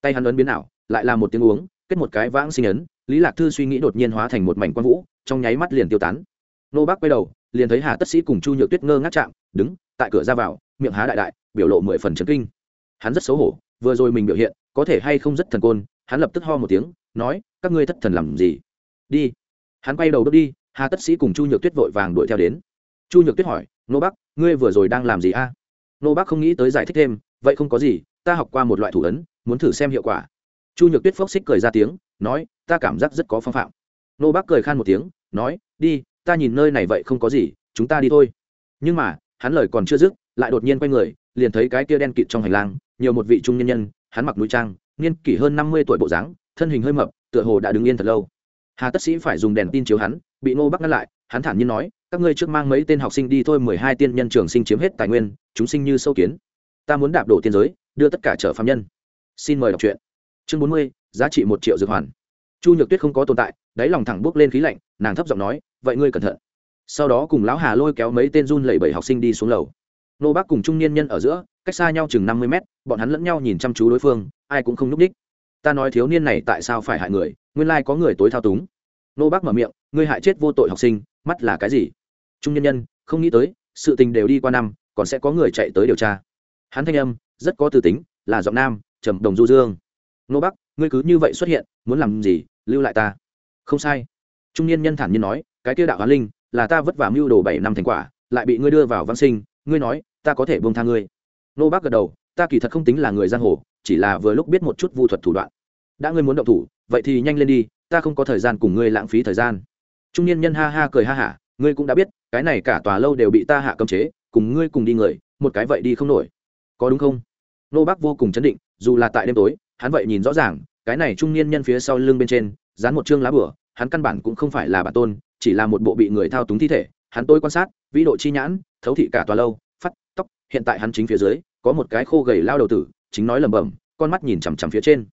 Speaker 1: Tay hắn ấn biến ảo, lại là một tiếng uống, kết một cái vãng sinh ấn, lý lạc thư suy nghĩ đột nhiên hóa thành một mảnh quang vũ, trong nháy mắt liền tiêu tán. Nô bác quay đầu, liền thấy hà tất sĩ cùng chu nhược tuyết ngơ ngác chạm, đứng, tại cửa ra vào, miệng há đại đại, biểu lộ mười phần chấn kinh. Hắn rất xấu hổ, vừa rồi mình biểu hiện, có thể hay không rất thần côn, hắn lập tức ho một tiếng, nói, các ngươi thất thần làm gì? Đi. Hắn quay đầu bước đi hà tất sĩ cùng chu nhược tuyết vội vàng đuổi theo đến. Chu nhược tuyết hỏi, nô bắc, ngươi vừa rồi đang làm gì a? Nô bắc không nghĩ tới giải thích thêm, vậy không có gì, ta học qua một loại thủ ấn, muốn thử xem hiệu quả. Chu nhược tuyết phốc xích cười ra tiếng, nói, ta cảm giác rất có phong phạm. Nô bắc cười khan một tiếng, nói, đi, ta nhìn nơi này vậy không có gì, chúng ta đi thôi. Nhưng mà, hắn lời còn chưa dứt, lại đột nhiên quay người, liền thấy cái kia đen kịt trong hành lang, nhiều một vị trung nhân nhân, hắn mặc núi trang, niên kỷ hơn năm mươi tuổi bộ dáng, thân hình hơi mập, tựa hồ đã đứng yên thật lâu hà tất sĩ phải dùng đèn tin chiếu hắn, bị ngô bắc ngăn lại, hắn thản nhiên nói, các ngươi trước mang mấy tên học sinh đi thôi, mười hai tiên nhân trường sinh chiếm hết tài nguyên, chúng sinh như sâu kiến. Ta muốn đạp đổ tiên giới, đưa tất cả trở phạm nhân. Xin mời đọc truyện. Chương bốn mươi, giá trị một triệu dược hoàn. Chu nhược tuyết không có tồn tại, đáy lòng thẳng bước lên khí lạnh, nàng thấp giọng nói, vậy ngươi cẩn thận. Sau đó cùng lão hà lôi kéo mấy tên run lẩy bẩy học sinh đi xuống lầu. Nô bác cùng trung niên nhân ở giữa, cách xa nhau chừng năm mươi mét, bọn hắn lẫn nhau nhìn chăm chú đối phương, ai cũng không núp đích ta nói thiếu niên này tại sao phải hại người, nguyên lai có người tối thao túng. Nô bác mở miệng, ngươi hại chết vô tội học sinh, mắt là cái gì? Trung nhân nhân, không nghĩ tới, sự tình đều đi qua năm, còn sẽ có người chạy tới điều tra. Hắn thanh âm, rất có tư tính, là giọng nam, trầm đồng du dương. Nô bắc ngươi cứ như vậy xuất hiện, muốn làm gì, lưu lại ta? Không sai. Trung niên nhân thản nhiên nói, cái kia đạo hoán linh, là ta vất vả mưu đồ bảy năm thành quả, lại bị ngươi đưa vào văn sinh, ngươi nói, ta có thể buông tha ngươi. Nô bác gật đầu, ta kỳ thật không tính là người giang hồ chỉ là vừa lúc biết một chút vu thuật thủ đoạn. Đã ngươi muốn động thủ, vậy thì nhanh lên đi, ta không có thời gian cùng ngươi lãng phí thời gian. Trung niên nhân ha ha cười ha hả, ngươi cũng đã biết, cái này cả tòa lâu đều bị ta hạ cấm chế, cùng ngươi cùng đi người, một cái vậy đi không nổi. Có đúng không? Nô bác vô cùng chấn định, dù là tại đêm tối, hắn vậy nhìn rõ ràng, cái này trung niên nhân phía sau lưng bên trên, dán một chương lá bửa hắn căn bản cũng không phải là bản tôn, chỉ là một bộ bị người thao túng thi thể. Hắn tôi quan sát, vĩ độ chi nhãn, thấu thị cả tòa lâu phát tóc, hiện tại hắn chính phía dưới, có một cái khô gầy lao đầu tử chính nói lẩm bẩm, con mắt nhìn chằm chằm phía trên.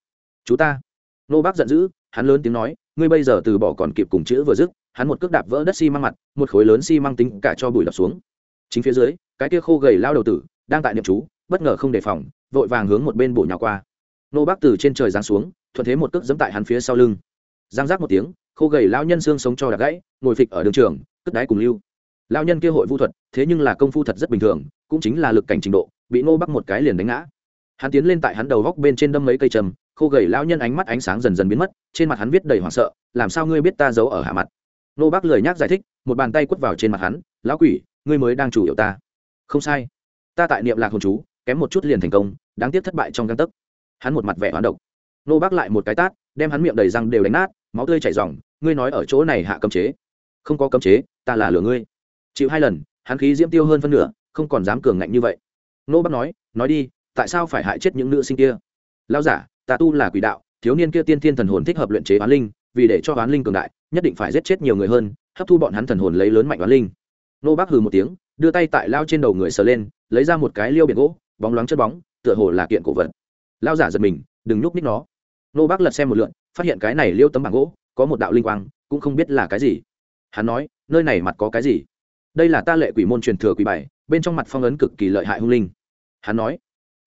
Speaker 1: Chú ta. Nô bác giận dữ, hắn lớn tiếng nói, ngươi bây giờ từ bỏ còn kịp cùng chữ vừa dứt, hắn một cước đạp vỡ đất xi măng mặt, một khối lớn xi măng tính cả cho bùi đập xuống. Chính phía dưới, cái kia khô gầy lao đầu tử, đang tại niệm chú, bất ngờ không đề phòng, vội vàng hướng một bên bổ nhào qua. Nô bác từ trên trời giáng xuống, thuận thế một cước giẫm tại hắn phía sau lưng. Giang giác một tiếng, khô gầy lao nhân xương sống cho đặc gãy, ngồi phịch ở đường trường, cất đáy cùng lưu. Lao nhân kia hội vu thuật, thế nhưng là công phu thật rất bình thường, cũng chính là lực cảnh trình độ, bị nô bắc một cái liền đánh ngã hắn tiến lên tại hắn đầu góc bên trên đâm mấy cây trầm, khô gầy lao nhân ánh mắt ánh sáng dần dần biến mất, trên mặt hắn viết đầy hoảng sợ, làm sao ngươi biết ta giấu ở hạ mặt? Nô bác lười nhác giải thích, một bàn tay quất vào trên mặt hắn, lão quỷ, ngươi mới đang chủ yếu ta. Không sai, ta tại niệm lạc hồn chú, kém một chút liền thành công, đáng tiếc thất bại trong găng tấc. Hắn một mặt vẻ hoán độc. Nô bác lại một cái tát, đem hắn miệng đầy răng đều đánh nát, máu tươi chảy ròng. ngươi nói ở chỗ này hạ cấm chế. Không có cấm chế, ta là lừa ngươi. Chịu hai lần, hắn khí diễm tiêu hơn phân nửa, không còn dám cường ngạnh như vậy. Nô bác nói nói đi tại sao phải hại chết những nữ sinh kia? Lao giả ta tu là quỷ đạo, thiếu niên kia tiên thiên thần hồn thích hợp luyện chế oán linh, vì để cho oán linh cường đại, nhất định phải giết chết nhiều người hơn, hấp thu bọn hắn thần hồn lấy lớn mạnh oán linh. Nô bác hừ một tiếng, đưa tay tại lao trên đầu người sờ lên, lấy ra một cái liêu biển gỗ, bóng loáng chất bóng, tựa hồ là kiện cổ vật. Lao giả giật mình, đừng nhúc ních nó. Nô bác lật xem một lượn, phát hiện cái này liêu tấm bảng gỗ, có một đạo linh quang, cũng không biết là cái gì. Hắn nói, nơi này mặt có cái gì? Đây là ta lệ quỷ môn truyền thừa quỷ bảy bên trong mặt phong ấn cực kỳ lợi hại hung linh. Hắn nói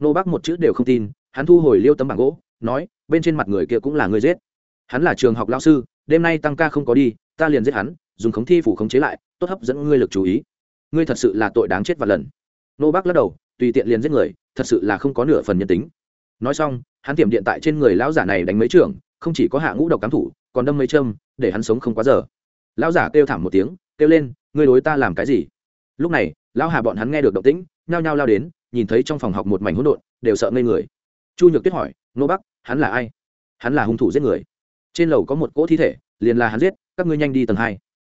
Speaker 1: nô bác một chữ đều không tin, hắn thu hồi liêu tấm bảng gỗ, nói, bên trên mặt người kia cũng là người giết. Hắn là trường học lao sư, đêm nay tăng ca không có đi, ta liền giết hắn, dùng khống thi phủ khống chế lại, tốt hấp dẫn ngươi lực chú ý. Ngươi thật sự là tội đáng chết và lần. Nô bác lắc đầu, tùy tiện liền giết người, thật sự là không có nửa phần nhân tính. Nói xong, hắn tiệm điện tại trên người lão giả này đánh mấy trường, không chỉ có hạ ngũ độc cám thủ, còn đâm mấy châm, để hắn sống không quá giờ. Lão giả kêu thảm một tiếng, kêu lên, ngươi đối ta làm cái gì? Lúc này, lão hà bọn hắn nghe được động tĩnh, nhao nhao lao đến nhìn thấy trong phòng học một mảnh hỗn độn, đều sợ ngây người. Chu nhược tuyết hỏi, nô bắc, hắn là ai? Hắn là hung thủ giết người. Trên lầu có một cỗ thi thể, liền là hắn giết, các ngươi nhanh đi tầng hai.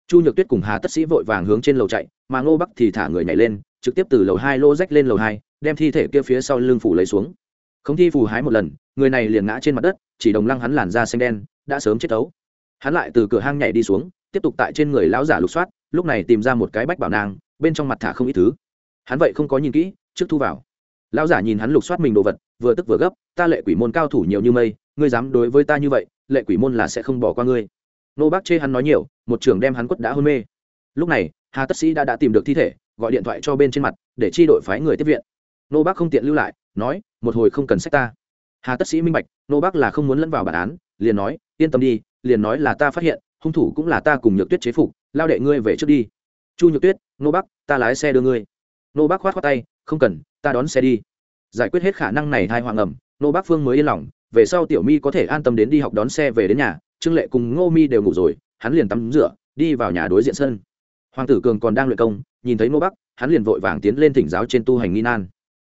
Speaker 1: Chu nhược tuyết cùng hà tất sĩ vội vàng hướng trên lầu chạy, mà ngô bắc thì thả người nhảy lên, trực tiếp từ lầu hai lô rách lên lầu hai, đem thi thể kia phía sau lưng phủ lấy xuống. Không thi phù hái một lần, người này liền ngã trên mặt đất, chỉ đồng lăng hắn làn da xanh đen, đã sớm chết tấu hắn lại từ cửa hang nhảy đi xuống, tiếp tục tại trên người lão giả lục soát, lúc này tìm ra một cái bách bảo nang bên trong mặt thả không ít thứ. Hắn vậy không có nhìn kỹ trước thu vào. Lão giả nhìn hắn lục soát mình đồ vật, vừa tức vừa gấp, ta lệ quỷ môn cao thủ nhiều như mây, ngươi dám đối với ta như vậy, lệ quỷ môn là sẽ không bỏ qua ngươi. Nô bác chê hắn nói nhiều, một trưởng đem hắn quất đã hôn mê. Lúc này, hà tất sĩ đã đã tìm được thi thể, gọi điện thoại cho bên trên mặt, để chi đội phái người tiếp viện. Nô bác không tiện lưu lại, nói, một hồi không cần sách ta. Hà tất sĩ minh bạch, nô bác là không muốn lẫn vào bản án, liền nói, yên tâm đi, liền nói là ta phát hiện, hung thủ cũng là ta cùng nhược tuyết chế phục, lao đệ ngươi về trước đi. Chu nhược tuyết, nô bác, ta lái xe đưa ngươi. Nô bác khoát khoát tay không cần, ta đón xe đi. Giải quyết hết khả năng này thai hoàng ẩm, nô bác phương mới yên lòng, về sau tiểu mi có thể an tâm đến đi học đón xe về đến nhà, trương lệ cùng ngô mi đều ngủ rồi, hắn liền tắm rửa, đi vào nhà đối diện sân. Hoàng tử cường còn đang luyện công, nhìn thấy nô bắc hắn liền vội vàng tiến lên thỉnh giáo trên tu hành nghi nan.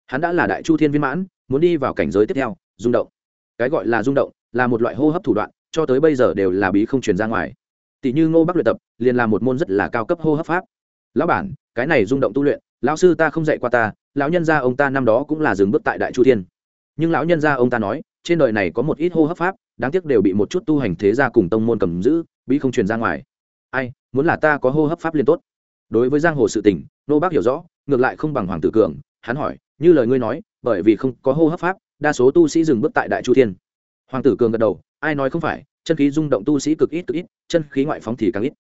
Speaker 1: Hắn đã là đại chu thiên viên mãn, muốn đi vào cảnh giới tiếp theo, rung động. Cái gọi là rung động, là một loại hô hấp thủ đoạn, cho tới bây giờ đều là bí không truyền ra ngoài. Tỷ như ngô bắc luyện tập, liền là một môn rất là cao cấp hô hấp pháp. Lão bản, cái này rung động tu luyện, lão sư ta không dạy qua ta lão nhân gia ông ta năm đó cũng là dừng bước tại đại chu thiên. Nhưng lão nhân gia ông ta nói, trên đời này có một ít hô hấp pháp, đáng tiếc đều bị một chút tu hành thế gia cùng tông môn cầm giữ, bí không truyền ra ngoài. Ai, muốn là ta có hô hấp pháp liên tốt. Đối với giang hồ sự tình, nô bác hiểu rõ, ngược lại không bằng hoàng tử cường, hắn hỏi, như lời ngươi nói, bởi vì không có hô hấp pháp, đa số tu sĩ dừng bước tại đại chu thiên. Hoàng tử cường gật đầu, ai nói không phải, chân khí rung động tu sĩ cực ít cực ít, chân khí ngoại phóng thì càng ít.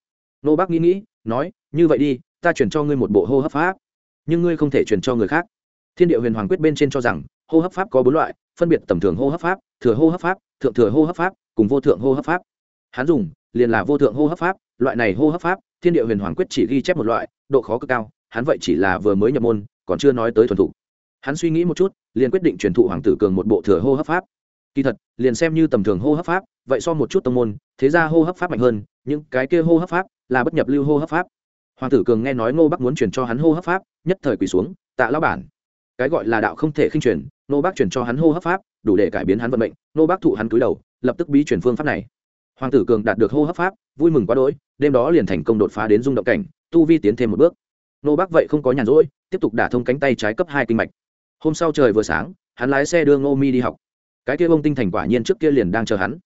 Speaker 1: Nô bác nghĩ nghĩ, nói, như vậy đi, ta chuyển cho ngươi một bộ hô hấp pháp nhưng ngươi không thể truyền cho người khác thiên địa huyền hoàng quyết bên trên cho rằng hô hấp pháp có bốn loại phân biệt tầm thường hô hấp pháp thừa hô hấp pháp thượng thừa hô hấp pháp cùng vô thượng hô hấp pháp hắn dùng liền là vô thượng hô hấp pháp loại này hô hấp pháp thiên địa huyền hoàng quyết chỉ ghi chép một loại độ khó cực cao hắn vậy chỉ là vừa mới nhập môn còn chưa nói tới thuần thục hắn suy nghĩ một chút liền quyết định truyền thụ hoàng tử cường một bộ thừa hô hấp pháp kỳ thật liền xem như tầm thường hô hấp pháp vậy so một chút tông môn thế ra hô hấp pháp mạnh hơn những cái kia hô hấp pháp là bất nhập lưu hô hấp pháp hoàng tử cường nghe nói ngô bắc muốn truyền cho hắn hô hấp pháp, nhất thời quỳ xuống, tạ lão bản. Cái gọi là đạo không thể khinh truyền, Ngô bác truyền cho hắn hô hấp pháp, đủ để cải biến hắn vận mệnh, Ngô bác thụ hắn cúi đầu, lập tức bí truyền phương pháp này. Hoàng tử cường đạt được hô hấp pháp, vui mừng quá đỗi, đêm đó liền thành công đột phá đến dung động cảnh, tu vi tiến thêm một bước. Ngô bác vậy không có nhàn rỗi, tiếp tục đả thông cánh tay trái cấp hai kinh mạch. Hôm sau trời vừa sáng, hắn lái xe đưa ngô mi đi học. Cái kia vông tinh thành quả nhiên trước kia liền đang chờ hắn.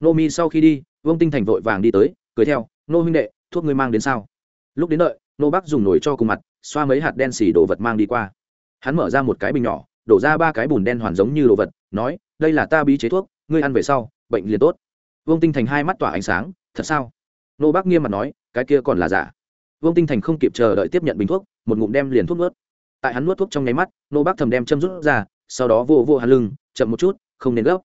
Speaker 1: Ngô mi sau khi đi vông tinh thành vội vàng đi tới, cười theo, Ngô huynh đệ, thuốc ngươi mang đến sao? Lúc đến đợi, nô bác dùng nồi cho cùng mặt, xoa mấy hạt đen xì đồ vật mang đi qua. Hắn mở ra một cái bình nhỏ, đổ ra ba cái bùn đen hoàn giống như đồ vật, nói, đây là ta bí chế thuốc, ngươi ăn về sau, bệnh liền tốt. Vương tinh thành hai mắt tỏa ánh sáng, thật sao? Nô bác nghiêm mặt nói, cái kia còn là giả. Vương tinh thành không kịp chờ đợi tiếp nhận bình thuốc, một ngụm đem liền thuốc nuốt. Tại hắn nuốt thuốc trong nháy mắt, nô bác thầm đem châm rút ra, sau đó vô vô hắn lưng, chậm một chút, không nên gấp.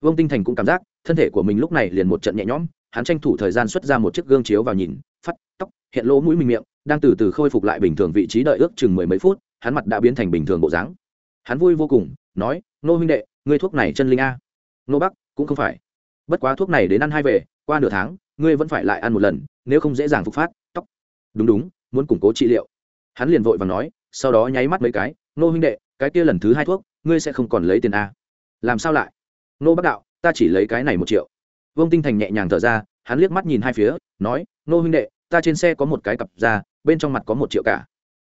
Speaker 1: Vương tinh thành cũng cảm giác, thân thể của mình lúc này liền một trận nhẹ nhõm, hắn tranh thủ thời gian xuất ra một chiếc gương chiếu vào nhìn phát tóc hiện lỗ mũi mình miệng, đang từ từ khôi phục lại bình thường vị trí đợi ước chừng mười mấy phút, hắn mặt đã biến thành bình thường bộ dáng. Hắn vui vô cùng, nói nô huynh đệ, ngươi thuốc này chân linh a. Nô bắc cũng không phải. Bất quá thuốc này đến ăn hai về, qua nửa tháng, ngươi vẫn phải lại ăn một lần, nếu không dễ dàng phục phát. Tóc. Đúng đúng, muốn củng cố trị liệu. Hắn liền vội và nói, sau đó nháy mắt mấy cái nô huynh đệ, cái kia lần thứ hai thuốc, ngươi sẽ không còn lấy tiền a. Làm sao lại? Nô bắc đạo, ta chỉ lấy cái này một triệu. Vương tinh thành nhẹ nhàng thở ra, hắn liếc mắt nhìn hai phía, nói nô huynh đệ ta trên xe có một cái cặp ra, bên trong mặt có một triệu cả.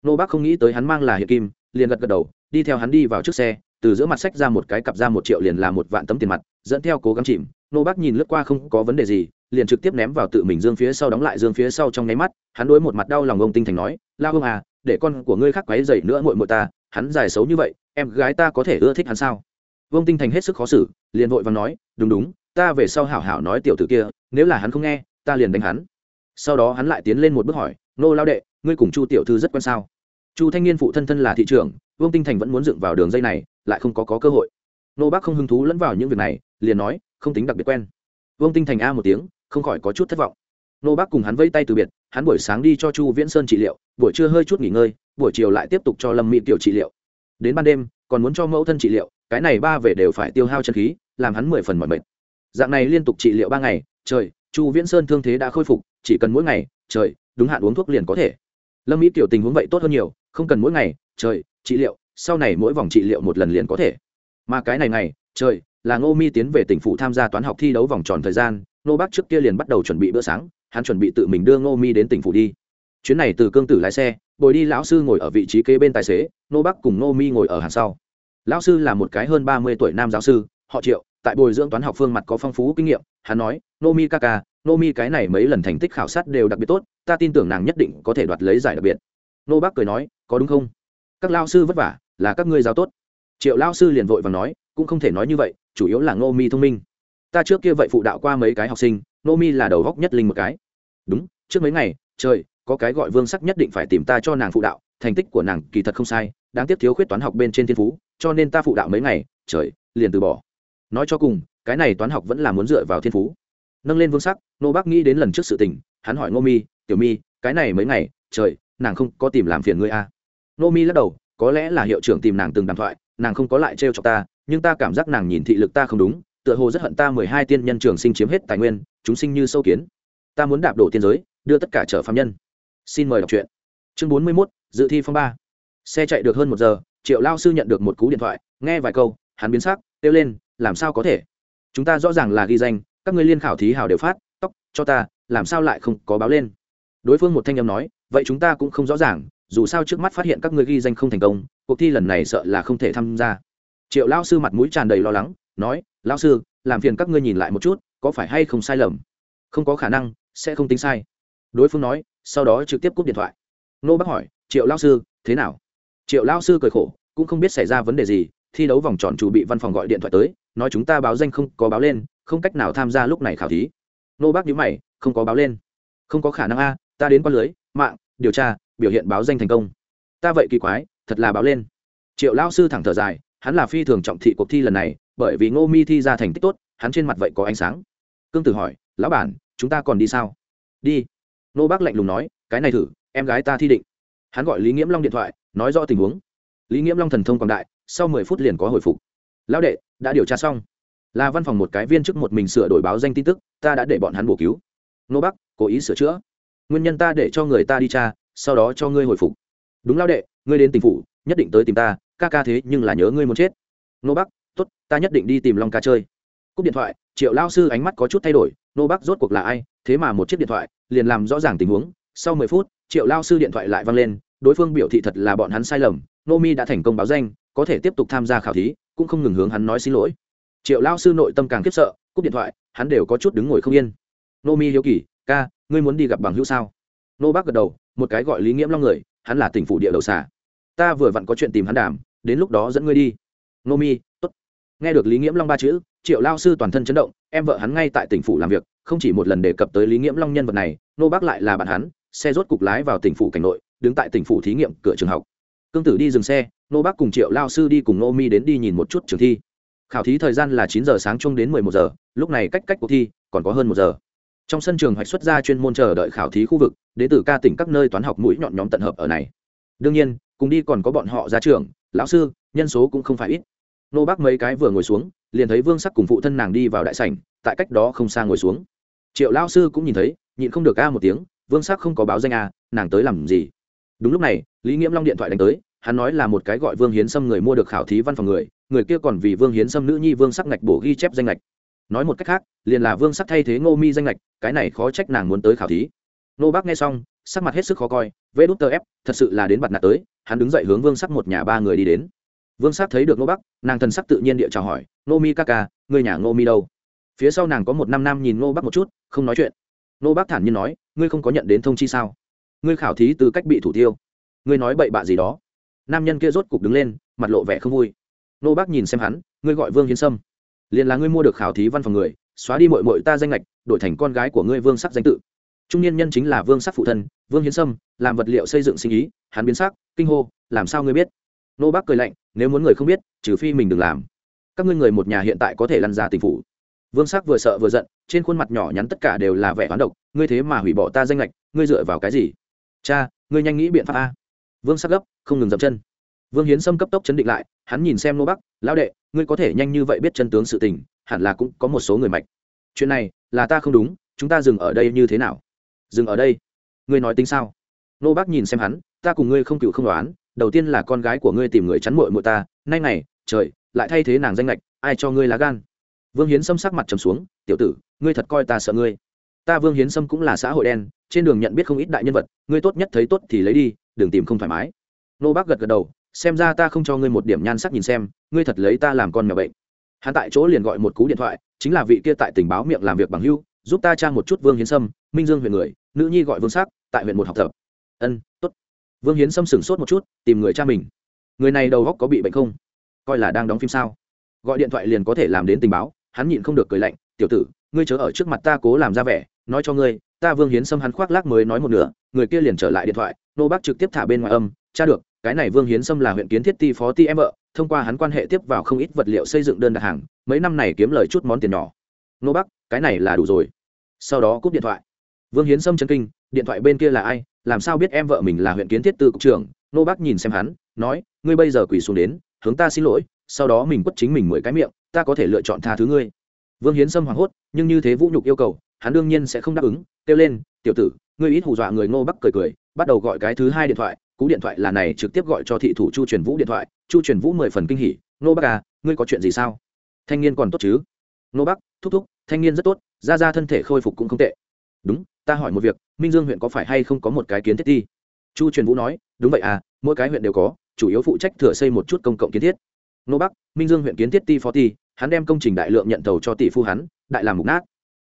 Speaker 1: Nô bác không nghĩ tới hắn mang là hiện kim, liền gật gật đầu, đi theo hắn đi vào trước xe, từ giữa mặt sách ra một cái cặp ra một triệu liền là một vạn tấm tiền mặt, dẫn theo cố gắng chìm. Nô bác nhìn lướt qua không có vấn đề gì, liền trực tiếp ném vào tự mình dương phía sau đóng lại dương phía sau trong nháy mắt, hắn đối một mặt đau lòng ông tinh thành nói, la ông à để con của ngươi khác quấy dậy nữa muội muội ta, hắn dài xấu như vậy, em gái ta có thể ưa thích hắn sao? Vương tinh thành hết sức khó xử, liền vội và nói, đúng đúng, ta về sau hảo hảo nói tiểu tử kia, nếu là hắn không nghe, ta liền đánh hắn sau đó hắn lại tiến lên một bước hỏi nô lao đệ ngươi cùng chu tiểu thư rất quan sao? Chu thanh niên phụ thân thân là thị trưởng vương tinh thành vẫn muốn dựng vào đường dây này lại không có, có cơ hội. Nô bác không hứng thú lẫn vào những việc này liền nói không tính đặc biệt quen. Vương tinh thành a một tiếng không khỏi có chút thất vọng. Nô bác cùng hắn vây tay từ biệt hắn buổi sáng đi cho chu viễn sơn trị liệu buổi trưa hơi chút nghỉ ngơi buổi chiều lại tiếp tục cho lâm mỹ tiểu trị liệu. Đến ban đêm còn muốn cho mẫu thân trị liệu cái này ba về đều phải tiêu hao chân khí làm hắn mười phần mọi mệt. Dạng này liên tục trị liệu ba ngày trời chu viễn sơn thương thế đã khôi phục, chỉ cần mỗi ngày, trời, đúng hạn uống thuốc liền có thể. Lâm mỹ tiểu tình huống vậy tốt hơn nhiều, không cần mỗi ngày, trời, trị liệu, sau này mỗi vòng trị liệu một lần liền có thể. Mà cái này ngày, trời, là ngô mi tiến về tỉnh phủ tham gia toán học thi đấu vòng tròn thời gian nô bác trước kia liền bắt đầu chuẩn bị bữa sáng, hắn chuẩn bị tự mình đưa ngô mi đến tỉnh phủ đi. Chuyến này từ cương tử lái xe, bồi đi lão sư ngồi ở vị trí kế bên tài xế nô bác cùng ngô mi ngồi ở hàng sau. Lão sư là một cái hơn ba mươi tuổi nam giáo sư họ triệu tại bồi dưỡng toán học phương mặt có phong phú kinh nghiệm hắn nói Nomi Kaka, Nomi cái này mấy lần thành tích khảo sát đều đặc biệt tốt ta tin tưởng nàng nhất định có thể đoạt lấy giải đặc biệt. Nô bác cười nói có đúng không? Các lao sư vất vả là các ngươi giáo tốt. Triệu lao sư liền vội và nói cũng không thể nói như vậy chủ yếu là Nomi thông minh. Ta trước kia vậy phụ đạo qua mấy cái học sinh Nomi là đầu góc nhất linh một cái. Đúng trước mấy ngày trời có cái gọi vương sắc nhất định phải tìm ta cho nàng phụ đạo thành tích của nàng kỳ thật không sai đáng tiếc thiếu khuyết toán học bên trên thiên phú cho nên ta phụ đạo mấy ngày trời liền từ bỏ nói cho cùng, cái này toán học vẫn là muốn dựa vào thiên phú. Nâng lên vương sắc nô bác nghĩ đến lần trước sự tình, hắn hỏi ngô mi, tiểu mi, cái này mấy ngày, trời, nàng không có tìm làm phiền ngươi à. nô mi lắc đầu, có lẽ là hiệu trưởng tìm nàng từng đàm thoại, nàng không có lại trêu cho ta, nhưng ta cảm giác nàng nhìn thị lực ta không đúng, tựa hồ rất hận ta mười hai tiên nhân trường sinh chiếm hết tài nguyên, chúng sinh như sâu kiến. Ta muốn đạp đổ tiên giới, đưa tất cả trở phạm nhân. Xin mời đọc truyện. Chương bốn mươi mốt, dự thi phong ba. Xe chạy được hơn một giờ, triệu lao sư nhận được một cú điện thoại, nghe vài câu, hắn biến sắc, kêu lên làm sao có thể? Chúng ta rõ ràng là ghi danh, các người liên khảo thí hào đều phát, tóc, cho ta, làm sao lại không có báo lên? Đối phương một thanh âm nói, vậy chúng ta cũng không rõ ràng, dù sao trước mắt phát hiện các người ghi danh không thành công, cuộc thi lần này sợ là không thể tham gia. Triệu lao sư mặt mũi tràn đầy lo lắng, nói lao sư, làm phiền các ngươi nhìn lại một chút, có phải hay không sai lầm? Không có khả năng, sẽ không tính sai. Đối phương nói, sau đó trực tiếp cúp điện thoại. Nô bác hỏi, triệu lao sư, thế nào? Triệu lao sư cười khổ, cũng không biết xảy ra vấn đề gì, thi đấu vòng tròn chủ bị văn phòng gọi điện thoại tới nói chúng ta báo danh không có báo lên, không cách nào tham gia lúc này khảo thí. Nô bác nhữ mày, không có báo lên. Không có khả năng a, ta đến qua lưới, mạng, điều tra, biểu hiện báo danh thành công. Ta vậy kỳ quái, thật là báo lên. Triệu lao sư thẳng thở dài, hắn là phi thường trọng thị cuộc thi lần này, bởi vì ngô mi thi ra thành tích tốt, hắn trên mặt vậy có ánh sáng. Cương tử hỏi, lão bản, chúng ta còn đi sao? Đi. Nô bác lạnh lùng nói, cái này thử, em gái ta thi định. Hắn gọi lý nghiễm long điện thoại, nói rõ tình huống. Lý nghiễm long thần thông quảng đại, sau mười phút liền có hồi phục. Lão đệ đã điều tra xong. Là văn phòng một cái viên chức một mình sửa đổi báo danh tin tức, ta đã để bọn hắn bổ cứu. Nô bắc, cố ý sửa chữa. Nguyên nhân ta để cho người ta đi tra, sau đó cho ngươi hồi phục. Đúng lao đệ, ngươi đến tỉnh phủ, nhất định tới tìm ta, ca ca thế nhưng là nhớ ngươi muốn chết. Nô bắc t ố t ta nhất định đi tìm long ca chơi. Cúp điện thoại, triệu lao sư ánh mắt có chút thay đổi, nô bắc rốt cuộc là ai, thế mà một chiếc điện thoại, liền làm rõ ràng tình huống. Sau mười phút, triệu lao sư điện thoại lại văng lên, đối phương biểu thị thật là bọn hắn sai lầm, nô mi đã thành công báo danh, có thể tiếp tục tham gia khảo thí cũng không ngừng hướng hắn nói xin lỗi. Triệu lao sư nội tâm càng khiếp sợ, cúp điện thoại, hắn đều có chút đứng ngồi không yên. Nô mi hiếu kỳ, ca, ngươi muốn đi gặp bằng hữu sao? Nô bác gật đầu, một cái gọi lý nghiễm long người, hắn là tỉnh phủ địa đầu xả ta vừa vặn có chuyện tìm hắn đàm, đến lúc đó dẫn ngươi đi. Nô mi t ố t nghe được lý nghiễm long ba chữ, triệu lao sư toàn thân chấn động, em vợ hắn ngay tại tỉnh phủ làm việc, không chỉ một lần đề cập tới lý nghiễm long nhân vật này, nô bác lại là bạn hắn, xe rốt cục lái vào tỉnh phủ cảnh nội, đứng tại tỉnh phủ thí nghiệm cửa trường học. Cương tử đi dừng xe nô bác cùng triệu lao sư đi cùng nô mi đến đi nhìn một chút trường thi. Khảo thí thời gian là chín giờ sáng chung đến mười một giờ, lúc này cách cách cuộc thi còn có hơn một giờ. Trong sân trường hoạch xuất ra chuyên môn chờ đợi khảo thí khu vực, đến từ ca tỉnh các nơi toán học mũi nhọn nhóm tận hợp ở này. Đương nhiên, cùng đi còn có bọn họ ra trường, lão sư, nhân số cũng không phải ít. Nô bác mấy cái vừa ngồi xuống, liền thấy vương sắc cùng phụ thân nàng đi vào đại sảnh, tại cách đó không xa ngồi xuống. Triệu lao sư cũng nhìn thấy, nhịn không được ca một tiếng, vương sắc không có báo danh a nàng tới làm gì? Đúng lúc này, lý nghiễm long điện thoại đánh tới hắn nói là một cái gọi vương hiến sâm người mua được khảo thí văn phòng người người kia còn vì vương hiến sâm nữ nhi vương sắc ngạch bổ ghi chép danh ngạch. Nói một cách khác, liền là vương sắc thay thế ngô mi danh ngạch, cái này khó trách nàng muốn tới khảo thí. Nô bác nghe xong, sắc mặt hết sức khó coi, vê đút tờ ép, thật sự là đến bặt nạt tới, hắn đứng dậy hướng vương sắc một nhà ba người đi đến. Vương sắc thấy được nô bác, nàng thần sắc tự nhiên địa chào hỏi, ngô mi ca ca người nhà ngô mi đâu? Phía sau nàng có một năm nam nhìn ngô bác một chút, không nói chuyện. Nô bác thản nhiên nói, ngươi không có nhận đến thông chi sao? Ngươi khảo thí từ cách bị thủ tiêu. Ngươi nói bậy bạ gì đó? Nam nhân kia rốt cục đứng lên, mặt lộ vẻ không vui. Nô bác nhìn xem hắn, ngươi gọi vương hiến sâm, liền là ngươi mua được khảo thí văn phòng người, xóa đi mội mội ta danh lệch đổi thành con gái của ngươi vương sắc danh tự. Trung niên nhân chính là vương sắc phụ thân, vương hiến sâm, làm vật liệu xây dựng sinh ý, hắn biến sắc, kinh hô, làm sao ngươi biết? Nô bác cười lạnh, nếu muốn người không biết, trừ phi mình đừng làm. Các ngươi người một nhà hiện tại có thể lăn ra tình phủ. Vương sắc vừa sợ vừa giận, trên khuôn mặt nhỏ nhắn tất cả đều là vẻ hoán độc, ngươi thế mà hủy bỏ ta danh lệch ngươi dựa vào cái gì? Cha, ngươi nhanh nghĩ biện pháp a vương sắc gấp, không ngừng dậm chân. Vương hiến sâm cấp tốc chấn định lại, hắn nhìn xem nô bắc, lão đệ, ngươi có thể nhanh như vậy biết chân tướng sự tình, hẳn là cũng có một số người mạch. Chuyện này, là ta không đúng, chúng ta dừng ở đây như thế nào? Dừng ở đây? Ngươi nói tính sao? Nô bắc nhìn xem hắn, ta cùng ngươi không cựu không đoán, đầu tiên là con gái của ngươi tìm người chắn mội mội ta, nay này trời, lại thay thế nàng danh lệch, ai cho ngươi lá gan? Vương hiến sâm sắc mặt trầm xuống, tiểu tử, ngươi thật coi ta sợ ngươi. Ta vương hiến sâm cũng là xã hội đen, trên đường nhận biết không ít đại nhân vật, ngươi tốt nhất thấy tốt thì lấy đi đừng tìm không thoải mái. Nô bác gật gật đầu, xem ra ta không cho ngươi một điểm nhan sắc nhìn xem, ngươi thật lấy ta làm con mèo bệnh. Hắn tại chỗ liền gọi một cú điện thoại, chính là vị kia tại tình báo miệng làm việc bằng hưu, giúp ta tra một chút vương hiến sâm, minh dương huyện người, nữ nhi gọi vương sắc, tại huyện một học tập. Ân t ố t vương hiến sâm sửng sốt một chút, tìm người cha mình. Người này đầu góc có bị bệnh không? Coi là đang đóng phim sao? Gọi điện thoại liền có thể làm đến tình báo, hắn nhịn không được cười lạnh, tiểu tử, ngươi chớ ở trước mặt ta cố làm ra vẻ, nói cho ngươi, ta vương hiến sâm hắn khoác lác mới nói một nửa, người kia liền trở lại điện thoại nô bác trực tiếp thả bên ngoài âm tra được cái này vương hiến sâm là huyện kiến thiết ti phó ti em vợ thông qua hắn quan hệ tiếp vào không ít vật liệu xây dựng đơn đặt hàng mấy năm này kiếm lời chút món tiền nhỏ. Nô bác, cái này là đủ rồi. Sau đó cúp điện thoại. Vương hiến sâm chân kinh điện thoại bên kia là ai? Làm sao biết em vợ mình là huyện kiến thiết tư cục trưởng? Nô bác nhìn xem hắn nói ngươi bây giờ quỳ xuống đến hướng ta xin lỗi sau đó mình quất chính mình mười cái miệng ta có thể lựa chọn tha thứ ngươi. Vương hiến sâm hoảng hốt nhưng như thế vũ nhục yêu cầu hắn đương nhiên sẽ không đáp ứng kêu lên tiểu tử ngươi ít hù dọa người ngô bắc cười cười, bắt đầu gọi cái thứ hai điện thoại, cú điện thoại là này, trực tiếp gọi cho thị thủ chu truyền vũ điện thoại, chu truyền vũ mười phần kinh hỉ, ngô bắc à ngươi có chuyện gì sao? Thanh niên còn tốt chứ? Ngô bắc, thúc thúc, thanh niên rất tốt, ra ra thân thể khôi phục cũng không tệ. Đúng, ta hỏi một việc, minh dương huyện có phải hay không có một cái kiến thiết ti chu truyền vũ nói, đúng vậy à mỗi cái huyện đều có, chủ yếu phụ trách thừa xây một chút công cộng kiến thiết. Ngô bắc, minh dương huyện kiến thiết ti phó ti, hắn đem công trình đại lượng nhận tàu cho tỷ phu hắn, đại làm mục nát.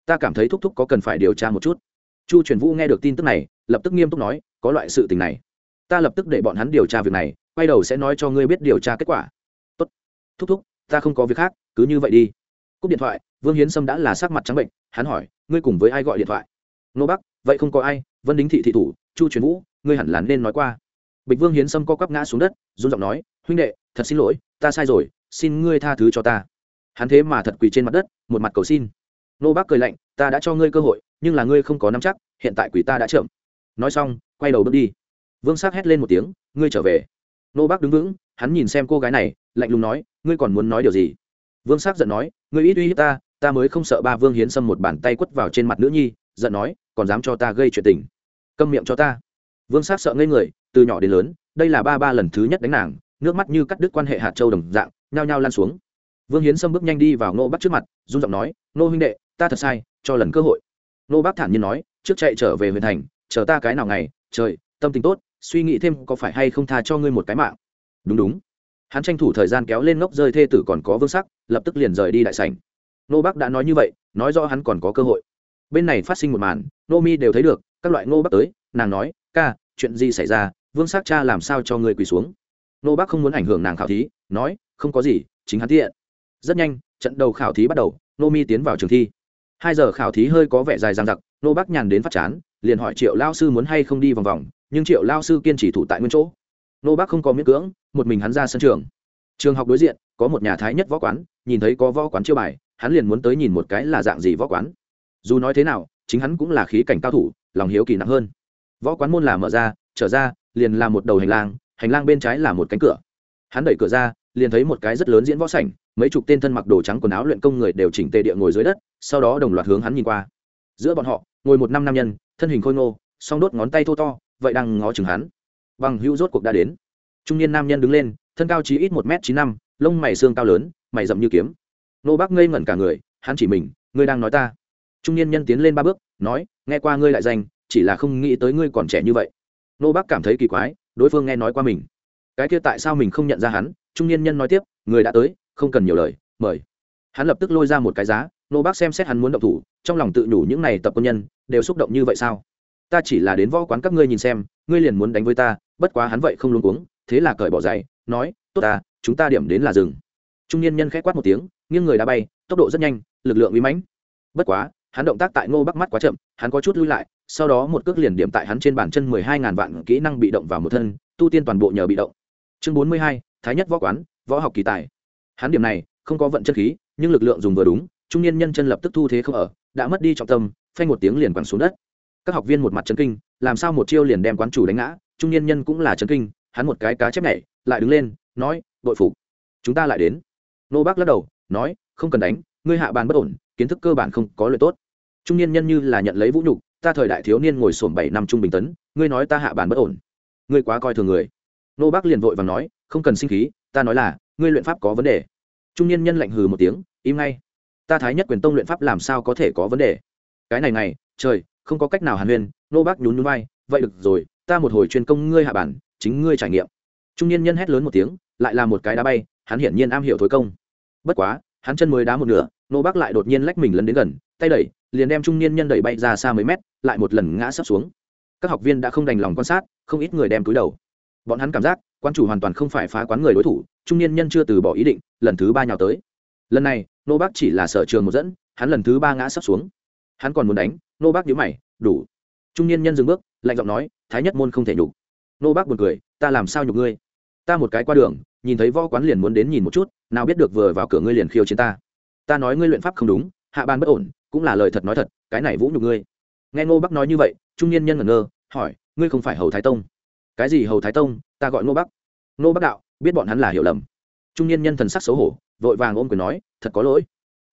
Speaker 1: Ta cảm thấy thúc thúc có cần phải điều tra một chút chu truyền vũ nghe được tin tức này, lập tức nghiêm túc nói, có loại sự tình này, ta lập tức để bọn hắn điều tra việc này, quay đầu sẽ nói cho ngươi biết điều tra kết quả. Tốt, thúc thúc, ta không có việc khác, cứ như vậy đi. Cúp điện thoại, vương hiến sâm đã là sắc mặt trắng bệnh, hắn hỏi, ngươi cùng với ai gọi điện thoại? Nô bắc, vậy không có ai, vân đính thị thị thủ, chu truyền vũ, ngươi hẳn là nên nói qua. Bịch vương hiến sâm co quắp ngã xuống đất, run giọng nói, huynh đệ, thật xin lỗi, ta sai rồi, xin ngươi tha thứ cho ta. Hắn thế mà thật quỳ trên mặt đất, một mặt cầu xin. Nô bác cười lạnh, ta đã cho ngươi cơ hội nhưng là ngươi không có nắm chắc, hiện tại quỷ ta đã chậm. Nói xong, quay đầu bước đi. Vương sắc hét lên một tiếng, ngươi trở về. Nô bác đứng vững, hắn nhìn xem cô gái này, lạnh lùng nói, ngươi còn muốn nói điều gì? Vương sắc giận nói, ngươi ít uy hiếp ta ta mới không sợ ba vương hiến sâm một bàn tay quất vào trên mặt nữ nhi, giận nói, còn dám cho ta gây chuyện tình. Câm miệng cho ta. Vương sắc sợ ngây người, từ nhỏ đến lớn, đây là ba ba lần thứ nhất đánh nàng, nước mắt như cắt đứt quan hệ hạt châu đồng dạng, nhao nhao lan xuống. Vương hiến sâm bước nhanh đi vào nô bắc trước mặt, run giọng nói, nô huynh đệ, ta thật sai, cho lần cơ hội nô bác thản nhiên nói, trước chạy trở về huyền thành, chờ ta cái nào ngày, trời, tâm tình tốt, suy nghĩ thêm có phải hay không tha cho ngươi một cái mạng. Đúng đúng. Hắn tranh thủ thời gian kéo lên ngốc rơi thê tử còn có vương sắc, lập tức liền rời đi đại sảnh. Nô bác đã nói như vậy, nói rõ hắn còn có cơ hội. Bên này phát sinh một màn, nô mi đều thấy được, các loại nô bác tới, nàng nói, ca, chuyện gì xảy ra, vương sắc cha làm sao cho người quỳ xuống? Nô bác không muốn ảnh hưởng nàng khảo thí, nói, không có gì, chính hắn thiện rất nhanh, trận đầu khảo thí bắt đầu, nô mi tiến vào trường thi hai giờ khảo thí hơi có vẻ dài dằng dặc, nô bác nhàn đến phát chán, liền hỏi triệu lao sư muốn hay không đi vòng vòng, nhưng triệu lao sư kiên trì thủ tại nguyên chỗ. Nô bác không có miễn cưỡng, một mình hắn ra sân trường. Trường học đối diện, có một nhà thái nhất võ quán, nhìn thấy có võ quán chiêu bài, hắn liền muốn tới nhìn một cái là dạng gì võ quán. Dù nói thế nào, chính hắn cũng là khí cảnh cao thủ, lòng hiếu kỳ nặng hơn. Võ quán môn là mở ra, trở ra, liền là một đầu hành lang hành lang bên trái là một cánh cửa. Hắn đẩy cửa ra liền thấy một cái rất lớn diễn võ sảnh, mấy chục tên thân mặc đồ trắng quần áo luyện công người đều chỉnh tề địa ngồi dưới đất, sau đó đồng loạt hướng hắn nhìn qua. Giữa bọn họ, ngồi một năm nam nhân, thân hình khôi ngô, song đốt ngón tay thô to, vậy đang ngó chừng hắn. Bằng hữu rốt cuộc đã đến. Trung niên nam nhân đứng lên, thân cao chí ít một m chín năm, lông mày xương cao lớn, mày rậm như kiếm. Nô bác ngây ngẩn cả người, hắn chỉ mình, ngươi đang nói ta. Trung niên nhân tiến lên ba bước, nói, nghe qua ngươi lại danh, chỉ là không nghĩ tới ngươi còn trẻ như vậy. Nô bác cảm thấy kỳ quái, đối phương nghe nói qua mình. Cái kia tại sao mình không nhận ra hắn trung niên nhân nói tiếp, người đã tới, không cần nhiều lời, mời. Hắn lập tức lôi ra một cái giá, nô bác xem xét hắn muốn động thủ, trong lòng tự nhủ những này tập quân nhân đều xúc động như vậy sao? Ta chỉ là đến võ quán các ngươi nhìn xem, ngươi liền muốn đánh với ta, bất quá hắn vậy không luôn cuống, thế là cởi bỏ giày, nói, tốt ta, chúng ta điểm đến là rừng trung niên nhân khẽ quát một tiếng, nghiêng người đã bay, tốc độ rất nhanh, lực lượng uy mãnh. Bất quá, hắn động tác tại ngô bắc mắt quá chậm, hắn có chút lui lại, sau đó một cước liền điểm tại hắn trên bàn chân mười hai ngàn vạn kỹ năng bị động vào một thân, tu tiên toàn bộ nhờ bị động. Chương bốn mươi hai thái nhất võ quán, võ học kỳ tài. Hắn điểm này, không có vận chân khí, nhưng lực lượng dùng vừa đúng, trung niên nhân chân lập tức thu thế không ở, đã mất đi trọng tâm, phanh một tiếng liền quẳng xuống đất. Các học viên một mặt chấn kinh, làm sao một chiêu liền đem quán chủ đánh ngã, trung niên nhân cũng là chấn kinh, hắn một cái cá chép nhảy, lại đứng lên, nói bội phục, chúng ta lại đến. Nô bác lắc đầu, nói, không cần đánh, ngươi hạ bàn bất ổn, kiến thức cơ bản không có lợi tốt. Trung niên nhân như là nhận lấy vũ nhục, ta thời đại thiếu niên ngồi sổm bảy năm trung bình tấn, ngươi nói ta hạ bàn bất ổn, ngươi quá coi thường người. Nô bác liền vội và nói không cần sinh khí, ta nói là, ngươi luyện pháp có vấn đề. Trung niên nhân lạnh hừ một tiếng, im ngay. Ta thái nhất quyền tông luyện pháp làm sao có thể có vấn đề? Cái này này, trời, không có cách nào hàn huyên, nô bác nhún nhún vai, vậy được rồi, ta một hồi chuyên công ngươi hạ bản, chính ngươi trải nghiệm. Trung niên nhân hét lớn một tiếng, lại là một cái đá bay, hắn hiển nhiên am hiểu thối công. Bất quá, hắn chân mới đá một nửa, nô bác lại đột nhiên lách mình lấn đến gần, tay đẩy, liền đem trung niên nhân đẩy bay ra xa mấy mét, lại một lần ngã sấp xuống. Các học viên đã không đành lòng quan sát, không ít người đem túi đầu. Bọn hắn cảm giác quan chủ hoàn toàn không phải phá quán người đối thủ, trung niên nhân chưa từ bỏ ý định, lần thứ ba nhào tới. Lần này, nô bác chỉ là sở trường một dẫn, hắn lần thứ ba ngã sấp xuống. Hắn còn muốn đánh, nô bác nhớ mày, đủ. Trung niên nhân dừng bước, lạnh giọng nói, thái nhất môn không thể nhục. Nô bác buồn cười, ta làm sao nhục ngươi? Ta một cái qua đường, nhìn thấy võ quán liền muốn đến nhìn một chút, nào biết được vừa vào cửa ngươi liền khiêu chiến ta. Ta nói ngươi luyện pháp không đúng, hạ ban bất ổn, cũng là lời thật nói thật, cái này vũ nhục ngươi. Nghe ngô bắc nói như vậy, trung niên nhân ngẩn ngơ, hỏi, ngươi không phải hầu thái tông? Cái gì hầu thái tông, ta gọi ngô bắc. Ngô bắc đạo, biết bọn hắn là hiểu lầm. Trung niên nhân thần sắc xấu hổ, vội vàng ôm quyền nói, thật có lỗi.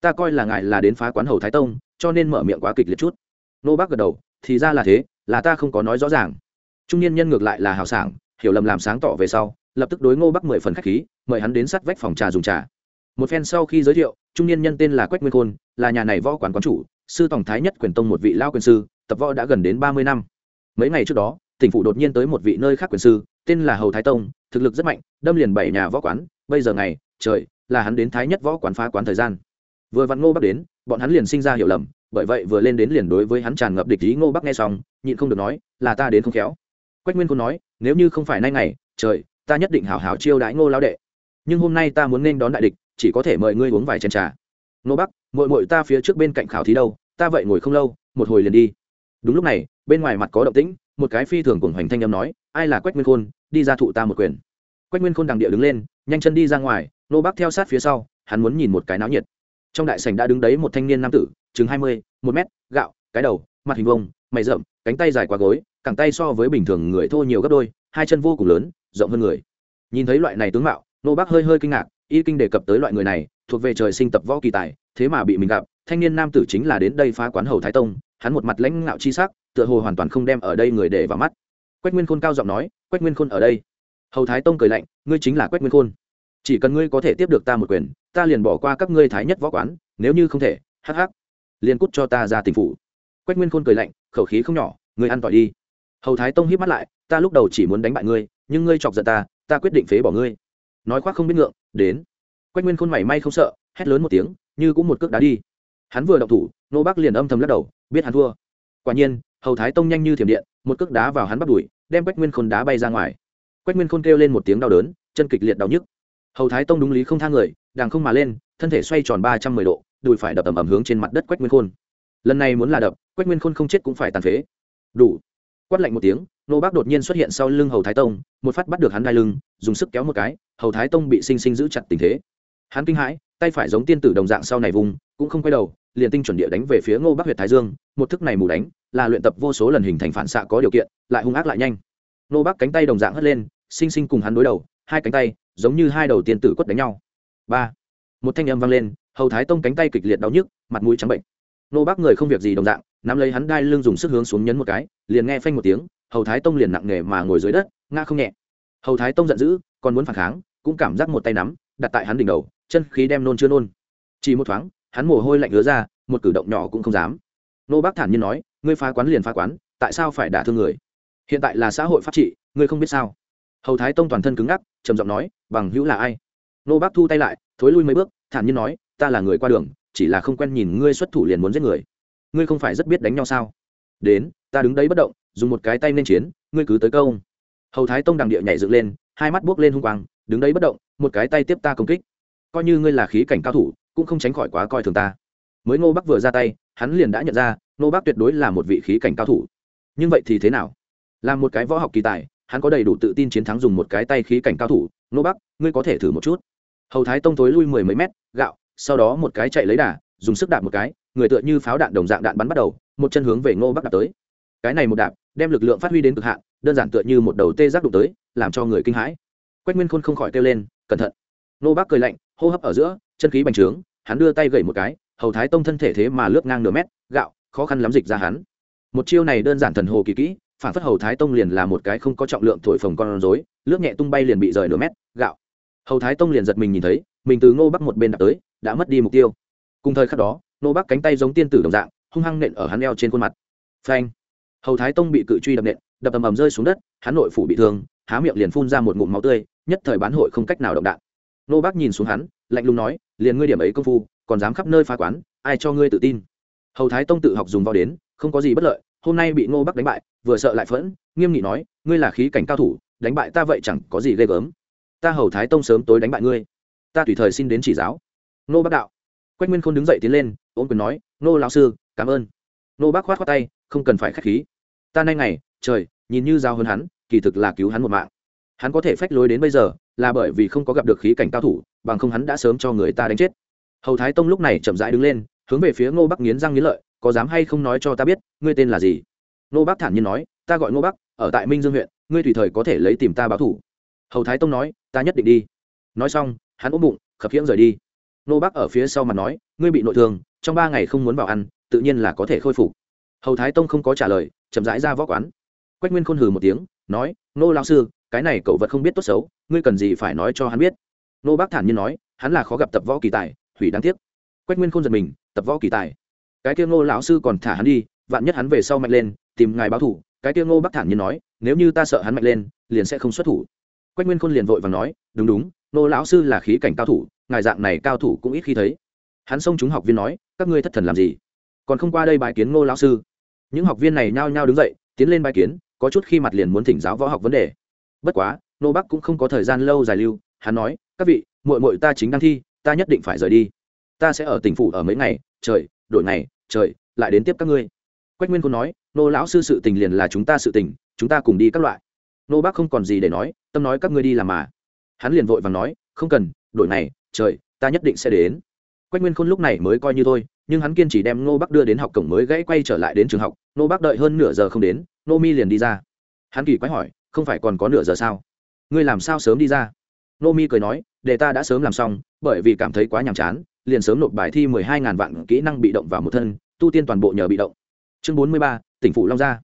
Speaker 1: Ta coi là ngài là đến phá quán hầu thái tông, cho nên mở miệng quá kịch liệt chút. Ngô bắc gật đầu, thì ra là thế, là ta không có nói rõ ràng. Trung niên nhân ngược lại là hào sảng, hiểu lầm làm sáng tỏ về sau, lập tức đối ngô bắc mười phần khách khí, mời hắn đến sát vách phòng trà dùng trà. Một phen sau khi giới thiệu, trung niên nhân tên là quách nguyên khôn, là nhà này võ quán quán chủ, sư tổng thái nhất quyền tông một vị lao quyền sư, tập võ đã gần đến ba mươi năm. Mấy ngày trước đó tỉnh phủ đột nhiên tới một vị nơi khác quyền sư, tên là hầu thái tông, thực lực rất mạnh, đâm liền bảy nhà võ quán, bây giờ ngày, trời, là hắn đến thái nhất võ quán phá quán thời gian. Vừa vặn ngô bắc đến, bọn hắn liền sinh ra hiểu lầm, bởi vậy vừa lên đến liền đối với hắn tràn ngập địch ý ngô bắc nghe xong, nhịn không được nói, là ta đến không khéo. Quách nguyên khôn nói, nếu như không phải nay ngày, trời, ta nhất định hảo hảo chiêu đãi ngô lao đệ. Nhưng hôm nay ta muốn nên đón đại địch, chỉ có thể mời ngươi uống vài chén trà. Ngô bắc mội mội ta phía trước bên cạnh khảo thí đâu, ta vậy ngồi không lâu, một hồi liền đi. Đúng lúc này, bên ngoài mặt có động tĩnh một cái phi thường cùng hoành thanh âm nói, ai là quách nguyên khôn? Đi ra thụ ta một quyền. Quách nguyên khôn đằng địa đứng lên, nhanh chân đi ra ngoài, nô Bác theo sát phía sau, hắn muốn nhìn một cái náo nhiệt. Trong đại sảnh đã đứng đấy một thanh niên nam tử, chừng hai mươi, một mét, gạo, cái đầu, mặt hình vông mày rậm, cánh tay dài quá gối, cẳng tay so với bình thường người thô nhiều gấp đôi, hai chân vô cùng lớn, rộng hơn người. Nhìn thấy loại này tướng mạo, nô bác hơi hơi kinh ngạc, y kinh đề cập tới loại người này, thuộc về trời sinh tập võ kỳ tài, thế mà bị mình gặp, thanh niên nam tử chính là đến đây phá quán hầu thái tông, hắn một mặt lãnh ngạo chi sắc tựa hồ hoàn toàn không đem ở đây người để vào mắt. Quách nguyên khôn cao giọng nói, quách nguyên khôn ở đây. Hầu thái tông cười lạnh, ngươi chính là quách nguyên khôn. Chỉ cần ngươi có thể tiếp được ta một quyền, ta liền bỏ qua các ngươi thái nhất võ quán, nếu như không thể, hắc hắc, liền cút cho ta ra tình phủ. Quách nguyên khôn cười lạnh, khẩu khí không nhỏ, ngươi ăn tỏi đi. Hầu thái tông híp mắt lại, ta lúc đầu chỉ muốn đánh bại ngươi, nhưng ngươi chọc giận ta ta quyết định phế bỏ ngươi. Nói khoác không biết ngượng, đến. Quách nguyên khôn mảy may không sợ, hét lớn một tiếng, như cũng một cước đá đi. Hắn vừa động thủ, nô bác liền âm thầm lắc đầu, biết hắn thua quả nhiên, hầu thái tông nhanh như thiểm điện, một cước đá vào hắn bắt đùi, đem quách nguyên khôn đá bay ra ngoài. Quách nguyên khôn kêu lên một tiếng đau đớn, chân kịch liệt đau nhức. Hầu thái tông đúng lý không thang người đàng không mà lên, thân thể xoay tròn ba trăm mười độ, đùi phải đập ầm ầm hướng trên mặt đất quách nguyên khôn. Lần này muốn là đập, quách nguyên khôn không chết cũng phải tàn phế. Đủ. Quát lạnh một tiếng, nô bác đột nhiên xuất hiện sau lưng hầu thái tông, một phát bắt được hắn đai lưng, dùng sức kéo một cái, hầu thái tông bị sinh sinh giữ chặt tình thế. Hắn kinh hãi, tay phải giống tiên tử đồng dạng sau này vùng, cũng không quay đầu liền tinh chuẩn địa đánh về phía ngô bắc Huyệt thái dương, một thức này mù đánh, là luyện tập vô số lần hình thành phản xạ có điều kiện, lại hung ác lại nhanh. Ngô bắc cánh tay đồng dạng hất lên, sinh sinh cùng hắn đối đầu, hai cánh tay, giống như hai đầu tiên tử quất đánh nhau. Ba. Một thanh âm vang lên, hầu thái tông cánh tay kịch liệt đau nhức, mặt mũi trắng bệnh. Ngô bắc người không việc gì đồng dạng, nắm lấy hắn đai lưng dùng sức hướng xuống nhấn một cái, liền nghe phanh một tiếng, hầu thái tông liền nặng nề mà ngồi dưới đất, ngã không nhẹ. Hầu thái tông giận dữ, còn muốn phản kháng, cũng cảm giác một tay nắm, đặt tại hắn đỉnh đầu, chân khí đem nôn chưa nôn. Chỉ một thoáng hắn mồ hôi lạnh ứa ra, một cử động nhỏ cũng không dám. Nô bác thản nhiên nói, ngươi phá quán liền phá quán, tại sao phải đả thương người? Hiện tại là xã hội pháp trị, ngươi không biết sao? Hầu thái tông toàn thân cứng ngắc, trầm giọng nói, bằng hữu là ai? Nô bác thu tay lại, thối lui mấy bước, thản nhiên nói, ta là người qua đường, chỉ là không quen nhìn ngươi xuất thủ liền muốn giết người. Ngươi không phải rất biết đánh nhau sao? Đến, ta đứng đấy bất động, dùng một cái tay nên chiến, ngươi cứ tới câu. Hầu thái tông đằng địa nhảy dựng lên, hai mắt buốc lên hung quang, đứng đấy bất động, một cái tay tiếp ta công kích. Coi như ngươi là khí cảnh cao thủ cũng không tránh khỏi quá coi thường ta. Mới ngô bắc vừa ra tay hắn liền đã nhận ra Ngô Bắc tuyệt đối là một vị khí cảnh cao thủ. Nhưng vậy thì thế nào? Là một cái võ học kỳ tài hắn có đầy đủ tự tin chiến thắng dùng một cái tay khí cảnh cao thủ. Ngô Bắc, ngươi có thể thử một chút. Hầu thái tông tối lui mười mấy mét gạo sau đó một cái chạy lấy đà dùng sức đạp một cái người tựa như pháo đạn đồng dạng đạn bắn bắt đầu một chân hướng về ngô bắc đạp tới. Cái này một đạp đem lực lượng phát huy đến cực hạn đơn giản tựa như một đầu tê giác đụng tới làm cho người kinh hãi. Quách nguyên khôn không khỏi kêu lên cẩn thận. Ngô bắc cười lạnh hô hấp ở giữa chân khí bành trướng, hắn đưa tay gậy một cái, hầu thái tông thân thể thế mà lướt ngang nửa mét, gạo, khó khăn lắm dịch ra hắn. Một chiêu này đơn giản thần hồ kỳ kỹ, phản phất hầu thái tông liền là một cái không có trọng lượng thổi phồng con rối, lướt nhẹ tung bay liền bị rời nửa mét, gạo. Hầu thái tông liền giật mình nhìn thấy, mình từ ngô bắc một bên đạp tới, đã mất đi mục tiêu. Cùng thời khắc đó, ngô bắc cánh tay giống tiên tử đồng dạng, hung hăng nện ở hắn eo trên khuôn mặt. Phanh. Hầu thái tông bị cự truy đập nện, đập ầm ầm rơi xuống đất, hắn nội phủ bị thương, há miệng liền phun ra một ngụm máu tươi, nhất thời bán hội không cách nào động đạn nô bác nhìn xuống hắn, lạnh lùng nói, liền ngươi điểm ấy công phu, còn dám khắp nơi phá quán, ai cho ngươi tự tin? Hầu thái tông tự học dùng vào đến, không có gì bất lợi, hôm nay bị ngô bắc đánh bại, vừa sợ lại phẫn, nghiêm nghị nói, ngươi là khí cảnh cao thủ, đánh bại ta vậy chẳng có gì ghê gớm. Ta hầu thái tông sớm tối đánh bại ngươi, ta tùy thời xin đến chỉ giáo. Nô bắc đạo. Quách nguyên khôn đứng dậy tiến lên ôm quyền nói nô lão sư, cảm ơn. Nô bác khoát khoát tay, không cần phải k h á c h khí. Ta nay ngày, trời, nhìn như giao hơn hắn, kỳ thực là cứu hắn một mạng. Hắn có thể phách lối đến bây giờ là bởi vì không có gặp được khí cảnh cao thủ, bằng không hắn đã sớm cho người ta đánh chết. Hầu thái tông lúc này chậm rãi đứng lên, hướng về phía ngô bắc nghiến răng nghiến lợi, có dám hay không nói cho ta biết, ngươi tên là gì? Ngô bắc thản nhiên nói, ta gọi ngô bắc, ở tại minh dương huyện, ngươi tùy thời có thể lấy tìm ta báo thủ. Hầu thái tông nói, ta nhất định đi. Nói xong, hắn ốm bụng, khập khiễng rời đi. Ngô bắc ở phía sau mặt nói, ngươi bị nội thương, trong ba ngày không muốn vào ăn, tự nhiên là có thể khôi phục. Hầu thái tông không có trả lời, chậm rãi ra võ quán. Quách nguyên khôn hừ một tiếng, nói nô lao sư, cái này cậu vật không biết tốt xấu, ngươi cần gì phải nói cho hắn biết? Nô bác thản nhiên nói, hắn là khó gặp tập võ kỳ tài, hủy đáng tiếc. Quách nguyên không giật mình, tập võ kỳ tài? Cái kia ngô lão sư còn thả hắn đi, vạn nhất hắn về sau mạnh lên, tìm ngài báo thủ. Cái kia ngô bác thản nhiên nói, nếu như ta sợ hắn mạnh lên, liền sẽ không xuất thủ. Quách nguyên khôn liền vội và nói, đúng đúng, ngô lão sư là khí cảnh cao thủ, ngài dạng này cao thủ cũng ít khi thấy. Hắn xông chúng học viên nói, các ngươi thất thần làm gì? Còn không qua đây bài kiến ngô lão sư? Những học viên này nhao nhao đứng dậy, tiến lên bài kiến có chút khi mặt liền muốn thỉnh giáo võ học vấn đề. Bất quá, nô bắc cũng không có thời gian lâu dài lưu, hắn nói, các vị, muội muội ta chính đang thi, ta nhất định phải rời đi. Ta sẽ ở tỉnh phủ ở mấy ngày, trời, đổi ngày, trời, lại đến tiếp các ngươi. Quách nguyên cô nói, nô lão sư sự tình liền là chúng ta sự tình, chúng ta cùng đi các loại. Nô bác không còn gì để nói, tâm nói các ngươi đi làm mà. Hắn liền vội và nói, không cần, đổi ngày, trời, ta nhất định sẽ đến. Quách nguyên khôn lúc này mới coi như thôi, nhưng hắn kiên trì đem nô bắc đưa đến học cổng mới gãy quay trở lại đến trường học. Nô bắc đợi hơn nửa giờ không đến nô mi liền đi ra. Hắn kỳ quái hỏi, không phải còn có nửa giờ sao? Ngươi làm sao sớm đi ra? Nô mi cười nói để ta đã sớm làm xong, bởi vì cảm thấy quá nhàm chán, liền sớm nộp bài thi mười hai ngàn vạn kỹ năng bị động vào một thân, tu tiên toàn bộ nhờ bị động. Chương bốn mươi ba, tỉnh phủ long gia.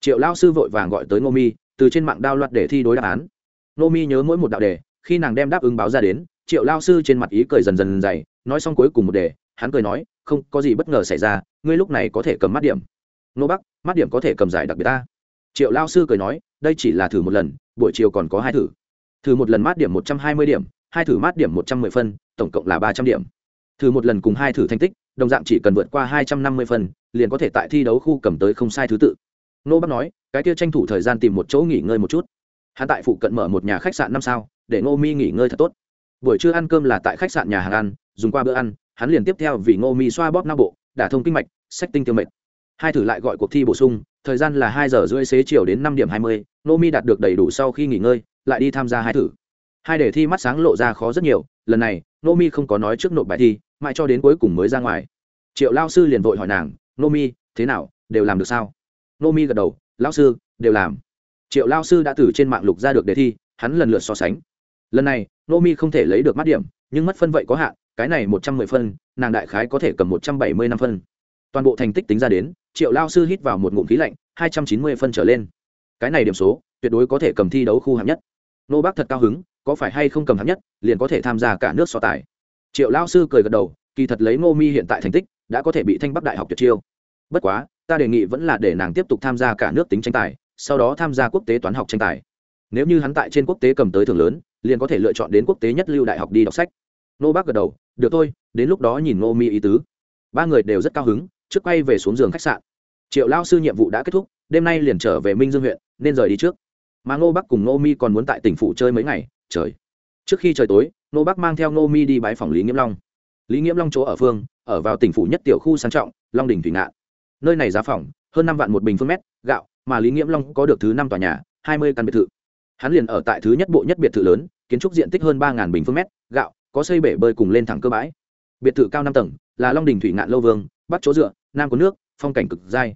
Speaker 1: Triệu lao sư vội vàng gọi tới nô mi, từ trên mạng đao loạt để thi đối đáp án. Nô mi nhớ mỗi một đạo đề, khi nàng đem đáp ứng báo ra đến, triệu lao sư trên mặt ý cười dần dần dày, nói xong cuối cùng một đề, hắn cười nói, không có gì bất ngờ xảy ra, ngươi lúc này có thể cầm mắt điểm nô bắc, mắt điểm có thể cầm giải đặc biệt ta. Triệu lao sư cười nói, đây chỉ là thử một lần, buổi chiều còn có hai thử. Thử một lần mát điểm một trăm hai mươi điểm, hai thử mát điểm một trăm mười phân, tổng cộng là ba trăm điểm. Thử một lần cùng hai thử thành tích, đồng dạng chỉ cần vượt qua hai trăm năm mươi phân, liền có thể tại thi đấu khu cầm tới không sai thứ tự. Nô bắc nói, cái kia tranh thủ thời gian tìm một chỗ nghỉ ngơi một chút. Hắn tại phụ cận mở một nhà khách sạn năm sao, để ngô mi nghỉ ngơi thật tốt. Buổi trưa ăn cơm là tại khách sạn nhà hàng ăn, dùng qua bữa ăn, hắn liền tiếp theo vì ngô mi xoa bóp não bộ, đả thông kinh mạch, sách tinh tiêu mệt hai thử lại gọi cuộc thi bổ sung, thời gian là hai giờ rưỡi xế chiều đến năm điểm hai mươi, nô mi đạt được đầy đủ sau khi nghỉ ngơi, lại đi tham gia hai thử. Hai đề thi mắt sáng lộ ra khó rất nhiều, lần này, nô mi không có nói trước nộp bài thi, mãi cho đến cuối cùng mới ra ngoài. Triệu lao sư liền vội hỏi nàng, nô mi, thế nào, đều làm được sao? Nô mi gật đầu lao sư, đều làm. Triệu lao sư đã từ trên mạng lục ra được đề thi, hắn lần lượt so sánh. Lần này, nô mi không thể lấy được mắt điểm, nhưng mất phân vậy có hạn, cái này một trăm mười phân, nàng đại khái có thể cầm một trăm bảy mươi năm phân. Toàn bộ thành tích tính ra đến triệu lao sư hít vào một ngụm khí lạnh, hai trăm chín mươi phân trở lên. Cái này điểm số, tuyệt đối có thể cầm thi đấu khu hạng nhất. Nô bác thật cao hứng, có phải hay không cầm hạng nhất, liền có thể tham gia cả nước so tài. Triệu lao sư cười gật đầu, kỳ thật lấy ngô mi hiện tại thành tích, đã có thể bị thanh bắc đại học tuyệt chiêu. Bất quá, ta đề nghị vẫn là để nàng tiếp tục tham gia cả nước tính tranh tài, sau đó tham gia quốc tế toán học tranh tài. Nếu như hắn tại trên quốc tế cầm tới thưởng lớn, liền có thể lựa chọn đến quốc tế nhất lưu đại học đi đọc sách. Nô bác gật đầu, được thôi, đến lúc đó nhìn ngô mi ý tứ. Ba người đều rất cao hứng trước quay về xuống giường khách sạn. Triệu lao sư nhiệm vụ đã kết thúc, đêm nay liền trở về minh dương huyện, nên rời đi trước. Mà ngô bắc cùng ngô mi còn muốn tại tỉnh phủ chơi mấy ngày, trời. Trước khi trời tối, ngô bắc mang theo ngô mi đi bãi phòng lý nghiễm long. Lý nghiễm long chỗ ở phương, ở vào tỉnh phủ nhất tiểu khu sang trọng, long đình thủy ngạn. Nơi này giá phòng, hơn năm vạn một bình phương mét, gạo, mà lý nghiễm long có được thứ năm tòa nhà, hai mươi căn biệt thự. Hắn liền ở tại thứ nhất bộ nhất biệt thự lớn, kiến trúc diện tích hơn ba bình phương mét, gạo, có xây bể bơi cùng lên thẳng cơ bãi. Biệt thự cao năm tầng, là long đình thủy ngạn lâu vương bắc chỗ dựa, nam có nước, phong cảnh cực dai.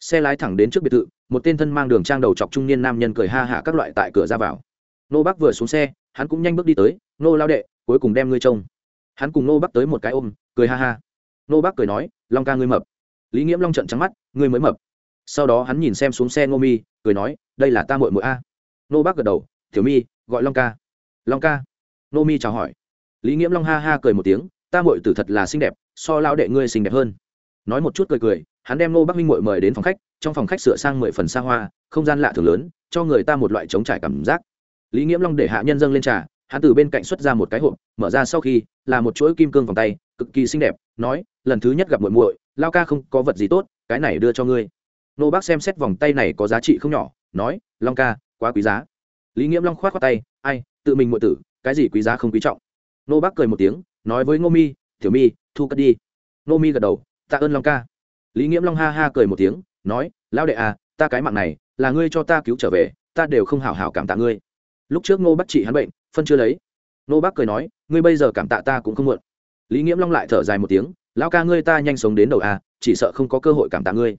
Speaker 1: Xe lái thẳng đến trước biệt thự, một tên thân mang đường trang đầu chọc trung niên nam nhân cười ha hạ các loại tại cửa ra vào. Nô bắc vừa xuống xe, hắn cũng nhanh bước đi tới, nô lao đệ, cuối cùng đem ngươi trông. Hắn cùng nô bắc tới một cái ôm, cười ha ha. Nô bắc cười nói, long ca ngươi mập. Lý nghiễm long trận trắng mắt, ngươi mới mập. Sau đó hắn nhìn xem xuống xe ngô mi, cười nói, đây là ta mội mội a. Nô bắc gật đầu thiểu mi, gọi long ca. Long ca? Nô mi chào hỏi. Lý nghiễm long ha ha cười một tiếng, ta mội tử thật là xinh đẹp, so lao đệ ngươi xinh đẹp hơn nói một chút cười cười, hắn đem nô bắc minh mội mời đến phòng khách, trong phòng khách sửa sang mười phần xa hoa, không gian lạ thường lớn, cho người ta một loại chống trải cảm giác. Lý nghiễm long để hạ nhân dâng lên trà, hắn từ bên cạnh xuất ra một cái hộp, mở ra sau khi, là một chuỗi kim cương vòng tay, cực kỳ xinh đẹp, nói, lần thứ nhất gặp muội muội, lao ca không có vật gì tốt, cái này đưa cho ngươi. Nô bác xem xét vòng tay này có giá trị không nhỏ, nói, long ca, quá quý giá. Lý nghiễm long khoát khoát tay, ai, tự mình muội tử, cái gì quý giá không quý trọng. Nô bác cười một tiếng, nói với ngô mi, tiểu mi, thu cất đi. Ngô mi gật đầu tạ ơn long ca. Lý nghiễm long ha ha cười một tiếng, nói, lão đệ à ta cái mạng này, là ngươi cho ta cứu trở về, ta đều không hảo hảo cảm tạ ngươi. Lúc trước ngô bắc trị hắn bệnh, phân chưa lấy. Ngô bắc cười nói, ngươi bây giờ cảm tạ ta cũng không muộn. Lý nghiễm long lại thở dài một tiếng, lão ca ngươi ta nhanh sống đến đầu à chỉ sợ không có cơ hội cảm tạ ngươi.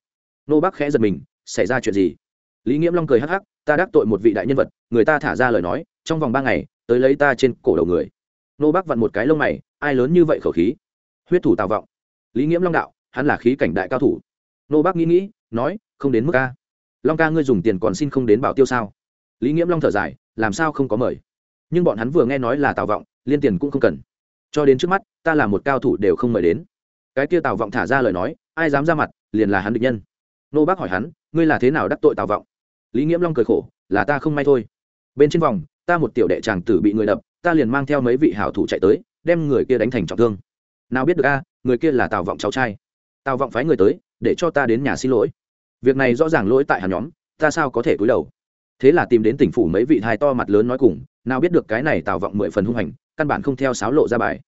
Speaker 1: Ngô bắc khẽ giật mình, xảy ra chuyện gì? Lý nghiễm long cười hắc hắc, ta đắc tội một vị đại nhân vật, người ta thả ra lời nói, trong vòng ba ngày, tới lấy ta trên cổ đầu người. Nô bắc vặn một cái lông mày, ai lớn như vậy khẩu khí? Huyết thủ tào vọng. Lý nghiễm long đạo hắn là khí cảnh đại cao thủ. Nô bác nghĩ nghĩ, nói, không đến mức ca. Long ca ngươi dùng tiền còn xin không đến bảo tiêu sao? Lý nghiễm long thở dài, làm sao không có mời? Nhưng bọn hắn vừa nghe nói là tào vọng, liên tiền cũng không cần. Cho đến trước mắt, ta là một cao thủ đều không mời đến. Cái kia tào vọng thả ra lời nói, ai dám ra mặt, liền là hắn địch nhân. Nô bác hỏi hắn, ngươi là thế nào đắc tội tào vọng? Lý nghiễm long cười khổ, là ta không may thôi. Bên trên vòng, ta một tiểu đệ chàng tử bị người đập, ta liền mang theo mấy vị hảo thủ chạy tới, đem người kia đánh thành trọng thương. Nào biết được a, người kia là tào vọng cháu trai tào vọng phái người tới, để cho ta đến nhà xin lỗi. Việc này rõ ràng lỗi tại hàn nhóm, ta sao có thể cúi đầu? Thế là tìm đến tỉnh phủ mấy vị thai to mặt lớn nói cùng, nào biết được cái này tào vọng mười phần hung hành, căn bản không theo sáo lộ ra bài.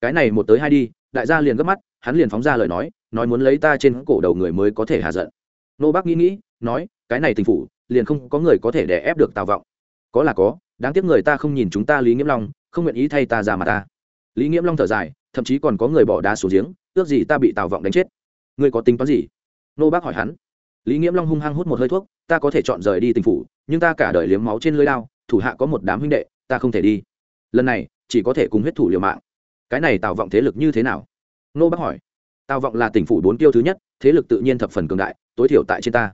Speaker 1: Cái này một tới hai đi, đại gia liền gấp mắt, hắn liền phóng ra lời nói nói muốn lấy ta trên cổ đầu người mới có thể hạ giận. Nô bác nghĩ nghĩ, nói, cái này tỉnh phủ, liền không có người có thể đè ép được tào vọng. Có là có, đáng tiếc người ta không nhìn chúng ta lý nghiễm long, không nguyện ý thay ta ra mà ta. Lý nghiễm long thở dài, thậm chí còn có người bỏ đá xuống giếng, ước gì ta bị tào vọng đánh chết ngươi có tính toán gì? Nô bác hỏi hắn. Lý nghiễm long hung hăng hút một hơi thuốc, ta có thể chọn rời đi tình phủ, nhưng ta cả đời liếm máu trên lưới lao thủ hạ có một đám huynh đệ, ta không thể đi. Lần này, chỉ có thể cùng huyết thủ liều mạng. Cái này tạo vọng thế lực như thế nào? Nô bác hỏi. Tạo vọng là tỉnh phủ bốn tiêu thứ nhất, thế lực tự nhiên thập phần cường đại, tối thiểu tại trên ta.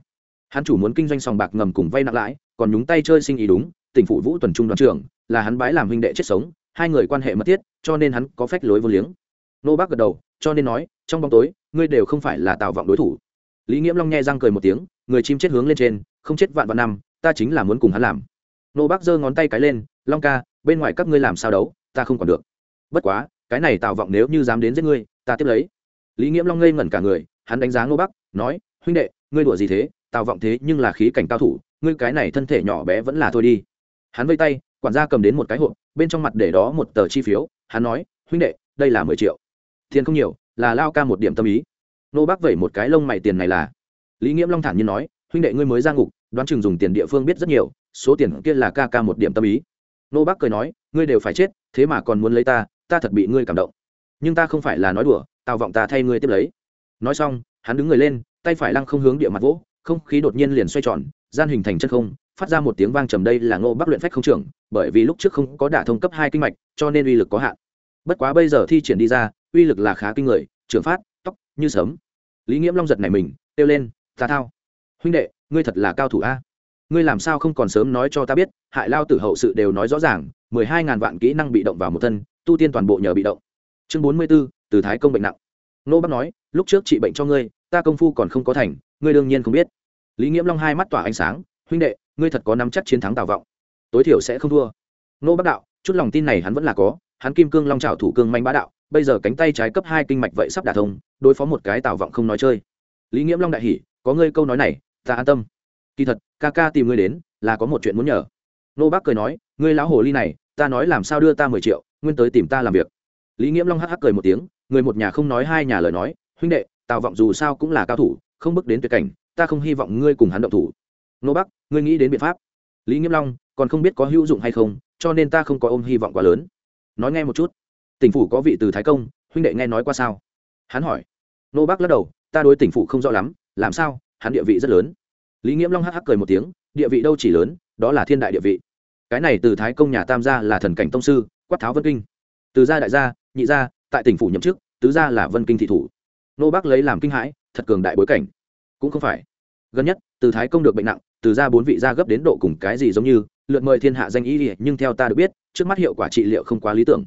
Speaker 1: Hắn chủ muốn kinh doanh sòng bạc ngầm cùng vay nặng lãi, còn nhúng tay chơi sinh ý đúng, tỉnh phủ vũ tuần trung đoàn trưởng, là hắn bái làm huynh đệ chết sống, hai người quan hệ mật thiết, cho nên hắn có phách lối vô liếng. Nô bác gật đầu, cho nên nói, trong bóng tối ngươi đều không phải là tào vọng đối thủ. Lý nghiễm long nghe răng cười một tiếng, người chim chết hướng lên trên, không chết vạn vạn năm, ta chính là muốn cùng hắn làm. Nô bác giơ ngón tay cái lên, long ca, bên ngoài các ngươi làm sao đấu, ta không còn được. Bất quá, cái này tào vọng nếu như dám đến giết ngươi, ta tiếp lấy. Lý nghiễm long ngây ngẩn cả người, hắn đánh giá nô bắc nói, huynh đệ, ngươi đùa gì thế? Tào vọng thế nhưng là khí cảnh cao thủ, ngươi cái này thân thể nhỏ bé vẫn là thôi đi. Hắn vây tay, quản gia cầm đến một cái hộp, bên trong mặt để đó một tờ chi phiếu, hắn nói, huynh đệ, đây là mười triệu. Tiền không nhiều là lao ca một điểm tâm ý. Nô bác vẩy một cái lông mày tiền này là. Lý nghiễm long thản nhiên nói, huynh đệ ngươi mới ra ngục, đoán chừng dùng tiền địa phương biết rất nhiều, số tiền kia là ca ca một điểm tâm ý. Nô bác cười nói, ngươi đều phải chết, thế mà còn muốn lấy ta ta thật bị ngươi cảm động. Nhưng ta không phải là nói đùa tào vọng ta thay ngươi tiếp lấy. Nói xong, hắn đứng người lên, tay phải lăng không hướng địa mặt vỗ, không khí đột nhiên liền xoay tròn, gian hình thành chân không, phát ra một tiếng vang trầm đây là ngô bắc luyện phách không trưởng, bởi vì lúc trước không có đả thông cấp hai kinh mạch, cho nên uy lực có hạn. Bất quá bây giờ thi triển đi ra uy lực là khá kinh người, trưởng phát, tóc, như sớm lý nghiễm long giật này mình, kêu lên, ta thao. Huynh đệ, ngươi thật là cao thủ a. Ngươi làm sao không còn sớm nói cho ta biết, hại lao tử hậu sự đều nói rõ ràng, mười hai ngàn vạn kỹ năng bị động vào một thân, tu tiên toàn bộ nhờ bị động. Chương bốn mươi b ố từ thái công bệnh nặng. Nô bắc nói, lúc trước trị bệnh cho ngươi, ta công phu còn không có thành, ngươi đương nhiên không biết. Lý nghiễm long hai mắt tỏa ánh sáng, huynh đệ, ngươi thật có nắm chắc chiến thắng tào vọng. Tối thiểu sẽ không thua. Nô bắc đạo, chút lòng tin này hắn vẫn là có, hắn kim cương long trào thủ cương manh bá đạo bây giờ cánh tay trái cấp hai kinh mạch vậy sắp đả thông, đối phó một cái tào vọng không nói chơi. Lý nghiễm long đại hỉ, có ngươi câu nói này, ta an tâm. Kỳ thật, ca ca tìm ngươi đến, là có một chuyện muốn nhờ. Nô bác cười nói, ngươi lão hồ ly này, ta nói làm sao đưa ta mười triệu, nguyên tới tìm ta làm việc. Lý nghiễm long hắc hắc cười một tiếng, người một nhà không nói hai nhà lời nói, huynh đệ, tào vọng dù sao cũng là cao thủ, không bước đến tuyệt cảnh, ta không hy vọng ngươi cùng hắn động thủ. Nô bắc ngươi nghĩ đến biện pháp. Lý nghiêm long, còn không biết có hữu dụng hay không, cho nên ta không có ôm hy vọng quá lớn. Nói nghe một chút tỉnh phủ có vị từ thái công, huynh đệ nghe nói qua sao? Hắn hỏi. Nô bác lắc đầu, ta đối tỉnh phủ không rõ lắm, làm sao? Hắn địa vị rất lớn. Lý nghiễm long hắc hắc cười một tiếng, địa vị đâu chỉ lớn, đó là thiên đại địa vị. Cái này từ thái công nhà tam gia là thần cảnh tông sư, quát tháo vân kinh. Từ gia đại gia, nhị gia, tại tỉnh phủ nhậm chức, tứ gia là vân kinh thị thủ. Nô bác lấy làm kinh hãi, thật cường đại bối cảnh. Cũng không phải. Gần nhất, từ thái công được bệnh nặng, từ gia bốn vị gia gấp đến độ cùng cái gì giống như, lượt mời thiên hạ danh y, nhưng theo ta được biết, trước mắt hiệu quả trị liệu không quá lý tưởng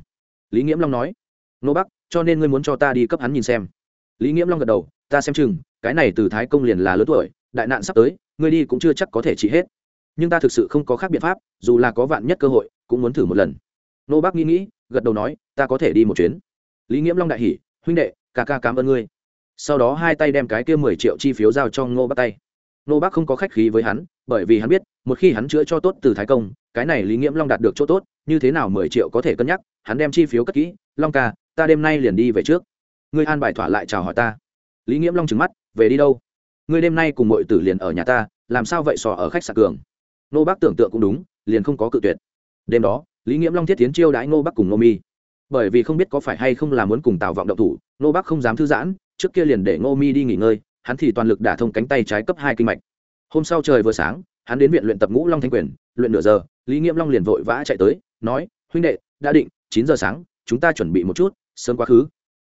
Speaker 1: lý nghiễm long nói. Nô bắc, cho nên ngươi muốn cho ta đi cấp hắn nhìn xem. Lý nghiễm long gật đầu, ta xem chừng, cái này từ thái công liền là lớn tuổi, đại nạn sắp tới, ngươi đi cũng chưa chắc có thể trị hết. Nhưng ta thực sự không có khác biện pháp, dù là có vạn nhất cơ hội, cũng muốn thử một lần. Nô Bắc nghĩ nghĩ, gật đầu nói, ta có thể đi một chuyến. Lý nghiễm long đại hỉ, huynh đệ, ca ca cảm ơn ngươi. Sau đó hai tay đem cái kia mười triệu chi phiếu giao cho ngô Bắc tay. Ngô Bắc không có khách khí với hắn, bởi vì hắn biết, một khi hắn chữa cho tốt từ thái công, cái này lý nghiễm long đạt được chỗ tốt như thế nào mười triệu có thể cân nhắc, hắn đem chi phiếu cất kỹ, long ca, ta đêm nay liền đi về trước. Ngươi an bài thỏa lại chào hỏi ta. Lý nghiễm long trừng mắt, về đi đâu? Ngươi đêm nay cùng mọi tử liền ở nhà ta, làm sao vậy sò ở khách sạn cường? Nô bác tưởng tượng cũng đúng, liền không có cự tuyệt. Đêm đó, lý nghiễm long thiết tiến chiêu đãi nô bác cùng nô mi. Bởi vì không biết có phải hay không là muốn cùng tào vọng động thủ nô bác không dám thư giãn, trước kia liền để nô mi đi nghỉ ngơi, hắn thì toàn lực đả thông cánh tay trái cấp hai kinh mạch. Hôm sau trời vừa sáng, hắn đến viện luyện tập ngũ long thanh quyền, luyện nửa giờ, lý nghiễm long liền vội vã chạy tới nói, huynh đệ, đã định, chín giờ sáng, chúng ta chuẩn bị một chút, sớm quá khứ.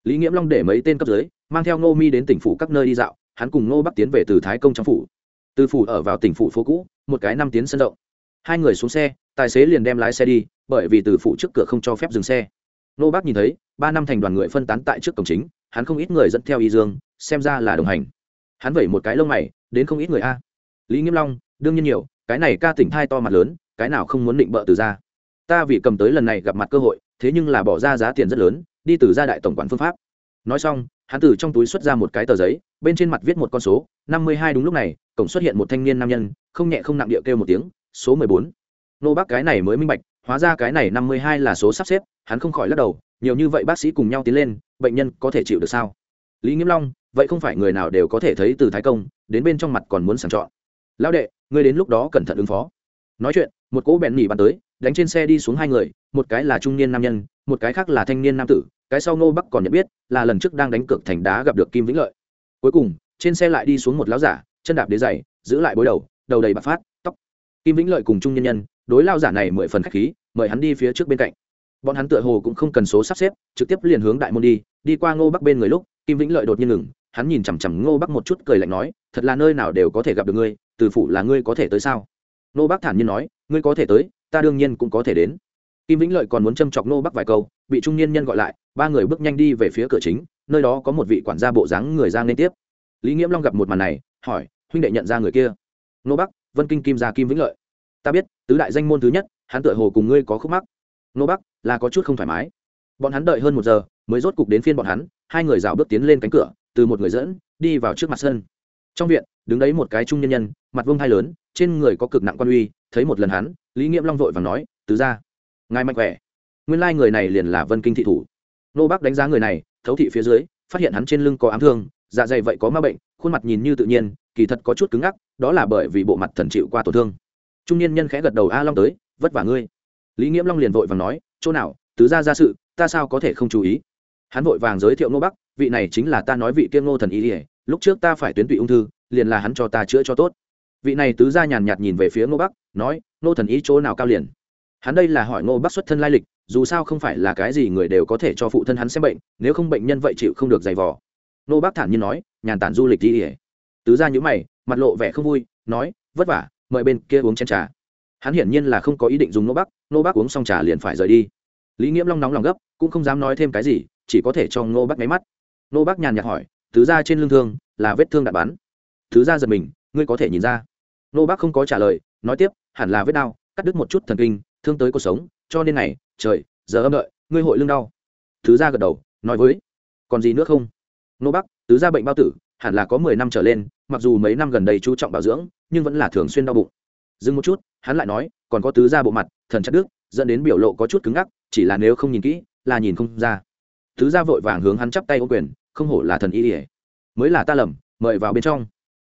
Speaker 1: Lý nghiễm long để mấy tên cấp dưới, mang theo ngô mi đến tỉnh phủ các nơi đi dạo, hắn cùng ngô bắc tiến về từ thái công trong phủ. Từ phủ ở vào tỉnh phủ phố cũ, một cái năm tiến sân rộng. Hai người xuống xe, tài xế liền đem lái xe đi, bởi vì từ phủ trước cửa không cho phép dừng xe. Ngô bắc nhìn thấy, ba năm thành đoàn người phân tán tại trước cổng chính, hắn không ít người dẫn theo y dương, xem ra là đồng hành. Hắn vẩy một cái lông mày, đến không ít người a. Lý nghiêm long, đương nhiên nhiều, cái này ca tỉnh thai to mặt lớn, cái nào không muốn định bợ từ ra ta vì cầm tới lần này gặp mặt cơ hội, thế nhưng là bỏ ra giá tiền rất lớn, đi từ gia đại tổng quản phương pháp. Nói xong, hắn từ trong túi xuất ra một cái tờ giấy, bên trên mặt viết một con số, năm mươi hai đúng lúc này, cổng xuất hiện một thanh niên nam nhân, không nhẹ không nặng địa kêu một tiếng, số mười bốn. Nô bác cái này mới minh bạch, hóa ra cái này năm mươi hai là số sắp xếp, hắn không khỏi lắc đầu, nhiều như vậy bác sĩ cùng nhau tiến lên, bệnh nhân có thể chịu được sao? Lý nghiêm long, vậy không phải người nào đều có thể thấy từ thái công, đến bên trong mặt còn muốn sàng chọn. Lão đệ, ngươi đến lúc đó cẩn thận ứng phó. Nói chuyện, một cỗ bèn nỉ bắn tới đánh trên xe đi xuống hai người, một cái là trung niên nam nhân, một cái khác là thanh niên nam tử, cái sau ngô bắc còn nhận biết, là lần trước đang đánh cược thành đá gặp được kim vĩnh lợi. Cuối cùng, trên xe lại đi xuống một lão giả, chân đạp đế dày giữ lại bối đầu đầu đầy bạc phát, tóc. Kim vĩnh lợi cùng trung nhân nhân, đối lao giả này mười phần khách khí, mời hắn đi phía trước bên cạnh. Bọn hắn tựa hồ cũng không cần số sắp xếp, trực tiếp liền hướng đại môn đi đi qua ngô bắc bên người lúc, kim vĩnh lợi đột nhiên ngừng, hắn nhìn chằm chằm ngô bắc một chút, cười lạnh nói, thật là nơi nào đều có thể gặp được ngươi, từ phủ là ngươi có thể tới sao? Ngô bắc thản nhiên nói, ngươi có thể tới ta đương nhiên cũng có thể đến. Kim vĩnh lợi còn muốn châm chọc Nô bắc vài câu, bị trung niên nhân gọi lại, ba người bước nhanh đi về phía cửa chính, nơi đó có một vị quản gia bộ dáng người ra liên tiếp. Lý nghiễm long gặp một màn này, hỏi, huynh đệ nhận ra người kia? Nô bắc, vân kinh kim gia kim vĩnh lợi. Ta biết, tứ đại danh môn thứ nhất, hắn tựa hồ cùng ngươi có khúc mắc. Nô bắc, là có chút không thoải mái. Bọn hắn đợi hơn một giờ, mới rốt cục đến phiên bọn hắn, hai người rào bước tiến lên cánh cửa, từ một người dẫn, đi vào trước mặt sân. Trong viện, đứng đấy một cái trung nhân nhân, mặt vương hai lớn, trên người có cực nặng quan uy, thấy một lần hắn lý nghiễm long vội và nói, tứ ra ngài mạnh khỏe. Nguyên lai người này liền là vân kinh thị thủ. Nô bắc đánh giá người này, thấu thị phía dưới, phát hiện hắn trên lưng có ám thương dạ dày vậy có ma bệnh, khuôn mặt nhìn như tự nhiên, kỳ thật có chút cứng ngắc, đó là bởi vì bộ mặt thần chịu qua tổn thương. Trung niên nhân khẽ gật đầu, a long tới, vất vả ngươi. Lý nghiễm long liền vội và nói, chỗ nào, tứ ra ra sự, ta sao có thể không chú ý? Hắn vội vàng giới thiệu Nô bắc vị này chính là ta nói vị kiêng ngô thần ý ỉa lúc trước ta phải tuyến tụy ung thư, liền là hắn cho ta chữa cho tốt. Vị này tứ ra nhàn nhạt nhìn về phía ngô bắc nói nô thần ý chỗ nào cao liền. Hắn đây là hỏi ngô bác xuất thân lai lịch dù sao không phải là cái gì người đều có thể cho phụ thân hắn xem bệnh nếu không bệnh nhân vậy chịu không được giày vò. Nô bác thản nhiên nói nhàn tản du lịch đi ỉa tứ ra nhữ mày mặt lộ vẻ không vui nói vất vả mời bên kia uống chén trà. Hắn hiển nhiên là không có ý định dùng nô bác, nô bác uống xong trà liền phải rời đi. Lý nghiễm long nóng lòng gấp cũng không dám nói thêm cái gì chỉ có thể cho ngô bác máy mắt. Nô bác nhàn nhạt hỏi tứ ra trên lưng thương là vết thương đạn bắn? Thứ ra giật mình ngươi có thể nhìn ra. Nô bác không có trả lời nói tiếp, hẳn là vết đau, cắt đứt một chút thần kinh, thương tới cuộc sống, cho nên này, trời, giờ âm đợi, ngươi hội lưng đau. Thứ ra gật đầu, nói với, còn gì nữa không? Nô bắc, tứ ra bệnh bao tử, hẳn là có mười năm trở lên, mặc dù mấy năm gần đây chú trọng bảo dưỡng, nhưng vẫn là thường xuyên đau bụng. Dừng một chút, hắn lại nói, còn có tứ ra bộ mặt, thần chắc đức, dẫn đến biểu lộ có chút cứng ngắc, chỉ là nếu không nhìn kỹ, là nhìn không ra. Tứ ra vội vàng hướng hắn chắp tay ô quyền, không hổ là thần y ỉa mới là ta lầm, mời vào bên trong.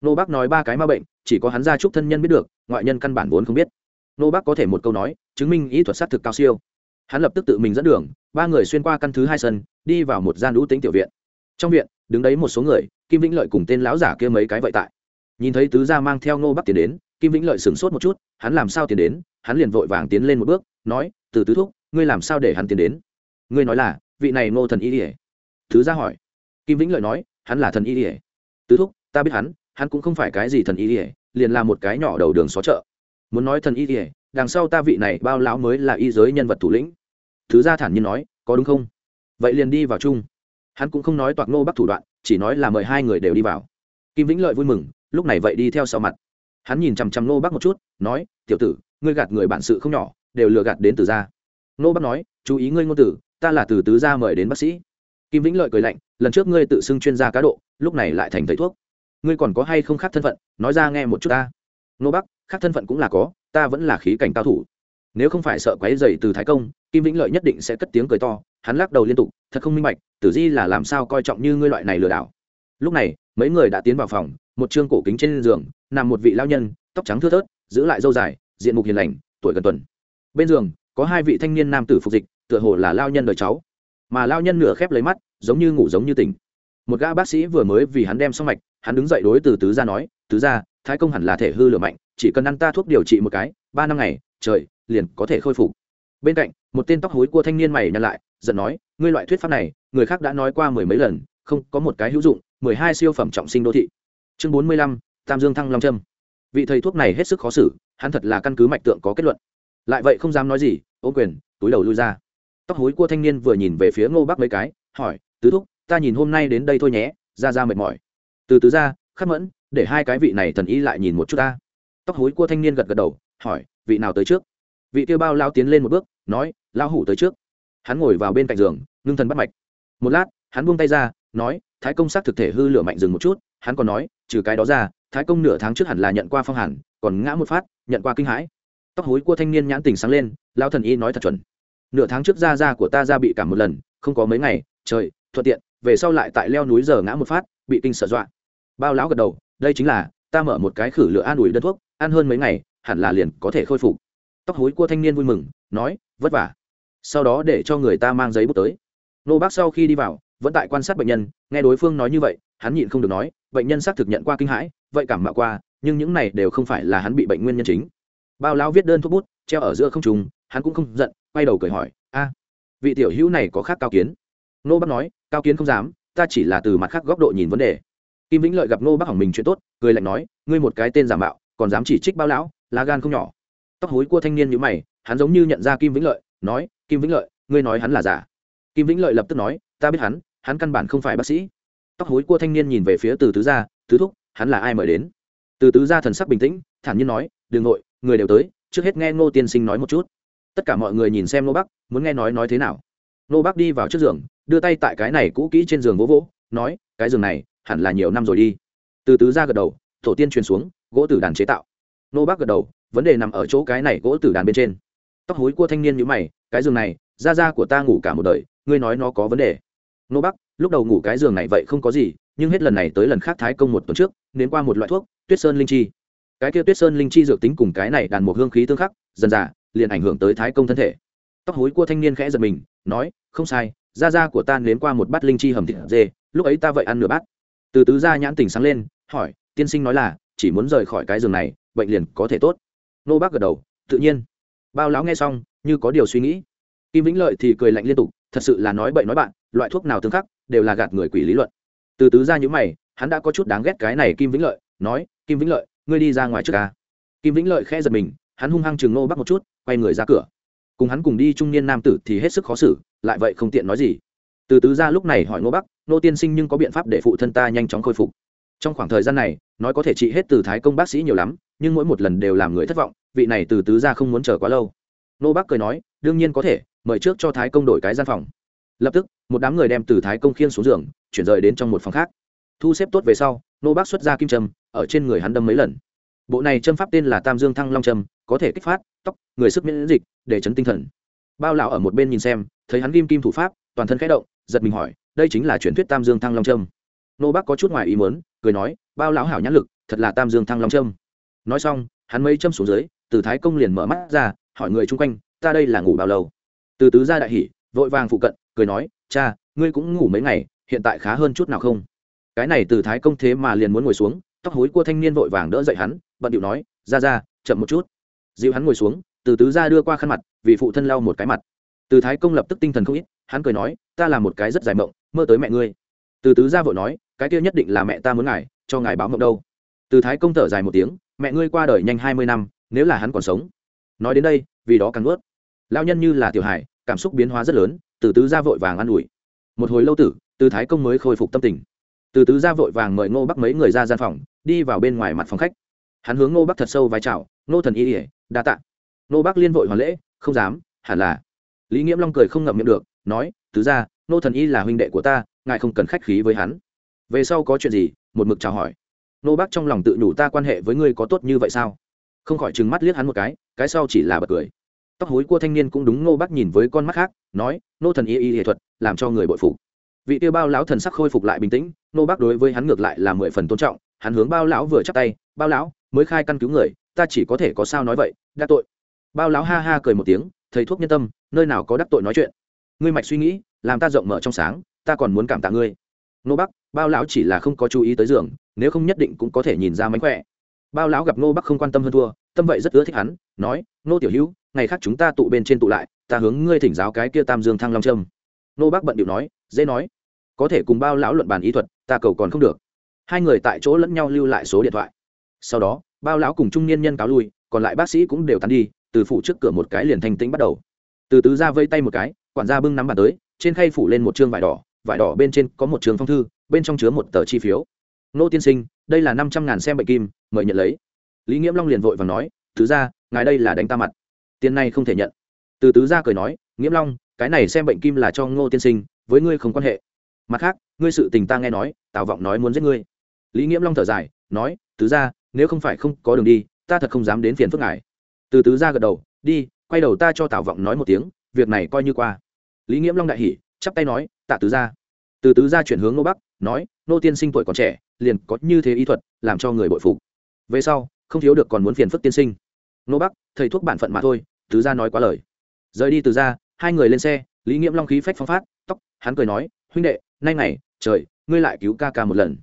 Speaker 1: Nô bác nói ba cái ma bệnh chỉ có hắn gia trúc thân nhân biết được, ngoại nhân căn bản vốn không biết. Nô bác có thể một câu nói, chứng minh ý thuật s á t thực cao siêu. Hắn lập tức tự mình dẫn đường, ba người xuyên qua căn thứ hai sân, đi vào một gian lũ tính tiểu viện. Trong viện, đứng đấy một số người, kim vĩnh lợi cùng tên lão giả kia mấy cái vậy tại. Nhìn thấy tứ gia mang theo nô bắc tiến đến, kim vĩnh lợi sửng sốt một chút, hắn làm sao tiến đến? Hắn liền vội vàng tiến lên một bước, nói, từ tứ thúc, ngươi làm sao để hắn tiến đến? Ngươi nói là, vị này ngô thần y ỉa tứ gia hỏi. Kim vĩnh lợi nói, hắn là thần y ỉa tứ thúc, ta biết hắn hắn cũng không phải cái gì thần y ỉa liền là một cái nhỏ đầu đường xó chợ. Muốn nói thần y ỉa đằng sau ta vị này bao lão mới là y giới nhân vật thủ lĩnh. Thứ gia thản nhiên nói, có đúng không? Vậy liền đi vào chung. Hắn cũng không nói toạc nô bắc thủ đoạn, chỉ nói là mời hai người đều đi vào. Kim vĩnh lợi vui mừng, lúc này vậy đi theo sau mặt. Hắn nhìn chằm chằm nô bắc một chút, nói, tiểu tử, ngươi gạt người bản sự không nhỏ, đều lừa gạt đến từ gia. Nô bắc nói, chú ý ngươi ngôn tử, ta là từ tứ gia mời đến bác sĩ. Kim vĩnh lợi cười lạnh, lần trước ngươi tự xưng chuyên gia cá độ, lúc này lại thành thầy thuốc ngươi còn có hay không khác thân phận, nói ra nghe một chút ta. Nô bắc, khác thân phận cũng là có, ta vẫn là khí cảnh cao thủ. Nếu không phải sợ quấy dày từ thái công, kim vĩnh lợi nhất định sẽ cất tiếng cười to, hắn lắc đầu liên tục, thật không minh bạch, tử di là làm sao coi trọng như ngươi loại này lừa đảo. Lúc này, mấy người đã tiến vào phòng, một chương cổ kính trên giường, nằm một vị lao nhân, tóc trắng thưa thớt, giữ lại dâu dài, diện mục hiền lành, tuổi gần tuần. Bên giường, có hai vị thanh niên nam tử phục dịch, tựa hồ là lao nhân đời cháu. Mà lao nhân nửa khép lấy mắt, giống như ngủ giống như tỉnh. Một gã bác sĩ vừa mới vì hắn đem xong mạch hắn đứng dậy đối từ tứ gia nói, tứ gia, thái công hẳn là thể hư lửa mạnh, chỉ cần ăn ta thuốc điều trị một cái, ba năm ngày, trời, liền có thể khôi phục. Bên cạnh, một tên tóc hối cua thanh niên mày nhăn lại, giận nói, ngươi loại thuyết pháp này, người khác đã nói qua mười mấy lần, không có một cái hữu dụng, mười hai siêu phẩm trọng sinh đô thị. Chương bốn mươi lăm, tam dương thăng long trâm. Vị thầy thuốc này hết sức khó xử, hắn thật là căn cứ mạch tượng có kết luận. Lại vậy không dám nói gì, ô quyền, túi đầu lui ra. Tóc hối cua thanh niên vừa nhìn về phía ngô bắc mấy cái, hỏi, tứ thúc, ta nhìn hôm nay đến đây thôi nhé. Ra ra mệt mỏi từ từ ra, khắc mẫn, để hai cái vị này thần y lại nhìn một chút ta. Tóc hối cua thanh niên gật gật đầu, hỏi, vị nào tới trước? Vị tiêu bao lao tiến lên một bước, nói, lao hủ tới trước. Hắn ngồi vào bên cạnh giường, ngưng thần bắt mạch. Một lát, hắn buông tay ra, nói, thái công xác thực thể hư lửa mạnh dừng một chút. Hắn còn nói, trừ cái đó ra, thái công nửa tháng trước hẳn là nhận qua phong hàn, còn ngã một phát, nhận qua kinh hãi. Tóc hối cua thanh niên nhãn tình sáng lên, lao thần y nói thật chuẩn. Nửa tháng trước da da của ta ra bị cảm một lần, không có mấy ngày, trời, thuận tiện, về sau lại tại leo núi giờ ngã một phát bị kinh sợ dọa. Bao lão gật đầu, đây chính là, ta mở một cái khử lửa an ủi đơn thuốc, ăn hơn mấy ngày, hẳn là liền có thể khôi phục. Tóc hối cua thanh niên vui mừng, nói, vất vả. Sau đó để cho người ta mang giấy bút tới. Nô bác sau khi đi vào, vẫn tại quan sát bệnh nhân, nghe đối phương nói như vậy, hắn nhịn không được nói, bệnh nhân xác thực nhận qua kinh hãi, vậy cảm mạo qua, nhưng những này đều không phải là hắn bị bệnh nguyên nhân chính. Bao lão viết đơn thuốc bút, treo ở giữa không trùng hắn cũng không giận, quay đầu cười hỏi, a, vị tiểu hữu này có khác cao kiến? Nô bác nói, cao kiến không dám ta chỉ là từ mặt khác góc độ nhìn vấn đề. Kim vĩnh lợi gặp nô bác hỏng mình chuyện tốt, cười lạnh nói, ngươi một cái tên giả mạo, còn dám chỉ trích bao lão, lá gan không nhỏ. Tóc hối của thanh niên như mày, hắn giống như nhận ra kim vĩnh lợi, nói, kim vĩnh lợi, ngươi nói hắn là giả? Kim vĩnh lợi lập tức nói, ta biết hắn hắn căn bản không phải bác sĩ. Tóc hối của thanh niên nhìn về phía từ tứ gia, tứ thúc, hắn là ai mời đến? Từ tứ gia thần sắc bình tĩnh, thản nhiên nói, đừng nội, người đều tới, trước hết nghe ngô tiên sinh nói một chút. Tất cả mọi người nhìn xem nô bắc muốn nghe nói nói thế nào. Nô bắc đi vào trước giường đưa tay tại cái này cũ kỹ trên giường vỗ vỗ, nói, cái giường này, hẳn là nhiều năm rồi đi. Từ tứ ra gật đầu tổ tiên truyền xuống, gỗ tử đàn chế tạo. Nô bác gật đầu, vấn đề nằm ở chỗ cái này gỗ tử đàn bên trên. Tóc hối cua thanh niên như mày, cái giường này, da da của ta ngủ cả một đời, ngươi nói nó có vấn đề. Nô bác, lúc đầu ngủ cái giường này vậy không có gì, nhưng hết lần này tới lần khác thái công một tuần trước nến qua một loại thuốc, tuyết sơn linh chi. Cái kia tuyết sơn linh chi dược tính cùng cái này đàn một hương khí tương khắc, dần dà, liền ảnh hưởng tới thái công thân thể. Tóc hối cua thanh niên khẽ giật mình, nói, không sai da da của ta nếm qua một bát linh chi hầm thịt dê, lúc ấy ta vậy ăn nửa bát. Từ tứ gia nhãn tình sáng lên, hỏi, tiên sinh nói là, chỉ muốn rời khỏi cái giường này, bệnh liền có thể tốt. Nô bác gật đầu, tự nhiên. Bao lão nghe xong, như có điều suy nghĩ. Kim vĩnh lợi thì cười lạnh liên tục, thật sự là nói bậy nói bạn, loại thuốc nào tương khắc, đều là gạt người quỷ lý luận. Từ tứ gia những mày, hắn đã có chút đáng ghét cái này kim vĩnh lợi, nói, kim vĩnh lợi, ngươi đi ra ngoài trước ca. Kim vĩnh lợi khẽ giật mình, hắn hung hăng chừng nô bắc một chút, quay người ra cửa cùng hắn cùng đi trung niên nam tử thì hết sức khó xử, lại vậy không tiện nói gì. Từ tứ ra lúc này hỏi nô bắc, nô tiên sinh nhưng có biện pháp để phụ thân ta nhanh chóng khôi phục? Trong khoảng thời gian này, nói có thể trị hết từ thái công bác sĩ nhiều lắm, nhưng mỗi một lần đều làm người thất vọng, vị này từ tứ ra không muốn chờ quá lâu. Nô bắc cười nói, đương nhiên có thể, mời trước cho thái công đổi cái gian phòng. Lập tức, một đám người đem từ thái công khiên xuống giường, chuyển rời đến trong một phòng khác. Thu xếp tốt về sau nô bắc xuất ra kim trâm ở trên người hắn đâm mấy lần bộ này châm pháp tên là tam dương thăng long trâm có thể kích phát tóc, người sức miễn dịch, để chấn tinh thần. Bao lão ở một bên nhìn xem, thấy hắn kim kim thủ pháp, toàn thân khẽ động, giật mình hỏi, đây chính là truyền thuyết tam dương thăng long trâm nô bác có chút ngoài ý mớn cười nói, bao lão hảo nhãn lực, thật là tam dương thăng long trâm nói xong, hắn mấy châm xuống dưới, từ thái công liền mở mắt ra, hỏi người chung quanh, ta đây là ngủ bao lâu? Từ tứ gia đại hỉ, vội vàng phụ cận, cười nói, cha, ngươi cũng ngủ mấy ngày, hiện tại khá hơn chút nào không? Cái này từ thái công thế mà liền muốn ngồi xuống tóc hối của thanh niên vội vàng đỡ dậy hắn, bận điệu nói, ra ra, chậm một chút. Dịu hắn ngồi xuống, từ tứ gia đưa qua khăn mặt, vì phụ thân lau một cái mặt. Từ thái công lập tức tinh thần không ít, hắn cười nói, ta là một cái rất dài mộng, mơ tới mẹ ngươi. Từ tứ gia vội nói, cái kia nhất định là mẹ ta muốn ngài, cho ngài báo mộng đâu. Từ thái công thở dài một tiếng, mẹ ngươi qua đời nhanh hai mươi năm, nếu là hắn còn sống. Nói đến đây, vì đó càng ướt lao nhân như là tiểu hải cảm xúc biến hóa rất lớn, từ tứ gia vội vàng an ủi. Một hồi lâu tử, từ thái công mới khôi phục tâm tình. Từ tứ gia vội vàng mời ngô bắc mấy người ra gian phòng đi vào bên ngoài mặt phòng khách. Hắn hướng ngô bắc thật sâu vai trào ngô thần y ỉa đa tạ. Ngô bắc liên vội hoàn lễ, không dám, hẳn là. Lý nghiễm long cười không ngậm miệng được, nói, tứ gia, ngô thần y là huynh đệ của ta, ngài không cần khách khí với hắn. Về sau có chuyện gì? một mực chào hỏi. Ngô bắc trong lòng tự nhủ ta quan hệ với ngươi có tốt như vậy sao? Không khỏi trừng mắt liếc hắn một cái cái sau chỉ là bật cười. Tóc hối của thanh niên cũng đúng, ngô bắc nhìn với con mắt khác, nói nô thần y y nghệ thuật, làm cho người bội phục. Vị tiêu bao lão thần sắc khôi phục lại bình tĩnh nô bắc đối với hắn ngược lại là mười phần tôn trọng hắn hướng bao lão vừa chắp tay, bao lão, mới khai căn cứu người, ta chỉ có thể có sao nói vậy, đắc tội. Bao lão ha ha cười một tiếng, thầy thuốc nhân tâm, nơi nào có đắc tội nói chuyện? Ngươi mạch suy nghĩ, làm ta rộng mở trong sáng, ta còn muốn cảm tạ ngươi. Nô bắc, bao lão chỉ là không có chú ý tới giường, nếu không nhất định cũng có thể nhìn ra mánh khỏe. Bao lão gặp nô bắc không quan tâm hơn thua, tâm vậy rất ưa thích hắn, nói, nô tiểu hữu, ngày khác chúng ta tụ bên trên tụ lại, ta hướng ngươi thỉnh giáo cái kia tam dương thăng long trâm. Nô bác bận điệu nói, dễ nói, có thể cùng bao lão luận bàn ý thuật, ta cầu còn không được hai người tại chỗ lẫn nhau lưu lại số điện thoại. Sau đó, bao lão cùng trung niên nhân cáo lui, còn lại bác sĩ cũng đều tán đi, từ phủ trước cửa một cái liền thanh tĩnh bắt đầu. Từ tứ ra vây tay một cái, quản gia bưng nắm bàn tới, trên khay phủ lên một chương vải đỏ vải đỏ bên trên có một trường phong thư, bên trong chứa một tờ chi phiếu. Nô tiên sinh, đây là năm trăm ngàn xem bệnh kim, mời nhận lấy. Lý nghiễm long liền vội và nói thứ ra ngài đây là đánh ta mặt. Tiền này không thể nhận. Từ tứ ra cười nói, nghiễm long, cái này xem bệnh kim là cho ngô tiên sinh, với ngươi không quan hệ. Mặt khác, ngươi sự tình ta nghe nói, tào vọng nói muốn giết ngươi lý nghiễm long thở dài, nói, tứ gia, nếu không phải không có đường đi, ta thật không dám đến phiền phức ngài. Từ tứ gia gật đầu, đi, quay đầu ta cho Tảo vọng nói một tiếng, việc này coi như qua. Lý nghiễm long đại hỉ, chắp tay nói, tạ tứ gia. Từ tứ gia chuyển hướng nô bắc, nói, nô tiên sinh tuổi còn trẻ, liền có như thế y thuật, làm cho người bội phục. Về sau, không thiếu được còn muốn phiền phức tiên sinh. Nô bắc, thầy thuốc bản phận mà thôi, tứ gia nói quá lời. Rời đi từ ra hai người lên xe, lý nghiễm long khí phách phong phát, tóc, hắn cười nói, huynh đệ, nay này trời, ngươi lại cứu ca ca một lần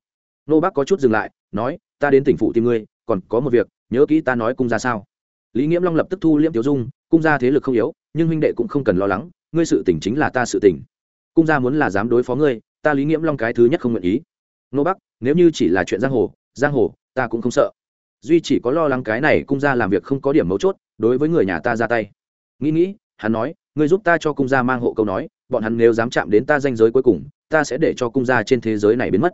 Speaker 1: nô bác có chút dừng lại, nói, ta đến tỉnh phụ tìm ngươi, còn có một việc, nhớ kỹ ta nói cung ra sao. Lý nghiễm long lập tức thu liễm tiểu dung, cung ra thế lực không yếu, nhưng huynh đệ cũng không cần lo lắng, ngươi sự tỉnh chính là ta sự tỉnh cung ra muốn là dám đối phó ngươi, ta lý nghiễm long cái thứ nhất không nguyện ý. Nô bắc nếu như chỉ là chuyện giang hồ giang hồ, ta cũng không sợ. Duy chỉ có lo lắng cái này cung ra làm việc không có điểm mấu chốt, đối với người nhà ta ra tay. Nghĩ nghĩ, hắn nói, ngươi giúp ta cho cung gia mang hộ câu nói, bọn hắn nếu dám chạm đến ta danh giới cuối cùng, ta sẽ để cho cung gia trên thế giới này biến mất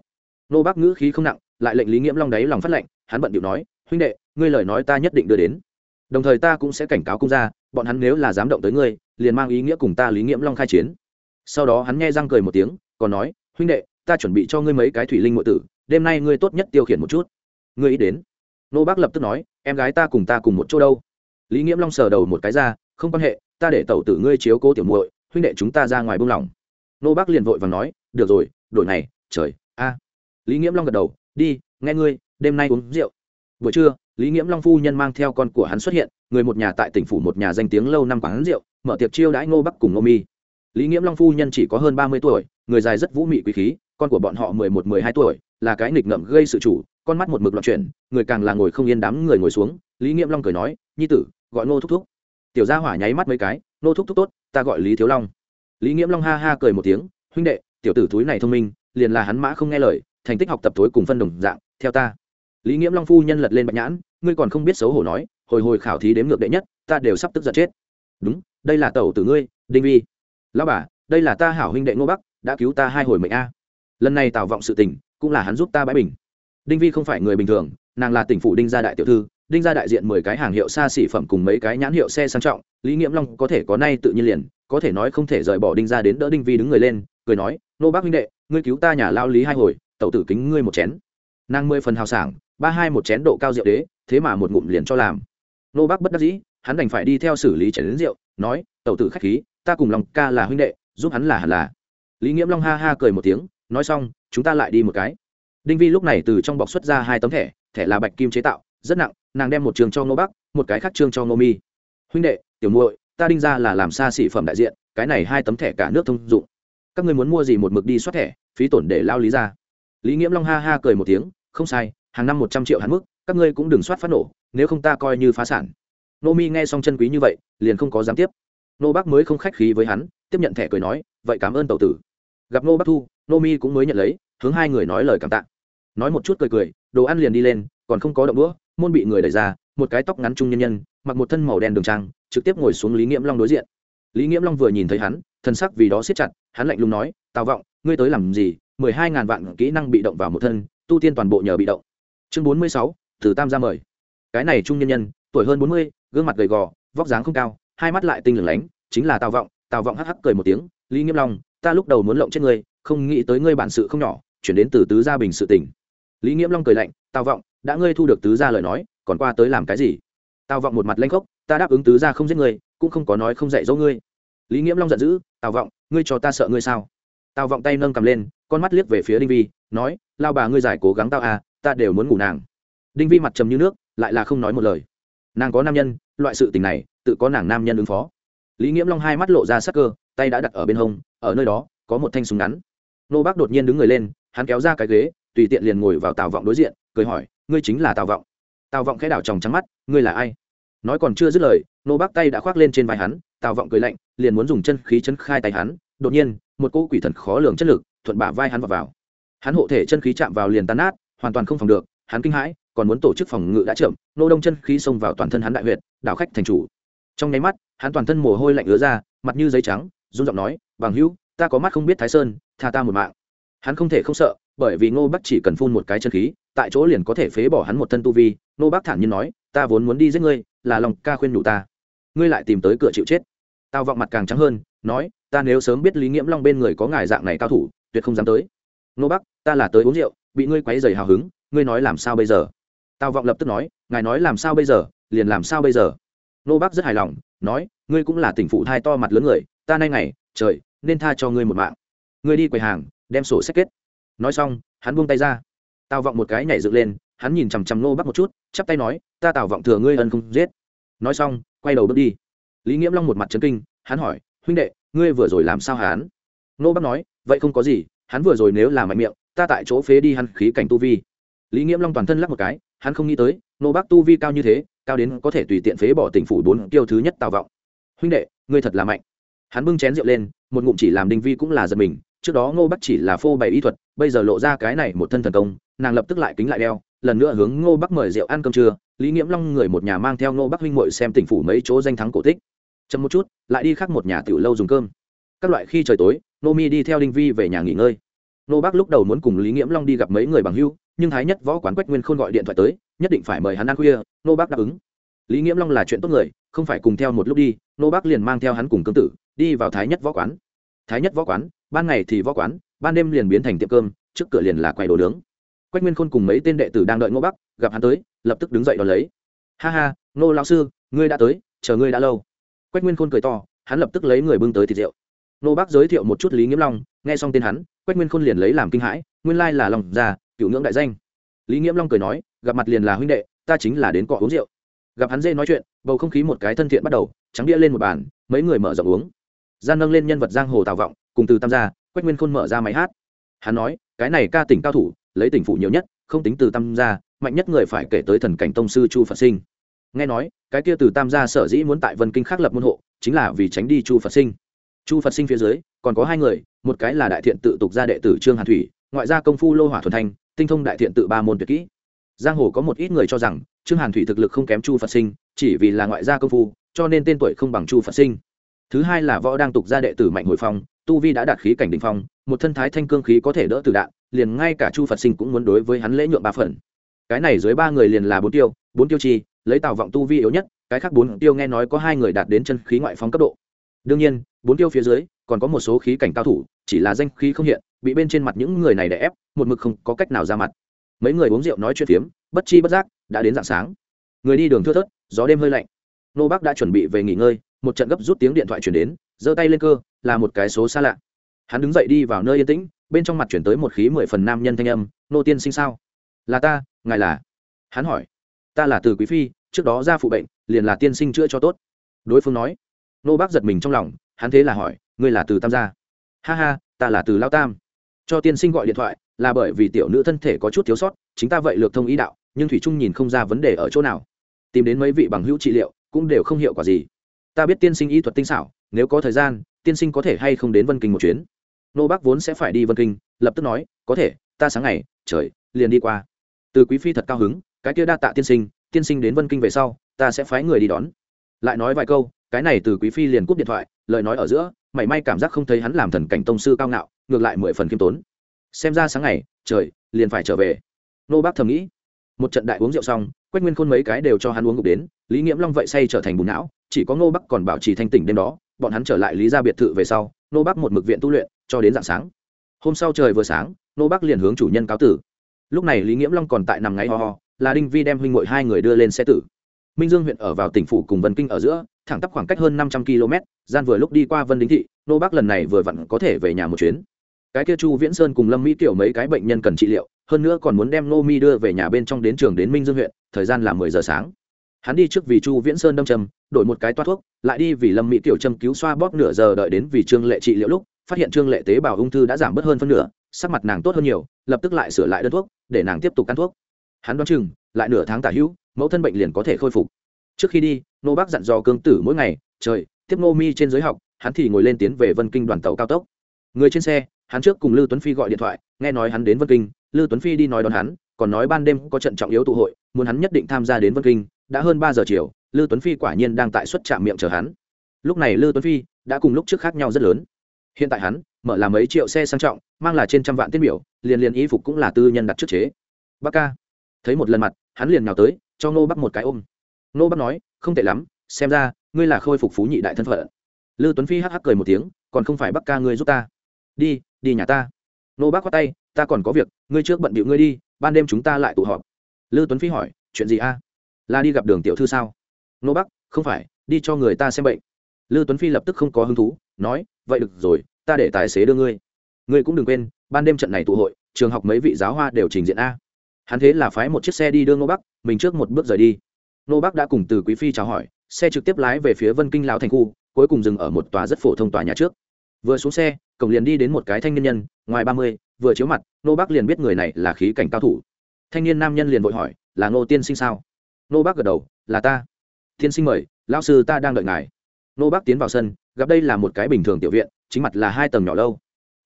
Speaker 1: nô bác ngữ khí không nặng, lại lệnh lý nghiễm long đáy lòng phát lệnh, hắn bận điệu nói, huynh đệ, ngươi lời nói ta nhất định đưa đến. Đồng thời ta cũng sẽ cảnh cáo cung gia, bọn hắn nếu là dám động tới ngươi, liền mang ý nghĩa cùng ta lý nghiễm long khai chiến. Sau đó hắn nghe răng cười một tiếng, còn nói, huynh đệ, ta chuẩn bị cho ngươi mấy cái thủy linh ngụy tử, đêm nay ngươi tốt nhất tiêu khiển một chút. Ngươi ý đến. Nô bác lập tức nói, em gái ta cùng ta cùng một chỗ đâu? Lý nghiễm long sờ đầu một cái ra, không quan hệ, ta để tẩu tử ngươi chiếu cố tiểu muội, huynh đệ chúng ta ra ngoài buông lỏng. Nô bác liền vội và nói, được rồi, đổi này trời, a lý nghiễm long gật đầu, đi, nghe ngươi, đêm nay uống rượu. Buổi trưa, lý nghiễm long phu nhân mang theo con của hắn xuất hiện, người một nhà tại tỉnh phủ một nhà danh tiếng lâu năm quán rượu, mở tiệc chiêu đãi ngô bắc cùng ngô mi. Lý nghiễm long phu nhân chỉ có hơn ba mươi tuổi, người dài rất vũ mị quý khí, con của bọn họ mười một, mười hai tuổi, là cái nghịch ngợm gây sự chủ, con mắt một mực loạn chuyển, người càng là ngồi không yên đám người ngồi xuống. Lý nghiễm long cười nói, nhi tử, gọi ngô thúc thúc. Tiểu gia hỏa nháy mắt mấy cái, ngô thúc thúc tốt, ta gọi lý thiếu long. Lý nghiễm long ha ha cười một tiếng, huynh đệ, tiểu tử thúi này thông minh, liền là hắn mã không nghe lời thành tích học tập tối cùng phân đồng dạng, theo ta. Lý nghiễm long phu nhân lật lên bạch nhãn, ngươi còn không biết xấu hổ nói, hồi hồi khảo thí đếm ngược đệ nhất, ta đều sắp tức giận chết. Đúng, đây là tẩu tử ngươi, đinh vi. Lão bà, đây là ta hảo huynh đệ ngô bắc, đã cứu ta hai hồi mệnh a. Lần này tạo vọng sự tình, cũng là hắn giúp ta bãi bình. Đinh vi không phải người bình thường, nàng là tỉnh phủ đinh gia đại tiểu thư, đinh gia đại diện mười cái hàng hiệu xa xỉ phẩm cùng mấy cái nhãn hiệu xe sang trọng, lý nghiễm long có thể có nay tự nhiên liền, có thể nói không thể rời bỏ đinh gia đến đỡ đinh vi đứng người lên, cười nói nô bác huynh đệ, ngươi cứu ta nhà lao lý hai hồi tẩu tử kính ngươi một chén. Nàng mười phần hào sảng, ba hai một chén độ cao rượu đế, thế mà một ngụm liền cho làm. Nô bác bất đắc dĩ, hắn đành phải đi theo xử lý chén đến rượu, nói, tẩu tử khách khí, ta cùng lòng ca là huynh đệ, giúp hắn là hẳn là. Lý nghiễm long ha ha cười một tiếng, nói xong, chúng ta lại đi một cái. Đinh vi lúc này từ trong bọc xuất ra hai tấm thẻ thẻ là bạch kim chế tạo, rất nặng, nàng đem một trường cho ngô bắc một cái khác trương cho ngô mi. Huynh đệ, tiểu muội, ta đinh ra là làm xa xỉ phẩm đại diện, cái này hai tấm thẻ cả nước thông dụng. Các người muốn mua gì một mực đi soát thẻ, phí tổn để lao lý ra lý nghiễm long ha ha cười một tiếng, không sai, hàng năm một trăm triệu hạn mức, các ngươi cũng đừng soát phát nổ, nếu không ta coi như phá sản. Nô mi nghe xong chân quý như vậy, liền không có dám tiếp. Nô bác mới không khách khí với hắn, tiếp nhận thẻ cười nói, vậy cảm ơn tàu tử. Gặp nô bác thu, nô mi cũng mới nhận lấy, hướng hai người nói lời cảm tạ. Nói một chút cười cười, đồ ăn liền đi lên, còn không có động đũa, môn bị người đẩy ra, một cái tóc ngắn trung nhân nhân, mặc một thân màu đen đường trang, trực tiếp ngồi xuống lý nghiễm long đối diện. Lý nghiễm long vừa nhìn thấy hắn thân sắc vì đó siết chặt, hắn lạnh lùng nói, tào vọng, ngươi tới làm gì? Mười hai ngàn vạn kỹ năng bị động vào một thân, tu tiên toàn bộ nhờ bị động. Chương bốn mươi sáu, từ tam ra mời. Cái này trung nhân nhân, tuổi hơn bốn mươi, gương mặt gầy gò, vóc dáng không cao, hai mắt lại tinh lửng lánh, chính là tào vọng. Tào vọng hắc hắc cười một tiếng, lý nghiêm long, ta lúc đầu muốn lộng chết ngươi, không nghĩ tới ngươi bản sự không nhỏ, chuyển đến từ tứ gia bình sự tình. Lý nghiễm long cười lạnh, tào vọng, đã ngươi thu được tứ gia lời nói, còn qua tới làm cái gì? Tào vọng một mặt lanh khốc, ta đáp ứng tứ gia không giết ngươi, cũng không có nói không dạy dỗ ngươi. Lý nghiễm long giận dữ, tào vọng, ngươi cho ta sợ ngươi sao? Tào vọng tay nâng cầm lên con mắt liếc về phía đinh vi, nói, lao bà ngươi giải cố gắng tao à ta đều muốn ngủ nàng. Đinh vi mặt trầm như nước, lại là không nói một lời. Nàng có nam nhân, loại sự tình này, tự có nàng nam nhân ứng phó. Lý nghiễm long hai mắt lộ ra sắc cơ, tay đã đặt ở bên hông, ở nơi đó, có một thanh súng ngắn. Nô bác đột nhiên đứng người lên, hắn kéo ra cái ghế, tùy tiện liền ngồi vào tào vọng đối diện, cười hỏi, ngươi chính là tào vọng? Tào vọng khẽ đảo tròng trắng mắt, ngươi là ai? Nói còn chưa dứt lời, nô bác tay đã khoác lên trên vai hắn, tào vọng cười lạnh, liền muốn dùng chân khí chân khai tay hắn. Đột nhiên, một cỗ quỷ thần khó lường chất lực thuận bả vai hắn vào, vào. hắn hộ thể chân khí chạm vào liền tan nát hoàn toàn không phòng được hắn kinh hãi còn muốn tổ chức phòng ngự đã chậm nô đông chân khí xông vào toàn thân hắn đại huyệt đảo khách thành chủ. Trong nháy mắt hắn toàn thân mồ hôi lạnh ứa ra mặt như giấy trắng run giọng nói bằng hữu ta có mắt không biết thái sơn tha ta một mạng. Hắn không thể không sợ bởi vì ngô bắc chỉ cần phun một cái chân khí tại chỗ liền có thể phế bỏ hắn một thân tu vi. Ngô bắc thản nhiên nói ta vốn muốn đi giết ngươi là lòng ca khuyên nhủ ta. Ngươi lại tìm tới cửa chịu chết. Tao vọng mặt càng trắng hơn nói ta nếu sớm biết lý nghiễm long bên người có ngài dạng này cao thủ tuyệt không dám tới. Nô bắc, ta là tới uống rượu, bị ngươi quấy dày hào hứng, ngươi nói làm sao bây giờ? Tào vọng lập tức nói, ngài nói làm sao bây giờ, liền làm sao bây giờ? Nô bắc rất hài lòng, nói, ngươi cũng là tỉnh phụ thai to mặt lớn người, ta nay ngày, trời, nên tha cho ngươi một mạng. Ngươi đi quầy hàng, đem sổ sách kết. Nói xong, hắn buông tay ra. Tào vọng một cái nhảy dựng lên, hắn nhìn chằm chằm nô bắc một chút, chắp tay nói, ta tào vọng thừa ngươi ân không giết. Nói xong, quay đầu bước đi. Lý nghiễm long một mặt trấn kinh, hắn hỏi, huynh đệ, ngươi vừa rồi làm sao hắn? Nô bác nói, vậy không có gì, hắn vừa rồi nếu là mạnh miệng, ta tại chỗ phế đi hắn khí cảnh tu vi. Lý nghiễm long toàn thân lắc một cái, hắn không nghĩ tới, nô bác tu vi cao như thế, cao đến có thể tùy tiện phế bỏ tỉnh phủ bốn tiêu thứ nhất tào vọng. Huynh đệ, ngươi thật là mạnh. Hắn bưng chén rượu lên, một ngụm chỉ làm đinh vi cũng là giật mình, trước đó ngô bắc chỉ là phô bày y thuật, bây giờ lộ ra cái này một thân thần công, nàng lập tức lại kính lại đeo, lần nữa hướng ngô bắc mời rượu ăn cơm trưa, lý nghiễm long người một nhà mang theo ngô bắc huynh muội xem tỉnh phủ mấy chỗ danh thắng cổ tích. Chậm một chút, lại đi khác một nhà tiểu lâu dùng cơm. Các loại khi trời tối nô mi đi theo đinh vi về nhà nghỉ ngơi. Nô bác lúc đầu muốn cùng lý nghiễm long đi gặp mấy người bằng hưu, nhưng thái nhất võ quán quách nguyên khôn gọi điện thoại tới, nhất định phải mời hắn ăn khuya nô bác đáp ứng. Lý nghiễm long là chuyện tốt người, không phải cùng theo một lúc đi nô bác liền mang theo hắn cùng cương tử, đi vào thái nhất võ quán. Thái nhất võ quán, ban ngày thì võ quán, ban đêm liền biến thành tiệm cơm, trước cửa liền là quầy đồ nướng. Quách nguyên khôn cùng mấy tên đệ tử đang đợi ngô bắc gặp hắn tới, lập tức đứng dậy đón lấy. Ha ha, ngô lão sư, ngươi đã tới, chờ ngươi đã lâu. Quách nguyên khôn cười to, hắn lập tức lấy người bưng tới thịt rượu nô bác giới thiệu một chút lý nghiễm long, nghe xong tên hắn, quách nguyên khôn liền lấy làm kinh hãi, nguyên lai là lòng già cựu ngưỡng đại danh. Lý nghiễm long cười nói, gặp mặt liền là huynh đệ, ta chính là đến cọ uống rượu. Gặp hắn dê nói chuyện, bầu không khí một cái thân thiện bắt đầu, trắng đĩa lên một bàn, mấy người mở rộng uống. Gian nâng lên nhân vật giang hồ tào vọng, cùng từ tam gia, quách nguyên khôn mở ra máy hát. Hắn nói, cái này ca tỉnh cao thủ, lấy tỉnh phủ nhiều nhất, không tính từ tam gia, mạnh nhất người phải kể tới thần cảnh tông sư chu phật sinh. Nghe nói, cái kia từ tam gia sở dĩ muốn tại vân kinh khác lập môn hộ, chính là vì tránh đi chu phật sinh chu phật sinh phía dưới, còn có hai người, một cái là đại thiện tự tục gia đệ tử trương hàn thủy, ngoại gia công phu lô hỏa thuần thanh, tinh thông đại thiện tự ba môn tuyệt kỹ. Giang hồ có một ít người cho rằng, trương hàn thủy thực lực không kém chu phật sinh, chỉ vì là ngoại gia công phu, cho nên tên tuổi không bằng chu phật sinh. Thứ hai là võ đang tục gia đệ tử mạnh hồi phong, tu vi đã đạt khí cảnh đình phong, một thân thái thanh cương khí có thể đỡ từ đạn, liền ngay cả chu phật sinh cũng muốn đối với hắn lễ nhuộm ba phần. Cái này dưới ba người liền là bốn tiêu bốn tiêu chi, lấy tào vọng tu vi yếu nhất, cái khác bốn tiêu nghe nói có hai người đạt đến chân khí ngoại phong cấp độ đương nhiên, bốn tiêu phía dưới, còn có một số khí cảnh cao thủ, chỉ là danh khí không hiện, bị bên trên mặt những người này đè ép, một mực không có cách nào ra mặt. Mấy người uống rượu nói chuyện phiếm, bất chi bất giác, đã đến dạng sáng. Người đi đường thưa thớt, gió đêm hơi lạnh. Nô bác đã chuẩn bị về nghỉ ngơi, một trận gấp rút tiếng điện thoại chuyển đến, giơ tay lên cơ, là một cái số xa lạ. Hắn đứng dậy đi vào nơi yên tĩnh, bên trong mặt chuyển tới một khí mười phần nam nhân thanh âm, nô tiên sinh sao? Là ta, ngài là? Hắn hỏi. Ta là từ quý phi, trước đó ra phụ bệnh, liền là tiên sinh chữa cho tốt. Đối phương nói nô bác giật mình trong lòng, hắn thế là hỏi, ngươi là từ tam gia? Ha ha, ta là từ lao tam. Cho tiên sinh gọi điện thoại, là bởi vì tiểu nữ thân thể có chút thiếu sót, chính ta vậy lược thông ý đạo, nhưng thủy trung nhìn không ra vấn đề ở chỗ nào. Tìm đến mấy vị bằng hữu trị liệu, cũng đều không hiệu quả gì. Ta biết tiên sinh y thuật tinh xảo, nếu có thời gian, tiên sinh có thể hay không đến vân kinh một chuyến. Nô bác vốn sẽ phải đi vân kinh, lập tức nói, có thể, ta sáng ngày, trời, liền đi qua. Từ quý phi thật cao hứng, cái kia đa tạ tiên sinh tiên sinh đến vân kinh về sau, ta sẽ phái người đi đón. Lại nói vài câu cái này từ quý phi liền cúp điện thoại, lời nói ở giữa, mảy may cảm giác không thấy hắn làm thần cảnh tông sư cao ngạo, ngược lại mười phần khiêm tốn. Xem ra sáng ngày, trời, liền phải trở về. Nô bác thầm nghĩ. Một trận đại uống rượu xong, quách nguyên khôn mấy cái đều cho hắn uống ngục đến, lý nghiễm long vậy say trở thành bùn não, chỉ có ngô bắc còn bảo trì thanh tỉnh đêm đó, bọn hắn trở lại lý ra biệt thự về sau nô bắc một mực viện tu luyện, cho đến dạng sáng. Hôm sau trời vừa sáng nô bắc liền hướng chủ nhân cáo tử. Lúc này lý nghiễm long còn tại nằm ngáy ho ho, là đinh vi đem huynh ngội hai người đưa lên xe tử minh dương huyện ở vào tỉnh phủ cùng vân kinh ở giữa, thẳng tắp khoảng cách hơn năm trăm km, gian vừa lúc đi qua vân đính thị, nô bắc lần này vừa vặn có thể về nhà một chuyến. Cái kia chu viễn sơn cùng lâm mỹ tiểu mấy cái bệnh nhân cần trị liệu, hơn nữa còn muốn đem nô mi đưa về nhà bên trong đến trường đến minh dương huyện, thời gian là mười giờ sáng. Hắn đi trước vì chu viễn sơn đâm châm, đổi một cái toát thuốc, lại đi vì lâm mỹ tiểu châm cứu xoa bóp nửa giờ đợi đến vì trương lệ trị liệu lúc, phát hiện trương lệ tế bào ung thư đã giảm bớt hơn phân nửa, sắc mặt nàng tốt hơn nhiều, lập tức lại sửa lại đơn thuốc, để nàng tiếp tục ăn thuốc. Hắn đoán chừng lại nửa tháng tả hữu, mẫu thân bệnh liền có thể khôi phục. Trước khi đi nô bác dặn dò cương tử mỗi ngày, trời, tiếp nô mi trên giới học, hắn thì ngồi lên tiến về vân kinh đoàn tàu cao tốc. Người trên xe, hắn trước cùng lưu tuấn phi gọi điện thoại, nghe nói hắn đến vân kinh lưu tuấn phi đi nói đón hắn, còn nói ban đêm có trận trọng yếu tụ hội, muốn hắn nhất định tham gia đến vân kinh, đã hơn ba giờ chiều lưu tuấn phi quả nhiên đang tại xuất trạm miệng chờ hắn. Lúc này lưu tuấn phi đã cùng lúc trước khác nhau rất lớn. Hiện tại hắn mở làm mấy triệu xe sang trọng, mang là trên trăm vạn tiết biểu, liền liền y phục cũng là tư nhân đặt trước chế. Bác ca, thấy một lần mặt hắn liền nhào tới, cho Nô bắc một cái ôm. Nô bắc nói, không tệ lắm, xem ra, ngươi là khôi phục phú nhị đại thân phận. Lưu tuấn phi hắc hắc cười một tiếng, còn không phải bắc ca ngươi giúp ta. Đi đi nhà ta. Nô bắc khoát tay, ta còn có việc, ngươi trước bận bịu ngươi đi, ban đêm chúng ta lại tụ họp. Lưu tuấn phi hỏi, chuyện gì a? Là đi gặp đường tiểu thư sao? Nô bắc, không phải, đi cho người ta xem bệnh. Lưu tuấn phi lập tức không có hứng thú, nói, vậy được rồi, ta để tài xế đưa ngươi. Ngươi cũng đừng quên, ban đêm trận này tụ hội, trường học mấy vị giáo hoa đều trình diện a hắn thế là phái một chiếc xe đi đưa ngô bắc, mình trước một bước rời đi. Ngô bắc đã cùng từ quý phi chào hỏi, xe trực tiếp lái về phía vân kinh lão thành khu, cuối cùng dừng ở một tòa rất phổ thông tòa nhà trước. Vừa xuống xe, cổng liền đi đến một cái thanh niên nhân, ngoài ba mươi, vừa chiếu mặt, ngô bắc liền biết người này là khí cảnh cao thủ. Thanh niên nam nhân liền vội hỏi, là ngô tiên sinh sao? Ngô bắc gật đầu, là ta. Tiên sinh mời, lão sư ta đang đợi ngài. Ngô bắc tiến vào sân, gặp đây là một cái bình thường tiểu viện, chính mặt là hai tầng nhỏ lâu.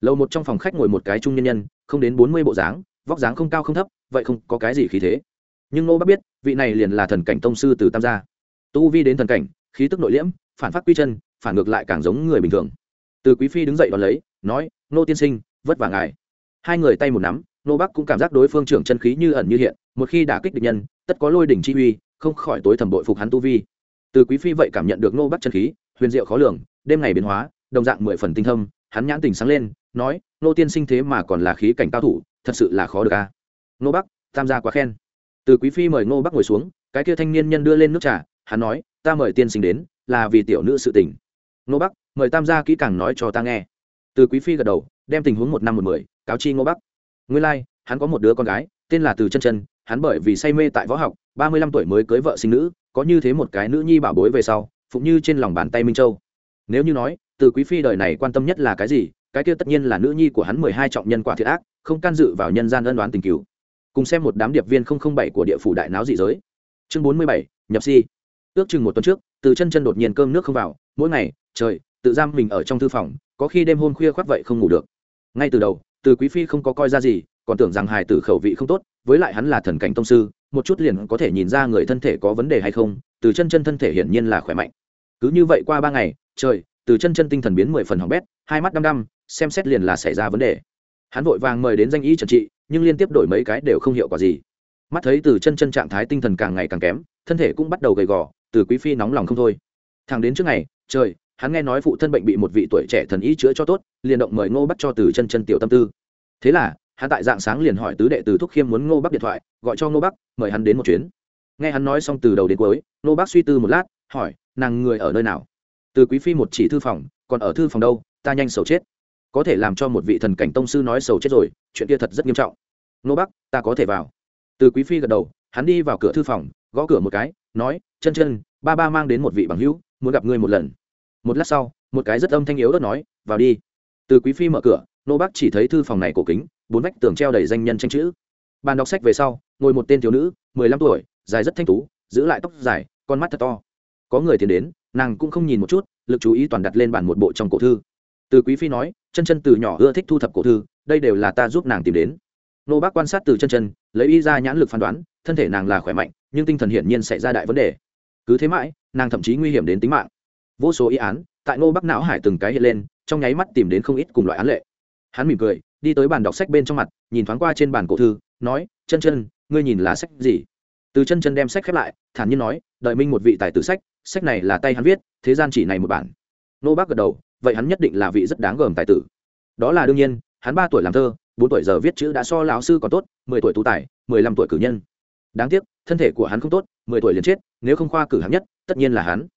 Speaker 1: Lâu một trong phòng khách ngồi một cái trung nhân nhân, không đến bốn mươi bộ dáng, vóc dáng không cao không thấp vậy không có cái gì khí thế. Nhưng nô bác biết, vị này liền là thần cảnh tông sư từ tam gia. Tu vi đến thần cảnh, khí tức nội liễm, phản phát quy chân, phản ngược lại càng giống người bình thường. Từ quý phi đứng dậy đón lấy, nói nô tiên sinh, vất vả ngài. Hai người tay một nắm nô bắc cũng cảm giác đối phương trưởng chân khí như ẩn như hiện, một khi đả kích địch nhân, tất có lôi đỉnh chi uy, không khỏi tối thẩm bội phục hắn tu vi. Từ quý phi vậy cảm nhận được nô bắc chân khí, huyền diệu khó lường, đêm ngày biến hóa, đồng dạng mười phần tinh thâm, hắn nhãn tình sáng lên, nói nô tiên sinh thế mà còn là khí cảnh cao thủ, thật sự là khó được a. à? Nô bắc tham gia quá khen. Từ quý phi mời nô bắc ngồi xuống cái kia thanh niên nhân đưa lên nước trà hắn nói ta mời tiên sinh đến là vì tiểu nữ sự tình. Nô bắc mời tam gia kỹ càng nói cho ta nghe. Từ quý phi gật đầu đem tình huống một năm một mười cáo chi ngô bắc. Nguyên lai、like, hắn có một đứa con gái tên là từ chân chân hắn bởi vì say mê tại võ học ba mươi lăm tuổi mới cưới vợ sinh nữ có như thế một cái nữ nhi bảo bối về sau phụng như trên lòng bàn tay minh châu. Nếu như nói từ quý phi đời này quan tâm nhất là cái gì cái kia tất nhiên là nữ nhi của hắn mười hai trọng nhân quả thiệt ác không can dự vào nhân gian ân đoán tình cứu cùng xem một đám điệp viên không không bảy của địa phủ đại náo dị giới. Chương bốn mươi bảy, nhập si. Ước chừng một tuần trước, từ chân chân đột nhiên cơm nước không vào, mỗi ngày, trời, tự giam mình ở trong thư phòng, có khi đêm hôm khuya khoác vậy không ngủ được. Ngay từ đầu, từ quý phi không có coi ra gì, còn tưởng rằng hài tử khẩu vị không tốt, với lại hắn là thần cảnh tông sư, một chút liền có thể nhìn ra người thân thể có vấn đề hay không, từ chân chân thân thể hiển nhiên là khỏe mạnh. Cứ như vậy qua ba ngày, trời, từ chân chân tinh thần biến mười phần hỏng bét, hai mắt đăm đăm, xem xét liền là xảy ra vấn đề. Hắn vội vàng mời đến danh y trần trị nhưng liên tiếp đổi mấy cái đều không hiệu quả gì. Mắt thấy từ chân chân trạng thái tinh thần càng ngày càng kém, thân thể cũng bắt đầu gầy gò, từ quý phi nóng lòng không thôi. Thằng đến trước ngày, trời, hắn nghe nói phụ thân bệnh bị một vị tuổi trẻ thần y chữa cho tốt, liền động mời ngô bắt cho từ chân chân tiểu tâm tư. Thế là, hắn tại dạng sáng liền hỏi tứ đệ từ thúc khiêm muốn ngô bắc điện thoại, gọi cho ngô bắc, mời hắn đến một chuyến. Nghe hắn nói xong từ đầu đến cuối, ngô bắc suy tư một lát, hỏi, nàng người ở nơi nào? Từ quý phi một chỉ thư phòng, còn ở thư phòng đâu? Ta nhanh sầu chết có thể làm cho một vị thần cảnh tông sư nói sầu chết rồi, chuyện kia thật rất nghiêm trọng. Nô bắc, ta có thể vào. Từ quý phi gật đầu, hắn đi vào cửa thư phòng, gõ cửa một cái, nói, chân chân, ba ba mang đến một vị bằng hữu, muốn gặp ngươi một lần. Một lát sau, một cái rất âm thanh yếu đất nói, vào đi. Từ quý phi mở cửa, nô bắc chỉ thấy thư phòng này cổ kính, bốn vách tường treo đầy danh nhân tranh chữ. Bàn đọc sách về sau, ngồi một tên thiếu nữ, mười lăm tuổi, dài rất thanh tú, giữ lại tóc dài, con mắt thật to. Có người tiến đến, nàng cũng không nhìn một chút, lực chú ý toàn đặt lên bàn một bộ trong cổ thư. Từ quý phi nói chân chân từ nhỏ ưa thích thu thập cổ thư, đây đều là ta giúp nàng tìm đến. Nô bác quan sát từ chân chân, lấy y ra nhãn lực phán đoán, thân thể nàng là khỏe mạnh, nhưng tinh thần hiển nhiên sẽ ra đại vấn đề. Cứ thế mãi, nàng thậm chí nguy hiểm đến tính mạng. Vô số y án, tại nô bắc não hải từng cái hiện lên, trong nháy mắt tìm đến không ít cùng loại án lệ. Hắn mỉm cười, đi tới bàn đọc sách bên trong mặt, nhìn thoáng qua trên bàn cổ thư, nói, chân chân, ngươi nhìn là sách gì? Từ chân chân đem sách khép lại, thản nhiên nói, đợi minh một vị tài tử sách sách này là tay hắn viết, thế gian chỉ này một bản. Nô bác gật đầu vậy hắn nhất định là vị rất đáng gờm tài tử. Đó là đương nhiên, hắn ba tuổi làm thơ, bốn tuổi giờ viết chữ đã so lão sư còn tốt, mười tuổi tú tài, mười lăm tuổi cử nhân. Đáng tiếc, thân thể của hắn không tốt, mười tuổi liền chết, nếu không khoa cử hạng nhất, tất nhiên là hắn.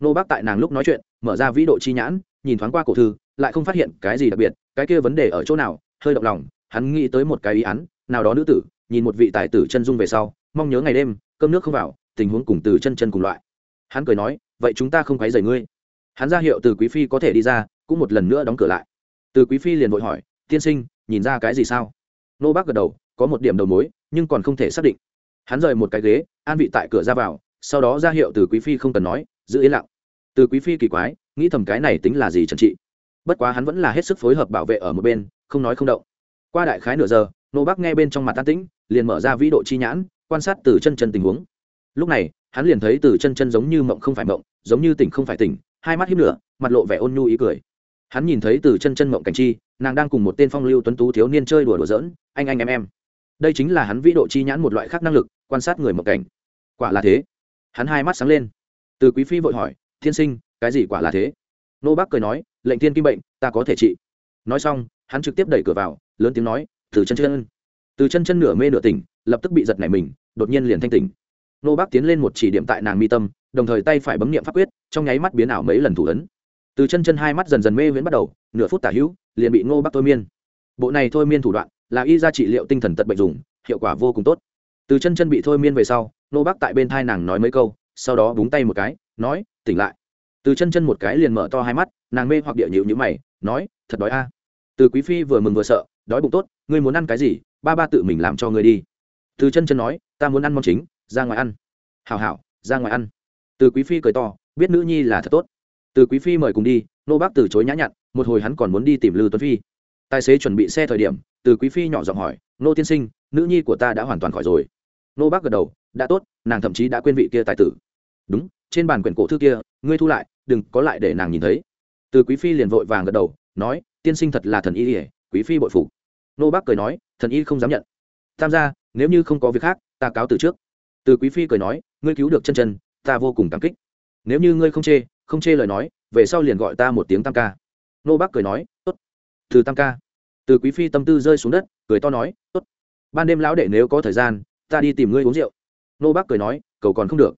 Speaker 1: Nô bác tại nàng lúc nói chuyện, mở ra vĩ độ chi nhãn, nhìn thoáng qua cổ thư, lại không phát hiện cái gì đặc biệt, cái kia vấn đề ở chỗ nào, hơi động lòng, hắn nghĩ tới một cái ý án, nào đó nữ tử, nhìn một vị tài tử chân dung về sau, mong nhớ ngày đêm, cơm nước không vào, tình huống cùng từ chân chân cùng loại. Hắn cười nói, vậy chúng ta không quấy rầy ngươi hắn ra hiệu từ quý phi có thể đi ra, cũng một lần nữa đóng cửa lại. Từ quý phi liền vội hỏi, tiên sinh, nhìn ra cái gì sao? Nô bác gật đầu, có một điểm đầu mối, nhưng còn không thể xác định. Hắn rời một cái ghế, an vị tại cửa ra vào, sau đó ra hiệu từ quý phi không cần nói, giữ yên lặng. Từ quý phi kỳ quái, nghĩ thầm cái này tính là gì trần trị. Bất quá hắn vẫn là hết sức phối hợp bảo vệ ở một bên, không nói không động. Qua đại khái nửa giờ, nô bác nghe bên trong mặt tan tĩnh, liền mở ra vĩ độ chi nhãn, quan sát từ chân chân tình huống. Lúc này, hắn liền thấy từ chân chân giống như mộng không phải mộng, giống như tỉnh không phải tỉnh hai mắt hiếp lửa, mặt lộ vẻ ôn nhu ý cười. Hắn nhìn thấy từ chân chân mộng cảnh chi, nàng đang cùng một tên phong lưu tuấn tú thiếu niên chơi đùa đùa giỡn, anh anh em em. Đây chính là hắn vĩ độ chi nhãn một loại khác năng lực, quan sát người mộng cảnh. Quả là thế. Hắn hai mắt sáng lên. Từ quý phi vội hỏi, thiên sinh, cái gì quả là thế? Nô bác cười nói, lệnh thiên kim bệnh, ta có thể trị. Nói xong, hắn trực tiếp đẩy cửa vào, lớn tiếng nói, từ chân chân. Từ chân chân nửa mê nửa tỉnh, lập tức bị giật nảy mình, đột nhiên liền thanh tỉnh. Nô bác tiến lên một chỉ điểm tại nàng mi tâm, đồng thời tay phải bấm niệm pháp quyết trong nháy mắt biến ảo mấy lần thủ ấn. Từ chân chân hai mắt dần dần mê viễn bắt đầu, nửa phút tả hữu, liền bị ngô bác thôi miên. Bộ này thôi miên thủ đoạn là y ra trị liệu tinh thần tật bệnh dùng, hiệu quả vô cùng tốt. Từ chân chân bị thôi miên về sau, Ngô bác tại bên thai nàng nói mấy câu, sau đó búng tay một cái, nói, tỉnh lại. Từ chân chân một cái liền mở to hai mắt, nàng mê hoặc địa nhịu nhữ mày, nói, thật đói a. Từ quý phi vừa mừng vừa sợ, đói bụng tốt, ngươi muốn ăn cái gì, ba ba tự mình làm cho ngươi đi. Từ chân chân nói, ta muốn ăn món chính, ra ngoài ăn. Hảo hảo, ra ngoài ăn. Từ quý phi cười to biết nữ nhi là thật tốt. Từ quý phi mời cùng đi, nô bác từ chối nhã nhặn, một hồi hắn còn muốn đi tìm lư tuấn phi. Tài xế chuẩn bị xe thời điểm, từ quý phi nhỏ giọng hỏi, nô tiên sinh, nữ nhi của ta đã hoàn toàn khỏi rồi. Nô bác gật đầu, đã tốt, nàng thậm chí đã quên vị kia tài tử. Đúng, trên bàn quyển cổ thư kia, ngươi thu lại, đừng có lại để nàng nhìn thấy. Từ quý phi liền vội vàng gật đầu, nói, tiên sinh thật là thần y ỉa quý phi bội phục. Nô bác cười nói, thần y không dám nhận. Tham gia, nếu như không có việc khác, ta cáo từ trước. Từ quý phi cười nói, ngươi cứu được chân chân, ta vô cùng cảm kích nếu như ngươi không chê không chê lời nói, về sau liền gọi ta một tiếng tam ca. Nô bác cười nói, tốt. Từ tam ca. Từ quý phi tâm tư rơi xuống đất, cười to nói, tốt. Ban đêm lão đệ nếu có thời gian, ta đi tìm ngươi uống rượu. Nô bác cười nói, cầu còn không được.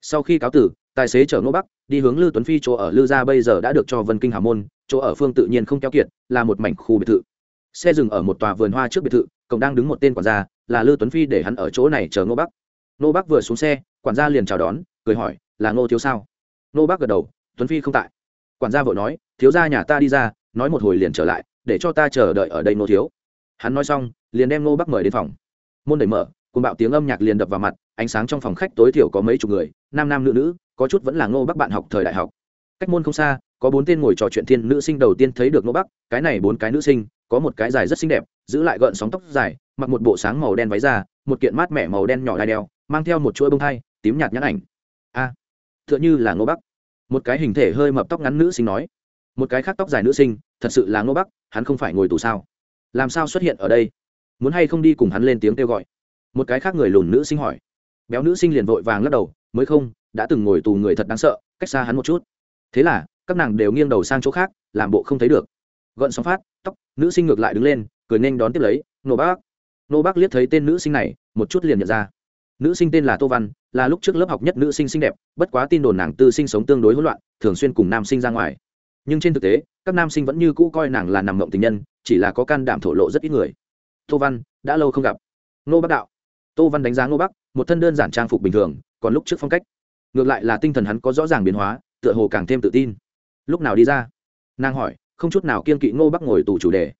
Speaker 1: Sau khi cáo tử, tài xế chở nô bắc đi hướng lư tuấn phi chỗ ở lư gia bây giờ đã được cho vân kinh hà môn, chỗ ở phương tự nhiên không keo kiệt, là một mảnh khu biệt thự. Xe dừng ở một tòa vườn hoa trước biệt thự, cổng đang đứng một tên quản gia, là lư tuấn phi để hắn ở chỗ này chờ nô bắc. Nô bắc vừa xuống xe, quản gia liền chào đón, cười hỏi là ngô thiếu sao? Nô bác gật đầu tuấn phi không tại. Quản gia vội nói thiếu gia nhà ta đi ra nói một hồi liền trở lại để cho ta chờ đợi ở đây nô thiếu. Hắn nói xong liền đem nô bác mời đến phòng. Môn đẩy mở cùng bạo tiếng âm nhạc liền đập vào mặt ánh sáng trong phòng khách tối thiểu có mấy chục người nam nam nữ nữ có chút vẫn là ngô bác bạn học thời đại học. Cách môn không xa có bốn tên ngồi trò chuyện thiên nữ sinh đầu tiên thấy được ngô bác, cái này bốn cái nữ sinh có một cái dài rất xinh đẹp giữ lại gợn sóng tóc dài mặc một bộ sáng màu đen váy ra một kiện mát mẻ màu đen nhỏ đai đeo mang theo một chuỗi bông thai tím nhạt nhãn ảnh tựa như t h ư ợ n h ư là ngô bắc. Một cái hình thể hơi mập tóc ngắn nữ sinh nói, một cái khác tóc dài nữ sinh, thật sự là ngô bắc, hắn không phải ngồi tù sao? Làm sao xuất hiện ở đây? Muốn hay không đi cùng hắn lên tiếng kêu gọi? Một cái khác người lùn nữ sinh hỏi. Béo nữ sinh liền vội vàng lắc đầu, mới không, đã từng ngồi tù người thật đáng sợ, cách xa hắn một chút. Thế là, các nàng đều nghiêng đầu sang chỗ khác, làm bộ không thấy được. Gợn sóng phát, tóc, nữ sinh ngược lại đứng lên, cười nên đón tiếp lấy nô bác nô bác liếc thấy tên nữ sinh này, một chút liền nhận ra. Nữ sinh tên là tô văn là lúc trước lớp học nhất nữ sinh xinh đẹp, bất quá tin đồn nàng tư sinh sống tương đối hỗn loạn, thường xuyên cùng nam sinh ra ngoài. Nhưng trên thực tế, các nam sinh vẫn như cũ coi nàng là nằm mộng tình nhân, chỉ là có can đảm thổ lộ rất ít người. Tô văn, đã lâu không gặp. Nô bắc đạo. Tô văn đánh giá ngô bắc, một thân đơn giản trang phục bình thường, còn lúc trước phong cách. Ngược lại là tinh thần hắn có rõ ràng biến hóa, tựa hồ càng thêm tự tin. Lúc nào đi ra? Nàng hỏi, không chút nào kiên kỵ ngô bắc ngồi tù chủ đề.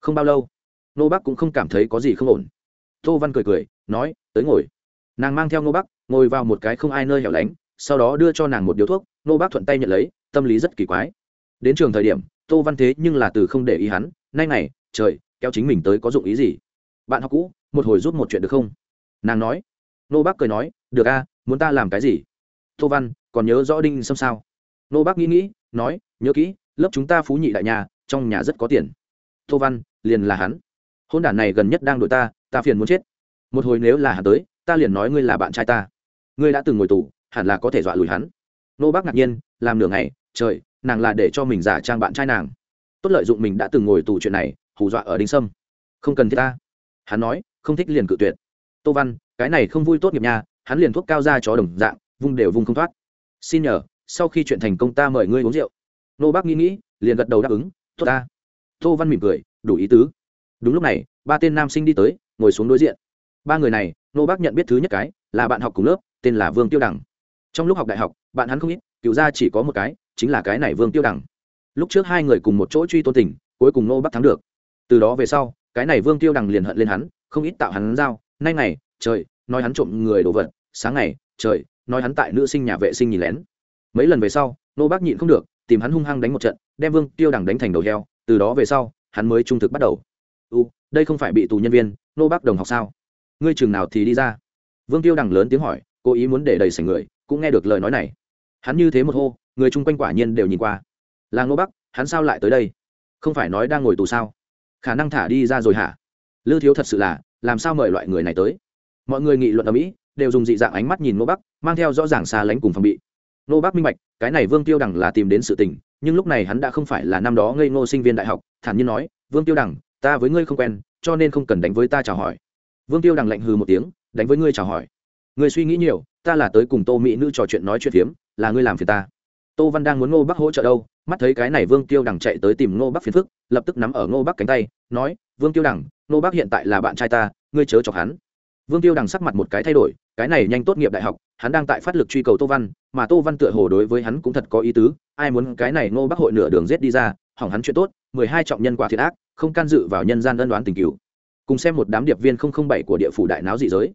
Speaker 1: Không bao lâu, ngô bắc cũng không cảm thấy có gì không ổn. Tô văn cười cười, nói, tới ngồi. Nàng mang theo ngô bắc ngồi vào một cái không ai nơi hẻo lánh, sau đó đưa cho nàng một điếu thuốc, Nô bác thuận tay nhận lấy, tâm lý rất kỳ quái. Đến trường thời điểm, tô văn thế nhưng là từ không để ý hắn, nay này, trời, kéo chính mình tới có dụng ý gì? Bạn học cũ, một hồi giúp một chuyện được không? Nàng nói. Nô bác cười nói, được a, muốn ta làm cái gì? Tô văn, còn nhớ rõ đinh xâm sao? Nô bác nghĩ nghĩ, nói, nhớ kỹ, lớp chúng ta phú nhị đại nhà, trong nhà rất có tiền. Tô văn, liền là hắn. Hôn đản này gần nhất đang đội ta ta phiền muốn chết. Một hồi nếu là hắn tới, ta liền nói ngươi là bạn trai ta ngươi đã từng ngồi tù, hẳn là có thể dọa lùi hắn. Nô bác ngạc nhiên, làm nửa ngày, trời, nàng là để cho mình giả trang bạn trai nàng. Tốt lợi dụng mình đã từng ngồi tù chuyện này, hù dọa ở đinh sâm. Không cần thiết ta. Hắn nói, không thích liền cự tuyệt. Tô văn, cái này không vui tốt nghiệp nha, hắn liền thuốc cao ra cho đồng dạng, vung đều vung không thoát. Xin nhờ, sau khi chuyện thành công ta mời ngươi uống rượu. Nô bác nghĩ nghĩ, liền gật đầu đáp ứng, tốt ta. Tô văn mỉm cười, đủ ý tứ. Đúng lúc này, ba tên nam sinh đi tới, ngồi xuống đối diện. Ba người này, nô bác nhận biết thứ nhất cái, là bạn học cùng lớp tên là vương tiêu đằng. Trong lúc học đại học, bạn hắn không ít, cựu ra chỉ có một cái, chính là cái này vương tiêu đằng. Lúc trước hai người cùng một chỗ truy tôn tình, cuối cùng nô Bắc thắng được. Từ đó về sau, cái này vương tiêu đằng liền hận lên hắn, không ít tạo hắn giao. Nay ngày, trời, nói hắn trộm người đồ vật. Sáng ngày, trời, nói hắn tại nữ sinh nhà vệ sinh nhìn lén. Mấy lần về sau, nô bác nhịn không được, tìm hắn hung hăng đánh một trận, đem vương tiêu đằng đánh thành đầu heo. Từ đó về sau, hắn mới trung thực bắt đầu. U đây không phải bị tù nhân viên, nô bác đồng học sao? Ngươi trường nào thì đi ra? Vương tiêu đằng lớn tiếng hỏi cố ý muốn để đầy sảnh người, cũng nghe được lời nói này. Hắn như thế một hô, người chung quanh quả nhiên đều nhìn qua. Là ngô bắc, hắn sao lại tới đây? Không phải nói đang ngồi tù sao? Khả năng thả đi ra rồi hả? Lư thiếu thật sự là, làm sao mời loại người này tới? Mọi người nghị luận ở mỹ, đều dùng dị dạng ánh mắt nhìn ngô bắc, mang theo rõ ràng xa lánh cùng phòng bị. Ngô bắc minh bạch, cái này vương tiêu đằng là tìm đến sự tình, nhưng lúc này hắn đã không phải là năm đó ngây ngô sinh viên đại học, thản nhiên nói, vương tiêu đằng, ta với ngươi không quen, cho nên không cần đánh với ta chào hỏi. Vương tiêu đằng lạnh hừ một tiếng, đánh với ngươi chào hỏi ngươi suy nghĩ nhiều, ta là tới cùng tô mỹ nữ trò chuyện nói chuyện phiếm, là ngươi làm phiền ta. Tô văn đang muốn ngô bắc hỗ trợ đâu, mắt thấy cái này vương tiêu đằng chạy tới tìm ngô bắc phiền phức, lập tức nắm ở ngô bắc cánh tay, nói, vương tiêu đằng, ngô bắc hiện tại là bạn trai ta, ngươi chớ chọc hắn. Vương tiêu đằng sắc mặt một cái thay đổi, cái này nhanh tốt nghiệp đại học, hắn đang tại phát lực truy cầu tô văn, mà tô văn tựa hồ đối với hắn cũng thật có ý tứ, ai muốn cái này ngô bắc hội nửa đường rết đi ra, hỏng hắn chuyện tốt, mười hai trọng nhân quả thiệt ác, không can dự vào nhân gian ân đoán tình cứu cùng xem một đám điệp viên không không bảy của địa phủ đại náo dị giới.